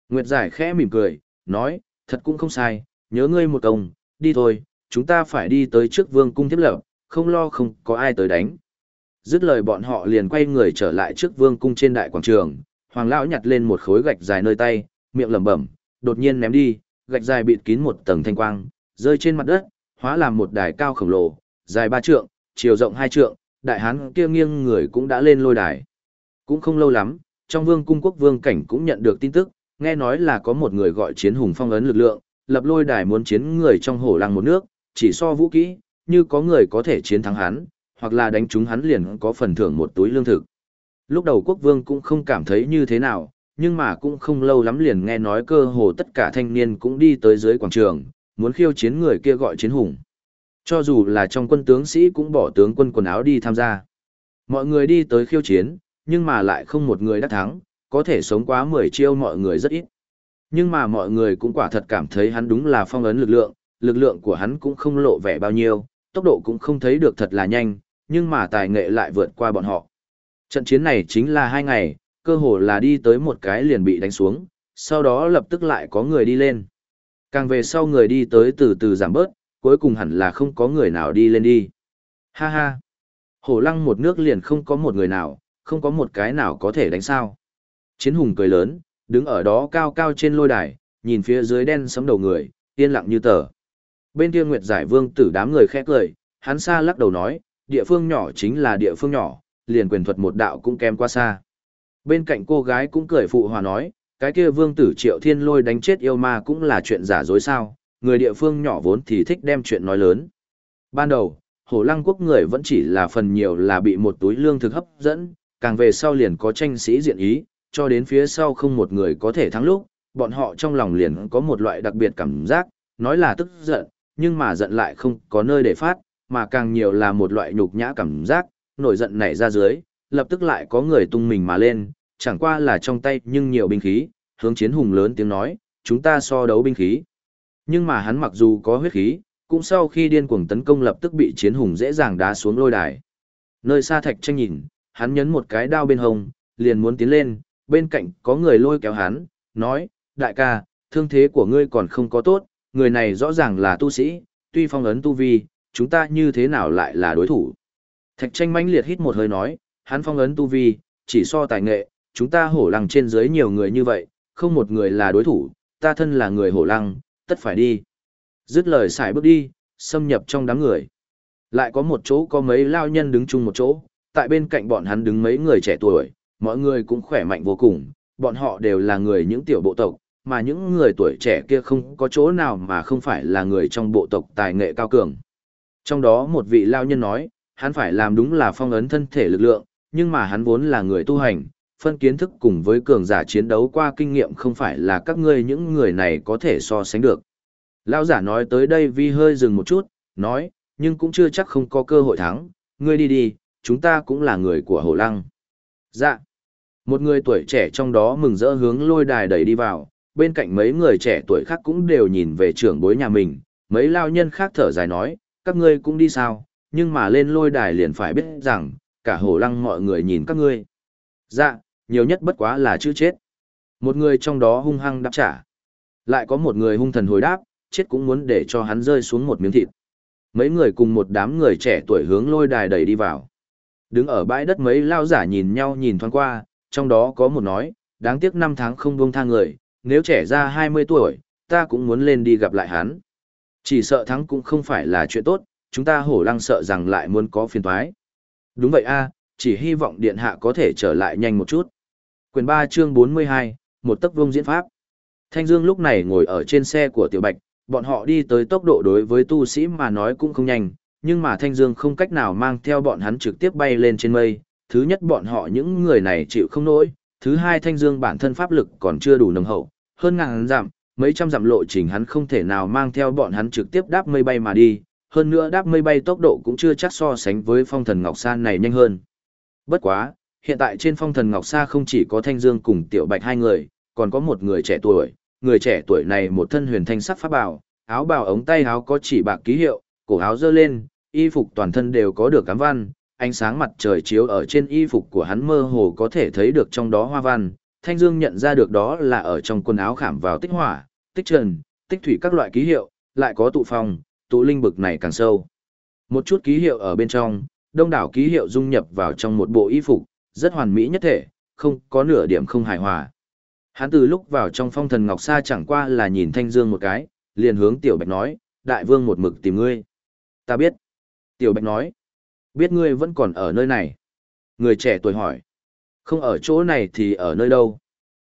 Nguyệt Giải khẽ mỉm cười, nói, thật cũng không sai, nhớ ngươi một công, đi thôi, chúng ta phải đi tới trước vương cung thiết lập, không lo không có ai tới đánh. Dứt lời bọn họ liền quay người trở lại trước vương cung trên đại quảng trường, hoàng lão nhặt lên một khối gạch dài nơi tay, miệng lẩm bẩm, đột nhiên ném đi, gạch dài bịt kín một tầng thanh quang, rơi trên mặt đất, hóa làm một đài cao khổng lồ, dài ba trượng, chiều rộng hai trượng, đại hán kia nghiêng người cũng đã lên lôi đài. Cũng không lâu lắm, trong vương cung quốc vương cảnh cũng nhận được tin tức, nghe nói là có một người gọi chiến hùng phong ấn lực lượng, lập lôi đài muốn chiến người trong hổ lăng một nước, chỉ so vũ kỹ, như có người có thể chiến thắng hắn, hoặc là đánh trúng hắn liền có phần thưởng một túi lương thực. Lúc đầu quốc vương cũng không cảm thấy như thế nào, nhưng mà cũng không lâu lắm liền nghe nói cơ hồ tất cả thanh niên cũng đi tới dưới quảng trường, muốn khiêu chiến người kia gọi chiến hùng. Cho dù là trong quân tướng sĩ cũng bỏ tướng quân quần áo đi tham gia. Mọi người đi tới khiêu chiến, nhưng mà lại không một người đắc thắng, có thể sống quá 10 chiêu mọi người rất ít. Nhưng mà mọi người cũng quả thật cảm thấy hắn đúng là phong ấn lực lượng, lực lượng của hắn cũng không lộ vẻ bao nhiêu, tốc độ cũng không thấy được thật là nhanh, nhưng mà tài nghệ lại vượt qua bọn họ. Trận chiến này chính là hai ngày, cơ hồ là đi tới một cái liền bị đánh xuống, sau đó lập tức lại có người đi lên. Càng về sau người đi tới từ từ giảm bớt, cuối cùng hẳn là không có người nào đi lên đi. Ha ha! Hổ lăng một nước liền không có một người nào, không có một cái nào có thể đánh sao. Chiến hùng cười lớn, đứng ở đó cao cao trên lôi đài, nhìn phía dưới đen sấm đầu người, yên lặng như tờ. Bên kia Nguyệt Giải Vương tử đám người khẽ cười, hắn xa lắc đầu nói, địa phương nhỏ chính là địa phương nhỏ, liền quyền thuật một đạo cũng kém quá xa. Bên cạnh cô gái cũng cười phụ hòa nói, cái kia vương tử triệu thiên lôi đánh chết yêu ma cũng là chuyện giả dối sao, người địa phương nhỏ vốn thì thích đem chuyện nói lớn. Ban đầu, hổ lăng quốc người vẫn chỉ là phần nhiều là bị một túi lương thực hấp dẫn, càng về sau liền có tranh sĩ diện ý, cho đến phía sau không một người có thể thắng lúc, bọn họ trong lòng liền có một loại đặc biệt cảm giác, nói là tức giận, nhưng mà giận lại không có nơi để phát, mà càng nhiều là một loại nhục nhã cảm giác, nổi giận nảy ra dưới, lập tức lại có người tung mình mà lên, chẳng qua là trong tay nhưng nhiều binh khí, hướng chiến hùng lớn tiếng nói, chúng ta so đấu binh khí. Nhưng mà hắn mặc dù có huyết khí, cũng sau khi điên cuồng tấn công lập tức bị chiến hùng dễ dàng đá xuống lôi đài. Nơi xa thạch tranh nhìn, hắn nhấn một cái đao bên hông, liền muốn tiến lên, bên cạnh có người lôi kéo hắn, nói, đại ca, thương thế của ngươi còn không có tốt, người này rõ ràng là tu sĩ, tuy phong ấn tu vi, chúng ta như thế nào lại là đối thủ. Thạch tranh mãnh liệt hít một hơi nói, hắn phong ấn tu vi, chỉ so tài nghệ, chúng ta hổ lăng trên dưới nhiều người như vậy, không một người là đối thủ, ta thân là người hổ lăng, tất phải đi. Dứt lời xài bước đi, xâm nhập trong đám người. Lại có một chỗ có mấy lao nhân đứng chung một chỗ, tại bên cạnh bọn hắn đứng mấy người trẻ tuổi, mọi người cũng khỏe mạnh vô cùng, bọn họ đều là người những tiểu bộ tộc, mà những người tuổi trẻ kia không có chỗ nào mà không phải là người trong bộ tộc tài nghệ cao cường. Trong đó một vị lao nhân nói, hắn phải làm đúng là phong ấn thân thể lực lượng, nhưng mà hắn vốn là người tu hành, phân kiến thức cùng với cường giả chiến đấu qua kinh nghiệm không phải là các ngươi những người này có thể so sánh được. Lao giả nói tới đây vi hơi dừng một chút, nói, nhưng cũng chưa chắc không có cơ hội thắng, ngươi đi đi, chúng ta cũng là người của hồ lăng. Dạ. Một người tuổi trẻ trong đó mừng rỡ hướng lôi đài đẩy đi vào, bên cạnh mấy người trẻ tuổi khác cũng đều nhìn về trưởng bối nhà mình, mấy lao nhân khác thở dài nói, các ngươi cũng đi sao, nhưng mà lên lôi đài liền phải biết rằng, cả hồ lăng mọi người nhìn các ngươi. Dạ, nhiều nhất bất quá là chữ chết. Một người trong đó hung hăng đáp trả. Lại có một người hung thần hồi đáp, chết cũng muốn để cho hắn rơi xuống một miếng thịt. Mấy người cùng một đám người trẻ tuổi hướng lôi đài đẩy đi vào. Đứng ở bãi đất mấy lao giả nhìn nhau nhìn thoáng qua, trong đó có một nói, đáng tiếc năm tháng không buông tha người, nếu trẻ ra 20 tuổi, ta cũng muốn lên đi gặp lại hắn. Chỉ sợ thắng cũng không phải là chuyện tốt, chúng ta hổ lăng sợ rằng lại muốn có phiền toái. Đúng vậy a, chỉ hy vọng điện hạ có thể trở lại nhanh một chút. Quyền 3 chương 42, một tấc vông diễn pháp. Thanh Dương lúc này ngồi ở trên xe của Tiểu Bạch, bọn họ đi tới tốc độ đối với tu sĩ mà nói cũng không nhanh, nhưng mà Thanh Dương không cách nào mang theo bọn hắn trực tiếp bay lên trên mây. Thứ nhất bọn họ những người này chịu không nổi, thứ hai Thanh Dương bản thân pháp lực còn chưa đủ nồng hậu, hơn ngàn dặm, mấy trăm dặm lộ trình hắn không thể nào mang theo bọn hắn trực tiếp đáp mây bay mà đi, hơn nữa đáp mây bay tốc độ cũng chưa chắc so sánh với phong thần Ngọc San này nhanh hơn. Bất quá, hiện tại trên phong thần Ngọc Sa không chỉ có Thanh Dương cùng Tiểu Bạch hai người, còn có một người trẻ tuổi, người trẻ tuổi này một thân huyền thanh sắc pháp bảo áo bào ống tay áo có chỉ bạc ký hiệu, cổ áo dơ lên, y phục toàn thân đều có được cám văn, ánh sáng mặt trời chiếu ở trên y phục của hắn mơ hồ có thể thấy được trong đó hoa văn. Thanh Dương nhận ra được đó là ở trong quần áo khảm vào tích hỏa, tích trần, tích thủy các loại ký hiệu, lại có tụ phong, tụ linh bực này càng sâu. Một chút ký hiệu ở bên trong, đông đảo ký hiệu dung nhập vào trong một bộ y phục, rất hoàn mỹ nhất thể, không có nửa điểm không hài hòa. Hắn từ lúc vào trong phong thần ngọc sa chẳng qua là nhìn Thanh Dương một cái, liền hướng Tiểu Bạch nói, đại vương một mực tìm ngươi. Ta biết. Tiểu Bạch nói, biết ngươi vẫn còn ở nơi này. Người trẻ tuổi hỏi, không ở chỗ này thì ở nơi đâu?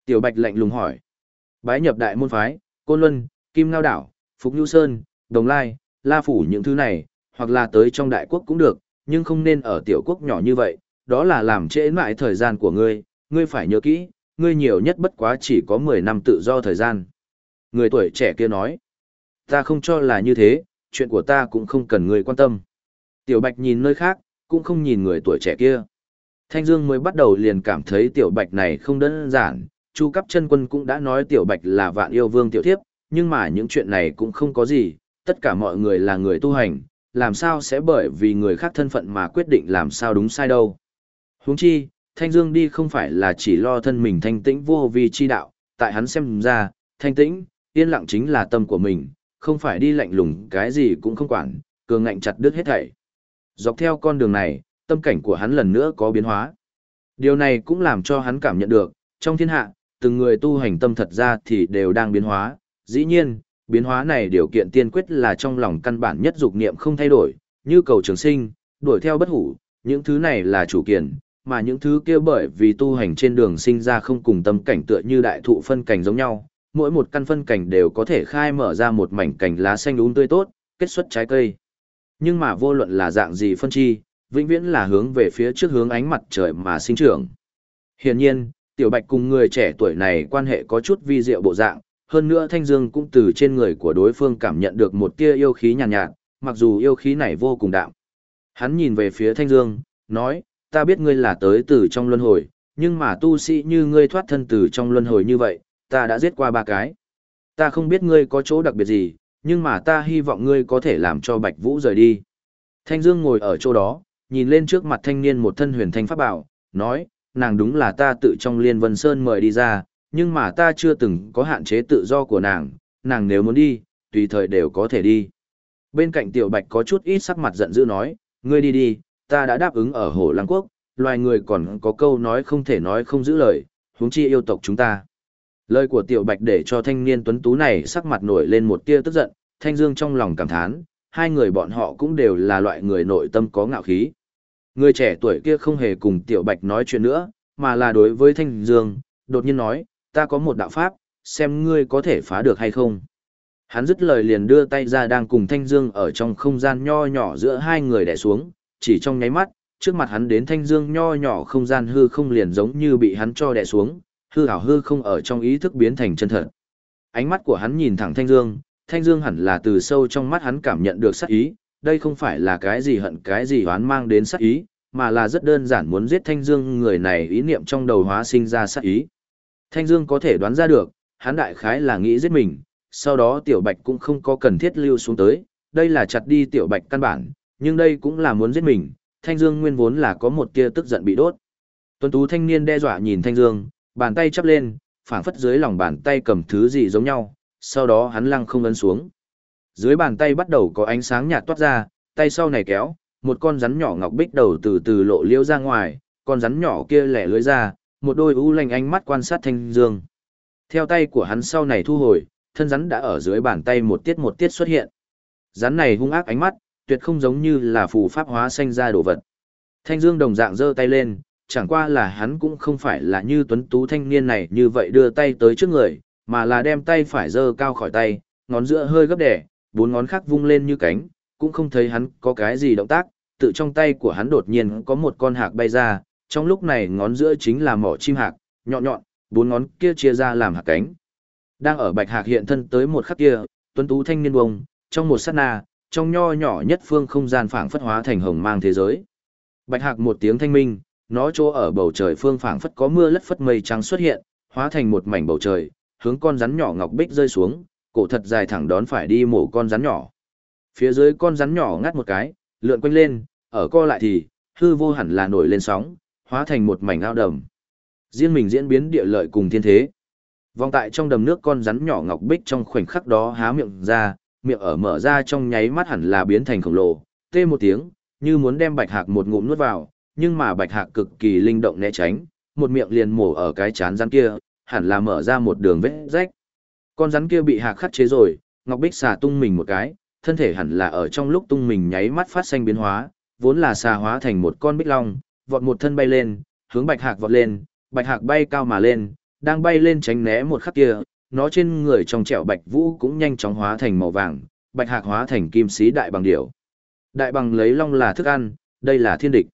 Tiểu Bạch lạnh lùng hỏi, bái nhập đại môn phái, Côn Luân, Kim Ngao Đảo, Phục Nhu Sơn, Đồng Lai, La Phủ những thứ này, hoặc là tới trong đại quốc cũng được, nhưng không nên ở tiểu quốc nhỏ như vậy, đó là làm trễ mãi thời gian của ngươi, ngươi phải nhớ kỹ, ngươi nhiều nhất bất quá chỉ có 10 năm tự do thời gian. Người tuổi trẻ kia nói, ta không cho là như thế, chuyện của ta cũng không cần ngươi quan tâm. Tiểu Bạch nhìn nơi khác, cũng không nhìn người tuổi trẻ kia. Thanh Dương mới bắt đầu liền cảm thấy Tiểu Bạch này không đơn giản, Chu Cấp chân quân cũng đã nói Tiểu Bạch là vạn yêu vương tiểu thiếp, nhưng mà những chuyện này cũng không có gì, tất cả mọi người là người tu hành, làm sao sẽ bởi vì người khác thân phận mà quyết định làm sao đúng sai đâu. Huống chi, Thanh Dương đi không phải là chỉ lo thân mình thanh tĩnh vô vi chi đạo, tại hắn xem ra, thanh tĩnh, yên lặng chính là tâm của mình, không phải đi lạnh lùng cái gì cũng không quản, cường ngạnh chặt đứt hết thảy. Dọc theo con đường này, tâm cảnh của hắn lần nữa có biến hóa. Điều này cũng làm cho hắn cảm nhận được, trong thiên hạ, từng người tu hành tâm thật ra thì đều đang biến hóa. Dĩ nhiên, biến hóa này điều kiện tiên quyết là trong lòng căn bản nhất dục niệm không thay đổi, như cầu trường sinh, đuổi theo bất hủ, những thứ này là chủ kiện, mà những thứ kia bởi vì tu hành trên đường sinh ra không cùng tâm cảnh tựa như đại thụ phân cảnh giống nhau, mỗi một căn phân cảnh đều có thể khai mở ra một mảnh cảnh lá xanh đúng tươi tốt, kết xuất trái cây. Nhưng mà vô luận là dạng gì phân chi, vĩnh viễn là hướng về phía trước hướng ánh mặt trời mà sinh trưởng. Hiển nhiên, Tiểu Bạch cùng người trẻ tuổi này quan hệ có chút vi diệu bộ dạng, hơn nữa Thanh Dương cũng từ trên người của đối phương cảm nhận được một tia yêu khí nhàn nhạt, nhạt, mặc dù yêu khí này vô cùng đạm. Hắn nhìn về phía Thanh Dương, nói, ta biết ngươi là tới từ trong luân hồi, nhưng mà tu sĩ như ngươi thoát thân từ trong luân hồi như vậy, ta đã giết qua ba cái. Ta không biết ngươi có chỗ đặc biệt gì, nhưng mà ta hy vọng ngươi có thể làm cho Bạch Vũ rời đi. Thanh Dương ngồi ở chỗ đó, nhìn lên trước mặt thanh niên một thân huyền thanh pháp bảo, nói, nàng đúng là ta tự trong liên vân sơn mời đi ra, nhưng mà ta chưa từng có hạn chế tự do của nàng, nàng nếu muốn đi, tùy thời đều có thể đi. Bên cạnh tiểu bạch có chút ít sắc mặt giận dữ nói, ngươi đi đi, ta đã đáp ứng ở hồ lăng quốc, loài người còn có câu nói không thể nói không giữ lời, huống chi yêu tộc chúng ta. Lời của tiểu bạch để cho thanh niên tuấn tú này sắc mặt nổi lên một tia tức giận, thanh dương trong lòng cảm thán, hai người bọn họ cũng đều là loại người nội tâm có ngạo khí. Người trẻ tuổi kia không hề cùng tiểu bạch nói chuyện nữa, mà là đối với thanh dương, đột nhiên nói, ta có một đạo pháp, xem ngươi có thể phá được hay không. Hắn dứt lời liền đưa tay ra đang cùng Thanh Dương ở trong không gian nho nhỏ giữa hai người đè xuống, chỉ trong nháy mắt, trước mặt hắn đến Thanh Dương nho nhỏ không gian hư không liền giống như bị hắn cho đè xuống, hư ảo hư không ở trong ý thức biến thành chân thật. Ánh mắt của hắn nhìn thẳng Thanh Dương, Thanh Dương hẳn là từ sâu trong mắt hắn cảm nhận được sát ý, đây không phải là cái gì hận cái gì oán mang đến sát ý, mà là rất đơn giản muốn giết Thanh Dương người này ý niệm trong đầu hóa sinh ra sát ý. Thanh Dương có thể đoán ra được, hắn đại khái là nghĩ giết mình, sau đó Tiểu Bạch cũng không có cần thiết lưu xuống tới, đây là chặt đi Tiểu Bạch căn bản, nhưng đây cũng là muốn giết mình, Thanh Dương nguyên vốn là có một tia tức giận bị đốt. Tuấn Tú thanh niên đe dọa nhìn Thanh Dương, bàn tay chắp lên, phảng phất dưới lòng bàn tay cầm thứ gì giống nhau, sau đó hắn lăng không ấn xuống. Dưới bàn tay bắt đầu có ánh sáng nhạt toát ra, tay sau này kéo, một con rắn nhỏ ngọc bích đầu từ từ lộ liễu ra ngoài, con rắn nhỏ kia lẻ lưới ra, một đôi u lanh ánh mắt quan sát thanh dương. Theo tay của hắn sau này thu hồi, thân rắn đã ở dưới bàn tay một tiết một tiết xuất hiện. Rắn này hung ác ánh mắt, tuyệt không giống như là phù pháp hóa sinh ra đồ vật. Thanh dương đồng dạng giơ tay lên, chẳng qua là hắn cũng không phải là như tuấn tú thanh niên này như vậy đưa tay tới trước người, mà là đem tay phải giơ cao khỏi tay, ngón giữa hơi gấp đẻ, bốn ngón khác vung lên như cánh, cũng không thấy hắn có cái gì động tác, tự trong tay của hắn đột nhiên có một con hạc bay ra, trong lúc này ngón giữa chính là mỏ chim hạc, nhọn nhọn, bốn ngón kia chia ra làm hạc cánh. Đang ở bạch hạc hiện thân tới một khắc kia, tuấn tú thanh niên bông, trong một sát na, trong nho nhỏ nhất phương không gian phảng phất hóa thành hồng mang thế giới. Bạch hạc một tiếng thanh minh, nó chỗ ở bầu trời phương phảng phất có mưa lất phất mây trắng xuất hiện, hóa thành một mảnh bầu trời, hướng con rắn nhỏ ngọc bích rơi xuống, cổ thật dài thẳng đón phải đi mổ con rắn nhỏ. Phía dưới con rắn nhỏ ngắt một cái, lượn quanh lên, ở co lại thì, hư vô hẳn là nổi lên sóng, hóa thành một mảnh ao đầm. Riêng mình diễn biến địa lợi cùng thiên thế. Vòng tại trong đầm nước con rắn nhỏ ngọc bích trong khoảnh khắc đó há miệng ra, miệng ở mở ra trong nháy mắt hẳn là biến thành khổng lồ, tê một tiếng, như muốn đem bạch hạc một ngụm nuốt vào, nhưng mà bạch hạc cực kỳ linh động né tránh, một miệng liền mổ ở cái chán rắn kia, hẳn là mở ra một đường vết rách. Con rắn kia bị hạc khắc chế rồi, Ngọc Bích xà tung mình một cái, thân thể hẳn là ở trong lúc tung mình nháy mắt phát sinh biến hóa, vốn là xà hóa thành một con bích long, vọt một thân bay lên, hướng bạch hạc vọt lên, bạch hạc bay cao mà lên, đang bay lên tránh né một khắc kia, nó trên người trong trẻo bạch vũ cũng nhanh chóng hóa thành màu vàng, bạch hạc hóa thành kim sĩ đại bằng điểu. Đại bằng lấy long là thức ăn, đây là thiên địch.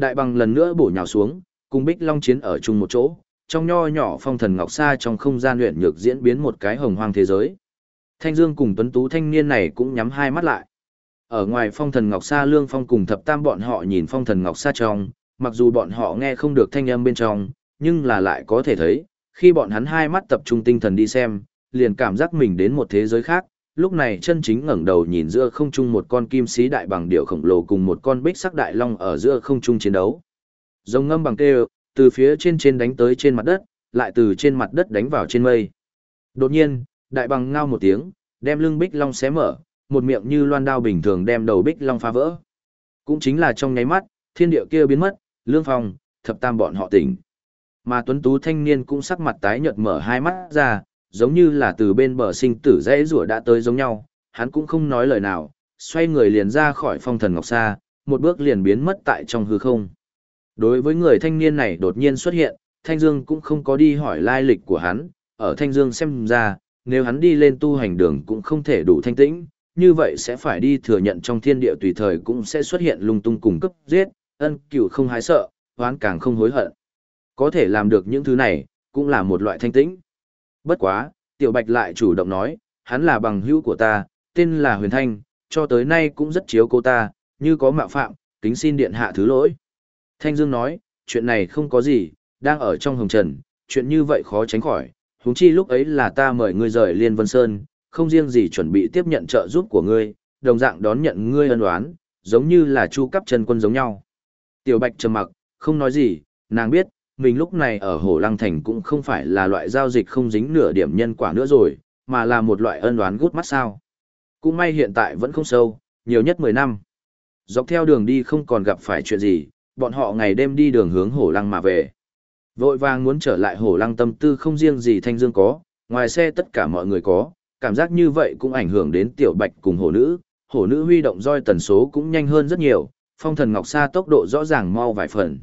Đại bằng lần nữa bổ nhào xuống, cùng bích long chiến ở chung một chỗ, trong nho nhỏ phong thần ngọc sa trong không gian luyện nhược diễn biến một cái hồng hoang thế giới. Thanh Dương cùng tuấn tú thanh niên này cũng nhắm hai mắt lại. Ở ngoài phong thần ngọc sa lương phong cùng thập tam bọn họ nhìn phong thần ngọc sa trong, mặc dù bọn họ nghe không được thanh âm bên trong, nhưng là lại có thể thấy, khi bọn hắn hai mắt tập trung tinh thần đi xem, liền cảm giác mình đến một thế giới khác, lúc này chân chính ngẩng đầu nhìn giữa không trung một con kim sĩ đại bằng điệu khổng lồ cùng một con bích sắc đại long ở giữa không trung chiến đấu. Rồng ngâm bằng kêu, từ phía trên trên đánh tới trên mặt đất, lại từ trên mặt đất đánh vào trên mây. Đột nhiên, đại bằng ngao một tiếng, đem lưng bích long xé mở, một miệng như loan đao bình thường đem đầu bích long phá vỡ. Cũng chính là trong nháy mắt, thiên địa kia biến mất, lương phong, thập tam bọn họ tỉnh. Mà tuấn tú thanh niên cũng sắc mặt tái nhợt mở hai mắt ra, giống như là từ bên bờ sinh tử dễ rủa đã tới giống nhau, hắn cũng không nói lời nào, xoay người liền ra khỏi phong thần ngọc xa, một bước liền biến mất tại trong hư không. Đối với người thanh niên này đột nhiên xuất hiện, Thanh Dương cũng không có đi hỏi lai lịch của hắn, ở Thanh Dương xem ra, nếu hắn đi lên tu hành đường cũng không thể đủ thanh tĩnh, như vậy sẽ phải đi thừa nhận trong thiên địa tùy thời cũng sẽ xuất hiện lung tung cùng cấp giết, ân cửu không hái sợ, hoán càng không hối hận. Có thể làm được những thứ này, cũng là một loại thanh tĩnh. Bất quá, Tiểu Bạch lại chủ động nói, hắn là bằng hữu của ta, tên là Huyền Thanh, cho tới nay cũng rất chiếu cô ta, như có mạo phạm, kính xin điện hạ thứ lỗi. Thanh Dương nói, chuyện này không có gì, đang ở trong hồng trần, chuyện như vậy khó tránh khỏi, huống chi lúc ấy là ta mời ngươi rời Liên Vân Sơn, không riêng gì chuẩn bị tiếp nhận trợ giúp của ngươi, đồng dạng đón nhận ngươi ân oán, giống như là chu cấp chân quân giống nhau. Tiểu Bạch trầm mặc, không nói gì, nàng biết, mình lúc này ở Hồ Lăng Thành cũng không phải là loại giao dịch không dính nửa điểm nhân quả nữa rồi, mà là một loại ân oán gút mắt sao. Cũng may hiện tại vẫn không sâu, nhiều nhất 10 năm. Dọc theo đường đi không còn gặp phải chuyện gì, bọn họ ngày đêm đi đường hướng hổ lăng mà về. Vội vàng muốn trở lại hổ lăng tâm tư không riêng gì thanh dương có, ngoài xe tất cả mọi người có, cảm giác như vậy cũng ảnh hưởng đến tiểu bạch cùng hổ nữ, hổ nữ huy động roi tần số cũng nhanh hơn rất nhiều, phong thần ngọc sa tốc độ rõ ràng mau vài phần.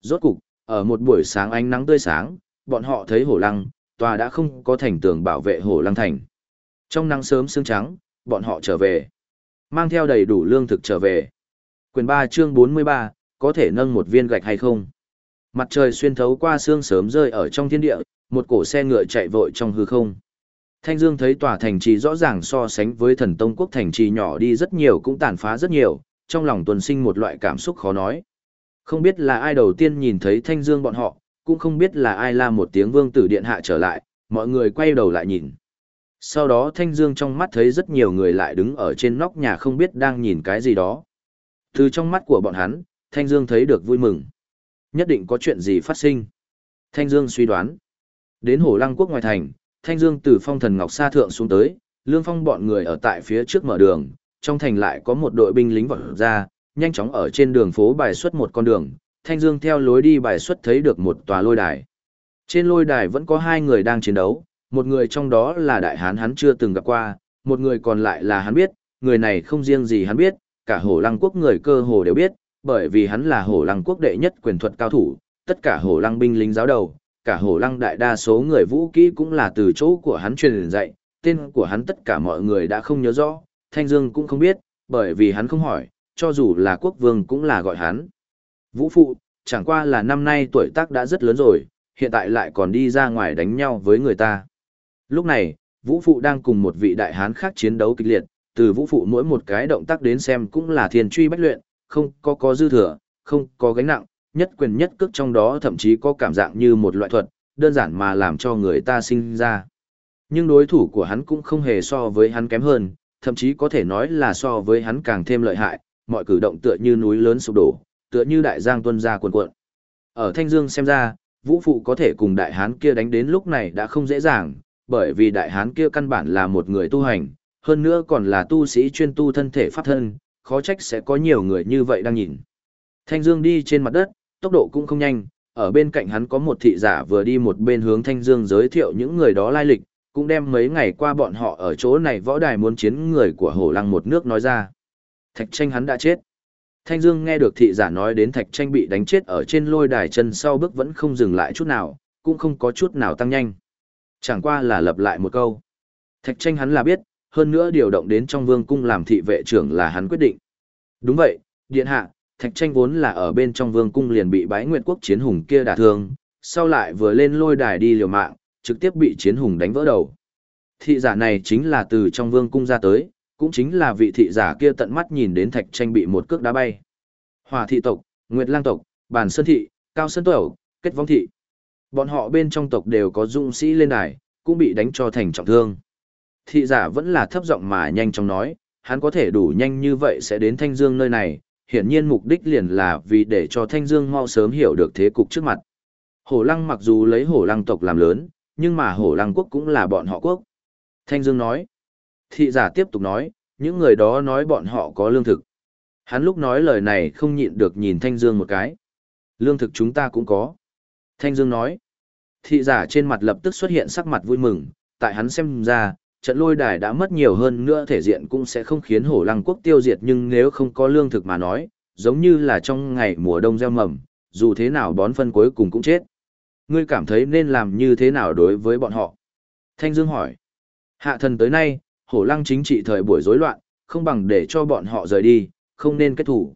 Rốt cục, ở một buổi sáng ánh nắng tươi sáng, bọn họ thấy hổ lăng, tòa đã không có thành tường bảo vệ hổ lăng thành. Trong nắng sớm sương trắng, bọn họ trở về. Mang theo đầy đủ lương thực trở về. Quyền 3 chương 43, có thể nâng một viên gạch hay không? Mặt trời xuyên thấu qua sương sớm rơi ở trong thiên địa, một cổ xe ngựa chạy vội trong hư không. Thanh Dương thấy tòa thành trì rõ ràng so sánh với thần tông quốc thành trì nhỏ đi rất nhiều cũng tàn phá rất nhiều, trong lòng tuần sinh một loại cảm xúc khó nói. Không biết là ai đầu tiên nhìn thấy Thanh Dương bọn họ, cũng không biết là ai la một tiếng vương tử điện hạ trở lại, mọi người quay đầu lại nhìn. Sau đó Thanh Dương trong mắt thấy rất nhiều người lại đứng ở trên nóc nhà không biết đang nhìn cái gì đó. Từ trong mắt của bọn hắn, Thanh Dương thấy được vui mừng. Nhất định có chuyện gì phát sinh. Thanh Dương suy đoán. Đến Hồ Lăng Quốc ngoài thành, Thanh Dương từ phong thần Ngọc Sa Thượng xuống tới, Lương Phong bọn người ở tại phía trước mở đường, trong thành lại có một đội binh lính vọt ra, nhanh chóng ở trên đường phố bài xuất một con đường, Thanh Dương theo lối đi bài xuất thấy được một tòa lôi đài. Trên lôi đài vẫn có hai người đang chiến đấu, một người trong đó là đại hán hắn chưa từng gặp qua, một người còn lại là hắn biết, người này không riêng gì hắn biết, cả hổ lăng quốc người cơ hồ đều biết, bởi vì hắn là hổ lăng quốc đệ nhất quyền thuật cao thủ, tất cả hổ lăng binh lính giáo đầu, cả hổ lăng đại đa số người vũ kỹ cũng là từ chỗ của hắn truyền dạy, tên của hắn tất cả mọi người đã không nhớ rõ, Thanh Dương cũng không biết, bởi vì hắn không hỏi, cho dù là quốc vương cũng là gọi hắn. Vũ Phụ, chẳng qua là năm nay tuổi tác đã rất lớn rồi, hiện tại lại còn đi ra ngoài đánh nhau với người ta. Lúc này, Vũ Phụ đang cùng một vị đại hán khác chiến đấu kịch liệt, từ Vũ Phụ mỗi một cái động tác đến xem cũng là thiền truy bách luyện, không có có dư thừa, không có gánh nặng, nhất quyền nhất cước trong đó thậm chí có cảm dạng như một loại thuật, đơn giản mà làm cho người ta sinh ra. Nhưng đối thủ của hắn cũng không hề so với hắn kém hơn, thậm chí có thể nói là so với hắn càng thêm lợi hại, mọi cử động tựa như núi lớn sụp đổ, tựa như đại giang tuân ra cuồn cuộn. Ở Thanh Dương xem ra, Vũ Phụ có thể cùng đại hán kia đánh đến lúc này đã không dễ dàng, bởi vì đại hán kia căn bản là một người tu hành, hơn nữa còn là tu sĩ chuyên tu thân thể pháp thân, khó trách sẽ có nhiều người như vậy đang nhìn. Thanh Dương đi trên mặt đất, tốc độ cũng không nhanh, ở bên cạnh hắn có một thị giả vừa đi một bên hướng Thanh Dương giới thiệu những người đó lai lịch, cũng đem mấy ngày qua bọn họ ở chỗ này võ đài muốn chiến người của Hổ Lăng một nước nói ra. Thạch tranh hắn đã chết. Thanh Dương nghe được thị giả nói đến Thạch tranh bị đánh chết ở trên lôi đài chân sau bước vẫn không dừng lại chút nào, cũng không có chút nào tăng nhanh. Chẳng qua là lặp lại một câu. Thạch tranh hắn là biết, hơn nữa điều động đến trong vương cung làm thị vệ trưởng là hắn quyết định. Đúng vậy, điện hạ, thạch tranh vốn là ở bên trong vương cung liền bị bái nguyện quốc chiến hùng kia đả thương, sau lại vừa lên lôi đài đi liều mạng, trực tiếp bị chiến hùng đánh vỡ đầu. Thị giả này chính là từ trong vương cung ra tới, cũng chính là vị thị giả kia tận mắt nhìn đến thạch tranh bị một cước đá bay. Hòa thị tộc, Nguyệt lang tộc, Bản Sơn thị, Cao Sơn tộc, Kết Vong thị. Bọn họ bên trong tộc đều có dũng sĩ lên đài, cũng bị đánh cho thành trọng thương. Thị giả vẫn là thấp giọng mà nhanh chóng nói, hắn có thể đủ nhanh như vậy sẽ đến Thanh Dương nơi này, hiển nhiên mục đích liền là vì để cho Thanh Dương mau sớm hiểu được thế cục trước mặt. Hổ Lăng mặc dù lấy Hổ Lăng tộc làm lớn, nhưng mà Hổ Lăng quốc cũng là bọn họ quốc. Thanh Dương nói. Thị giả tiếp tục nói, những người đó nói bọn họ có lương thực. Hắn lúc nói lời này không nhịn được nhìn Thanh Dương một cái. Lương thực chúng ta cũng có. Thanh Dương nói. Thị giả trên mặt lập tức xuất hiện sắc mặt vui mừng, tại hắn xem ra, trận lôi đài đã mất nhiều hơn nữa thể diện cũng sẽ không khiến hổ lăng quốc tiêu diệt nhưng nếu không có lương thực mà nói, giống như là trong ngày mùa đông gieo mầm, dù thế nào bón phân cuối cùng cũng chết. Ngươi cảm thấy nên làm như thế nào đối với bọn họ? Thanh Dương hỏi. Hạ thần tới nay, hổ lăng chính trị thời buổi rối loạn, không bằng để cho bọn họ rời đi, không nên kết thủ.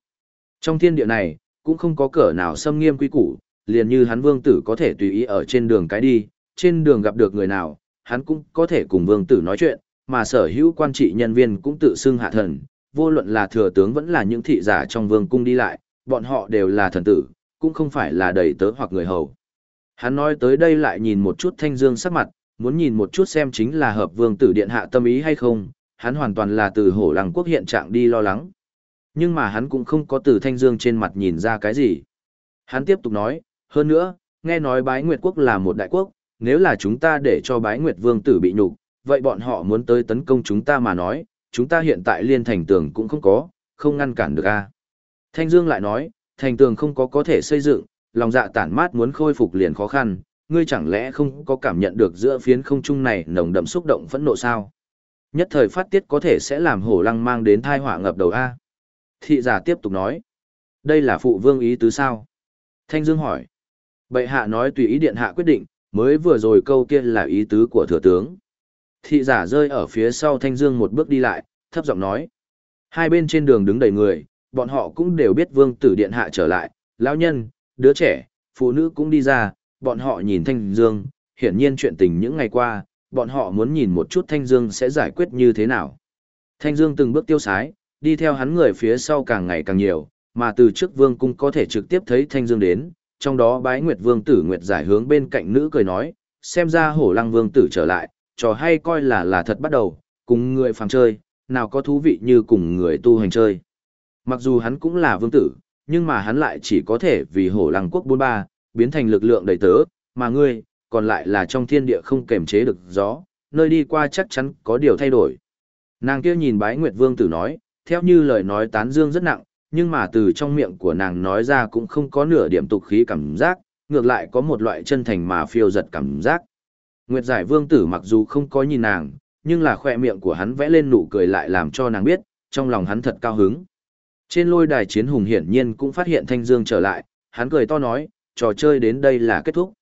Trong thiên địa này, cũng không có cỡ nào xâm nghiêm quy củ, liền như hắn vương tử có thể tùy ý ở trên đường cái đi, trên đường gặp được người nào, hắn cũng có thể cùng vương tử nói chuyện, mà sở hữu quan trị nhân viên cũng tự xưng hạ thần, vô luận là thừa tướng vẫn là những thị giả trong vương cung đi lại, bọn họ đều là thần tử, cũng không phải là đầy tớ hoặc người hầu. Hắn nói tới đây lại nhìn một chút thanh dương sắc mặt, muốn nhìn một chút xem chính là hợp vương tử điện hạ tâm ý hay không, hắn hoàn toàn là từ hổ lăng quốc hiện trạng đi lo lắng. Nhưng mà hắn cũng không có từ thanh dương trên mặt nhìn ra cái gì. Hắn tiếp tục nói, hơn nữa, nghe nói bái nguyệt quốc là một đại quốc, nếu là chúng ta để cho bái nguyệt vương tử bị nhục, vậy bọn họ muốn tới tấn công chúng ta mà nói, chúng ta hiện tại liên thành tường cũng không có, không ngăn cản được a. Thanh Dương lại nói, thành tường không có có thể xây dựng, lòng dạ tản mát muốn khôi phục liền khó khăn, ngươi chẳng lẽ không có cảm nhận được giữa phiến không trung này nồng đậm xúc động phẫn nộ sao? Nhất thời phát tiết có thể sẽ làm hổ lăng mang đến thai họa ngập đầu a. Thị giả tiếp tục nói, đây là phụ vương ý tứ sao? Thanh Dương hỏi, bệ hạ nói tùy ý điện hạ quyết định, mới vừa rồi câu kia là ý tứ của thừa tướng. Thị giả rơi ở phía sau Thanh Dương một bước đi lại, thấp giọng nói. Hai bên trên đường đứng đầy người, bọn họ cũng đều biết vương tử điện hạ trở lại, lão nhân, đứa trẻ, phụ nữ cũng đi ra, bọn họ nhìn Thanh Dương, hiển nhiên chuyện tình những ngày qua, bọn họ muốn nhìn một chút Thanh Dương sẽ giải quyết như thế nào. Thanh Dương từng bước tiêu sái, đi theo hắn người phía sau càng ngày càng nhiều, mà từ trước vương cung có thể trực tiếp thấy Thanh Dương đến, trong đó bái Nguyệt Vương tử Nguyệt giải hướng bên cạnh nữ cười nói, xem ra hổ lăng vương tử trở lại, trò hay coi là là thật bắt đầu, cùng người phàm chơi, nào có thú vị như cùng người tu hành chơi. Mặc dù hắn cũng là vương tử, nhưng mà hắn lại chỉ có thể vì hổ lăng quốc bốn ba, biến thành lực lượng đầy tớ, mà ngươi, còn lại là trong thiên địa không kềm chế được gió, nơi đi qua chắc chắn có điều thay đổi. Nàng kia nhìn bái Nguyệt Vương tử nói, theo như lời nói tán dương rất nặng, nhưng mà từ trong miệng của nàng nói ra cũng không có nửa điểm tục khí cảm giác, ngược lại có một loại chân thành mà phiêu giật cảm giác. Nguyệt giải vương tử mặc dù không có nhìn nàng, nhưng là khoe miệng của hắn vẽ lên nụ cười lại làm cho nàng biết, trong lòng hắn thật cao hứng. Trên lôi đài chiến hùng hiển nhiên cũng phát hiện Thanh Dương trở lại, hắn cười to nói, trò chơi đến đây là kết thúc.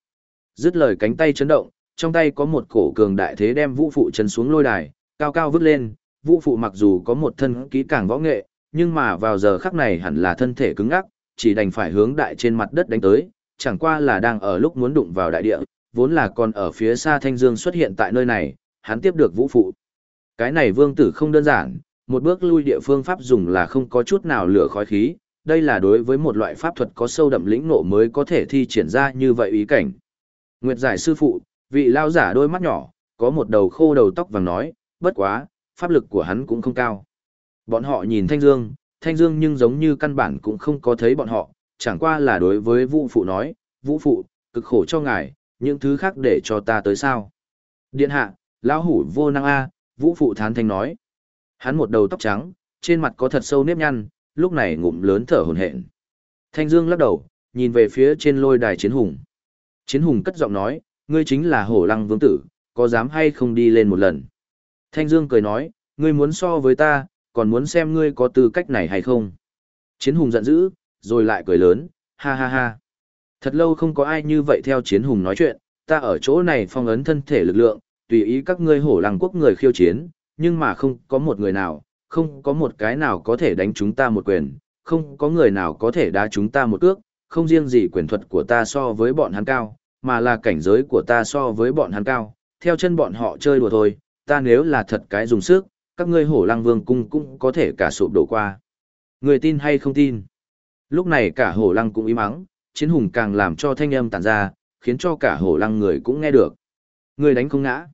Dứt lời cánh tay chấn động, trong tay có một cổ cường đại thế đem vũ phụ chân xuống lôi đài, cao cao vứt lên, vũ phụ mặc dù có một thân kỹ càng võ nghệ, nhưng mà vào giờ khắc này hẳn là thân thể cứng ngắc, chỉ đành phải hướng đại trên mặt đất đánh tới, chẳng qua là đang ở lúc muốn đụng vào đại địa, vốn là còn ở phía xa Thanh Dương xuất hiện tại nơi này, hắn tiếp được vũ phụ. Cái này vương tử không đơn giản, một bước lui địa phương pháp dùng là không có chút nào lửa khói khí, đây là đối với một loại pháp thuật có sâu đậm lĩnh nộ mới có thể thi triển ra như vậy ý cảnh. Nguyệt giải sư phụ, vị lao giả đôi mắt nhỏ, có một đầu khô đầu tóc vàng nói, bất quá, pháp lực của hắn cũng không cao. Bọn họ nhìn Thanh Dương, Thanh Dương nhưng giống như căn bản cũng không có thấy bọn họ, chẳng qua là đối với Vũ Phụ nói, Vũ Phụ, cực khổ cho ngài, những thứ khác để cho ta tới sao. Điện hạ, lão hủ vô năng a, Vũ Phụ thán thanh nói. Hắn một đầu tóc trắng, trên mặt có thật sâu nếp nhăn, lúc này ngụm lớn thở hổn hển. Thanh Dương lắc đầu, nhìn về phía trên lôi đài chiến hùng. Chiến hùng cất giọng nói, ngươi chính là hổ lăng vương tử, có dám hay không đi lên một lần. Thanh Dương cười nói, ngươi muốn so với ta, còn muốn xem ngươi có tư cách này hay không. Chiến hùng giận dữ, rồi lại cười lớn, ha ha ha. Thật lâu không có ai như vậy theo chiến hùng nói chuyện, ta ở chỗ này phong ấn thân thể lực lượng, tùy ý các ngươi hổ lăng quốc người khiêu chiến, nhưng mà không có một người nào, không có một cái nào có thể đánh chúng ta một quyền, không có người nào có thể đá chúng ta một cước, không riêng gì quyền thuật của ta so với bọn hắn cao, mà là cảnh giới của ta so với bọn hắn cao, theo chân bọn họ chơi đùa thôi, ta nếu là thật cái dùng sức, các ngươi hổ lăng vương cung cũng có thể cả sụp đổ qua. Người tin hay không tin? Lúc này cả hổ lăng cũng im ắng, chiến hùng càng làm cho thanh âm tản ra, khiến cho cả hổ lăng người cũng nghe được. Người đánh không ngã.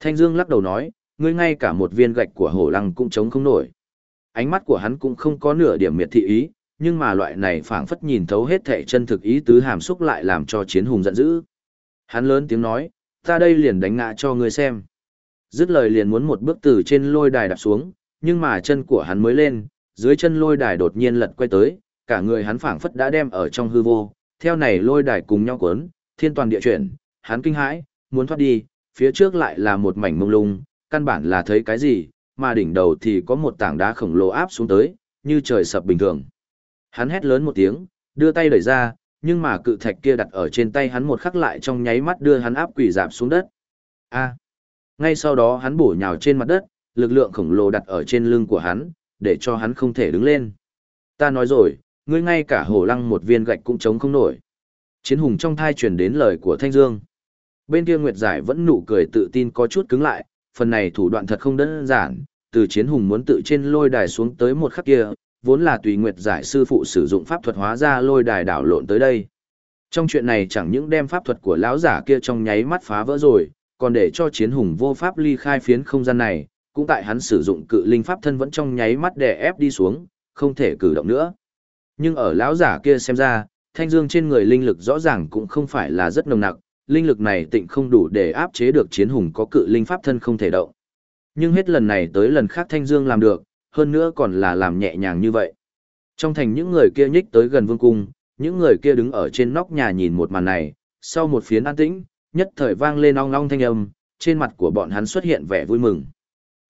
Thanh Dương lắc đầu nói, ngươi ngay cả một viên gạch của hổ lăng cũng chống không nổi. Ánh mắt của hắn cũng không có nửa điểm miệt thị ý, nhưng mà loại này phảng phất nhìn thấu hết thệ chân thực ý tứ hàm xúc lại làm cho chiến hùng giận dữ. Hắn lớn tiếng nói, ta đây liền đánh ngã cho ngươi xem. Dứt lời liền muốn một bước từ trên lôi đài đạp xuống, nhưng mà chân của hắn mới lên, dưới chân lôi đài đột nhiên lật quay tới, cả người hắn phảng phất đã đem ở trong hư vô, theo này lôi đài cùng nhau cuốn, thiên toàn địa chuyển, hắn kinh hãi, muốn thoát đi, phía trước lại là một mảnh mông lung, căn bản là thấy cái gì, mà đỉnh đầu thì có một tảng đá khổng lồ áp xuống tới, như trời sập bình thường. Hắn hét lớn một tiếng, đưa tay đẩy ra, nhưng mà cự thạch kia đặt ở trên tay hắn một khắc lại trong nháy mắt đưa hắn áp quỷ dạp xuống đất. A. Ngay sau đó hắn bổ nhào trên mặt đất, lực lượng khổng lồ đặt ở trên lưng của hắn, để cho hắn không thể đứng lên. Ta nói rồi, ngươi ngay cả hổ lăng một viên gạch cũng chống không nổi. Chiến hùng trong thai truyền đến lời của Thanh Dương. Bên kia Nguyệt Giải vẫn nụ cười tự tin có chút cứng lại, phần này thủ đoạn thật không đơn giản, từ chiến hùng muốn tự trên lôi đài xuống tới một khắc kia, vốn là tùy Nguyệt Giải sư phụ sử dụng pháp thuật hóa ra lôi đài đảo lộn tới đây. Trong chuyện này chẳng những đem pháp thuật của lão giả kia trong nháy mắt phá vỡ rồi, còn để cho chiến hùng vô pháp ly khai phiến không gian này, cũng tại hắn sử dụng cự linh pháp thân vẫn trong nháy mắt đè ép đi xuống, không thể cử động nữa. Nhưng ở lão giả kia xem ra, thanh dương trên người linh lực rõ ràng cũng không phải là rất nồng nặc, linh lực này tịnh không đủ để áp chế được chiến hùng có cự linh pháp thân không thể động. Nhưng hết lần này tới lần khác thanh dương làm được, hơn nữa còn là làm nhẹ nhàng như vậy. Trong thành những người kia nhích tới gần vương cung, những người kia đứng ở trên nóc nhà nhìn một màn này, sau một phiến an tĩnh, nhất thời vang lên ong ong thanh âm, trên mặt của bọn hắn xuất hiện vẻ vui mừng.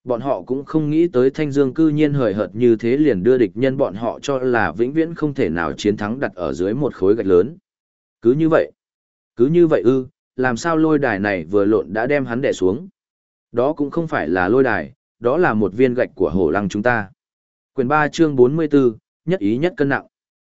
Bọn họ cũng không nghĩ tới thanh dương cư nhiên hời hợt như thế liền đưa địch nhân bọn họ cho là vĩnh viễn không thể nào chiến thắng đặt ở dưới một khối gạch lớn. Cứ như vậy, cứ như vậy ư, làm sao lôi đài này vừa lộn đã đem hắn đè xuống. Đó cũng không phải là lôi đài, đó là một viên gạch của hổ lăng chúng ta. Quyền 3 chương 44, nhất ý nhất cân nặng.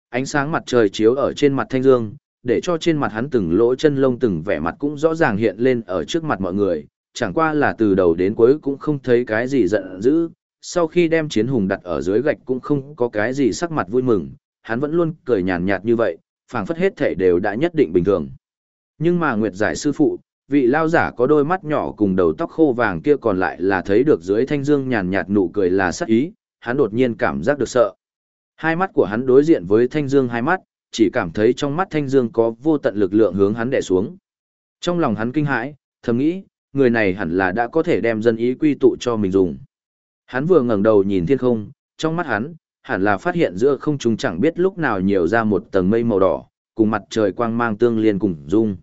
Ánh sáng mặt trời chiếu ở trên mặt Thanh Dương, để cho trên mặt hắn từng lỗ chân lông từng vẻ mặt cũng rõ ràng hiện lên ở trước mặt mọi người, chẳng qua là từ đầu đến cuối cũng không thấy cái gì giận dữ, sau khi đem chiến hùng đặt ở dưới gạch cũng không có cái gì sắc mặt vui mừng, hắn vẫn luôn cười nhàn nhạt như vậy, phảng phất hết thể đều đã nhất định bình thường. Nhưng mà Nguyệt giải sư phụ, vị lao giả có đôi mắt nhỏ cùng đầu tóc khô vàng kia còn lại là thấy được dưới thanh dương nhàn nhạt nụ cười là sắc ý, hắn đột nhiên cảm giác được sợ. Hai mắt của hắn đối diện với thanh dương hai mắt, chỉ cảm thấy trong mắt thanh dương có vô tận lực lượng hướng hắn đè xuống. Trong lòng hắn kinh hãi, thầm nghĩ, người này hẳn là đã có thể đem dân ý quy tụ cho mình dùng. Hắn vừa ngẩng đầu nhìn thiên không, trong mắt hắn, hẳn là phát hiện giữa không trung chẳng biết lúc nào nhiều ra một tầng mây màu đỏ, cùng mặt trời quang mang tương liên cùng dung.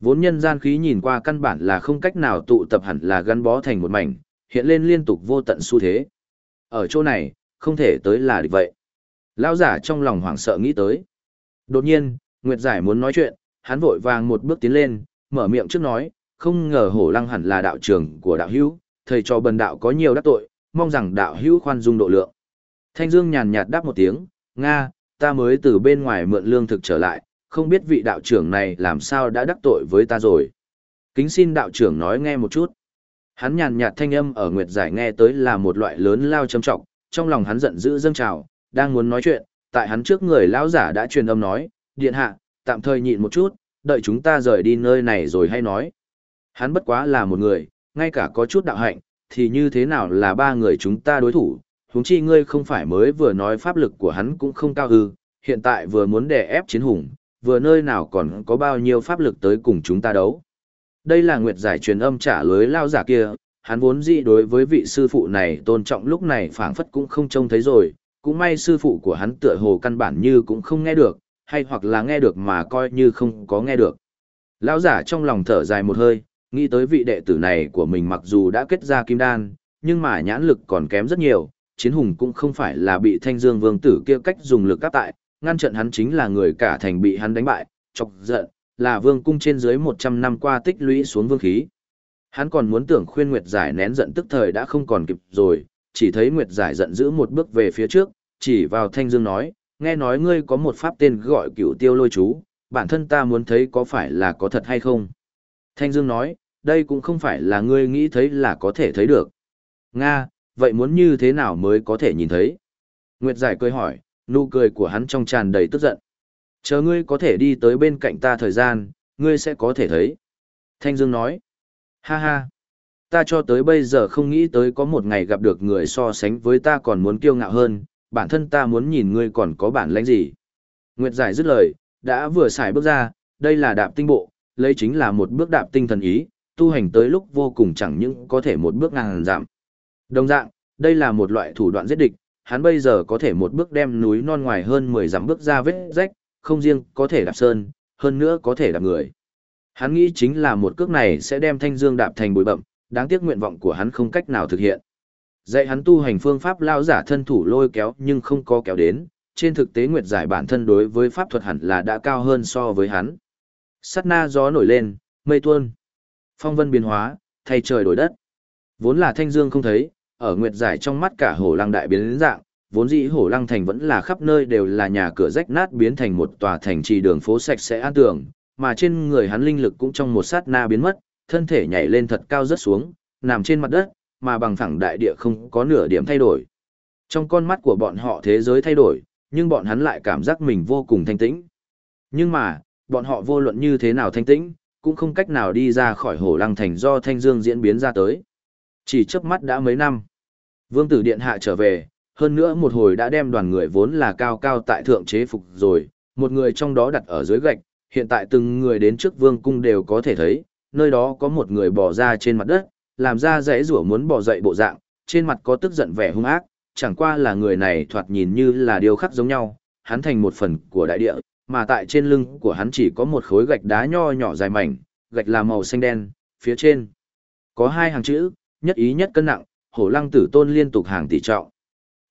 Vốn nhân gian khí nhìn qua căn bản là không cách nào tụ tập hẳn là gắn bó thành một mảnh, hiện lên liên tục vô tận xu thế. Ở chỗ này, không thể tới là địch vậy. Lão giả trong lòng hoảng sợ nghĩ tới. Đột nhiên, Nguyệt Giải muốn nói chuyện, hắn vội vàng một bước tiến lên, mở miệng trước nói, không ngờ hổ lăng hẳn là đạo trưởng của đạo hữu, thầy cho bần đạo có nhiều đắc tội, mong rằng đạo hữu khoan dung độ lượng. Thanh Dương nhàn nhạt đáp một tiếng, Nga, ta mới từ bên ngoài mượn lương thực trở lại, không biết vị đạo trưởng này làm sao đã đắc tội với ta rồi. Kính xin đạo trưởng nói nghe một chút. Hắn nhàn nhạt thanh âm ở Nguyệt Giải nghe tới là một loại lớn lao châm trọng, trong lòng hắn giận dữ dâng trào, đang muốn nói chuyện, tại hắn trước người lão giả đã truyền âm nói, điện hạ, tạm thời nhịn một chút, đợi chúng ta rời đi nơi này rồi hay nói. Hắn bất quá là một người, ngay cả có chút đạo hạnh, thì như thế nào là ba người chúng ta đối thủ, huống chi ngươi không phải mới vừa nói pháp lực của hắn cũng không cao hư, hiện tại vừa muốn đè ép chiến hùng, vừa nơi nào còn có bao nhiêu pháp lực tới cùng chúng ta đấu. Đây là nguyệt giải truyền âm trả lưới lao giả kia, hắn vốn dị đối với vị sư phụ này tôn trọng lúc này phảng phất cũng không trông thấy rồi, cũng may sư phụ của hắn tựa hồ căn bản như cũng không nghe được, hay hoặc là nghe được mà coi như không có nghe được. Lão giả trong lòng thở dài một hơi, nghĩ tới vị đệ tử này của mình mặc dù đã kết ra kim đan, nhưng mà nhãn lực còn kém rất nhiều, chiến hùng cũng không phải là bị thanh dương vương tử kia cách dùng lực áp tại, ngăn trận hắn chính là người cả thành bị hắn đánh bại, chọc giận, là vương cung trên dưới 100 năm qua tích lũy xuống vương khí. Hắn còn muốn tưởng khuyên Nguyệt Giải nén giận tức thời đã không còn kịp rồi, chỉ thấy Nguyệt Giải giận giữ một bước về phía trước, chỉ vào Thanh Dương nói, nghe nói ngươi có một pháp tên gọi cửu tiêu lôi chú, bản thân ta muốn thấy có phải là có thật hay không. Thanh Dương nói, đây cũng không phải là ngươi nghĩ thấy là có thể thấy được. Nga, vậy muốn như thế nào mới có thể nhìn thấy? Nguyệt Giải cười hỏi, nụ cười của hắn trong tràn đầy tức giận. Chờ ngươi có thể đi tới bên cạnh ta thời gian, ngươi sẽ có thể thấy. Thanh Dương nói, ha ha, ta cho tới bây giờ không nghĩ tới có một ngày gặp được người so sánh với ta còn muốn kiêu ngạo hơn, bản thân ta muốn nhìn ngươi còn có bản lãnh gì. Nguyệt Giải dứt lời, đã vừa xài bước ra, đây là đạp tinh bộ, lấy chính là một bước đạp tinh thần ý, tu hành tới lúc vô cùng chẳng những có thể một bước ngang giảm. Đồng dạng, đây là một loại thủ đoạn giết địch, hắn bây giờ có thể một bước đem núi non ngoài hơn 10 dặm bước ra vết rách, không riêng có thể đạp sơn, hơn nữa có thể đạp người. Hắn nghĩ chính là một cước này sẽ đem thanh dương đạp thành bụi bậm, đáng tiếc nguyện vọng của hắn không cách nào thực hiện. Dạy hắn tu hành phương pháp lao giả thân thủ lôi kéo nhưng không có kéo đến, trên thực tế nguyệt giải bản thân đối với pháp thuật hẳn là đã cao hơn so với hắn. Sát na gió nổi lên, mây tuôn, phong vân biến hóa, thay trời đổi đất. Vốn là thanh dương không thấy, ở nguyệt giải trong mắt cả hổ lăng đại biến dạng, vốn dĩ hổ lăng thành vẫn là khắp nơi đều là nhà cửa rách nát biến thành một tòa thành trì đường phố sạch sẽ an tường, mà trên người hắn linh lực cũng trong một sát na biến mất, thân thể nhảy lên thật cao rất xuống, nằm trên mặt đất, mà bằng phẳng đại địa không có nửa điểm thay đổi. Trong con mắt của bọn họ thế giới thay đổi, nhưng bọn hắn lại cảm giác mình vô cùng thanh tĩnh. Nhưng mà, bọn họ vô luận như thế nào thanh tĩnh, cũng không cách nào đi ra khỏi hổ lăng thành do thanh dương diễn biến ra tới. Chỉ chớp mắt đã mấy năm. Vương tử điện hạ trở về, hơn nữa một hồi đã đem đoàn người vốn là cao cao tại thượng chế phục rồi, một người trong đó đặt ở dưới gạch, hiện tại từng người đến trước vương cung đều có thể thấy, nơi đó có một người bò ra trên mặt đất, làm ra dãy rủa muốn bò dậy bộ dạng, trên mặt có tức giận vẻ hung ác, chẳng qua là người này thoạt nhìn như là điều khắc giống nhau, hắn thành một phần của đại địa, mà tại trên lưng của hắn chỉ có một khối gạch đá nho nhỏ dài mảnh, gạch là màu xanh đen, phía trên có hai hàng chữ, nhất ý nhất cân nặng, hổ lăng tử tôn liên tục hàng tỷ trọng.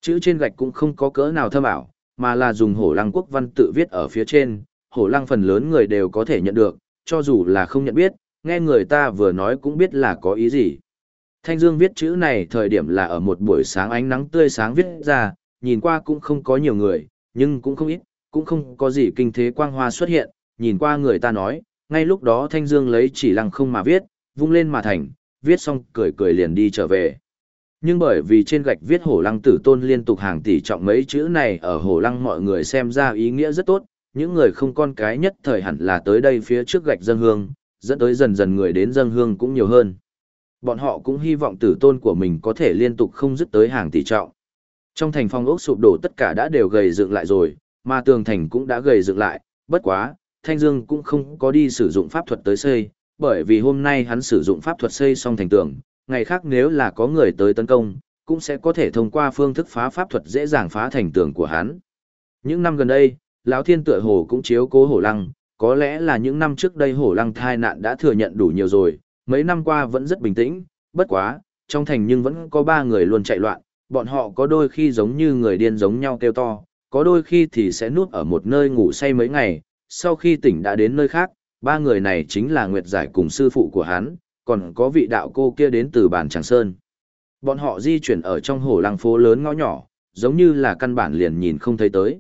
Chữ trên gạch cũng không có cỡ nào thâm ảo, mà là dùng hổ lăng quốc văn tự viết ở phía trên, hổ lăng phần lớn người đều có thể nhận được, cho dù là không nhận biết, nghe người ta vừa nói cũng biết là có ý gì. Thanh Dương viết chữ này thời điểm là ở một buổi sáng ánh nắng tươi sáng viết ra, nhìn qua cũng không có nhiều người, nhưng cũng không ít, cũng không có gì kinh thế quang hoa xuất hiện, nhìn qua người ta nói, ngay lúc đó Thanh Dương lấy chỉ lăng không mà viết, vung lên mà thành, viết xong cười cười liền đi trở về. Nhưng bởi vì trên gạch viết hổ lăng tử tôn liên tục hàng tỷ trọng mấy chữ này ở hổ lăng mọi người xem ra ý nghĩa rất tốt, những người không con cái nhất thời hẳn là tới đây phía trước gạch dân hương, dẫn tới dần dần người đến dân hương cũng nhiều hơn. Bọn họ cũng hy vọng tử tôn của mình có thể liên tục không dứt tới hàng tỷ trọng. Trong thành phong ốc sụp đổ tất cả đã đều gầy dựng lại rồi, mà tường thành cũng đã gầy dựng lại, bất quá, Thanh Dương cũng không có đi sử dụng pháp thuật tới xây, bởi vì hôm nay hắn sử dụng pháp thuật xây xong thành tường, ngày khác nếu là có người tới tấn công, cũng sẽ có thể thông qua phương thức phá pháp thuật dễ dàng phá thành tường của hắn. Những năm gần đây, lão thiên tựa hồ cũng chiếu cố hổ lăng, có lẽ là những năm trước đây hổ lăng thai nạn đã thừa nhận đủ nhiều rồi, mấy năm qua vẫn rất bình tĩnh, bất quá, trong thành nhưng vẫn có ba người luôn chạy loạn, bọn họ có đôi khi giống như người điên giống nhau kêu to, có đôi khi thì sẽ nuốt ở một nơi ngủ say mấy ngày, sau khi tỉnh đã đến nơi khác, ba người này chính là Nguyệt Giải cùng sư phụ của hắn, còn có vị đạo cô kia đến từ bản Tràng Sơn. Bọn họ di chuyển ở trong hồ lăng phố lớn ngõ nhỏ, giống như là căn bản liền nhìn không thấy tới.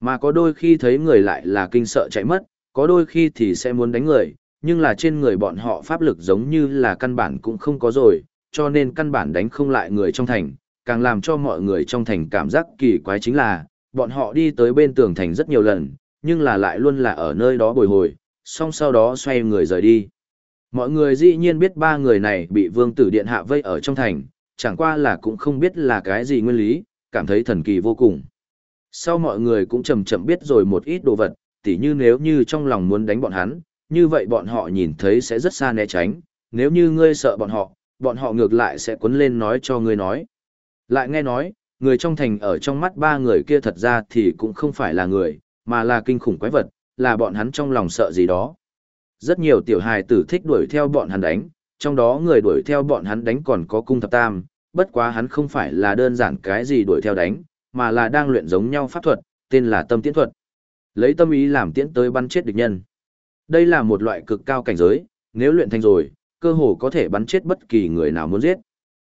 Mà có đôi khi thấy người lại là kinh sợ chạy mất, có đôi khi thì sẽ muốn đánh người, nhưng là trên người bọn họ pháp lực giống như là căn bản cũng không có rồi, cho nên căn bản đánh không lại người trong thành, càng làm cho mọi người trong thành cảm giác kỳ quái chính là, bọn họ đi tới bên tường thành rất nhiều lần, nhưng là lại luôn là ở nơi đó bồi hồi, xong sau đó xoay người rời đi. Mọi người dĩ nhiên biết ba người này bị vương tử điện hạ vây ở trong thành, chẳng qua là cũng không biết là cái gì nguyên lý, cảm thấy thần kỳ vô cùng. Sau mọi người cũng chậm chậm biết rồi một ít đồ vật, tỉ như nếu như trong lòng muốn đánh bọn hắn, như vậy bọn họ nhìn thấy sẽ rất xa né tránh, nếu như ngươi sợ bọn họ, bọn họ ngược lại sẽ cuốn lên nói cho ngươi nói. Lại nghe nói, người trong thành ở trong mắt ba người kia thật ra thì cũng không phải là người, mà là kinh khủng quái vật, là bọn hắn trong lòng sợ gì đó. Rất nhiều tiểu hài tử thích đuổi theo bọn hắn đánh, trong đó người đuổi theo bọn hắn đánh còn có cung thập tam, bất quá hắn không phải là đơn giản cái gì đuổi theo đánh, mà là đang luyện giống nhau pháp thuật, tên là tâm tiễn thuật. Lấy tâm ý làm tiễn tới bắn chết địch nhân. Đây là một loại cực cao cảnh giới, nếu luyện thành rồi, cơ hồ có thể bắn chết bất kỳ người nào muốn giết.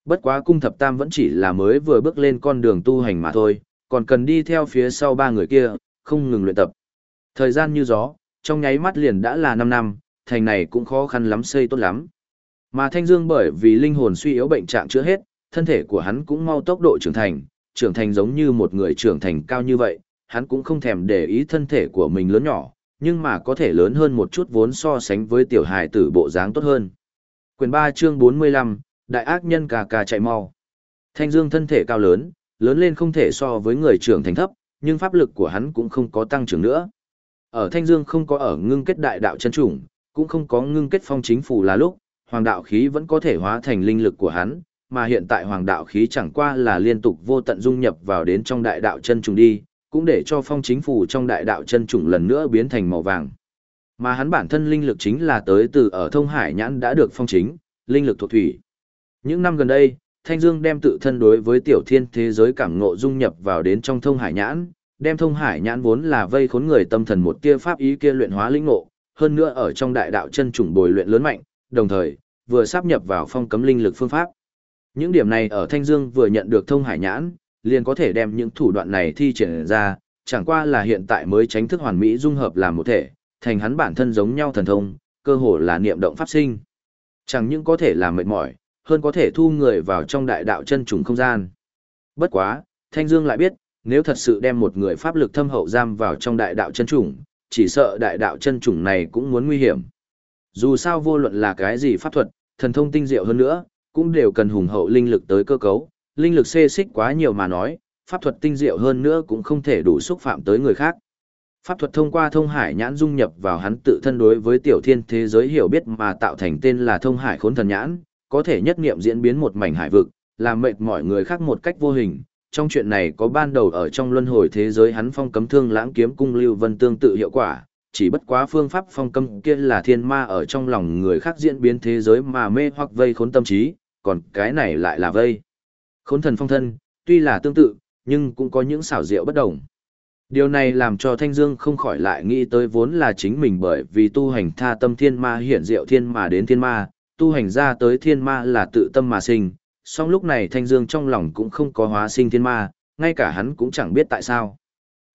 Bất quá cung thập tam vẫn chỉ là mới vừa bước lên con đường tu hành mà thôi, còn cần đi theo phía sau ba người kia, không ngừng luyện tập. Thời gian như gió, trong nháy mắt liền đã là 5 năm, thành này cũng khó khăn lắm xây tốt lắm. Mà Thanh Dương bởi vì linh hồn suy yếu bệnh trạng chưa hết, thân thể của hắn cũng mau tốc độ trưởng thành, trưởng thành giống như một người trưởng thành cao như vậy, hắn cũng không thèm để ý thân thể của mình lớn nhỏ, nhưng mà có thể lớn hơn một chút vốn so sánh với tiểu hài tử bộ dáng tốt hơn. Quyền 3 chương 45, Đại ác nhân cà cà chạy mau. Thanh Dương thân thể cao lớn, lớn lên không thể so với người trưởng thành thấp, nhưng pháp lực của hắn cũng không có tăng trưởng nữa. Ở Thanh Dương không có ở ngưng kết đại đạo chân chủng, cũng không có ngưng kết phong chính phủ là lúc, hoàng đạo khí vẫn có thể hóa thành linh lực của hắn, mà hiện tại hoàng đạo khí chẳng qua là liên tục vô tận dung nhập vào đến trong đại đạo chân trùng đi, cũng để cho phong chính phủ trong đại đạo chân trùng lần nữa biến thành màu vàng. Mà hắn bản thân linh lực chính là tới từ ở thông hải nhãn đã được phong chính, linh lực thuộc thủy. Những năm gần đây, Thanh Dương đem tự thân đối với tiểu thiên thế giới cảm ngộ dung nhập vào đến trong thông hải nhãn, đem thông hải nhãn vốn là vây khốn người tâm thần một tia pháp ý kia luyện hóa linh ngộ, hơn nữa ở trong đại đạo chân trùng bồi luyện lớn mạnh, đồng thời vừa sáp nhập vào phong cấm linh lực phương pháp. Những điểm này ở Thanh Dương vừa nhận được thông hải nhãn, liền có thể đem những thủ đoạn này thi triển ra, chẳng qua là hiện tại mới tránh thức hoàn mỹ dung hợp làm một thể, thành hắn bản thân giống nhau thần thông, cơ hồ là niệm động pháp sinh. Chẳng những có thể làm mệt mỏi, hơn có thể thu người vào trong đại đạo chân trùng không gian. Bất quá, Thanh Dương lại biết, nếu thật sự đem một người pháp lực thâm hậu giam vào trong đại đạo chân trùng, chỉ sợ đại đạo chân trùng này cũng muốn nguy hiểm. Dù sao vô luận là cái gì pháp thuật, thần thông tinh diệu hơn nữa, cũng đều cần hùng hậu linh lực tới cơ cấu, linh lực xê xích quá nhiều mà nói, pháp thuật tinh diệu hơn nữa cũng không thể đủ xúc phạm tới người khác. Pháp thuật thông qua thông hải nhãn dung nhập vào hắn tự thân đối với tiểu thiên thế giới hiểu biết mà tạo thành tên là thông hải khốn thần nhãn, có thể nhất nghiệm diễn biến một mảnh hải vực, làm mệt mọi người khác một cách vô hình. Trong chuyện này có ban đầu ở trong luân hồi thế giới hắn phong cấm thương lãng kiếm cung lưu vân tương tự hiệu quả, chỉ bất quá phương pháp phong cấm kia là thiên ma ở trong lòng người khác diễn biến thế giới mà mê hoặc vây khốn tâm trí, còn cái này lại là vây. Khốn thần phong thân, tuy là tương tự, nhưng cũng có những xảo diệu bất đồng. Điều này làm cho Thanh Dương không khỏi lại nghĩ tới vốn là chính mình bởi vì tu hành tha tâm thiên ma hiện diệu thiên mà đến thiên ma, tu hành ra tới thiên ma là tự tâm mà sinh, song lúc này Thanh Dương trong lòng cũng không có hóa sinh thiên ma, ngay cả hắn cũng chẳng biết tại sao.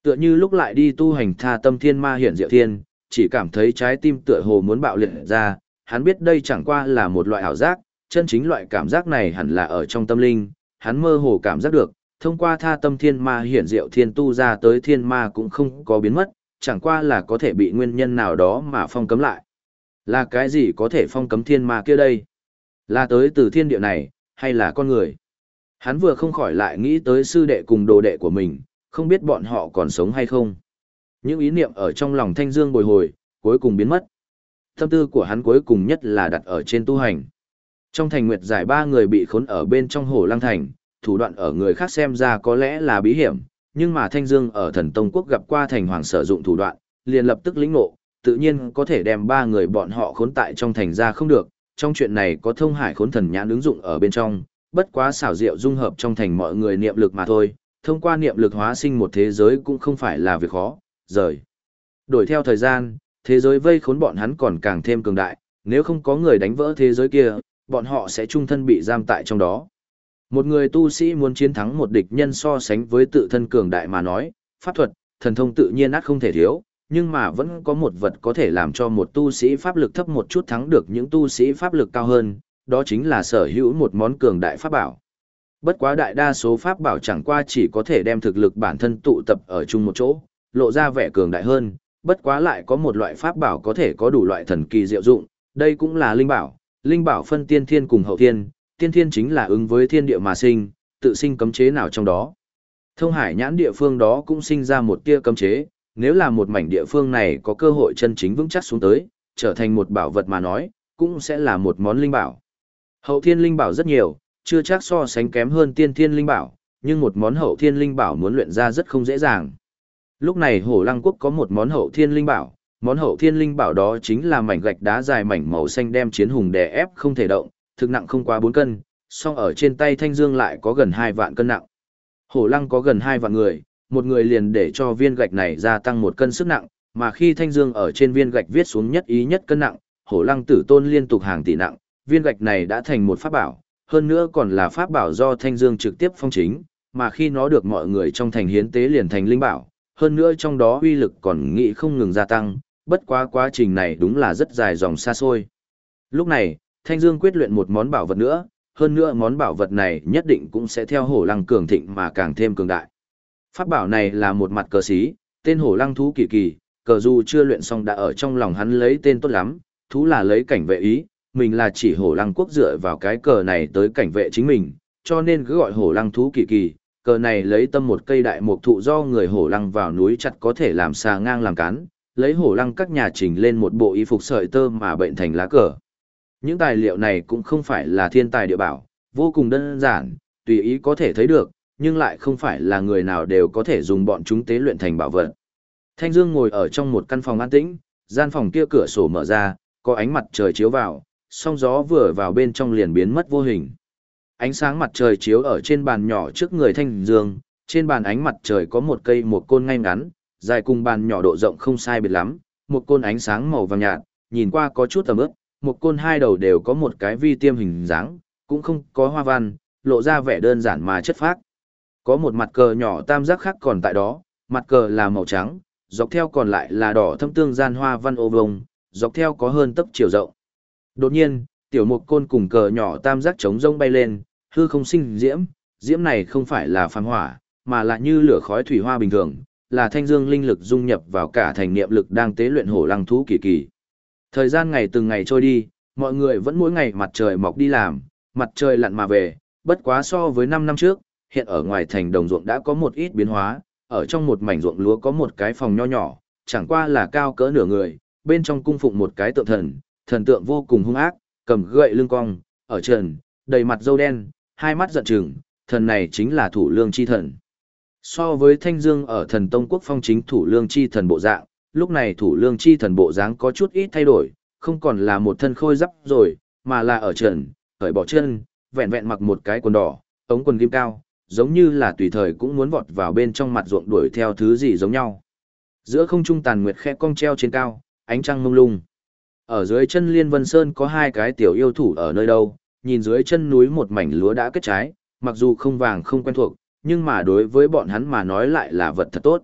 Tựa như lúc lại đi tu hành tha tâm thiên ma hiển diệu thiên, chỉ cảm thấy trái tim tựa hồ muốn bạo liệt ra, hắn biết đây chẳng qua là một loại ảo giác, chân chính loại cảm giác này hẳn là ở trong tâm linh, hắn mơ hồ cảm giác được, thông qua tha tâm thiên ma hiển diệu thiên tu ra tới thiên ma cũng không có biến mất, chẳng qua là có thể bị nguyên nhân nào đó mà phong cấm lại. Là cái gì có thể phong cấm thiên ma kia đây? Là tới từ thiên địa này, hay là con người? Hắn vừa không khỏi lại nghĩ tới sư đệ cùng đồ đệ của mình, không biết bọn họ còn sống hay không. Những ý niệm ở trong lòng thanh dương bồi hồi, cuối cùng biến mất. Tâm tư của hắn cuối cùng nhất là đặt ở trên tu hành. Trong thành nguyệt giải ba người bị khốn ở bên trong hồ lăng thành, thủ đoạn ở người khác xem ra có lẽ là bí hiểm, nhưng mà Thanh Dương ở thần Tông Quốc gặp qua thành hoàng sử dụng thủ đoạn, liền lập tức lĩnh ngộ, tự nhiên có thể đem ba người bọn họ khốn tại trong thành ra không được, trong chuyện này có thông hải khốn thần nhãn ứng dụng ở bên trong, bất quá xảo diệu dung hợp trong thành mọi người niệm lực mà thôi, thông qua niệm lực hóa sinh một thế giới cũng không phải là việc khó, rời. Đổi theo thời gian, thế giới vây khốn bọn hắn còn càng thêm cường đại, nếu không có người đánh vỡ thế giới kia, bọn họ sẽ trung thân bị giam tại trong đó. Một người tu sĩ muốn chiến thắng một địch nhân so sánh với tự thân cường đại mà nói, pháp thuật, thần thông tự nhiên át không thể thiếu, nhưng mà vẫn có một vật có thể làm cho một tu sĩ pháp lực thấp một chút thắng được những tu sĩ pháp lực cao hơn, đó chính là sở hữu một món cường đại pháp bảo. Bất quá đại đa số pháp bảo chẳng qua chỉ có thể đem thực lực bản thân tụ tập ở chung một chỗ, lộ ra vẻ cường đại hơn, bất quá lại có một loại pháp bảo có thể có đủ loại thần kỳ diệu dụng, đây cũng là linh bảo, linh bảo phân tiên thiên cùng hậu thiên, tiên thiên chính là ứng với thiên địa mà sinh, tự sinh cấm chế nào trong đó. Thông hải nhãn địa phương đó cũng sinh ra một tia cấm chế, nếu là một mảnh địa phương này có cơ hội chân chính vững chắc xuống tới, trở thành một bảo vật mà nói, cũng sẽ là một món linh bảo. Hậu thiên linh bảo rất nhiều, chưa chắc so sánh kém hơn tiên thiên linh bảo, nhưng một món hậu thiên linh bảo muốn luyện ra rất không dễ dàng. Lúc này Hổ Lăng Quốc có một món hậu thiên linh bảo, món hậu thiên linh bảo đó chính là mảnh gạch đá dài mảnh màu xanh đem chiến hùng đè ép không thể động, thực nặng không quá 4 cân, song ở trên tay Thanh Dương lại có gần 2 vạn cân nặng. Hổ Lăng có gần 2 vạn người, một người liền để cho viên gạch này gia tăng một cân sức nặng, mà khi Thanh Dương ở trên viên gạch viết xuống nhất ý nhất cân nặng, Hổ Lăng tử tôn liên tục hàng tỷ nặng, viên gạch này đã thành một pháp bảo, hơn nữa còn là pháp bảo do Thanh Dương trực tiếp phong chính, mà khi nó được mọi người trong thành hiến tế liền thành linh bảo, hơn nữa trong đó uy lực còn nghĩ không ngừng gia tăng, bất quá quá trình này đúng là rất dài dòng xa xôi. Lúc này, Thanh Dương quyết luyện một món bảo vật nữa, hơn nữa món bảo vật này nhất định cũng sẽ theo hổ lăng cường thịnh mà càng thêm cường đại. Pháp bảo này là một mặt cờ xí, tên hổ lăng thú kỳ kỳ, cờ dù chưa luyện xong đã ở trong lòng hắn lấy tên tốt lắm, thú là lấy cảnh vệ ý, mình là chỉ hổ lăng quốc dựa vào cái cờ này tới cảnh vệ chính mình, cho nên cứ gọi hổ lăng thú kỳ kỳ, cờ này lấy tâm một cây đại mục thụ do người hổ lăng vào núi chặt có thể làm xà ngang làm cán, lấy hổ lăng các nhà chỉnh lên một bộ y phục sợi tơ mà bệnh thành lá cờ. Những tài liệu này cũng không phải là thiên tài địa bảo, vô cùng đơn giản, tùy ý có thể thấy được, nhưng lại không phải là người nào đều có thể dùng bọn chúng tế luyện thành bảo vật. Thanh Dương ngồi ở trong một căn phòng an tĩnh, gian phòng kia cửa sổ mở ra, có ánh mặt trời chiếu vào, song gió vừa vào bên trong liền biến mất vô hình. Ánh sáng mặt trời chiếu ở trên bàn nhỏ trước người Thanh Dương, trên bàn ánh mặt trời có một cây một côn ngay ngắn, dài cùng bàn nhỏ độ rộng không sai biệt lắm, một côn ánh sáng màu vàng nhạt, nhìn qua có chút tầm ướp, một côn hai đầu đều có một cái vi tiêm hình dáng, cũng không có hoa văn, lộ ra vẻ đơn giản mà chất phác. Có một mặt cờ nhỏ tam giác khác còn tại đó, mặt cờ là màu trắng, dọc theo còn lại là đỏ thâm tương gian hoa văn ô vông, dọc theo có hơn tấc chiều rộng. Đột nhiên, tiểu một côn cùng cờ nhỏ tam giác trống rông bay lên, hư không sinh diễm, diễm này không phải là phàm hỏa, mà là như lửa khói thủy hoa bình thường, là thanh dương linh lực dung nhập vào cả thành niệm lực đang tế luyện hổ lăng thú kỳ kỳ. Thời gian ngày từng ngày trôi đi, mọi người vẫn mỗi ngày mặt trời mọc đi làm, mặt trời lặn mà về, bất quá so với 5 năm trước, hiện ở ngoài thành đồng ruộng đã có một ít biến hóa, ở trong một mảnh ruộng lúa có một cái phòng nho nhỏ, chẳng qua là cao cỡ nửa người, bên trong cung phụng một cái tượng thần, thần tượng vô cùng hung ác, cầm gậy lưng cong, ở trần, đầy mặt dâu đen, hai mắt giận trừng, thần này chính là thủ lương chi thần. So với Thanh Dương ở thần Tông Quốc phong chính thủ lương chi thần bộ dạng, lúc này thủ lương chi thần bộ dáng có chút ít thay đổi, không còn là một thân khôi giáp rồi, mà là ở trần, khởi bỏ chân, vẹn vẹn mặc một cái quần đỏ, ống quần kim cao, giống như là tùy thời cũng muốn vọt vào bên trong mặt ruộng đuổi theo thứ gì giống nhau. Giữa không trung tàn nguyệt khẽ cong treo trên cao, ánh trăng mông lung. Ở dưới chân Liên Vân Sơn có hai cái tiểu yêu thủ ở nơi đâu, nhìn dưới chân núi một mảnh lúa đã kết trái, mặc dù không vàng không quen thuộc, nhưng mà đối với bọn hắn mà nói lại là vật thật tốt.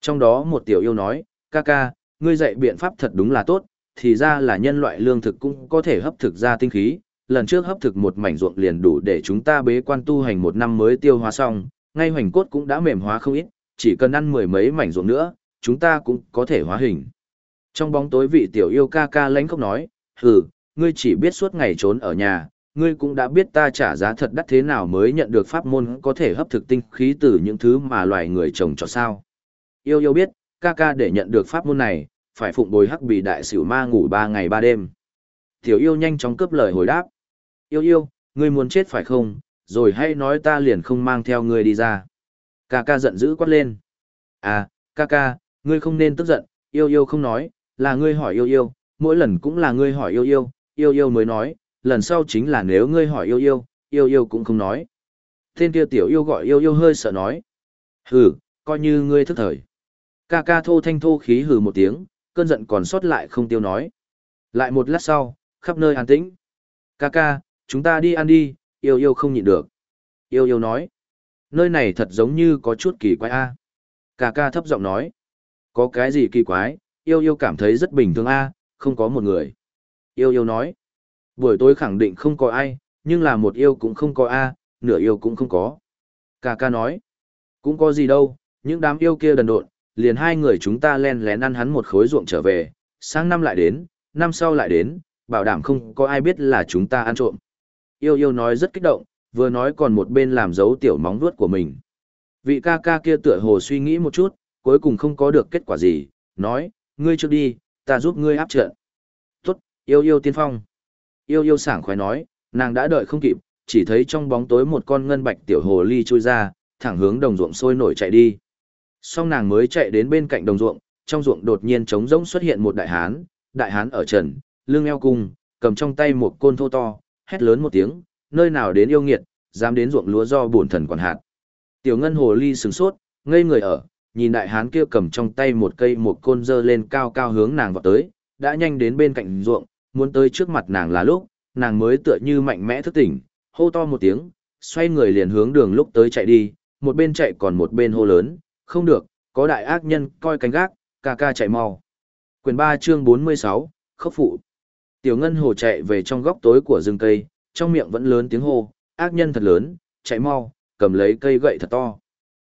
Trong đó một tiểu yêu nói, ca ca, ngươi dạy biện pháp thật đúng là tốt, thì ra là nhân loại lương thực cũng có thể hấp thực ra tinh khí, lần trước hấp thực một mảnh ruộng liền đủ để chúng ta bế quan tu hành một năm mới tiêu hóa xong, ngay hoành cốt cũng đã mềm hóa không ít, chỉ cần ăn mười mấy mảnh ruộng nữa, chúng ta cũng có thể hóa hình. Trong bóng tối vị tiểu yêu ca ca lánh không nói, hừ, ngươi chỉ biết suốt ngày trốn ở nhà, ngươi cũng đã biết ta trả giá thật đắt thế nào mới nhận được pháp môn có thể hấp thực tinh khí từ những thứ mà loài người trồng cho sao. Yêu yêu biết, ca ca để nhận được pháp môn này, phải phụng bồi hắc bị đại sửu ma ngủ ba ngày ba đêm. Tiểu yêu nhanh chóng cướp lời hồi đáp. Yêu yêu, ngươi muốn chết phải không, rồi hay nói ta liền không mang theo ngươi đi ra. Ca ca giận dữ quát lên. À, ca ca, ngươi không nên tức giận, yêu yêu không nói, là ngươi hỏi yêu yêu, mỗi lần cũng là ngươi hỏi yêu yêu, yêu yêu mới nói, lần sau chính là nếu ngươi hỏi yêu yêu, yêu yêu cũng không nói. Tên kia tiểu yêu gọi yêu yêu hơi sợ nói. Hừ, coi như ngươi thức thời. Ca ca thô thanh thô khí hừ một tiếng, cơn giận còn sót lại không tiêu nói. Lại một lát sau, khắp nơi an tĩnh. Ca ca, chúng ta đi ăn đi, yêu yêu không nhịn được. Yêu yêu nói. Nơi này thật giống như có chút kỳ quái a. cà ca thấp giọng nói. Có cái gì kỳ quái, yêu yêu cảm thấy rất bình thường a, không có một người. Yêu yêu nói. Buổi tối khẳng định không có ai, nhưng là một yêu cũng không có a, nửa yêu cũng không có. cà ca nói. Cũng có gì đâu, những đám yêu kia đần độn, liền hai người chúng ta len lén ăn hắn một khối ruộng trở về, sang năm lại đến, năm sau lại đến, bảo đảm không có ai biết là chúng ta ăn trộm. Yêu yêu nói rất kích động, vừa nói còn một bên làm dấu tiểu móng vuốt của mình. Vị ca ca kia tựa hồ suy nghĩ một chút, cuối cùng không có được kết quả gì, nói, ngươi trước đi, ta giúp ngươi áp trận. Tốt, yêu yêu tiên phong. Yêu yêu sảng khoái nói, nàng đã đợi không kịp, chỉ thấy trong bóng tối một con ngân bạch tiểu hồ ly trôi ra, thẳng hướng đồng ruộng sôi nổi chạy đi. Xong nàng mới chạy đến bên cạnh đồng ruộng, trong ruộng đột nhiên trống rỗng xuất hiện một đại hán, đại hán ở trần, lưng eo cung, cầm trong tay một côn thô to, hét lớn một tiếng, nơi nào đến yêu nghiệt, dám đến ruộng lúa do bổn thần quản hạt. Tiểu ngân hồ ly sừng sốt, ngây người ở, nhìn đại hán kia cầm trong tay một cây một côn dơ lên cao cao hướng nàng vọt tới, đã nhanh đến bên cạnh ruộng, muốn tới trước mặt nàng là lúc, nàng mới tựa như mạnh mẽ thức tỉnh, hô to một tiếng, xoay người liền hướng đường lúc tới chạy đi, một bên chạy còn một bên hô lớn, không được, có đại ác nhân coi cánh gác, ca ca chạy mau. Quyền 3 chương 46, khốc phụ. Tiểu ngân hồ chạy về trong góc tối của rừng cây, trong miệng vẫn lớn tiếng hô, ác nhân thật lớn, chạy mau, cầm lấy cây gậy thật to.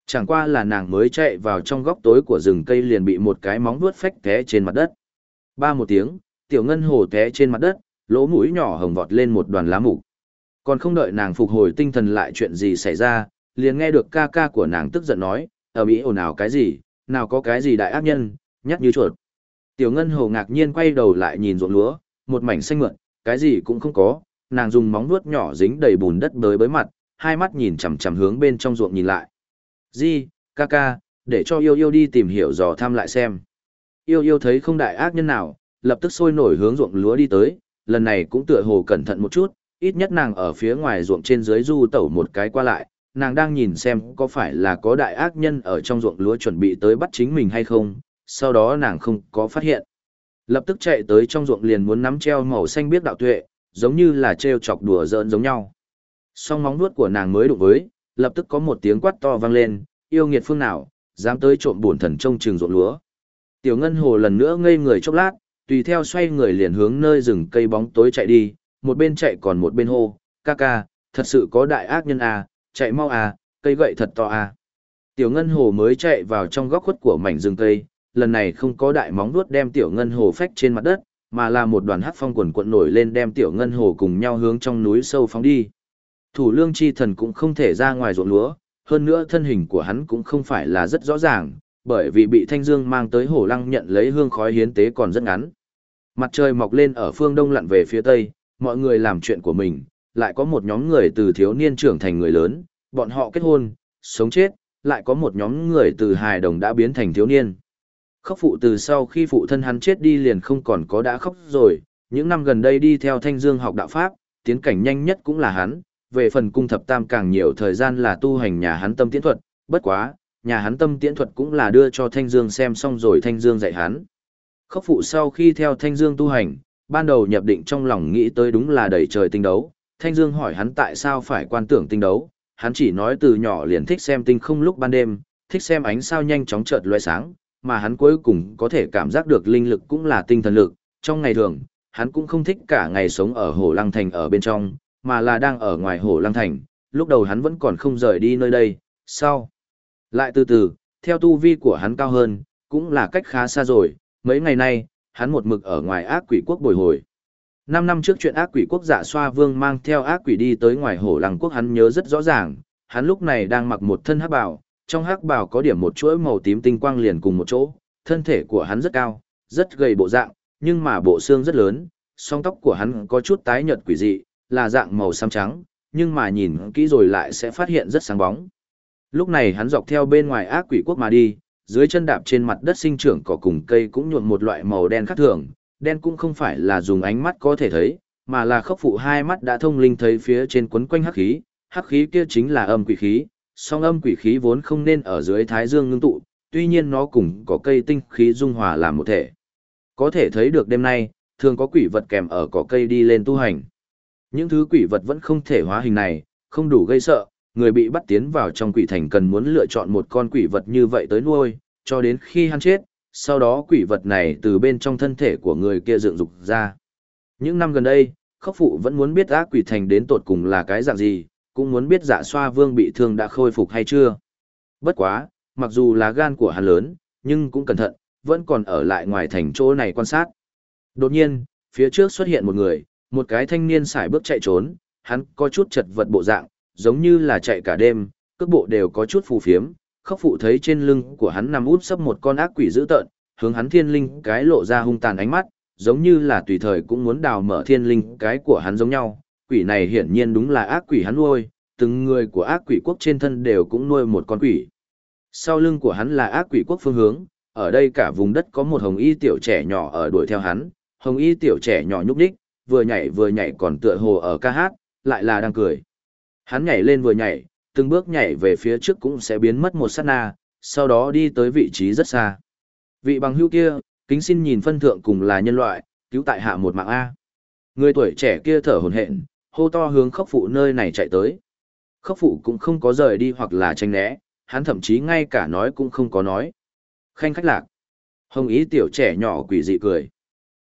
Chẳng qua là nàng mới chạy vào trong góc tối của rừng cây liền bị một cái móng vuốt phách té trên mặt đất. Ba một tiếng, tiểu ngân hồ té trên mặt đất, lỗ mũi nhỏ hồng vọt lên một đoàn lá mục. Còn không đợi nàng phục hồi tinh thần lại chuyện gì xảy ra, liền nghe được ca ca của nàng tức giận nói, ở Mỹ ồn ào cái gì, nào có cái gì đại ác nhân, nhắc như chuột. Tiểu Ngân Hồ ngạc nhiên quay đầu lại nhìn ruộng lúa, một mảnh xanh mượn, cái gì cũng không có, nàng dùng móng vuốt nhỏ dính đầy bùn đất bới bới mặt, hai mắt nhìn chằm chằm hướng bên trong ruộng nhìn lại. Di, ca ca, để cho yêu yêu đi tìm hiểu dò thăm lại xem. Yêu yêu thấy không đại ác nhân nào, lập tức sôi nổi hướng ruộng lúa đi tới, lần này cũng tựa hồ cẩn thận một chút, ít nhất nàng ở phía ngoài ruộng trên dưới du tẩu một cái qua lại, nàng đang nhìn xem có phải là có đại ác nhân ở trong ruộng lúa chuẩn bị tới bắt chính mình hay không, sau đó nàng không có phát hiện. Lập tức chạy tới trong ruộng liền muốn nắm treo màu xanh biết đạo tuệ, giống như là treo chọc đùa giỡn giống nhau. Song móng nuốt của nàng mới đụng với, lập tức có một tiếng quát to vang lên, yêu nghiệt phương nào, dám tới trộm bổn thần trông trường ruộng lúa. Tiểu Ngân Hồ lần nữa ngây người chốc lát, tùy theo xoay người liền hướng nơi rừng cây bóng tối chạy đi, một bên chạy còn một bên hô, ca ca, thật sự có đại ác nhân à, chạy mau à, cây gậy thật to à. Tiểu Ngân Hồ mới chạy vào trong góc khuất của mảnh rừng cây, lần này không có đại móng vuốt đem Tiểu Ngân Hồ phách trên mặt đất, mà là một đoàn hắc phong quần cuộn nổi lên đem Tiểu Ngân Hồ cùng nhau hướng trong núi sâu phóng đi. Thủ lương chi thần cũng không thể ra ngoài ruộng lúa, hơn nữa thân hình của hắn cũng không phải là rất rõ ràng, bởi vì bị Thanh Dương mang tới hồ lăng nhận lấy hương khói hiến tế còn rất ngắn. Mặt trời mọc lên ở phương đông lặn về phía tây, mọi người làm chuyện của mình, lại có một nhóm người từ thiếu niên trưởng thành người lớn, bọn họ kết hôn, sống chết, lại có một nhóm người từ hài đồng đã biến thành thiếu niên. Khóc phụ từ sau khi phụ thân hắn chết đi liền không còn có đã khóc rồi, những năm gần đây đi theo Thanh Dương học đạo Pháp, tiến cảnh nhanh nhất cũng là hắn, về phần cung thập tam càng nhiều thời gian là tu hành nhà hắn tâm tiễn thuật, bất quá, nhà hắn tâm tiễn thuật cũng là đưa cho Thanh Dương xem xong rồi Thanh Dương dạy hắn. Khóc phụ sau khi theo Thanh Dương tu hành, ban đầu nhập định trong lòng nghĩ tới đúng là đầy trời tinh đấu, Thanh Dương hỏi hắn tại sao phải quan tưởng tinh đấu, hắn chỉ nói từ nhỏ liền thích xem tinh không lúc ban đêm, thích xem ánh sao nhanh chóng chợt lóe sáng, mà hắn cuối cùng có thể cảm giác được linh lực cũng là tinh thần lực, trong ngày thường, hắn cũng không thích cả ngày sống ở Hồ Lăng Thành ở bên trong, mà là đang ở ngoài Hồ Lăng Thành, lúc đầu hắn vẫn còn không rời đi nơi đây, sau. Lại từ từ, theo tu vi của hắn cao hơn, cũng là cách khá xa rồi, mấy ngày nay, hắn một mực ở ngoài ác quỷ quốc bồi hồi. Năm năm trước chuyện ác quỷ quốc giả xoa vương mang theo ác quỷ đi tới ngoài Hồ Lăng quốc hắn nhớ rất rõ ràng, hắn lúc này đang mặc một thân hắc bào, trong hắc bào có điểm một chuỗi màu tím tinh quang liền cùng một chỗ, thân thể của hắn rất cao, rất gầy bộ dạng, nhưng mà bộ xương rất lớn, song tóc của hắn có chút tái nhợt quỷ dị, là dạng màu xám trắng, nhưng mà nhìn kỹ rồi lại sẽ phát hiện rất sáng bóng. Lúc này hắn dọc theo bên ngoài ác quỷ quốc mà đi, dưới chân đạp trên mặt đất sinh trưởng cỏ cùng cây cũng nhuộm một loại màu đen khác thường, đen cũng không phải là dùng ánh mắt có thể thấy, mà là khốc phụ hai mắt đã thông linh thấy phía trên quấn quanh hắc khí, hắc khí kia chính là âm quỷ khí, song âm quỷ khí vốn không nên ở dưới thái dương ngưng tụ, tuy nhiên nó cùng có cây tinh khí dung hòa làm một thể. Có thể thấy được đêm nay, thường có quỷ vật kèm ở cỏ cây đi lên tu hành. Những thứ quỷ vật vẫn không thể hóa hình này, không đủ gây sợ, người bị bắt tiến vào trong quỷ thành cần muốn lựa chọn một con quỷ vật như vậy tới nuôi, cho đến khi hắn chết, sau đó quỷ vật này từ bên trong thân thể của người kia dựng dục ra. Những năm gần đây, khóc phụ vẫn muốn biết ác quỷ thành đến tột cùng là cái dạng gì, cũng muốn biết dạ xoa vương bị thương đã khôi phục hay chưa. Bất quá, mặc dù là gan của hắn lớn, nhưng cũng cẩn thận, vẫn còn ở lại ngoài thành chỗ này quan sát. Đột nhiên, phía trước xuất hiện một người, một cái thanh niên xài bước chạy trốn, hắn có chút chật vật bộ dạng, giống như là chạy cả đêm, cước bộ đều có chút phù phiếm, khóc phụ thấy trên lưng của hắn nằm út sấp một con ác quỷ dữ tợn, hướng hắn thiên linh cái lộ ra hung tàn ánh mắt, giống như là tùy thời cũng muốn đào mở thiên linh cái của hắn giống nhau. Quỷ này hiển nhiên đúng là ác quỷ hắn nuôi, từng người của ác quỷ quốc trên thân đều cũng nuôi một con quỷ. Sau lưng của hắn là ác quỷ quốc phương hướng, ở đây cả vùng đất có một hồng y tiểu trẻ nhỏ ở đuổi theo hắn, hồng y tiểu trẻ nhỏ nhúc đích, vừa nhảy vừa nhảy còn tựa hồ ở ca hát, lại là đang cười. Hắn nhảy lên vừa nhảy, từng bước nhảy về phía trước cũng sẽ biến mất một sát na, sau đó đi tới vị trí rất xa. Vị bằng hữu kia, kính xin nhìn phân thượng cùng là nhân loại, cứu tại hạ một mạng A. Người tuổi trẻ kia thở hổn hển, hô to hướng khốc phụ nơi này chạy tới. Khốc phụ cũng không có rời đi hoặc là tranh né, hắn thậm chí ngay cả nói cũng không có nói. Khanh khách lạc. Hồng ý tiểu trẻ nhỏ quỷ dị cười.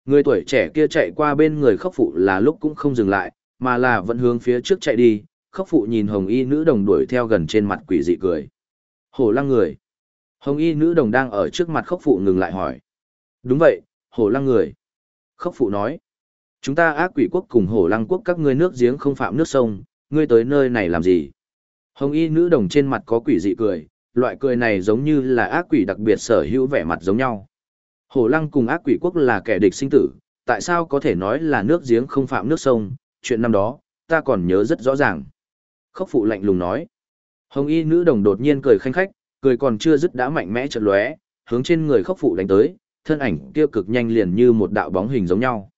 Người tuổi trẻ kia chạy qua bên người khốc phụ là lúc cũng không dừng lại, mà là vẫn hướng phía trước chạy đi, khốc phụ nhìn hồng y nữ đồng đuổi theo gần trên mặt quỷ dị cười. Hổ lăng người. Hồng y nữ đồng đang ở trước mặt khốc phụ ngừng lại hỏi. Đúng vậy, hổ lăng người. Khốc phụ nói. Chúng ta ác quỷ quốc cùng hổ lăng quốc các ngươi nước giếng không phạm nước sông, ngươi tới nơi này làm gì? Hồng y nữ đồng trên mặt có quỷ dị cười, loại cười này giống như là ác quỷ đặc biệt sở hữu vẻ mặt giống nhau. Hổ lăng cùng ác quỷ quốc là kẻ địch sinh tử, tại sao có thể nói là nước giếng không phạm nước sông, chuyện năm đó, ta còn nhớ rất rõ ràng. Khốc phụ lạnh lùng nói. Hồng y nữ đồng đột nhiên cười khanh khách, cười còn chưa dứt đã mạnh mẽ chợt lóe, hướng trên người khốc phụ đánh tới, thân ảnh kia cực nhanh liền như một đạo bóng hình giống nhau.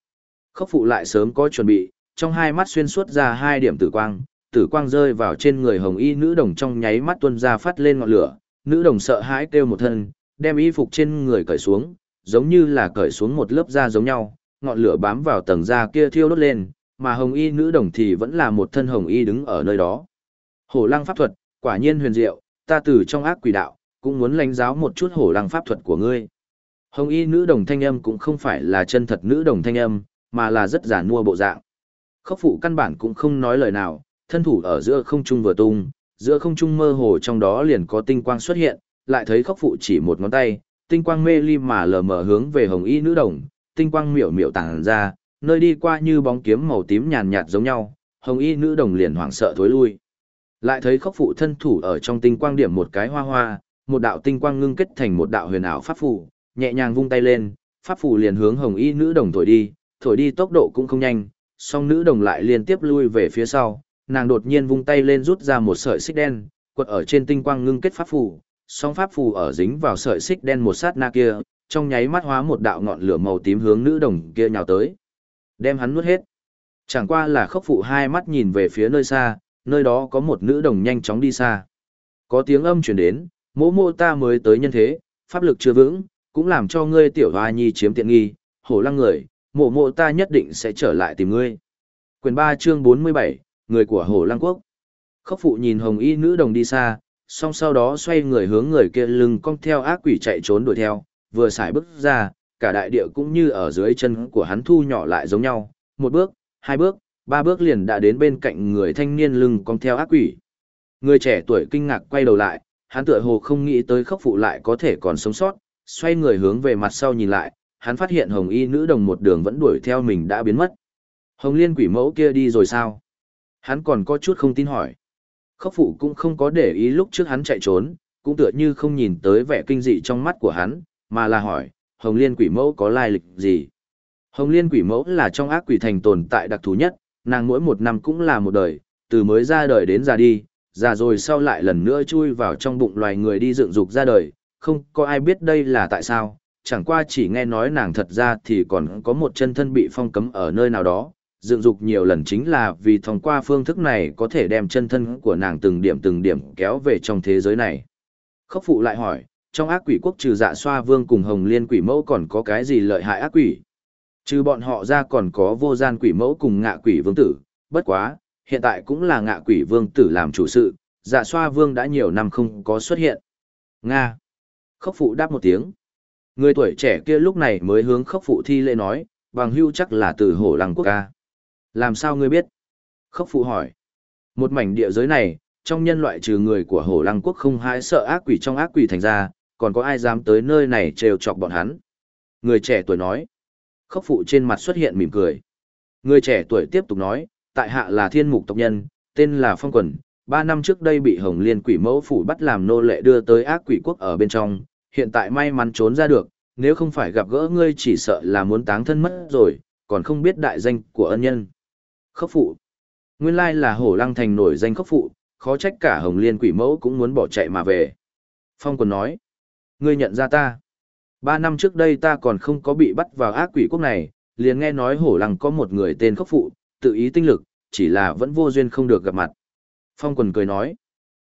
Khốc phụ lại sớm có chuẩn bị, trong hai mắt xuyên suốt ra hai điểm tử quang, tử quang rơi vào trên người hồng y nữ đồng trong nháy mắt tuôn ra phát lên ngọn lửa, nữ đồng sợ hãi kêu một thân, đem y phục trên người cởi xuống, giống như là cởi xuống một lớp da giống nhau, ngọn lửa bám vào tầng da kia thiêu đốt lên, mà hồng y nữ đồng thì vẫn là một thân hồng y đứng ở nơi đó. Hổ lăng pháp thuật, quả nhiên huyền diệu, ta từ trong ác quỷ đạo, cũng muốn lãnh giáo một chút hổ lăng pháp thuật của ngươi. Hồng y nữ đồng thanh âm cũng không phải là chân thật nữ đồng thanh âm, mà là rất giả nua bộ dạng. Khốc phụ căn bản cũng không nói lời nào, thân thủ ở giữa không trung vừa tung, giữa không trung mơ hồ trong đó liền có tinh quang xuất hiện, lại thấy khốc phụ chỉ một ngón tay, tinh quang mê ly mà lờ mờ hướng về hồng y nữ đồng, tinh quang miểu miểu tàng ra, nơi đi qua như bóng kiếm màu tím nhàn nhạt giống nhau, hồng y nữ đồng liền hoảng sợ thối lui. Lại thấy khốc phụ thân thủ ở trong tinh quang điểm một cái hoa hoa, một đạo tinh quang ngưng kết thành một đạo huyền ảo pháp phù, nhẹ nhàng vung tay lên, pháp phù liền hướng hồng y nữ đồng thổi đi, thổi đi tốc độ cũng không nhanh, song nữ đồng lại liên tiếp lui về phía sau, nàng đột nhiên vung tay lên rút ra một sợi xích đen, quật ở trên tinh quang ngưng kết pháp phù, song pháp phù ở dính vào sợi xích đen một sát na kia, trong nháy mắt hóa một đạo ngọn lửa màu tím hướng nữ đồng kia nhào tới. Đem hắn nuốt hết. Chẳng qua là khốc phụ hai mắt nhìn về phía nơi xa, nơi đó có một nữ đồng nhanh chóng đi xa. Có tiếng âm truyền đến, mỗ mô ta mới tới nhân thế, pháp lực chưa vững, cũng làm cho ngươi tiểu hoa nhi chiếm tiện nghi, hổ lăng người, mộ mộ ta nhất định sẽ trở lại tìm ngươi. Quyền 3 chương 47, người của Hồ Lăng Quốc. Khóc phụ nhìn hồng y nữ đồng đi xa, song sau đó xoay người hướng người kia lưng cong theo ác quỷ chạy trốn đuổi theo, vừa xài bước ra, cả đại địa cũng như ở dưới chân của hắn thu nhỏ lại giống nhau, một bước, hai bước, ba bước liền đã đến bên cạnh người thanh niên lưng cong theo ác quỷ. Người trẻ tuổi kinh ngạc quay đầu lại, hắn tựa hồ không nghĩ tới khóc phụ lại có thể còn sống sót, xoay người hướng về mặt sau nhìn lại, hắn phát hiện hồng y nữ đồng một đường vẫn đuổi theo mình đã biến mất. Hồng liên quỷ mẫu kia đi rồi sao? Hắn còn có chút không tin hỏi. Khóc phụ cũng không có để ý lúc trước hắn chạy trốn, cũng tựa như không nhìn tới vẻ kinh dị trong mắt của hắn, mà là hỏi, Hồng Liên quỷ mẫu có lai lịch gì? Hồng Liên quỷ mẫu là trong ác quỷ thành tồn tại đặc thù nhất, nàng mỗi một năm cũng là một đời, từ mới ra đời đến già đi, già rồi sau lại lần nữa chui vào trong bụng loài người đi dựng dục ra đời, không có ai biết đây là tại sao, chẳng qua chỉ nghe nói nàng thật ra thì còn có một chân thân bị phong cấm ở nơi nào đó, dựng dục nhiều lần chính là vì thông qua phương thức này có thể đem chân thân của nàng từng điểm từng điểm kéo về trong thế giới này. Khốc phụ lại hỏi, trong ác quỷ quốc trừ dạ xoa vương cùng hồng liên quỷ mẫu còn có cái gì lợi hại ác quỷ? Trừ bọn họ ra còn có vô gian quỷ mẫu cùng ngạ quỷ vương tử, bất quá, hiện tại cũng là ngạ quỷ vương tử làm chủ sự, dạ xoa vương đã nhiều năm không có xuất hiện. Nga. Khốc phụ đáp một tiếng. Người tuổi trẻ kia lúc này mới hướng khốc phụ thi lễ nói, bằng hưu chắc là từ hổ lăng quốc ca. Làm sao ngươi biết? Khốc phụ hỏi. Một mảnh địa giới này, trong nhân loại trừ người của hổ lăng quốc không hãi sợ ác quỷ trong ác quỷ thành ra, còn có ai dám tới nơi này trêu chọc bọn hắn? Người trẻ tuổi nói. Khốc phụ trên mặt xuất hiện mỉm cười. Người trẻ tuổi tiếp tục nói, tại hạ là thiên mục tộc nhân, tên là Phong Quần, ba năm trước đây bị Hồng Liên quỷ mẫu phủ bắt làm nô lệ đưa tới ác quỷ quốc ở bên trong, hiện tại may mắn trốn ra được, nếu không phải gặp gỡ ngươi chỉ sợ là muốn táng thân mất rồi, còn không biết đại danh của ân nhân. Khốc phụ. Nguyên lai là hổ lăng thành nổi danh khốc phụ, khó trách cả hồng liên quỷ mẫu cũng muốn bỏ chạy mà về. Phong còn nói. Ngươi nhận ra ta. Ba năm trước đây ta còn không có bị bắt vào ác quỷ quốc này, liền nghe nói hổ lăng có một người tên khốc phụ, tự ý tinh lực, chỉ là vẫn vô duyên không được gặp mặt. Phong quần cười nói.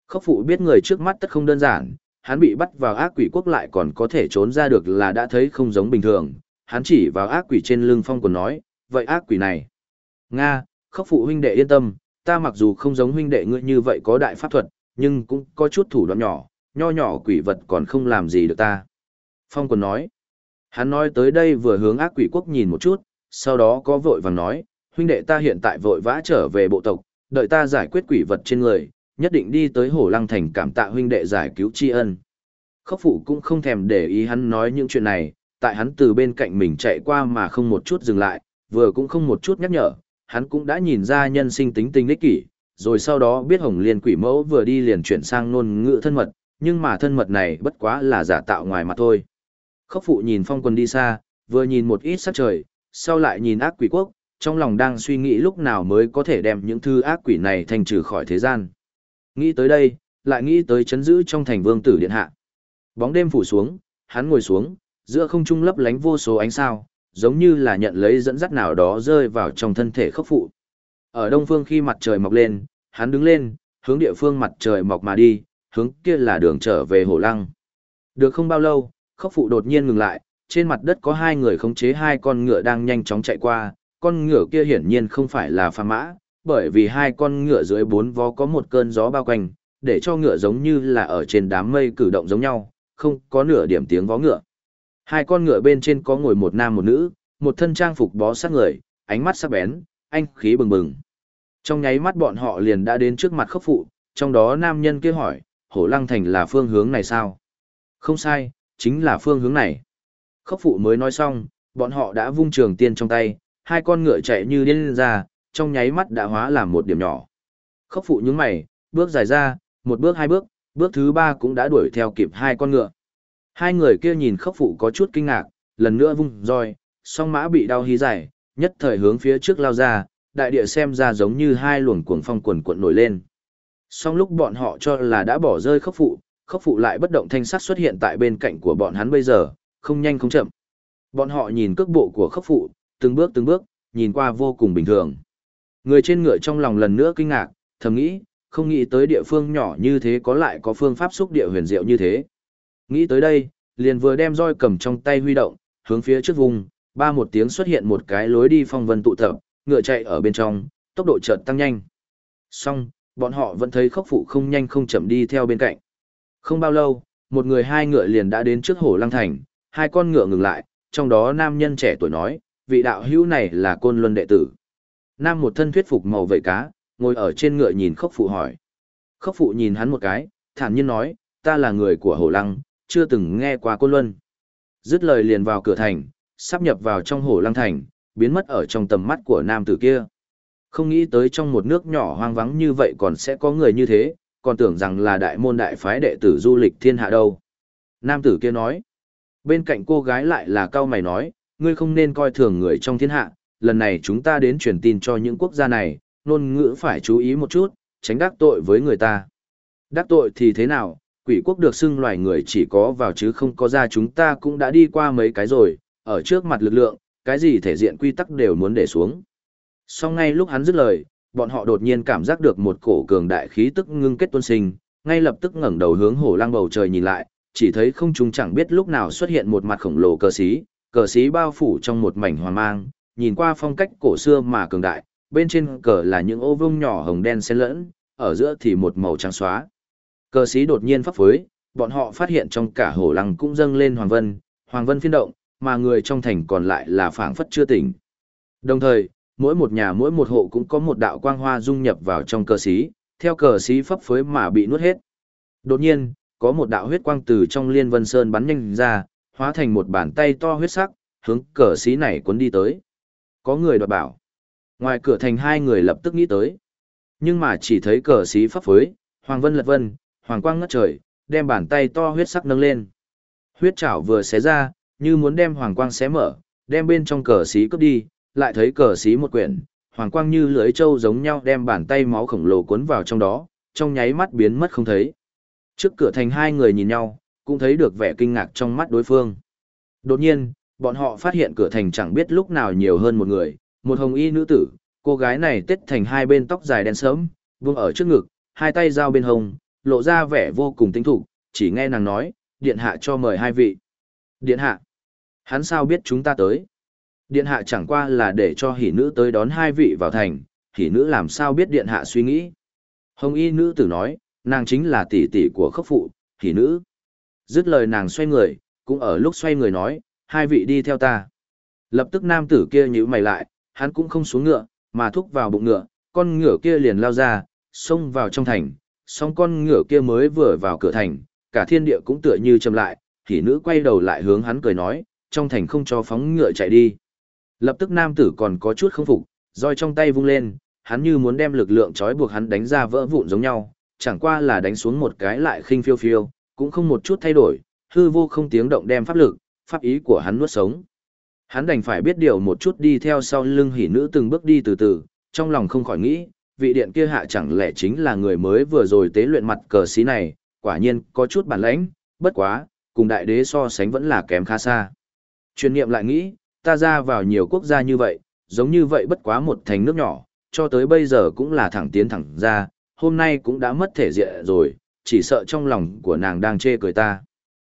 Khốc phụ biết người trước mắt tất không đơn giản, hắn bị bắt vào ác quỷ quốc lại còn có thể trốn ra được là đã thấy không giống bình thường. Hắn chỉ vào ác quỷ trên lưng phong còn nói, vậy ác quỷ này. Nga, khóc phụ huynh đệ yên tâm, ta mặc dù không giống huynh đệ ngươi như vậy có đại pháp thuật, nhưng cũng có chút thủ đoạn nhỏ, nho nhỏ quỷ vật còn không làm gì được ta. Phong còn nói, hắn nói tới đây vừa hướng ác quỷ quốc nhìn một chút, sau đó có vội vàng nói, huynh đệ ta hiện tại vội vã trở về bộ tộc, đợi ta giải quyết quỷ vật trên người, nhất định đi tới Hổ Lăng Thành cảm tạ huynh đệ giải cứu tri ân. Khốc phụ cũng không thèm để ý hắn nói những chuyện này, tại hắn từ bên cạnh mình chạy qua mà không một chút dừng lại, vừa cũng không một chút nhắc nhở, hắn cũng đã nhìn ra nhân sinh tính tình đích kỷ, rồi sau đó biết Hồng Liên quỷ mẫu vừa đi liền chuyển sang ngôn ngữ thân mật, nhưng mà thân mật này bất quá là giả tạo ngoài mặt thôi. Khốc phụ nhìn phong quân đi xa, vừa nhìn một ít sắc trời, sau lại nhìn ác quỷ quốc, trong lòng đang suy nghĩ lúc nào mới có thể đem những thư ác quỷ này thành trừ khỏi thế gian. Nghĩ tới đây, lại nghĩ tới chấn giữ trong thành vương tử điện hạ. Bóng đêm phủ xuống, hắn ngồi xuống, giữa không trung lấp lánh vô số ánh sao, giống như là nhận lấy dẫn dắt nào đó rơi vào trong thân thể khốc phụ. Ở đông phương khi mặt trời mọc lên, hắn đứng lên, hướng địa phương mặt trời mọc mà đi, hướng kia là đường trở về hồ lăng. Được không bao lâu, khốc phụ đột nhiên ngừng lại, trên mặt đất có hai người khống chế hai con ngựa đang nhanh chóng chạy qua, con ngựa kia hiển nhiên không phải là phàm mã, bởi vì hai con ngựa dưới bốn vó có một cơn gió bao quanh, để cho ngựa giống như là ở trên đám mây cử động giống nhau, không có nửa điểm tiếng vó ngựa. Hai con ngựa bên trên có ngồi một nam một nữ, một thân trang phục bó sát người, ánh mắt sắc bén, anh khí bừng bừng. Trong nháy mắt bọn họ liền đã đến trước mặt khốc phụ, trong đó nam nhân kia hỏi, hổ lăng thành là phương hướng này sao? Không sai, chính là phương hướng này. Khốc phụ mới nói xong, bọn họ đã vung trường tiên trong tay, hai con ngựa chạy như điên ra, trong nháy mắt đã hóa làm một điểm nhỏ. Khốc phụ nhướng mày, bước dài ra, một bước hai bước, bước thứ ba cũng đã đuổi theo kịp hai con ngựa. Hai người kia nhìn khốc phụ có chút kinh ngạc, lần nữa vung roi, song mã bị đau hí dài, nhất thời hướng phía trước lao ra, đại địa xem ra giống như hai luồng cuồng phong quần cuộn nổi lên. Song lúc bọn họ cho là đã bỏ rơi khốc phụ, khốc phụ lại bất động thanh sắc xuất hiện tại bên cạnh của bọn hắn bây giờ, không nhanh không chậm. Bọn họ nhìn cước bộ của khốc phụ, từng bước từng bước, nhìn qua vô cùng bình thường. Người trên ngựa trong lòng lần nữa kinh ngạc, thầm nghĩ, không nghĩ tới địa phương nhỏ như thế có lại có phương pháp xúc địa huyền diệu như thế. Nghĩ tới đây, liền vừa đem roi cầm trong tay huy động, hướng phía trước vùng, Ba một tiếng xuất hiện một cái lối đi phong vân tụ tập, ngựa chạy ở bên trong, tốc độ chợt tăng nhanh. Xong, bọn họ vẫn thấy khốc phụ không nhanh không chậm đi theo bên cạnh. Không bao lâu, một người hai ngựa liền đã đến trước hồ lăng thành, hai con ngựa ngừng lại, trong đó nam nhân trẻ tuổi nói, vị đạo hữu này là côn luân đệ tử. Nam một thân thuyết phục màu vẩy cá, ngồi ở trên ngựa nhìn khốc phụ hỏi. Khốc phụ nhìn hắn một cái, thản nhiên nói, ta là người của hồ lăng, chưa từng nghe qua côn luân. Dứt lời liền vào cửa thành, sắp nhập vào trong hồ lăng thành, biến mất ở trong tầm mắt của nam tử kia. Không nghĩ tới trong một nước nhỏ hoang vắng như vậy còn sẽ có người như thế, còn tưởng rằng là đại môn đại phái đệ tử du lịch thiên hạ đâu. Nam tử kia nói, bên cạnh cô gái lại là cao mày nói, ngươi không nên coi thường người trong thiên hạ, lần này chúng ta đến truyền tin cho những quốc gia này, ngôn ngữ phải chú ý một chút, tránh đắc tội với người ta. Đắc tội thì thế nào, quỷ quốc được xưng loài người chỉ có vào chứ không có ra chúng ta cũng đã đi qua mấy cái rồi, ở trước mặt lực lượng, cái gì thể diện quy tắc đều muốn để xuống. Sau ngay lúc hắn dứt lời, bọn họ đột nhiên cảm giác được một cổ cường đại khí tức ngưng kết tuôn sinh, ngay lập tức ngẩng đầu hướng hổ lang bầu trời nhìn lại, chỉ thấy không trung chẳng biết lúc nào xuất hiện một mặt khổng lồ cờ xí, cờ xí bao phủ trong một mảnh hoàng mang, nhìn qua phong cách cổ xưa mà cường đại, bên trên cờ là những ô vuông nhỏ hồng đen xen lẫn, ở giữa thì một màu trắng xóa. Cờ sĩ đột nhiên pháp phối, bọn họ phát hiện trong cả hổ lăng cũng dâng lên hoàng vân, hoàng vân phiên động, mà người trong thành còn lại là phảng phất chưa tỉnh. Đồng thời, mỗi một nhà mỗi một hộ cũng có một đạo quang hoa dung nhập vào trong cờ sĩ, theo cờ sĩ phấp phối mà bị nuốt hết. Đột nhiên, có một đạo huyết quang từ trong liên vân sơn bắn nhanh ra, hóa thành một bàn tay to huyết sắc, hướng cờ sĩ này cuốn đi tới. Có người đoạt bảo. Ngoài cửa thành hai người lập tức nghĩ tới. Nhưng mà chỉ thấy cờ xí pháp phối hoàng vân lật vân, hoàng quang ngất trời, đem bàn tay to huyết sắc nâng lên. Huyết chảo vừa xé ra, như muốn đem hoàng quang xé mở, đem bên trong cờ xí cướp đi, lại thấy cờ xí một quyển, hoàng quang như lưỡi trâu giống nhau đem bàn tay máu khổng lồ cuốn vào trong đó, trong nháy mắt biến mất không thấy. Trước cửa thành hai người nhìn nhau, cũng thấy được vẻ kinh ngạc trong mắt đối phương. Đột nhiên, bọn họ phát hiện cửa thành chẳng biết lúc nào nhiều hơn một người, một hồng y nữ tử, cô gái này tết thành hai bên tóc dài đen sớm, vương ở trước ngực, hai tay giao bên hông, lộ ra vẻ vô cùng tinh thủ, chỉ nghe nàng nói, điện hạ cho mời hai vị. Điện hạ, hắn sao biết chúng ta tới? Điện hạ chẳng qua là để cho hỷ nữ tới đón hai vị vào thành, hỷ nữ làm sao biết điện hạ suy nghĩ. Hồng y nữ tử nói, nàng chính là tỷ tỷ của khốc phụ, hỷ nữ. Dứt lời nàng xoay người, cũng ở lúc xoay người nói, hai vị đi theo ta. Lập tức nam tử kia nhíu mày lại, hắn cũng không xuống ngựa, mà thúc vào bụng ngựa, con ngựa kia liền lao ra, xông vào trong thành, song con ngựa kia mới vừa vào cửa thành, cả thiên địa cũng tựa như chậm lại, thì nữ quay đầu lại hướng hắn cười nói, trong thành không cho phóng ngựa chạy đi. Lập tức nam tử còn có chút không phục, roi trong tay vung lên, hắn như muốn đem lực lượng trói buộc hắn đánh ra vỡ vụn giống nhau, chẳng qua là đánh xuống một cái lại khinh phiêu phiêu, cũng không một chút thay đổi, hư vô không tiếng động đem pháp lực, pháp ý của hắn nuốt sống. Hắn đành phải biết điều một chút đi theo sau lưng hỉ nữ từng bước đi từ từ, trong lòng không khỏi nghĩ, vị điện kia hạ chẳng lẽ chính là người mới vừa rồi tế luyện mặt cờ xí này, quả nhiên có chút bản lãnh, bất quá, cùng đại đế so sánh vẫn là kém khá xa. Truyền niệm lại nghĩ, ta ra vào nhiều quốc gia như vậy, giống như vậy bất quá một thành nước nhỏ, cho tới bây giờ cũng là thẳng tiến thẳng ra, hôm nay cũng đã mất thể diện rồi, chỉ sợ trong lòng của nàng đang chê cười ta.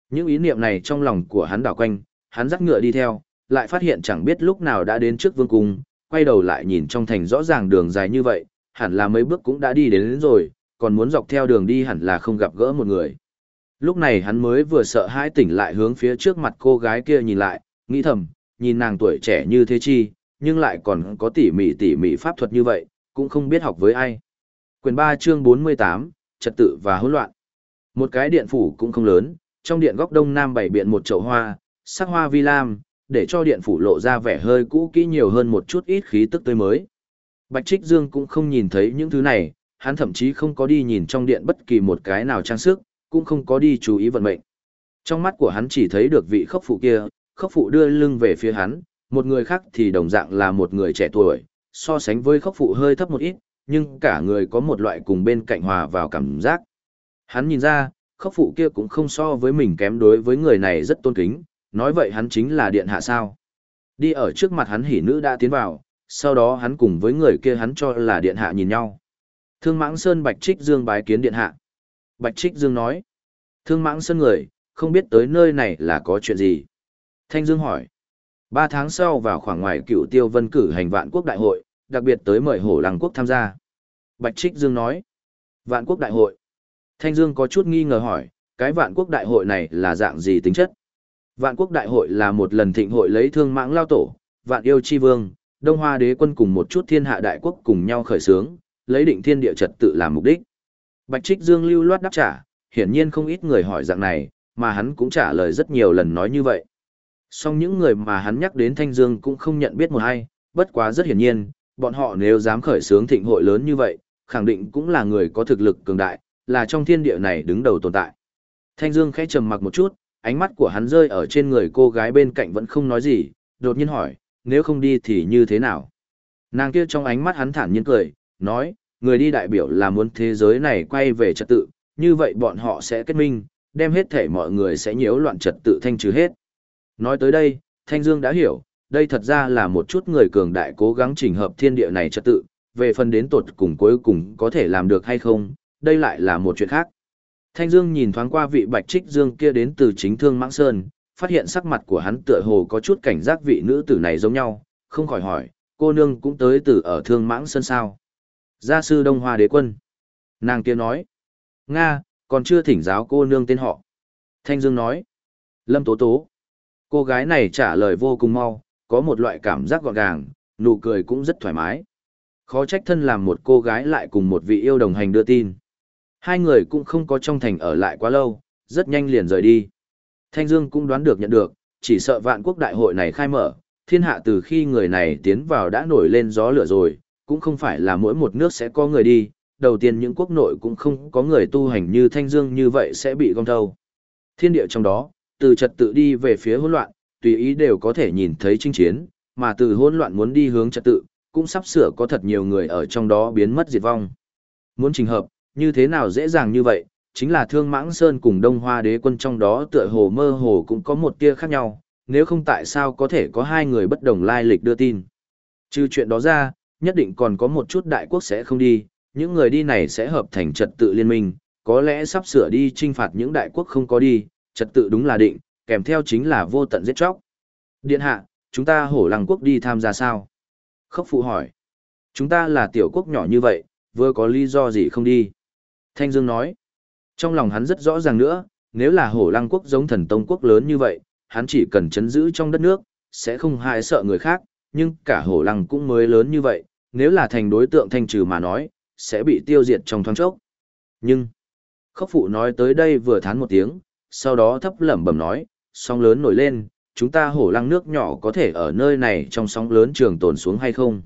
Những ý niệm này trong lòng của hắn đảo quanh, hắn dắt ngựa đi theo, lại phát hiện chẳng biết lúc nào đã đến trước vương cung, quay đầu lại nhìn trong thành rõ ràng đường dài như vậy, hẳn là mấy bước cũng đã đi đến, đến rồi, còn muốn dọc theo đường đi hẳn là không gặp gỡ một người. Lúc này hắn mới vừa sợ hãi tỉnh lại hướng phía trước mặt cô gái kia nhìn lại, nghĩ thầm, nhìn nàng tuổi trẻ như thế chi, nhưng lại còn có tỉ mỉ tỉ mỉ pháp thuật như vậy, cũng không biết học với ai. Quyền 3 chương 48, Trật tự và hỗn loạn. Một cái điện phủ cũng không lớn, trong điện góc đông nam bảy biện một chậu hoa, sắc hoa vi lam, để cho điện phủ lộ ra vẻ hơi cũ kỹ nhiều hơn một chút ít khí tức tươi mới. Bạch Trích Dương cũng không nhìn thấy những thứ này, hắn thậm chí không có đi nhìn trong điện bất kỳ một cái nào trang sức, cũng không có đi chú ý vận mệnh. Trong mắt của hắn chỉ thấy được vị khốc phụ kia, khốc phụ đưa lưng về phía hắn, một người khác thì đồng dạng là một người trẻ tuổi, so sánh với khốc phụ hơi thấp một ít, nhưng cả người có một loại cùng bên cạnh hòa vào cảm giác. Hắn nhìn ra, khóc phụ kia cũng không so với mình kém đối với người này rất tôn kính, nói vậy hắn chính là điện hạ sao. Đi ở trước mặt hắn hỉ nữ đã tiến vào, sau đó hắn cùng với người kia hắn cho là điện hạ nhìn nhau. Thương mãng sơn Bạch Trích Dương bái kiến điện hạ. Bạch Trích Dương nói, thương mãng sơn người, không biết tới nơi này là có chuyện gì. Thanh Dương hỏi, Ba tháng sau vào khoảng ngoài cựu tiêu vân cử hành vạn quốc đại hội, đặc biệt tới mời hổ lăng quốc tham gia. Bạch Trích Dương nói, vạn quốc đại hội. Thanh Dương có chút nghi ngờ hỏi, cái vạn quốc đại hội này là dạng gì tính chất? Vạn quốc đại hội là một lần thịnh hội lấy thương mãng lao tổ, vạn yêu chi vương, đông hoa đế quân cùng một chút thiên hạ đại quốc cùng nhau khởi xướng, lấy định thiên địa trật tự làm mục đích. Bạch Trích Dương lưu loát đáp trả, hiển nhiên không ít người hỏi dạng này, mà hắn cũng trả lời rất nhiều lần nói như vậy. Song những người mà hắn nhắc đến Thanh Dương cũng không nhận biết một ai, bất quá rất hiển nhiên, bọn họ nếu dám khởi xướng thịnh hội lớn như vậy, khẳng định cũng là người có thực lực cường đại, là trong thiên địa này đứng đầu tồn tại. Thanh Dương khẽ trầm mặc một chút, ánh mắt của hắn rơi ở trên người cô gái bên cạnh vẫn không nói gì, đột nhiên hỏi, nếu không đi thì như thế nào? Nàng kia trong ánh mắt hắn thản nhiên cười, nói, người đi đại biểu là muốn thế giới này quay về trật tự, như vậy bọn họ sẽ kết minh, đem hết thể mọi người sẽ nhiễu loạn trật tự thanh trừ hết. Nói tới đây, Thanh Dương đã hiểu, đây thật ra là một chút người cường đại cố gắng chỉnh hợp thiên địa này trật tự, về phần đến tột cùng cuối cùng có thể làm được hay không, đây lại là một chuyện khác. Thanh Dương nhìn thoáng qua vị Bạch Trích Dương kia đến từ chính Thương Mãng Sơn, phát hiện sắc mặt của hắn tựa hồ có chút cảnh giác vị nữ tử này giống nhau, không khỏi hỏi, cô nương cũng tới từ ở Thương Mãng Sơn sao? Gia sư Đông Hoa Đế Quân. Nàng kia nói, Nga, còn chưa thỉnh giáo cô nương tên họ. Thanh Dương nói, Lâm Tố Tố. Cô gái này trả lời vô cùng mau, có một loại cảm giác gọn gàng, nụ cười cũng rất thoải mái. Khó trách thân làm một cô gái lại cùng một vị yêu đồng hành đưa tin. Hai người cũng không có trong thành ở lại quá lâu, rất nhanh liền rời đi. Thanh Dương cũng đoán được nhận được, chỉ sợ vạn quốc đại hội này khai mở, thiên hạ từ khi người này tiến vào đã nổi lên gió lửa rồi, cũng không phải là mỗi một nước sẽ có người đi, đầu tiên những quốc nội cũng không có người tu hành như Thanh Dương như vậy sẽ bị gom thâu. Thiên địa trong đó, từ trật tự đi về phía hỗn loạn, tùy ý đều có thể nhìn thấy chinh chiến, mà từ hỗn loạn muốn đi hướng trật tự, cũng sắp sửa có thật nhiều người ở trong đó biến mất diệt vong. Muốn trình hợp, như thế nào dễ dàng như vậy, chính là Thương Mãng Sơn cùng Đông Hoa Đế quân trong đó tựa hồ mơ hồ cũng có một tia khác nhau, nếu không tại sao có thể có hai người bất đồng lai lịch đưa tin. Trừ chuyện đó ra, nhất định còn có một chút đại quốc sẽ không đi, những người đi này sẽ hợp thành trật tự liên minh, có lẽ sắp sửa đi trinh phạt những đại quốc không có đi, trật tự đúng là định, kèm theo chính là vô tận giết chóc. Điện hạ, chúng ta hổ lăng quốc đi tham gia sao? Khốc phụ hỏi. Chúng ta là tiểu quốc nhỏ như vậy, vừa có lý do gì không đi? Thanh Dương nói. Trong lòng hắn rất rõ ràng nữa, nếu là hổ lăng quốc giống thần tông quốc lớn như vậy, hắn chỉ cần chấn giữ trong đất nước, sẽ không hại sợ người khác, nhưng cả hổ lăng cũng mới lớn như vậy, nếu là thành đối tượng thanh trừ mà nói, sẽ bị tiêu diệt trong thoáng chốc. Nhưng, khốc phụ nói tới đây vừa thán một tiếng, sau đó thấp lẩm bẩm nói, sóng lớn nổi lên, chúng ta hổ lăng nước nhỏ có thể ở nơi này trong sóng lớn trường tồn xuống hay không?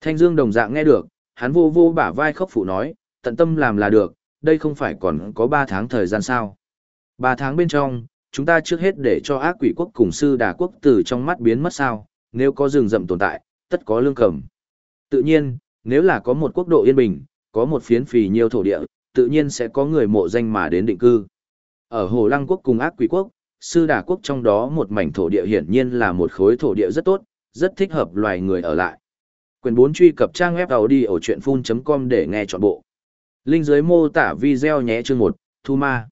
Thanh Dương đồng dạng nghe được, hắn vô vô bả vai khốc phụ nói, tận tâm làm là được, đây không phải còn có 3 tháng thời gian sao. 3 tháng bên trong, chúng ta trước hết để cho ác quỷ quốc cùng sư đà quốc từ trong mắt biến mất sao, nếu có rừng rậm tồn tại, tất có lương cầm. Tự nhiên, nếu là có một quốc độ yên bình, có một phiến phì nhiều thổ địa, tự nhiên sẽ có người mộ danh mà đến định cư. Ở Hồ Lăng quốc cùng ác quỷ quốc, sư đà quốc trong đó một mảnh thổ địa hiển nhiên là một khối thổ địa rất tốt, rất thích hợp loài người ở lại. Quyền 4 truy cập trang web đầu đi ở chuyện.com để nghe trọn bộ. Linh dưới mô tả video nhé chương 1, Thu Ma.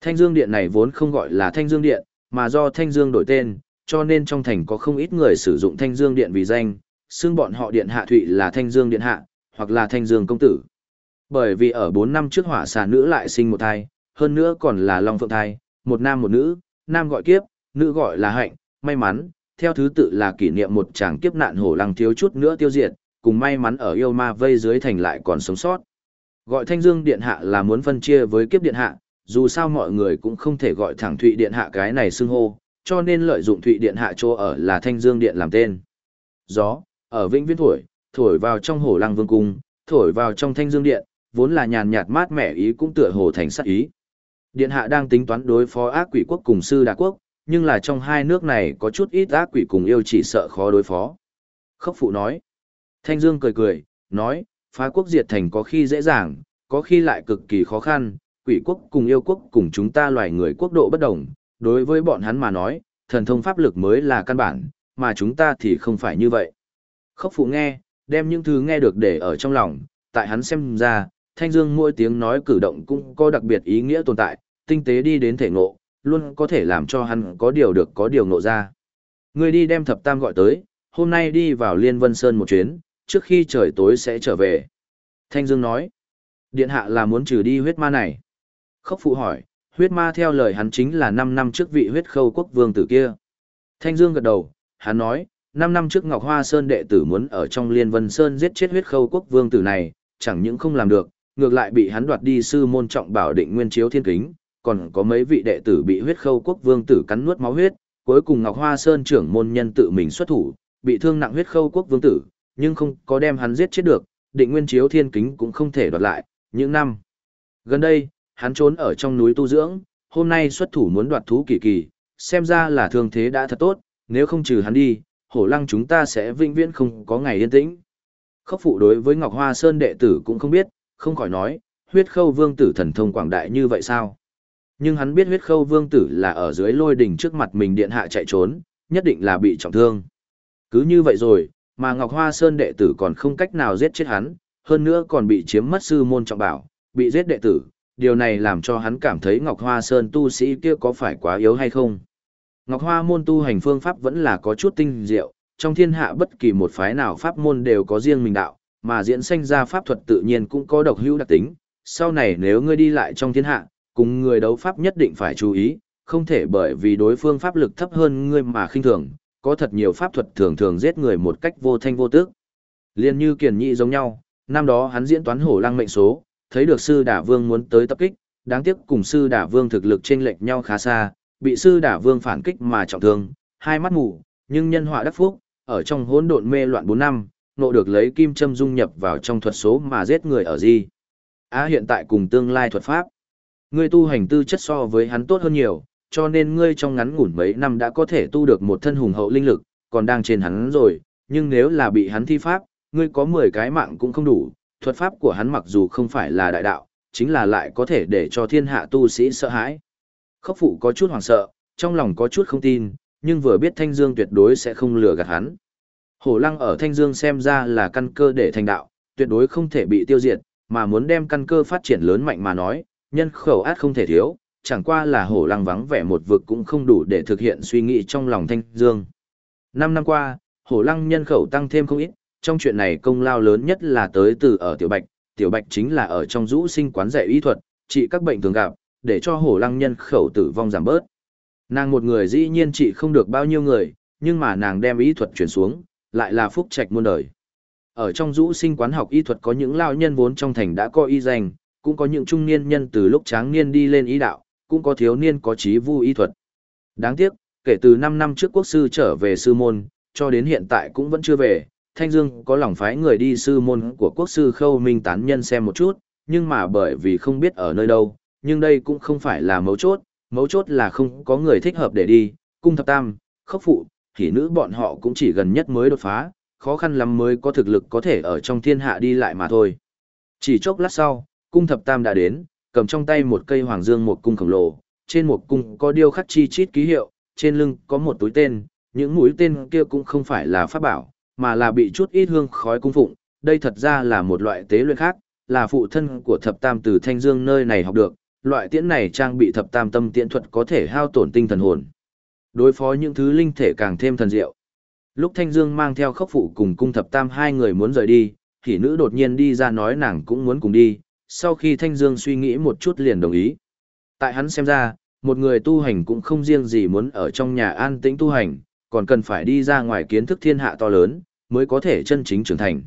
Thanh Dương Điện này vốn không gọi là Thanh Dương Điện, mà do Thanh Dương đổi tên, cho nên trong thành có không ít người sử dụng Thanh Dương Điện vì danh, xưng bọn họ Điện Hạ Thụy là Thanh Dương Điện Hạ, hoặc là Thanh Dương Công Tử. Bởi vì ở 4 năm trước hỏa xà nữ lại sinh một thai, hơn nữa còn là Long Phượng thai, một nam một nữ, nam gọi kiếp, nữ gọi là hạnh, may mắn, theo thứ tự là kỷ niệm một chàng kiếp nạn hổ lăng thiếu chút nữa tiêu diệt, cùng may mắn ở yêu ma vây dưới thành lại còn sống sót. Gọi Thanh Dương Điện Hạ là muốn phân chia với kiếp Điện Hạ, dù sao mọi người cũng không thể gọi thẳng Thụy Điện Hạ cái này xưng hô, cho nên lợi dụng Thụy Điện Hạ chỗ ở là Thanh Dương Điện làm tên. Gió, ở Vĩnh Viễn thổi, thổi vào trong hổ lăng vương cung, thổi vào trong Thanh Dương Điện, vốn là nhàn nhạt mát mẻ ý cũng tựa hồ thành sát ý. Điện hạ đang tính toán đối phó ác quỷ quốc cùng sư đà quốc, nhưng là trong hai nước này có chút ít ác quỷ cùng yêu chỉ sợ khó đối phó. Khốc phụ nói. Thanh Dương cười cười, nói, phá quốc diệt thành có khi dễ dàng, có khi lại cực kỳ khó khăn, quỷ quốc cùng yêu quốc cùng chúng ta loài người quốc độ bất đồng, đối với bọn hắn mà nói, thần thông pháp lực mới là căn bản, mà chúng ta thì không phải như vậy. Khốc phụ nghe, đem những thứ nghe được để ở trong lòng, tại hắn xem ra, Thanh Dương mỗi tiếng nói cử động cũng có đặc biệt ý nghĩa tồn tại, tinh tế đi đến thể ngộ, luôn có thể làm cho hắn có điều được có điều ngộ ra. Ngươi đi đem thập tam gọi tới, hôm nay đi vào Liên Vân Sơn một chuyến, trước khi trời tối sẽ trở về. Thanh Dương nói, điện hạ là muốn trừ đi huyết ma này. Khốc phụ hỏi, huyết ma theo lời hắn chính là 5 năm trước vị huyết khâu quốc vương tử kia. Thanh Dương gật đầu, hắn nói, 5 năm trước Ngọc Hoa Sơn đệ tử muốn ở trong Liên Vân Sơn giết chết huyết khâu quốc vương tử này, chẳng những không làm được, ngược lại bị hắn đoạt đi sư môn trọng bảo định nguyên chiếu thiên kính, còn có mấy vị đệ tử bị huyết khâu quốc vương tử cắn nuốt máu huyết, cuối cùng Ngọc Hoa Sơn trưởng môn nhân tự mình xuất thủ, bị thương nặng huyết khâu quốc vương tử, nhưng không có đem hắn giết chết được, định nguyên chiếu thiên kính cũng không thể đoạt lại, những năm. Gần đây, hắn trốn ở trong núi tu dưỡng, hôm nay xuất thủ muốn đoạt thú kỳ kỳ, xem ra là thương thế đã thật tốt, nếu không trừ hắn đi, hổ lăng chúng ta sẽ vĩnh viễn không có ngày yên tĩnh. Khóc phụ đối với Ngọc Hoa Sơn đệ tử cũng không biết, không khỏi nói, huyết khâu vương tử thần thông quảng đại như vậy sao? Nhưng hắn biết huyết khâu vương tử là ở dưới lôi đỉnh trước mặt mình điện hạ chạy trốn, nhất định là bị trọng thương. Cứ như vậy rồi, mà Ngọc Hoa Sơn đệ tử còn không cách nào giết chết hắn, hơn nữa còn bị chiếm mất sư môn trọng bảo, bị giết đệ tử, điều này làm cho hắn cảm thấy Ngọc Hoa Sơn tu sĩ kia có phải quá yếu hay không. Ngọc Hoa môn tu hành phương pháp vẫn là có chút tinh diệu, trong thiên hạ bất kỳ một phái nào pháp môn đều có riêng mình đạo, mà diễn sanh ra pháp thuật tự nhiên cũng có độc hữu đặc tính. Sau này nếu ngươi đi lại trong thiên hạ, cùng người đấu pháp nhất định phải chú ý, không thể bởi vì đối phương pháp lực thấp hơn ngươi mà khinh thường, có thật nhiều pháp thuật thường thường giết người một cách vô thanh vô tức. Liên như kiền nhị giống nhau, năm đó hắn diễn toán hổ lăng mệnh số, thấy được sư đả vương muốn tới tập kích, đáng tiếc cùng sư đả vương thực lực chênh lệch nhau khá xa, bị sư đả vương phản kích mà trọng thương, hai mắt mù, nhưng nhân họa đắc phúc, ở trong hỗn độn mê loạn 4 năm, nộ được lấy kim châm dung nhập vào trong thuật số mà giết người ở gì. Á hiện tại cùng tương lai thuật pháp. người tu hành tư chất so với hắn tốt hơn nhiều, cho nên ngươi trong ngắn ngủn mấy năm đã có thể tu được một thân hùng hậu linh lực, còn đang trên hắn rồi, nhưng nếu là bị hắn thi pháp, ngươi có 10 cái mạng cũng không đủ, thuật pháp của hắn mặc dù không phải là đại đạo, chính là lại có thể để cho thiên hạ tu sĩ sợ hãi. Khốc phụ có chút hoảng sợ, trong lòng có chút không tin, nhưng vừa biết Thanh Dương tuyệt đối sẽ không lừa gạt hắn. Hổ lăng ở Thanh Dương xem ra là căn cơ để thành đạo, tuyệt đối không thể bị tiêu diệt, mà muốn đem căn cơ phát triển lớn mạnh mà nói, nhân khẩu át không thể thiếu, chẳng qua là hổ lăng vắng vẻ một vực cũng không đủ để thực hiện suy nghĩ trong lòng Thanh Dương. Năm năm qua, hổ lăng nhân khẩu tăng thêm không ít, trong chuyện này công lao lớn nhất là tới từ ở Tiểu Bạch, Tiểu Bạch chính là ở trong rũ sinh quán dạy y thuật, trị các bệnh thường gặp, để cho hổ lăng nhân khẩu tử vong giảm bớt. Nàng một người dĩ nhiên trị không được bao nhiêu người, nhưng mà nàng đem y thuật chuyển xuống, lại là phúc trạch muôn đời. Ở trong rũ sinh quán học y thuật có những lao nhân vốn trong thành đã có y danh, cũng có những trung niên nhân từ lúc tráng niên đi lên y đạo, cũng có thiếu niên có trí vu y thuật. Đáng tiếc, kể từ 5 năm trước quốc sư trở về sư môn, cho đến hiện tại cũng vẫn chưa về, Thanh Dương có lòng phái người đi sư môn của quốc sư Khâu Minh tán nhân xem một chút, nhưng mà bởi vì không biết ở nơi đâu, nhưng đây cũng không phải là mấu chốt, mấu chốt là không có người thích hợp để đi, cung thập tam, khốc phụ, thì nữ bọn họ cũng chỉ gần nhất mới đột phá, khó khăn lắm mới có thực lực có thể ở trong thiên hạ đi lại mà thôi. Chỉ chốc lát sau, cung thập tam đã đến, cầm trong tay một cây hoàng dương một cung khổng lồ, trên một cung có điêu khắc chi chít ký hiệu, trên lưng có một túi tên, những mũi tên kia cũng không phải là pháp bảo, mà là bị chút ít hương khói cung phụng, đây thật ra là một loại tế luyện khác, là phụ thân của thập tam từ thanh dương nơi này học được, loại tiễn này trang bị thập tam tâm tiễn thuật có thể hao tổn tinh thần hồn. Đối phó những thứ linh thể càng thêm thần diệu. Lúc Thanh Dương mang theo khốc phụ cùng cung thập tam hai người muốn rời đi, thì nữ đột nhiên đi ra nói nàng cũng muốn cùng đi, sau khi Thanh Dương suy nghĩ một chút liền đồng ý. Tại hắn xem ra, một người tu hành cũng không riêng gì muốn ở trong nhà an tĩnh tu hành, còn cần phải đi ra ngoài kiến thức thiên hạ to lớn, mới có thể chân chính trưởng thành.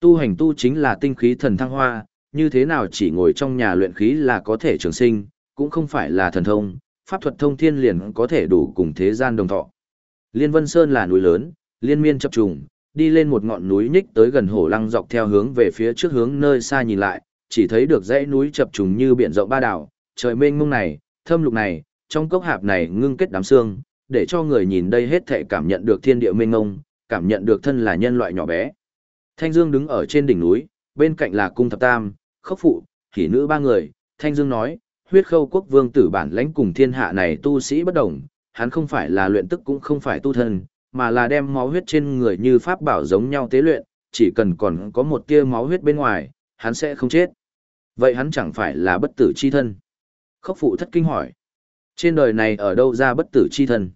Tu hành tu chính là tinh khí thần thăng hoa, như thế nào chỉ ngồi trong nhà luyện khí là có thể trường sinh, cũng không phải là thần thông, pháp thuật thông thiên liền có thể đủ cùng thế gian đồng thọ. Liên Vân Sơn là núi lớn, liên miên chập trùng, đi lên một ngọn núi nhích tới gần hổ lăng dọc theo hướng về phía trước hướng nơi xa nhìn lại, chỉ thấy được dãy núi chập trùng như biển rộng ba đảo, trời mênh mông này, thâm lục này, trong cốc hạp này ngưng kết đám xương, để cho người nhìn đây hết thể cảm nhận được thiên địa mênh mông, cảm nhận được thân là nhân loại nhỏ bé. Thanh Dương đứng ở trên đỉnh núi, bên cạnh là cung thập tam, khốc phụ, hỉ nữ ba người, Thanh Dương nói, huyết khâu quốc vương tử bản lãnh cùng thiên hạ này tu sĩ bất đồng, hắn không phải là luyện tức cũng không phải tu thân, mà là đem máu huyết trên người như pháp bảo giống nhau tế luyện, chỉ cần còn có một tia máu huyết bên ngoài, hắn sẽ không chết. Vậy hắn chẳng phải là bất tử chi thân? Khốc phụ thất kinh hỏi. Trên đời này ở đâu ra bất tử chi thân?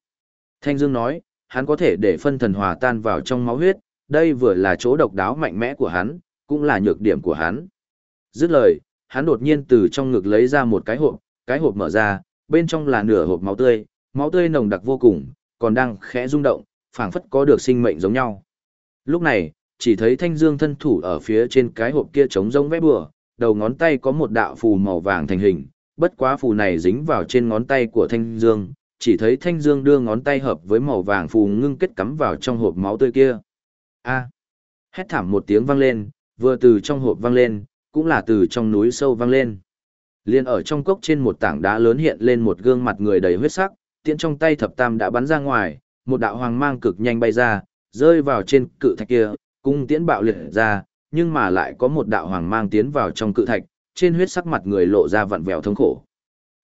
Thanh Dương nói, hắn có thể để phân thần hòa tan vào trong máu huyết, đây vừa là chỗ độc đáo mạnh mẽ của hắn, cũng là nhược điểm của hắn. Dứt lời, hắn đột nhiên từ trong ngực lấy ra một cái hộp, cái hộp mở ra, bên trong là nửa hộp máu tươi, máu tươi nồng đặc vô cùng, còn đang khẽ rung động, phảng phất có được sinh mệnh giống nhau. Lúc này, chỉ thấy thanh dương thân thủ ở phía trên cái hộp kia trống rông vẽ bừa, đầu ngón tay có một đạo phù màu vàng thành hình, bất quá phù này dính vào trên ngón tay của thanh dương, chỉ thấy thanh dương đưa ngón tay hợp với màu vàng phù ngưng kết cắm vào trong hộp máu tươi kia. A! Hét thảm một tiếng vang lên, vừa từ trong hộp vang lên, cũng là từ trong núi sâu vang lên. Liên ở trong cốc trên một tảng đá lớn hiện lên một gương mặt người đầy huyết sắc, tiễn trong tay thập tam đã bắn ra ngoài, một đạo hoàng mang cực nhanh bay ra, rơi vào trên cự thạch kia, cung tiễn bạo liệt ra, nhưng mà lại có một đạo hoàng mang tiến vào trong cự thạch, trên huyết sắc mặt người lộ ra vặn vẹo thống khổ.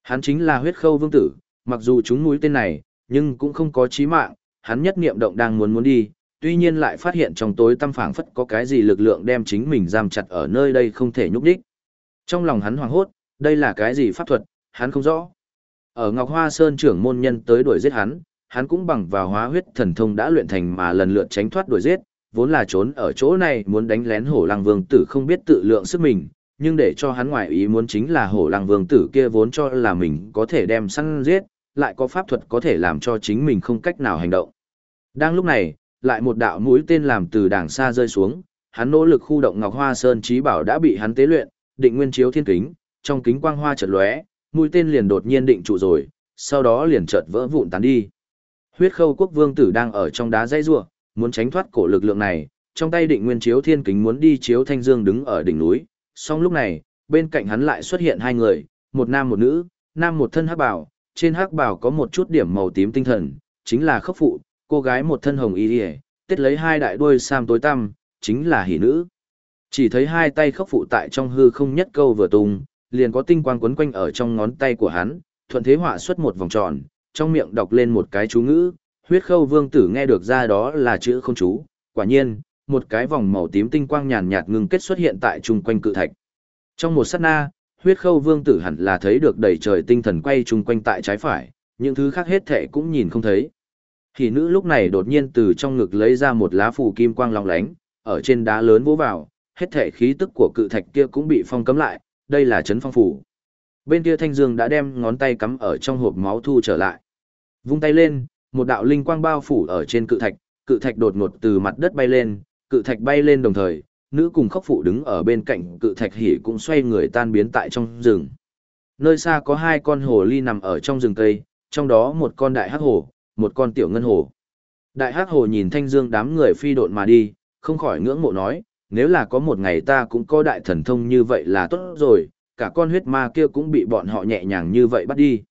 Hắn chính là huyết khâu vương tử, mặc dù chúng mũi tên này, nhưng cũng không có chí mạng, hắn nhất niệm động đang muốn muốn đi, tuy nhiên lại phát hiện trong tối tâm phảng phất có cái gì lực lượng đem chính mình giam chặt ở nơi đây không thể nhúc đích. Trong lòng hắn hoảng hốt, đây là cái gì pháp thuật, hắn không rõ. Ở Ngọc Hoa Sơn trưởng môn nhân tới đuổi giết hắn, hắn cũng bằng vào hóa huyết thần thông đã luyện thành mà lần lượt tránh thoát đuổi giết, vốn là trốn ở chỗ này muốn đánh lén hổ lăng vương tử không biết tự lượng sức mình, nhưng để cho hắn ngoại ý muốn chính là hổ lăng vương tử kia vốn cho là mình có thể đem săn giết, lại có pháp thuật có thể làm cho chính mình không cách nào hành động. Đang lúc này, lại một đạo mũi tên làm từ đàng xa rơi xuống, hắn nỗ lực khu động Ngọc Hoa Sơn trí bảo đã bị hắn tế luyện, định nguyên chiếu thiên kính, trong kính quang hoa chợt lóe, mũi tên liền đột nhiên định trụ rồi, sau đó liền chợt vỡ vụn tán đi. Huyết Khâu Quốc Vương tử đang ở trong đá dãy rùa, muốn tránh thoát cổ lực lượng này, trong tay định nguyên chiếu thiên kính muốn đi chiếu thanh dương đứng ở đỉnh núi, song lúc này, bên cạnh hắn lại xuất hiện hai người, một nam một nữ, nam một thân hắc bào, trên hắc bào có một chút điểm màu tím tinh thần, chính là khốc phụ, cô gái một thân hồng y liễu, tết lấy hai đại đuôi sam tối tăm, chính là hỷ nữ. Chỉ thấy hai tay khốc phụ tại trong hư không nhất câu vừa tung, liền có tinh quang quấn quanh ở trong ngón tay của hắn, thuận thế họa xuất một vòng tròn, trong miệng đọc lên một cái chú ngữ, huyết khâu vương tử nghe được ra đó là chữ không chú, quả nhiên, một cái vòng màu tím tinh quang nhàn nhạt ngưng kết xuất hiện tại chung quanh cự thạch. Trong một sát na, huyết khâu vương tử hẳn là thấy được đầy trời tinh thần quay chung quanh tại trái phải, những thứ khác hết thệ cũng nhìn không thấy. Hỷ nữ lúc này đột nhiên từ trong ngực lấy ra một lá phù kim quang long lánh, ở trên đá lớn vỗ vào, hết thệ khí tức của cự thạch kia cũng bị phong cấm lại, đây là chấn phong phủ. Bên kia Thanh Dương đã đem ngón tay cắm ở trong hộp máu thu trở lại. Vung tay lên, một đạo linh quang bao phủ ở trên cự thạch, cự thạch đột ngột từ mặt đất bay lên, cự thạch bay lên đồng thời, nữ cùng khốc phụ đứng ở bên cạnh cự thạch hỉ cũng xoay người tan biến tại trong rừng. Nơi xa có hai con hồ ly nằm ở trong rừng cây, trong đó một con đại hắc hồ, một con tiểu ngân hồ. Đại hắc hồ nhìn thanh dương đám người phi độn mà đi, không khỏi ngưỡng mộ nói, nếu là có một ngày ta cũng có đại thần thông như vậy là tốt rồi, cả con huyết ma kia cũng bị bọn họ nhẹ nhàng như vậy bắt đi.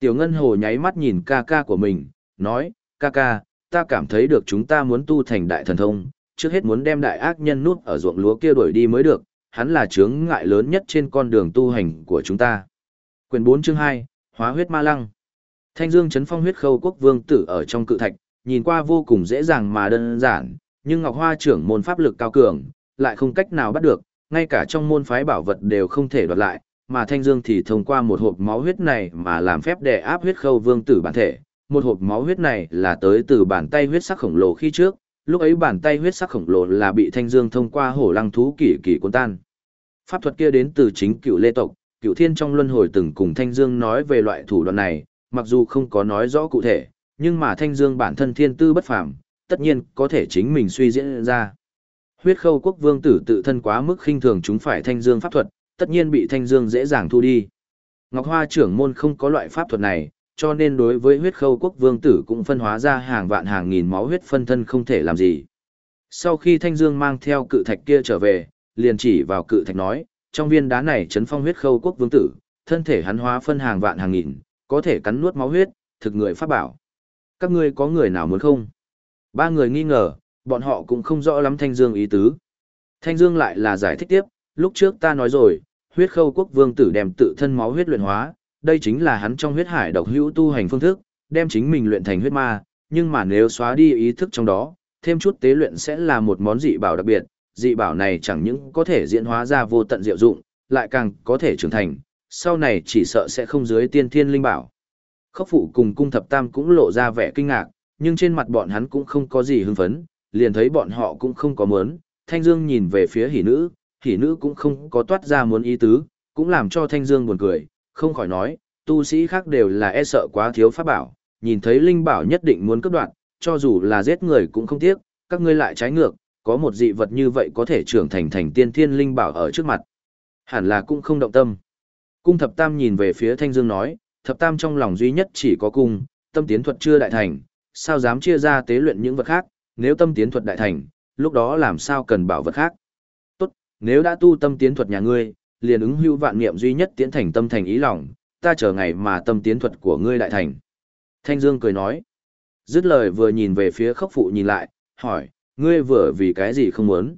Tiểu ngân hồ nháy mắt nhìn ca ca của mình, nói, ca ca, ta cảm thấy được chúng ta muốn tu thành đại thần thông, trước hết muốn đem đại ác nhân nút ở ruộng lúa kia đuổi đi mới được, hắn là chướng ngại lớn nhất trên con đường tu hành của chúng ta. Quyền 4 chương 2, Hóa huyết ma lăng. Thanh Dương chấn phong huyết khâu quốc vương tử ở trong cự thạch, nhìn qua vô cùng dễ dàng mà đơn giản, nhưng Ngọc Hoa trưởng môn pháp lực cao cường, lại không cách nào bắt được, ngay cả trong môn phái bảo vật đều không thể đoạt lại, mà Thanh Dương thì thông qua một hộp máu huyết này mà làm phép đè áp huyết khâu vương tử bản thể. Một hộp máu huyết này là tới từ bàn tay huyết sắc khổng lồ khi trước, lúc ấy bàn tay huyết sắc khổng lồ là bị Thanh Dương thông qua hổ lăng thú kỳ kỳ cuốn tan. Pháp thuật kia đến từ chính cựu lê tộc, cựu thiên trong luân hồi từng cùng Thanh Dương nói về loại thủ đoạn này, mặc dù không có nói rõ cụ thể, nhưng mà Thanh Dương bản thân thiên tư bất phàm, tất nhiên có thể chính mình suy diễn ra. Huyết khâu quốc vương tử tự thân quá mức khinh thường chúng phải Thanh Dương pháp thuật, tất nhiên bị Thanh Dương dễ dàng thu đi. Ngọc Hoa trưởng môn không có loại pháp thuật này, cho nên đối với huyết khâu quốc vương tử cũng phân hóa ra hàng vạn hàng nghìn máu huyết phân thân không thể làm gì. Sau khi Thanh Dương mang theo cự thạch kia trở về, liền chỉ vào cự thạch nói, trong viên đá này chấn phong huyết khâu quốc vương tử, thân thể hắn hóa phân hàng vạn hàng nghìn, có thể cắn nuốt máu huyết, thực người pháp bảo. Các ngươi có người nào muốn không? Ba người nghi ngờ, bọn họ cũng không rõ lắm Thanh Dương ý tứ. Thanh Dương lại là giải thích tiếp, lúc trước ta nói rồi, huyết khâu quốc vương tử đem tự thân máu huyết luyện hóa, đây chính là hắn trong huyết hải độc hữu tu hành phương thức, đem chính mình luyện thành huyết ma, nhưng mà nếu xóa đi ý thức trong đó, thêm chút tế luyện sẽ là một món dị bảo đặc biệt, dị bảo này chẳng những có thể diễn hóa ra vô tận diệu dụng, lại càng có thể trưởng thành, sau này chỉ sợ sẽ không dưới tiên thiên linh bảo. Khốc phụ cùng cung thập tam cũng lộ ra vẻ kinh ngạc, nhưng trên mặt bọn hắn cũng không có gì hưng phấn, liền thấy bọn họ cũng không có muốn. Thanh Dương nhìn về phía hỉ nữ, hỉ nữ cũng không có toát ra muốn ý tứ, cũng làm cho Thanh Dương buồn cười, không khỏi nói, tu sĩ khác đều là e sợ quá thiếu pháp bảo, nhìn thấy linh bảo nhất định muốn cướp đoạt, cho dù là giết người cũng không tiếc, các ngươi lại trái ngược, có một dị vật như vậy có thể trưởng thành thành tiên thiên linh bảo ở trước mặt. Hẳn là cũng không động tâm. Cung thập tam nhìn về phía Thanh Dương nói, thập tam trong lòng duy nhất chỉ có cung, tâm tiến thuật chưa đại thành, sao dám chia ra tế luyện những vật khác, nếu tâm tiến thuật đại thành, lúc đó làm sao cần bảo vật khác. Tốt, nếu đã tu tâm tiến thuật nhà ngươi, liền ứng hưu vạn niệm duy nhất tiến thành tâm thành ý lòng, ta chờ ngày mà tâm tiến thuật của ngươi đại thành. Thanh Dương cười nói, dứt lời vừa nhìn về phía khốc phụ nhìn lại, hỏi, ngươi vừa vì cái gì không muốn.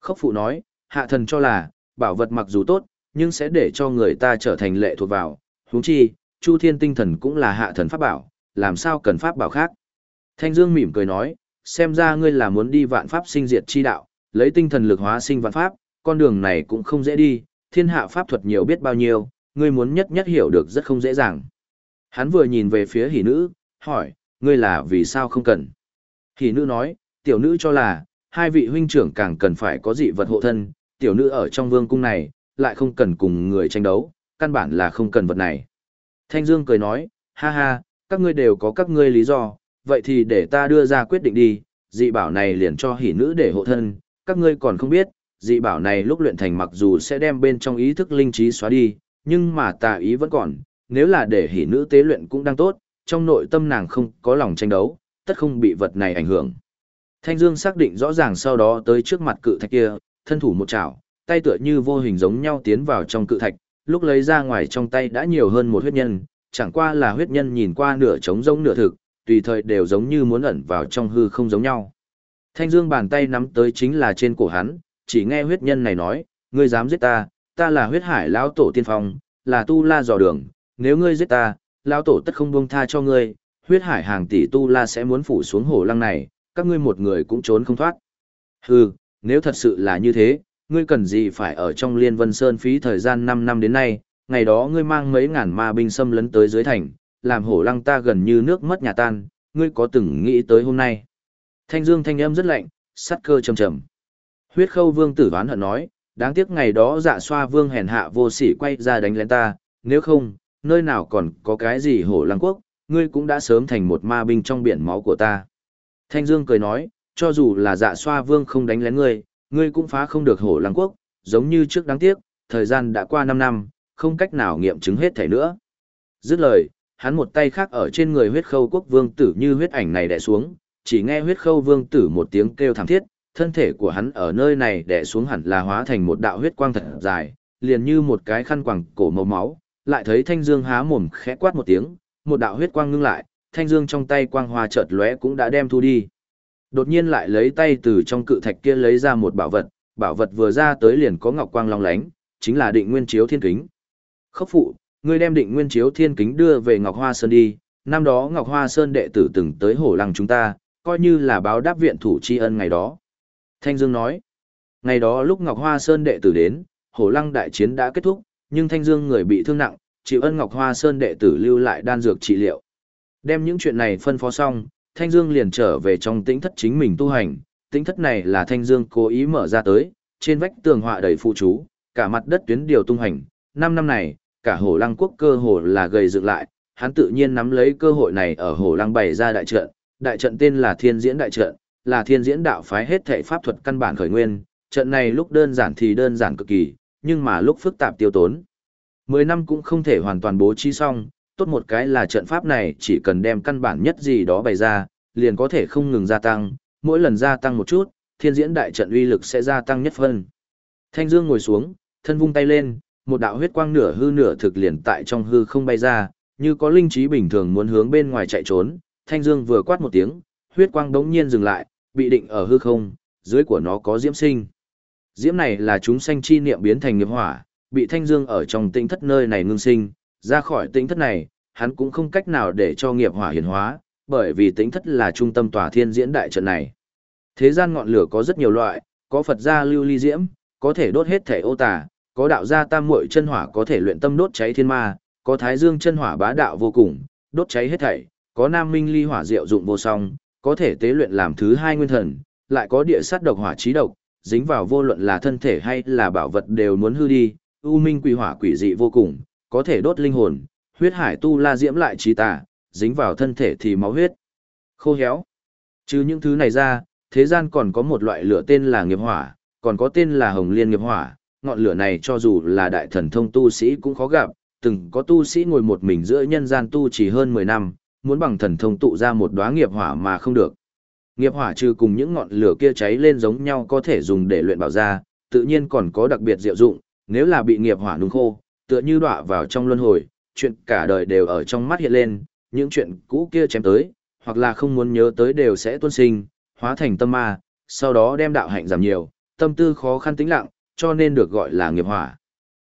Khốc phụ nói, hạ thần cho là, bảo vật mặc dù tốt, nhưng sẽ để cho người ta trở thành lệ thuộc vào, huống chi, Chu Thiên tinh thần cũng là hạ thần pháp bảo, làm sao cần pháp bảo khác. Thanh Dương mỉm cười nói, xem ra ngươi là muốn đi vạn pháp sinh diệt chi đạo, lấy tinh thần lực hóa sinh vạn pháp, con đường này cũng không dễ đi, thiên hạ pháp thuật nhiều biết bao nhiêu, ngươi muốn nhất nhất hiểu được rất không dễ dàng. Hắn vừa nhìn về phía hỷ nữ, hỏi, ngươi là vì sao không cần. Hỷ nữ nói, tiểu nữ cho là, hai vị huynh trưởng càng cần phải có dị vật hộ thân, tiểu nữ ở trong vương cung này, lại không cần cùng người tranh đấu, căn bản là không cần vật này. Thanh Dương cười nói, ha ha, các ngươi đều có các ngươi lý do, vậy thì để ta đưa ra quyết định đi, dị bảo này liền cho hỷ nữ để hộ thân, các ngươi còn không biết, dị bảo này lúc luyện thành mặc dù sẽ đem bên trong ý thức linh trí xóa đi, nhưng mà tà ý vẫn còn, nếu là để hỷ nữ tế luyện cũng đang tốt, trong nội tâm nàng không có lòng tranh đấu, tất không bị vật này ảnh hưởng. Thanh Dương xác định rõ ràng sau đó tới trước mặt cự thạch kia, thân thủ một chảo, tay tựa như vô hình giống nhau tiến vào trong cự thạch, lúc lấy ra ngoài trong tay đã nhiều hơn một huyết nhân, chẳng qua là huyết nhân nhìn qua nửa trống rỗng nửa thực, tùy thời đều giống như muốn ẩn vào trong hư không giống nhau. Thanh Dương bàn tay nắm tới chính là trên cổ hắn, chỉ nghe huyết nhân này nói, ngươi dám giết ta, ta là huyết hải lão tổ tiên phong, là tu la dò đường, nếu ngươi giết ta, lão tổ tất không buông tha cho ngươi, huyết hải hàng tỷ tu la sẽ muốn phủ xuống hồ lăng này, các ngươi một người cũng trốn không thoát. Hừ, nếu thật sự là như thế, ngươi cần gì phải ở trong Liên Vân Sơn phí thời gian 5 năm đến nay, ngày đó ngươi mang mấy ngàn ma binh xâm lấn tới dưới thành, làm hổ lăng ta gần như nước mất nhà tan, ngươi có từng nghĩ tới hôm nay. Thanh dương thanh âm rất lạnh, sắt cơ trầm trầm. Huyết khâu vương tử đoán hận nói, đáng tiếc ngày đó dạ xoa vương hèn hạ vô sỉ quay ra đánh lên ta, nếu không, nơi nào còn có cái gì hổ lăng quốc, ngươi cũng đã sớm thành một ma binh trong biển máu của ta. Thanh dương cười nói, cho dù là dạ xoa vương không đánh lén ngươi, ngươi cũng phá không được hổ lăng quốc, giống như trước đáng tiếc, thời gian đã qua 5 năm, không cách nào nghiệm chứng hết thể nữa. Dứt lời, hắn một tay khác ở trên người huyết khâu quốc vương tử như huyết ảnh này đè xuống, chỉ nghe huyết khâu vương tử một tiếng kêu thảm thiết, thân thể của hắn ở nơi này đè xuống hẳn là hóa thành một đạo huyết quang thật dài, liền như một cái khăn quàng cổ màu máu, lại thấy thanh dương há mồm khẽ quát một tiếng, một đạo huyết quang ngưng lại, thanh dương trong tay quang hoa chợt lóe cũng đã đem thu đi. Đột nhiên lại lấy tay từ trong cự thạch kia lấy ra một bảo vật, bảo vật vừa ra tới liền có ngọc quang long lánh, chính là định nguyên chiếu thiên kính. Khốc phụ, ngươi đem định nguyên chiếu thiên kính đưa về Ngọc Hoa Sơn đi, năm đó Ngọc Hoa Sơn đệ tử từng tới hổ lăng chúng ta, coi như là báo đáp viện thủ tri ân ngày đó. Thanh Dương nói, ngày đó lúc Ngọc Hoa Sơn đệ tử đến, hổ lăng đại chiến đã kết thúc, nhưng Thanh Dương người bị thương nặng, chịu ân Ngọc Hoa Sơn đệ tử lưu lại đan dược trị liệu. Đem những chuyện này phân phó xong, Thanh Dương liền trở về trong tĩnh thất chính mình tu hành, tĩnh thất này là Thanh Dương cố ý mở ra tới, trên vách tường họa đầy phụ chú, cả mặt đất tuyến điều tung hành, năm năm này, cả hồ lăng quốc cơ hồ là gầy dựng lại, hắn tự nhiên nắm lấy cơ hội này ở hồ lăng bày ra đại trận, đại trận tên là thiên diễn đại trận, là thiên diễn đạo phái hết thể pháp thuật căn bản khởi nguyên, trận này lúc đơn giản thì đơn giản cực kỳ, nhưng mà lúc phức tạp tiêu tốn. Mười năm cũng không thể hoàn toàn bố trí xong, tốt một cái là trận pháp này chỉ cần đem căn bản nhất gì đó bày ra, liền có thể không ngừng gia tăng, mỗi lần gia tăng một chút, thiên diễn đại trận uy lực sẽ gia tăng nhất phân. Thanh Dương ngồi xuống, thân vung tay lên, một đạo huyết quang nửa hư nửa thực liền tại trong hư không bay ra, như có linh trí bình thường muốn hướng bên ngoài chạy trốn, Thanh Dương vừa quát một tiếng, huyết quang đống nhiên dừng lại, bị định ở hư không, dưới của nó có diễm sinh. Diễm này là chúng sanh chi niệm biến thành nghiệp hỏa, bị Thanh Dương ở trong tinh thất nơi này ngưng sinh, ra khỏi tinh thất này, hắn cũng không cách nào để cho nghiệp hỏa hiển hóa, bởi vì tinh thất là trung tâm tòa thiên diễn đại trận này. Thế gian ngọn lửa có rất nhiều loại, có Phật gia lưu ly diễm, có thể đốt hết thể ô tà, có đạo gia tam muội chân hỏa có thể luyện tâm đốt cháy thiên ma, có thái dương chân hỏa bá đạo vô cùng, đốt cháy hết thảy, có nam minh ly hỏa diệu dụng vô song, có thể tế luyện làm thứ hai nguyên thần, lại có địa sát độc hỏa trí độc, dính vào vô luận là thân thể hay là bảo vật đều muốn hư đi, u minh quỷ hỏa quỷ dị vô cùng, có thể đốt linh hồn, huyết hải tu la diễm lại trí tà, dính vào thân thể thì máu huyết. Khô héo. Chứ những thứ này ra, thế gian còn có một loại lửa tên là nghiệp hỏa, còn có tên là hồng liên nghiệp hỏa, ngọn lửa này cho dù là đại thần thông tu sĩ cũng khó gặp, từng có tu sĩ ngồi một mình giữa nhân gian tu chỉ hơn 10 năm, muốn bằng thần thông tụ ra một đóa nghiệp hỏa mà không được. Nghiệp hỏa trừ cùng những ngọn lửa kia cháy lên giống nhau có thể dùng để luyện bảo ra, tự nhiên còn có đặc biệt diệu dụng, nếu là bị nghiệp hỏa nung khô, tựa như đọa vào trong luân hồi, chuyện cả đời đều ở trong mắt hiện lên, những chuyện cũ kia chém tới, hoặc là không muốn nhớ tới đều sẽ tuôn sinh, hóa thành tâm ma, sau đó đem đạo hạnh giảm nhiều, tâm tư khó khăn tĩnh lặng, cho nên được gọi là nghiệp hỏa.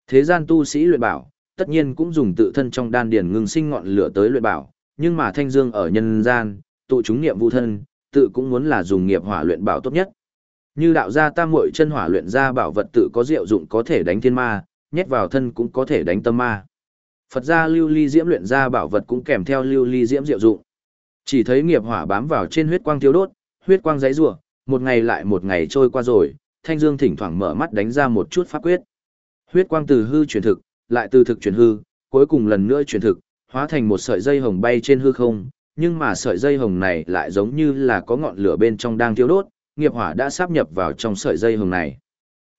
Thế gian tu sĩ luyện bảo, tất nhiên cũng dùng tự thân trong đan điển ngừng sinh ngọn lửa tới luyện bảo, nhưng mà thanh dương ở nhân gian, tụ chúng niệm vu thân, tự cũng muốn là dùng nghiệp hỏa luyện bảo tốt nhất. Như đạo gia tam muội chân hỏa luyện ra bảo vật tự có diệu dụng có thể đánh thiên ma, nhét vào thân cũng có thể đánh tâm ma. Phật gia lưu ly diễm luyện ra bảo vật cũng kèm theo lưu ly diễm diệu dụng. Chỉ thấy nghiệp hỏa bám vào trên huyết quang tiêu đốt, huyết quang giấy rủa, một ngày lại một ngày trôi qua rồi, Thanh Dương thỉnh thoảng mở mắt đánh ra một chút pháp quyết. Huyết quang từ hư chuyển thực, lại từ thực chuyển hư, cuối cùng lần nữa chuyển thực, hóa thành một sợi dây hồng bay trên hư không, nhưng mà sợi dây hồng này lại giống như là có ngọn lửa bên trong đang thiêu đốt, nghiệp hỏa đã sáp nhập vào trong sợi dây hồng này.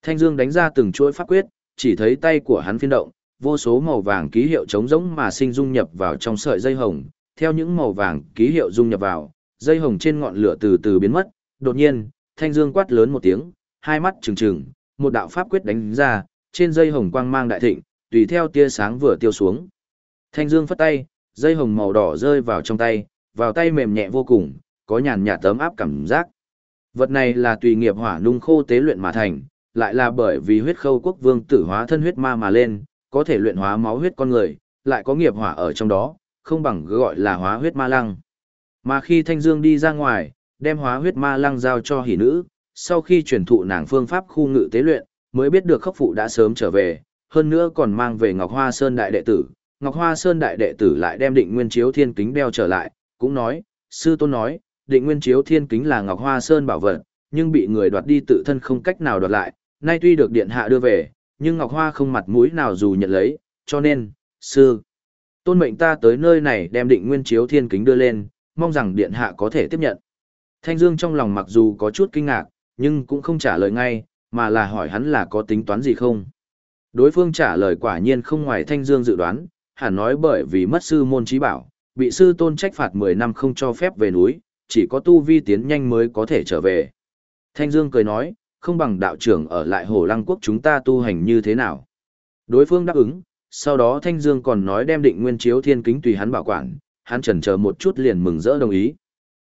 Thanh Dương đánh ra từng chuỗi pháp quyết, chỉ thấy tay của hắn phiên động, vô số màu vàng ký hiệu trống rỗng mà sinh dung nhập vào trong sợi dây hồng, theo những màu vàng ký hiệu dung nhập vào, dây hồng trên ngọn lửa từ từ biến mất, đột nhiên, Thanh Dương quát lớn một tiếng, hai mắt trừng trừng, một đạo pháp quyết đánh ra, trên dây hồng quang mang đại thịnh, tùy theo tia sáng vừa tiêu xuống. Thanh Dương phất tay, dây hồng màu đỏ rơi vào trong tay, vào tay mềm nhẹ vô cùng, có nhàn nhạt tấm áp cảm giác. Vật này là tùy nghiệp hỏa nung khô tế luyện mà thành, lại là bởi vì huyết khâu quốc vương tử hóa thân huyết ma mà lên, có thể luyện hóa máu huyết con người, lại có nghiệp hỏa ở trong đó, không bằng gọi là hóa huyết ma lăng. Mà khi Thanh Dương đi ra ngoài, đem hóa huyết ma lăng giao cho hỷ nữ, sau khi truyền thụ nàng phương pháp khu ngự tế luyện, mới biết được khốc phụ đã sớm trở về, hơn nữa còn mang về Ngọc Hoa Sơn đại đệ tử. Ngọc Hoa Sơn đại đệ tử lại đem định nguyên chiếu thiên kính đeo trở lại, cũng nói, sư tôn nói, định nguyên chiếu thiên kính là Ngọc Hoa Sơn bảo vật, nhưng bị người đoạt đi tự thân không cách nào đoạt lại, nay tuy được điện hạ đưa về, nhưng Ngọc Hoa không mặt mũi nào dù nhận lấy, cho nên, sư, tôn mệnh ta tới nơi này đem định nguyên chiếu thiên kính đưa lên, mong rằng điện hạ có thể tiếp nhận. Thanh Dương trong lòng mặc dù có chút kinh ngạc, nhưng cũng không trả lời ngay, mà là hỏi hắn là có tính toán gì không. Đối phương trả lời quả nhiên không ngoài Thanh Dương dự đoán, hẳn nói bởi vì mất sư môn trí bảo, bị sư tôn trách phạt 10 năm không cho phép về núi, chỉ có tu vi tiến nhanh mới có thể trở về. Thanh Dương cười nói, không bằng đạo trưởng ở lại hồ lăng quốc chúng ta tu hành như thế nào. Đối phương đáp ứng, sau đó Thanh Dương còn nói đem định nguyên chiếu thiên kính tùy hắn bảo quản, hắn chần chờ một chút liền mừng rỡ đồng ý.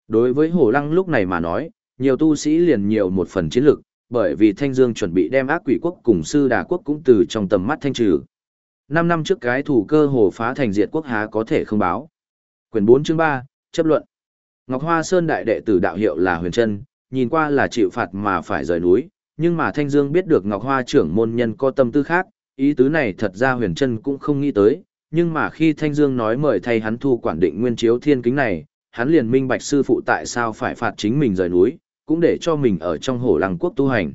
Đối với hồ lăng lúc này mà nói, nhiều tu sĩ liền nhiều một phần chiến lực, bởi vì Thanh Dương chuẩn bị đem ác quỷ quốc cùng sư đà quốc cũng từ trong tầm mắt thanh trừ. Năm năm trước cái thủ cơ hồ phá thành diệt quốc há có thể không báo. Quyền 4 chương 3, chấp luận. Ngọc Hoa Sơn đại đệ tử đạo hiệu là Huyền Trân, nhìn qua là chịu phạt mà phải rời núi, nhưng mà Thanh Dương biết được Ngọc Hoa trưởng môn nhân có tâm tư khác, ý tứ này thật ra Huyền Trân cũng không nghĩ tới, nhưng mà khi Thanh Dương nói mời thay hắn thu quản định nguyên chiếu thiên kính này, hắn liền minh bạch sư phụ tại sao phải phạt chính mình rời núi, cũng để cho mình ở trong hổ lăng quốc tu hành.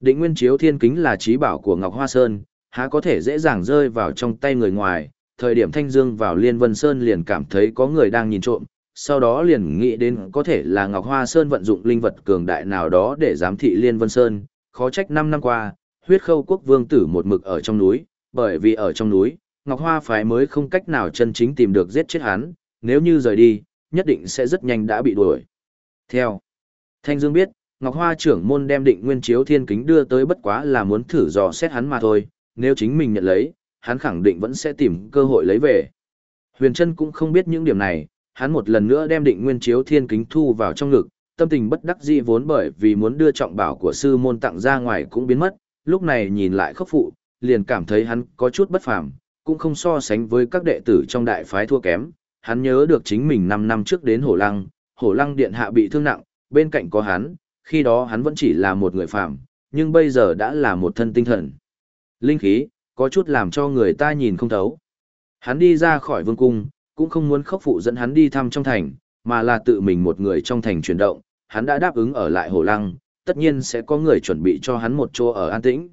Định nguyên chiếu thiên kính là trí bảo của Ngọc Hoa Sơn, há có thể dễ dàng rơi vào trong tay người ngoài, thời điểm Thanh Dương vào Liên Vân Sơn liền cảm thấy có người đang nhìn trộm, sau đó liền nghĩ đến có thể là Ngọc Hoa Sơn vận dụng linh vật cường đại nào đó để giám thị Liên Vân Sơn, khó trách 5 năm qua, huyết khâu quốc vương tử một mực ở trong núi, bởi vì ở trong núi, Ngọc Hoa phái mới không cách nào chân chính tìm được giết chết hắn, nếu như rời đi, nhất định sẽ rất nhanh đã bị đuổi. Theo Thanh Dương biết, Ngọc Hoa trưởng môn đem định nguyên chiếu thiên kính đưa tới bất quá là muốn thử dò xét hắn mà thôi, nếu chính mình nhận lấy, hắn khẳng định vẫn sẽ tìm cơ hội lấy về. Huyền Trân cũng không biết những điểm này, hắn một lần nữa đem định nguyên chiếu thiên kính thu vào trong ngực, tâm tình bất đắc dĩ vốn bởi vì muốn đưa trọng bảo của sư môn tặng ra ngoài cũng biến mất, lúc này nhìn lại khốc phụ, liền cảm thấy hắn có chút bất phàm, cũng không so sánh với các đệ tử trong đại phái thua kém, hắn nhớ được chính mình 5 năm trước đến Hổ Lăng, Hổ Lăng điện hạ bị thương nặng, bên cạnh có hắn, khi đó hắn vẫn chỉ là một người phàm, nhưng bây giờ đã là một thân tinh thần. Linh khí, có chút làm cho người ta nhìn không thấu. Hắn đi ra khỏi vương cung, cũng không muốn khốc phụ dẫn hắn đi thăm trong thành, mà là tự mình một người trong thành chuyển động, hắn đã đáp ứng ở lại hồ lăng, tất nhiên sẽ có người chuẩn bị cho hắn một chỗ ở an tĩnh.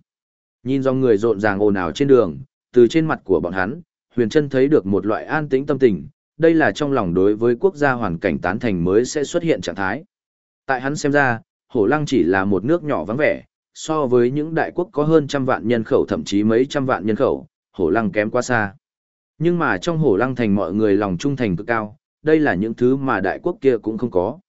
Nhìn dòng người rộn ràng ồn ào trên đường, từ trên mặt của bọn hắn, Huyền Trân thấy được một loại an tĩnh tâm tình, đây là trong lòng đối với quốc gia hoàn cảnh tán thành mới sẽ xuất hiện trạng thái. Tại hắn xem ra, Hổ Lăng chỉ là một nước nhỏ vắng vẻ, so với những đại quốc có hơn trăm vạn nhân khẩu thậm chí mấy trăm vạn nhân khẩu, Hổ Lăng kém quá xa. Nhưng mà trong Hổ Lăng thành mọi người lòng trung thành cực cao, đây là những thứ mà đại quốc kia cũng không có.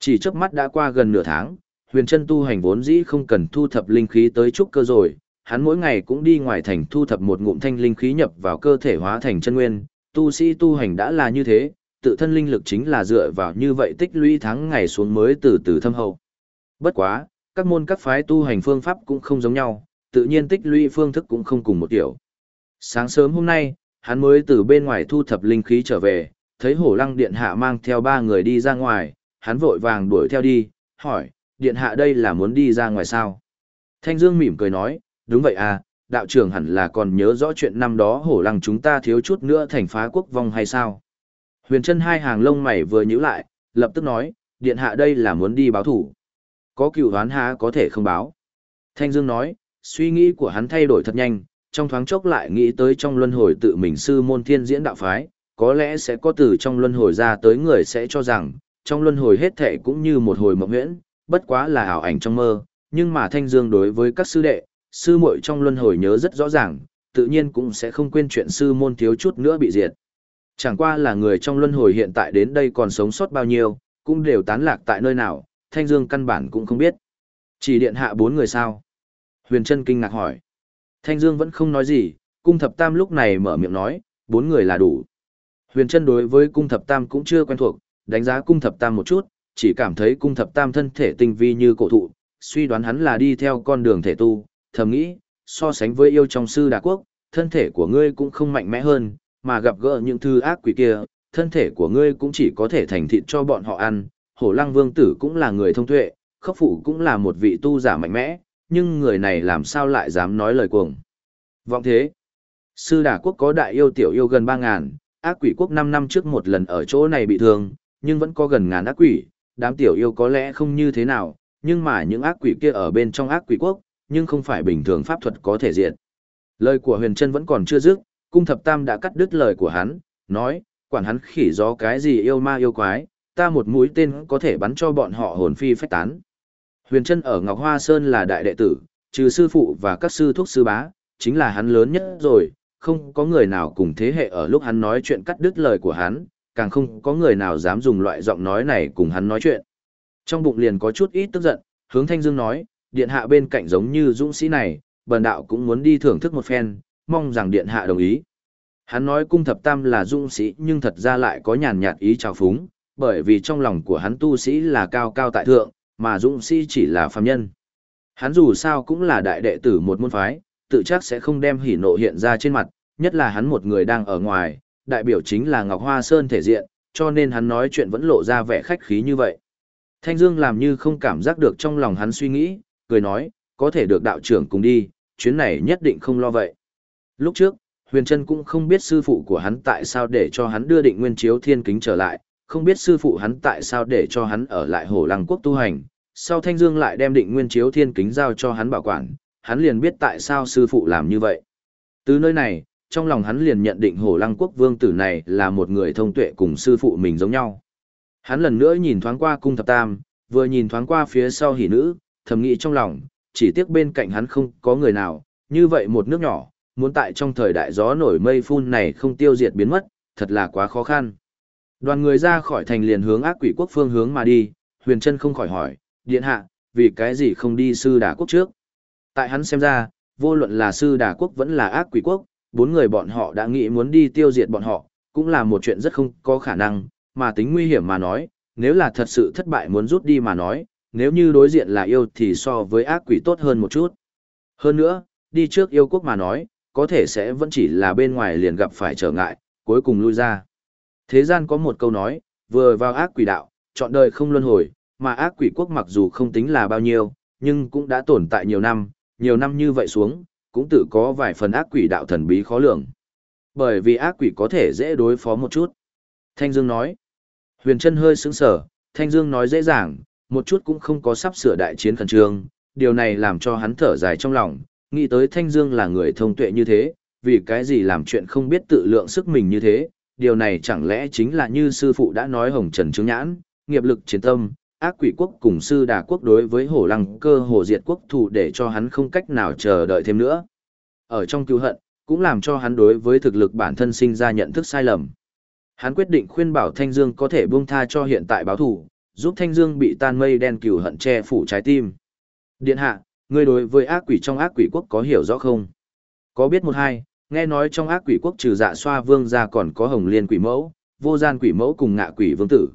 Chỉ chớp mắt đã qua gần nửa tháng, huyền chân tu hành vốn dĩ không cần thu thập linh khí tới trúc cơ rồi, hắn mỗi ngày cũng đi ngoài thành thu thập một ngụm thanh linh khí nhập vào cơ thể hóa thành chân nguyên, tu sĩ tu hành đã là như thế, tự thân linh lực chính là dựa vào như vậy tích lũy tháng ngày xuống mới từ từ thâm hậu. Bất quá, các môn các phái tu hành phương pháp cũng không giống nhau, tự nhiên tích lũy phương thức cũng không cùng một kiểu. Sáng sớm hôm nay, hắn mới từ bên ngoài thu thập linh khí trở về, thấy hổ lăng điện hạ mang theo ba người đi ra ngoài, hắn vội vàng đuổi theo đi, hỏi, điện hạ đây là muốn đi ra ngoài sao? Thanh Dương mỉm cười nói, đúng vậy à, đạo trưởng hẳn là còn nhớ rõ chuyện năm đó hổ lăng chúng ta thiếu chút nữa thành phá quốc vong hay sao? Huyền chân hai hàng lông mày vừa nhíu lại, lập tức nói, điện hạ đây là muốn đi báo thủ. Có cựu đoán há có thể không báo. Thanh Dương nói, suy nghĩ của hắn thay đổi thật nhanh, trong thoáng chốc lại nghĩ tới trong luân hồi tự mình sư môn thiên diễn đạo phái, có lẽ sẽ có từ trong luân hồi ra tới người sẽ cho rằng, trong luân hồi hết thể cũng như một hồi mộng huyễn, bất quá là ảo ảnh trong mơ, nhưng mà Thanh Dương đối với các sư đệ, sư muội trong luân hồi nhớ rất rõ ràng, tự nhiên cũng sẽ không quên chuyện sư môn thiếu chút nữa bị diệt. Chẳng qua là người trong luân hồi hiện tại đến đây còn sống sót bao nhiêu, cũng đều tán lạc tại nơi nào, Thanh Dương căn bản cũng không biết. Chỉ điện hạ bốn người sao? Huyền Trân kinh ngạc hỏi. Thanh Dương vẫn không nói gì, cung thập tam lúc này mở miệng nói, bốn người là đủ. Huyền Trân đối với cung thập tam cũng chưa quen thuộc, đánh giá cung thập tam một chút, chỉ cảm thấy cung thập tam thân thể tinh vi như cổ thụ, suy đoán hắn là đi theo con đường thể tu, thầm nghĩ, so sánh với yêu trong sư đà quốc, thân thể của ngươi cũng không mạnh mẽ hơn, mà gặp gỡ những thư ác quỷ kia, thân thể của ngươi cũng chỉ có thể thành thịt cho bọn họ ăn, hổ lăng vương tử cũng là người thông tuệ, khốc phụ cũng là một vị tu giả mạnh mẽ, nhưng người này làm sao lại dám nói lời cuồng. Vọng thế, sư đà quốc có đại yêu tiểu yêu gần 3.000, ác quỷ quốc 5 năm trước một lần ở chỗ này bị thương, nhưng vẫn có gần ngàn ác quỷ, đám tiểu yêu có lẽ không như thế nào, nhưng mà những ác quỷ kia ở bên trong ác quỷ quốc, nhưng không phải bình thường pháp thuật có thể diện. Lời của huyền chân vẫn còn chưa dứt, cung thập tam đã cắt đứt lời của hắn, nói, quản hắn khỉ gió cái gì yêu ma yêu quái, ta một mũi tên có thể bắn cho bọn họ hồn phi phách tán. Huyền chân ở Ngọc Hoa Sơn là đại đệ tử, trừ sư phụ và các sư thuốc sư bá, chính là hắn lớn nhất rồi, không có người nào cùng thế hệ ở lúc hắn nói chuyện cắt đứt lời của hắn, càng không có người nào dám dùng loại giọng nói này cùng hắn nói chuyện. Trong bụng liền có chút ít tức giận, hướng Thanh Dương nói, điện hạ bên cạnh giống như dũng sĩ này, bần đạo cũng muốn đi thưởng thức một phen, mong rằng điện hạ đồng ý. Hắn nói cung thập tam là dũng sĩ nhưng thật ra lại có nhàn nhạt ý trào phúng, bởi vì trong lòng của hắn tu sĩ là cao cao tại thượng, mà dũng sĩ chỉ là phàm nhân. Hắn dù sao cũng là đại đệ tử một môn phái, tự chắc sẽ không đem hỉ nộ hiện ra trên mặt, nhất là hắn một người đang ở ngoài, đại biểu chính là Ngọc Hoa Sơn thể diện, cho nên hắn nói chuyện vẫn lộ ra vẻ khách khí như vậy. Thanh Dương làm như không cảm giác được trong lòng hắn suy nghĩ, cười nói, có thể được đạo trưởng cùng đi, chuyến này nhất định không lo vậy. Lúc trước, Huyền Trân cũng không biết sư phụ của hắn tại sao để cho hắn đưa định nguyên chiếu thiên kính trở lại, không biết sư phụ hắn tại sao để cho hắn ở lại hồ lăng quốc tu hành. Sau Thanh Dương lại đem định nguyên chiếu thiên kính giao cho hắn bảo quản, hắn liền biết tại sao sư phụ làm như vậy. Từ nơi này, trong lòng hắn liền nhận định hồ lăng quốc vương tử này là một người thông tuệ cùng sư phụ mình giống nhau. Hắn lần nữa nhìn thoáng qua cung thập tam, vừa nhìn thoáng qua phía sau hỷ nữ, thầm nghĩ trong lòng, chỉ tiếc bên cạnh hắn không có người nào, như vậy một nước nhỏ, muốn tại trong thời đại gió nổi mây phun này không tiêu diệt biến mất, thật là quá khó khăn. Đoàn người ra khỏi thành liền hướng ác quỷ quốc phương hướng mà đi, huyền chân không khỏi hỏi, điện hạ, vì cái gì không đi sư đà quốc trước? Tại hắn xem ra, vô luận là sư đà quốc vẫn là ác quỷ quốc, bốn người bọn họ đã nghĩ muốn đi tiêu diệt bọn họ, cũng là một chuyện rất không có khả năng, mà tính nguy hiểm mà nói, nếu là thật sự thất bại muốn rút đi mà nói, nếu như đối diện là yêu thì so với ác quỷ tốt hơn một chút. Hơn nữa, đi trước yêu quốc mà nói, có thể sẽ vẫn chỉ là bên ngoài liền gặp phải trở ngại, cuối cùng lui ra. Thế gian có một câu nói, vừa vào ác quỷ đạo, chọn đời không luân hồi, mà ác quỷ quốc mặc dù không tính là bao nhiêu, nhưng cũng đã tồn tại nhiều năm, nhiều năm như vậy xuống, cũng tự có vài phần ác quỷ đạo thần bí khó lường. Bởi vì ác quỷ có thể dễ đối phó một chút. Thanh Dương nói. Huyền Trân hơi sững sờ, Thanh Dương nói dễ dàng, một chút cũng không có sắp sửa đại chiến khẩn trương, điều này làm cho hắn thở dài trong lòng, nghĩ tới Thanh Dương là người thông tuệ như thế, vì cái gì làm chuyện không biết tự lượng sức mình như thế, điều này chẳng lẽ chính là như sư phụ đã nói hồng trần chứng nhãn, nghiệp lực chiến tâm, ác quỷ quốc cùng sư đà quốc đối với hổ lăng cơ hồ diệt quốc thủ để cho hắn không cách nào chờ đợi thêm nữa. Ở trong cứu hận, cũng làm cho hắn đối với thực lực bản thân sinh ra nhận thức sai lầm. Hắn quyết định khuyên bảo Thanh Dương có thể buông tha cho hiện tại báo thủ, giúp Thanh Dương bị tan mây đen cừu hận che phủ trái tim. Điện hạ, ngươi đối với ác quỷ trong ác quỷ quốc có hiểu rõ không? Có biết một hai, nghe nói trong ác quỷ quốc trừ dạ xoa vương ra còn có hồng liên quỷ mẫu, vô gian quỷ mẫu cùng ngạ quỷ vương tử.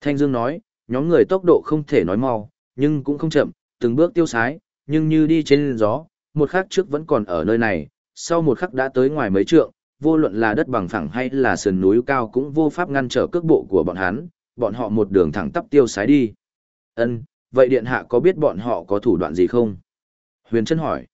Thanh Dương nói, nhóm người tốc độ không thể nói mau, nhưng cũng không chậm, từng bước tiêu sái, nhưng như đi trên gió, một khắc trước vẫn còn ở nơi này, sau một khắc đã tới ngoài mấy trượng, vô luận là đất bằng phẳng hay là sườn núi cao cũng vô pháp ngăn trở cước bộ của bọn hắn, bọn họ một đường thẳng tắp tiêu sái đi. Ân, vậy điện hạ có biết bọn họ có thủ đoạn gì không? Huyền Trân hỏi.